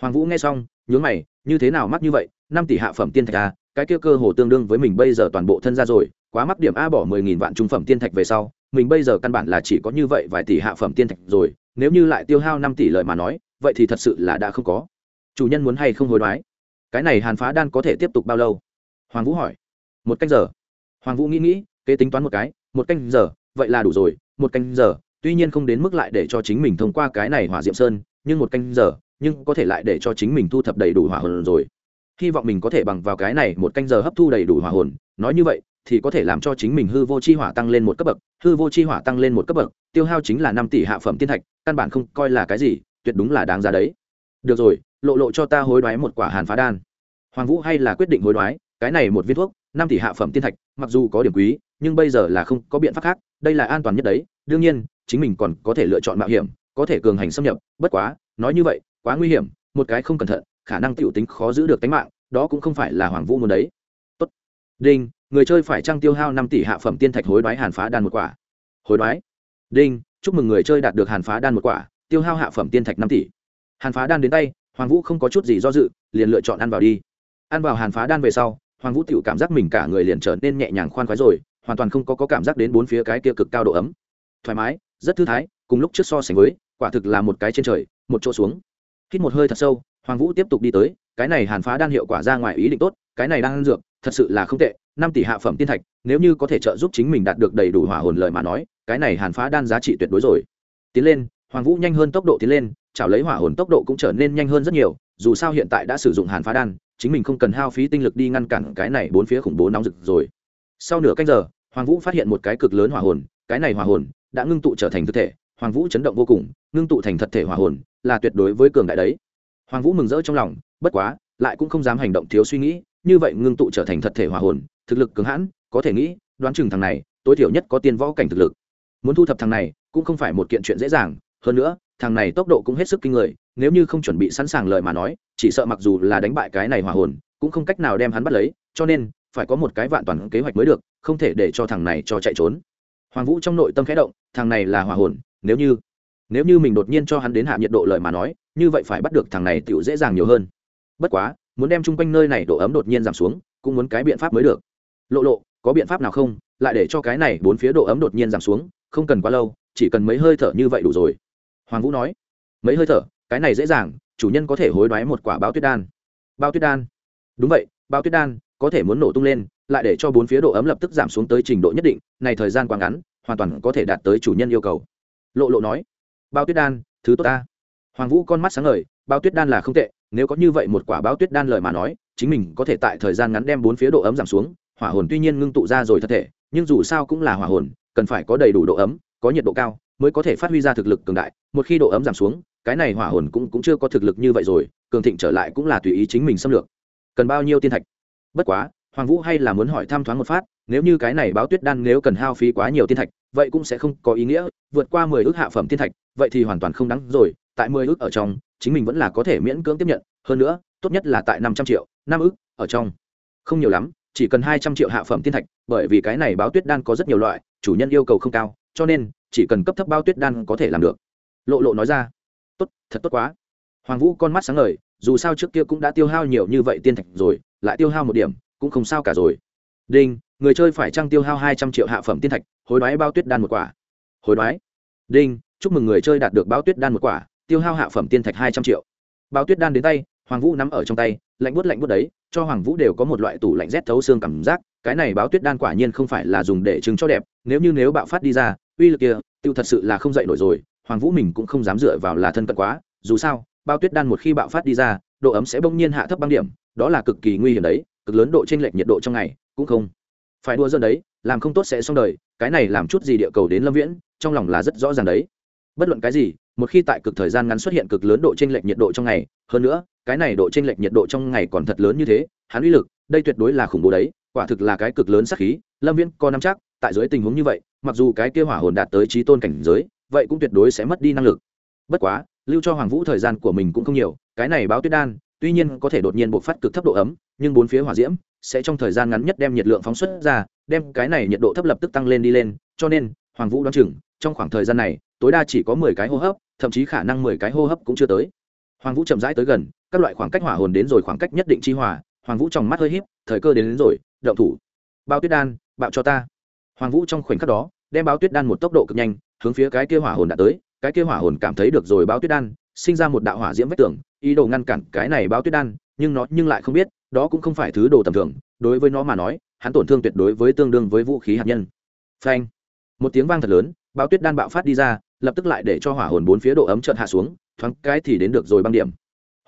Hoàng vũ nghe xong nhướng mày như thế nào mắc như vậy năm tỷ hạ phẩm tiên thạch a à, cái kia cơ hồ tương đương với mình bây giờ toàn bộ thân ra rồi quá mắc điểm a bỏ mười nghìn vạn trung phẩm tiên thạch về sau mình bây giờ căn bản là chỉ có như vậy vài tỷ hạ phẩm tiên thạch rồi, nếu như lại tiêu hao năm tỷ lợi mà nói, vậy thì thật sự là đã không có. Chủ nhân muốn hay không hối đoái? Cái này hàn phá đan có thể tiếp tục bao lâu? Hoàng vũ hỏi. Một canh giờ. Hoàng vũ nghĩ nghĩ, kế tính toán một cái, một canh giờ, vậy là đủ rồi, một canh giờ. Tuy nhiên không đến mức lại để cho chính mình thông qua cái này hỏa diệm sơn, nhưng một canh giờ, nhưng có thể lại để cho chính mình thu thập đầy đủ hỏa hồn rồi. Hy vọng mình có thể bằng vào cái này một canh giờ hấp thu đầy đủ hỏa hồn. Nói như vậy thì có thể làm cho chính mình hư vô chi hỏa tăng lên một cấp bậc, hư vô chi hỏa tăng lên một cấp bậc, tiêu hao chính là năm tỷ hạ phẩm tiên thạch, căn bản không coi là cái gì, tuyệt đúng là đáng giá đấy. Được rồi, lộ lộ cho ta hối đoái một quả hàn phá đan. Hoàng vũ hay là quyết định hối đoái, cái này một viên thuốc, năm tỷ hạ phẩm tiên thạch, mặc dù có điểm quý, nhưng bây giờ là không có biện pháp khác, đây là an toàn nhất đấy. Đương nhiên, chính mình còn có thể lựa chọn mạo hiểm, có thể cường hành xâm nhập, bất quá, nói như vậy, quá nguy hiểm, một cái không cẩn thận, khả năng t i ể u tính khó giữ được tính mạng, đó cũng không phải là hoàng vũ muốn đấy. Tốt. đinh người chơi phải trang tiêu hao năm tỷ hạ phẩm tiên thạch hối đoái hàn phá đan một quả. Hối đoái. Đinh chúc mừng người chơi đạt được hàn phá đan một quả tiêu hao hạ phẩm tiên thạch năm tỷ. Hàn phá đan đến tay hoàng vũ không có chút gì do dự liền lựa chọn ăn vào đi. Ăn vào hàn phá đan về sau hoàng vũ tiểu cảm giác mình cả người liền trở nên nhẹ nhàng khoan khoái rồi hoàn toàn không có, có cảm giác đến bốn phía cái kia cực cao độ ấm. Thoải mái rất thư thái cùng lúc trước so sánh với quả thực là một cái trên trời một chỗ xuống. Hít một hơi thật sâu hoàng vũ tiếp tục đi tới cái này hàn phá đan hiệu quả ra ngoài ý định tốt cái này đang ăn dược thật sự là không tệ, năm tỷ hạ phẩm tiên thạch, nếu như có thể trợ giúp chính mình đạt được đầy đủ hỏa hồn lời mà nói, cái này hàn phá đan giá trị tuyệt đối rồi. Tiến lên, hoàng vũ nhanh hơn tốc độ tiến lên, chảo lấy hỏa hồn tốc độ cũng trở nên nhanh hơn rất nhiều, dù sao hiện tại đã sử dụng hàn phá đan, chính mình không cần hao phí tinh lực đi ngăn cản cái này bốn phía khủng bố nóng rực rồi. Sau nửa canh giờ, hoàng vũ phát hiện một cái cực lớn hỏa hồn, cái này hỏa hồn đã ngưng tụ trở thành thực thể, hoàng vũ chấn động vô cùng, ngưng tụ thành thật thể hỏa hồn là tuyệt đối với cường đại đấy. Hoàng vũ mừng rỡ trong lòng, bất quá, lại cũng không dám hành động thiếu suy nghĩ như vậy ngưng tụ trở thành thật thể hỏa hồn, thực lực cường hãn, có thể nghĩ, đoán chừng thằng này, tối thiểu nhất có tiên võ cảnh thực lực. Muốn thu thập thằng này, cũng không phải một kiện chuyện dễ dàng, hơn nữa, thằng này tốc độ cũng hết sức kinh người, nếu như không chuẩn bị sẵn sàng lời mà nói, chỉ sợ mặc dù là đánh bại cái này hỏa hồn, cũng không cách nào đem hắn bắt lấy, cho nên, phải có một cái vạn toàn kế hoạch mới được, không thể để cho thằng này cho chạy trốn. Hoàng vũ trong nội tâm khẽ động, thằng này là hỏa hồn, nếu như nếu như mình đột nhiên cho hắn đến hạ nhiệt độ lời mà nói, như vậy phải bắt được thằng này tựu dễ dàng nhiều hơn. Bất quá muốn đem chung quanh nơi này độ ấm đột nhiên giảm xuống, cũng muốn cái biện pháp mới được. Lộ lộ, có biện pháp nào không? Lại để cho cái này bốn phía độ ấm đột nhiên giảm xuống, không cần quá lâu, chỉ cần mấy hơi thở như vậy đủ rồi. Hoàng vũ nói, mấy hơi thở, cái này dễ dàng, chủ nhân có thể hối đoái một quả bao tuyết đan. Bao tuyết đan? Đúng vậy bao tuyết đan có thể muốn nổ tung lên, lại để cho bốn phía độ ấm lập tức giảm xuống tới trình độ nhất định, này thời gian quá ngắn, hoàn toàn có thể đạt tới chủ nhân yêu cầu. Lộ lộ nói bao tuyết đan, thứ tốt ta. Hoàng vũ con mắt sáng ngời bao tuyết đan là không tệ nếu có như vậy một quả báo tuyết đan lời mà nói, chính mình có thể tại thời gian ngắn đem bốn phía độ ấm giảm xuống, hỏa hồn tuy nhiên ngưng tụ ra rồi thật thể, nhưng dù sao cũng là hỏa hồn, cần phải có đầy đủ độ ấm, có nhiệt độ cao mới có thể phát huy ra thực lực cường đại. Một khi độ ấm giảm xuống, cái này hỏa hồn cũng cũng chưa có thực lực như vậy rồi, cường thịnh trở lại cũng là tùy ý chính mình xâm lược. Cần bao nhiêu tiên thạch? Bất quá, hoàng vũ hay là muốn hỏi tham thoáng một phát, nếu như cái này báo tuyết đan nếu cần hao phí quá nhiều tiên thạch, vậy cũng sẽ không có ý nghĩa, vượt qua mười ước hạ phẩm tiên thạch, vậy thì hoàn toàn không đáng rồi tại mười ước ở trong, chính mình vẫn là có thể miễn cưỡng tiếp nhận, hơn nữa, tốt nhất là tại năm trăm triệu, năm ước ở trong. Không nhiều lắm, chỉ cần hai trăm triệu hạ phẩm tiên thạch, bởi vì cái này báo tuyết đan có rất nhiều loại, chủ nhân yêu cầu không cao, cho nên, chỉ cần cấp thấp bao tuyết đan có thể làm được. Lộ lộ nói ra, tốt, thật tốt quá. Hoàng vũ con mắt sáng ngời, dù sao trước kia cũng đã tiêu hao nhiều như vậy tiên thạch rồi, lại tiêu hao một điểm, cũng không sao cả rồi. Đinh, người chơi phải trăng tiêu hao hai trăm triệu hạ phẩm tiên thạch, hối đoái bao tuyết đan một quả. Hối đoái. Đinh, chúc mừng người chơi đạt được bao tuyết đan một quả tiêu hao hạ phẩm tiên thạch hai trăm triệu. Bao tuyết đan đến tay, hoàng vũ nắm ở trong tay, lạnh bút lạnh bút đấy, cho hoàng vũ đều có một loại tủ lạnh rét thấu xương cảm giác, cái này báo tuyết đan quả nhiên không phải là dùng để chứng cho đẹp, nếu như nếu bạo phát đi ra, uy lực kia, tiêu thật sự là không dậy nổi rồi, hoàng vũ mình cũng không dám dựa vào là thân cận quá, dù sao bao tuyết đan một khi bạo phát đi ra, độ ấm sẽ bỗng nhiên hạ thấp băng điểm, đó là cực kỳ nguy hiểm đấy, cực lớn độ t r ê n lệch nhiệt độ trong ngày, cũng không phải đua dân đấy, làm không tốt sẽ xong đời, cái này làm chút gì địa cầu đến lâm viễn, trong lòng là rất rõ ràng đấy. Bất luận cái gì một khi tại cực thời gian ngắn xuất hiện cực lớn độ t r ê n lệch nhiệt độ trong ngày, hơn nữa, cái này độ t r ê n lệch nhiệt độ trong ngày còn thật lớn như thế, hắn uy lực, đây tuyệt đối là khủng bố đấy, quả thực là cái cực lớn sắc khí, lâm viễn có năm chắc, tại dưới tình huống như vậy, mặc dù cái kia hỏa hồn đạt tới trí tôn cảnh giới, vậy cũng tuyệt đối sẽ mất đi năng lực. Bất quá, lưu cho hoàng vũ thời gian của mình cũng không nhiều, cái này báo tuyết đan, tuy nhiên có thể đột nhiên bộc phát cực thấp độ ấm, nhưng bốn phía hỏa diễm sẽ trong thời gian ngắn nhất đem nhiệt lượng phóng xuất ra, đem cái này nhiệt độ thấp lập tức tăng lên đi lên, cho nên, hoàng vũ đoán chừng, trong khoảng thời gian này, tối đa chỉ có mười cái hô hấp thậm chí khả năng mười cái hô hấp cũng chưa tới. Hoàng vũ chậm rãi tới gần các loại khoảng cách hỏa hồn đến rồi khoảng cách nhất định chi hỏa hoàng vũ trong mắt hơi híp thời cơ đến, đến rồi động thủ. Bao tuyết đan bạo cho ta. Hoàng vũ trong khoảnh khắc đó đem báo tuyết đan một tốc độ cực nhanh hướng phía cái kia hỏa hồn đã tới cái kia hỏa hồn cảm thấy được rồi báo tuyết đan sinh ra một đạo hỏa diễm vách tường ý đồ ngăn cản cái này báo tuyết đan nhưng nó nhưng lại không biết đó cũng không phải thứ đồ tầm thường đối với nó mà nói hắn tổn thương tuyệt đối với tương đương với vũ khí hạt nhân. Phanh! Một tiếng vang thật lớn báo tuyết đan bạo phát đi ra lập tức lại để cho hỏa hồn bốn phía độ ấm chợt hạ xuống, thoáng cái thì đến được rồi băng điểm.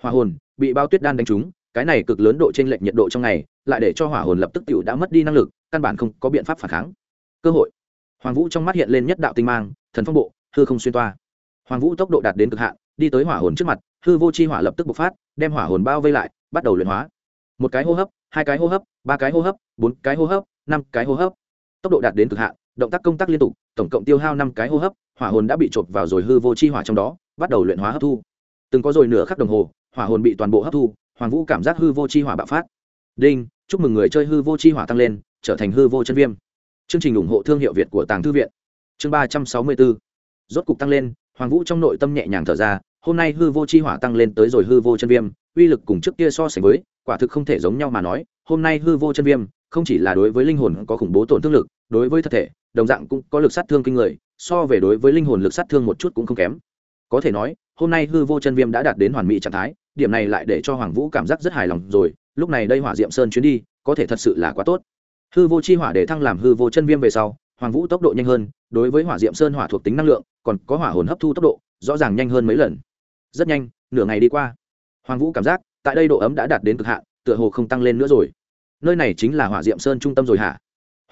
Hỏa hồn, bị bao tuyết đan đánh trúng, cái này cực lớn độ trên lệch nhiệt độ trong ngày, lại để cho hỏa hồn lập tức tiểu đã mất đi năng lực, căn bản không có biện pháp phản kháng. Cơ hội. Hoàng vũ trong mắt hiện lên nhất đạo tinh mang, thần phong bộ, hư không xuyên toa. Hoàng vũ tốc độ đạt đến cực hạn, đi tới hỏa hồn trước mặt, hư vô chi hỏa lập tức bộc phát, đem hỏa hồn bao vây lại, bắt đầu luyện hóa. Một cái hô hấp, hai cái hô hấp, ba cái hô hấp, bốn cái hô hấp, năm cái hô hấp. Tốc độ đạt đến cực hạn, động tác công tác liên tục, tổng cộng tiêu hao năm cái hô hấp hỏa hồn đã bị chộp vào rồi hư vô chi hỏa trong đó, bắt đầu luyện hóa hấp thu. Từng có rồi nửa khắc đồng hồ, hỏa hồn bị toàn bộ hấp thu, hoàng vũ cảm giác hư vô chi hỏa bạo phát. Đinh, chúc mừng người chơi hư vô chi hỏa tăng lên, trở thành hư vô chân viêm. Chương trình ủng hộ thương hiệu việt của tàng thư viện. Chương ba trăm sáu mươi bốn rốt cục tăng lên, hoàng vũ trong nội tâm nhẹ nhàng thở ra, hôm nay hư vô chi hỏa tăng lên tới rồi hư vô chân viêm, uy lực cùng trước kia so sánh với, quả thực không thể giống nhau mà nói, hôm nay hư vô chân viêm, không chỉ là đối với linh hồn có khủng bố tổn thương lực đối với thật thể, đồng dạng cũng có lực sát thương kinh người, so về đối với linh hồn lực sát thương một chút cũng không kém. Có thể nói, hôm nay hư vô chân viêm đã đạt đến hoàn mỹ trạng thái, điểm này lại để cho hoàng vũ cảm giác rất hài lòng rồi, lúc này đây hỏa diệm sơn chuyến đi, có thể thật sự là quá tốt. Hư vô chi hỏa để thăng làm hư vô chân viêm về sau, hoàng vũ tốc độ nhanh hơn, đối với hỏa diệm sơn hỏa thuộc tính năng lượng, còn có hỏa hồn hấp thu tốc độ, rõ ràng nhanh hơn mấy lần. Rất nhanh, nửa ngày đi qua. Hoàng vũ cảm giác, tại đây độ ấm đã đạt đến cực hạn, tựa hồ không tăng lên nữa rồi. Nơi này chính là hỏa diệm sơn trung tâm rồi hả?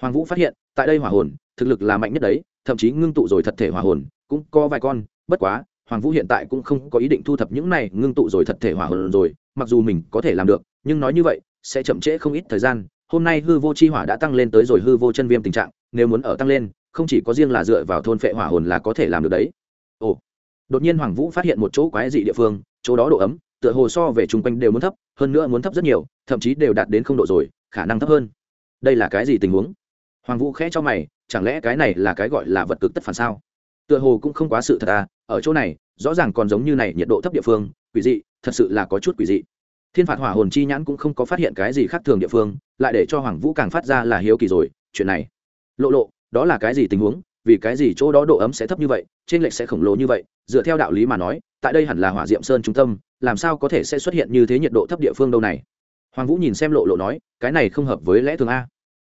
Hoàng vũ phát hiện tại đây hỏa hồn, thực lực là mạnh nhất đấy, thậm chí ngưng tụ rồi thật thể hỏa hồn, cũng có vài con, bất quá, hoàng vũ hiện tại cũng không có ý định thu thập những này ngưng tụ rồi thật thể hỏa hồn rồi, mặc dù mình có thể làm được, nhưng nói như vậy, sẽ chậm trễ không ít thời gian. Hôm nay hư vô chi hỏa đã tăng lên tới rồi hư vô chân viêm tình trạng, nếu muốn ở tăng lên, không chỉ có riêng là dựa vào thôn phệ hỏa hồn là có thể làm được đấy. Ồ, đột nhiên hoàng vũ phát hiện một chỗ quái dị địa phương, chỗ đó độ ấm, tựa hồ so về chung quanh đều muốn thấp, hơn nữa muốn thấp rất nhiều, thậm chí đều đạt đến không độ rồi, khả năng thấp hơn. Đây là cái gì tình huống? Hoàng vũ khẽ cho mày, chẳng lẽ cái này là cái gọi là vật cực tất phản sao? Tựa hồ cũng không quá sự thật à ở chỗ này, rõ ràng còn giống như này, nhiệt độ thấp địa phương, quỷ dị, thật sự là có chút quỷ dị. Thiên phạt hỏa hồn chi nhãn cũng không có phát hiện cái gì khác thường địa phương, lại để cho hoàng vũ càng phát ra là hiếu kỳ rồi, chuyện này. Lộ lộ, đó là cái gì tình huống? Vì cái gì chỗ đó độ ấm sẽ thấp như vậy, trên lệch sẽ khổng lồ như vậy? Dựa theo đạo lý mà nói, tại đây hẳn là hỏa diệm sơn trung tâm, làm sao có thể sẽ xuất hiện như thế nhiệt độ thấp địa phương đâu này? Hoàng vũ nhìn xem lộ lộ nói, cái này không hợp với lẽ thường a.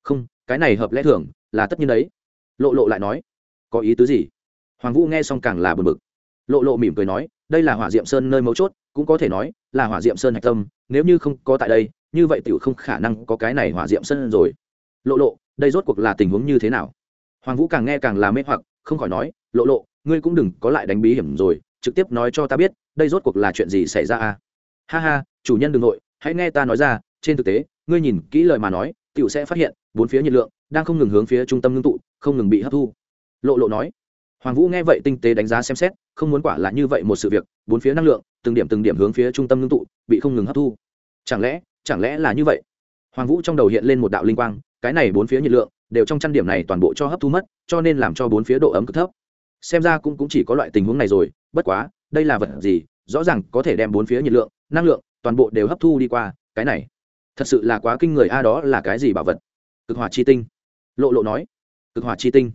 Không cái này hợp lẽ thường, là tất nhiên đấy. Lộ lộ lại nói, có ý tứ gì? Hoàng vũ nghe xong càng là bực bực. Lộ lộ mỉm cười nói, đây là hỏa diệm sơn nơi mấu chốt, cũng có thể nói là hỏa diệm sơn hạch tâm, nếu như không có tại đây, như vậy tiểu không khả năng có cái này hỏa diệm sơn rồi. Lộ lộ, đây rốt cuộc là tình huống như thế nào? Hoàng vũ càng nghe càng là mê hoặc, không khỏi nói, lộ lộ, ngươi cũng đừng có lại đánh bí hiểm rồi, trực tiếp nói cho ta biết, đây rốt cuộc là chuyện gì xảy ra à? Ha ha, chủ nhân đ ừ n g nội, hãy nghe ta nói ra, trên thực tế, ngươi nhìn kỹ lời mà nói t i ể u sẽ phát hiện bốn phía nhiệt lượng đang không ngừng hướng phía trung tâm ngưng tụ không ngừng bị hấp thu. Lộ lộ nói hoàng vũ nghe vậy tinh tế đánh giá xem xét không muốn quả là như vậy một sự việc bốn phía năng lượng từng điểm từng điểm hướng phía trung tâm ngưng tụ bị không ngừng hấp thu. Chẳng lẽ chẳng lẽ là như vậy? Hoàng vũ trong đầu hiện lên một đạo linh quang cái này bốn phía nhiệt lượng đều trong chăn điểm này toàn bộ cho hấp thu mất cho nên làm cho bốn phía độ ấm cực thấp. Xem ra cũng, cũng chỉ có loại tình huống này rồi bất quá đây là vật gì rõ ràng có thể đem bốn phía nhiệt lượng năng lượng toàn bộ đều hấp thu đi qua cái này thật sự là quá kinh người a đó là cái gì bảo vật? Cực hỏa chi tinh. Lộ lộ nói. Cực hỏa chi tinh.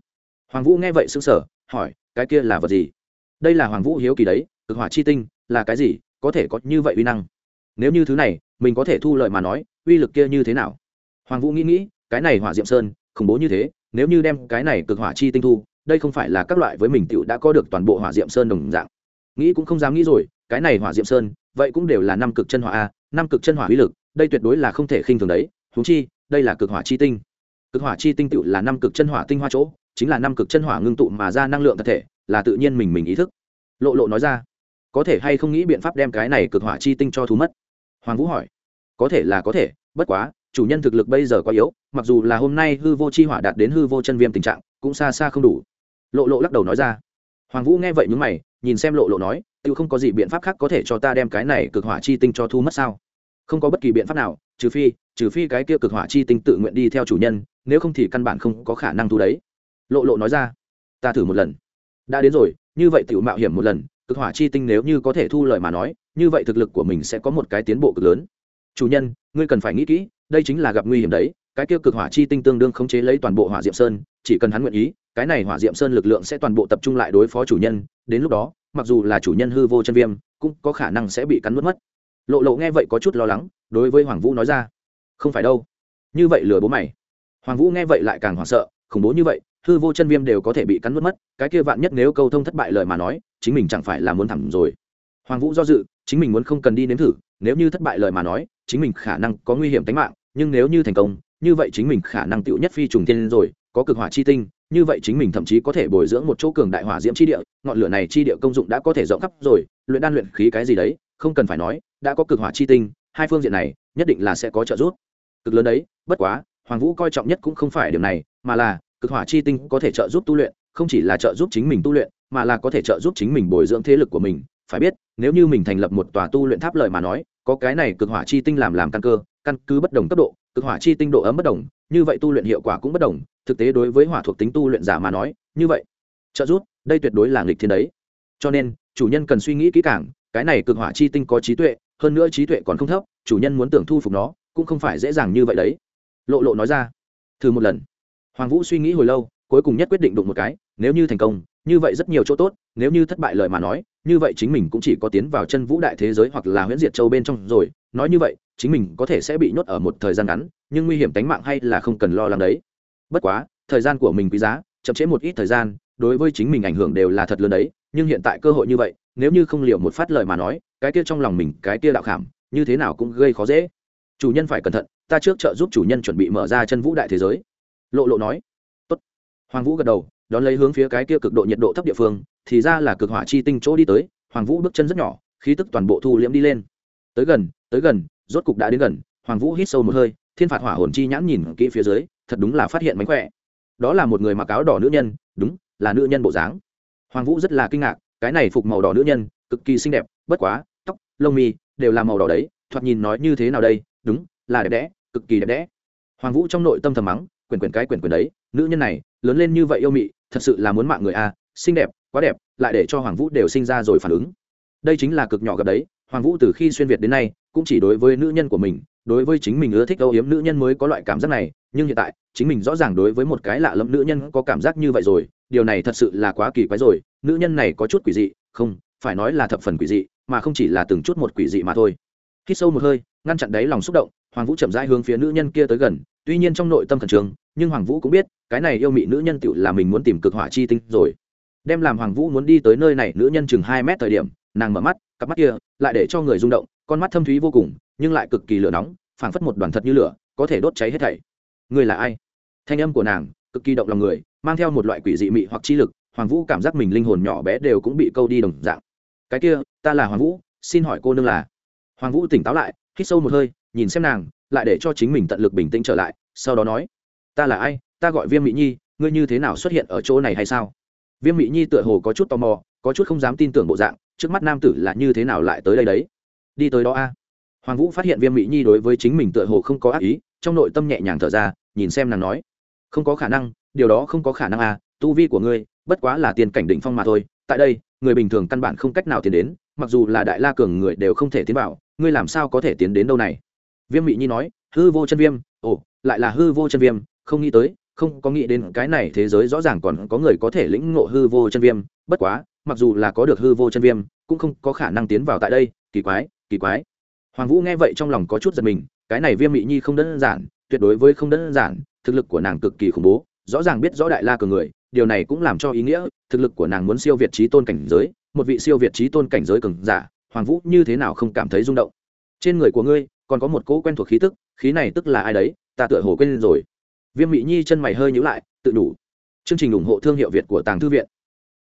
Hoàng vũ nghe vậy sững sờ, hỏi, cái kia là vật gì? Đây là hoàng vũ hiếu kỳ đấy, cực hỏa chi tinh, là cái gì, có thể có như vậy uy năng? Nếu như thứ này, mình có thể thu lợi mà nói, uy lực kia như thế nào? Hoàng vũ nghĩ nghĩ, cái này hỏa diệm sơn, khủng bố như thế, nếu như đem cái này cực hỏa chi tinh thu, đây không phải là các loại với mình tựu đã có được toàn bộ hỏa diệm sơn đồng dạng. Nghĩ cũng không dám nghĩ rồi, cái này hỏa diệm sơn, vậy cũng đều là năm cực chân hỏa a, năm cực chân hỏa uy lực, đây tuyệt đối là không thể khinh thường đấy thú chi đây là cực hỏa chi tinh. Cực hỏa chi tinh tựu là năm cực chân hỏa tinh hoa chỗ, chính là năm cực chân hỏa ngưng tụ mà ra năng lượng thật thể, là tự nhiên mình mình ý thức. Lộ lộ nói ra, có thể hay không nghĩ biện pháp đem cái này cực hỏa chi tinh cho thú mất? Hoàng vũ hỏi. Có thể là có thể, bất quá, chủ nhân thực lực bây giờ quá yếu, mặc dù là hôm nay hư vô chi hỏa đạt đến hư vô chân viêm tình trạng, cũng xa xa không đủ. Lộ lộ lắc đầu nói ra. Hoàng vũ nghe vậy nhúng mày, nhìn xem lộ lộ nói tự không có gì biện pháp khác có thể cho ta đem cái này cực hỏa chi tinh cho thu mất sao? Không có bất kỳ biện pháp nào, trừ phi trừ phi cái kia cực hỏa chi tinh tự nguyện đi theo chủ nhân, nếu không thì căn bản không có khả năng thu đấy. Lộ lộ nói ra. Ta thử một lần. Đã đến rồi, như vậy tự mạo hiểm một lần, cực hỏa chi tinh nếu như có thể thu lời mà nói, như vậy thực lực của mình sẽ có một cái tiến bộ cực lớn. Chủ nhân, ngươi cần phải nghĩ kỹ, đây chính là gặp nguy hiểm đấy, cái kia cực hỏa chi tinh tương đương khống chế lấy toàn bộ hỏa diệm sơn, chỉ cần hắn nguyện ý, cái này hỏa diệm sơn lực lượng sẽ toàn bộ tập trung lại đối phó chủ nhân, đến lúc đó, mặc dù là chủ nhân hư vô chân viêm, cũng có khả năng sẽ bị cắn mất mất lộ lộ nghe vậy có chút lo lắng, đối với hoàng vũ nói ra, không phải đâu. Như vậy lừa bố mày. Hoàng vũ nghe vậy lại càng hoảng sợ, khủng bố như vậy, hư vô chân viêm đều có thể bị cắn mất mất, cái kia vạn nhất nếu câu thông thất bại lời mà nói, chính mình chẳng phải là muốn thẳng rồi. Hoàng vũ do dự, chính mình muốn không cần đi nếm thử, nếu như thất bại lời mà nói, chính mình khả năng có nguy hiểm tính mạng, nhưng nếu như thành công, như vậy chính mình khả năng tựu nhất phi trùng thiên rồi, có cực hỏa chi tinh, như vậy chính mình thậm chí có thể bồi dưỡng một chỗ cường đại hỏa diễm chi địa, ngọn lửa này chi địa công dụng đã có thể rộng khắp rồi, luyện đan luyện khí cái gì đấy, không cần phải nói đã có cực hỏa chi tinh, hai phương diện này nhất định là sẽ có trợ giúp. Cực lớn đấy, bất quá, hoàng vũ coi trọng nhất cũng không phải điều này, mà là cực hỏa chi tinh có thể trợ giúp tu luyện, không chỉ là trợ giúp chính mình tu luyện, mà là có thể trợ giúp chính mình bồi dưỡng thế lực của mình. Phải biết, nếu như mình thành lập một tòa tu luyện tháp lợi mà nói, có cái này cực hỏa chi tinh làm làm căn cơ, căn cứ bất đồng cấp độ, cực hỏa chi tinh độ ấm bất đồng, như vậy tu luyện hiệu quả cũng bất đồng, thực tế đối với hỏa thuộc tính tu luyện giả mà nói, như vậy, trợ giúp, đây tuyệt đối là nghịch thiên đấy. Cho nên, chủ nhân cần suy nghĩ kỹ càng, cái này cực hỏa chi tinh có trí tuệ hơn nữa trí tuệ còn không thấp, chủ nhân muốn tưởng thu phục nó, cũng không phải dễ dàng như vậy đấy. Lộ lộ nói ra. Thử một lần. Hoàng vũ suy nghĩ hồi lâu, cuối cùng nhất quyết định đụng một cái, nếu như thành công, như vậy rất nhiều chỗ tốt, nếu như thất bại lời mà nói, như vậy chính mình cũng chỉ có tiến vào chân vũ đại thế giới hoặc là huyễn diệt châu bên trong rồi, nói như vậy, chính mình có thể sẽ bị nhốt ở một thời gian ngắn, nhưng nguy hiểm tính mạng hay là không cần lo lắng đấy. Bất quá, thời gian của mình quý giá, chậm trễ một ít thời gian, đối với chính mình ảnh hưởng đều là thật lớn đấy, nhưng hiện tại cơ hội như vậy, nếu như không liệu một phát lời mà nói cái kia trong lòng mình, cái kia đạo khảm, như thế nào cũng gây khó dễ. Chủ nhân phải cẩn thận, ta trước trợ giúp chủ nhân chuẩn bị mở ra chân vũ đại thế giới. Lộ lộ nói. Tốt. hoàng vũ gật đầu, đón lấy hướng phía cái kia cực độ nhiệt độ thấp địa phương, thì ra là cực hỏa chi tinh chỗ đi tới. Hoàng vũ bước chân rất nhỏ, khí tức toàn bộ thu liễm đi lên. Tới gần tới gần, rốt cục đã đến gần. Hoàng vũ hít sâu một hơi, thiên phạt hỏa hồn chi nhãn nhìn kỹ phía dưới, thật đúng là phát hiện mánh khỏe. Đó là một người mặc áo đỏ nữ nhân, đúng, là nữ nhân bộ dáng. Hoàng vũ rất là kinh ngạc, cái này phục màu đỏ nữ nhân, cực kỳ xinh đẹp, bất quá lông mi đều là màu đỏ đấy, thoạt nhìn nói như thế nào đây? Đúng, là đẹp đẽ, cực kỳ đẹp đẽ. Hoàng vũ trong nội tâm thầm mắng, quyển quyển cái quyển quyển đấy, nữ nhân này, lớn lên như vậy yêu mị, thật sự là muốn mạng người a, xinh đẹp, quá đẹp, lại để cho hoàng vũ đều sinh ra rồi phản ứng. Đây chính là cực nhỏ gặp đấy, hoàng vũ từ khi xuyên việt đến nay, cũng chỉ đối với nữ nhân của mình, đối với chính mình ưa thích âu yếm nữ nhân mới có loại cảm giác này, nhưng hiện tại, chính mình rõ ràng đối với một cái lạ lẫm nữ nhân có cảm giác như vậy rồi, điều này thật sự là quá kỳ quái rồi, nữ nhân này có chút quỷ dị, không, phải nói là thập phần quỷ dị mà không chỉ là từng chút một quỷ dị mà thôi. Khi sâu một hơi, ngăn chặn đáy lòng xúc động, hoàng vũ chậm rãi hướng phía nữ nhân kia tới gần, tuy nhiên trong nội tâm khẩn trương, nhưng hoàng vũ cũng biết, cái này yêu mị nữ nhân tựu là mình muốn tìm cực hỏa chi tinh rồi. Đem làm hoàng vũ muốn đi tới nơi này, nữ nhân chừng hai mét thời điểm, nàng mở mắt, cặp mắt kia lại để cho người rung động, con mắt thâm thúy vô cùng, nhưng lại cực kỳ lửa nóng, phảng phất một đoàn thật như lửa, có thể đốt cháy hết thảy. Người là ai? Thanh âm của nàng, cực kỳ động lòng người, mang theo một loại quỷ dị mị hoặc chi lực, hoàng vũ cảm giác mình linh hồn nhỏ bé đều cũng bị câu đi đồng dạng cái kia, ta là hoàng vũ, xin hỏi cô nương là? Hoàng vũ tỉnh táo lại, hít sâu một hơi, nhìn xem nàng, lại để cho chính mình tận lực bình tĩnh trở lại, sau đó nói, ta là ai? Ta gọi viêm mỹ nhi, ngươi như thế nào xuất hiện ở chỗ này hay sao? Viêm mỹ nhi tựa hồ có chút tò mò, có chút không dám tin tưởng bộ dạng, trước mắt nam tử là như thế nào lại tới đây đấy? Đi tới đó a. Hoàng vũ phát hiện viêm mỹ nhi đối với chính mình tựa hồ không có ác ý, trong nội tâm nhẹ nhàng thở ra, nhìn xem nàng nói, không có khả năng, điều đó không có khả năng a tu vi của ngươi, bất quá là tiền cảnh đỉnh phong mà thôi, tại đây người bình thường căn bản không cách nào tiến đến, mặc dù là đại la cường người đều không thể tiến vào, ngươi làm sao có thể tiến đến đâu này? Viêm Mị nhi nói, hư vô chân viêm, ồ, lại là hư vô chân viêm, không nghĩ tới, không có nghĩ đến cái này thế giới rõ ràng còn có người có thể lĩnh ngộ hư vô chân viêm, bất quá, mặc dù là có được hư vô chân viêm, cũng không có khả năng tiến vào tại đây, kỳ quái kỳ quái. Hoàng vũ nghe vậy trong lòng có chút giật mình, cái này viêm Mị nhi không đơn giản, tuyệt đối với không đơn giản, thực lực của nàng cực kỳ khủng bố, rõ ràng biết rõ đại la cường người điều này cũng làm cho ý nghĩa, thực lực của nàng muốn siêu việt trí tôn cảnh giới, một vị siêu việt trí tôn cảnh giới cường giả, hoàng vũ như thế nào không cảm thấy rung động. Trên người của ngươi, còn có một cỗ quen thuộc khí tức, khí này tức là ai đấy, ta tựa hồ quên rồi. Viêm mỹ nhi chân mày hơi nhữ lại, tự đủ. Chương trình ủng hộ thương hiệu việt của tàng thư viện.